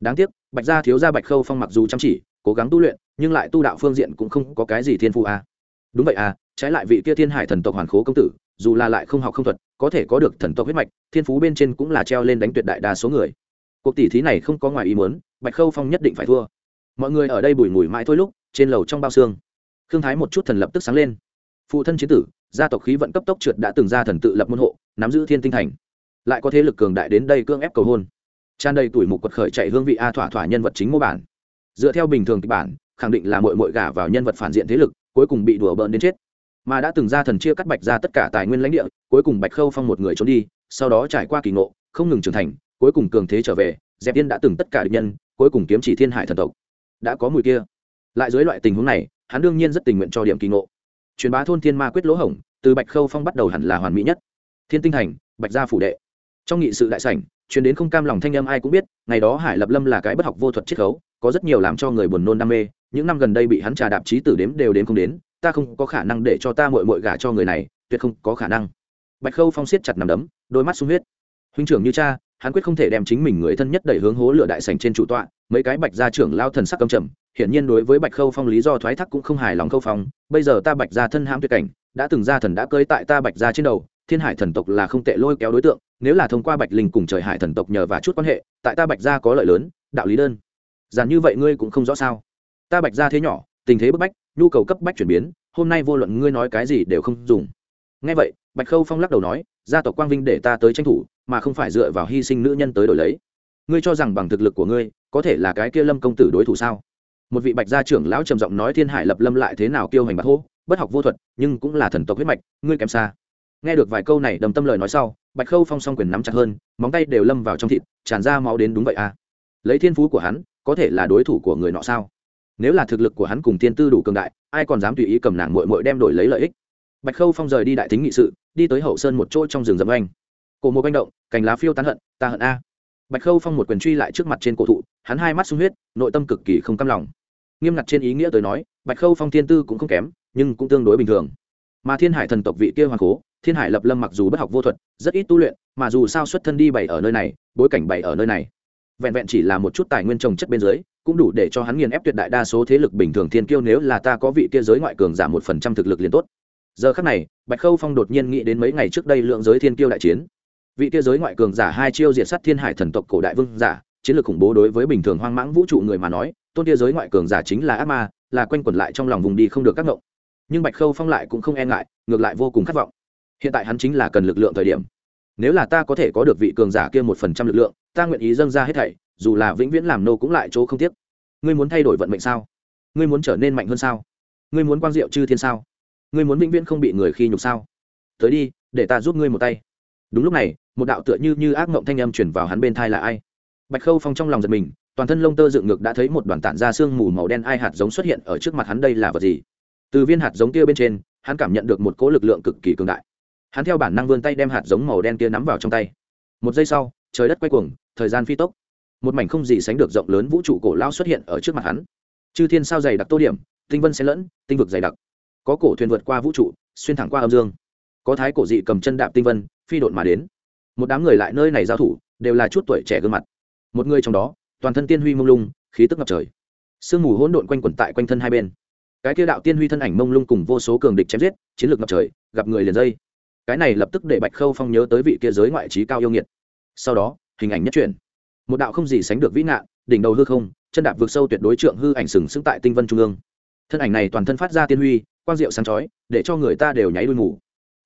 đáng tiếc, bạch gia thiếu gia bạch khâu phong mặc dù chăm chỉ, cố gắng tu luyện, nhưng lại tu đạo phương diện cũng không có cái gì thiên phụ a à. đúng vậy à trái lại vị kia thiên hải thần tộc hoàn khố công tử, dù là lại không học không thuật, có thể có được thần tộc huyết mạch, thiên phú bên trên cũng là treo lên đánh tuyệt đại đa số người. Cuộc tỷ thí này không có ngoài ý muốn, bạch khâu phong nhất định phải thua. Mọi người ở đây bùi mùi mãi thôi lúc, trên lầu trong bao xương, khương thái một chút thần lập tức sáng lên. Phụ thân chiến tử, gia tộc khí vận cấp tốc trượt đã từng ra thần tự lập môn hộ, nắm giữ thiên tinh thành. Lại có thế lực cường đại đến đây cưỡng ép cầu hôn tràn đầy tuổi mục quật khởi chạy hương vị a thỏa thỏa nhân vật chính mô bản. Dựa theo bình thường kịch bản, khẳng định là mội mội gả vào nhân vật phản diện thế lực, cuối cùng bị đùa bỡn đến chết. Mà đã từng ra thần chia cắt bạch ra tất cả tài nguyên lãnh địa, cuối cùng bạch khâu phong một người trốn đi, sau đó trải qua kỳ ngộ, không ngừng trưởng thành, cuối cùng cường thế trở về, dẹp yên đã từng tất cả địch nhân, cuối cùng kiếm chỉ thiên hải thần tộc. Đã có mùi kia. Lại dưới loại tình huống này, hắn đương nhiên rất tình nguyện cho điểm kỳ ngộ. Truyền bá thôn thiên ma quyết lỗ hổng, từ bạch khâu phong bắt đầu hẳn là hoàn mỹ nhất. Thiên tinh thành bạch gia phủ đệ. Trong nghị sự đại sảnh truyền đến không cam lòng thanh âm ai cũng biết, ngày đó hải lập lâm là cái bất học vô thuật chiết khấu, có rất nhiều làm cho người buồn nôn đam mê, những năm gần đây bị hắn trà đạp trí tử đếm đều đến không đến, ta không có khả năng để cho ta mội mội gả cho người này, tuyệt không có khả năng. Bạch khâu phong siết chặt nằm đấm, đôi mắt sung huyết. Huynh trưởng như cha, hắn quyết không thể đem chính mình người thân nhất đẩy hướng hố lửa đại sành trên chủ tọa, mấy cái bạch gia trưởng lao thần sắc cầm trầm, hiển nhiên đối với bạch khâu phong lý do thoái thác cũng không hài lòng khâu phong, bây giờ ta bạch gia thân hãm tuyệt cảnh, đã từng gia thần đã cơi tại ta bạch gia trên đầu thiên hải thần tộc là không tệ lôi kéo đối tượng, nếu là thông qua bạch linh cùng trời hải thần tộc nhờ và chút quan hệ, tại ta bạch gia có lợi lớn, đạo lý đơn. Giản như vậy ngươi cũng không rõ sao? Ta bạch gia thế nhỏ, tình thế bức bách, nhu cầu cấp bách chuyển biến, hôm nay vô luận ngươi nói cái gì đều không dùng. Ngay vậy, bạch khâu phong lắc đầu nói, gia tộc quang vinh để ta tới tranh thủ, mà không phải dựa vào hy sinh nữ nhân tới đổi lấy. Ngươi cho rằng bằng thực lực của ngươi, có thể là cái kia lâm công tử đối thủ sao? Một vị bạch gia trưởng lão trầm giọng nói thiên hải lập lâm lại thế nào kiêu hành bạc hô, bất học vô thuật, nhưng cũng là thần tộc huyết mạch, ngươi kém xa nghe được vài câu này đầm tâm lời nói sau, bạch khâu phong song quyền nắm chặt hơn, móng tay đều lâm vào trong thịt, tràn ra máu đến đúng vậy à? Lấy thiên phú của hắn, có thể là đối thủ của người nọ sao? Nếu là thực lực của hắn cùng Thiên tư đủ cường đại, ai còn dám tùy ý cầm nàng mội mội đem đổi lấy lợi ích? Bạch khâu phong rời đi đại thính nghị sự, đi tới hậu sơn một chỗ trong rừng rậm anh cổ một manh động, cành lá phiêu tán hận, ta hận a. Bạch khâu phong một quyền truy lại trước mặt trên cổ thụ, hắn hai mắt sung huyết, nội tâm cực kỳ không cam lòng. Nghiêm ngặt trên ý nghĩa tới nói, bạch khâu phong thiên tư cũng không kém, nhưng cũng tương đối bình thường. Mà thiên hải thần tộc vị kia hoàng cố thiên hải lập lâm mặc dù bất học vô thuật, rất ít tu luyện, mà dù sao xuất thân đi bày ở nơi này, bối cảnh bày ở nơi này, vẹn vẹn chỉ là một chút tài nguyên trồng chất bên dưới, cũng đủ để cho hắn nghiền ép tuyệt đại đa số thế lực bình thường thiên kiêu nếu là ta có vị kia giới ngoại cường giảm một phần trăm thực lực liền tốt. Giờ khắc này, bạch khâu phong đột nhiên nghĩ đến mấy ngày trước đây lượng giới thiên kiêu đại chiến. Vị kia giới ngoại cường giả hai chiêu diệt sát thiên hải thần tộc cổ đại vương giả, chiến lược khủng bố đối với bình thường hoang mãng vũ trụ người mà nói, tôn kia giới ngoại cường giả chính là ác ma, là quanh quẩn lại trong lòng vùng đi không được các ngộng. Nhưng bạch khâu phong lại cũng không e ngại, ngược lại vô cùng khát vọng hiện tại hắn chính là cần lực lượng thời điểm. Nếu là ta có thể có được vị cường giả kia một phần trăm lực lượng, ta nguyện ý dâng ra hết thảy, dù là vĩnh viễn làm nô cũng lại chỗ không tiếc. Ngươi muốn thay đổi vận mệnh sao? Ngươi muốn trở nên mạnh hơn sao? Ngươi muốn quang diệu chư thiên sao? Ngươi muốn vĩnh viễn không bị người khi nhục sao? Tới đi, để ta giúp ngươi một tay. Đúng lúc này, một đạo tựa như như ác mộng thanh âm chuyển vào hắn bên thai là ai? Bạch khâu phong trong lòng giật mình, toàn thân lông tơ dựng ngược đã thấy một đoàn tản ra sương mù màu đen ai hạt giống xuất hiện ở trước mặt hắn đây là vật gì? Từ viên hạt giống kia bên trên, hắn cảm nhận được một cỗ lực lượng cực kỳ cường đại hắn theo bản năng vươn tay đem hạt giống màu đen kia nắm vào trong tay. Một giây sau, trời đất quay cuồng, thời gian phi tốc. Một mảnh không gì sánh được rộng lớn vũ trụ cổ lao xuất hiện ở trước mặt hắn. Chư thiên sao dày đặc tô điểm, tinh vân xen lẫn, tinh vực dày đặc. Có cổ thuyền vượt qua vũ trụ, xuyên thẳng qua âm dương. Có thái cổ dị cầm chân đạp tinh vân, phi độn mà đến. Một đám người lại nơi này giao thủ, đều là chút tuổi trẻ gương mặt. Một người trong đó, toàn thân tiên huy mông lung, khí tức ngập trời. Sương mù hỗn độn quanh quẩn tại quanh thân hai bên. Cái kia đạo tiên huy thân ảnh mông lung cùng vô số cường địch chém giết, chiến lược ngập trời, gặp người liền dây cái này lập tức để bạch khâu phong nhớ tới vị kia giới ngoại trí cao yêu nghiệt. Sau đó, hình ảnh nhất truyền một đạo không gì sánh được vĩ ngạn, đỉnh đầu hư không, chân đạp vượt sâu tuyệt đối trượng hư ảnh sừng sững tại tinh vân trung ương. Thân ảnh này toàn thân phát ra tiên huy, quang diệu sáng chói, để cho người ta đều nháy đuôi ngủ.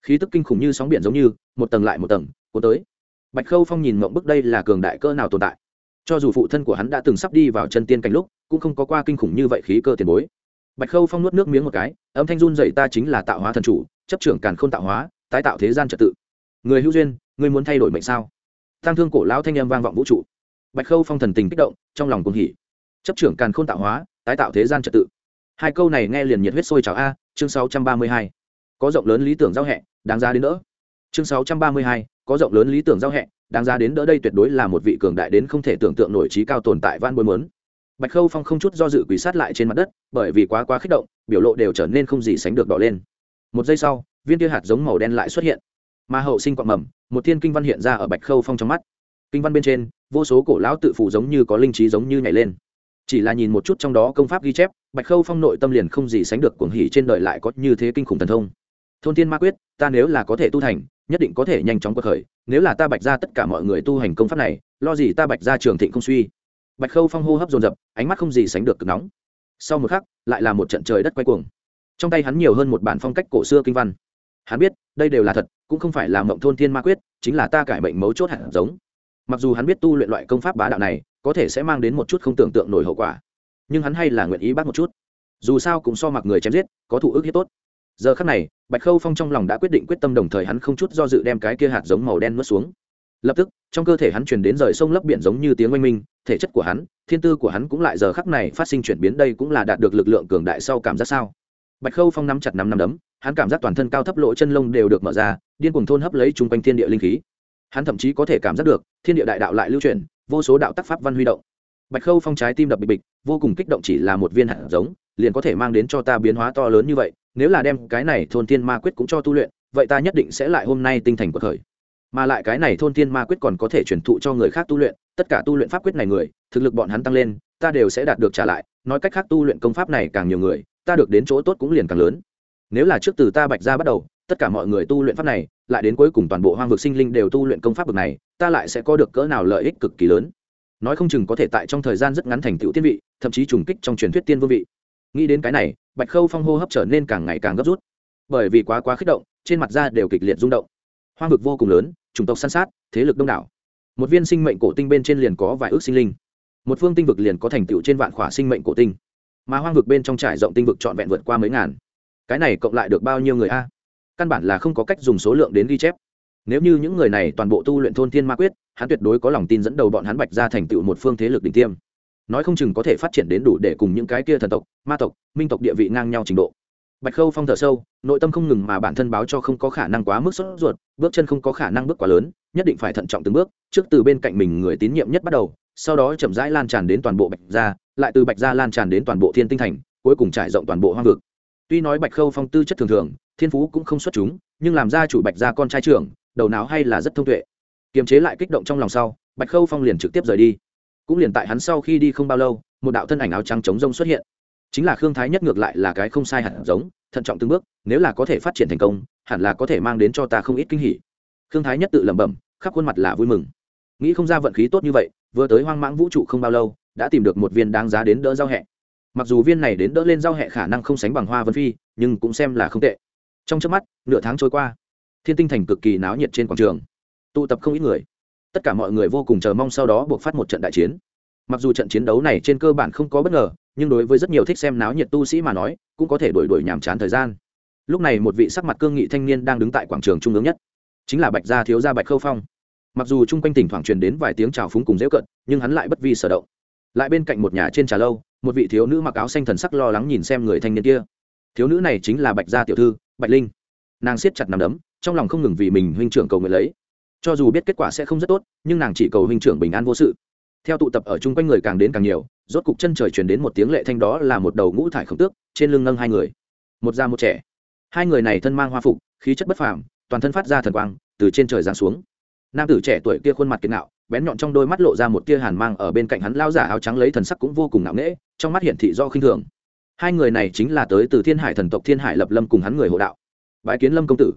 Khí tức kinh khủng như sóng biển giống như, một tầng lại một tầng, cuốn tới. Bạch khâu phong nhìn mộng bức đây là cường đại cơ nào tồn tại. Cho dù phụ thân của hắn đã từng sắp đi vào chân tiên cảnh lúc, cũng không có qua kinh khủng như vậy khí cơ tiền bối. Bạch khâu phong nuốt nước miếng một cái, âm thanh run dậy ta chính là tạo hóa thần chủ, chấp trưởng càn k h ô n tạo hóa tái tạo thế gian trật tự. Người hữu duyên người muốn thay đổi mệnh sao? Tăng thương cổ lão thanh em vang vọng vũ trụ. Bạch khâu phong thần tình kích động, trong lòng cuồng hỉ. Chấp trưởng càn k h ô n tạo hóa, tái tạo thế gian trật tự. Hai câu này nghe liền nhiệt huyết sôi trào a, chương sáu trăm ba mươi hai. Có rộng lớn lý tưởng giao hẹ, đáng ra đến đỡ. Chương sáu trăm ba mươi hai, có rộng lớn lý tưởng giao hẹ, đáng ra đến đỡ đây tuyệt đối là một vị cường đại đến không thể tưởng tượng nổi trí cao tồn tại van bối mớn bạch khâu phong không chút do dự quỷ sát lại trên mặt đất, bởi vì quá quá kích động, biểu lộ đều trở nên không gì sánh được đỏ lên. Một giây sau viên tia hạt giống màu đen lại xuất hiện. Mà hậu sinh quạng mầm, một thiên kinh văn hiện ra ở bạch khâu phong trong mắt. Kinh văn bên trên, vô số cổ lão tự phụ giống như có linh trí giống như nhảy lên. Chỉ là nhìn một chút trong đó công pháp ghi chép, bạch khâu phong nội tâm liền không gì sánh được cuồng hỉ trên đời lại có như thế kinh khủng thần thông. Thôn thiên ma quyết, ta nếu là có thể tu thành, nhất định có thể nhanh chóng quật khởi. Nếu là ta bạch ra tất cả mọi người tu hành công pháp này, lo gì ta bạch ra trường thịnh không suy? Bạch khâu phong hô hấp dồn dập, ánh mắt không gì sánh được cực nóng. Sau một khắc, lại là một trận trời đất quay cuồng. Trong tay hắn nhiều hơn một bản phong cách cổ xưa kinh văn hắn biết, đây đều là thật, cũng không phải là mộng thôn thiên ma quyết, chính là ta cải bệnh mấu chốt hạt giống. Mặc dù hắn biết tu luyện loại công pháp bá đạo này, có thể sẽ mang đến một chút không tưởng tượng nổi hậu quả, nhưng hắn hay là nguyện ý bắt một chút. Dù sao cũng so mặc người chém giết, có thủ ước hiếp tốt. Giờ khắc này, bạch khâu phong trong lòng đã quyết định quyết tâm đồng thời hắn không chút do dự đem cái kia hạt giống màu đen nuốt xuống. Lập tức, trong cơ thể hắn truyền đến rời sông lấp biển giống như tiếng oanh minh, thể chất của hắn, thiên tư của hắn cũng lại giờ khắc này phát sinh chuyển biến, đây cũng là đạt được lực lượng cường đại sau cảm giác sao? Bạch khâu phong nắm chặt nắm nắm đấm, hắn cảm giác toàn thân cao thấp lỗ chân lông đều được mở ra, điên cuồng thôn hấp lấy chung quanh thiên địa linh khí. Hắn thậm chí có thể cảm giác được, thiên địa đại đạo lại lưu chuyển, vô số đạo tác pháp văn huy động. Bạch khâu phong trái tim đập bịch bịch, vô cùng kích động chỉ là một viên hạt giống, liền có thể mang đến cho ta biến hóa to lớn như vậy, nếu là đem cái này thôn tiên ma quyết cũng cho tu luyện, vậy ta nhất định sẽ lại hôm nay tinh thành của thời mà lại cái này thôn thiên ma quyết còn có thể truyền thụ cho người khác tu luyện, tất cả tu luyện pháp quyết này người, thực lực bọn hắn tăng lên, ta đều sẽ đạt được trả lại, nói cách khác tu luyện công pháp này càng nhiều người ta được đến chỗ tốt cũng liền càng lớn. Nếu là trước từ ta bạch ra bắt đầu, tất cả mọi người tu luyện pháp này, lại đến cuối cùng toàn bộ hoang vực sinh linh đều tu luyện công pháp bậc này, ta lại sẽ có được cỡ nào lợi ích cực kỳ lớn. Nói không chừng có thể tại trong thời gian rất ngắn thành tựu tiên vị, thậm chí trùng kích trong truyền thuyết tiên vương vị. Nghĩ đến cái này, bạch khâu phong hô hấp trở nên càng ngày càng gấp rút. Bởi vì quá quá kích động, trên mặt da đều kịch liệt rung động. Hoang vực vô cùng lớn, chủng tộc săn sát, thế lực đông đảo. Một viên sinh mệnh cổ tinh bên trên liền có vài ước sinh linh. Một phương tinh vực liền có thành tựu trên vạn khỏa sinh mệnh cổ tinh mà hoang vực bên trong trải rộng tinh vực trọn vẹn vượt qua mấy ngàn. Cái này cộng lại được bao nhiêu người a? Căn bản là không có cách dùng số lượng đến ghi chép. Nếu như những người này toàn bộ tu luyện thôn thiên ma quyết, hắn tuyệt đối có lòng tin dẫn đầu bọn hắn bạch ra thành tựu một phương thế lực đỉnh tiêm. Nói không chừng có thể phát triển đến đủ để cùng những cái kia thần tộc, ma tộc, minh tộc địa vị ngang nhau trình độ. Bạch khâu phong thở sâu, nội tâm không ngừng mà bản thân báo cho không có khả năng quá mức sốt ruột, bước chân không có khả năng bước quá lớn, nhất định phải thận trọng từng bước, trước từ bên cạnh mình người tín nhiệm nhất bắt đầu sau đó chậm rãi lan tràn đến toàn bộ bạch gia, lại từ bạch gia lan tràn đến toàn bộ thiên tinh thành, cuối cùng trải rộng toàn bộ hoang vực. Tuy nói bạch khâu phong tư chất thường thường, thiên phú cũng không xuất chúng, nhưng làm ra chủ bạch gia con trai trưởng, đầu não hay là rất thông tuệ. Kiềm chế lại kích động trong lòng sau, bạch khâu phong liền trực tiếp rời đi. Cũng liền tại hắn sau khi đi không bao lâu, một đạo thân ảnh áo trắng chống rông xuất hiện. Chính là khương thái nhất ngược lại là cái không sai hẳn giống, thận trọng từng bước, nếu là có thể phát triển thành công, hẳn là có thể mang đến cho ta không ít kinh hỉ. Khương thái nhất tự lẩm bẩm, khắp khuôn mặt là vui mừng. Nghĩ không ra vận khí tốt như vậy vừa tới hoang mãng vũ trụ không bao lâu, đã tìm được một viên đáng giá đến đỡ giao hẹ. Mặc dù viên này đến đỡ lên giao hẹ khả năng không sánh bằng hoa vân phi, nhưng cũng xem là không tệ. Trong trước mắt, nửa tháng trôi qua, thiên tinh thành cực kỳ náo nhiệt trên quảng trường. Tụ tập không ít người. Tất cả mọi người vô cùng chờ mong sau đó buộc phát một trận đại chiến. Mặc dù trận chiến đấu này trên cơ bản không có bất ngờ, nhưng đối với rất nhiều thích xem náo nhiệt tu sĩ mà nói, cũng có thể đổi đổi nhàm chán thời gian. Lúc này một vị sắc mặt cương nghị thanh niên đang đứng tại quảng trường trung ương nhất, chính là bạch gia thiếu gia bạch khâu phong mặc dù chung quanh tỉnh thoảng truyền đến vài tiếng chào phúng cùng dễ cận nhưng hắn lại bất vi sở động. Lại bên cạnh một nhà trên trà lâu, một vị thiếu nữ mặc áo xanh thần sắc lo lắng nhìn xem người thanh niên kia. Thiếu nữ này chính là bạch gia tiểu thư, bạch linh. Nàng siết chặt nằm đấm, trong lòng không ngừng vì mình huynh trưởng cầu nguyện lấy. Cho dù biết kết quả sẽ không rất tốt, nhưng nàng chỉ cầu huynh trưởng bình an vô sự. Theo tụ tập ở chung quanh người càng đến càng nhiều, rốt cục chân trời truyền đến một tiếng lệ thanh đó là một đầu ngũ thải khổng tước, trên lưng nâng hai người. Một da một trẻ. Hai người này thân mang hoa phục, khí chất bất phàm, toàn thân phát ra thần quang, từ trên trời giáng xuống nam tử trẻ tuổi kia khuôn mặt kiệt nạo bén nhọn trong đôi mắt lộ ra một tia hàn mang, ở bên cạnh hắn lao giả áo trắng lấy thần sắc cũng vô cùng nặng nễ trong mắt hiển thị do khinh thường. Hai người này chính là tới từ thiên hải thần tộc thiên hải lập lâm cùng hắn người hộ đạo. Bãi kiến lâm công tử.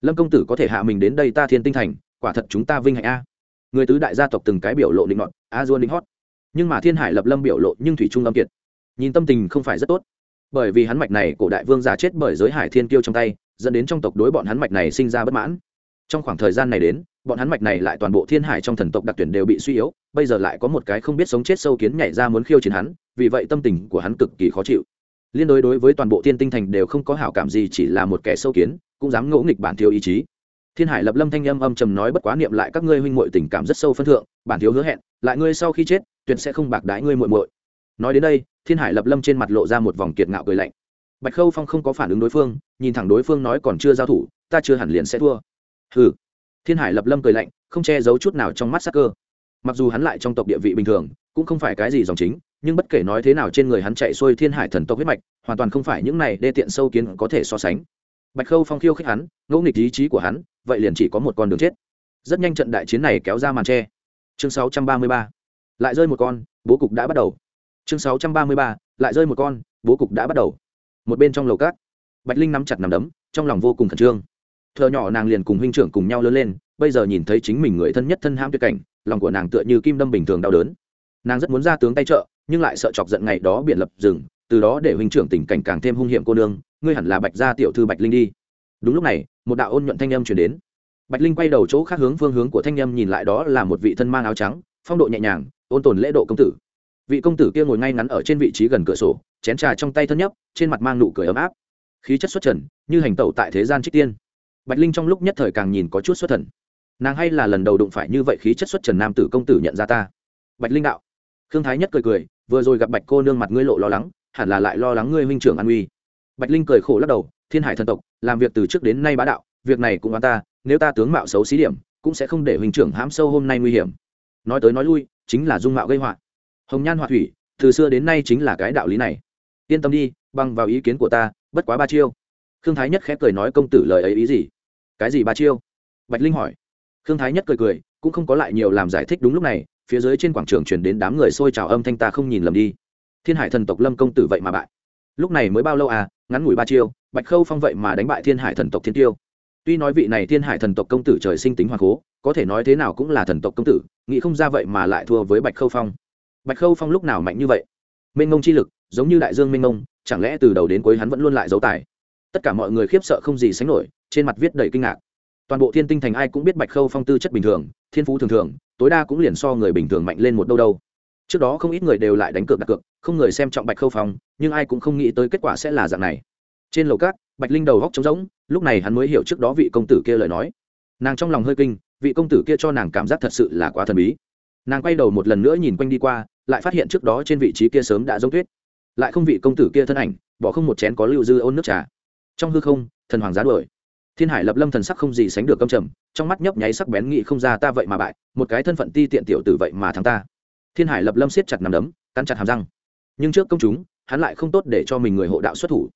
Lâm công tử có thể hạ mình đến đây ta thiên tinh thành, quả thật chúng ta vinh hạnh a. Người tứ đại gia tộc từng cái biểu lộ định ngọn a duôn định hót. Nhưng mà thiên hải lập lâm biểu lộ nhưng thủy trung âm kiệt. Nhìn tâm tình không phải rất tốt. Bởi vì hắn mạch này cổ đại vương già chết bởi giới hải thiên kiêu trong tay, dẫn đến trong tộc đối bọn hắn mạch này sinh ra bất mãn trong khoảng thời gian này đến, bọn hắn mạch này lại toàn bộ thiên hải trong thần tộc đặc tuyển đều bị suy yếu, bây giờ lại có một cái không biết sống chết sâu kiến nhảy ra muốn khiêu chiến hắn, vì vậy tâm tình của hắn cực kỳ khó chịu. Liên đối đối với toàn bộ thiên tinh thành đều không có hảo cảm gì, chỉ là một kẻ sâu kiến, cũng dám ngỗ nghịch bản thiếu ý chí. Thiên hải lập lâm thanh âm âm trầm nói bất quá niệm lại các ngươi huynh muội tình cảm rất sâu phân thượng, bản thiếu hứa hẹn, lại ngươi sau khi chết, tuyệt sẽ không bạc đái ngươi muội muội. Nói đến đây, thiên hải lập lâm trên mặt lộ ra một vòng kiệt ngạo cười lạnh. Bạch khâu phong không có phản ứng đối phương, nhìn thẳng đối phương nói còn chưa giao thủ, ta chưa hẳn liền sẽ thua hừ. Thiên hải lập lâm cười lạnh, không che giấu chút nào trong mắt sắc cơ. Mặc dù hắn lại trong tộc địa vị bình thường, cũng không phải cái gì dòng chính, nhưng bất kể nói thế nào trên người hắn chạy xuôi thiên hải thần tộc huyết mạch, hoàn toàn không phải những này đê tiện sâu kiến có thể so sánh. Bạch khâu phong khiêu khích hắn ngẫu nghịch ý chí của hắn, vậy liền chỉ có một con đường chết. Rất nhanh trận đại chiến này kéo ra màn tre. Chương 633. lại rơi một con, bố cục đã bắt đầu. Chương 633. lại rơi một con, bố cục đã bắt đầu. Một bên trong lầu cát bạch linh nắm chặt nằm đấm, trong lòng vô cùng khẩn trương thợ nhỏ nàng liền cùng huynh trưởng cùng nhau lớn lên, bây giờ nhìn thấy chính mình người thân nhất thân ham tuyệt cảnh, lòng của nàng tựa như kim đâm bình thường đau đớn. Nàng rất muốn ra tướng tay trợ, nhưng lại sợ chọc giận ngày đó biển lập rừng, từ đó để huynh trưởng tình cảnh càng thêm hung hiểm cô nương, ngươi hẳn là bạch gia tiểu thư bạch linh đi. Đúng lúc này, một đạo ôn nhuận thanh âm chuyển đến. Bạch linh quay đầu chỗ khác hướng phương hướng của thanh âm nhìn lại đó là một vị thân mang áo trắng, phong độ nhẹ nhàng, ôn tồn lễ độ công tử. Vị công tử kia ngồi ngay ngắn ở trên vị trí gần cửa sổ, chén trà trong tay thân nhấp, trên mặt mang nụ cười ấm áp. Khí chất xuất trần, như hành tẩu tại thế gian trích tiên bạch linh trong lúc nhất thời càng nhìn có chút xuất thần. Nàng hay là lần đầu đụng phải như vậy khí chất xuất trần nam tử công tử nhận ra ta. Bạch linh đạo. Khương thái nhất cười cười, vừa rồi gặp bạch cô nương mặt ngươi lộ lo lắng, hẳn là lại lo lắng ngươi huynh trưởng an uy. Bạch linh cười khổ lắc đầu, thiên hải thần tộc, làm việc từ trước đến nay bá đạo, việc này cũng oan ta, nếu ta tướng mạo xấu xí điểm, cũng sẽ không để huynh trưởng hãm sâu hôm nay nguy hiểm. Nói tới nói lui, chính là dung mạo gây họa. Hồng nhan họa thủy, từ xưa đến nay chính là cái đạo lý này. Yên tâm đi, bằng vào ý kiến của ta, bất quá ba chiêu. Khương thái nhất khép cười nói công tử lời ấy ý gì? Cái gì ba chiêu? Bạch linh hỏi. Khương thái nhất cười cười, cũng không có lại nhiều làm giải thích đúng lúc này, phía dưới trên quảng trường chuyển đến đám người xôi trào âm thanh ta không nhìn lầm đi. Thiên hải thần tộc lâm công tử vậy mà bại. Lúc này mới bao lâu à ngắn ngủi ba chiêu, bạch khâu phong vậy mà đánh bại thiên hải thần tộc thiên tiêu. Tuy nói vị này thiên hải thần tộc công tử trời sinh tính hoàng cố, có thể nói thế nào cũng là thần tộc công tử, nghĩ không ra vậy mà lại thua với bạch khâu phong. Bạch khâu phong lúc nào mạnh như vậy? Minh ngông chi lực, giống như đại dương minh ngông chẳng lẽ từ đầu đến cuối hắn vẫn luôn lại giấu tài? Tất cả mọi người khiếp sợ không gì sánh nổi trên mặt viết đầy kinh ngạc. Toàn bộ thiên tinh thành ai cũng biết bạch khâu phong tư chất bình thường, thiên phú thường thường, tối đa cũng liền so người bình thường mạnh lên một đâu đâu. Trước đó không ít người đều lại đánh cược đặt cược, không người xem trọng bạch khâu phong, nhưng ai cũng không nghĩ tới kết quả sẽ là dạng này. Trên lầu cát bạch linh đầu góc trống rỗng, lúc này hắn mới hiểu trước đó vị công tử kia lời nói. Nàng trong lòng hơi kinh, vị công tử kia cho nàng cảm giác thật sự là quá thần bí. Nàng quay đầu một lần nữa nhìn quanh đi qua, lại phát hiện trước đó trên vị trí kia sớm đã giống tuyết. Lại không vị công tử kia thân ảnh, bỏ không một chén có lưu dư ôn nước trà. Trong hư không, thần hoàng giá đuổi thiên hải lập lâm thần sắc không gì sánh được câm trầm, trong mắt nhấp nháy sắc bén nghị không ra ta vậy mà bại, một cái thân phận ti tiện tiểu tử vậy mà thắng ta. Thiên hải lập lâm siết chặt nằm đấm, cắn chặt hàm răng. Nhưng trước công chúng, hắn lại không tốt để cho mình người hộ đạo xuất thủ.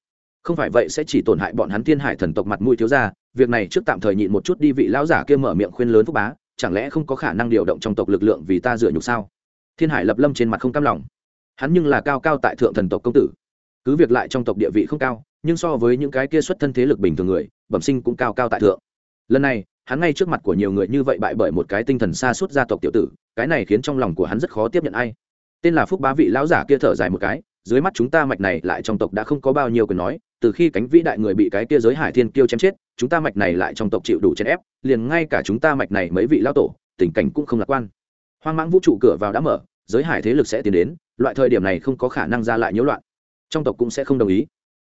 Không phải vậy sẽ chỉ tổn hại bọn hắn thiên hải thần tộc mặt mũi thiếu ra việc này trước tạm thời nhịn một chút đi vị lão giả kia mở miệng khuyên lớn phúc bá, chẳng lẽ không có khả năng điều động trong tộc lực lượng vì ta dựa nhục sao? Thiên hải lập lâm trên mặt không cam lòng. Hắn nhưng là cao cao tại thượng thần tộc công tử. Cứ việc lại trong tộc địa vị không cao nhưng so với những cái kia xuất thân thế lực bình thường người, bẩm sinh cũng cao cao tại thượng. Lần này, hắn ngay trước mặt của nhiều người như vậy bại bởi một cái tinh thần xa suốt gia tộc tiểu tử, cái này khiến trong lòng của hắn rất khó tiếp nhận ai. Tên là phúc bá vị lão giả kia thở dài một cái, dưới mắt chúng ta mạch này lại trong tộc đã không có bao nhiêu quyền nói, từ khi cánh vĩ đại người bị cái kia giới hải thiên kiêu chém chết, chúng ta mạch này lại trong tộc chịu đủ chèn ép, liền ngay cả chúng ta mạch này mấy vị lão tổ, tình cảnh cũng không lạc quan. Hoang mãng vũ trụ cửa vào đã mở, giới hải thế lực sẽ tiến đến, loại thời điểm này không có khả năng ra lại nhiễu loạn. Trong tộc cũng sẽ không đồng ý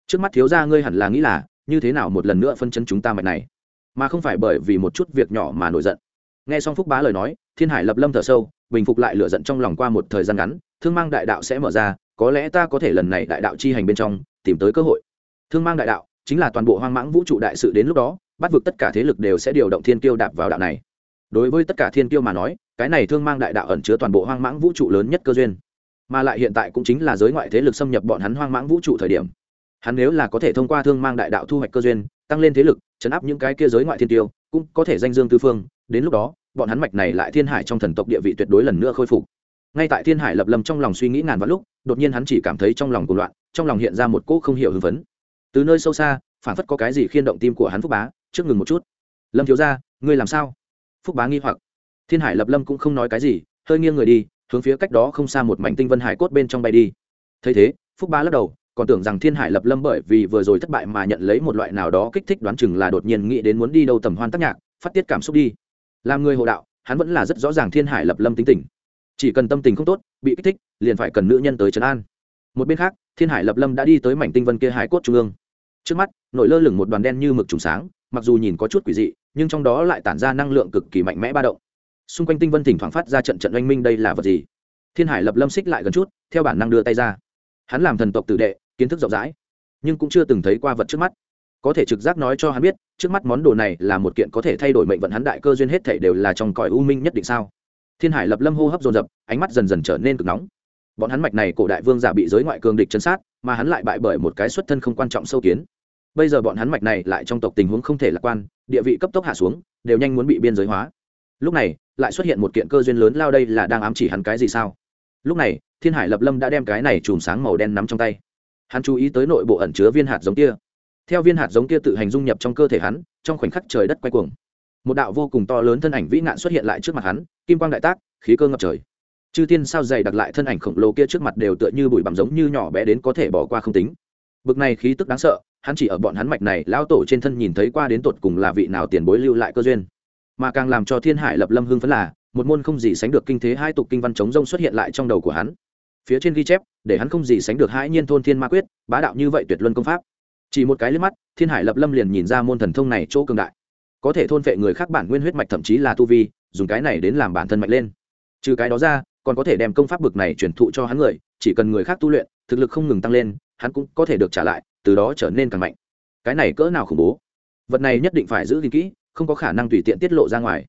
trước mắt thiếu gia ngươi hẳn là nghĩ là, như thế nào một lần nữa phân chân chúng ta mạch này? Mà không phải bởi vì một chút việc nhỏ mà nổi giận. Nghe xong phúc bá lời nói, thiên hải lập lâm thở sâu, bình phục lại lửa giận trong lòng qua một thời gian ngắn, thương mang đại đạo sẽ mở ra, có lẽ ta có thể lần này đại đạo chi hành bên trong, tìm tới cơ hội. Thương mang đại đạo chính là toàn bộ hoang mãng vũ trụ đại sự đến lúc đó, bắt vực tất cả thế lực đều sẽ điều động thiên tiêu đạp vào đạo này. Đối với tất cả thiên tiêu mà nói, cái này thương mang đại đạo ẩn chứa toàn bộ hoang mãng vũ trụ lớn nhất cơ duyên. Mà lại hiện tại cũng chính là giới ngoại thế lực xâm nhập bọn hắn hoang mãng vũ trụ thời điểm hắn nếu là có thể thông qua thương mang đại đạo thu hoạch cơ duyên, tăng lên thế lực, chấn áp những cái kia giới ngoại thiên tiêu, cũng có thể danh dương tư phương, đến lúc đó, bọn hắn mạch này lại thiên hải trong thần tộc địa vị tuyệt đối lần nữa khôi phục. Ngay tại thiên hải lập lâm trong lòng suy nghĩ ngàn vạn lúc, đột nhiên hắn chỉ cảm thấy trong lòng cuộc loạn, trong lòng hiện ra một cỗ không hiểu hưng phấn. Từ nơi sâu xa phản phất có cái gì khiên động tim của hắn phúc bá, trước ngừng một chút. Lâm thiếu ra ngươi làm sao? Phúc bá nghi hoặc. Thiên hải lập lâm cũng không nói cái gì, hơi nghiêng người đi, hướng phía cách đó không xa một mảnh tinh vân hải cốt bên trong bay đi. Thấy thế, phúc bá lắc đầu còn tưởng rằng thiên hải lập lâm bởi vì vừa rồi thất bại mà nhận lấy một loại nào đó kích thích đoán chừng là đột nhiên nghĩ đến muốn đi đâu tầm hoan tác nhạc, phát tiết cảm xúc đi. Làm người hộ đạo, hắn vẫn là rất rõ ràng thiên hải lập lâm tính tình. Chỉ cần tâm tình không tốt, bị kích thích, liền phải cần nữ nhân tới trấn an. Một bên khác, thiên hải lập lâm đã đi tới mảnh tinh vân kia hải cốt trung ương. Trước mắt nổi lơ lửng một đoàn đen như mực trùng sáng, mặc dù nhìn có chút quỷ dị, nhưng trong đó lại tản ra năng lượng cực kỳ mạnh mẽ ba động. Xung quanh tinh vân thỉnh thoảng phát ra trận trận oanh minh đây là vật gì? Thiên hải lập lâm xích lại gần chút, theo bản năng đưa tay ra. Hắn làm thần tộc tử đệ kiến thức rộng rãi, nhưng cũng chưa từng thấy qua vật trước mắt. Có thể trực giác nói cho hắn biết, trước mắt món đồ này là một kiện có thể thay đổi mệnh vận hắn đại cơ duyên hết thể đều là trong cõi u minh nhất định sao? Thiên hải lập lâm hô hấp dồn dập, ánh mắt dần dần trở nên cực nóng. Bọn hắn mạch này cổ đại vương giả bị giới ngoại cường địch chấn sát, mà hắn lại bại bởi một cái xuất thân không quan trọng sâu kiến. Bây giờ bọn hắn mạch này lại trong tộc tình huống không thể lạc quan, địa vị cấp tốc hạ xuống, đều nhanh muốn bị biên giới hóa. Lúc này, lại xuất hiện một kiện cơ duyên lớn lao đây là đang ám chỉ hắn cái gì sao? Lúc này, thiên hải lập lâm đã đem cái này chùm sáng màu đen nắm trong tay hắn chú ý tới nội bộ ẩn chứa viên hạt giống kia. Theo viên hạt giống kia tự hành dung nhập trong cơ thể hắn, trong khoảnh khắc trời đất quay cuồng. Một đạo vô cùng to lớn thân ảnh vĩ nạn xuất hiện lại trước mặt hắn, kim quang đại tác, khí cơ ngập trời. Chư thiên sao dày đặt lại thân ảnh khổng lồ kia trước mặt đều tựa như bụi bặm giống như nhỏ bé đến có thể bỏ qua không tính. Bực này khí tức đáng sợ, hắn chỉ ở bọn hắn mạch này lão tổ trên thân nhìn thấy qua đến tột cùng là vị nào tiền bối lưu lại cơ duyên. Mà càng làm cho thiên hải lập lâm hưng phấn là, một môn không gì sánh được kinh thế hai tục kinh văn chống rông xuất hiện lại trong đầu của hắn phía trên ghi chép, để hắn không gì sánh được hãi nhiên thôn thiên ma quyết, bá đạo như vậy tuyệt luân công pháp. Chỉ một cái liếc mắt, thiên hải lập lâm liền nhìn ra môn thần thông này chỗ cường đại. Có thể thôn vệ người khác bản nguyên huyết mạch thậm chí là tu vi, dùng cái này đến làm bản thân mạnh lên. Trừ cái đó ra, còn có thể đem công pháp bực này truyền thụ cho hắn người, chỉ cần người khác tu luyện, thực lực không ngừng tăng lên, hắn cũng có thể được trả lại, từ đó trở nên càng mạnh. Cái này cỡ nào khủng bố? Vật này nhất định phải giữ gìn kỹ, không có khả năng tùy tiện tiết lộ ra ngoài.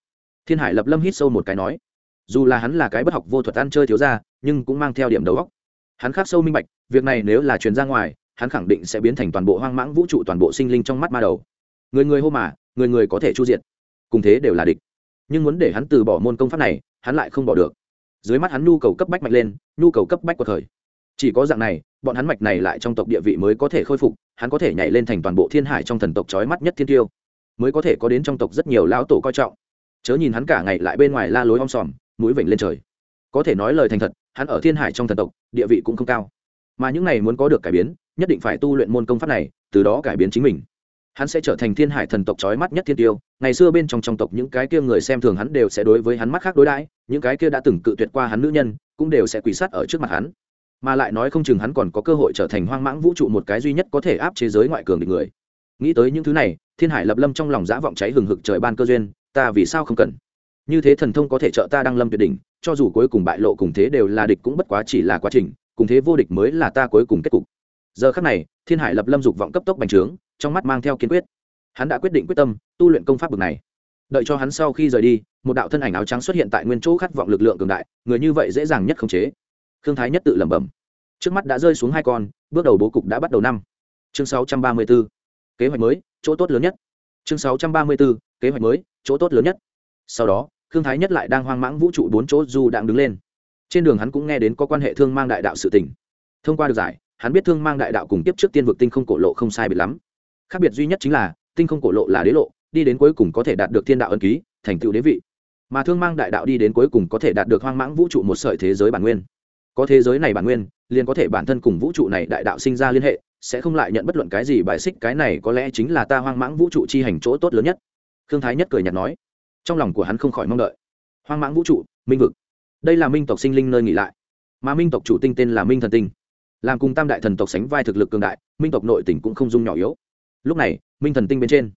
Thiên hải lập lâm hít sâu một cái nói dù là hắn là cái bất học vô thuật ăn chơi thiếu ra nhưng cũng mang theo điểm đầu góc hắn khắc sâu minh bạch, việc này nếu là truyền ra ngoài, hắn khẳng định sẽ biến thành toàn bộ hoang mãng vũ trụ toàn bộ sinh linh trong mắt ma đầu. Người người hô mà, người người có thể chu diệt. Cùng thế đều là địch. Nhưng muốn để hắn từ bỏ môn công pháp này, hắn lại không bỏ được. Dưới mắt hắn nhu cầu cấp bách mạnh lên, nhu cầu cấp bách của thời. Chỉ có dạng này, bọn hắn mạch này lại trong tộc địa vị mới có thể khôi phục, hắn có thể nhảy lên thành toàn bộ thiên hải trong thần tộc trói mắt nhất thiên tiêu. Mới có thể có đến trong tộc rất nhiều lão tổ coi trọng. Chớ nhìn hắn cả ngày lại bên ngoài la lối om sòm mũi vểnh lên trời. Có thể nói lời thành thật, hắn ở thiên hải trong thần tộc, địa vị cũng không cao. Mà những này muốn có được cải biến, nhất định phải tu luyện môn công pháp này, từ đó cải biến chính mình. Hắn sẽ trở thành thiên hải thần tộc trói mắt nhất thiên tiêu. Ngày xưa bên trong trong tộc những cái kia người xem thường hắn đều sẽ đối với hắn mắt khác đối đãi, những cái kia đã từng cự tuyệt qua hắn nữ nhân, cũng đều sẽ quỳ sát ở trước mặt hắn. Mà lại nói không chừng hắn còn có cơ hội trở thành hoang mãng vũ trụ một cái duy nhất có thể áp chế giới ngoại cường địch người. Nghĩ tới những thứ này, thiên hải lập lâm trong lòng dã vọng cháy hừng hực trời ban cơ duyên, ta vì sao không cần? Như thế thần thông có thể trợ ta đăng lâm tuyệt đỉnh, cho dù cuối cùng bại lộ cùng thế đều là địch cũng bất quá chỉ là quá trình, cùng thế vô địch mới là ta cuối cùng kết cục. Giờ khắc này, thiên hải lập lâm dục vọng cấp tốc bành trướng, trong mắt mang theo kiên quyết. Hắn đã quyết định quyết tâm, tu luyện công pháp bực này. Đợi cho hắn sau khi rời đi, một đạo thân ảnh áo trắng xuất hiện tại nguyên chỗ khát vọng lực lượng cường đại, người như vậy dễ dàng nhất khống chế. Khương thái nhất tự lẩm bẩm. Trước mắt đã rơi xuống hai con, bước đầu bố cục đã bắt đầu năm. Chương 634. kế hoạch mới, chỗ tốt lớn nhất. Chương 634. kế hoạch mới, chỗ tốt lớn nhất sau đó, khương thái nhất lại đang hoang mãng vũ trụ bốn chỗ du đang đứng lên. Trên đường hắn cũng nghe đến có quan hệ thương mang đại đạo sự tình. Thông qua được giải, hắn biết thương mang đại đạo cùng tiếp trước tiên vực tinh không cổ lộ không sai biệt lắm. Khác biệt duy nhất chính là, tinh không cổ lộ là đế lộ, đi đến cuối cùng có thể đạt được thiên đạo ân ký, thành tựu đế vị. Mà thương mang đại đạo đi đến cuối cùng có thể đạt được hoang mãng vũ trụ một sợi thế giới bản nguyên. Có thế giới này bản nguyên, liền có thể bản thân cùng vũ trụ này đại đạo sinh ra liên hệ, sẽ không lại nhận bất luận cái gì bài xích, cái này có lẽ chính là ta hoang mãng vũ trụ chi hành chỗ tốt lớn nhất. Khương thái nhất cười nhạt nói trong lòng của hắn không khỏi mong đợi. Hoang mãng vũ trụ, minh vực. Đây là minh tộc sinh linh nơi nghỉ lại. Mà minh tộc chủ tinh tên là minh thần tinh. Làm cùng tam đại thần tộc sánh vai thực lực cường đại, minh tộc nội tỉnh cũng không dung nhỏ yếu. Lúc này, minh thần tinh bên trên,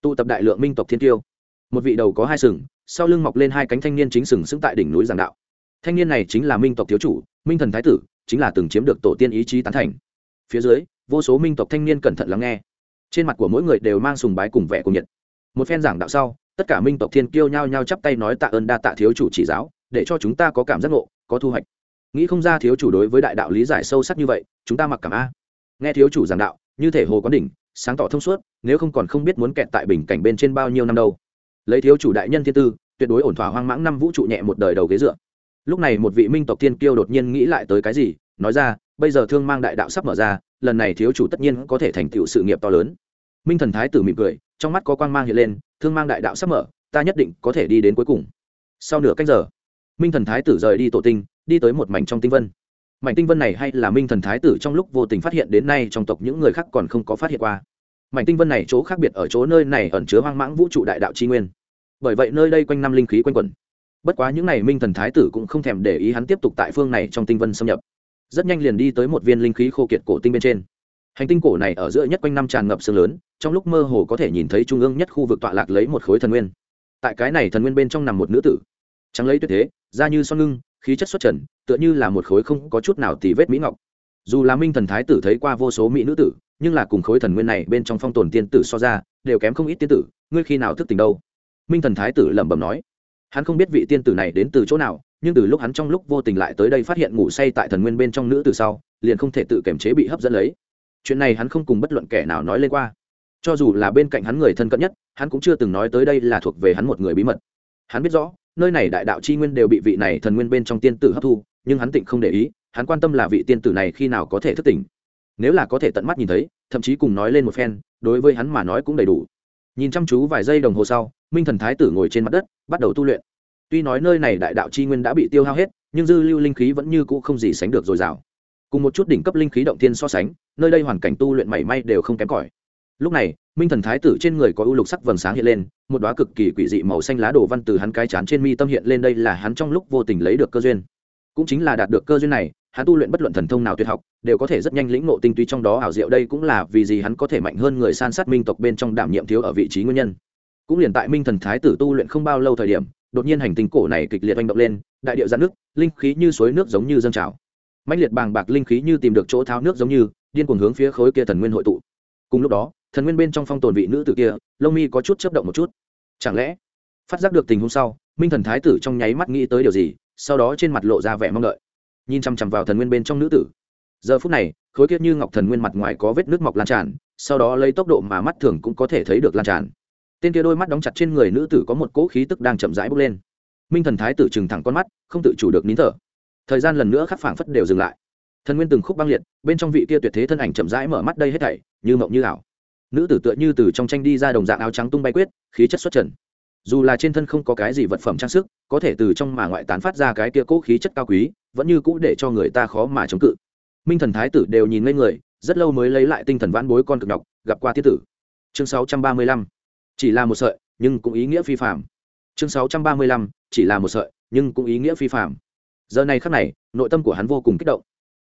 tụ tập đại lượng minh tộc thiên tiêu. Một vị đầu có hai sừng, sau lưng mọc lên hai cánh thanh niên chính sừng sững tại đỉnh núi giảng đạo. Thanh niên này chính là minh tộc thiếu chủ, minh thần thái tử, chính là từng chiếm được tổ tiên ý chí tán thành. Phía dưới, vô số minh tộc thanh niên cẩn thận lắng nghe. Trên mặt của mỗi người đều mang sùng bái cùng vẻ cùng nhiệt. Một phen giảng đạo sau tất cả minh tộc thiên kiêu nhao nhao chắp tay nói tạ ơn đa tạ thiếu chủ chỉ giáo, để cho chúng ta có cảm giác ngộ, có thu hoạch. Nghĩ không ra thiếu chủ đối với đại đạo lý giải sâu sắc như vậy, chúng ta mặc cảm a. Nghe thiếu chủ giảng đạo, như thể hồ quán đỉnh, sáng tỏ thông suốt, nếu không còn không biết muốn kẹt tại bình cảnh bên trên bao nhiêu năm đâu. Lấy thiếu chủ đại nhân thiên tư, tuyệt đối ổn thỏa hoang mãng năm vũ trụ nhẹ một đời đầu ghế dựa. Lúc này một vị minh tộc thiên kiêu đột nhiên nghĩ lại tới cái gì, nói ra, bây giờ thương mang đại đạo sắp mở ra, lần này thiếu chủ tất nhiên có thể thành tựu sự nghiệp to lớn. Minh thần thái tử mỉm cười, trong mắt có quang mang hiện lên thương mang đại đạo sắp mở, ta nhất định có thể đi đến cuối cùng. Sau nửa cách giờ, minh thần thái tử rời đi tổ tinh, đi tới một mảnh trong tinh vân. Mảnh tinh vân này hay là minh thần thái tử trong lúc vô tình phát hiện đến nay trong tộc những người khác còn không có phát hiện qua. Mảnh tinh vân này chỗ khác biệt ở chỗ nơi này ẩn chứa hoang mãng vũ trụ đại đạo tri nguyên. Bởi vậy nơi đây quanh năm linh khí quanh quẩn. Bất quá những n à y minh thần thái tử cũng không thèm để ý hắn tiếp tục tại phương này trong tinh vân xâm nhập. Rất nhanh liền đi tới một viên linh khí khô kiệt cổ tinh bên trên hành tinh cổ này ở giữa nhất quanh năm tràn ngập sương lớn, trong lúc mơ hồ có thể nhìn thấy trung ương nhất khu vực tọa lạc lấy một khối thần nguyên. Tại cái này thần nguyên bên trong nằm một nữ tử. Trắng lấy tuyệt thế, da như son ngưng, khí chất xuất trần, tựa như là một khối không có chút nào tì vết mỹ ngọc. Dù là minh thần thái tử thấy qua vô số mỹ nữ tử, nhưng là cùng khối thần nguyên này bên trong phong tồn tiên tử so ra, đều kém không ít tiên tử, ngươi khi nào thức tỉnh đâu? Minh thần thái tử lẩm bẩm nói. Hắn không biết vị tiên tử này đến từ chỗ nào, nhưng từ lúc hắn trong lúc vô tình lại tới đây phát hiện ngủ say tại thần nguyên bên trong nữ từ sau, liền không thể tự kiềm chế bị hấp dẫn lấy chuyện này hắn không cùng bất luận kẻ nào nói lên qua. Cho dù là bên cạnh hắn người thân cận nhất, hắn cũng chưa từng nói tới đây là thuộc về hắn một người bí mật. Hắn biết rõ, nơi này đại đạo c h i nguyên đều bị vị này thần nguyên bên trong tiên tử hấp thu, nhưng hắn tịnh không để ý, hắn quan tâm là vị tiên tử này khi nào có thể thức tỉnh. Nếu là có thể tận mắt nhìn thấy, thậm chí cùng nói lên một phen, đối với hắn mà nói cũng đầy đủ. Nhìn chăm chú vài giây đồng hồ sau, minh thần thái tử ngồi trên mặt đất, bắt đầu tu luyện. Tuy nói nơi này đại đạo c h i nguyên đã bị tiêu hao hết, nhưng dư lưu linh khí vẫn như cũ không gì sánh được dồi dào. Cùng một chút đỉnh cấp linh khí động thiên so sánh nơi đây hoàn cảnh tu luyện mảy may đều không kém cỏi. Lúc này, minh thần thái tử trên người có ưu lục sắc vầng sáng hiện lên, một đoá cực kỳ quỷ dị màu xanh lá đồ văn từ hắn cái chán trên mi tâm hiện lên đây là hắn trong lúc vô tình lấy được cơ duyên. Cũng chính là đạt được cơ duyên này, hắn tu luyện bất luận thần thông nào tuyệt học, đều có thể rất nhanh lĩnh ngộ tinh túy trong đó ảo diệu đây cũng là vì gì hắn có thể mạnh hơn người san sát minh tộc bên trong đảm nhiệm thiếu ở vị trí nguyên nhân. Cũng liền tại minh thần thái tử tu luyện không bao lâu thời điểm, đột nhiên hành tinh cổ này kịch liệt oanh động lên, đại điệu giãn nước, linh khí như suối nước giống như dâng trào. Mạnh liệt bàng bạc linh khí như tìm được chỗ tháo nước giống như điên cuồng hướng phía khối kia thần nguyên hội tụ. Cùng lúc đó, thần nguyên bên trong phong tồn vị nữ tử kia, lông mi có chút chấp động một chút. Chẳng lẽ, phát giác được tình huống sau, minh thần thái tử trong nháy mắt nghĩ tới điều gì, sau đó trên mặt lộ ra vẻ mong đợi. Nhìn chằm chằm vào thần nguyên bên trong nữ tử. Giờ phút này, khối kiết như ngọc thần nguyên mặt ngoài có vết nước mọc lan tràn, sau đó lấy tốc độ mà mắt thường cũng có thể thấy được lan tràn. Tên kia đôi mắt đóng chặt trên người nữ tử có một cỗ khí tức đang chậm rãi bốc lên. Minh thần thái tử trừng thẳng con mắt, không tự chủ được nín thở. Thời gian lần nữa khắc phảng phất đều dừng lại thần nguyên từng khúc băng liệt, bên trong vị kia tuyệt thế thân ảnh chậm rãi mở mắt đây hết thảy, như mộng như ảo. Nữ tử tựa như từ trong tranh đi ra đồng dạng áo trắng tung bay quyết, khí chất xuất trần. Dù là trên thân không có cái gì vật phẩm trang sức, có thể từ trong mà ngoại tán phát ra cái kia cố khí chất cao quý, vẫn như cũ để cho người ta khó mà chống cự. Minh thần thái tử đều nhìn ngây người, rất lâu mới lấy lại tinh thần vãn bối con cực độc gặp qua tiết tử. Chương 635. chỉ là một sợi, nhưng cũng ý nghĩa phi phạm chương 635. chỉ là một sợi, nhưng cũng ý nghĩa phi phạm giờ này khắc này, nội tâm của hắn vô cùng kích động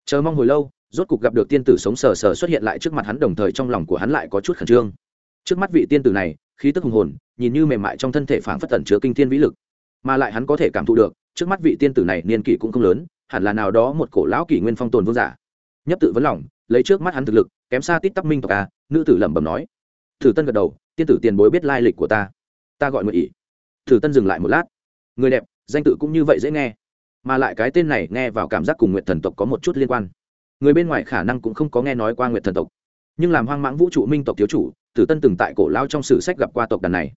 chờ mong hồi lâu, rốt cục gặp được tiên tử sống sờ sờ xuất hiện lại trước mặt hắn đồng thời trong lòng của hắn lại có chút khẩn trương. Trước mắt vị tiên tử này, khí tức hùng hồn, nhìn như mềm mại trong thân thể phảng phất tẩn chứa kinh thiên vĩ lực. Mà lại hắn có thể cảm thụ được, trước mắt vị tiên tử này niên kỷ cũng không lớn, hẳn là nào đó một cổ lão kỷ nguyên phong tồn vương giả. Nhấp tự vấn lòng, lấy trước mắt hắn thực lực, kém xa tít tắp minh tộc a nữ tử lẩm bẩm nói. Thử tân gật đầu, tiên tử tiền bối biết lai lịch của ta. Ta gọi nguyện ỷ. Thử tân dừng lại một lát. Người đẹp, danh tự cũng như vậy dễ nghe mà lại cái tên này nghe vào cảm giác cùng nguyện thần tộc có một chút liên quan. Người bên ngoài khả năng cũng không có nghe nói qua nguyện thần tộc. Nhưng làm hoang mãng vũ trụ minh tộc thiếu chủ, tử tân từng tại cổ lao trong sử sách gặp qua tộc đàn này.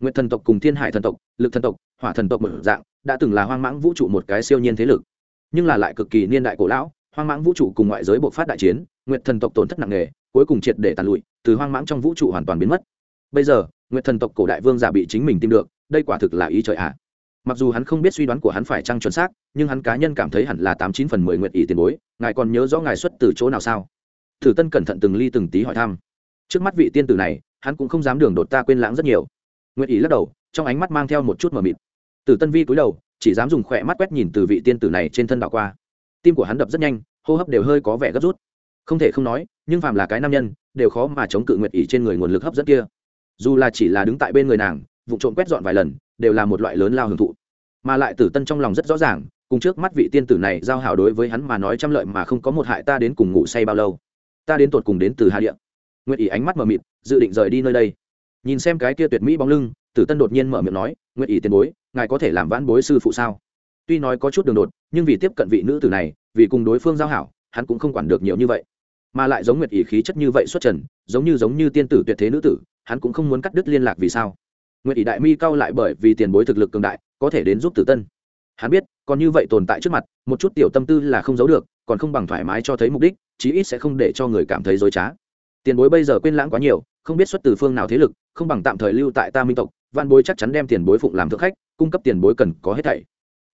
Nguyện thần tộc cùng thiên hải thần tộc, lực thần tộc, hỏa thần tộc một dạng, đã từng là hoang mãng vũ trụ một cái siêu nhiên thế lực. Nhưng là lại cực kỳ niên đại cổ lão, hoang mãng vũ trụ cùng ngoại giới bộc phát đại chiến nguyện thần tộc tổn thất nặng nề, cuối cùng triệt để tàn lụi, từ hoang mãng trong vũ trụ hoàn toàn biến mất. Bây giờ nguyện thần tộc cổ đại vương giả bị chính mình tìm được, đây quả thực là ý trời ạ. à mặc dù hắn không biết suy đoán của hắn phải chăng chuẩn xác, nhưng hắn cá nhân cảm thấy hẳn là tám chín phần mười nguyện ý tiền bối, ngài còn nhớ rõ ngài xuất từ chỗ nào sao? Thử tân cẩn thận từng ly từng tí hỏi thăm. Trước mắt vị tiên tử này, hắn cũng không dám đường đột ta quên lãng rất nhiều. Nguyện ý lắc đầu, trong ánh mắt mang theo một chút mờ mịt. Tử tân vi cúi đầu, chỉ dám dùng khỏe mắt quét nhìn từ vị tiên tử này trên thân đảo qua. Tim của hắn đập rất nhanh, hô hấp đều hơi có vẻ gấp rút. Không thể không nói, nhưng phàm là cái nam nhân, đều khó mà chống cự nguyệt ý trên người nguồn lực hấp dẫn kia. Dù là chỉ là đứng tại bên người nàng vụ trộm quét dọn vài lần, đều là một loại lớn lao hưởng thụ. Mà lại tử tân trong lòng rất rõ ràng, cùng trước mắt vị tiên tử này giao hảo đối với hắn mà nói trăm lợi mà không có một hại ta đến cùng ngủ say bao lâu. Ta đến tột cùng đến từ hà địa. Nguyệt ỷ ánh mắt mờ mịt, dự định rời đi nơi đây. Nhìn xem cái kia tuyệt mỹ bóng lưng, tử tân đột nhiên mở miệng nói, nguyệt ỷ tiền bối, ngài có thể làm vãn bối sư phụ sao? Tuy nói có chút đường đột, nhưng vì tiếp cận vị nữ tử này, vì cùng đối phương giao hảo, hắn cũng không quản được nhiều như vậy. Mà lại giống nguyệt ỷ khí chất như vậy xuất trần, giống như giống như tiên tử tuyệt thế nữ tử, hắn cũng không muốn cắt đứt liên lạc vì sao nguyệt ỷ đại mi cao lại bởi vì tiền bối thực lực cường đại, có thể đến giúp tử tân. Hắn biết, còn như vậy tồn tại trước mặt, một chút tiểu tâm tư là không giấu được, còn không bằng thoải mái cho thấy mục đích, chí ít sẽ không để cho người cảm thấy dối trá. Tiền bối bây giờ quên lãng quá nhiều, không biết xuất từ phương nào thế lực, không bằng tạm thời lưu tại ta minh tộc, văn bối chắc chắn đem tiền bối phụng làm thượng khách, cung cấp tiền bối cần có hết thảy.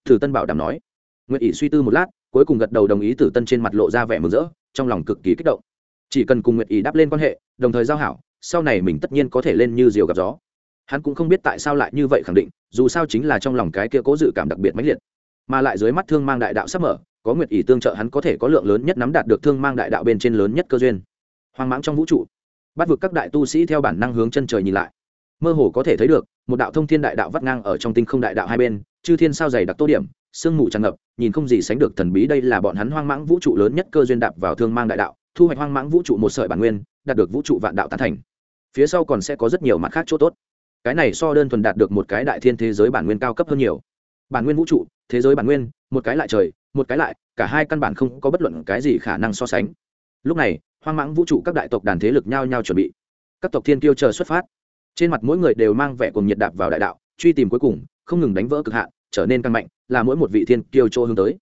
Thử tân bảo đảm nói. Nguyệt ỷ suy tư một lát, cuối cùng gật đầu đồng ý tử tân trên mặt lộ ra vẻ mừng rỡ, trong lòng cực kỳ kích động. Chỉ cần cùng nguyệt ỷ đáp lên quan hệ, đồng thời giao hảo, sau này mình tất nhiên có thể lên như diều gặp gió hắn cũng không biết tại sao lại như vậy khẳng định, dù sao chính là trong lòng cái kia cố dự cảm đặc biệt mãnh liệt. Mà lại dưới mắt thương mang đại đạo sắp mở, có nguyệt ỷ tương trợ hắn có thể có lượng lớn nhất nắm đạt được thương mang đại đạo bên trên lớn nhất cơ duyên. Hoang mãng trong vũ trụ, bắt vực các đại tu sĩ theo bản năng hướng chân trời nhìn lại. Mơ hồ có thể thấy được, một đạo thông thiên đại đạo vắt ngang ở trong tinh không đại đạo hai bên, chư thiên sao dày đặc tô điểm, sương mù tràn ngập, nhìn không gì sánh được thần bí đây là bọn hắn hoang mãng vũ trụ lớn nhất cơ duyên đạp vào thương mang đại đạo, thu hoạch hoang mãng vũ trụ một sợi bản nguyên, đạt được vũ trụ vạn đạo tán thành. Phía sau còn sẽ có rất nhiều mặt khác chỗ tốt cái này so đơn thuần đạt được một cái đại thiên thế giới bản nguyên cao cấp hơn nhiều. Bản nguyên vũ trụ, thế giới bản nguyên, một cái lại trời, một cái lại, cả hai căn bản không có bất luận cái gì khả năng so sánh. Lúc này, hoang mãng vũ trụ các đại tộc đàn thế lực nhao nhao chuẩn bị. Các tộc thiên kiêu chờ xuất phát. Trên mặt mỗi người đều mang vẻ cùng nhiệt đạp vào đại đạo, truy tìm cuối cùng, không ngừng đánh vỡ cực hạn, trở nên căn mạnh, là mỗi một vị thiên kiêu chỗ hướng tới.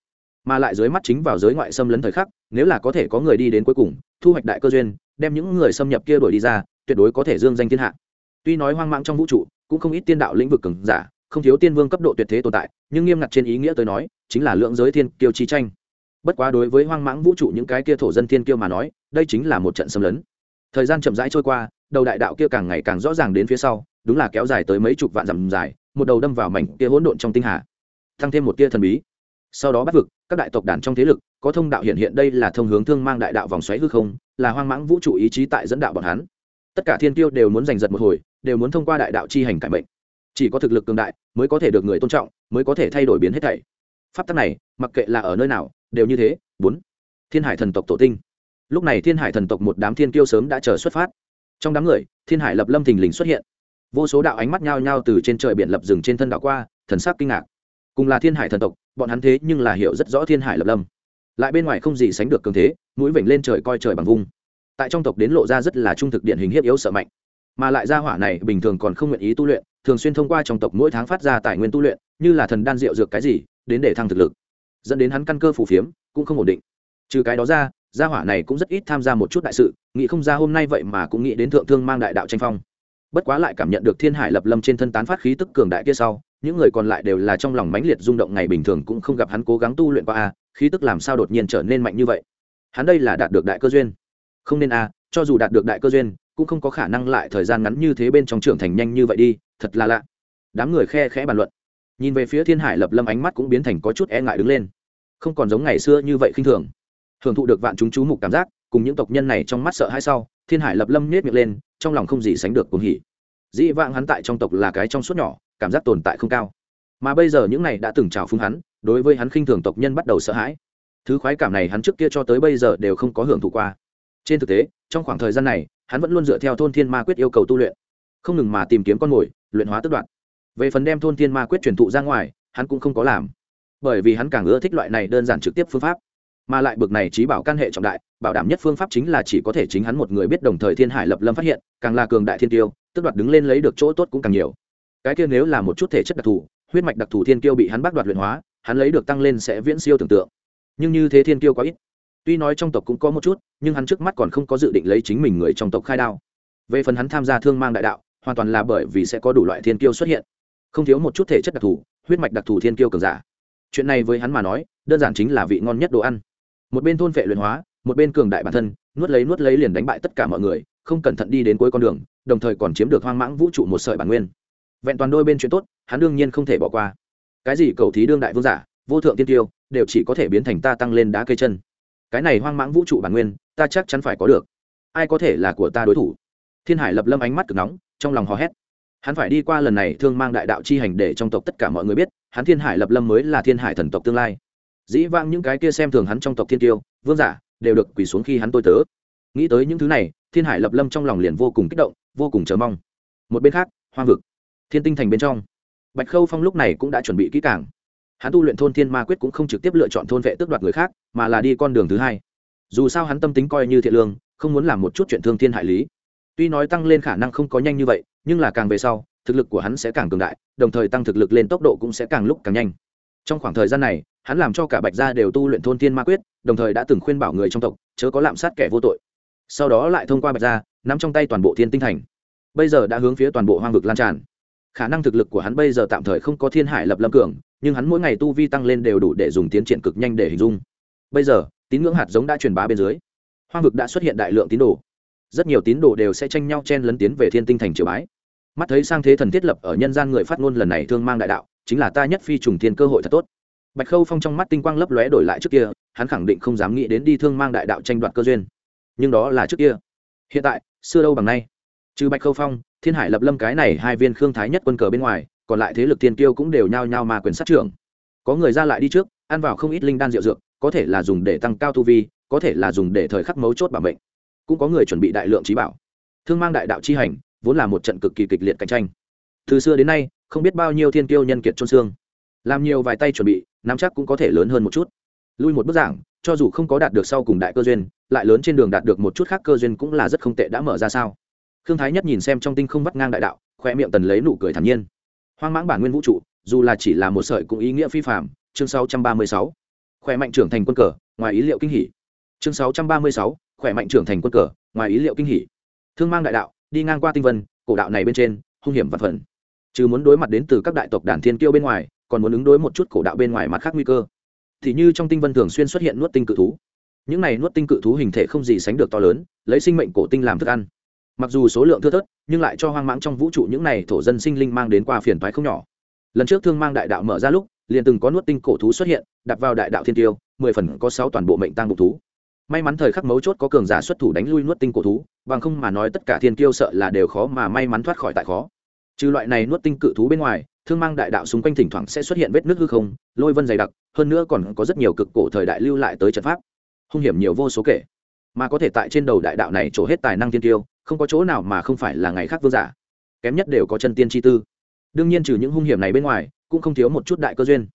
Mà lại dưới mắt chính vào giới ngoại xâm lấn thời khắc, nếu là có thể có người đi đến cuối cùng, thu hoạch đại cơ duyên, đem những người xâm nhập kia đuổi đi ra, tuyệt đối có thể dương danh thiên hạ tuy nói hoang mang trong vũ trụ, cũng không ít tiên đạo lĩnh vực cường giả, không thiếu tiên vương cấp độ tuyệt thế tồn tại, nhưng nghiêm ngặt trên ý nghĩa tới nói, chính là lượng giới thiên kiêu chi tranh. Bất quá đối với hoang mãng vũ trụ những cái kia thổ dân thiên kiêu mà nói, đây chính là một trận xâm lấn. Thời gian chậm rãi trôi qua, đầu đại đạo kia càng ngày càng rõ ràng đến phía sau, đúng là kéo dài tới mấy chục vạn dặm dài, một đầu đâm vào mảnh kia hỗn độn trong tinh hà tăng thêm một tia thần bí. Sau đó bắt vực, các đại tộc đàn trong thế lực, có thông đạo hiện hiện đây là thông hướng thương mang đại đạo vòng xoáy hư không, là hoang mãng vũ trụ ý chí tại dẫn đạo bọn hắn. Tất cả thiên tiêu đều muốn giành giật một hồi đều muốn thông qua đại đạo chi hành cải mệnh. Chỉ có thực lực cường đại mới có thể được người tôn trọng, mới có thể thay đổi biến hết thảy. Pháp tắc này, mặc kệ là ở nơi nào, đều như thế. Bốn, thiên hải thần tộc tổ tinh. Lúc này thiên hải thần tộc một đám thiên kiêu sớm đã chờ xuất phát. Trong đám người, thiên hải lập lâm thình lình xuất hiện. Vô số đạo ánh mắt nhao nhao từ trên trời biển lập rừng trên thân đảo qua, thần sắc kinh ngạc. Cùng là thiên hải thần tộc, bọn hắn thế nhưng là hiểu rất rõ thiên hải lập lâm. Lại bên ngoài không gì sánh được cường thế, mũi vểnh lên trời coi trời bằng vung. Tại trong tộc đến lộ ra rất là trung thực điển hình hiếp yếu sợ mạnh mà lại gia hỏa này bình thường còn không nguyện ý tu luyện, thường xuyên thông qua trong tộc mỗi tháng phát ra tài nguyên tu luyện, như là thần đan rượu dược cái gì, đến để thăng thực lực. Dẫn đến hắn căn cơ phù phiếm, cũng không ổn định. Trừ cái đó ra, gia hỏa này cũng rất ít tham gia một chút đại sự, nghĩ không ra hôm nay vậy mà cũng nghĩ đến thượng thương mang đại đạo tranh phong. Bất quá lại cảm nhận được thiên hải lập lâm trên thân tán phát khí tức cường đại kia sau, những người còn lại đều là trong lòng mãnh liệt rung động ngày bình thường cũng không gặp hắn cố gắng tu luyện qua a, khí tức làm sao đột nhiên trở nên mạnh như vậy. Hắn đây là đạt được đại cơ duyên. Không nên a, cho dù đạt được đại cơ duyên cũng không có khả năng lại thời gian ngắn như thế bên trong trưởng thành nhanh như vậy đi, thật là lạ. Đám người khe khẽ bàn luận. Nhìn về phía thiên hải lập lâm ánh mắt cũng biến thành có chút e ngại đứng lên. Không còn giống ngày xưa như vậy khinh thường. Hưởng thụ được vạn chúng chú mục cảm giác, cùng những tộc nhân này trong mắt sợ hãi sau, thiên hải lập lâm nhét miệng lên, trong lòng không gì sánh được cuồng hỉ. Dĩ vãng hắn tại trong tộc là cái trong suốt nhỏ, cảm giác tồn tại không cao. Mà bây giờ những này đã từng trào phúng hắn, đối với hắn khinh thường tộc nhân bắt đầu sợ hãi. Thứ khoái cảm này hắn trước kia cho tới bây giờ đều không có hưởng thụ qua. Trên thực tế trong khoảng thời gian này, hắn vẫn luôn dựa theo thôn thiên ma quyết yêu cầu tu luyện, không ngừng mà tìm kiếm con mồi, luyện hóa tức đoạn về phần đem thôn thiên ma quyết truyền thụ ra ngoài, hắn cũng không có làm, bởi vì hắn càng ưa thích loại này đơn giản trực tiếp phương pháp. Mà lại bực này trí bảo căn hệ trọng đại, bảo đảm nhất phương pháp chính là chỉ có thể chính hắn một người biết đồng thời thiên hải lập lâm phát hiện, càng là cường đại thiên tiêu tức đoạt đứng lên lấy được chỗ tốt cũng càng nhiều. Cái kia nếu là một chút thể chất đặc thù, huyết mạch đặc thù thiên tiêu bị hắn bắt đoạt luyện hóa, hắn lấy được tăng lên sẽ viễn siêu tưởng tượng. Nhưng như thế thiên tiêu quá ít tuy nói trong tộc cũng có một chút, nhưng hắn trước mắt còn không có dự định lấy chính mình người trong tộc khai đao. Về phần hắn tham gia thương mang đại đạo, hoàn toàn là bởi vì sẽ có đủ loại thiên kiêu xuất hiện. Không thiếu một chút thể chất đặc thù, huyết mạch đặc thù thiên kiêu cường giả. Chuyện này với hắn mà nói, đơn giản chính là vị ngon nhất đồ ăn. Một bên thôn vệ luyện hóa, một bên cường đại bản thân, nuốt lấy nuốt lấy liền đánh bại tất cả mọi người, không cẩn thận đi đến cuối con đường, đồng thời còn chiếm được hoang mãng vũ trụ một sợi bản nguyên. Vẹn toàn đôi bên chuyện tốt, hắn đương nhiên không thể bỏ qua. Cái gì cầu thí đương đại vương giả, vô thượng tiên tiêu, đều chỉ có thể biến thành ta tăng lên đá cây chân cái này hoang mãng vũ trụ bản nguyên, ta chắc chắn phải có được. Ai có thể là của ta đối thủ? Thiên hải lập lâm ánh mắt cực nóng, trong lòng hò hét. Hắn phải đi qua lần này thương mang đại đạo chi hành để trong tộc tất cả mọi người biết, hắn thiên hải lập lâm mới là thiên hải thần tộc tương lai. Dĩ vãng những cái kia xem thường hắn trong tộc thiên tiêu vương giả, đều được quỳ xuống khi hắn tôi tớ. Nghĩ tới những thứ này, thiên hải lập lâm trong lòng liền vô cùng kích động, vô cùng chờ mong. Một bên khác, hoang vực, thiên tinh thành bên trong. Bạch khâu phong lúc này cũng đã chuẩn bị kỹ càng hắn tu luyện thôn thiên ma quyết cũng không trực tiếp lựa chọn thôn vệ tước đoạt người khác, mà là đi con đường thứ hai. Dù sao hắn tâm tính coi như thiện lương, không muốn làm một chút chuyện thương thiên hại lý. Tuy nói tăng lên khả năng không có nhanh như vậy, nhưng là càng về sau, thực lực của hắn sẽ càng cường đại, đồng thời tăng thực lực lên tốc độ cũng sẽ càng lúc càng nhanh. Trong khoảng thời gian này, hắn làm cho cả bạch gia đều tu luyện thôn thiên ma quyết, đồng thời đã từng khuyên bảo người trong tộc, chớ có lạm sát kẻ vô tội. Sau đó lại thông qua bạch gia, nắm trong tay toàn bộ thiên tinh thành. Bây giờ đã hướng phía toàn bộ hoang vực lan tràn. Khả năng thực lực của hắn bây giờ tạm thời không có thiên hải lập lâm cường nhưng hắn mỗi ngày tu vi tăng lên đều đủ để dùng tiến triển cực nhanh để hình dung. Bây giờ, tín ngưỡng hạt giống đã truyền bá bên dưới. Hoang vực đã xuất hiện đại lượng tín đồ. Rất nhiều tín đồ đều sẽ tranh nhau chen lấn tiến về thiên tinh thành triều bái. Mắt thấy sang thế thần thiết lập ở nhân gian người phát ngôn lần này thương mang đại đạo, chính là ta nhất phi trùng thiên cơ hội thật tốt. Bạch khâu phong trong mắt tinh quang lấp lóe đổi lại trước kia, hắn khẳng định không dám nghĩ đến đi thương mang đại đạo tranh đoạt cơ duyên. Nhưng đó là trước kia. Hiện tại, xưa đâu bằng nay. Trừ bạch khâu phong, thiên hải lập lâm cái này hai viên khương thái nhất quân cờ bên ngoài còn lại thế lực thiên tiêu cũng đều nhao nhao mà quyền sát trưởng. Có người ra lại đi trước, ăn vào không ít linh đan rượu dược, có thể là dùng để tăng cao tu vi, có thể là dùng để thời khắc mấu chốt bảo mệnh. Cũng có người chuẩn bị đại lượng trí bảo. Thương mang đại đạo chi hành, vốn là một trận cực kỳ kịch liệt cạnh tranh. Từ xưa đến nay, không biết bao nhiêu thiên tiêu nhân kiệt trôn xương. Làm nhiều vài tay chuẩn bị, nắm chắc cũng có thể lớn hơn một chút. Lui một bức giảng, cho dù không có đạt được sau cùng đại cơ duyên, lại lớn trên đường đạt được một chút khác cơ duyên cũng là rất không tệ đã mở ra sao. Khương thái nhất nhìn xem trong tinh không vắt ngang đại đạo khoe miệng tần lấy nụ cười thản nhiên hoang mãng bản nguyên vũ trụ, dù là chỉ là một sợi cũng ý nghĩa phi phạm chương 636. khỏe mạnh trưởng thành quân cờ, ngoài ý liệu kinh hỉ. Chương 636. khỏe mạnh trưởng thành quân cờ, ngoài ý liệu kinh hỉ. Thương mang đại đạo, đi ngang qua tinh vân, cổ đạo này bên trên, hung hiểm và phần. Chứ muốn đối mặt đến từ các đại tộc đàn thiên kiêu bên ngoài, còn muốn ứng đối một chút cổ đạo bên ngoài mặt khác nguy cơ. Thì như trong tinh vân thường xuyên xuất hiện nuốt tinh cự thú. Những này nuốt tinh cự thú hình thể không gì sánh được to lớn, lấy sinh mệnh cổ tinh làm thức ăn mặc dù số lượng thưa thớt, nhưng lại cho hoang mãng trong vũ trụ những này thổ dân sinh linh mang đến qua phiền thoái không nhỏ. Lần trước thương mang đại đạo mở ra lúc, liền từng có nuốt tinh cổ thú xuất hiện đặt vào đại đạo thiên tiêu, mười phần có sáu toàn bộ mệnh tăng bục thú. May mắn thời khắc mấu chốt có cường giả xuất thủ đánh lui nuốt tinh cổ thú, bằng không mà nói tất cả thiên tiêu sợ là đều khó mà may mắn thoát khỏi tại khó. Trừ loại này nuốt tinh cự thú bên ngoài, thương mang đại đạo xung quanh thỉnh thoảng sẽ xuất hiện vết nước hư không, lôi vân dày đặc, hơn nữa còn có rất nhiều cực cổ thời đại lưu lại tới trận pháp. Hung hiểm nhiều vô số kể. Mà có thể tại trên đầu đại đạo này trổ hết tài năng thiên tiêu không có chỗ nào mà không phải là ngày khác vương giả. Kém nhất đều có chân tiên chi tư. Đương nhiên trừ những hung hiểm này bên ngoài, cũng không thiếu một chút đại cơ duyên.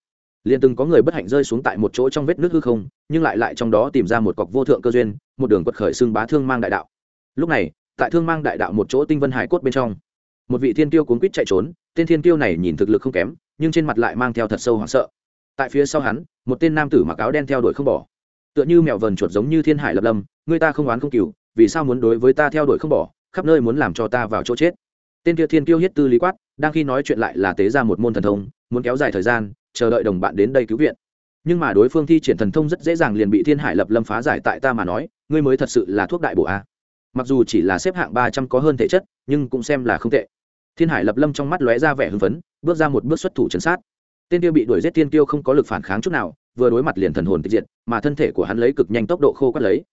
Liền từng có người bất hạnh rơi xuống tại một chỗ trong vết nước hư không, nhưng lại lại trong đó tìm ra một cọc vô thượng cơ duyên, một đường quật khởi xương bá thương mang đại đạo. Lúc này, tại thương mang đại đạo một chỗ tinh vân hải cốt bên trong, một vị thiên tiêu cuốn quýt chạy trốn, tên thiên tiêu này nhìn thực lực không kém, nhưng trên mặt lại mang theo thật sâu hoảng sợ. Tại phía sau hắn, một tên nam tử mặc áo đen theo đuổi không bỏ. Tựa như mèo vờn chuột giống như thiên hải lập lâm, người ta không oán không cừu vì sao muốn đối với ta theo đuổi không bỏ, khắp nơi muốn làm cho ta vào chỗ chết. Tên kia thiên tiêu hiết tư lý quát, đang khi nói chuyện lại là tế ra một môn thần thông, muốn kéo dài thời gian, chờ đợi đồng bạn đến đây cứu viện. Nhưng mà đối phương thi triển thần thông rất dễ dàng liền bị thiên hải lập lâm phá giải tại ta mà nói, ngươi mới thật sự là thuốc đại bổ a. Mặc dù chỉ là xếp hạng ba trăm có hơn thể chất, nhưng cũng xem là không tệ. Thiên hải lập lâm trong mắt lóe ra vẻ hưng phấn, bước ra một bước xuất thủ chấn sát. Tên tiêu bị đuổi giết tiên tiêu không có lực phản kháng chút nào, vừa đối mặt liền thần hồn tịch diệt, mà thân thể của hắn lấy cực nhanh tốc độ khô quát lấy.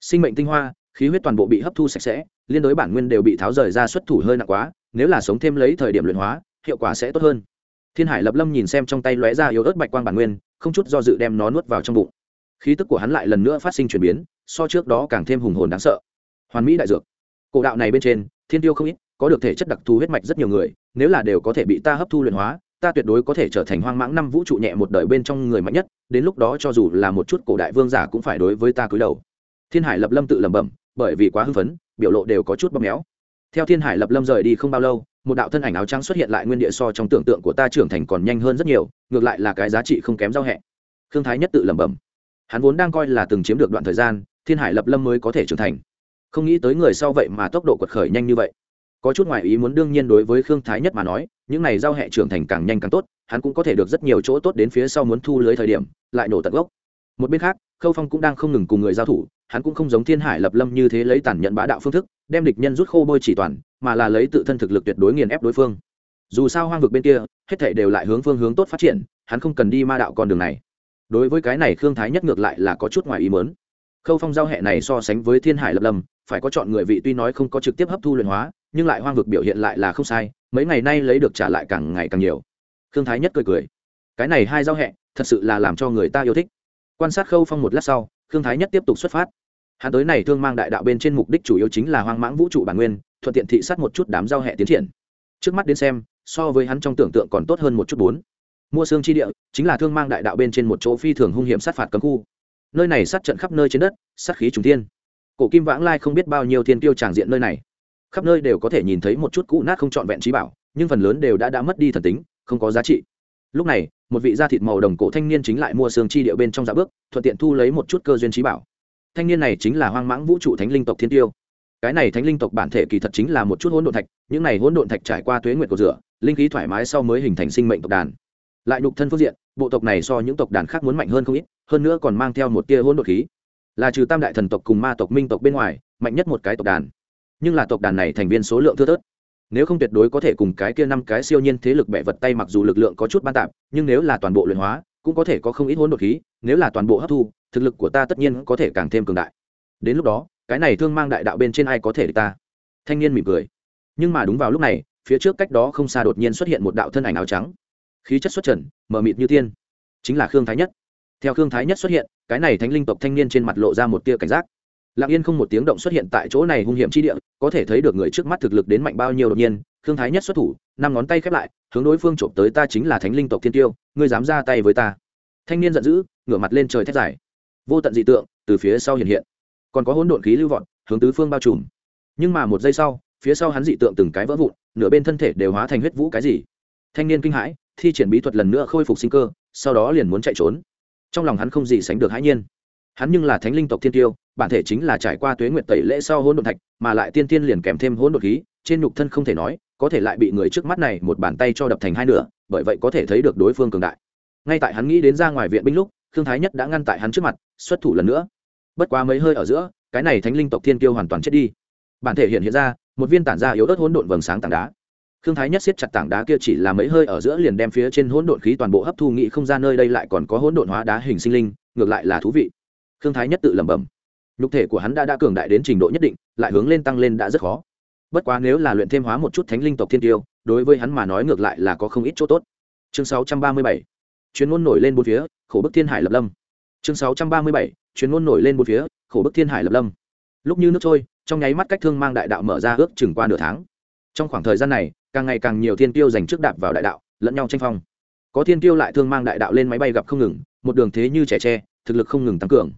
Sinh mệnh tinh hoa khí huyết toàn bộ bị hấp thu sạch sẽ, liên đối bản nguyên đều bị tháo rời ra xuất thủ hơi nặng quá, nếu là sống thêm lấy thời điểm luyện hóa, hiệu quả sẽ tốt hơn. Thiên hải lập lâm nhìn xem trong tay lóe ra yếu ớt bạch quang bản nguyên, không chút do dự đem nó nuốt vào trong bụng. Khí tức của hắn lại lần nữa phát sinh chuyển biến, so trước đó càng thêm hùng hồn đáng sợ. Hoàn mỹ đại dược. Cổ đạo này bên trên, thiên tiêu không ít, có được thể chất đặc thù huyết mạch rất nhiều người, nếu là đều có thể bị ta hấp thu luyện hóa, ta tuyệt đối có thể trở thành hoang mãng năm vũ trụ nhẹ một đời bên trong người mạnh nhất, đến lúc đó cho dù là một chút cổ đại vương giả cũng phải đối với ta cúi đầu. Thiên hải lập lâm tự lẩm bẩm bởi vì quá hưng phấn, biểu lộ đều có chút bóp méo. Theo thiên hải lập lâm rời đi không bao lâu, một đạo thân ảnh áo trắng xuất hiện lại nguyên địa so trong tưởng tượng của ta trưởng thành còn nhanh hơn rất nhiều, ngược lại là cái giá trị không kém giao hẹ. Khương thái nhất tự lẩm bẩm. Hắn vốn đang coi là từng chiếm được đoạn thời gian, thiên hải lập lâm mới có thể trưởng thành. Không nghĩ tới người sau vậy mà tốc độ quật khởi nhanh như vậy. Có chút ngoại ý muốn đương nhiên đối với khương thái nhất mà nói, những này giao hệ trưởng thành càng nhanh càng tốt, hắn cũng có thể được rất nhiều chỗ tốt đến phía sau muốn thu lưới thời điểm, lại nổ tận gốc. Một bên khác, khâu phong cũng đang không ngừng cùng người giao thủ hắn cũng không giống thiên hải lập lâm như thế lấy tàn nhẫn bá đạo phương thức, đem địch nhân rút khô bôi chỉ toàn, mà là lấy tự thân thực lực tuyệt đối nghiền ép đối phương. Dù sao hoang vực bên kia, hết thảy đều lại hướng phương hướng tốt phát triển, hắn không cần đi ma đạo con đường này. Đối với cái này khương thái nhất ngược lại là có chút ngoài ý mớn khâu phong giao hệ này so sánh với thiên hải lập lâm, phải có chọn người vị tuy nói không có trực tiếp hấp thu luyện hóa, nhưng lại hoang vực biểu hiện lại là không sai, mấy ngày nay lấy được trả lại càng ngày càng nhiều. Khương thái nhất cười cười. Cái này hai giao hệ, thật sự là làm cho người ta yêu thích. Quan sát khâu phong một lát sau, khương thái nhất tiếp tục xuất phát hắn tới này thương mang đại đạo bên trên mục đích chủ yếu chính là hoang mãng vũ trụ bản nguyên, thuận tiện thị sát một chút đám giao hệ tiến triển. Trước mắt đến xem, so với hắn trong tưởng tượng còn tốt hơn một chút bốn. Mua xương chi địa, chính là thương mang đại đạo bên trên một chỗ phi thường hung hiểm sát phạt cấm khu. Nơi này sát trận khắp nơi trên đất, sát khí trùng thiên. Cổ kim vãng lai không biết bao nhiêu thiên tiêu tràng diện nơi này. Khắp nơi đều có thể nhìn thấy một chút cũ nát không trọn vẹn trí bảo, nhưng phần lớn đều đã đã mất đi thần tính, không có giá trị. Lúc này, một vị da thịt màu đồng cổ thanh niên chính lại mua xương chi địa bên trong dạ bước, thuận tiện thu lấy một chút cơ duyên trí bảo thanh niên này chính là hoang mãng vũ trụ thánh linh tộc thiên tiêu. Cái này thánh linh tộc bản thể kỳ thật chính là một chút hỗn độn thạch, những này hỗn độn thạch trải qua tuế nguyệt của rửa, linh khí thoải mái sau mới hình thành sinh mệnh tộc đàn. Lại nhục thân phương diện, bộ tộc này so những tộc đàn khác muốn mạnh hơn không ít, hơn nữa còn mang theo một tia hỗn độn khí. Là trừ tam đại thần tộc cùng ma tộc, minh tộc bên ngoài, mạnh nhất một cái tộc đàn. Nhưng là tộc đàn này thành viên số lượng thưa thớt. Nếu không tuyệt đối có thể cùng cái kia năm cái siêu nhiên thế lực bẻ vật tay mặc dù lực lượng có chút ban tạp, nhưng nếu là toàn bộ luyện hóa, cũng có thể có không ít hỗn độn khí, nếu là toàn bộ hấp thu thực lực của ta tất nhiên có thể càng thêm cường đại. Đến lúc đó, cái này thương mang đại đạo bên trên ai có thể địch ta? Thanh niên mỉm cười. Nhưng mà đúng vào lúc này, phía trước cách đó không xa đột nhiên xuất hiện một đạo thân ảnh áo trắng. Khí chất xuất trần, mờ mịt như tiên. Chính là khương thái nhất. Theo khương thái nhất xuất hiện, cái này thánh linh tộc thanh niên trên mặt lộ ra một tia cảnh giác. Lặng yên không một tiếng động xuất hiện tại chỗ này hung hiểm chi địa, có thể thấy được người trước mắt thực lực đến mạnh bao nhiêu đột nhiên. Khương thái nhất xuất thủ, năm ngón tay khép lại, hướng đối phương trộm tới ta chính là thánh linh tộc thiên tiêu, ngươi dám ra tay với ta. Thanh niên giận dữ, ngửa mặt lên trời thét dài vô tận dị tượng từ phía sau hiện hiện. Còn có hỗn độn khí lưu vọt, hướng tứ phương bao trùm. Nhưng mà một giây sau, phía sau hắn dị tượng từng cái vỡ vụn, nửa bên thân thể đều hóa thành huyết vũ cái gì. Thanh niên kinh hãi, thi triển bí thuật lần nữa khôi phục sinh cơ, sau đó liền muốn chạy trốn. Trong lòng hắn không gì sánh được hãi nhiên. Hắn nhưng là thánh linh tộc thiên tiêu, bản thể chính là trải qua tuế nguyệt tẩy lễ sau hỗn độn thạch, mà lại tiên tiên liền kèm thêm hỗn độn khí, trên nhục thân không thể nói, có thể lại bị người trước mắt này một bàn tay cho đập thành hai nửa, bởi vậy có thể thấy được đối phương cường đại. Ngay tại hắn nghĩ đến ra ngoài viện binh lúc thương thái nhất đã ngăn tại hắn trước mặt xuất thủ lần nữa bất quá mấy hơi ở giữa cái này thánh linh tộc thiên Kiêu hoàn toàn chết đi bản thể hiện hiện ra một viên tản ra yếu ớt hỗn độn vầng sáng tảng đá Khương Thái Nhất siết chặt tảng đá kia chỉ là mấy hơi ở giữa liền đem phía trên hỗn độn khí toàn bộ hấp thu nghị không ra nơi đây lại còn có hỗn độn hóa đá hình sinh linh, ngược lại là thú vị. Khương Thái Nhất tự lẩm bẩm. Nhục thể của hắn đã đã cường đại đến trình độ nhất định, lại hướng lên tăng lên đã rất khó. Bất quá nếu là luyện thêm hóa một chút thánh linh tộc thiên tiêu, đối với hắn mà nói ngược lại là có không ít chỗ tốt. Chương 637. Chuyên ngôn nổi lên bốn phía, khổ bức thiên hải lập lâm. Chương 637. Chuyên ngôn nổi lên bốn phía, khổ bức thiên hải lập lâm. Lúc như nước trôi, trong nháy mắt cách thương mang đại đạo mở ra ước chừng qua nửa tháng. Trong khoảng thời gian này, càng ngày càng nhiều thiên tiêu giành trước đạp vào đại đạo lẫn nhau tranh phong có thiên tiêu lại thương mang đại đạo lên máy bay gặp không ngừng một đường thế như trẻ tre thực lực không ngừng tăng cường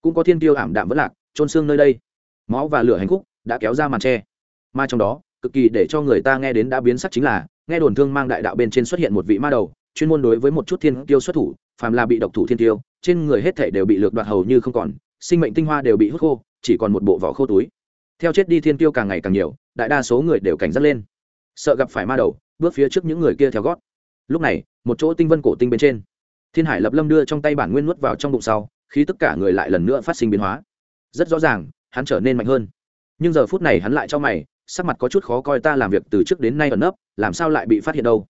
cũng có thiên tiêu ảm đạm vẫn lạc trôn xương nơi đây máu và lửa hành khúc đã kéo ra màn tre mà trong đó cực kỳ để cho người ta nghe đến đã biến sắc chính là nghe đồn thương mang đại đạo bên trên xuất hiện một vị ma đầu chuyên môn đối với một chút thiên tiêu xuất thủ, phàm là bị độc thủ thiên tiêu trên người hết thể đều bị lược đoạt hầu như không còn, sinh mệnh tinh hoa đều bị hút khô, chỉ còn một bộ vỏ khô túi. Theo chết đi thiên tiêu càng ngày càng nhiều, đại đa số người đều cảnh giác lên. Sợ gặp phải ma đầu, bước phía trước những người kia theo gót. Lúc này, một chỗ tinh vân cổ tinh bên trên, thiên hải lập lâm đưa trong tay bản nguyên nuốt vào trong bụng sau khi tất cả người lại lần nữa phát sinh biến hóa. Rất rõ ràng, hắn trở nên mạnh hơn. Nhưng giờ phút này hắn lại cho mày, sắc mặt có chút khó coi ta làm việc từ trước đến nay ẩn nấp, làm sao lại bị phát hiện đâu?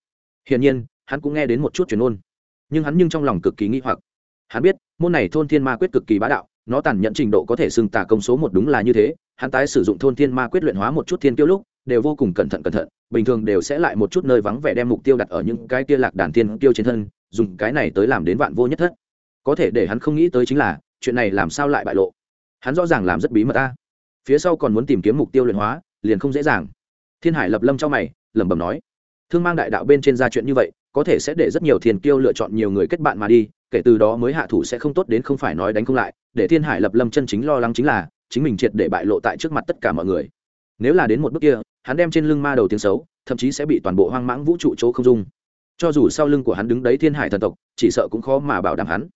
Hiển nhiên hắn cũng nghe đến một chút truyền ôn. Nhưng hắn nhưng trong lòng cực kỳ nghi hoặc. Hắn biết, môn này thôn thiên ma quyết cực kỳ bá đạo, nó tàn nhẫn trình độ có thể xưng tả công số một đúng là như thế, hắn tái sử dụng thôn thiên ma quyết luyện hóa một chút thiên tiêu lúc, đều vô cùng cẩn thận cẩn thận, bình thường đều sẽ lại một chút nơi vắng vẻ đem mục tiêu đặt ở những cái kia lạc đàn thiên tiêu trên thân, dùng cái này tới làm đến vạn vô nhất thất. Có thể để hắn không nghĩ tới chính là, chuyện này làm sao lại bại lộ? Hắn rõ ràng làm rất bí mật ta. Phía sau còn muốn tìm kiếm mục tiêu luyện hóa, liền không dễ dàng. Thiên hải lập lâm cho mày, lẩm bẩm nói, thương mang đại đạo bên trên ra chuyện như vậy có thể sẽ để rất nhiều thiên kiêu lựa chọn nhiều người kết bạn mà đi, kể từ đó mới hạ thủ sẽ không tốt đến không phải nói đánh không lại, để thiên hải lập lâm chân chính lo lắng chính là, chính mình triệt để bại lộ tại trước mặt tất cả mọi người. Nếu là đến một bước kia, hắn đem trên lưng ma đầu tiếng xấu, thậm chí sẽ bị toàn bộ hoang mãng vũ trụ chỗ không dung. Cho dù sau lưng của hắn đứng đấy thiên hải thần tộc, chỉ sợ cũng khó mà bảo đảm hắn.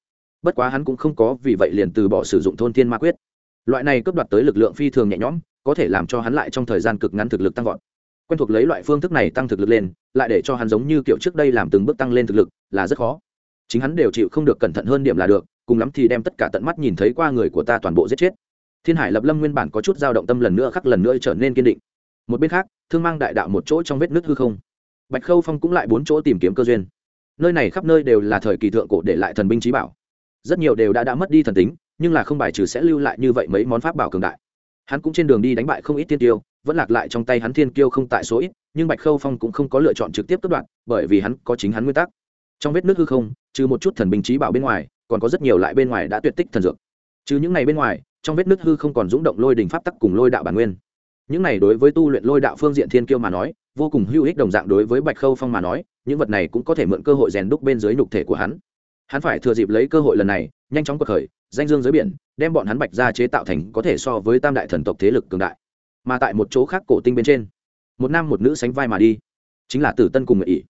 Bất quá hắn cũng không có, vì vậy liền từ bỏ sử dụng thôn thiên ma quyết. Loại này cướp đoạt tới lực lượng phi thường nhẹ nhõm, có thể làm cho hắn lại trong thời gian cực ngắn thực lực tăng vọt. Quen thuộc lấy loại phương thức này tăng thực lực lên lại để cho hắn giống như kiểu trước đây làm từng bước tăng lên thực lực, là rất khó. Chính hắn đều chịu không được cẩn thận hơn điểm là được, cùng lắm thì đem tất cả tận mắt nhìn thấy qua người của ta toàn bộ giết chết. Thiên hải lập lâm nguyên bản có chút dao động tâm lần nữa khắc lần nữa trở nên kiên định. Một bên khác, thương mang đại đạo một chỗ trong vết nước hư không. Bạch khâu phong cũng lại bốn chỗ tìm kiếm cơ duyên. Nơi này khắp nơi đều là thời kỳ thượng cổ để lại thần binh trí bảo. Rất nhiều đều đã đã mất đi thần tính, nhưng là không bài trừ sẽ lưu lại như vậy mấy món pháp bảo cường đại. Hắn cũng trên đường đi đánh bại không ít tiên tiêu vẫn lạc lại trong tay hắn thiên kiêu không tại số ít, nhưng bạch khâu phong cũng không có lựa chọn trực tiếp cất đoạn bởi vì hắn có chính hắn nguyên tắc. Trong vết nước hư không, trừ một chút thần binh trí bảo bên ngoài, còn có rất nhiều lại bên ngoài đã tuyệt tích thần dược. Trừ những này bên ngoài, trong vết nước hư không còn rúng động lôi đình pháp tắc cùng lôi đạo bản nguyên. Những này đối với tu luyện lôi đạo phương diện thiên kiêu mà nói, vô cùng hữu ích đồng dạng đối với bạch khâu phong mà nói, những vật này cũng có thể mượn cơ hội rèn đúc bên dưới nhục thể của hắn. Hắn phải thừa dịp lấy cơ hội lần này, nhanh chóng cuộc khởi, danh dương dưới biển, đem bọn hắn bạch ra chế tạo thành có thể so với tam đại thần tộc thế lực cường đại mà tại một chỗ khác cổ tinh bên trên. Một nam một nữ sánh vai mà đi. Chính là tử tân cùng người ỷ.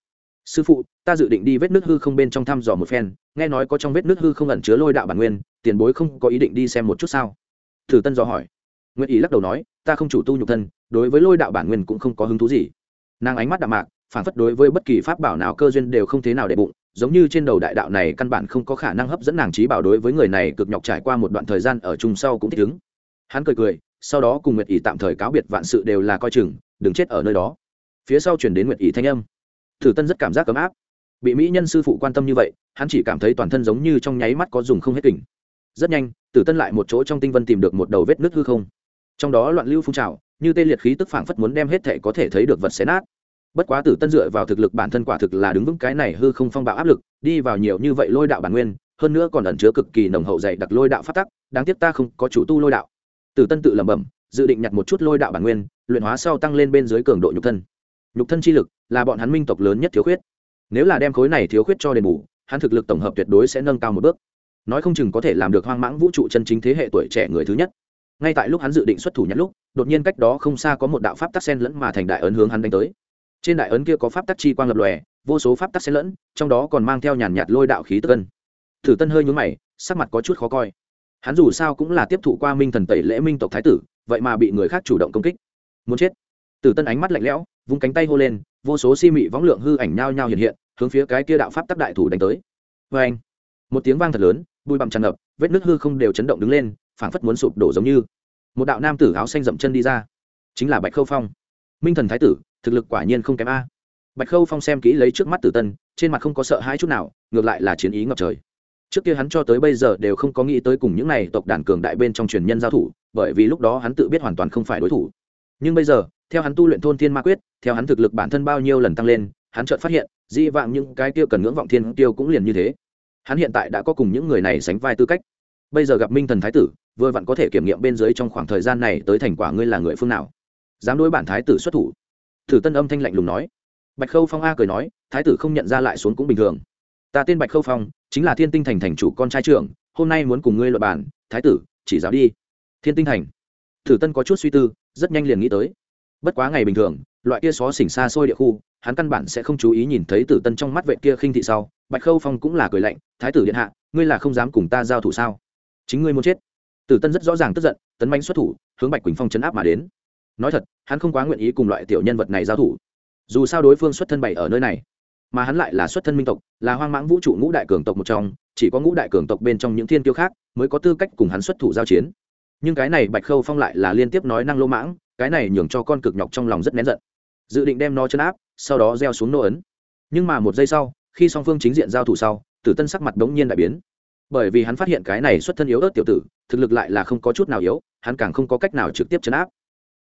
Sư phụ, ta dự định đi vết nước hư không bên trong thăm dò một phen, nghe nói có trong vết nước hư không ẩn chứa lôi đạo bản nguyên, tiền bối không có ý định đi xem một chút sao? Tử tân dò hỏi. Nguyễn ý lắc đầu nói, ta không chủ tu nhục thân, đối với lôi đạo bản nguyên cũng không có hứng thú gì. Nàng ánh mắt đạm mạc, phản phất đối với bất kỳ pháp bảo nào cơ duyên đều không thế nào để bụng, giống như trên đầu đại đạo này căn bản không có khả năng hấp dẫn nàng trí bảo đối với người này cực nhọc trải qua một đoạn thời gian ở chung sau cũng thích ứng. Hắn cười cười sau đó cùng nguyệt ỷ tạm thời cáo biệt vạn sự đều là coi chừng, đừng chết ở nơi đó. Phía sau chuyển đến nguyệt ỷ thanh âm. Thử tân rất cảm giác ấm áp. Bị mỹ nhân sư phụ quan tâm như vậy, hắn chỉ cảm thấy toàn thân giống như trong nháy mắt có dùng không hết kỉnh rất nhanh, tử tân lại một chỗ trong tinh vân tìm được một đầu vết nước hư không. Trong đó loạn lưu phun trào, như tê liệt khí tức phảng phất muốn đem hết thể có thể thấy được vật xé nát. Bất quá tử tân dựa vào thực lực bản thân quả thực là đứng vững cái này hư không phong bạo áp lực, đi vào nhiều như vậy lôi đạo bản nguyên, hơn nữa còn ẩn chứa cực kỳ nồng hậu dày đặc lôi đạo phát tắc, đáng tiếc ta không có chủ tu lôi đạo tử tân tự lẩm bẩm, dự định nhặt một chút lôi đạo bản nguyên, luyện hóa sau tăng lên bên dưới cường độ nhục thân. Nhục thân chi lực là bọn hắn minh tộc lớn nhất thiếu khuyết. Nếu là đem khối này thiếu khuyết cho đền bù, hắn thực lực tổng hợp tuyệt đối sẽ nâng cao một bước. Nói không chừng có thể làm được hoang mãng vũ trụ chân chính thế hệ tuổi trẻ người thứ nhất. Ngay tại lúc hắn dự định xuất thủ nhất lúc, đột nhiên cách đó không xa có một đạo pháp tắc sen lẫn mà thành đại ấn hướng hắn đánh tới. Trên đại ấn kia có pháp tắc chi quang lập lòe, vô số pháp tắc sen lẫn, trong đó còn mang theo nhàn nhạt lôi đạo khí tức cân thử tân hơi nhướng mày, sắc mặt có chút khó coi hắn dù sao cũng là tiếp thụ qua minh thần tẩy lễ minh tộc thái tử, vậy mà bị người khác chủ động công kích. Muốn chết. Tử tân ánh mắt lạnh lẽo, vung cánh tay hô lên, vô số si mị võng lượng hư ảnh nhao nhao hiện hiện, hướng phía cái kia đạo pháp tắc đại thủ đánh tới. Vê anh một tiếng vang thật lớn, bụi bặm tràn ngập, vết nước hư không đều chấn động đứng lên, phảng phất muốn sụp đổ giống như. Một đạo nam tử áo xanh dậm chân đi ra. Chính là bạch khâu phong. Minh thần thái tử, thực lực quả nhiên không kém a. Bạch khâu phong xem kỹ lấy trước mắt tử tân, trên mặt không có sợ hãi chút nào, ngược lại là chiến ý ngập trời trước kia hắn cho tới bây giờ đều không có nghĩ tới cùng những này tộc đàn cường đại bên trong truyền nhân giao thủ, bởi vì lúc đó hắn tự biết hoàn toàn không phải đối thủ. Nhưng bây giờ, theo hắn tu luyện thôn thiên ma quyết, theo hắn thực lực bản thân bao nhiêu lần tăng lên, hắn chợt phát hiện di vạng những cái tiêu cần ngưỡng vọng thiên tiêu cũng liền như thế. Hắn hiện tại đã có cùng những người này sánh vai tư cách. Bây giờ gặp minh thần thái tử, vừa vặn có thể kiểm nghiệm bên dưới trong khoảng thời gian này tới thành quả ngươi là người phương nào. Dám đối bản thái tử xuất thủ. Thử tân âm thanh lạnh lùng nói. Bạch khâu phong a cười nói, thái tử không nhận ra lại xuống cũng bình thường ta tên bạch khâu phong, chính là thiên tinh thành thành chủ con trai trưởng, hôm nay muốn cùng ngươi luật bản thái tử, chỉ giáo đi. Thiên tinh thành. Thử tân có chút suy tư, rất nhanh liền nghĩ tới. Bất quá ngày bình thường, loại kia xó xỉnh xa xôi địa khu, hắn căn bản sẽ không chú ý nhìn thấy tử tân trong mắt vệ kia khinh thị sau. Bạch khâu phong cũng là cười lạnh, thái tử điện hạ, ngươi là không dám cùng ta giao thủ sao? Chính ngươi muốn chết. Tử tân rất rõ ràng tức giận, tấn manh xuất thủ, hướng bạch quỳnh phong chấn áp mà đến. Nói thật, hắn không quá nguyện ý cùng loại tiểu nhân vật này giao thủ. Dù sao đối phương xuất thân bày ở nơi này mà hắn lại là xuất thân minh tộc, là hoang mãng vũ trụ ngũ đại cường tộc một trong, chỉ có ngũ đại cường tộc bên trong những thiên kiêu khác mới có tư cách cùng hắn xuất thủ giao chiến. Nhưng cái này bạch khâu phong lại là liên tiếp nói năng lô mãng, cái này nhường cho con cực nhọc trong lòng rất nén giận. Dự định đem nó chấn áp, sau đó gieo xuống nô ấn. Nhưng mà một giây sau, khi song phương chính diện giao thủ sau, tử tân sắc mặt đống nhiên đại biến. Bởi vì hắn phát hiện cái này xuất thân yếu ớt tiểu tử, thực lực lại là không có chút nào yếu, hắn càng không có cách nào trực tiếp chấn áp.